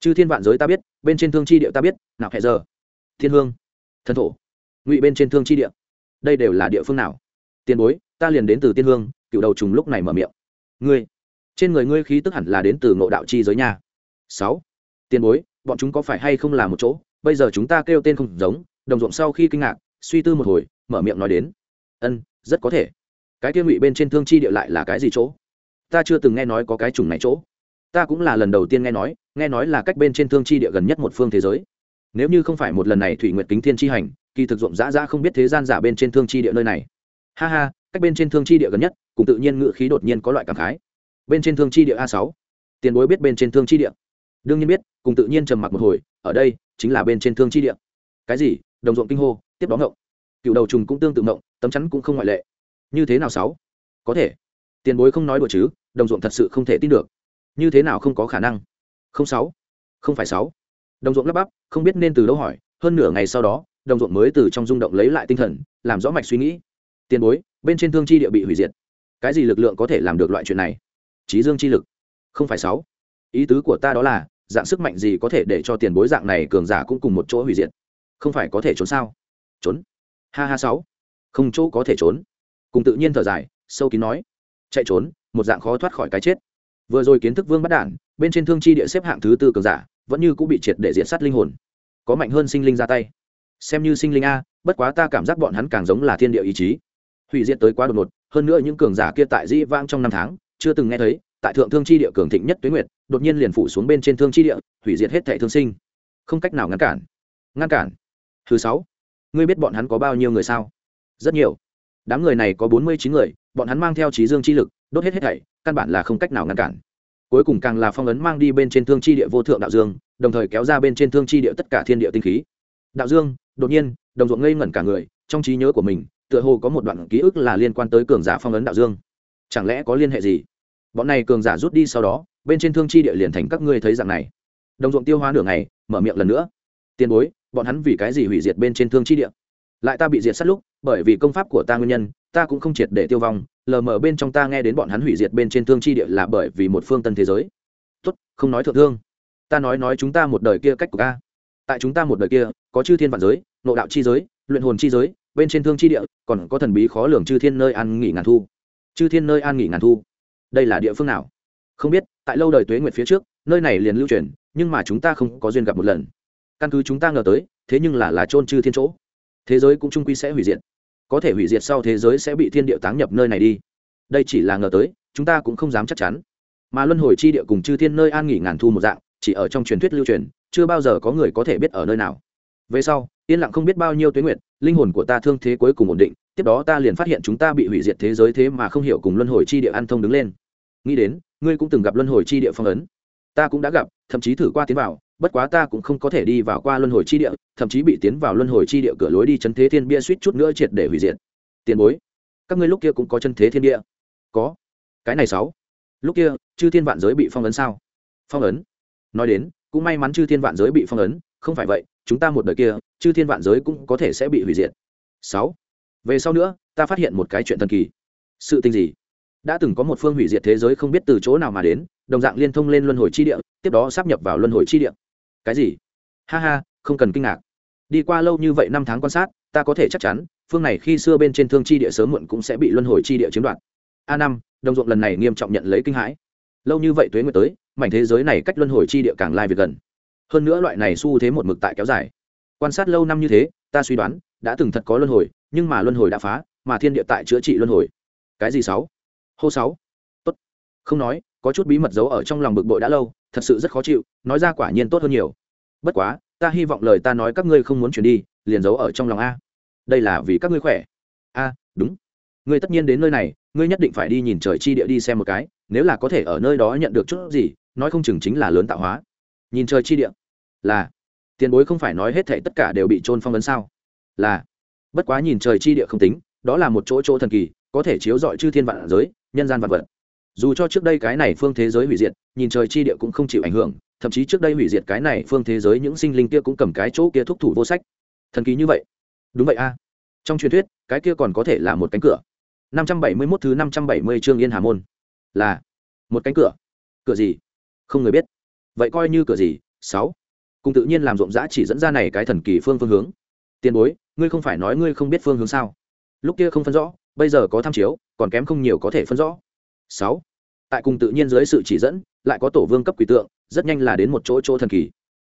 Chư thiên vạn giới ta biết, bên trên thương chi địa ta biết, nạo hệ giờ, thiên hương, thần thổ, ngụy bên trên thương chi địa đây đều là địa phương nào tiền bối ta liền đến từ tiên hương cựu đầu trùng lúc này mở miệng ngươi trên người ngươi khí tức hẳn là đến từ ngộ đạo chi giới nhà sáu tiền bối, bọn chúng có phải hay không là một chỗ? Bây giờ chúng ta kêu tên không giống. Đồng ruộng sau khi kinh ngạc, suy tư một hồi, mở miệng nói đến, ân, rất có thể. Cái kia ngụy bên trên thương chi địa lại là cái gì chỗ? Ta chưa từng nghe nói có cái trùng này chỗ. Ta cũng là lần đầu tiên nghe nói nghe nói là cách bên trên thương chi địa gần nhất một phương thế giới. Nếu như không phải một lần này thủy nguyệt kính thiên chi hành, kỳ thực dụng dã dã không biết thế gian giả bên trên thương chi địa nơi này. Ha ha, cách bên trên thương chi địa gần nhất, cùng tự nhiên ngự khí đột nhiên có loại cảm khái. Bên trên thương chi địa a sáu. Tiền bối biết bên trên thương chi địa. Đương nhiên biết cùng tự nhiên trầm mặc một hồi, ở đây chính là bên trên thương chi địa. Cái gì? Đồng ruộng kinh hô, tiếp đó ngộng. Cựu đầu trùng cũng tương tự ngộng, tấm chắn cũng không ngoại lệ. Như thế nào sáu? Có thể. Tiền bối không nói đùa chứ, đồng ruộng thật sự không thể tin được. Như thế nào không có khả năng? Không sáu. Không phải sáu. Đồng ruộng lắp bắp, không biết nên từ đâu hỏi, hơn nửa ngày sau đó, đồng ruộng mới từ trong rung động lấy lại tinh thần, làm rõ mạch suy nghĩ. Tiền bối, bên trên thương chi địa bị hủy diệt. Cái gì lực lượng có thể làm được loại chuyện này? Trí dương chi lực. Không phải sáu. Ý tứ của ta đó là dạng sức mạnh gì có thể để cho tiền bối dạng này cường giả cũng cùng một chỗ hủy diệt? Không phải có thể trốn sao? Trốn. Ha ha sáu. Không chỗ có thể trốn. Cùng tự nhiên thở dài, sâu kín nói. Chạy trốn, một dạng khó thoát khỏi cái chết. Vừa rồi kiến thức vương bắt đản bên trên thương chi địa xếp hạng thứ tư cường giả, vẫn như cũng bị triệt để diệt sát linh hồn. Có mạnh hơn sinh linh ra tay. Xem như sinh linh a, bất quá ta cảm giác bọn hắn càng giống là thiên địa ý chí. Hủy diệt tới quá đột ngột, hơn nữa những cường giả kia tại dĩ vang trong năm tháng, chưa từng nghe thấy, tại thượng thương chi địa cường thịnh nhất tuyến nguyệt đột nhiên liền phủ xuống bên trên thương chi địa, hủy diệt hết thệ thương sinh. Không cách nào ngăn cản. Ngăn cản. Thứ sáu. Ngươi biết bọn hắn có bao nhiêu người sao? Rất nhiều. Đám người này có bốn mươi chín người, bọn hắn mang theo trí dương chi lực, đốt hết hết thảy, căn bản là không cách nào ngăn cản. Cuối cùng càng là phong ấn mang đi bên trên thương chi địa vô thượng đạo dương, đồng thời kéo ra bên trên thương chi địa tất cả thiên địa tinh khí. Đạo dương, đột nhiên, đồng ruộng ngây ngẩn cả người, trong trí nhớ của mình, tựa hồ có một đoạn ký ức là liên quan tới cường giả phong ấn đạo dương. Chẳng lẽ có liên hệ gì? Bọn này cường giả rút đi sau đó bên trên thương chi địa liền thành các ngươi thấy dạng này. Đồng ruộng tiêu hóa nửa ngày mở miệng lần nữa. Tiền bối bọn hắn vì cái gì hủy diệt bên trên thương chi địa? Lại ta bị diệt sát lúc bởi vì công pháp của ta nguyên nhân ta cũng không triệt để tiêu vong. Lờ mờ bên trong ta nghe đến bọn hắn hủy diệt bên trên thương chi địa là bởi vì một phương tân thế giới. Tốt không nói thượng thương. Ta nói nói chúng ta một đời kia cách của ta, tại chúng ta một đời kia có chư thiên vạn giới nộ đạo chi giới luyện hồn chi giới bên trên thương chi địa còn có thần bí khó lường chư thiên nơi an nghỉ ngàn thu. Chư thiên nơi an nghỉ ngàn thu. Đây là địa phương nào? Không biết tại lâu đời tuế nguyệt phía trước, nơi này liền lưu truyền, nhưng mà chúng ta không có duyên gặp một lần. Căn cứ chúng ta ngờ tới, thế nhưng là là trôn chư thiên chỗ. Thế giới cũng trung quy sẽ hủy diệt. Có thể hủy diệt sau thế giới sẽ bị thiên địa táng nhập nơi này đi. Đây chỉ là ngờ tới, chúng ta cũng không dám chắc chắn. Mà luân hồi chi địa cùng chư thiên nơi an nghỉ ngàn thu một dạng, chỉ ở trong truyền thuyết lưu truyền, chưa bao giờ có người có thể biết ở nơi nào. Về sau, yên lặng không biết bao nhiêu tuyến nguyện linh hồn của ta thương thế cuối cùng ổn định, tiếp đó ta liền phát hiện chúng ta bị hủy diệt thế giới thế mà không hiểu cùng luân hồi chi địa an thông đứng lên. Nghĩ đến ngươi cũng từng gặp luân hồi chi địa phong ấn. Ta cũng đã gặp, thậm chí thử qua tiến vào, bất quá ta cũng không có thể đi vào qua luân hồi chi địa, thậm chí bị tiến vào luân hồi chi địa cửa lối đi chân thế thiên bia suýt chút nữa triệt để hủy diệt. Tiền bối, các ngươi lúc kia cũng có chân thế thiên địa có. Cái này sáu. Lúc kia, chư thiên vạn giới bị phong ấn sao? Phong ấn. Nói đến, cũng may mắn chư thiên vạn giới bị phong ấn, không phải vậy, chúng ta một đời kia, chư thiên vạn giới cũng có thể sẽ bị hủy diệt. Sáu. Về sau nữa, ta phát hiện một cái chuyện thần kỳ. Sự tình gì? Đã từng có một phương hủy diệt thế giới không biết từ chỗ nào mà đến, đồng dạng liên thông lên luân hồi chi địa, tiếp đó sắp nhập vào luân hồi chi địa. Cái gì? Ha ha, không cần kinh ngạc. Đi qua lâu như vậy năm tháng quan sát, ta có thể chắc chắn, phương này khi xưa bên trên thương chi địa sớm muộn cũng sẽ bị luân hồi chi địa chiếm đoạt. A năm, đồng ruộng lần này nghiêm trọng nhận lấy kinh hãi. Lâu như vậy tuế nguyệt tới, mảnh thế giới này cách luân hồi chi địa càng lai việc gần. Hơn nữa loại này xu thế một mực tại kéo dài. Quan sát lâu năm như thế, ta suy đoán, đã từng thật có luân hồi, nhưng mà luân hồi đã phá, mà thiên địa tại chữa trị luân hồi. Cái gì sáu? Hô sáu. Tốt. Không nói, có chút bí mật giấu ở trong lòng bực bội đã lâu, thật sự rất khó chịu, nói ra quả nhiên tốt hơn nhiều. Bất quá, ta hy vọng lời ta nói các ngươi không muốn chuyển đi, liền giấu ở trong lòng a. Đây là vì các ngươi khỏe. A, đúng. Ngươi tất nhiên đến nơi này, ngươi nhất định phải đi nhìn trời chi địa đi xem một cái, nếu là có thể ở nơi đó nhận được chút gì, nói không chừng chính là lớn tạo hóa. Nhìn trời chi địa. Là. Tiền bối không phải nói hết thảy tất cả đều bị trôn phong vấn sao? Là. Bất quá nhìn trời chi địa không tính, đó là một chỗ chỗ thần kỳ, có thể chiếu rọi chư thiên vạn giới nhân gian vật vật dù cho trước đây cái này phương thế giới hủy diệt nhìn trời chi địa cũng không chịu ảnh hưởng thậm chí trước đây hủy diệt cái này phương thế giới những sinh linh kia cũng cầm cái chỗ kia thúc thủ vô sách thần kỳ như vậy đúng vậy a trong truyền thuyết cái kia còn có thể là một cánh cửa 571 thứ 570 chương Yên Hà môn là một cánh cửa. Cửa gì? Không người biết. Vậy coi như cửa gì? 6. Cùng tự nhiên làm rộng rã chỉ dẫn ra này cái thần kỳ phương phương hướng. Tiền bối, ngươi không phải nói ngươi không biết phương hướng sao? Lúc kia không phân rõ, bây giờ có tham chiếu, còn kém không nhiều có thể phân rõ. 6. Tại cùng tự nhiên dưới sự chỉ dẫn, lại có tổ vương cấp quỷ tượng, rất nhanh là đến một chỗ chỗ thần kỳ.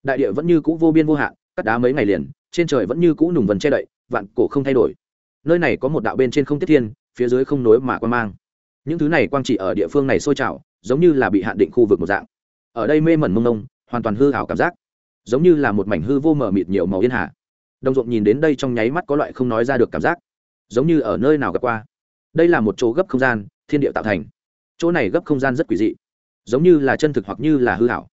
Đại địa vẫn như cũ vô biên vô hạn, cắt đá mấy ngày liền, trên trời vẫn như cũ nùng vần che đậy, vạn cổ không thay đổi. Nơi này có một đạo bên trên không tiết thiên, phía dưới không nối mà quan mang những thứ này quang chỉ ở địa phương này sôi trào giống như là bị hạn định khu vực một dạng ở đây mê mẩn mông nông hoàn toàn hư hảo cảm giác giống như là một mảnh hư vô mờ mịt nhiều màu yên hà đồng ruộng nhìn đến đây trong nháy mắt có loại không nói ra được cảm giác giống như ở nơi nào gặp qua đây là một chỗ gấp không gian, thiên địa tạo thành. Chỗ này gấp không gian rất quỷ dị. Giống như là chân thực hoặc như là hư hảo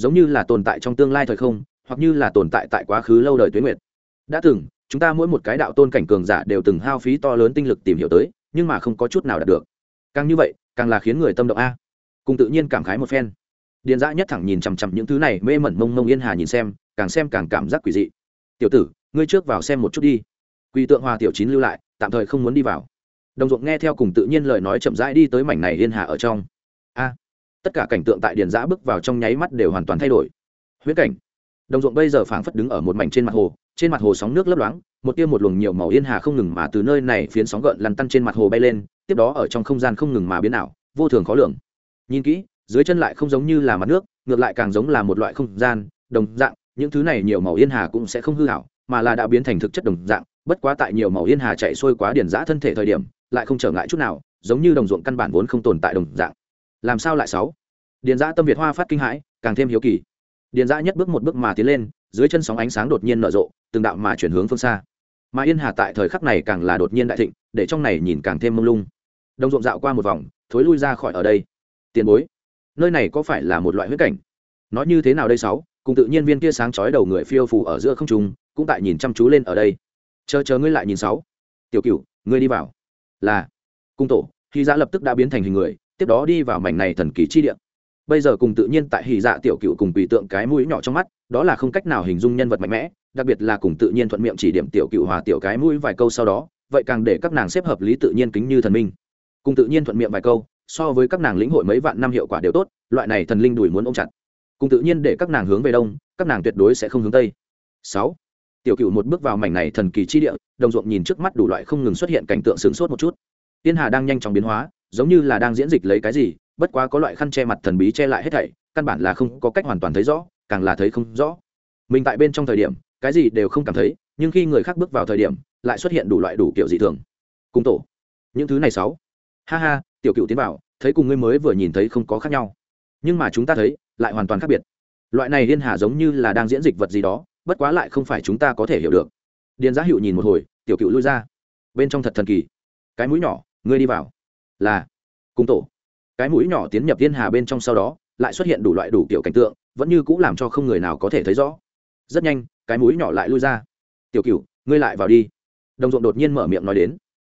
giống như là tồn tại trong tương lai thời không, hoặc như là tồn tại tại quá khứ lâu đời tuyến nguyệt. Đã từng, chúng ta mỗi một cái đạo tôn cảnh cường giả đều từng hao phí to lớn tinh lực tìm hiểu tới, nhưng mà không có chút nào đạt được. Càng như vậy, càng là khiến người tâm động a. Cùng tự nhiên cảm khái một phen. Điền dã nhất thẳng nhìn chằm chằm những thứ này, mê mẩn mông mông yên hà nhìn xem, càng xem càng cảm giác quỷ dị. Tiểu tử, ngươi trước vào xem một chút đi. Quỳ tượng hòa tiểu chín lưu lại, tạm thời không muốn đi vào đồng ruộng nghe theo cùng tự nhiên lời nói chậm rãi đi tới mảnh này yên hà ở trong. A, tất cả cảnh tượng tại điền giã bước vào trong nháy mắt đều hoàn toàn thay đổi. Huyễn cảnh. Đồng ruộng bây giờ phảng phất đứng ở một mảnh trên mặt hồ, trên mặt hồ sóng nước lấp loáng, một tia một luồng nhiều màu yên hà không ngừng mà từ nơi này phiến sóng gợn lăn tăn trên mặt hồ bay lên, tiếp đó ở trong không gian không ngừng mà biến ảo, vô thường khó lường. Nhìn kỹ, dưới chân lại không giống như là mặt nước, ngược lại càng giống là một loại không gian, đồng dạng, những thứ này nhiều màu yên hà cũng sẽ không hư hảo mà là đã biến thành thực chất đồng dạng, bất quá tại nhiều màu yên hà chạy xuôi quá điển giã thân thể thời điểm lại không trở ngại chút nào, giống như đồng ruộng căn bản vốn không tồn tại đồng dạng. Làm sao lại sáu? Điền giã tâm việt hoa phát kinh hãi, càng thêm hiếu kỳ. Điền giã nhất bước một bước mà tiến lên, dưới chân sóng ánh sáng đột nhiên nở rộ, từng đạo mà chuyển hướng phương xa. Mà yên hà tại thời khắc này càng là đột nhiên đại thịnh, để trong này nhìn càng thêm mông lung. Đồng ruộng dạo qua một vòng, thối lui ra khỏi ở đây. Tiền bối, nơi này có phải là một loại huyết cảnh? Nói như thế nào đây sáu? Cùng tự nhiên viên kia sáng chói đầu người phiêu phù ở giữa không trung, cũng tại nhìn chăm chú lên ở đây. Chờ chờ ngươi lại nhìn sáu. Tiểu cửu, ngươi đi vào là cung tổ, hy dạ lập tức đã biến thành hình người, tiếp đó đi vào mảnh này thần kỳ chi địa. Bây giờ cùng tự nhiên tại hỉ dạ tiểu cựu cùng quỷ tượng cái mũi nhỏ trong mắt, đó là không cách nào hình dung nhân vật mạnh mẽ, đặc biệt là cùng tự nhiên thuận miệng chỉ điểm tiểu cựu hòa tiểu cái mũi vài câu sau đó, vậy càng để các nàng xếp hợp lý tự nhiên kính như thần minh. Cùng tự nhiên thuận miệng vài câu, so với các nàng lĩnh hội mấy vạn năm hiệu quả đều tốt, loại này thần linh đùi muốn ôm chặt. Cùng tự nhiên để các nàng hướng về đông, các nàng tuyệt đối sẽ không hướng tây. Sáu tiểu cựu một bước vào mảnh này thần kỳ chi địa, đồng ruộng nhìn trước mắt đủ loại không ngừng xuất hiện cảnh tượng sướng sốt một chút. Tiên hà đang nhanh chóng biến hóa, giống như là đang diễn dịch lấy cái gì, bất quá có loại khăn che mặt thần bí che lại hết thảy, căn bản là không có cách hoàn toàn thấy rõ, càng là thấy không rõ. Mình tại bên trong thời điểm, cái gì đều không cảm thấy, nhưng khi người khác bước vào thời điểm, lại xuất hiện đủ loại đủ kiểu dị thường. Cùng tổ. Những thứ này sáu. Ha ha, tiểu cựu tiến vào, thấy cùng ngươi mới vừa nhìn thấy không có khác nhau. Nhưng mà chúng ta thấy, lại hoàn toàn khác biệt. Loại này liên hà giống như là đang diễn dịch vật gì đó bất quá lại không phải chúng ta có thể hiểu được. Điền giá hiệu nhìn một hồi, tiểu cựu lui ra. Bên trong thật thần kỳ. Cái mũi nhỏ, ngươi đi vào. Là cung tổ. Cái mũi nhỏ tiến nhập thiên hà bên trong sau đó, lại xuất hiện đủ loại đủ kiểu cảnh tượng, vẫn như cũng làm cho không người nào có thể thấy rõ. Rất nhanh, cái mũi nhỏ lại lui ra. Tiểu cựu, ngươi lại vào đi. Đồng ruộng đột nhiên mở miệng nói đến.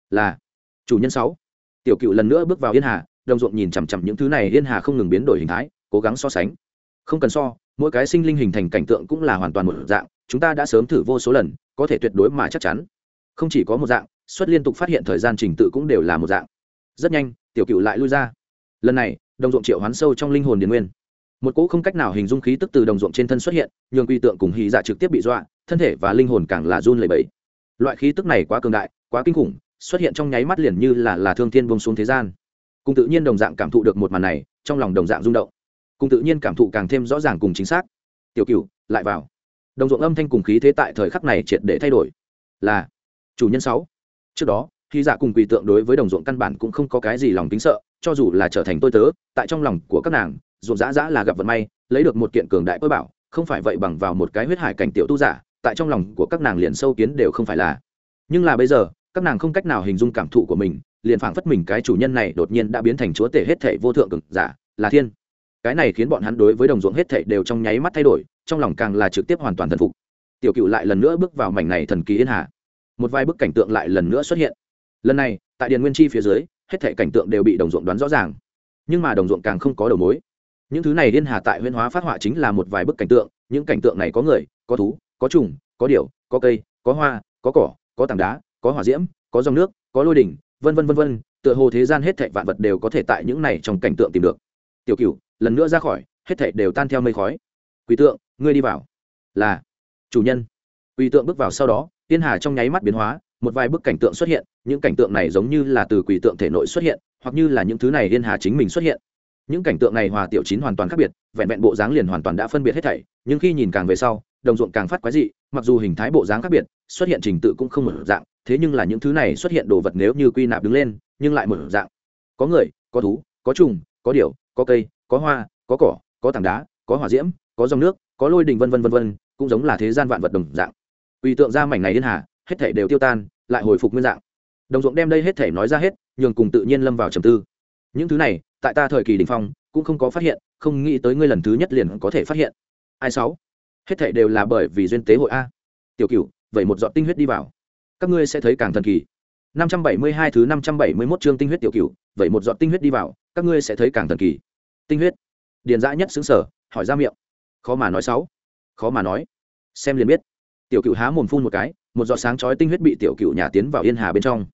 Là, chủ nhân sáu. Tiểu cựu lần nữa bước vào yên hà, đồng ruộng nhìn chằm chằm những thứ này yên hà không ngừng biến đổi hình thái, cố gắng so sánh. Không cần so mỗi cái sinh linh hình thành cảnh tượng cũng là hoàn toàn một dạng, chúng ta đã sớm thử vô số lần, có thể tuyệt đối mà chắc chắn. Không chỉ có một dạng, xuất liên tục phát hiện thời gian trình tự cũng đều là một dạng. Rất nhanh, tiểu cựu lại lui ra. Lần này, đồng ruộng triệu hoán sâu trong linh hồn điền nguyên. Một cỗ không cách nào hình dung khí tức từ đồng ruộng trên thân xuất hiện, nhường quy tượng cùng hy dạ trực tiếp bị dọa, thân thể và linh hồn càng là run lẩy bẩy. Loại khí tức này quá cường đại, quá kinh khủng, xuất hiện trong nháy mắt liền như là là thương thiên bông xuống thế gian. Cùng tự nhiên đồng dạng cảm thụ được một màn này, trong lòng đồng dạng rung động cùng tự nhiên cảm thụ càng thêm rõ ràng cùng chính xác. Tiểu cựu lại vào. Đồng ruộng âm thanh cùng khí thế tại thời khắc này triệt để thay đổi. Là, chủ nhân sáu. Trước đó khi giả dạ cùng quỳ tượng đối với đồng ruộng căn bản cũng không có cái gì lòng tính sợ, cho dù là trở thành tôi tớ, tại trong lòng của các nàng, ruộng dã dã là gặp vận may, lấy được một kiện cường đại tôi bảo, không phải vậy bằng vào một cái huyết hải cảnh tiểu tu giả, tại trong lòng của các nàng liền sâu kiến đều không phải là. Nhưng là bây giờ, các nàng không cách nào hình dung cảm thụ của mình, liền phảng phất mình cái chủ nhân này đột nhiên đã biến thành chúa tể hết thể vô thượng cực giả, là thiên cái này khiến bọn hắn đối với đồng ruộng hết thảy đều trong nháy mắt thay đổi, trong lòng càng là trực tiếp hoàn toàn thần phục. Tiểu cựu lại lần nữa bước vào mảnh này thần kỳ yên hạ một vài bức cảnh tượng lại lần nữa xuất hiện. Lần này, tại điền nguyên chi phía dưới, hết thảy cảnh tượng đều bị đồng ruộng đoán rõ ràng. Nhưng mà đồng ruộng càng không có đầu mối. Những thứ này điên hà tại huyên hóa phát họa chính là một vài bức cảnh tượng, những cảnh tượng này có người, có thú, có trùng, có điểu, có cây, có hoa, có cỏ, có tảng đá, có hỏa diễm, có dòng nước, có lôi đỉnh, vân vân vân vân, tựa hồ thế gian hết thảy vạn vật đều có thể tại những này trong cảnh tượng tìm được tiểu cửu, lần nữa ra khỏi, hết thảy đều tan theo mây khói. Quỷ tượng, ngươi đi vào. Là, chủ nhân. Quỷ tượng bước vào sau đó, tiên hà trong nháy mắt biến hóa, một vài bức cảnh tượng xuất hiện, những cảnh tượng này giống như là từ quỷ tượng thể nội xuất hiện, hoặc như là những thứ này tiên hà chính mình xuất hiện. Những cảnh tượng này hòa tiểu chín hoàn toàn khác biệt, vẹn vẹn bộ dáng liền hoàn toàn đã phân biệt hết thảy, nhưng khi nhìn càng về sau, đồng ruộng càng phát quái dị, mặc dù hình thái bộ dáng khác biệt, xuất hiện trình tự cũng không một dạng, thế nhưng là những thứ này xuất hiện đồ vật nếu như quy nạp đứng lên, nhưng lại một dạng. Có người, có thú, có trùng, có điều có cây, có hoa, có cỏ, có tảng đá, có hỏa diễm, có dòng nước, có lôi đình vân vân vân vân, cũng giống là thế gian vạn vật đồng dạng. Uy tượng ra mảnh này liên hà, hết thể đều tiêu tan, lại hồi phục nguyên dạng. Đồng ruộng đem đây hết thể nói ra hết, nhường cùng tự nhiên lâm vào trầm tư. Những thứ này, tại ta thời kỳ đình phong, cũng không có phát hiện, không nghĩ tới ngươi lần thứ nhất liền có thể phát hiện. Ai sáu? Hết thể đều là bởi vì duyên tế hội a. Tiểu cửu, vậy một giọt tinh huyết đi vào. Các ngươi sẽ thấy càng thần kỳ. 572 thứ 571 chương tinh huyết tiểu cửu, vậy một giọt tinh huyết đi vào, các ngươi sẽ thấy càng thần kỳ tinh huyết. Điền dã nhất xứng sở, hỏi ra miệng. Khó mà nói sáu. Khó mà nói. Xem liền biết. Tiểu cửu há mồm phun một cái, một giọt sáng chói tinh huyết bị tiểu cửu nhà tiến vào yên hà bên trong.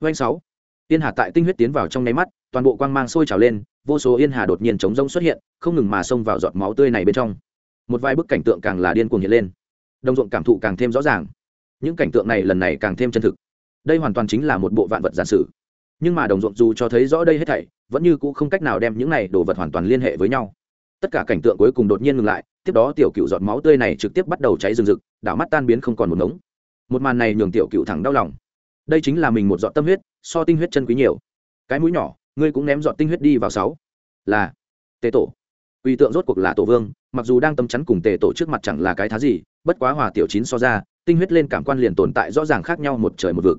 Doanh sáu. Yên hà tại tinh huyết tiến vào trong nháy mắt, toàn bộ quang mang sôi trào lên, vô số yên hà đột nhiên chống rông xuất hiện, không ngừng mà xông vào giọt máu tươi này bên trong. Một vài bức cảnh tượng càng là điên cuồng hiện lên. Đồng ruộng cảm thụ càng thêm rõ ràng. Những cảnh tượng này lần này càng thêm chân thực. Đây hoàn toàn chính là một bộ vạn vật giả sử nhưng mà đồng ruộng dù cho thấy rõ đây hết thảy, vẫn như cũng không cách nào đem những này đồ vật hoàn toàn liên hệ với nhau. Tất cả cảnh tượng cuối cùng đột nhiên ngừng lại, tiếp đó tiểu cựu giọt máu tươi này trực tiếp bắt đầu cháy rừng rực, đảo mắt tan biến không còn một ngống. Một màn này nhường tiểu cựu thẳng đau lòng. Đây chính là mình một giọt tâm huyết, so tinh huyết chân quý nhiều. Cái mũi nhỏ, ngươi cũng ném giọt tinh huyết đi vào sáu. Là, tề tổ. Uy tượng rốt cuộc là tổ vương, mặc dù đang tâm chắn cùng tề tổ trước mặt chẳng là cái thá gì, bất quá hòa tiểu chín so ra, tinh huyết lên cảm quan liền tồn tại rõ ràng khác nhau một trời một vực.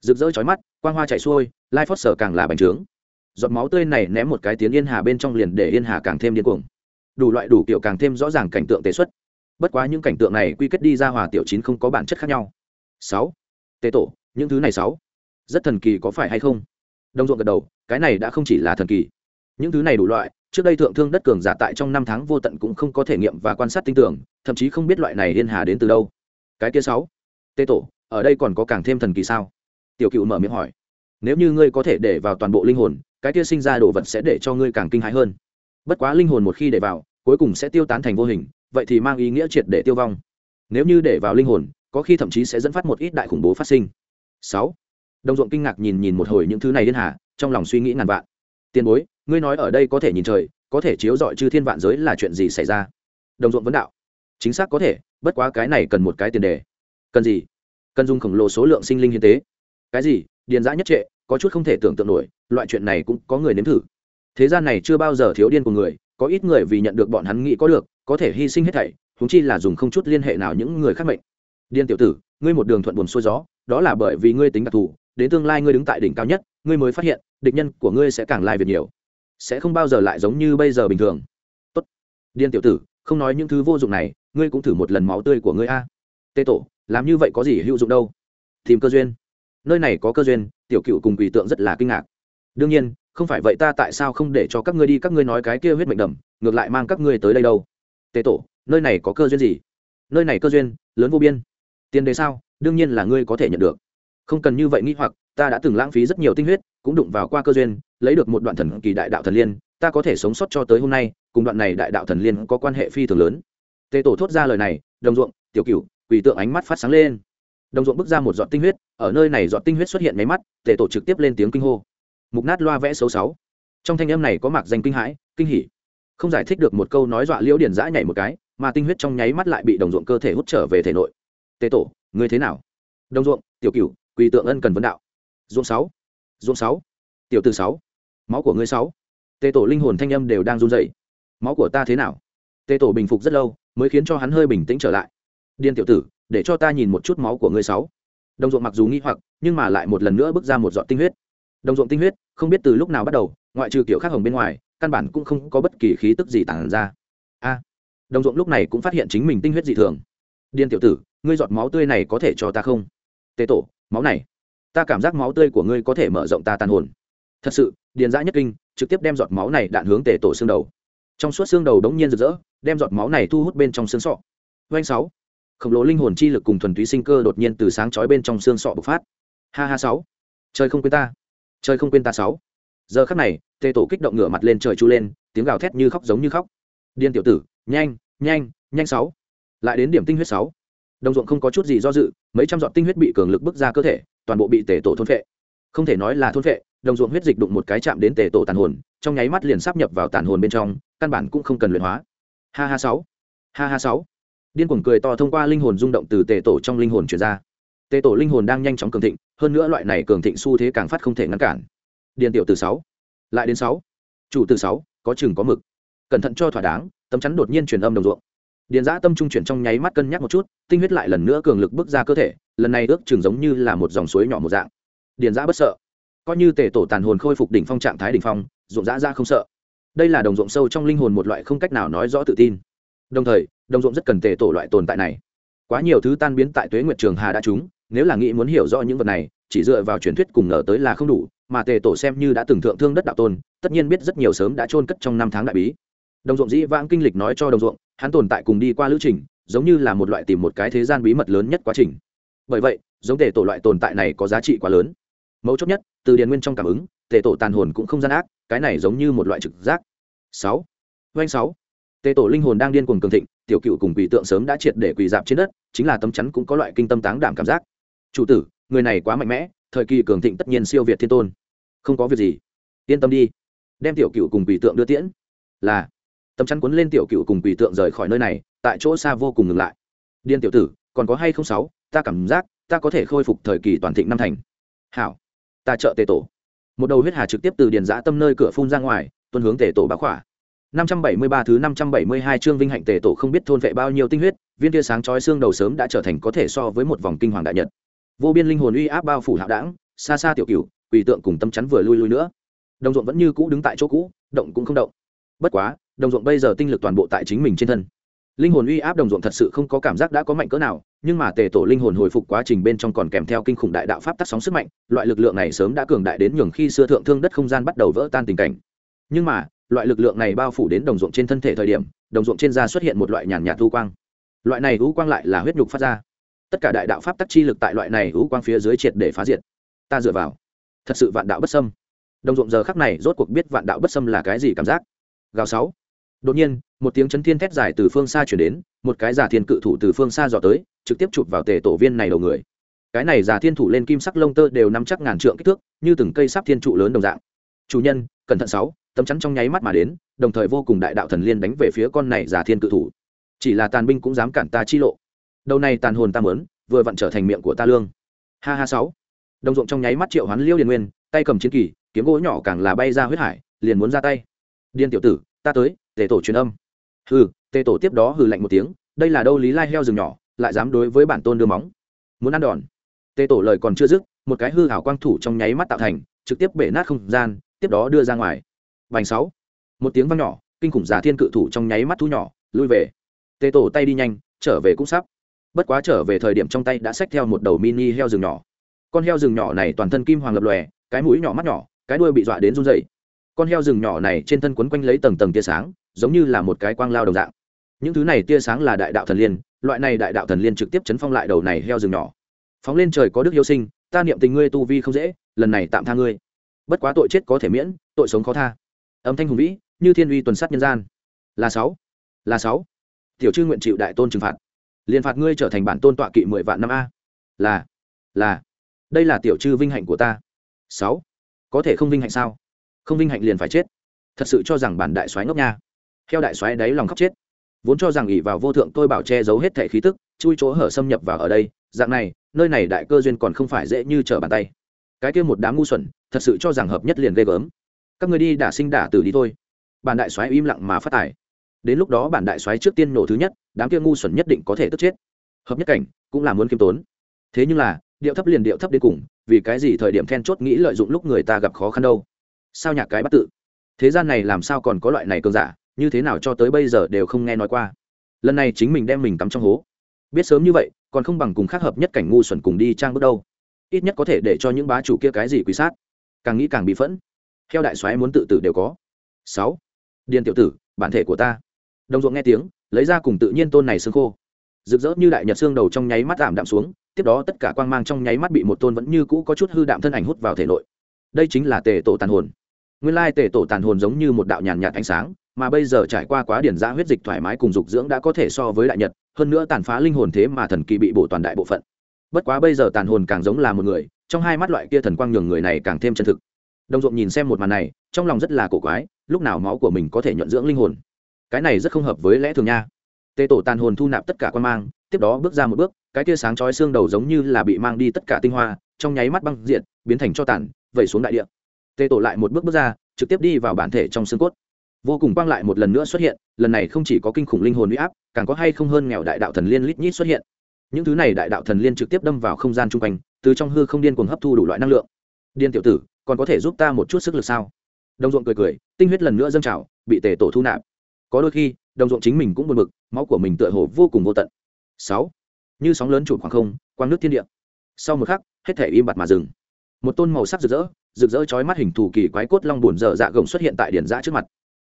Rực rỡ chói mắt quang hoa chạy xuôi, lai phót sở càng là bành trướng. Giọt máu tươi này ném một cái tiếng yên hà bên trong liền để yên hà càng thêm điên cuồng. Đủ loại đủ kiểu càng thêm rõ ràng cảnh tượng tế xuất. Bất quá những cảnh tượng này quy kết đi ra hòa tiểu chín không có bản chất khác nhau. Sáu. Tế tổ, những thứ này sáu. Rất thần kỳ có phải hay không? Đồng ruộng gật đầu, cái này đã không chỉ là thần kỳ. Những thứ này đủ loại, trước đây thượng thương đất cường giả tại trong năm tháng vô tận cũng không có thể nghiệm và quan sát tinh tưởng, thậm chí không biết loại này yên hà đến từ đâu. Cái kia sáu. Tê tổ, ở đây còn có càng thêm thần kỳ sao? Tiểu cựu mở miệng hỏi, nếu như ngươi có thể để vào toàn bộ linh hồn, cái kia sinh ra đồ vật sẽ để cho ngươi càng kinh hãi hơn. Bất quá linh hồn một khi để vào, cuối cùng sẽ tiêu tán thành vô hình, vậy thì mang ý nghĩa triệt để tiêu vong. Nếu như để vào linh hồn, có khi thậm chí sẽ dẫn phát một ít đại khủng bố phát sinh. Sáu. Đồng ruộng kinh ngạc nhìn nhìn một hồi những thứ này liên hà, trong lòng suy nghĩ ngàn vạn. Tiền bối, ngươi nói ở đây có thể nhìn trời, có thể chiếu dọi chư thiên vạn giới là chuyện gì xảy ra? Đồng ruộng vấn đạo. Chính xác có thể, bất quá cái này cần một cái tiền đề. Cần gì? Cần dùng khổng lồ số lượng sinh linh hiến tế cái gì? Điền giã nhất trệ, có chút không thể tưởng tượng nổi, loại chuyện này cũng có người nếm thử. Thế gian này chưa bao giờ thiếu điên của người, có ít người vì nhận được bọn hắn nghĩ có được, có thể hy sinh hết thảy húng chi là dùng không chút liên hệ nào những người khác mệnh. Điên tiểu tử, ngươi một đường thuận buồn xuôi gió, đó là bởi vì ngươi tính đặc thù, đến tương lai ngươi đứng tại đỉnh cao nhất, ngươi mới phát hiện, địch nhân của ngươi sẽ càng lai việc nhiều. Sẽ không bao giờ lại giống như bây giờ bình thường. Tốt. Điên tiểu tử, không nói những thứ vô dụng này, ngươi cũng thử một lần máu tươi của ngươi a. Tê tổ, làm như vậy có gì hữu dụng đâu? Tìm cơ duyên nơi này có cơ duyên, tiểu cựu cùng quỷ tượng rất là kinh ngạc. Đương nhiên, không phải vậy ta tại sao không để cho các ngươi đi, các ngươi nói cái kia huyết mệnh đầm, ngược lại mang các ngươi tới đây đâu. Tế tổ, nơi này có cơ duyên gì? Nơi này cơ duyên, lớn vô biên. Tiền đề sao? Đương nhiên là ngươi có thể nhận được. Không cần như vậy nghĩ hoặc, ta đã từng lãng phí rất nhiều tinh huyết, cũng đụng vào qua cơ duyên, lấy được một đoạn thần kỳ đại đạo thần liên, ta có thể sống sót cho tới hôm nay, cùng đoạn này đại đạo thần liên có quan hệ phi thường lớn. Tề tổ thốt ra lời này, đồng ruộng, tiểu cửu quỷ tượng ánh mắt phát sáng lên đồng ruộng bước ra một giọt tinh huyết, ở nơi này giọt tinh huyết xuất hiện máy mắt, tề tổ trực tiếp lên tiếng kinh hô. Mục nát loa vẽ số sáu. Trong thanh âm này có mạc danh kinh hãi, kinh hỉ. Không giải thích được một câu nói dọa liễu điển giã nhảy một cái, mà tinh huyết trong nháy mắt lại bị đồng ruộng cơ thể hút trở về thể nội. Tề tổ người thế nào? Đồng ruộng, tiểu cửu, quỳ tượng ân cần vấn đạo. Ruộng sáu ruộng sáu, tiểu từ sáu, máu của ngươi sáu. Tề tổ linh hồn thanh âm đều đang run dậy máu của ta thế nào? Tề tổ bình phục rất lâu, mới khiến cho hắn hơi bình tĩnh trở lại. Điên tiểu tử để cho ta nhìn một chút máu của ngươi sáu. Đồng ruộng mặc dù nghi hoặc, nhưng mà lại một lần nữa bước ra một giọt tinh huyết. Đồng ruộng tinh huyết, không biết từ lúc nào bắt đầu, ngoại trừ kiểu khác hồng bên ngoài, căn bản cũng không có bất kỳ khí tức gì tản ra. A. Đồng ruộng lúc này cũng phát hiện chính mình tinh huyết dị thường. Điên tiểu tử, ngươi giọt máu tươi này có thể cho ta không? Tề tổ, máu này. Ta cảm giác máu tươi của ngươi có thể mở rộng ta tàn hồn. Thật sự, điền dã nhất kinh, trực tiếp đem giọt máu này đạn hướng tề tổ xương đầu. Trong suốt xương đầu đống nhiên rực rỡ, đem giọt máu này thu hút bên trong xương sọ. Doanh sáu khổng lồ linh hồn chi lực cùng thuần túy sinh cơ đột nhiên từ sáng chói bên trong xương sọ bộc phát. Ha ha sáu. Trời không quên ta. Trời không quên ta sáu. Giờ khắc này, tề tổ kích động ngửa mặt lên trời chu lên, tiếng gào thét như khóc giống như khóc. Điên tiểu tử, nhanh nhanh nhanh sáu. Lại đến điểm tinh huyết sáu. Đồng ruộng không có chút gì do dự, mấy trăm giọt tinh huyết bị cường lực bức ra cơ thể, toàn bộ bị tề tổ thôn phệ. Không thể nói là thôn phệ, đồng ruộng huyết dịch đụng một cái chạm đến tề tổ tàn hồn, trong nháy mắt liền sắp nhập vào tàn hồn bên trong, căn bản cũng không cần luyện hóa. Ha ha sáu. Ha ha sáu điên cuồng cười to thông qua linh hồn rung động từ tề tổ trong linh hồn chuyển ra. Tề tổ linh hồn đang nhanh chóng cường thịnh, hơn nữa loại này cường thịnh xu thế càng phát không thể ngăn cản. Điền tiểu từ sáu, lại đến sáu. Chủ từ sáu, có chừng có mực. Cẩn thận cho thỏa đáng, tấm chắn đột nhiên truyền âm đồng ruộng. Điền giã tâm trung chuyển trong nháy mắt cân nhắc một chút, tinh huyết lại lần nữa cường lực bước ra cơ thể, lần này ước chừng giống như là một dòng suối nhỏ một dạng. Điền giã bất sợ. Coi như tề tổ tàn hồn khôi phục đỉnh phong trạng thái đỉnh phong, ruộng giã ra không sợ. Đây là đồng ruộng sâu trong linh hồn một loại không cách nào nói rõ tự tin đồng thời, đồng ruộng rất cần tề tổ loại tồn tại này. Quá nhiều thứ tan biến tại tuế nguyệt trường hà đã trúng, nếu là nghĩ muốn hiểu rõ những vật này, chỉ dựa vào truyền thuyết cùng ngờ tới là không đủ, mà tề tổ xem như đã từng thượng thương đất đạo tôn, tất nhiên biết rất nhiều sớm đã trôn cất trong năm tháng đại bí. Đồng ruộng dĩ vãng kinh lịch nói cho đồng ruộng, hắn tồn tại cùng đi qua lữ trình, giống như là một loại tìm một cái thế gian bí mật lớn nhất quá trình. Bởi vậy, giống tề tổ loại tồn tại này có giá trị quá lớn. Mấu chốt nhất, từ điền nguyên trong cảm ứng, tề tổ tàn hồn cũng không gian ác, cái này giống như một loại trực giác. Sáu. Doanh sáu tề tổ linh hồn đang điên cuồng cường thịnh, tiểu cựu cùng quỷ tượng sớm đã triệt để quỳ dạp trên đất, chính là tấm chắn cũng có loại kinh tâm táng đảm cảm giác. Chủ tử, người này quá mạnh mẽ, thời kỳ cường thịnh tất nhiên siêu việt thiên tôn. Không có việc gì. Yên tâm đi. Đem tiểu cựu cùng quỷ tượng đưa tiễn. Là. Tấm chắn cuốn lên tiểu cựu cùng quỷ tượng rời khỏi nơi này, tại chỗ xa vô cùng ngừng lại. Điên tiểu tử, còn có hay không sáu? Ta cảm giác, ta có thể khôi phục thời kỳ toàn thịnh năm thành. Hảo. Ta trợ tề tổ. Một đầu huyết hà trực tiếp từ điền giã tâm nơi cửa phun ra ngoài tuân hướng tề tổ bá khỏa. 573 thứ 572 chương vinh hạnh tề tổ không biết thôn vệ bao nhiêu tinh huyết, viên tia sáng chói xương đầu sớm đã trở thành có thể so với một vòng kinh hoàng đại nhật. Vô biên linh hồn uy áp bao phủ hạo đảng, xa xa tiểu cửu, quỷ tượng cùng tâm chắn vừa lui lui nữa. Đồng ruộng vẫn như cũ đứng tại chỗ cũ, động cũng không động. Bất quá, đồng ruộng bây giờ tinh lực toàn bộ tại chính mình trên thân. Linh hồn uy áp đồng ruộng thật sự không có cảm giác đã có mạnh cỡ nào, nhưng mà tề tổ linh hồn hồi phục quá trình bên trong còn kèm theo kinh khủng đại đạo pháp tắc sóng sức mạnh, loại lực lượng này sớm đã cường đại đến nhường khi xưa thượng thương đất không gian bắt đầu vỡ tan tình cảnh. Nhưng mà, loại lực lượng này bao phủ đến đồng ruộng trên thân thể thời điểm, đồng ruộng trên da xuất hiện một loại nhàn nhạt u quang. Loại này u quang lại là huyết nhục phát ra. Tất cả đại đạo pháp tắc chi lực tại loại này u quang phía dưới triệt để phá diệt. Ta dựa vào. Thật sự vạn đạo bất sâm. đồng ruộng giờ khắc này rốt cuộc biết vạn đạo bất sâm là cái gì cảm giác. Gào sáu. Đột nhiên, một tiếng chấn thiên thét dài từ phương xa chuyển đến, một cái giả thiên cự thủ từ phương xa dò tới, trực tiếp chụp vào tề tổ viên này đầu người. Cái này giả thiên thủ lên kim sắc lông tơ đều nắm chắc ngàn trượng kích thước, như từng cây sắp thiên trụ lớn đồng dạng. Chủ nhân, cẩn thận sáu tấm chắn trong nháy mắt mà đến, đồng thời vô cùng đại đạo thần liên đánh về phía con này giả thiên cự thủ. Chỉ là tàn binh cũng dám cản ta chi lộ. Đầu này tàn hồn ta mớn vừa vặn trở thành miệng của ta lương. Ha ha sáu. Đồng ruộng trong nháy mắt triệu hoán liêu điền nguyên, tay cầm chiến kỳ, kiếm gỗ nhỏ càng là bay ra huyết hải, liền muốn ra tay. Điên tiểu tử, ta tới, tề tổ truyền âm. Hừ, tề tổ tiếp đó hừ lạnh một tiếng, đây là đâu lý lai heo rừng nhỏ, lại dám đối với bản tôn đưa móng. Muốn ăn đòn. Tề tổ lời còn chưa dứt, một cái hư hảo quang thủ trong nháy mắt tạo thành, trực tiếp bể nát không gian, tiếp đó đưa ra ngoài vành sáu. Một tiếng vang nhỏ, kinh khủng giả thiên cự thủ trong nháy mắt thu nhỏ, lui về. Tê tổ tay đi nhanh, trở về cũng sắp. Bất quá trở về thời điểm trong tay đã xách theo một đầu mini heo rừng nhỏ. Con heo rừng nhỏ này toàn thân kim hoàng lập lòe, cái mũi nhỏ mắt nhỏ, cái đuôi bị dọa đến run dày con heo rừng nhỏ này trên thân quấn quanh lấy tầng tầng tia sáng, giống như là một cái quang lao đồng dạng. Những thứ này tia sáng là đại đạo thần liên, loại này đại đạo thần liên trực tiếp chấn phong lại đầu này heo rừng nhỏ. Phóng lên trời có đức yêu sinh, ta niệm tình ngươi tu vi không dễ, lần này tạm tha ngươi. Bất quá tội chết có thể miễn, tội sống khó tha âm thanh hùng vĩ, như thiên uy tuần sát nhân gian. Là sáu. Là sáu. Tiểu chư nguyện chịu đại tôn trừng phạt. Liền phạt ngươi trở thành bản tôn tọa kỵ mười vạn năm a. Là. Là. Đây là tiểu chư vinh hạnh của ta. Sáu. Có thể không vinh hạnh sao? Không vinh hạnh liền phải chết. Thật sự cho rằng bản đại soái ngốc nha. Theo đại soái đáy lòng khóc chết. Vốn cho rằng ỷ vào vô thượng tôi bảo che giấu hết thể khí tức, chui chỗ hở xâm nhập vào ở đây, dạng này, nơi này đại cơ duyên còn không phải dễ như trở bàn tay. Cái kia một đám ngu xuẩn, thật sự cho rằng hợp nhất liền ghê gớm các người đi đả sinh đả tử đi thôi. Bản đại soái im lặng mà phát tài. Đến lúc đó bản đại soái trước tiên nổ thứ nhất, đám kia ngu xuẩn nhất định có thể tức chết. Hợp nhất cảnh cũng là muốn kiêm tốn. Thế nhưng là, điệu thấp liền điệu thấp đến cùng, vì cái gì thời điểm then chốt nghĩ lợi dụng lúc người ta gặp khó khăn đâu? Sao nhạc cái bắt tự? Thế gian này làm sao còn có loại này cơn giả, như thế nào cho tới bây giờ đều không nghe nói qua. Lần này chính mình đem mình cắm trong hố. Biết sớm như vậy, còn không bằng cùng khác hợp nhất cảnh ngu xuẩn cùng đi trang bước đâu. Ít nhất có thể để cho những bá chủ kia cái gì quý sát. Càng nghĩ càng bị phẫn theo đại soái muốn tự tử đều có. Sáu. Điền tiểu tử, bản thể của ta. Đồng ruộng nghe tiếng, lấy ra cùng tự nhiên tôn này xương khô. Rực rỡ như đại nhật xương đầu trong nháy mắt giảm đạm xuống, tiếp đó tất cả quang mang trong nháy mắt bị một tôn vẫn như cũ có chút hư đạm thân ảnh hút vào thể nội. Đây chính là tề tổ tàn hồn. Nguyên lai tề tổ tàn hồn giống như một đạo nhàn nhạt ánh sáng, mà bây giờ trải qua quá điển giã huyết dịch thoải mái cùng dục dưỡng đã có thể so với đại nhật, hơn nữa tàn phá linh hồn thế mà thần kỳ bị bổ toàn đại bộ phận. Bất quá bây giờ tàn hồn càng giống là một người, trong hai mắt loại kia thần quang nhường người này càng thêm chân thực đồng ruộng nhìn xem một màn này, trong lòng rất là cổ quái, lúc nào máu của mình có thể nhuận dưỡng linh hồn? Cái này rất không hợp với lẽ thường nha. Tê tổ tàn hồn thu nạp tất cả quan mang, tiếp đó bước ra một bước, cái tia sáng chói xương đầu giống như là bị mang đi tất cả tinh hoa, trong nháy mắt băng diện biến thành cho tàn, vẩy xuống đại địa. Tê tổ lại một bước bước ra, trực tiếp đi vào bản thể trong xương cốt. Vô cùng quang lại một lần nữa xuất hiện, lần này không chỉ có kinh khủng linh hồn huy áp, càng có hay không hơn nghèo đại đạo thần liên lít nhít xuất hiện. Những thứ này đại đạo thần liên trực tiếp đâm vào không gian chung quanh, từ trong hư không điên cuồng hấp thu đủ loại năng lượng. Điên tiểu tử còn có thể giúp ta một chút sức lực sao? Đồng ruộng cười cười, tinh huyết lần nữa dâng trào, bị tề tổ thu nạp. Có đôi khi, đồng ruộng chính mình cũng buồn bực, máu của mình tựa hồ vô cùng vô tận. Sáu, như sóng lớn chụp khoảng không, quang nước thiên địa. Sau một khắc, hết thể im bặt mà dừng. Một tôn màu sắc rực rỡ rực rỡ chói mắt hình thù kỳ quái cốt long buồn dở dạ gồng xuất hiện tại điển giã trước mặt.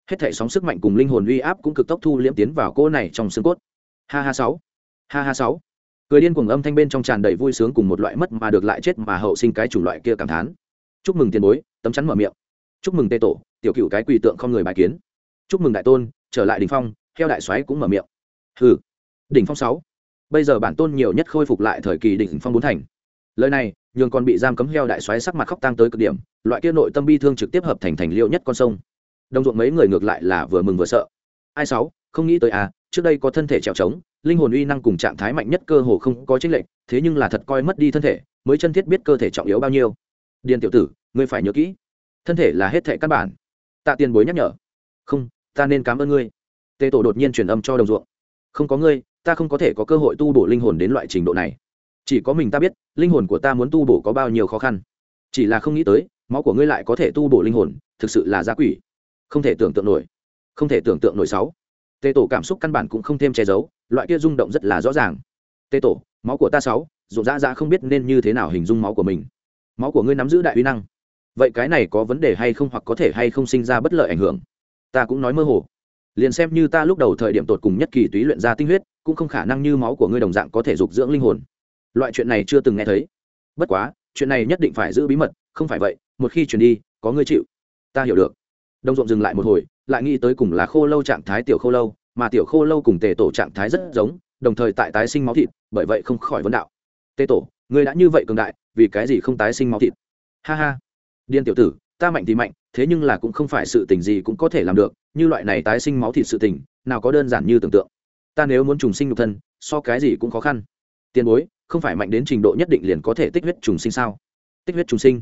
Hết thể sóng sức mạnh cùng linh hồn uy áp cũng cực tốc thu liễm tiến vào cô này trong xương cốt. Ha ha sáu, ha ha sáu. Cười điên cuồng âm thanh bên trong tràn đầy vui sướng cùng một loại mất mà được lại chết mà hậu sinh cái chủng loại kia cảm thán chúc mừng tiền bối, tấm chắn mở miệng. Chúc mừng tê tổ, tiểu cựu cái quỳ tượng không người bài kiến. Chúc mừng đại tôn, trở lại đỉnh phong theo đại soái cũng mở miệng. Hừ. Đỉnh phong sáu. Bây giờ bản tôn nhiều nhất khôi phục lại thời kỳ đỉnh phong bốn thành. Lời này, nhường còn bị giam cấm heo đại xoáy sắc mặt khóc tang tới cực điểm, loại kia nội tâm bi thương trực tiếp hợp thành thành liêu nhất con sông. Đồng ruộng mấy người ngược lại là vừa mừng vừa sợ. Ai sáu, không nghĩ tới à trước đây có thân thể trèo trống, linh hồn uy năng cùng trạng thái mạnh nhất cơ hồ không có chính lệnh thế nhưng là thật coi mất đi thân thể, mới chân thiết biết cơ thể trọng yếu bao nhiêu điền tiểu tử, ngươi phải nhớ kỹ. Thân thể là hết thệ căn bản. Tạ tiền bối nhắc nhở. Không, ta nên cảm ơn ngươi. Tê tổ đột nhiên truyền âm cho đồng ruộng. Không có ngươi, ta không có thể có cơ hội tu bổ linh hồn đến loại trình độ này. Chỉ có mình ta biết, linh hồn của ta muốn tu bổ có bao nhiêu khó khăn. Chỉ là không nghĩ tới, máu của ngươi lại có thể tu bổ linh hồn, thực sự là giá quỷ. Không thể tưởng tượng nổi. Không thể tưởng tượng nổi sáu. Tê tổ cảm xúc căn bản cũng không thêm che giấu, loại kia rung động rất là rõ ràng. Tê tổ, máu của ta sáu ruộng dã dã không biết nên như thế nào hình dung máu của mình máu của ngươi nắm giữ đại uy năng. Vậy cái này có vấn đề hay không hoặc có thể hay không sinh ra bất lợi ảnh hưởng? Ta cũng nói mơ hồ. Liền xem như ta lúc đầu thời điểm tột cùng nhất kỳ túy luyện ra tinh huyết, cũng không khả năng như máu của ngươi đồng dạng có thể dục dưỡng linh hồn. Loại chuyện này chưa từng nghe thấy. Bất quá, chuyện này nhất định phải giữ bí mật, không phải vậy, một khi chuyển đi, có ngươi chịu. Ta hiểu được. Đồng ruộng dừng lại một hồi, lại nghĩ tới cùng là khô lâu trạng thái tiểu khô lâu, mà tiểu khô lâu cùng tề tổ trạng thái rất giống, đồng thời tại tái sinh máu thịt, bởi vậy không khỏi vấn đạo. Tề tổ ngươi đã như vậy cường đại, vì cái gì không tái sinh máu thịt? Ha ha. Điên tiểu tử, ta mạnh thì mạnh, thế nhưng là cũng không phải sự tình gì cũng có thể làm được, như loại này tái sinh máu thịt sự tình, nào có đơn giản như tưởng tượng. Ta nếu muốn trùng sinh nhục thân, so cái gì cũng khó khăn. Tiền bối, không phải mạnh đến trình độ nhất định liền có thể tích huyết trùng sinh sao? Tích huyết trùng sinh.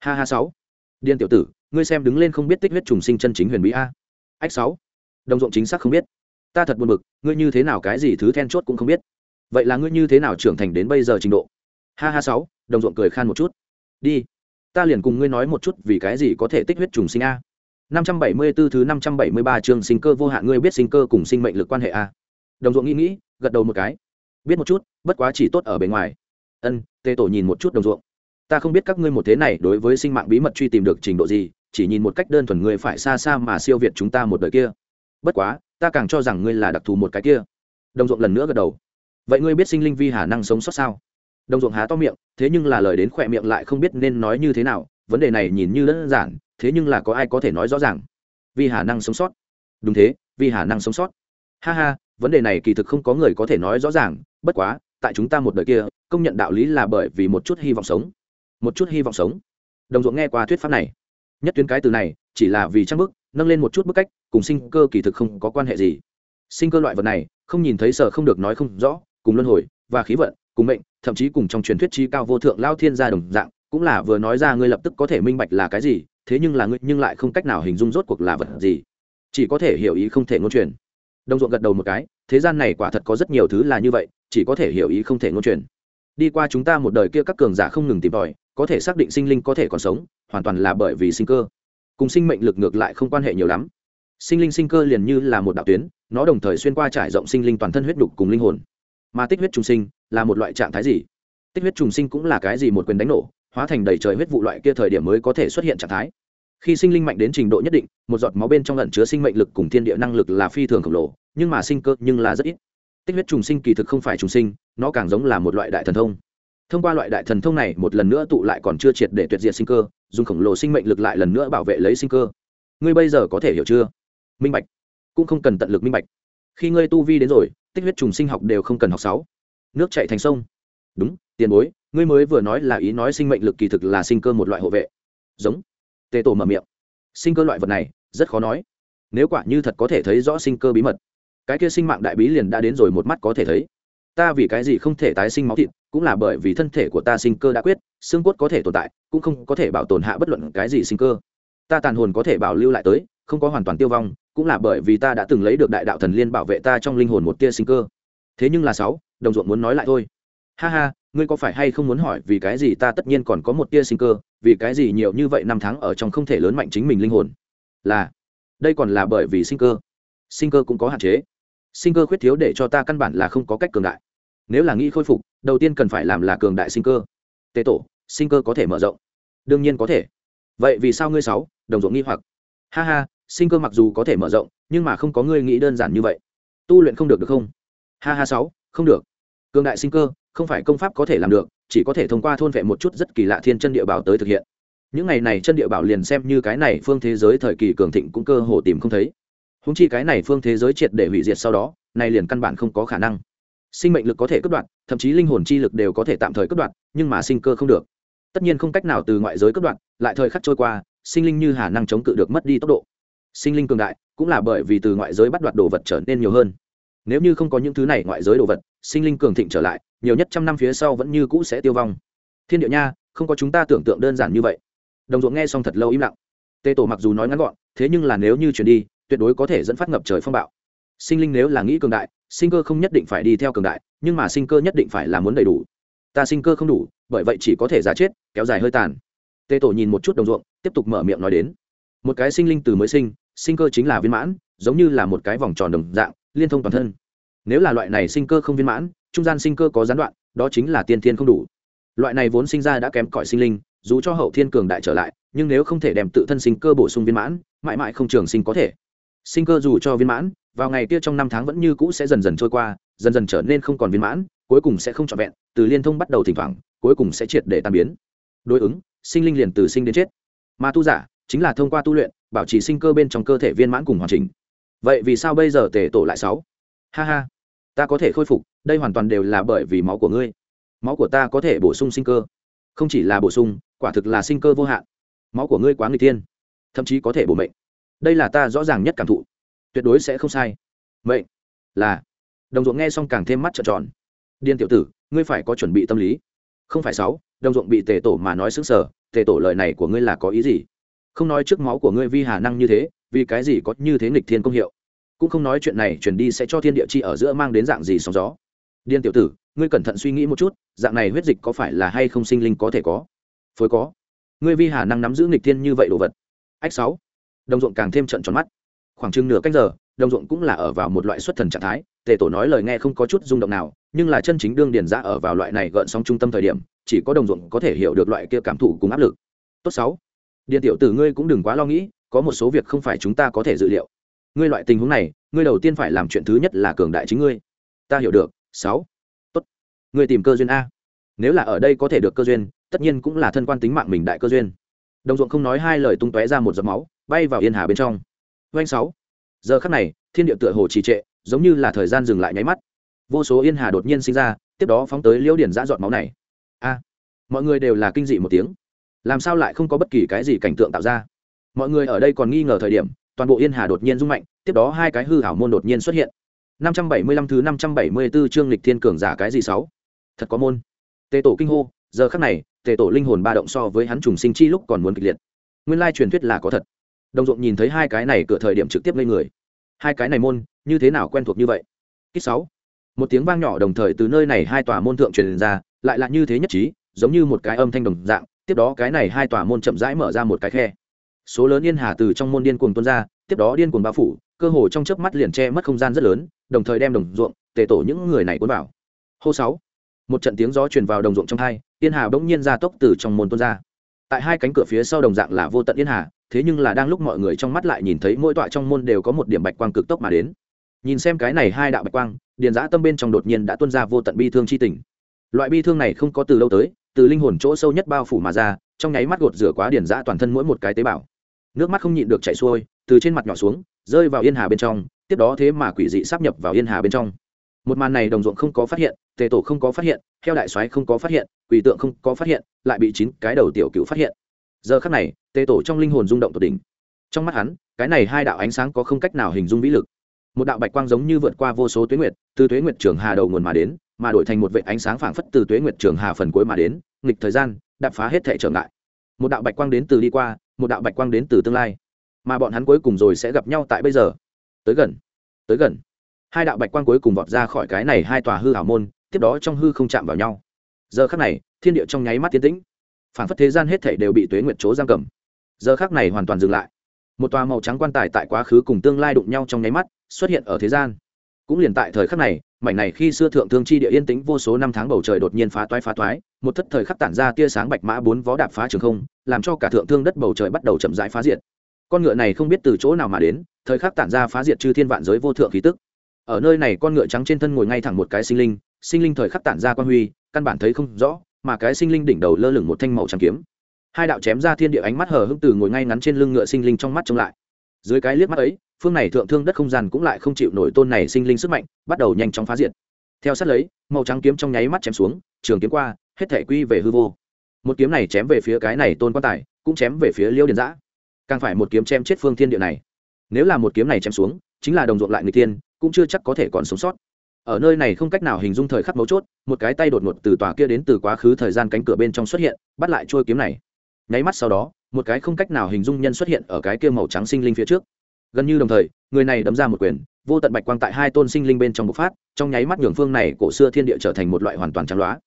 Ha ha sáu. Điên tiểu tử, ngươi xem đứng lên không biết tích huyết trùng sinh chân chính huyền bí a. Ách sáu. Đồng ruộng chính xác không biết. Ta thật buồn bực, ngươi như thế nào cái gì thứ then chốt cũng không biết. Vậy là ngươi như thế nào trưởng thành đến bây giờ trình độ? Ha ha sáu, đồng ruộng cười khan một chút. Đi, ta liền cùng ngươi nói một chút vì cái gì có thể tích huyết trùng sinh a. Năm trăm bảy mươi 574 thứ năm trăm bảy mươi ba chương sinh cơ vô hạn, ngươi biết sinh cơ cùng sinh mệnh lực quan hệ a. Đồng ruộng nghĩ nghĩ, gật đầu một cái. Biết một chút, bất quá chỉ tốt ở bề ngoài. Ân tê tổ nhìn một chút đồng ruộng. Ta không biết các ngươi một thế này đối với sinh mạng bí mật truy tìm được trình độ gì, chỉ nhìn một cách đơn thuần ngươi phải xa xa mà siêu việt chúng ta một đời kia. Bất quá, ta càng cho rằng ngươi là đặc thù một cái kia. Đồng ruộng lần nữa gật đầu. Vậy ngươi biết sinh linh vi hà năng sống sót sao? Đồng ruộng há to miệng, thế nhưng là lời đến khỏe miệng lại không biết nên nói như thế nào, vấn đề này nhìn như đơn giản, thế nhưng là có ai có thể nói rõ ràng. Vì hà năng sống sót. Đúng thế vì hà năng sống sót. Ha ha, vấn đề này kỳ thực không có người có thể nói rõ ràng, bất quá, tại chúng ta một đời kia, công nhận đạo lý là bởi vì một chút hy vọng sống. Một chút hy vọng sống. Đồng ruộng nghe qua thuyết pháp này. Nhất tuyến cái từ này, chỉ là vì trang bức nâng lên một chút bức cách, cùng sinh cơ kỳ thực không có quan hệ gì. Sinh cơ loại vật này, không nhìn thấy sở không được nói không rõ, cùng luân hồi, và khí vận cùng mệnh, thậm chí cùng trong truyền thuyết trí cao vô thượng lao thiên gia đồng dạng, cũng là vừa nói ra ngươi lập tức có thể minh bạch là cái gì, thế nhưng là ngươi nhưng lại không cách nào hình dung rốt cuộc là vật gì. Chỉ có thể hiểu ý không thể ngôn truyền. Đồng ruộng gật đầu một cái, thế gian này quả thật có rất nhiều thứ là như vậy, chỉ có thể hiểu ý không thể ngôn truyền. Đi qua chúng ta một đời kia các cường giả không ngừng tìm tòi, có thể xác định sinh linh có thể còn sống, hoàn toàn là bởi vì sinh cơ. Cùng sinh mệnh lực ngược lại không quan hệ nhiều lắm. Sinh linh sinh cơ liền như là một đạo tuyến, nó đồng thời xuyên qua trải rộng sinh linh toàn thân huyết đục cùng linh hồn. Mà tích huyết trùng sinh là một loại trạng thái gì? Tích huyết trùng sinh cũng là cái gì một quyền đánh nổ, hóa thành đầy trời huyết vụ loại kia thời điểm mới có thể xuất hiện trạng thái. Khi sinh linh mạnh đến trình độ nhất định, một giọt máu bên trong lẩn chứa sinh mệnh lực cùng thiên địa năng lực là phi thường khổng lồ, nhưng mà sinh cơ nhưng là rất ít. Tích huyết trùng sinh kỳ thực không phải trùng sinh, nó càng giống là một loại đại thần thông. Thông qua loại đại thần thông này, một lần nữa tụ lại còn chưa triệt để tuyệt diệt sinh cơ, dùng khổng lồ sinh mệnh lực lại lần nữa bảo vệ lấy sinh cơ. Ngươi bây giờ có thể hiểu chưa? Minh bạch. Cũng không cần tận lực minh bạch. Khi ngươi tu vi đến rồi, tích huyết trùng sinh học đều không cần học sáu nước chạy thành sông. Đúng, tiền bối, ngươi mới vừa nói là ý nói sinh mệnh lực kỳ thực là sinh cơ một loại hộ vệ. Giống. Tề tổ mở miệng. Sinh cơ loại vật này, rất khó nói. Nếu quả như thật có thể thấy rõ sinh cơ bí mật, cái kia sinh mạng đại bí liền đã đến rồi một mắt có thể thấy. Ta vì cái gì không thể tái sinh máu thịt, cũng là bởi vì thân thể của ta sinh cơ đã quyết, xương cốt có thể tồn tại, cũng không có thể bảo tồn hạ bất luận cái gì sinh cơ. Ta tàn hồn có thể bảo lưu lại tới, không có hoàn toàn tiêu vong, cũng là bởi vì ta đã từng lấy được đại đạo thần liên bảo vệ ta trong linh hồn một tia sinh cơ. Thế nhưng là sáu đồng ruộng muốn nói lại thôi. Ha ha, ngươi có phải hay không muốn hỏi vì cái gì ta tất nhiên còn có một tia sinh cơ, vì cái gì nhiều như vậy năm tháng ở trong không thể lớn mạnh chính mình linh hồn? Là, đây còn là bởi vì sinh cơ. Sinh cơ cũng có hạn chế. Sinh cơ khuyết thiếu để cho ta căn bản là không có cách cường đại. Nếu là nghĩ khôi phục, đầu tiên cần phải làm là cường đại sinh cơ. Tế tổ, sinh cơ có thể mở rộng. Đương nhiên có thể. Vậy vì sao ngươi sáu, đồng ruộng nghi hoặc? Ha ha, sinh cơ mặc dù có thể mở rộng, nhưng mà không có ngươi nghĩ đơn giản như vậy. Tu luyện không được được không? Ha ha sáu, không được cường đại sinh cơ, không phải công pháp có thể làm được, chỉ có thể thông qua thôn vệ một chút rất kỳ lạ thiên chân địa bảo tới thực hiện. Những ngày này chân địa bảo liền xem như cái này phương thế giới thời kỳ cường thịnh cũng cơ hồ tìm không thấy. Húng chi cái này phương thế giới triệt để hủy diệt sau đó, này liền căn bản không có khả năng. Sinh mệnh lực có thể cất đoạn, thậm chí linh hồn chi lực đều có thể tạm thời cất đoạn, nhưng mà sinh cơ không được. Tất nhiên không cách nào từ ngoại giới cất đoạn, lại thời khắc trôi qua, sinh linh như hà năng chống cự được mất đi tốc độ. Sinh linh cường đại cũng là bởi vì từ ngoại giới bắt đoạt đồ vật trở nên nhiều hơn nếu như không có những thứ này ngoại giới đồ vật, sinh linh cường thịnh trở lại, nhiều nhất trăm năm phía sau vẫn như cũ sẽ tiêu vong. Thiên địa nha, không có chúng ta tưởng tượng đơn giản như vậy. Đồng ruộng nghe xong thật lâu im lặng. Tê tổ mặc dù nói ngắn gọn, thế nhưng là nếu như chuyển đi, tuyệt đối có thể dẫn phát ngập trời phong bạo. Sinh linh nếu là nghĩ cường đại, sinh cơ không nhất định phải đi theo cường đại, nhưng mà sinh cơ nhất định phải là muốn đầy đủ. Ta sinh cơ không đủ, bởi vậy chỉ có thể giả chết, kéo dài hơi tàn. Tê tổ nhìn một chút đồng ruộng, tiếp tục mở miệng nói đến. Một cái sinh linh từ mới sinh sinh cơ chính là viên mãn, giống như là một cái vòng tròn đồng dạng liên thông toàn thân. Nếu là loại này sinh cơ không viên mãn, trung gian sinh cơ có gián đoạn, đó chính là tiên thiên không đủ. Loại này vốn sinh ra đã kém cỏi sinh linh, dù cho hậu thiên cường đại trở lại, nhưng nếu không thể đem tự thân sinh cơ bổ sung viên mãn, mãi mãi không trường sinh có thể. Sinh cơ dù cho viên mãn, vào ngày kia trong năm tháng vẫn như cũ sẽ dần dần trôi qua, dần dần trở nên không còn viên mãn, cuối cùng sẽ không trọn vẹn, từ liên thông bắt đầu thỉnh thoảng, cuối cùng sẽ triệt để tan biến. Đối ứng, sinh linh liền từ sinh đến chết. Mà tu giả chính là thông qua tu luyện, bảo trì sinh cơ bên trong cơ thể viên mãn cùng hoàn chỉnh vậy vì sao bây giờ tề tổ lại sáu? Ha ha, ta có thể khôi phục, đây hoàn toàn đều là bởi vì máu của ngươi. Máu của ta có thể bổ sung sinh cơ. Không chỉ là bổ sung, quả thực là sinh cơ vô hạn. Máu của ngươi quá người tiên thậm chí có thể bổ mệnh. Đây là ta rõ ràng nhất cảm thụ. Tuyệt đối sẽ không sai. Mệnh là, đồng ruộng nghe xong càng thêm mắt trợn tròn. Điên tiểu tử, ngươi phải có chuẩn bị tâm lý. Không phải sáu, đồng ruộng bị tề tổ mà nói xứng sở tề tổ lời này của ngươi là có ý gì? Không nói trước máu của ngươi vi hà năng như thế vì cái gì có như thế nghịch thiên công hiệu? Cũng không nói chuyện này chuyển đi sẽ cho thiên địa chi ở giữa mang đến dạng gì sóng gió. Điên tiểu tử, ngươi cẩn thận suy nghĩ một chút, dạng này huyết dịch có phải là hay không sinh linh có thể có? Phối có. Ngươi vi hà năng nắm giữ nghịch thiên như vậy đồ vật. Ách sáu. Đồng ruộng càng thêm trận tròn mắt. Khoảng chừng nửa canh giờ, đồng ruộng cũng là ở vào một loại xuất thần trạng thái, tề tổ nói lời nghe không có chút rung động nào, nhưng là chân chính đương điền ra ở vào loại này gợn sóng trung tâm thời điểm, chỉ có đồng ruộng có thể hiểu được loại kia cảm thụ cùng áp lực. Tốt sáu. Điện tiểu tử ngươi cũng đừng quá lo nghĩ có một số việc không phải chúng ta có thể dự liệu. Ngươi loại tình huống này, ngươi đầu tiên phải làm chuyện thứ nhất là cường đại chính ngươi. Ta hiểu được, sáu. Tốt. Ngươi tìm cơ duyên a. Nếu là ở đây có thể được cơ duyên, tất nhiên cũng là thân quan tính mạng mình đại cơ duyên. Đồng ruộng không nói hai lời tung tóe ra một giọt máu, bay vào yên hà bên trong. Doanh sáu. Giờ khắc này, thiên địa tựa hồ trì trệ, giống như là thời gian dừng lại nháy mắt. Vô số yên hà đột nhiên sinh ra, tiếp đó phóng tới liễu điển giã giọt máu này. A. Mọi người đều là kinh dị một tiếng. Làm sao lại không có bất kỳ cái gì cảnh tượng tạo ra? Mọi người ở đây còn nghi ngờ thời điểm, toàn bộ yên hà đột nhiên rung mạnh, tiếp đó hai cái hư hảo môn đột nhiên xuất hiện. 575 thứ 574 chương lịch thiên cường giả cái gì sáu? Thật có môn. Tề tổ kinh hô, giờ khắc này, tề tổ linh hồn ba động so với hắn trùng sinh chi lúc còn muốn kịch liệt. Nguyên lai truyền thuyết là có thật. Đồng ruộng nhìn thấy hai cái này cửa thời điểm trực tiếp lên người. Hai cái này môn, như thế nào quen thuộc như vậy? Kích sáu. Một tiếng vang nhỏ đồng thời từ nơi này hai tòa môn thượng truyền ra, lại là như thế nhất trí, giống như một cái âm thanh đồng dạng, tiếp đó cái này hai tòa môn chậm rãi mở ra một cái khe số lớn yên hà từ trong môn điên cuồng tuôn ra, tiếp đó điên cuồng bao phủ, cơ hồ trong chớp mắt liền che mất không gian rất lớn, đồng thời đem đồng ruộng, tề tổ những người này cuốn vào. Hô sáu, một trận tiếng gió truyền vào đồng ruộng trong hai, yên hà bỗng nhiên ra tốc từ trong môn tuôn ra. Tại hai cánh cửa phía sau đồng dạng là vô tận yên hà, thế nhưng là đang lúc mọi người trong mắt lại nhìn thấy mỗi tọa trong môn đều có một điểm bạch quang cực tốc mà đến. Nhìn xem cái này hai đạo bạch quang, điền giã tâm bên trong đột nhiên đã tuôn ra vô tận bi thương chi tình. Loại bi thương này không có từ lâu tới, từ linh hồn chỗ sâu nhất bao phủ mà ra, trong nháy mắt gột rửa quá điền giã toàn thân mỗi một cái tế bào nước mắt không nhịn được chảy xuôi, từ trên mặt nhỏ xuống, rơi vào yên hà bên trong, tiếp đó thế mà quỷ dị sắp nhập vào yên hà bên trong. Một màn này đồng ruộng không có phát hiện, tề tổ không có phát hiện theo đại soái không có phát hiện, quỷ tượng không có phát hiện, lại bị chín cái đầu tiểu cựu phát hiện. Giờ khắc này, tề tổ trong linh hồn rung động tột đỉnh. Trong mắt hắn, cái này hai đạo ánh sáng có không cách nào hình dung vĩ lực. Một đạo bạch quang giống như vượt qua vô số tuế nguyệt, từ tuế nguyệt trường hà đầu nguồn mà đến, mà đổi thành một vệ ánh sáng phảng phất từ tuế nguyệt trường hà phần cuối mà đến, nghịch thời gian đập phá hết thể trở ngại một đạo bạch quang đến từ đi qua, một đạo bạch quang đến từ tương lai. Mà bọn hắn cuối cùng rồi sẽ gặp nhau tại bây giờ. Tới gần tới gần. Hai đạo bạch quang cuối cùng vọt ra khỏi cái này hai tòa hư hảo môn, tiếp đó trong hư không chạm vào nhau. Giờ khắc này, thiên địa trong nháy mắt tiến tĩnh. Phản phất thế gian hết thảy đều bị tuế nguyệt chố giam cầm. Giờ khắc này hoàn toàn dừng lại. Một tòa màu trắng quan tài tại quá khứ cùng tương lai đụng nhau trong nháy mắt xuất hiện ở thế gian. Cũng liền tại thời khắc này mảnh này khi xưa thượng thương chi địa yên tĩnh vô số năm tháng bầu trời đột nhiên phá toái phá toái, một thất thời khắc tản ra tia sáng bạch mã bốn vó đạp phá trường không, làm cho cả thượng thương đất bầu trời bắt đầu chậm rãi phá diệt. Con ngựa này không biết từ chỗ nào mà đến, thời khắc tản ra phá diệt chư thiên vạn giới vô thượng khí tức. Ở nơi này con ngựa trắng trên thân ngồi ngay thẳng một cái sinh linh sinh linh thời khắc tản ra quan huy, căn bản thấy không rõ, mà cái sinh linh đỉnh đầu lơ lửng một thanh màu trắng kiếm. Hai đạo chém ra thiên địa ánh mắt hờ hững từ ngồi ngay ngắn trên lưng ngựa sinh linh trong mắt trông lại. Dưới cái liếc mắt ấy phương này thượng thương đất không gian cũng lại không chịu nổi tôn này sinh linh sức mạnh, bắt đầu nhanh chóng phá diệt. Theo sát lấy, màu trắng kiếm trong nháy mắt chém xuống, trường kiếm qua, hết thể quy về hư vô. Một kiếm này chém về phía cái này tôn quan tài, cũng chém về phía liêu điền giã. Càng phải một kiếm chém chết phương thiên địa này. Nếu là một kiếm này chém xuống, chính là đồng ruộng lại người tiên, cũng chưa chắc có thể còn sống sót. Ở nơi này không cách nào hình dung thời khắc mấu chốt, một cái tay đột ngột từ tòa kia đến từ quá khứ thời gian cánh cửa bên trong xuất hiện, bắt lại trôi kiếm này. Nháy mắt sau đó, một cái không cách nào hình dung nhân xuất hiện ở cái kia màu trắng sinh linh phía trước gần như đồng thời, người này đấm ra một quyền, vô tận bạch quang tại hai tôn sinh linh bên trong bộc phát, trong nháy mắt nhường phương này cổ xưa thiên địa trở thành một loại hoàn toàn trắng loá.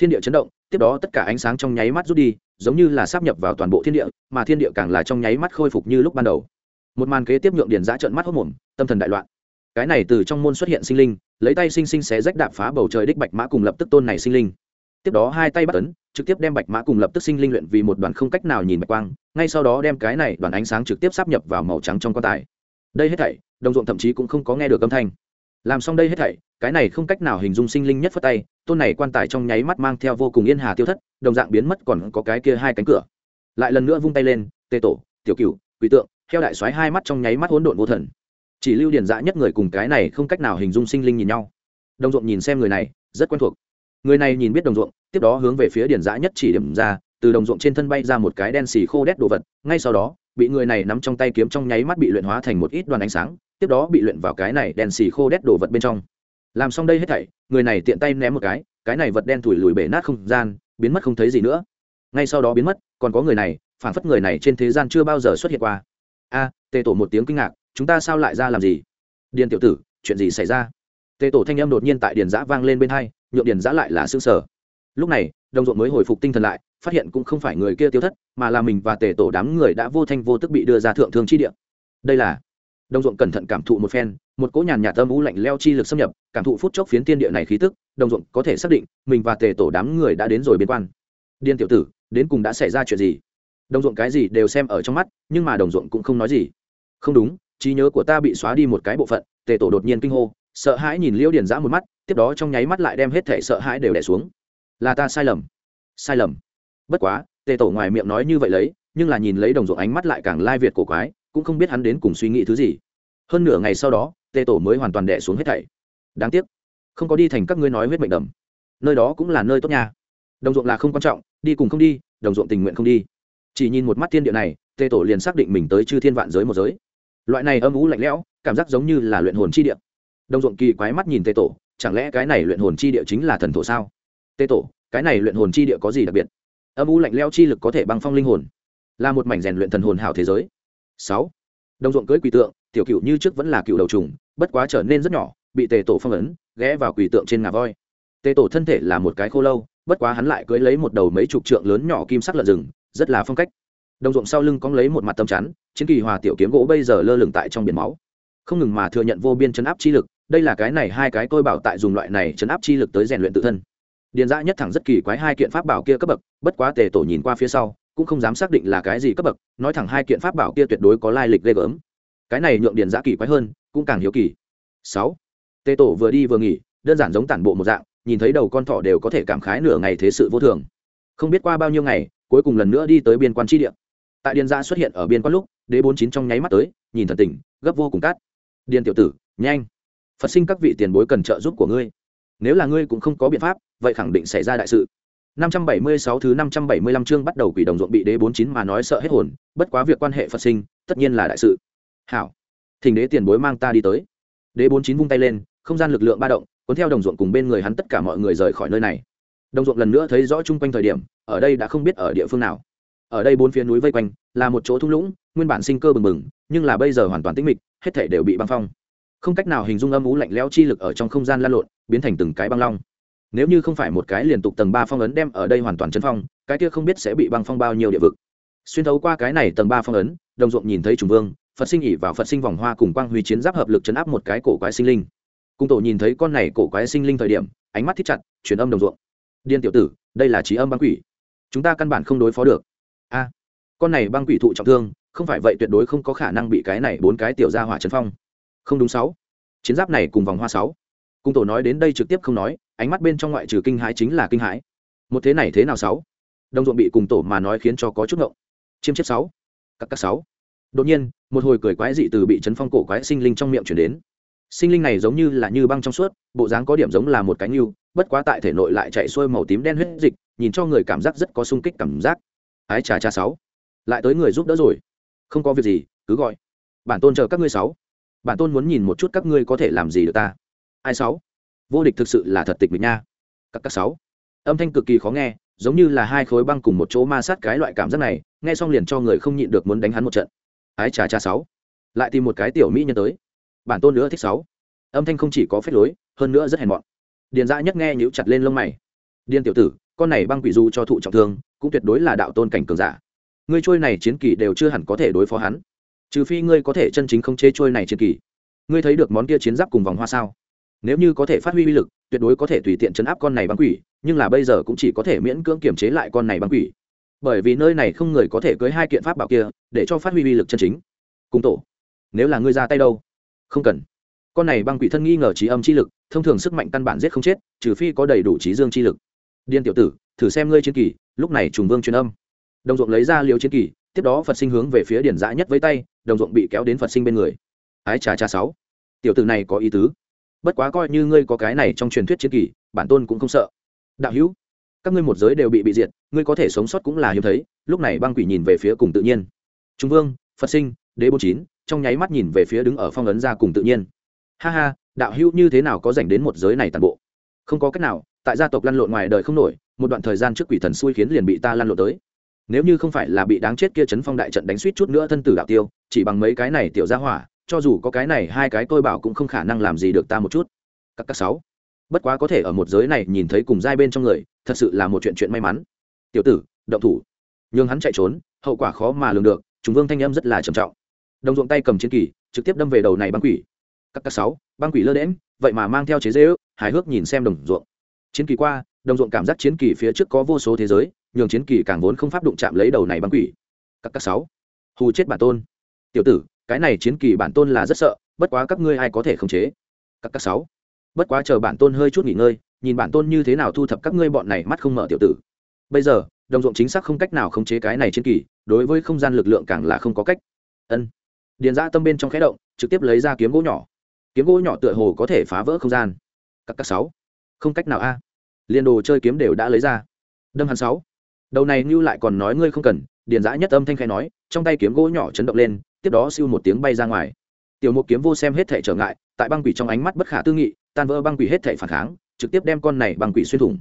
Thiên địa chấn động, tiếp đó tất cả ánh sáng trong nháy mắt rút đi, giống như là sắp nhập vào toàn bộ thiên địa, mà thiên địa càng là trong nháy mắt khôi phục như lúc ban đầu. Một màn kế tiếp nhượng điền giã trợn mắt hốc mồm, tâm thần đại loạn. Cái này từ trong môn xuất hiện sinh linh, lấy tay sinh sinh xé rách đạp phá bầu trời đích bạch mã cùng lập tức tôn này sinh linh. Tiếp đó hai tay bắt tấn trực tiếp đem bạch mã cùng lập tức sinh linh luyện vì một đoàn không cách nào nhìn bạch quang, ngay sau đó đem cái này đoàn ánh sáng trực tiếp sắp nhập vào màu trắng trong quan tài. Đây hết thảy, đồng ruộng thậm chí cũng không có nghe được âm thanh. Làm xong đây hết thảy, cái này không cách nào hình dung sinh linh nhất phất tay, tôn này quan tài trong nháy mắt mang theo vô cùng yên hà tiêu thất, đồng dạng biến mất còn có cái kia hai cánh cửa. Lại lần nữa vung tay lên tê tổ, tiểu cửu, quỷ tượng theo đại soái hai mắt trong nháy mắt hỗn độn vô thần. Chỉ lưu điền dã nhất người cùng cái này không cách nào hình dung sinh linh nhìn nhau. Đồng ruộng nhìn xem người này, rất quen thuộc người này nhìn biết đồng ruộng, tiếp đó hướng về phía điền giã nhất chỉ điểm ra, từ đồng ruộng trên thân bay ra một cái đen xì khô đét đồ vật, ngay sau đó, bị người này nắm trong tay kiếm trong nháy mắt bị luyện hóa thành một ít đoàn ánh sáng, tiếp đó bị luyện vào cái này đen xì khô đét đồ vật bên trong. Làm xong đây hết thảy, người này tiện tay ném một cái cái này vật đen thủi lùi bể nát không gian, biến mất không thấy gì nữa. Ngay sau đó biến mất, còn có người này, phản phất người này trên thế gian chưa bao giờ xuất hiện qua. A, tề tổ một tiếng kinh ngạc, chúng ta sao lại ra làm gì? Điền tiểu tử, chuyện gì xảy ra? Tề tổ thanh âm đột nhiên tại điền giã vang lên bên hai, nhượng điền giã lại là xương sở lúc này, đồng ruộng mới hồi phục tinh thần lại, phát hiện cũng không phải người kia tiêu thất, mà là mình và tề tổ đám người đã vô thanh vô tức bị đưa ra thượng thương chi địa. Đây là, đồng ruộng cẩn thận cảm thụ một phen, một cỗ nhàn nhạt tâm u lạnh leo chi lực xâm nhập, cảm thụ phút chốc phiến tiên địa này khí tức, đồng ruộng có thể xác định, mình và tề tổ đám người đã đến rồi biên quan. Điên tiểu tử, đến cùng đã xảy ra chuyện gì? Đồng ruộng cái gì đều xem ở trong mắt, nhưng mà đồng ruộng cũng không nói gì. Không đúng, trí nhớ của ta bị xóa đi một cái bộ phận, tề tổ đột nhiên kinh hô sợ hãi nhìn liễu điền giã một mắt, tiếp đó trong nháy mắt lại đem hết thể sợ hãi đều đẻ xuống. Là ta sai lầm. Sai lầm. Bất quá, tề tổ ngoài miệng nói như vậy lấy, nhưng là nhìn lấy đồng ruộng ánh mắt lại càng lai việt cổ quái, cũng không biết hắn đến cùng suy nghĩ thứ gì. Hơn nửa ngày sau đó, tề tổ mới hoàn toàn đẻ xuống hết thảy. Đáng tiếc, không có đi thành các ngươi nói huyết mệnh đầm. Nơi đó cũng là nơi tốt nha. Đồng ruộng là không quan trọng, đi cùng không đi, đồng ruộng tình nguyện không đi. Chỉ nhìn một mắt thiên địa này, tề tổ liền xác định mình tới chư thiên vạn giới một giới. Loại này âm ú lạnh lẽo, cảm giác giống như là luyện hồn chi địa đồng ruộng kỳ quái mắt nhìn tề tổ, chẳng lẽ cái này luyện hồn chi địa chính là thần thổ sao? Tề tổ, cái này luyện hồn chi địa có gì đặc biệt? Âm u lạnh lẽo chi lực có thể băng phong linh hồn, là một mảnh rèn luyện thần hồn hảo thế giới. Sáu, đồng ruộng cưới quỷ tượng, tiểu cựu như trước vẫn là cựu đầu trùng, bất quá trở nên rất nhỏ, bị tề tổ phong ấn, ghé vào quỷ tượng trên ngà voi. Tề tổ thân thể là một cái khô lâu, bất quá hắn lại cưới lấy một đầu mấy chục trượng lớn nhỏ kim sắc lợn rừng, rất là phong cách. Đồng ruộng sau lưng cong lấy một mặt tâm chắn, chiến kỳ hòa tiểu kiếm gỗ bây giờ lơ lửng tại trong biển máu. Không ngừng mà thừa nhận vô biên chấn áp chi lực đây là cái này hai cái tôi bảo tại dùng loại này chấn áp chi lực tới rèn luyện tự thân. Điền dã nhất thẳng rất kỳ quái hai kiện pháp bảo kia cấp bậc, bất quá tề tổ nhìn qua phía sau, cũng không dám xác định là cái gì cấp bậc, nói thẳng hai kiện pháp bảo kia tuyệt đối có lai lịch ghê gớm. Cái này nhượng điền dã kỳ quái hơn, cũng càng hiếu kỳ. Sáu, tề tổ vừa đi vừa nghỉ, đơn giản giống tản bộ một dạng, nhìn thấy đầu con thỏ đều có thể cảm khái nửa ngày thế sự vô thường. Không biết qua bao nhiêu ngày, cuối cùng lần nữa đi tới biên quan tri địa. Tại điền giã xuất hiện ở biên quan lúc, đế bốn chín trong nháy mắt tới, nhìn thần tình, gấp vô cùng cát. Điền tiểu tử, nhanh phật sinh các vị tiền bối cần trợ giúp của ngươi nếu là ngươi cũng không có biện pháp vậy khẳng định xảy ra đại sự 576 thứ 575 chương bắt đầu quỷ đồng ruộng bị đế 49 mà nói sợ hết hồn, bất quá việc quan hệ Phật sinh, tất nhiên là đại sự. Hảo, thỉnh đế tiền bối mang ta đi tới. Đế 49 vung tay lên, không gian lực lượng ba động, cuốn theo đồng ruộng cùng bên người hắn tất cả mọi người rời khỏi nơi này. Đồng ruộng lần nữa thấy rõ chung quanh thời điểm, ở đây đã không biết ở địa phương nào. Ở đây bốn phía núi vây quanh, là một chỗ thung lũng, nguyên bản sinh cơ bừng bừng, nhưng là bây giờ hoàn toàn tĩnh mịch, hết thảy đều bị băng phong. Không cách nào hình dung âm u lạnh lẽo chi lực ở trong không gian lan lộn, biến thành từng cái băng long. Nếu như không phải một cái liên tục tầng ba phong ấn đem ở đây hoàn toàn chấn phong cái kia không biết sẽ bị băng phong bao nhiêu địa vực. Xuyên thấu qua cái này tầng ba phong ấn đồng ruộng nhìn thấy trùng vương phật sinh ỉ vào phật sinh vòng hoa cùng quang huy chiến giáp hợp lực chấn áp một cái cổ quái sinh linh. Cung tổ nhìn thấy con này cổ quái sinh linh thời điểm ánh mắt thích chặt chuyển âm đồng ruộng. Điên tiểu tử đây là trí âm băng quỷ. Chúng ta căn bản không đối phó được. A con này băng quỷ thụ trọng thương không phải vậy tuyệt đối không có khả năng bị cái này bốn cái tiểu ra hỏa chấn phong không đúng sáu. Chiến giáp này cùng vòng hoa sáu. Cung tổ nói đến đây trực tiếp không nói, ánh mắt bên trong ngoại trừ kinh hãi chính là kinh hãi. Một thế này thế nào sáu? Đồng ruộng bị cùng tổ mà nói khiến cho có chút ngộng. Chiêm chết sáu. Các các sáu. Đột nhiên, một hồi cười quái dị từ bị chấn phong cổ quái sinh linh trong miệng chuyển đến. Sinh linh này giống như là như băng trong suốt, bộ dáng có điểm giống là một cánh nhưu bất quá tại thể nội lại chạy xuôi màu tím đen huyết dịch, nhìn cho người cảm giác rất có sung kích cảm giác. Ái trà trà sáu. Lại tới người giúp đỡ rồi. Không có việc gì, cứ gọi. Bản tôn chờ các ngươi sáu bản tôn muốn nhìn một chút các ngươi có thể làm gì được ta. Ai sáu? Vô địch thực sự là thật tịch mịch nha. Các các sáu. Âm thanh cực kỳ khó nghe, giống như là hai khối băng cùng một chỗ ma sát cái loại cảm giác này, nghe xong liền cho người không nhịn được muốn đánh hắn một trận. Ái trà trà sáu. Lại tìm một cái tiểu mỹ nhân tới. Bản tôn nữa thích sáu. Âm thanh không chỉ có phép lối, hơn nữa rất hèn mọn. Điền dã nhất nghe nhíu chặt lên lông mày. Điền tiểu tử, con này băng quỷ du cho thụ trọng thương, cũng tuyệt đối là đạo tôn cảnh cường giả. Ngươi trôi này chiến kỳ đều chưa hẳn có thể đối phó hắn trừ phi ngươi có thể chân chính không chế trôi này chiến kỳ. Ngươi thấy được món kia chiến giáp cùng vòng hoa sao? Nếu như có thể phát huy uy lực, tuyệt đối có thể tùy tiện chấn áp con này băng quỷ, nhưng là bây giờ cũng chỉ có thể miễn cưỡng kiểm chế lại con này băng quỷ. Bởi vì nơi này không người có thể cưới hai kiện pháp bảo kia, để cho phát huy uy lực chân chính. Cùng tổ, nếu là ngươi ra tay đâu? Không cần. Con này băng quỷ thân nghi ngờ trí âm chi lực, thông thường sức mạnh căn bản giết không chết, trừ phi có đầy đủ trí dương chi lực. Điên tiểu tử, thử xem ngươi chiến kỳ, lúc này trùng vương truyền âm. Đồng ruộng lấy ra liều chiến kỳ, tiếp đó phật sinh hướng về phía điển dã nhất với tay đồng ruộng bị kéo đến phật sinh bên người. Ái trà trà sáu. Tiểu tử này có ý tứ. Bất quá coi như ngươi có cái này trong truyền thuyết chiến kỳ, bản tôn cũng không sợ. Đạo hữu, các ngươi một giới đều bị bị diệt, ngươi có thể sống sót cũng là hiếm thấy, lúc này băng quỷ nhìn về phía cùng tự nhiên. Trung vương, phật sinh, đế bốn chín, trong nháy mắt nhìn về phía đứng ở phong ấn ra cùng tự nhiên. Ha ha, đạo hữu như thế nào có dành đến một giới này toàn bộ? Không có cách nào, tại gia tộc lăn lộn ngoài đời không nổi, một đoạn thời gian trước quỷ thần xui khiến liền bị ta lăn lộn tới nếu như không phải là bị đáng chết kia chấn phong đại trận đánh suýt chút nữa thân tử đạo tiêu, chỉ bằng mấy cái này tiểu ra hỏa, cho dù có cái này hai cái tôi bảo cũng không khả năng làm gì được ta một chút. Các các sáu. Bất quá có thể ở một giới này nhìn thấy cùng giai bên trong người, thật sự là một chuyện chuyện may mắn. Tiểu tử, động thủ. Nhưng hắn chạy trốn, hậu quả khó mà lường được chúng vương thanh âm rất là trầm trọng. Đồng ruộng tay cầm chiến kỳ, trực tiếp đâm về đầu này băng quỷ. Các các sáu, băng quỷ lơ đễm vậy mà mang theo chế dễ ước hài hước nhìn xem đồng ruộng. Chiến kỳ qua, đồng ruộng cảm giác chiến kỳ phía trước có vô số thế giới nhường chiến kỳ càng vốn không pháp đụng chạm lấy đầu này băng quỷ. Các các sáu, hù chết bản tôn. Tiểu tử, cái này chiến kỳ bản tôn là rất sợ, bất quá các ngươi ai có thể khống chế? Các các sáu, bất quá chờ bản tôn hơi chút nghỉ ngơi, nhìn bản tôn như thế nào thu thập các ngươi bọn này mắt không mở tiểu tử. Bây giờ, đồng ruộng chính xác không cách nào khống chế cái này chiến kỳ, đối với không gian lực lượng càng là không có cách. Ân. Điền ra tâm bên trong khẽ động, trực tiếp lấy ra kiếm gỗ nhỏ. Kiếm gỗ nhỏ tựa hồ có thể phá vỡ không gian. Các các sáu, không cách nào a. À. liên đồ chơi kiếm đều đã lấy ra. Đâm hắn sáu đầu này như lại còn nói ngươi không cần, điền giã nhất âm thanh khai nói, trong tay kiếm gỗ nhỏ chấn động lên, tiếp đó siêu một tiếng bay ra ngoài. Tiểu một kiếm vô xem hết thể trở ngại, tại băng quỷ trong ánh mắt bất khả tư nghị, tan vỡ băng quỷ hết thể phản kháng, trực tiếp đem con này băng quỷ xuyên thủng.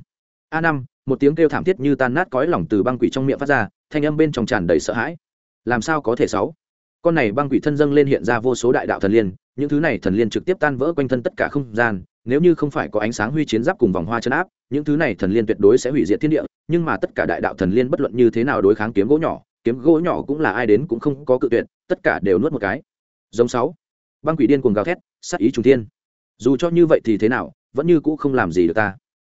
A năm, một tiếng kêu thảm thiết như tan nát cõi lòng từ băng quỷ trong miệng phát ra, thanh âm bên trong tràn đầy sợ hãi. Làm sao có thể sáu? Con này băng quỷ thân dâng lên hiện ra vô số đại đạo thần liên, những thứ này thần liên trực tiếp tan vỡ quanh thân tất cả không gian nếu như không phải có ánh sáng huy chiến giáp cùng vòng hoa chân áp, những thứ này thần liên tuyệt đối sẽ hủy diệt thiên địa, nhưng mà tất cả đại đạo thần liên bất luận như thế nào đối kháng kiếm gỗ nhỏ, kiếm gỗ nhỏ cũng là ai đến cũng không có cự tuyệt, tất cả đều nuốt một cái. Giống sáu, băng quỷ điên cuồng gào thét, sát ý trùng thiên. Dù cho như vậy thì thế nào, vẫn như cũ không làm gì được ta.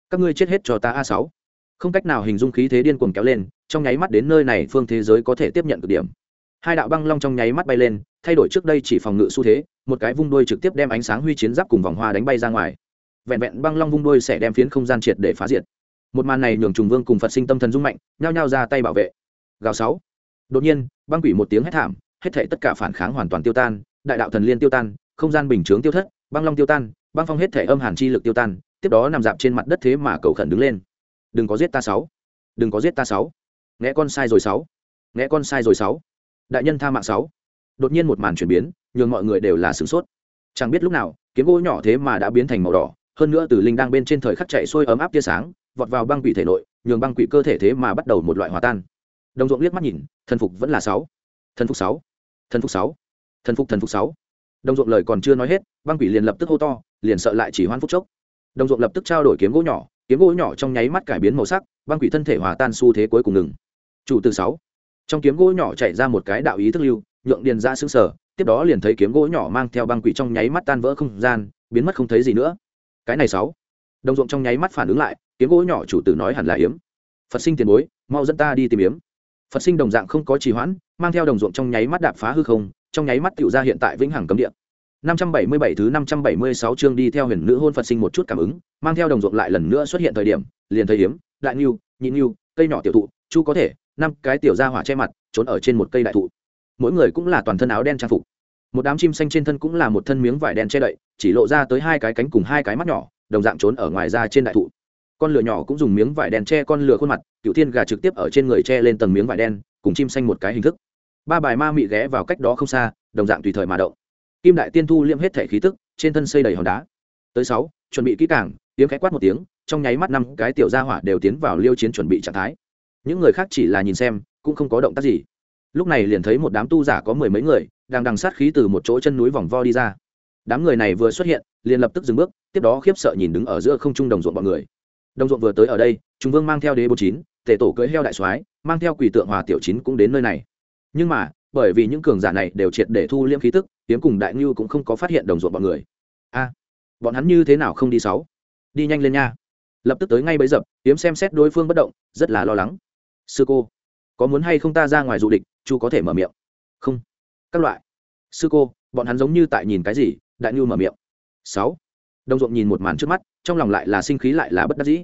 Các ngươi chết hết cho ta a sáu. Không cách nào hình dung khí thế điên cuồng kéo lên, trong nháy mắt đến nơi này phương thế giới có thể tiếp nhận cực điểm. Hai đạo băng long trong nháy mắt bay lên, thay đổi trước đây chỉ phòng ngự xu thế, một cái vung đuôi trực tiếp đem ánh sáng huy chiến giáp cùng vòng hoa đánh bay ra ngoài vẹn vẹn băng long vung đôi sẽ đem phiến không gian triệt để phá diệt. Một màn này nhường trùng vương cùng phật sinh tâm thần dung mạnh, nhao nhao ra tay bảo vệ. Gào sáu. Đột nhiên, băng quỷ một tiếng hét thảm, hết thảy tất cả phản kháng hoàn toàn tiêu tan, đại đạo thần liên tiêu tan, không gian bình chướng tiêu thất, băng long tiêu tan, băng phong hết thảy âm hàn chi lực tiêu tan, tiếp đó nằm dạp trên mặt đất thế mà cầu khẩn đứng lên. Đừng có giết ta sáu. Đừng có giết ta sáu. Nghe con sai rồi sáu. Nghe con sai rồi sáu. Đại nhân tha mạng sáu. Đột nhiên một màn chuyển biến, nhường mọi người đều là sửng sốt. Chẳng biết lúc nào, kiếm gỗ nhỏ thế mà đã biến thành màu đỏ hơn nữa từ linh đang bên trên thời khắc chạy xuôi ấm áp tia sáng, vọt vào băng quỷ thể nội, nhường băng quỷ cơ thể thế mà bắt đầu một loại hòa tan. Đồng ruộng liếc mắt nhìn, thần phục vẫn là sáu. Thần phục sáu. Thần phục sáu. Thần phục thần phục sáu. Đồng ruộng lời còn chưa nói hết, băng quỷ liền lập tức hô to, liền sợ lại chỉ hoan phúc chốc. Đồng ruộng lập tức trao đổi kiếm gỗ nhỏ, kiếm gỗ nhỏ trong nháy mắt cải biến màu sắc, băng quỷ thân thể hòa tan xu thế cuối cùng ngừng. Chủ từ sáu. Trong kiếm gỗ nhỏ chạy ra một cái đạo ý thức lưu, nhượng điền ra xương sở tiếp đó liền thấy kiếm gỗ nhỏ mang theo băng quỷ trong nháy mắt tan vỡ không gian, biến mất không thấy gì nữa cái này sáu đồng ruộng trong nháy mắt phản ứng lại kiếm gỗ nhỏ chủ tử nói hẳn là yếm phật sinh tiền bối mau dẫn ta đi tìm yếm phật sinh đồng dạng không có trì hoãn mang theo đồng ruộng trong nháy mắt đạp phá hư không trong nháy mắt tựu ra hiện tại vĩnh hằng cấm địa 577 thứ 576 chương đi theo huyền nữ hôn Phật sinh một chút cảm ứng, mang theo đồng ruộng lại lần nữa xuất hiện thời điểm, liền thấy hiếm, đại nưu, nhị nưu, cây nhỏ tiểu thụ, chu có thể, năm cái tiểu gia hỏa che mặt, trốn ở trên một cây đại thụ. Mỗi người cũng là toàn thân áo đen trang phục. Một đám chim xanh trên thân cũng là một thân miếng vải đen che đậy, chỉ lộ ra tới hai cái cánh cùng hai cái mắt nhỏ, đồng dạng trốn ở ngoài ra trên đại thụ. Con lửa nhỏ cũng dùng miếng vải đen che con lửa khuôn mặt, cựu thiên gà trực tiếp ở trên người che lên tầng miếng vải đen, cùng chim xanh một cái hình thức. Ba bài ma mị ghé vào cách đó không xa, đồng dạng tùy thời mà động kim đại tiên thu liêm hết thể khí tức trên thân xây đầy hòn đá tới sáu chuẩn bị kỹ càng tiếng khẽ quát một tiếng trong nháy mắt năm cái tiểu gia hỏa đều tiến vào liêu chiến chuẩn bị trạng thái những người khác chỉ là nhìn xem cũng không có động tác gì lúc này liền thấy một đám tu giả có mười mấy người, đang đằng sát khí từ một chỗ chân núi vòng vo đi ra. Đám người này vừa xuất hiện, liền lập tức dừng bước, tiếp đó khiếp sợ nhìn đứng ở giữa không trung đồng ruộng bọn người. Đồng ruộng vừa tới ở đây chúng vương mang theo đế bốn chín tể tổ cưỡi heo đại soái, mang theo quỷ tượng hòa tiểu chín cũng đến nơi này. Nhưng mà, bởi vì những cường giả này đều triệt để thu liễm khí tức tiếm cùng đại ngưu cũng không có phát hiện đồng ruộng bọn người. A, bọn hắn như thế nào không đi sáu? Đi nhanh lên nha. Lập tức tới ngay bấy dập tiếm xem xét đối phương bất động, rất là lo lắng. Sư cô, có muốn hay không ta ra ngoài du địch chu có thể mở miệng. Không. Các loại. Sư cô, bọn hắn giống như tại nhìn cái gì? Đại ngưu mở miệng. Sáu. Đồng ruộng nhìn một màn trước mắt, trong lòng lại là sinh khí lại là bất đắc dĩ.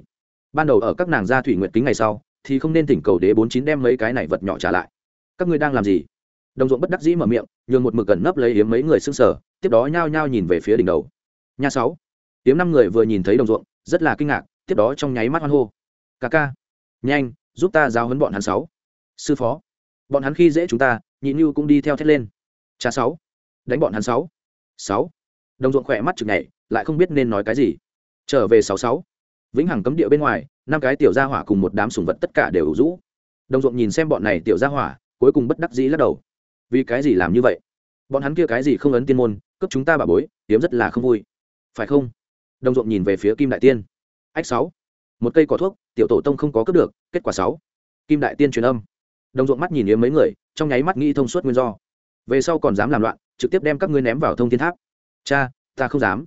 Ban đầu ở các nàng gia thủy nguyện kính ngày sau, thì không nên thỉnh cầu đế bốn chín đem mấy cái này vật nhỏ trả lại. Các ngươi đang làm gì? Đồng ruộng bất đắc dĩ mở miệng, nhường một mực gần nấp lấy hiếm mấy người xương sở tiếp đó nhao nhao nhìn về phía đỉnh đầu. Nhà sáu. Hiếm năm người vừa nhìn thấy đồng ruộng rất là kinh ngạc, tiếp đó trong nháy mắt hoan hô. Ca ca. Nhanh, giúp ta giao hấn bọn hắn sáu. Sư phó bọn hắn khi dễ chúng ta, nhị như cũng đi theo thét lên. Cha sáu. Đánh bọn hắn sáu. Sáu. Đồng ruộng khỏe mắt chực nhảy, lại không biết nên nói cái gì. Trở về sáu sáu. Vĩnh hằng cấm địa bên ngoài, năm cái tiểu gia hỏa cùng một đám sùng vật tất cả đều ủ rũ. Đồng ruộng nhìn xem bọn này tiểu gia hỏa, cuối cùng bất đắc dĩ lắc đầu. Vì cái gì làm như vậy? Bọn hắn kia cái gì không ấn tiên môn, cướp chúng ta bà bối, hiếm rất là không vui. Phải không? Đồng ruộng nhìn về phía kim đại tiên. Ách sáu. Một cây cỏ thuốc, tiểu tổ tông không có cướp được, kết quả sáu. Kim đại tiên truyền âm đồng ruộng mắt nhìn yếm mấy người, trong nháy mắt nghĩ thông suốt nguyên do. Về sau còn dám làm loạn, trực tiếp đem các ngươi ném vào thông thiên tháp. Cha, ta không dám.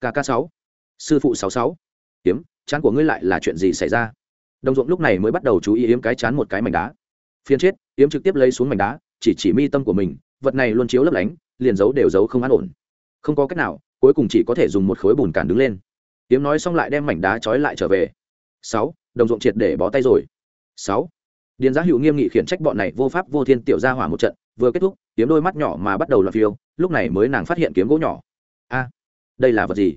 Kk sáu, sư phụ sáu sáu. Yếm, chán của ngươi lại là chuyện gì xảy ra? Đồng ruộng lúc này mới bắt đầu chú ý yếm cái chán một cái mảnh đá. Phiên chết, yếm trực tiếp lấy xuống mảnh đá, chỉ chỉ mi tâm của mình, vật này luôn chiếu lấp lánh, liền giấu đều giấu không an ổn. Không có cách nào, cuối cùng chỉ có thể dùng một khối bùn cản đứng lên. Yếm nói xong lại đem mảnh đá trói lại trở về. Sáu, đồng ruộng triệt để bó tay rồi. Sáu điền giá hữu nghiêm nghị khiển trách bọn này vô pháp vô thiên tiểu ra hỏa một trận, vừa kết thúc, kiếm đôi mắt nhỏ mà bắt đầu loạt phiêu, lúc này mới nàng phát hiện kiếm gỗ nhỏ. A, đây là vật gì?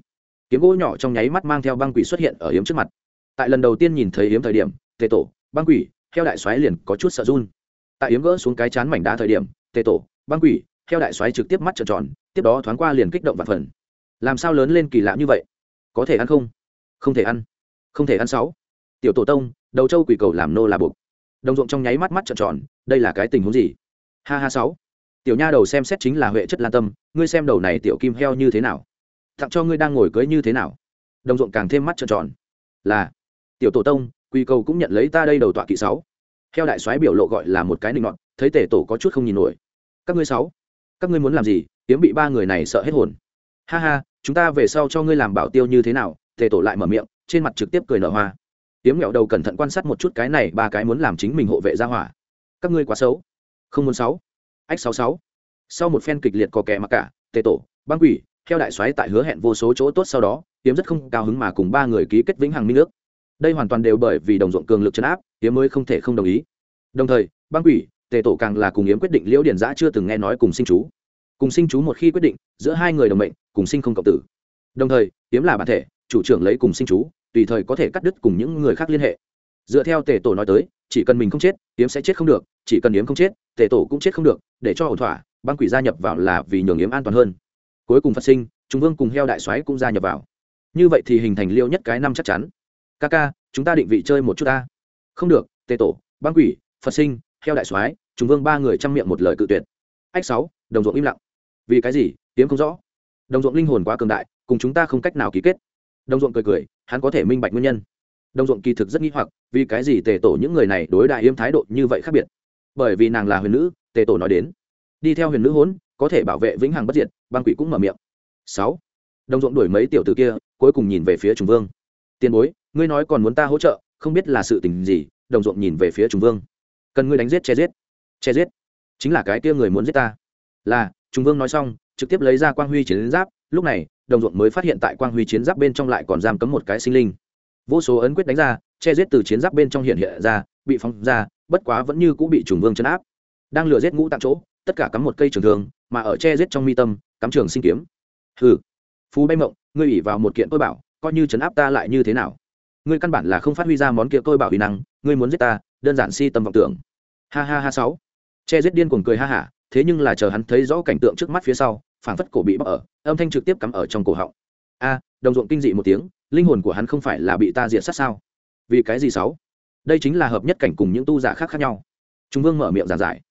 Kiếm gỗ nhỏ trong nháy mắt mang theo băng quỷ xuất hiện ở hiếm trước mặt. Tại lần đầu tiên nhìn thấy hiếm thời điểm, tề tổ, băng quỷ theo đại xoáy liền có chút sợ run. Tại hiếm gỡ xuống cái chán mảnh đá thời điểm, tề tổ, băng quỷ theo đại xoáy trực tiếp mắt trợn tròn, tiếp đó thoáng qua liền kích động vạn phần. Làm sao lớn lên kỳ lạ như vậy? Có thể ăn không? Không thể ăn. Không thể ăn sáu. Tiểu tổ tông, đầu châu quỷ cầu làm nô là buộc đồng ruộng trong nháy mắt mắt trợn tròn, đây là cái tình huống gì? Ha ha sáu. Tiểu nha đầu xem xét chính là huệ chất lan tâm, ngươi xem đầu này tiểu kim heo như thế nào? Tặng cho ngươi đang ngồi cưới như thế nào? Đồng ruộng càng thêm mắt trợn tròn. Là. Tiểu tổ tông quy cầu cũng nhận lấy ta đây đầu tọa kỵ sáu. Heo đại soái biểu lộ gọi là một cái định ngọn thấy tể tổ có chút không nhìn nổi. Các ngươi sáu, các ngươi muốn làm gì? Tiếng bị ba người này sợ hết hồn. Ha ha, chúng ta về sau cho ngươi làm bảo tiêu như thế nào? Tề tổ lại mở miệng, trên mặt trực tiếp cười nở hoa tiếm nghẹo đầu cẩn thận quan sát một chút cái này, ba cái muốn làm chính mình hộ vệ ra hỏa. Các ngươi quá xấu. Không muốn sáu. Ách sáu sáu. Sau một phen kịch liệt có kẻ mặc cả, tề tổ, băng quỷ theo đại soái tại hứa hẹn vô số chỗ tốt sau đó, tiếm rất không cao hứng mà cùng ba người ký kết vĩnh hằng minh nước. đây hoàn toàn đều bởi vì đồng ruộng cường lực chấn áp, tiếm mới không thể không đồng ý. Đồng thời, băng quỷ, tề tổ càng là cùng yếm quyết định liễu điển giã chưa từng nghe nói cùng sinh chú. Cùng sinh chú một khi quyết định, giữa hai người đồng mệnh, cùng sinh không cộng tử. Đồng thời yếm là bản thể, chủ trưởng lấy cùng sinh chú tùy thời có thể cắt đứt cùng những người khác liên hệ. Dựa theo tề tổ nói tới, chỉ cần mình không chết, yếm sẽ chết không được, chỉ cần yếm không chết, tề tổ cũng chết không được, để cho ổn thỏa, băng quỷ gia nhập vào là vì nhường yếm an toàn hơn. Cuối cùng phật sinh Trung vương cùng heo đại soái cũng gia nhập vào. Như vậy thì hình thành liêu nhất cái năm chắc chắn. Ca ca, chúng ta định vị chơi một chút ta. Không được, tề tổ, băng quỷ phật sinh, heo đại soái Trung vương ba người chăm miệng một lời cự tuyệt. Ách sáu, đồng ruộng im lặng. Vì cái gì Tiếm không rõ. Đồng ruộng linh hồn quá cường đại, cùng chúng ta không cách nào ký kết đồng ruộng cười cười, hắn có thể minh bạch nguyên nhân. Đồng ruộng kỳ thực rất nghi hoặc, vì cái gì tề tổ những người này đối đại yếm thái độ như vậy khác biệt? Bởi vì nàng là huyền nữ, tề tổ nói đến, đi theo huyền nữ hốn, có thể bảo vệ vĩnh hằng bất diệt, băng quỷ cũng mở miệng. Sáu đồng ruộng đuổi mấy tiểu t ử kia, cuối cùng nhìn về phía trùng vương. Tiền bối, ngươi nói còn muốn ta hỗ trợ, không biết là sự tình gì đồng ruộng nhìn về phía trùng vương. Cần ngươi đánh giết, che giết. Che giết. Chính là cái kia người muốn giết ta. Là, trùng vương nói xong, trực tiếp lấy ra quang huy chiến giáp lúc này, đồng ruộng mới phát hiện tại quang huy chiến giáp bên trong lại còn giam cấm một cái sinh linh. Vô số ấn quyết đánh ra, che giết từ chiến giáp bên trong hiện hiện ra, bị phóng ra, bất quá vẫn như cũng bị trùng vương chấn áp. Đang lừa giết ngũ tạng chỗ, tất cả cắm một cây trường thường mà ở che giết trong mi tâm, cắm trường sinh kiếm. Hừ, phú bay mộng, ngươi ủy vào một kiện tôi bảo, coi như chấn áp ta lại như thế nào? Ngươi căn bản là không phát huy ra món kia tôi bảo uy năng, ngươi muốn giết ta, đơn giản si tâm vọng tưởng. Ha ha ha sáu. Che giết điên cuồng cười ha hả, thế nhưng là chờ hắn thấy rõ cảnh tượng trước mắt phía sau phảng phất cổ bị bóc ở, âm thanh trực tiếp cắm ở trong cổ họng. A, đồng ruộng kinh dị một tiếng, linh hồn của hắn không phải là bị ta diệt sát sao? Vì cái gì sáu? Đây chính là hợp nhất cảnh cùng những tu giả khác khác nhau. Trung vương mở miệng giảng giải.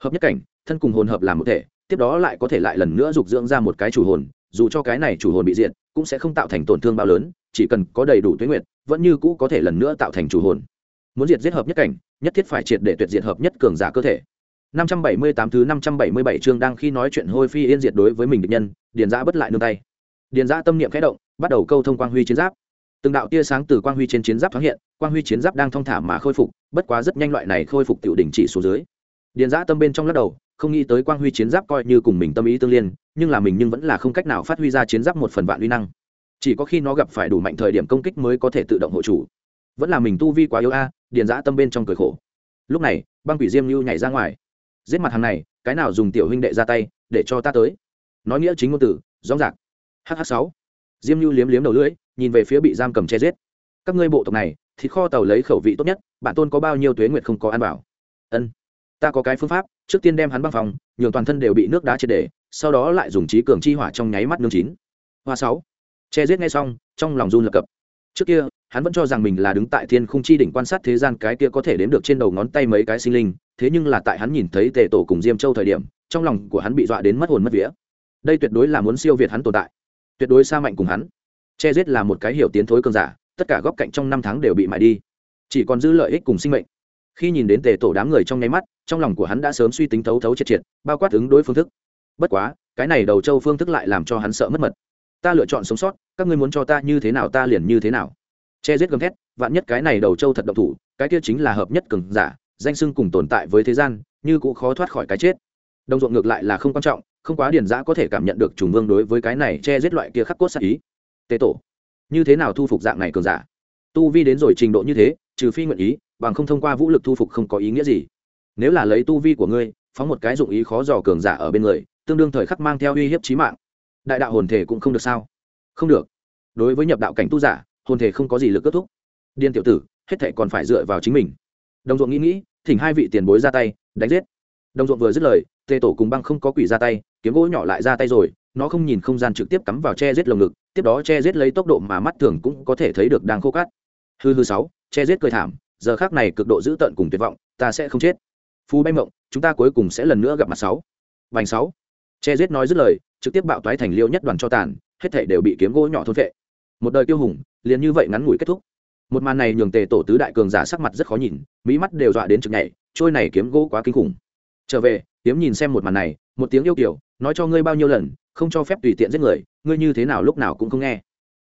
Hợp nhất cảnh, thân cùng hồn hợp làm một thể, tiếp đó lại có thể lại lần nữa dục dưỡng ra một cái chủ hồn, dù cho cái này chủ hồn bị diệt, cũng sẽ không tạo thành tổn thương bao lớn, chỉ cần có đầy đủ tuyến nguyện vẫn như cũ có thể lần nữa tạo thành chủ hồn. Muốn diệt giết hợp nhất cảnh, nhất thiết phải triệt để tuyệt diệt hợp nhất cường giả cơ thể. 578 thứ 577 chương đang khi nói chuyện hôi phi yên diệt đối với mình địch nhân, điền giã bất lại nương tay. Điền giã tâm niệm khẽ động, bắt đầu câu thông quang huy chiến giáp. Từng đạo tia sáng từ quang huy trên chiến giáp thoáng hiện, quang huy chiến giáp đang thong thả mà khôi phục, bất quá rất nhanh loại này khôi phục tiểu đỉnh chỉ xuống dưới. Điền giã tâm bên trong lắc đầu, không nghĩ tới quang huy chiến giáp coi như cùng mình tâm ý tương liên, nhưng là mình nhưng vẫn là không cách nào phát huy ra chiến giáp một phần vạn uy năng. Chỉ có khi nó gặp phải đủ mạnh thời điểm công kích mới có thể tự động hộ chủ. Vẫn là mình tu vi quá yếu a, điền giã tâm bên trong cười khổ. Lúc này, băng quỷ diêm lưu nhảy ra ngoài giết mặt hàng này, cái nào dùng tiểu huynh đệ ra tay, để cho ta tới. Nói nghĩa chính ngôn tử rõ rạc hh sáu. Diêm lưu liếm liếm đầu lưỡi, nhìn về phía bị giam cầm che giết. Các ngươi bộ tộc này thì kho tàu lấy khẩu vị tốt nhất bạn tôn có bao nhiêu tuế nguyệt không có ăn bảo ân. Ta có cái phương pháp, trước tiên đem hắn băng phòng, nhường toàn thân đều bị nước đá triệt để, sau đó lại dùng trí cường chi hỏa trong nháy mắt nương chín. Hoa sáu. Che giết ngay xong, trong lòng run lập cập. Trước kia hắn vẫn cho rằng mình là đứng tại thiên khung chi đỉnh quan sát thế gian cái kia có thể đếm được trên đầu ngón tay mấy cái sinh linh, thế nhưng là tại hắn nhìn thấy tề tổ cùng diêm châu thời điểm, trong lòng của hắn bị dọa đến mất hồn mất vía. Đây tuyệt đối là muốn siêu việt hắn tồn tại, tuyệt đối xa mạnh cùng hắn. Che giết là một cái hiểu tiến thối cơn giả, tất cả góc cạnh trong năm tháng đều bị mại đi. Chỉ còn giữ lợi ích cùng sinh mệnh. Khi nhìn đến tề tổ đám người trong nháy mắt, trong lòng của hắn đã sớm suy tính thấu thấu triệt triệt, bao quát ứng đối phương thức. Bất quá, cái này đầu châu phương thức lại làm cho hắn sợ mất mật. Ta lựa chọn sống sót, các ngươi muốn cho ta như thế nào ta liền như thế nào che giết gầm thét, vạn nhất cái này đầu châu thật độc thủ, cái kia chính là hợp nhất cường giả, danh sưng cùng tồn tại với thế gian, như cũng khó thoát khỏi cái chết. Đồng ruộng ngược lại là không quan trọng, không quá điển giã có thể cảm nhận được trùng vương đối với cái này che giết loại kia khắc cốt sát ý. Tế tổ, như thế nào thu phục dạng này cường giả? Tu vi đến rồi trình độ như thế, trừ phi nguyện ý, bằng không thông qua vũ lực thu phục không có ý nghĩa gì. Nếu là lấy tu vi của ngươi, phóng một cái dụng ý khó dò cường giả ở bên người, tương đương thời khắc mang theo uy hiếp trí mạng. Đại đạo hồn thể cũng không được sao? Không được. Đối với nhập đạo cảnh tu giả hồn thể không có gì lực kết thúc. Điên tiểu tử, hết thể còn phải dựa vào chính mình. Đồng ruộng nghĩ nghĩ, thỉnh hai vị tiền bối ra tay, đánh giết. Đồng ruộng vừa dứt lời, tề tổ cùng băng không có quỷ ra tay, kiếm gỗ nhỏ lại ra tay rồi, nó không nhìn không gian trực tiếp cắm vào che giết lồng ngực, tiếp đó che giết lấy tốc độ mà mắt thường cũng có thể thấy được đang khô cát. Hư hư sáu, che giết cười thảm, giờ khác này cực độ dữ tợn cùng tuyệt vọng, ta sẽ không chết. Phú bay mộng, chúng ta cuối cùng sẽ lần nữa gặp mặt sáu. Vành sáu, che giết nói dứt lời, trực tiếp bạo toái thành liêu nhất đoàn cho tàn, hết thể đều bị kiếm gỗ nhỏ thôn vệ một đời kiêu hùng liền như vậy ngắn ngủi kết thúc. Một màn này nhường tề tổ tứ đại cường giả sắc mặt rất khó nhìn, mỹ mắt đều dọa đến trực nhảy, trôi này kiếm gỗ quá kinh khủng. Trở về, kiếm nhìn xem một màn này, một tiếng yêu kiểu, nói cho ngươi bao nhiêu lần, không cho phép tùy tiện giết người, ngươi như thế nào lúc nào cũng không nghe.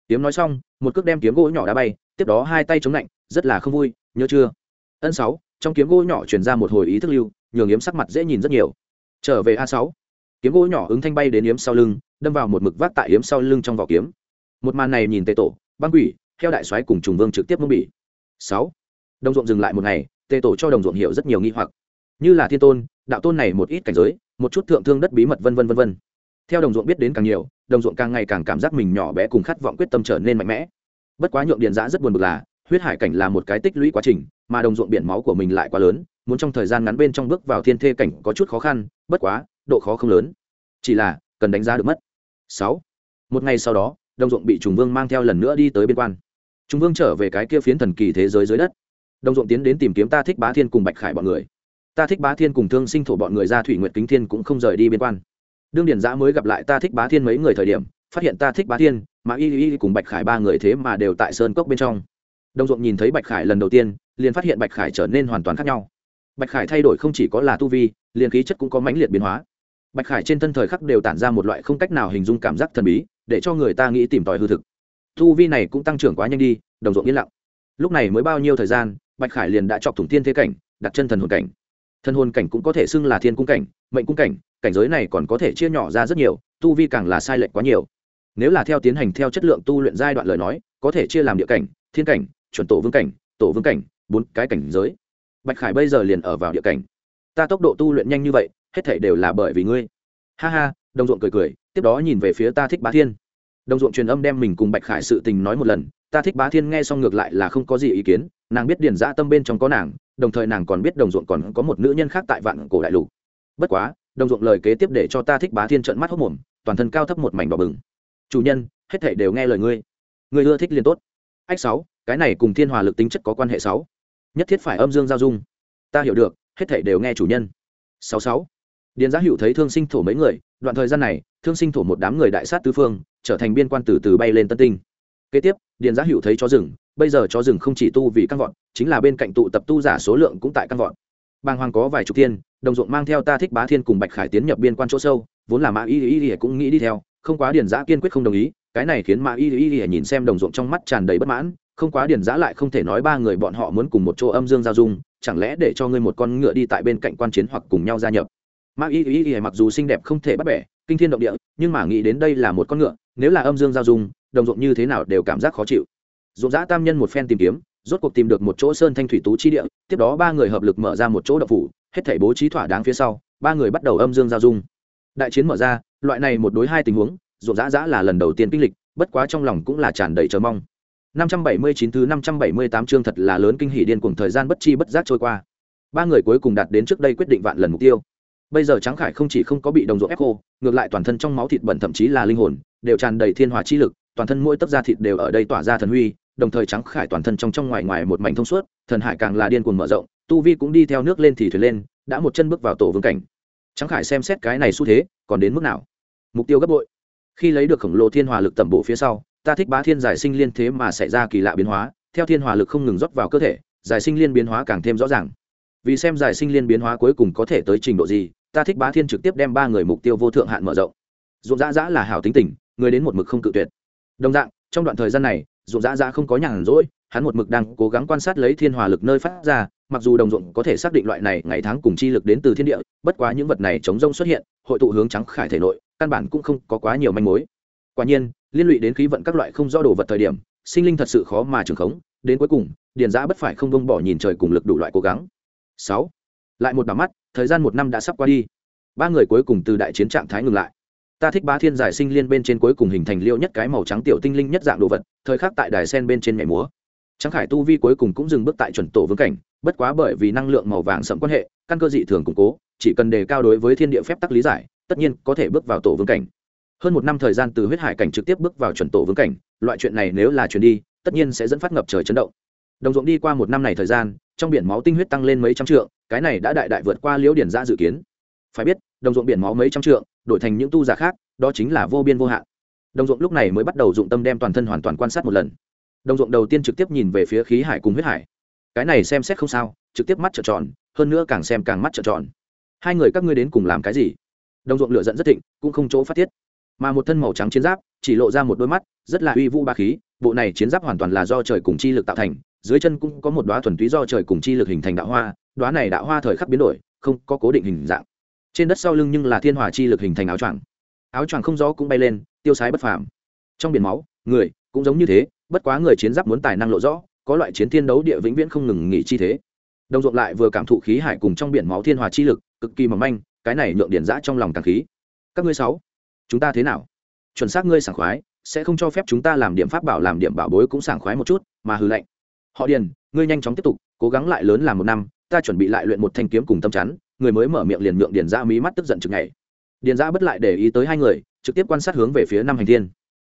Kiếm nói xong, một cước đem kiếm gỗ nhỏ đá bay, tiếp đó hai tay chống lạnh, rất là không vui, nhớ chưa? Ân sáu, trong kiếm gỗ nhỏ truyền ra một hồi ý thức lưu, nhường yếm sắc mặt dễ nhìn rất nhiều. Trở về a sáu, kiếm gỗ nhỏ ứng thanh bay đến yếm sau lưng, đâm vào một mực vác tại yếm sau lưng trong vỏ kiếm. Một màn này nhìn tề tổ băng quỷ theo đại soái cùng trùng vương trực tiếp mông bị sáu, đồng ruộng dừng lại một ngày, tề tổ cho đồng ruộng hiểu rất nhiều nghi hoặc. Như là thiên tôn, đạo tôn này một ít cảnh giới, một chút thượng thương đất bí mật vân vân vân vân. Theo đồng ruộng biết đến càng nhiều, đồng ruộng càng ngày càng cảm giác mình nhỏ bé cùng khát vọng quyết tâm trở nên mạnh mẽ. Bất quá nhượng điện giã rất buồn bực là, huyết hải cảnh là một cái tích lũy quá trình, mà đồng ruộng biển máu của mình lại quá lớn, muốn trong thời gian ngắn bên trong bước vào thiên thê cảnh có chút khó khăn, bất quá, độ khó không lớn. Chỉ là, cần đánh giá được mất. Sáu, một ngày sau đó đồng ruộng bị trùng vương mang theo lần nữa đi tới biên quan. Trùng vương trở về cái kia phiến thần kỳ thế giới dưới đất. Đồng ruộng tiến đến tìm kiếm ta thích bá thiên cùng bạch khải bọn người. Ta thích bá thiên cùng thương sinh thổ bọn người ra thủy nguyệt kính thiên cũng không rời đi biên quan. Đương điển giã mới gặp lại ta thích bá thiên mấy người thời điểm, phát hiện ta thích bá thiên, mà y y cùng bạch khải ba người thế mà đều tại sơn cốc bên trong. Đồng ruộng nhìn thấy bạch khải lần đầu tiên, liền phát hiện bạch khải trở nên hoàn toàn khác nhau. Bạch khải thay đổi không chỉ có là tu vi, liền khí chất cũng có mãnh liệt biến hóa bạch khải trên thân thời khắc đều tản ra một loại không cách nào hình dung cảm giác thần bí, để cho người ta nghĩ tìm tòi hư thực. Thu vi này cũng tăng trưởng quá nhanh đi, đồng ruộng yên lặng. Lúc này mới bao nhiêu thời gian, bạch khải liền đã chọc thủng thiên thế cảnh, đặt chân thần hồn cảnh. Thần hồn cảnh cũng có thể xưng là thiên cung cảnh, mệnh cung cảnh cảnh giới này còn có thể chia nhỏ ra rất nhiều, tu vi càng là sai lệch quá nhiều. Nếu là theo tiến hành theo chất lượng tu luyện giai đoạn lời nói, có thể chia làm địa cảnh, thiên cảnh, chuẩn tổ vương cảnh, tổ vương cảnh, bốn cái cảnh giới. Bạch khải bây giờ liền ở vào địa cảnh. Ta tốc độ tu luyện nhanh như vậy hết thể đều là bởi vì ngươi. Ha ha, đồng ruộng cười cười, tiếp đó nhìn về phía ta thích bá thiên. Đồng ruộng truyền âm đem mình cùng bạch khải sự tình nói một lần, ta thích bá thiên nghe xong ngược lại là không có gì ý kiến, nàng biết điền giã tâm bên trong có nàng, đồng thời nàng còn biết đồng ruộng còn có một nữ nhân khác tại vạn cổ đại lục. Bất quá, đồng ruộng lời kế tiếp để cho ta thích bá thiên trận mắt hốc mồm, toàn thân cao thấp một mảnh đỏ bừng. Chủ nhân, hết thể đều nghe lời ngươi. Ngươi ưa thích liền tốt. Ách sáu, cái này cùng thiên hòa lực tính chất có quan hệ sáu. Nhất thiết phải âm dương giao dung. Ta hiểu được, hết thể đều nghe chủ nhân. Sáu sáu điền giá hữu thấy thương sinh thổ mấy người, đoạn thời gian này, thương sinh thổ một đám người đại sát tứ phương, trở thành biên quan từ từ bay lên tân tinh. Kế tiếp, điền giá hữu thấy chó rừng, bây giờ chó rừng không chỉ tu vì căn vọt, chính là bên cạnh tụ tập tu giả số lượng cũng tại căn vọt. Bàng hoàng có vài chục thiên, đồng ruộng mang theo ta thích bá thiên cùng bạch khải tiến nhập biên quan chỗ sâu, vốn là mã y y y cũng nghĩ đi theo, không quá điền giã kiên quyết không đồng ý, cái này khiến mã y y y nhìn xem đồng ruộng trong mắt tràn đầy bất mãn, không quá điền giã lại không thể nói ba người bọn họ muốn cùng một chỗ âm dương giao dung, chẳng lẽ để cho ngươi một con ngựa đi tại bên cạnh quan chiến hoặc cùng nhau gia nhập? Ma y y y mặc dù xinh đẹp không thể bắt bẻ, kinh thiên động địa, nhưng mà nghĩ đến đây là một con ngựa, nếu là âm dương giao dung, đồng ruộng như thế nào đều cảm giác khó chịu. Ruộng giã tam nhân một phen tìm kiếm, rốt cuộc tìm được một chỗ sơn thanh thủy tú chi địa, tiếp đó ba người hợp lực mở ra một chỗ đậu phủ, hết thảy bố trí thỏa đáng phía sau, ba người bắt đầu âm dương giao dung. Đại chiến mở ra, loại này một đối hai tình huống, ruộng giã giã là lần đầu tiên kinh lịch, bất quá trong lòng cũng là tràn đầy chờ mong. 579 thứ 578 chương thật là lớn kinh hỉ điên cuồng thời gian bất chi bất giác trôi qua. Ba người cuối cùng đạt đến trước đây quyết định vạn lần mục tiêu bây giờ trắng khải không chỉ không có bị đồng ruộng ép khô, ngược lại toàn thân trong máu thịt bẩn thậm chí là linh hồn, đều tràn đầy thiên hòa chi lực, toàn thân mỗi tấc da thịt đều ở đây tỏa ra thần huy, đồng thời trắng khải toàn thân trong trong ngoài ngoài một mảnh thông suốt, thần hải càng là điên cuồng mở rộng, tu vi cũng đi theo nước lên thì thuyền lên, đã một chân bước vào tổ vương cảnh. Trắng khải xem xét cái này xu thế, còn đến mức nào? Mục tiêu gấp bội. Khi lấy được khổng lồ thiên hòa lực tẩm bộ phía sau, ta thích bá thiên giải sinh liên thế mà xảy ra kỳ lạ biến hóa, theo thiên hòa lực không ngừng rót vào cơ thể, giải sinh liên biến hóa càng thêm rõ ràng. Vì xem giải sinh liên biến hóa cuối cùng có thể tới trình độ gì ta thích bá thiên trực tiếp đem ba người mục tiêu vô thượng hạn mở rộng. Dụng dã dã là hảo tính tình, người đến một mực không cự tuyệt. Đồng dạng, trong đoạn thời gian này dụng dã dã không có nhàn rỗi, hắn một mực đang cố gắng quan sát lấy thiên hòa lực nơi phát ra, mặc dù đồng ruộng có thể xác định loại này ngày tháng cùng chi lực đến từ thiên địa, bất quá những vật này chống rông xuất hiện, hội tụ hướng trắng khải thể nội, căn bản cũng không có quá nhiều manh mối. Quả nhiên, liên lụy đến khí vận các loại không do đồ vật thời điểm, sinh linh thật sự khó mà trường khống, đến cuối cùng, điền giã bất phải không bông bỏ nhìn trời cùng lực đủ loại cố gắng. Sáu, lại một đám mắt thời gian một năm đã sắp qua đi. Ba người cuối cùng từ đại chiến trạng thái ngừng lại. Ta thích ba thiên giải sinh liên bên trên cuối cùng hình thành liêu nhất cái màu trắng tiểu tinh linh nhất dạng đồ vật, thời khắc tại đài sen bên trên nhảy múa. Trắng khải tu vi cuối cùng cũng dừng bước tại chuẩn tổ vương cảnh, bất quá bởi vì năng lượng màu vàng sậm quan hệ, căn cơ dị thường củng cố, chỉ cần đề cao đối với thiên địa phép tắc lý giải, tất nhiên có thể bước vào tổ vương cảnh. Hơn một năm thời gian từ huyết hải cảnh trực tiếp bước vào chuẩn tổ vương cảnh, loại chuyện này nếu là chuyện đi, tất nhiên sẽ dẫn phát ngập trời chấn động. Đồng ruộng đi qua một năm này thời gian, trong biển máu tinh huyết tăng lên mấy trăm trượng cái này đã đại đại vượt qua liễu điển ra dự kiến. Phải biết, đồng ruộng biển máu mấy trăm trượng, đổi thành những tu giả khác, đó chính là vô biên vô hạn. Đồng ruộng lúc này mới bắt đầu dụng tâm đem toàn thân hoàn toàn quan sát một lần. Đồng ruộng đầu tiên trực tiếp nhìn về phía khí hải cùng huyết hải. Cái này xem xét không sao, trực tiếp mắt trợn tròn, hơn nữa càng xem càng mắt trợn tròn. Hai người các ngươi đến cùng làm cái gì? Đồng ruộng lửa giận rất thịnh, cũng không chỗ phát tiết. Mà một thân màu trắng chiến giáp, chỉ lộ ra một đôi mắt, rất là uy vũ ba khí, bộ này chiến giáp hoàn toàn là do trời cùng chi lực tạo thành dưới chân cũng có một đoá thuần túy do trời cùng chi lực hình thành đạo hoa, đoá này đạo hoa thời khắc biến đổi, không có cố định hình dạng. Trên đất sau lưng nhưng là thiên hòa chi lực hình thành áo choàng. Áo choàng không gió cũng bay lên, tiêu sái bất phàm. Trong biển máu, người cũng giống như thế, bất quá người chiến giáp muốn tài năng lộ rõ, có loại chiến thiên đấu địa vĩnh viễn không ngừng nghỉ chi thế. Đồng ruộng lại vừa cảm thụ khí hải cùng trong biển máu thiên hòa chi lực, cực kỳ mỏng manh, cái này nhượng điển giã trong lòng càng khí. Các ngươi sáu, chúng ta thế nào? Chuẩn xác ngươi sảng khoái, sẽ không cho phép chúng ta làm điểm pháp bảo làm điểm bảo bối cũng sảng khoái một chút, mà hư lệnh họ điền, ngươi nhanh chóng tiếp tục, cố gắng lại lớn làm một năm, ta chuẩn bị lại luyện một thanh kiếm cùng tâm chắn, người mới mở miệng liền nhượng điền ra mí mắt tức giận chừng ngày. Điền ra bất lại để ý tới hai người, trực tiếp quan sát hướng về phía năm hành thiên.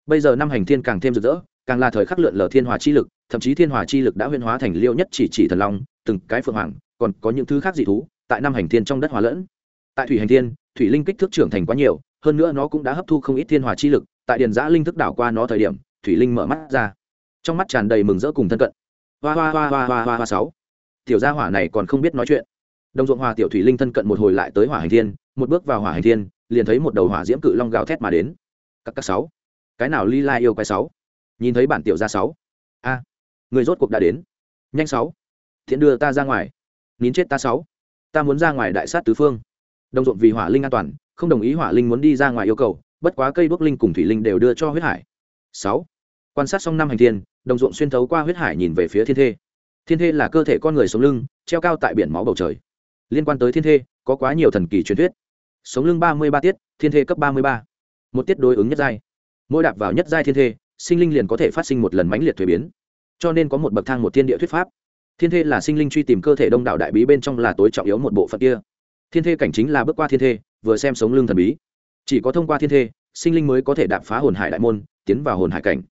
Bây giờ năm hành thiên càng thêm rực rỡ, càng là thời khắc lượn lờ thiên hòa chi lực, thậm chí thiên hòa chi lực đã huyên hóa thành liêu nhất chỉ chỉ thần long, từng cái phượng hoàng, còn có những thứ khác dị thú, tại năm hành thiên trong đất hòa lẫn. Tại thủy hành thiên, thủy linh kích thước trưởng thành quá nhiều, hơn nữa nó cũng đã hấp thu không ít thiên hòa chi lực, tại điền giã linh thức đảo qua nó thời điểm, thủy linh mở mắt ra. Trong mắt tràn đầy mừng rỡ cùng thân cận hoa hoa hoa hoa hoa hoa hoa sáu. Tiểu gia hỏa này còn không biết nói chuyện. Đồng ruộng hòa tiểu thủy linh thân cận một hồi lại tới hỏa hành thiên, một bước vào hỏa hành thiên, liền thấy một đầu hỏa diễm cự long gào thét mà đến. Các các sáu. Cái nào ly lai yêu quái sáu? Nhìn thấy bản tiểu gia sáu. A, người rốt cuộc đã đến. Nhanh sáu. Thiện đưa ta ra ngoài. Nín chết ta sáu. Ta muốn ra ngoài đại sát tứ phương. Đồng ruộng vì hỏa linh an toàn, không đồng ý hỏa linh muốn đi ra ngoài yêu cầu, bất quá cây đuốc linh cùng thủy linh đều đưa cho huyết hải. Sáu. Quan sát xong năm hành thiên đồng ruộng xuyên thấu qua huyết hải nhìn về phía thiên thê. Thiên thê là cơ thể con người sống lưng, treo cao tại biển máu bầu trời. Liên quan tới thiên thê, có quá nhiều thần kỳ truyền thuyết. Sống lưng ba mươi ba tiết, thiên thê cấp ba mươi ba. Một tiết đối ứng nhất giai. Mỗi đạp vào nhất giai thiên thê, sinh linh liền có thể phát sinh một lần mãnh liệt thuế biến. Cho nên có một bậc thang một thiên địa thuyết pháp. Thiên thê là sinh linh truy tìm cơ thể đông đảo đại bí bên trong là tối trọng yếu một bộ phận kia. Thiên thê cảnh chính là bước qua thiên thê, vừa xem sống lưng thần bí. Chỉ có thông qua thiên thê, sinh linh mới có thể đạp phá hồn hải đại môn, tiến vào hồn hải cảnh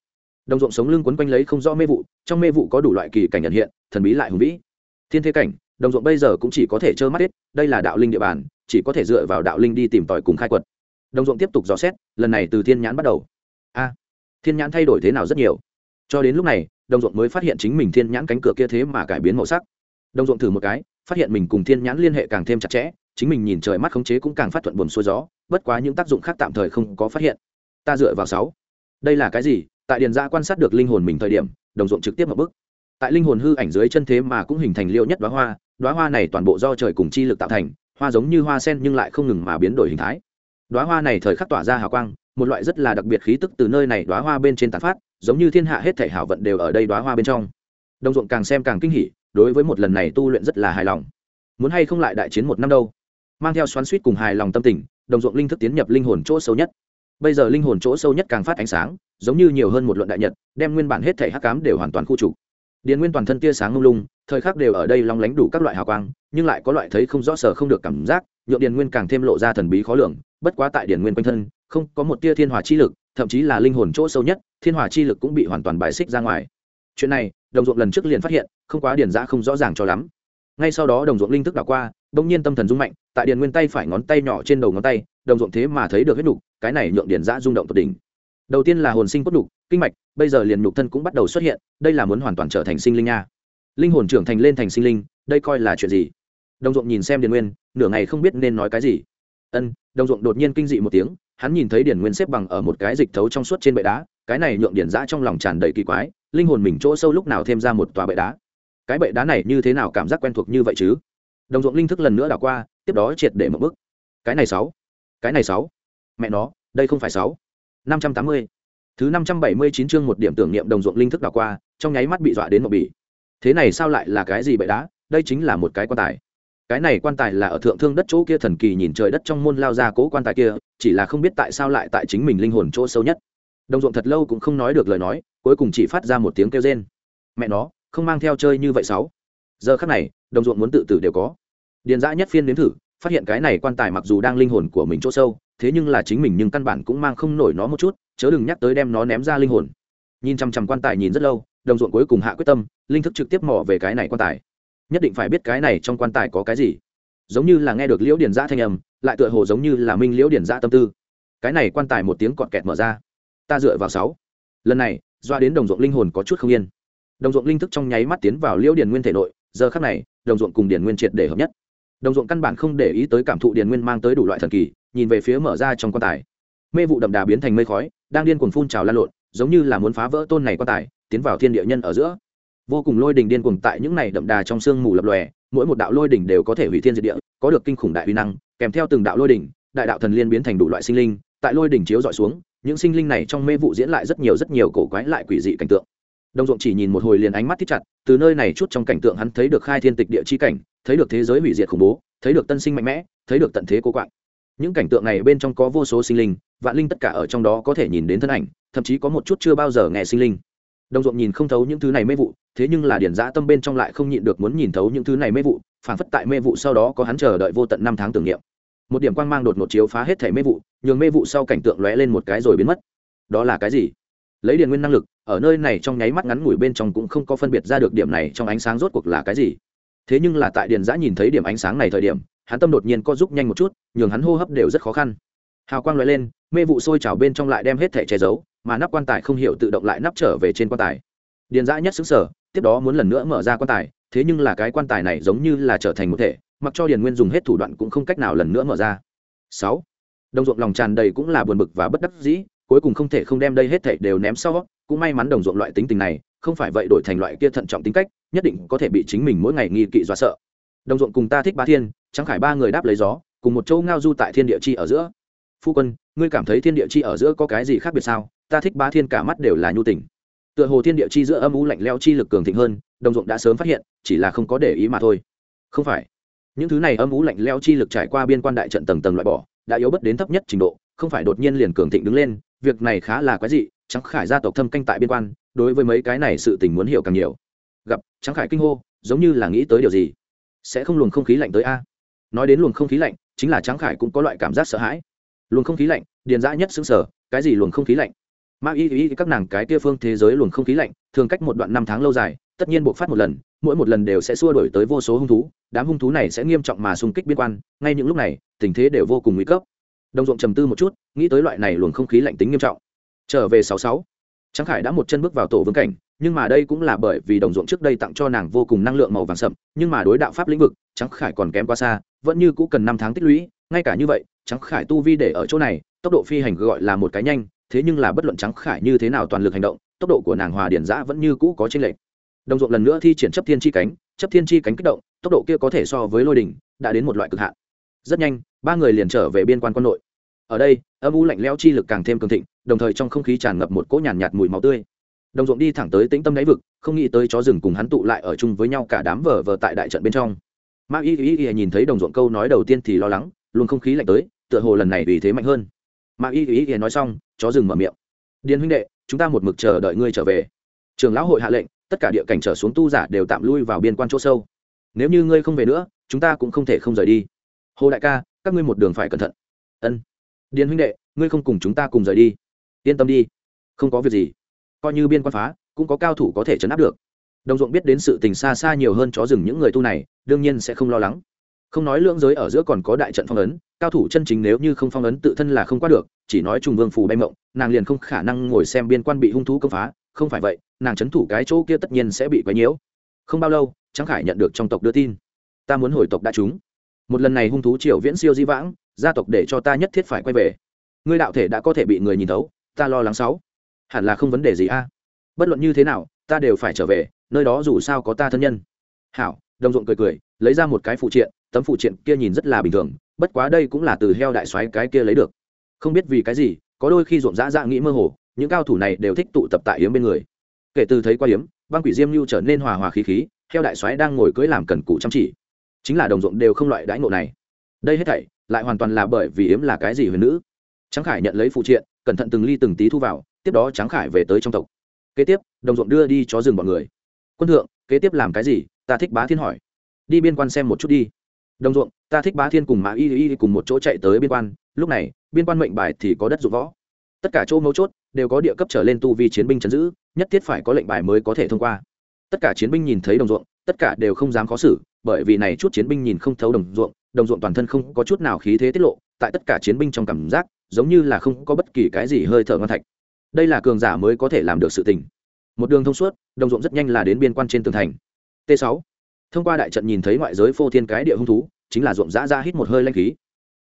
đồng ruộng sống lưng quấn quanh lấy không rõ mê vụ, trong mê vụ có đủ loại kỳ cảnh nhận hiện, thần bí lại hùng vĩ. Thiên thế cảnh, đồng ruộng bây giờ cũng chỉ có thể trơ mắt hết, đây là đạo linh địa bàn, chỉ có thể dựa vào đạo linh đi tìm tòi cùng khai quật. Đồng ruộng tiếp tục dò xét, lần này từ thiên nhãn bắt đầu. A, thiên nhãn thay đổi thế nào rất nhiều. Cho đến lúc này, đồng ruộng mới phát hiện chính mình thiên nhãn cánh cửa kia thế mà cải biến màu sắc. Đồng ruộng thử một cái, phát hiện mình cùng thiên nhãn liên hệ càng thêm chặt chẽ, chính mình nhìn trời mắt khống chế cũng càng phát thuận buồn xuôi gió, bất quá những tác dụng khác tạm thời không có phát hiện. Ta dựa vào sáu. Đây là cái gì? Tại điền giã quan sát được linh hồn mình thời điểm, đồng ruộng trực tiếp một bức tại linh hồn hư ảnh dưới chân thế mà cũng hình thành liệu nhất đoá hoa đoá hoa này toàn bộ do trời cùng chi lực tạo thành, hoa giống như hoa sen nhưng lại không ngừng mà biến đổi hình thái. Đoá hoa này thời khắc tỏa ra hào quang, một loại rất là đặc biệt khí tức từ nơi này đoá hoa bên trên tán phát, giống như thiên hạ hết thể hảo vận đều ở đây đoá hoa bên trong. Đồng ruộng càng xem càng kinh hỉ, đối với một lần này tu luyện rất là hài lòng. Muốn hay không lại đại chiến một năm đâu? Mang theo xoắn suýt cùng hài lòng tâm tình, đồng ruộng linh thức tiến nhập linh hồn chỗ sâu nhất bây giờ linh hồn chỗ sâu nhất càng phát ánh sáng, giống như nhiều hơn một luận đại nhật, đem nguyên bản hết thể hắc cám đều hoàn toàn khu trục. Điền nguyên toàn thân tia sáng lung lung, thời khắc đều ở đây long lánh đủ các loại hào quang, nhưng lại có loại thấy không rõ sở không được cảm giác, nhượng điền nguyên càng thêm lộ ra thần bí khó lường, bất quá tại điền nguyên quanh thân, không có một tia thiên hòa chi lực, thậm chí là linh hồn chỗ sâu nhất, thiên hòa chi lực cũng bị hoàn toàn bài xích ra ngoài. Chuyện này, đồng ruộng lần trước liền phát hiện, không quá điền giã không rõ ràng cho lắm. Ngay sau đó đồng ruộng linh thức đảo qua, bỗng nhiên tâm thần rung mạnh tại điền nguyên tay phải ngón tay nhỏ trên đầu ngón tay, đồng ruộng thế mà thấy được huyết nhục, cái này nhượng điền giã rung động tột đỉnh. Đầu tiên là hồn sinh cốt nhục, kinh mạch, bây giờ liền nhục thân cũng bắt đầu xuất hiện, đây là muốn hoàn toàn trở thành sinh linh nha. Linh hồn trưởng thành lên thành sinh linh, đây coi là chuyện gì? Đồng ruộng nhìn xem điền nguyên, nửa ngày không biết nên nói cái gì. Ân, đồng ruộng đột nhiên kinh dị một tiếng, hắn nhìn thấy điền nguyên xếp bằng ở một cái dịch thấu trong suốt trên bệ đá, cái này nhượng điển giã trong lòng tràn đầy kỳ quái, linh hồn mình chỗ sâu lúc nào thêm ra một tòa bệ đá? Cái bệ đá này như thế nào cảm giác quen thuộc như vậy chứ? Đồng ruộng linh thức lần nữa đảo qua tiếp đó triệt để một bước. Cái này sáu. Cái này sáu. Mẹ nó, đây không phải sáu. Năm trăm tám mươi. Thứ năm trăm bảy mươi chín chương một điểm tưởng niệm đồng ruộng linh thức đảo qua, trong nháy mắt bị dọa đến một bỉ. Thế này sao lại là cái gì bậy đá? Đây chính là một cái quan tài. Cái này quan tài là ở thượng thương đất chỗ kia thần kỳ nhìn trời đất trong môn lao ra cố quan tài kia, chỉ là không biết tại sao lại tại chính mình linh hồn chỗ sâu nhất. Đồng ruộng thật lâu cũng không nói được lời nói, cuối cùng chỉ phát ra một tiếng kêu rên. Mẹ nó, không mang theo chơi như vậy sáu. Giờ khắc này, đồng ruộng muốn tự tử đều có điền dã nhất phiên nếm thử, phát hiện cái này quan tài mặc dù đang linh hồn của mình chỗ sâu, thế nhưng là chính mình nhưng căn bản cũng mang không nổi nó một chút, chớ đừng nhắc tới đem nó ném ra linh hồn. Nhìn chằm chằm quan tài nhìn rất lâu, đồng ruộng cuối cùng hạ quyết tâm, linh thức trực tiếp mò về cái này quan tài. Nhất định phải biết cái này trong quan tài có cái gì. Giống như là nghe được liễu điển giã thanh âm, lại tựa hồ giống như là minh liễu điển giã tâm tư. Cái này quan tài một tiếng cọt kẹt mở ra. Ta dựa vào sáu. Lần này, doa đến đồng ruộng linh hồn có chút không yên. Đồng ruộng linh thức trong nháy mắt tiến vào liễu điển nguyên thể nội, giờ khắc này, đồng ruộng cùng điển nguyên triệt để hợp nhất đồng ruộng căn bản không để ý tới cảm thụ điền nguyên mang tới đủ loại thần kỳ, nhìn về phía mở ra trong quan tài. Mê vụ đậm đà biến thành mây khói, đang điên cuồng phun trào lan lộn, giống như là muốn phá vỡ tôn này quan tài, tiến vào thiên địa nhân ở giữa. Vô cùng lôi đỉnh điên cuồng tại những này đậm đà trong sương mù lập lòe, mỗi một đạo lôi đỉnh đều có thể hủy thiên diệt địa, có được kinh khủng đại uy năng, kèm theo từng đạo lôi đỉnh đại đạo thần liên biến thành đủ loại sinh linh, tại lôi đỉnh chiếu dọi xuống, những sinh linh này trong mê vụ diễn lại rất nhiều rất nhiều cổ quái lại quỷ dị cảnh tượng đồng ruộng chỉ nhìn một hồi liền ánh mắt thích chặt, từ nơi này chút trong cảnh tượng hắn thấy được khai thiên tịch địa chi cảnh, thấy được thế giới hủy diệt khủng bố, thấy được tân sinh mạnh mẽ, thấy được tận thế cố quạng. Những cảnh tượng này bên trong có vô số sinh linh, vạn linh tất cả ở trong đó có thể nhìn đến thân ảnh, thậm chí có một chút chưa bao giờ nghe sinh linh. Đồng ruộng nhìn không thấu những thứ này mê vụ, thế nhưng là điển giã tâm bên trong lại không nhịn được muốn nhìn thấu những thứ này mê vụ phản phất tại mê vụ sau đó có hắn chờ đợi vô tận năm tháng tưởng niệm. Một điểm quang mang đột ngột chiếu phá hết thẻ mê vụ, nhường mê vụ sau cảnh tượng lóe lên một cái rồi biến mất. Đó là cái gì? Lấy điền nguyên năng lực ở nơi này trong nháy mắt ngắn ngủi bên trong cũng không có phân biệt ra được điểm này trong ánh sáng rốt cuộc là cái gì. Thế nhưng là tại điền giã nhìn thấy điểm ánh sáng này thời điểm, hắn tâm đột nhiên co giúp nhanh một chút, nhường hắn hô hấp đều rất khó khăn. Hào quang loại lên, mê vụ sôi trào bên trong lại đem hết thẻ che giấu, mà nắp quan tài không hiểu tự động lại nắp trở về trên quan tài. Điền Giã nhất xứng sở tiếp đó muốn lần nữa mở ra quan tài, thế nhưng là cái quan tài này giống như là trở thành một thể, mặc cho điền nguyên dùng hết thủ đoạn cũng không cách nào lần nữa mở ra. Sáu. Đồng ruộng lòng tràn đầy cũng là buồn bực và bất đắc dĩ, cuối cùng không thể không đem đây hết thảy đều ném sau cũng may mắn đồng ruộng loại tính tình này, không phải vậy đổi thành loại kia thận trọng tính cách, nhất định có thể bị chính mình mỗi ngày nghi kỵ dọa sợ. Đồng ruộng cùng ta thích ba thiên trắng khải ba người đáp lấy gió, cùng một châu ngao du tại thiên địa chi ở giữa. Phu quân, ngươi cảm thấy thiên địa chi ở giữa có cái gì khác biệt sao? Ta thích ba thiên cả mắt đều là nhu tình. Tựa hồ thiên địa chi giữa âm u lạnh leo chi lực cường thịnh hơn, đồng ruộng đã sớm phát hiện, chỉ là không có để ý mà thôi. Không phải. Những thứ này âm u lạnh leo chi lực trải qua biên quan đại trận tầng tầng loại bỏ, đã yếu bất đến thấp nhất trình độ, không phải đột nhiên liền cường thịnh đứng lên, việc này khá là quái dị trắng khải gia tộc thâm canh tại biên quan, đối với mấy cái này sự tình muốn hiểu càng nhiều. Gặp trắng khải kinh hô, giống như là nghĩ tới điều gì? Sẽ không luồng không khí lạnh tới a? Nói đến luồng không khí lạnh, chính là trắng khải cũng có loại cảm giác sợ hãi. Luồng không khí lạnh, điền dã nhất xứng sở, cái gì luồng không khí lạnh? Ma y y, các nàng cái kia phương thế giới luồng không khí lạnh, thường cách một đoạn năm tháng lâu dài, tất nhiên buộc phát một lần, mỗi một lần đều sẽ xua đổi tới vô số hung thú, đám hung thú này sẽ nghiêm trọng mà xung kích biên quan, ngay những lúc này, tình thế đều vô cùng nguy cấp. Đồng ruộng trầm tư một chút, nghĩ tới loại này luồng không khí lạnh tính nghiêm trọng trở về sáu sáu. Trắng khải đã một chân bước vào tổ vương cảnh, nhưng mà đây cũng là bởi vì đồng ruộng trước đây tặng cho nàng vô cùng năng lượng màu vàng sậm, nhưng mà đối đạo pháp lĩnh vực trắng khải còn kém quá xa, vẫn như cũ cần năm tháng tích lũy, ngay cả như vậy trắng khải tu vi để ở chỗ này, tốc độ phi hành gọi là một cái nhanh, thế nhưng là bất luận trắng khải như thế nào toàn lực hành động, tốc độ của nàng hòa điển giã vẫn như cũ có trên lệch. Đồng ruộng lần nữa thi triển chấp thiên chi cánh, chấp thiên chi cánh kích động, tốc độ kia có thể so với lôi đỉnh, đã đến một loại cực hạn. Rất nhanh, ba người liền trở về biên quan quân nội ở đây âm u lạnh lẽo chi lực càng thêm cường thịnh đồng thời trong không khí tràn ngập một cỗ nhàn nhạt, nhạt mùi máu tươi. Đồng ruộng đi thẳng tới tĩnh tâm đáy vực không nghĩ tới chó rừng cùng hắn tụ lại ở chung với nhau cả đám vờ vờ tại đại trận bên trong. Ma y y y nhìn thấy đồng ruộng câu nói đầu tiên thì lo lắng luôn không khí lạnh tới tựa hồ lần này vì thế mạnh hơn. Ma y y y nói xong chó rừng mở miệng. Điền huynh đệ chúng ta một mực chờ đợi ngươi trở về. Trường lão hội hạ lệnh tất cả địa cảnh trở xuống tu giả đều tạm lui vào biên quan chỗ sâu. Nếu như ngươi không về nữa chúng ta cũng không thể không rời đi. Hồ đại ca các ngươi một đường phải cẩn thận. Ân điền huynh đệ, ngươi không cùng chúng ta cùng rời đi. Yên tâm đi, không có việc gì. Coi như biên quan phá, cũng có cao thủ có thể chấn áp được. Đồng ruộng biết đến sự tình xa xa nhiều hơn chó rừng những người tu này, đương nhiên sẽ không lo lắng. Không nói lưỡng giới ở giữa còn có đại trận phong ấn, cao thủ chân chính nếu như không phong ấn tự thân là không qua được, chỉ nói trùng vương phù bay mộng, nàng liền không khả năng ngồi xem biên quan bị hung thú công phá, không phải vậy, nàng c h ấ n thủ cái chỗ kia tất nhiên sẽ bị quấy nhiễu. Không bao lâu trắng khải nhận được trong tộc đưa tin. Ta muốn hồi tộc đã trúng một lần này hung thú triều viễn siêu di vãng gia tộc để cho ta nhất thiết phải quay về. Ngươi đạo thể đã có thể bị người nhìn thấu, ta lo lắng sáu. Hẳn là không vấn đề gì a. Bất luận như thế nào, ta đều phải trở về, nơi đó dù sao có ta thân nhân. Hảo, đồng ruộng cười cười, lấy ra một cái phụ triện, tấm phụ triện kia nhìn rất là bình thường, bất quá đây cũng là từ heo đại soái cái kia lấy được. Không biết vì cái gì, có đôi khi ruộng dã dã nghĩ mơ hồ, những cao thủ này đều thích tụ tập tại yếm bên người. Kể từ thấy qua yếm, băng quỷ diêm lưu trở nên hòa hòa khí khí, heo đại soái đang ngồi cưới làm cần cù chăm chỉ. Chính là đồng ruộng đều không loại đãi ngộ này. Đây hết thảy lại hoàn toàn là bởi vì yếm là cái gì huyền nữ. Trắng khải nhận lấy phụ triện, cẩn thận từng ly từng tí thu vào, tiếp đó trắng khải về tới trong tộc. Kế tiếp, đồng ruộng đưa đi cho rừng bọn người. Quân thượng, kế tiếp làm cái gì? Ta thích bá thiên hỏi. Đi biên quan xem một chút đi. Đồng ruộng, ta thích bá thiên cùng mã y y cùng một chỗ chạy tới biên quan. Lúc này, biên quan mệnh bài thì có đất dụng võ. Tất cả chỗ mấu chốt đều có địa cấp trở lên tu vi chiến binh chấn giữ, nhất thiết phải có lệnh bài mới có thể thông qua. Tất cả chiến binh nhìn thấy đồng ruộng, tất cả đều không dám khó xử, bởi vì này chút chiến binh nhìn không thấu đồng ruộng đồng ruộng toàn thân không có chút nào khí thế tiết lộ, tại tất cả chiến binh trong cảm giác, giống như là không có bất kỳ cái gì hơi thở ngon thạch. Đây là cường giả mới có thể làm được sự tình. Một đường thông suốt, đồng ruộng rất nhanh là đến biên quan trên tường thành. T 6 thông qua đại trận nhìn thấy ngoại giới phô thiên cái địa hung thú, chính là ruộng dã ra hít một hơi lanh khí.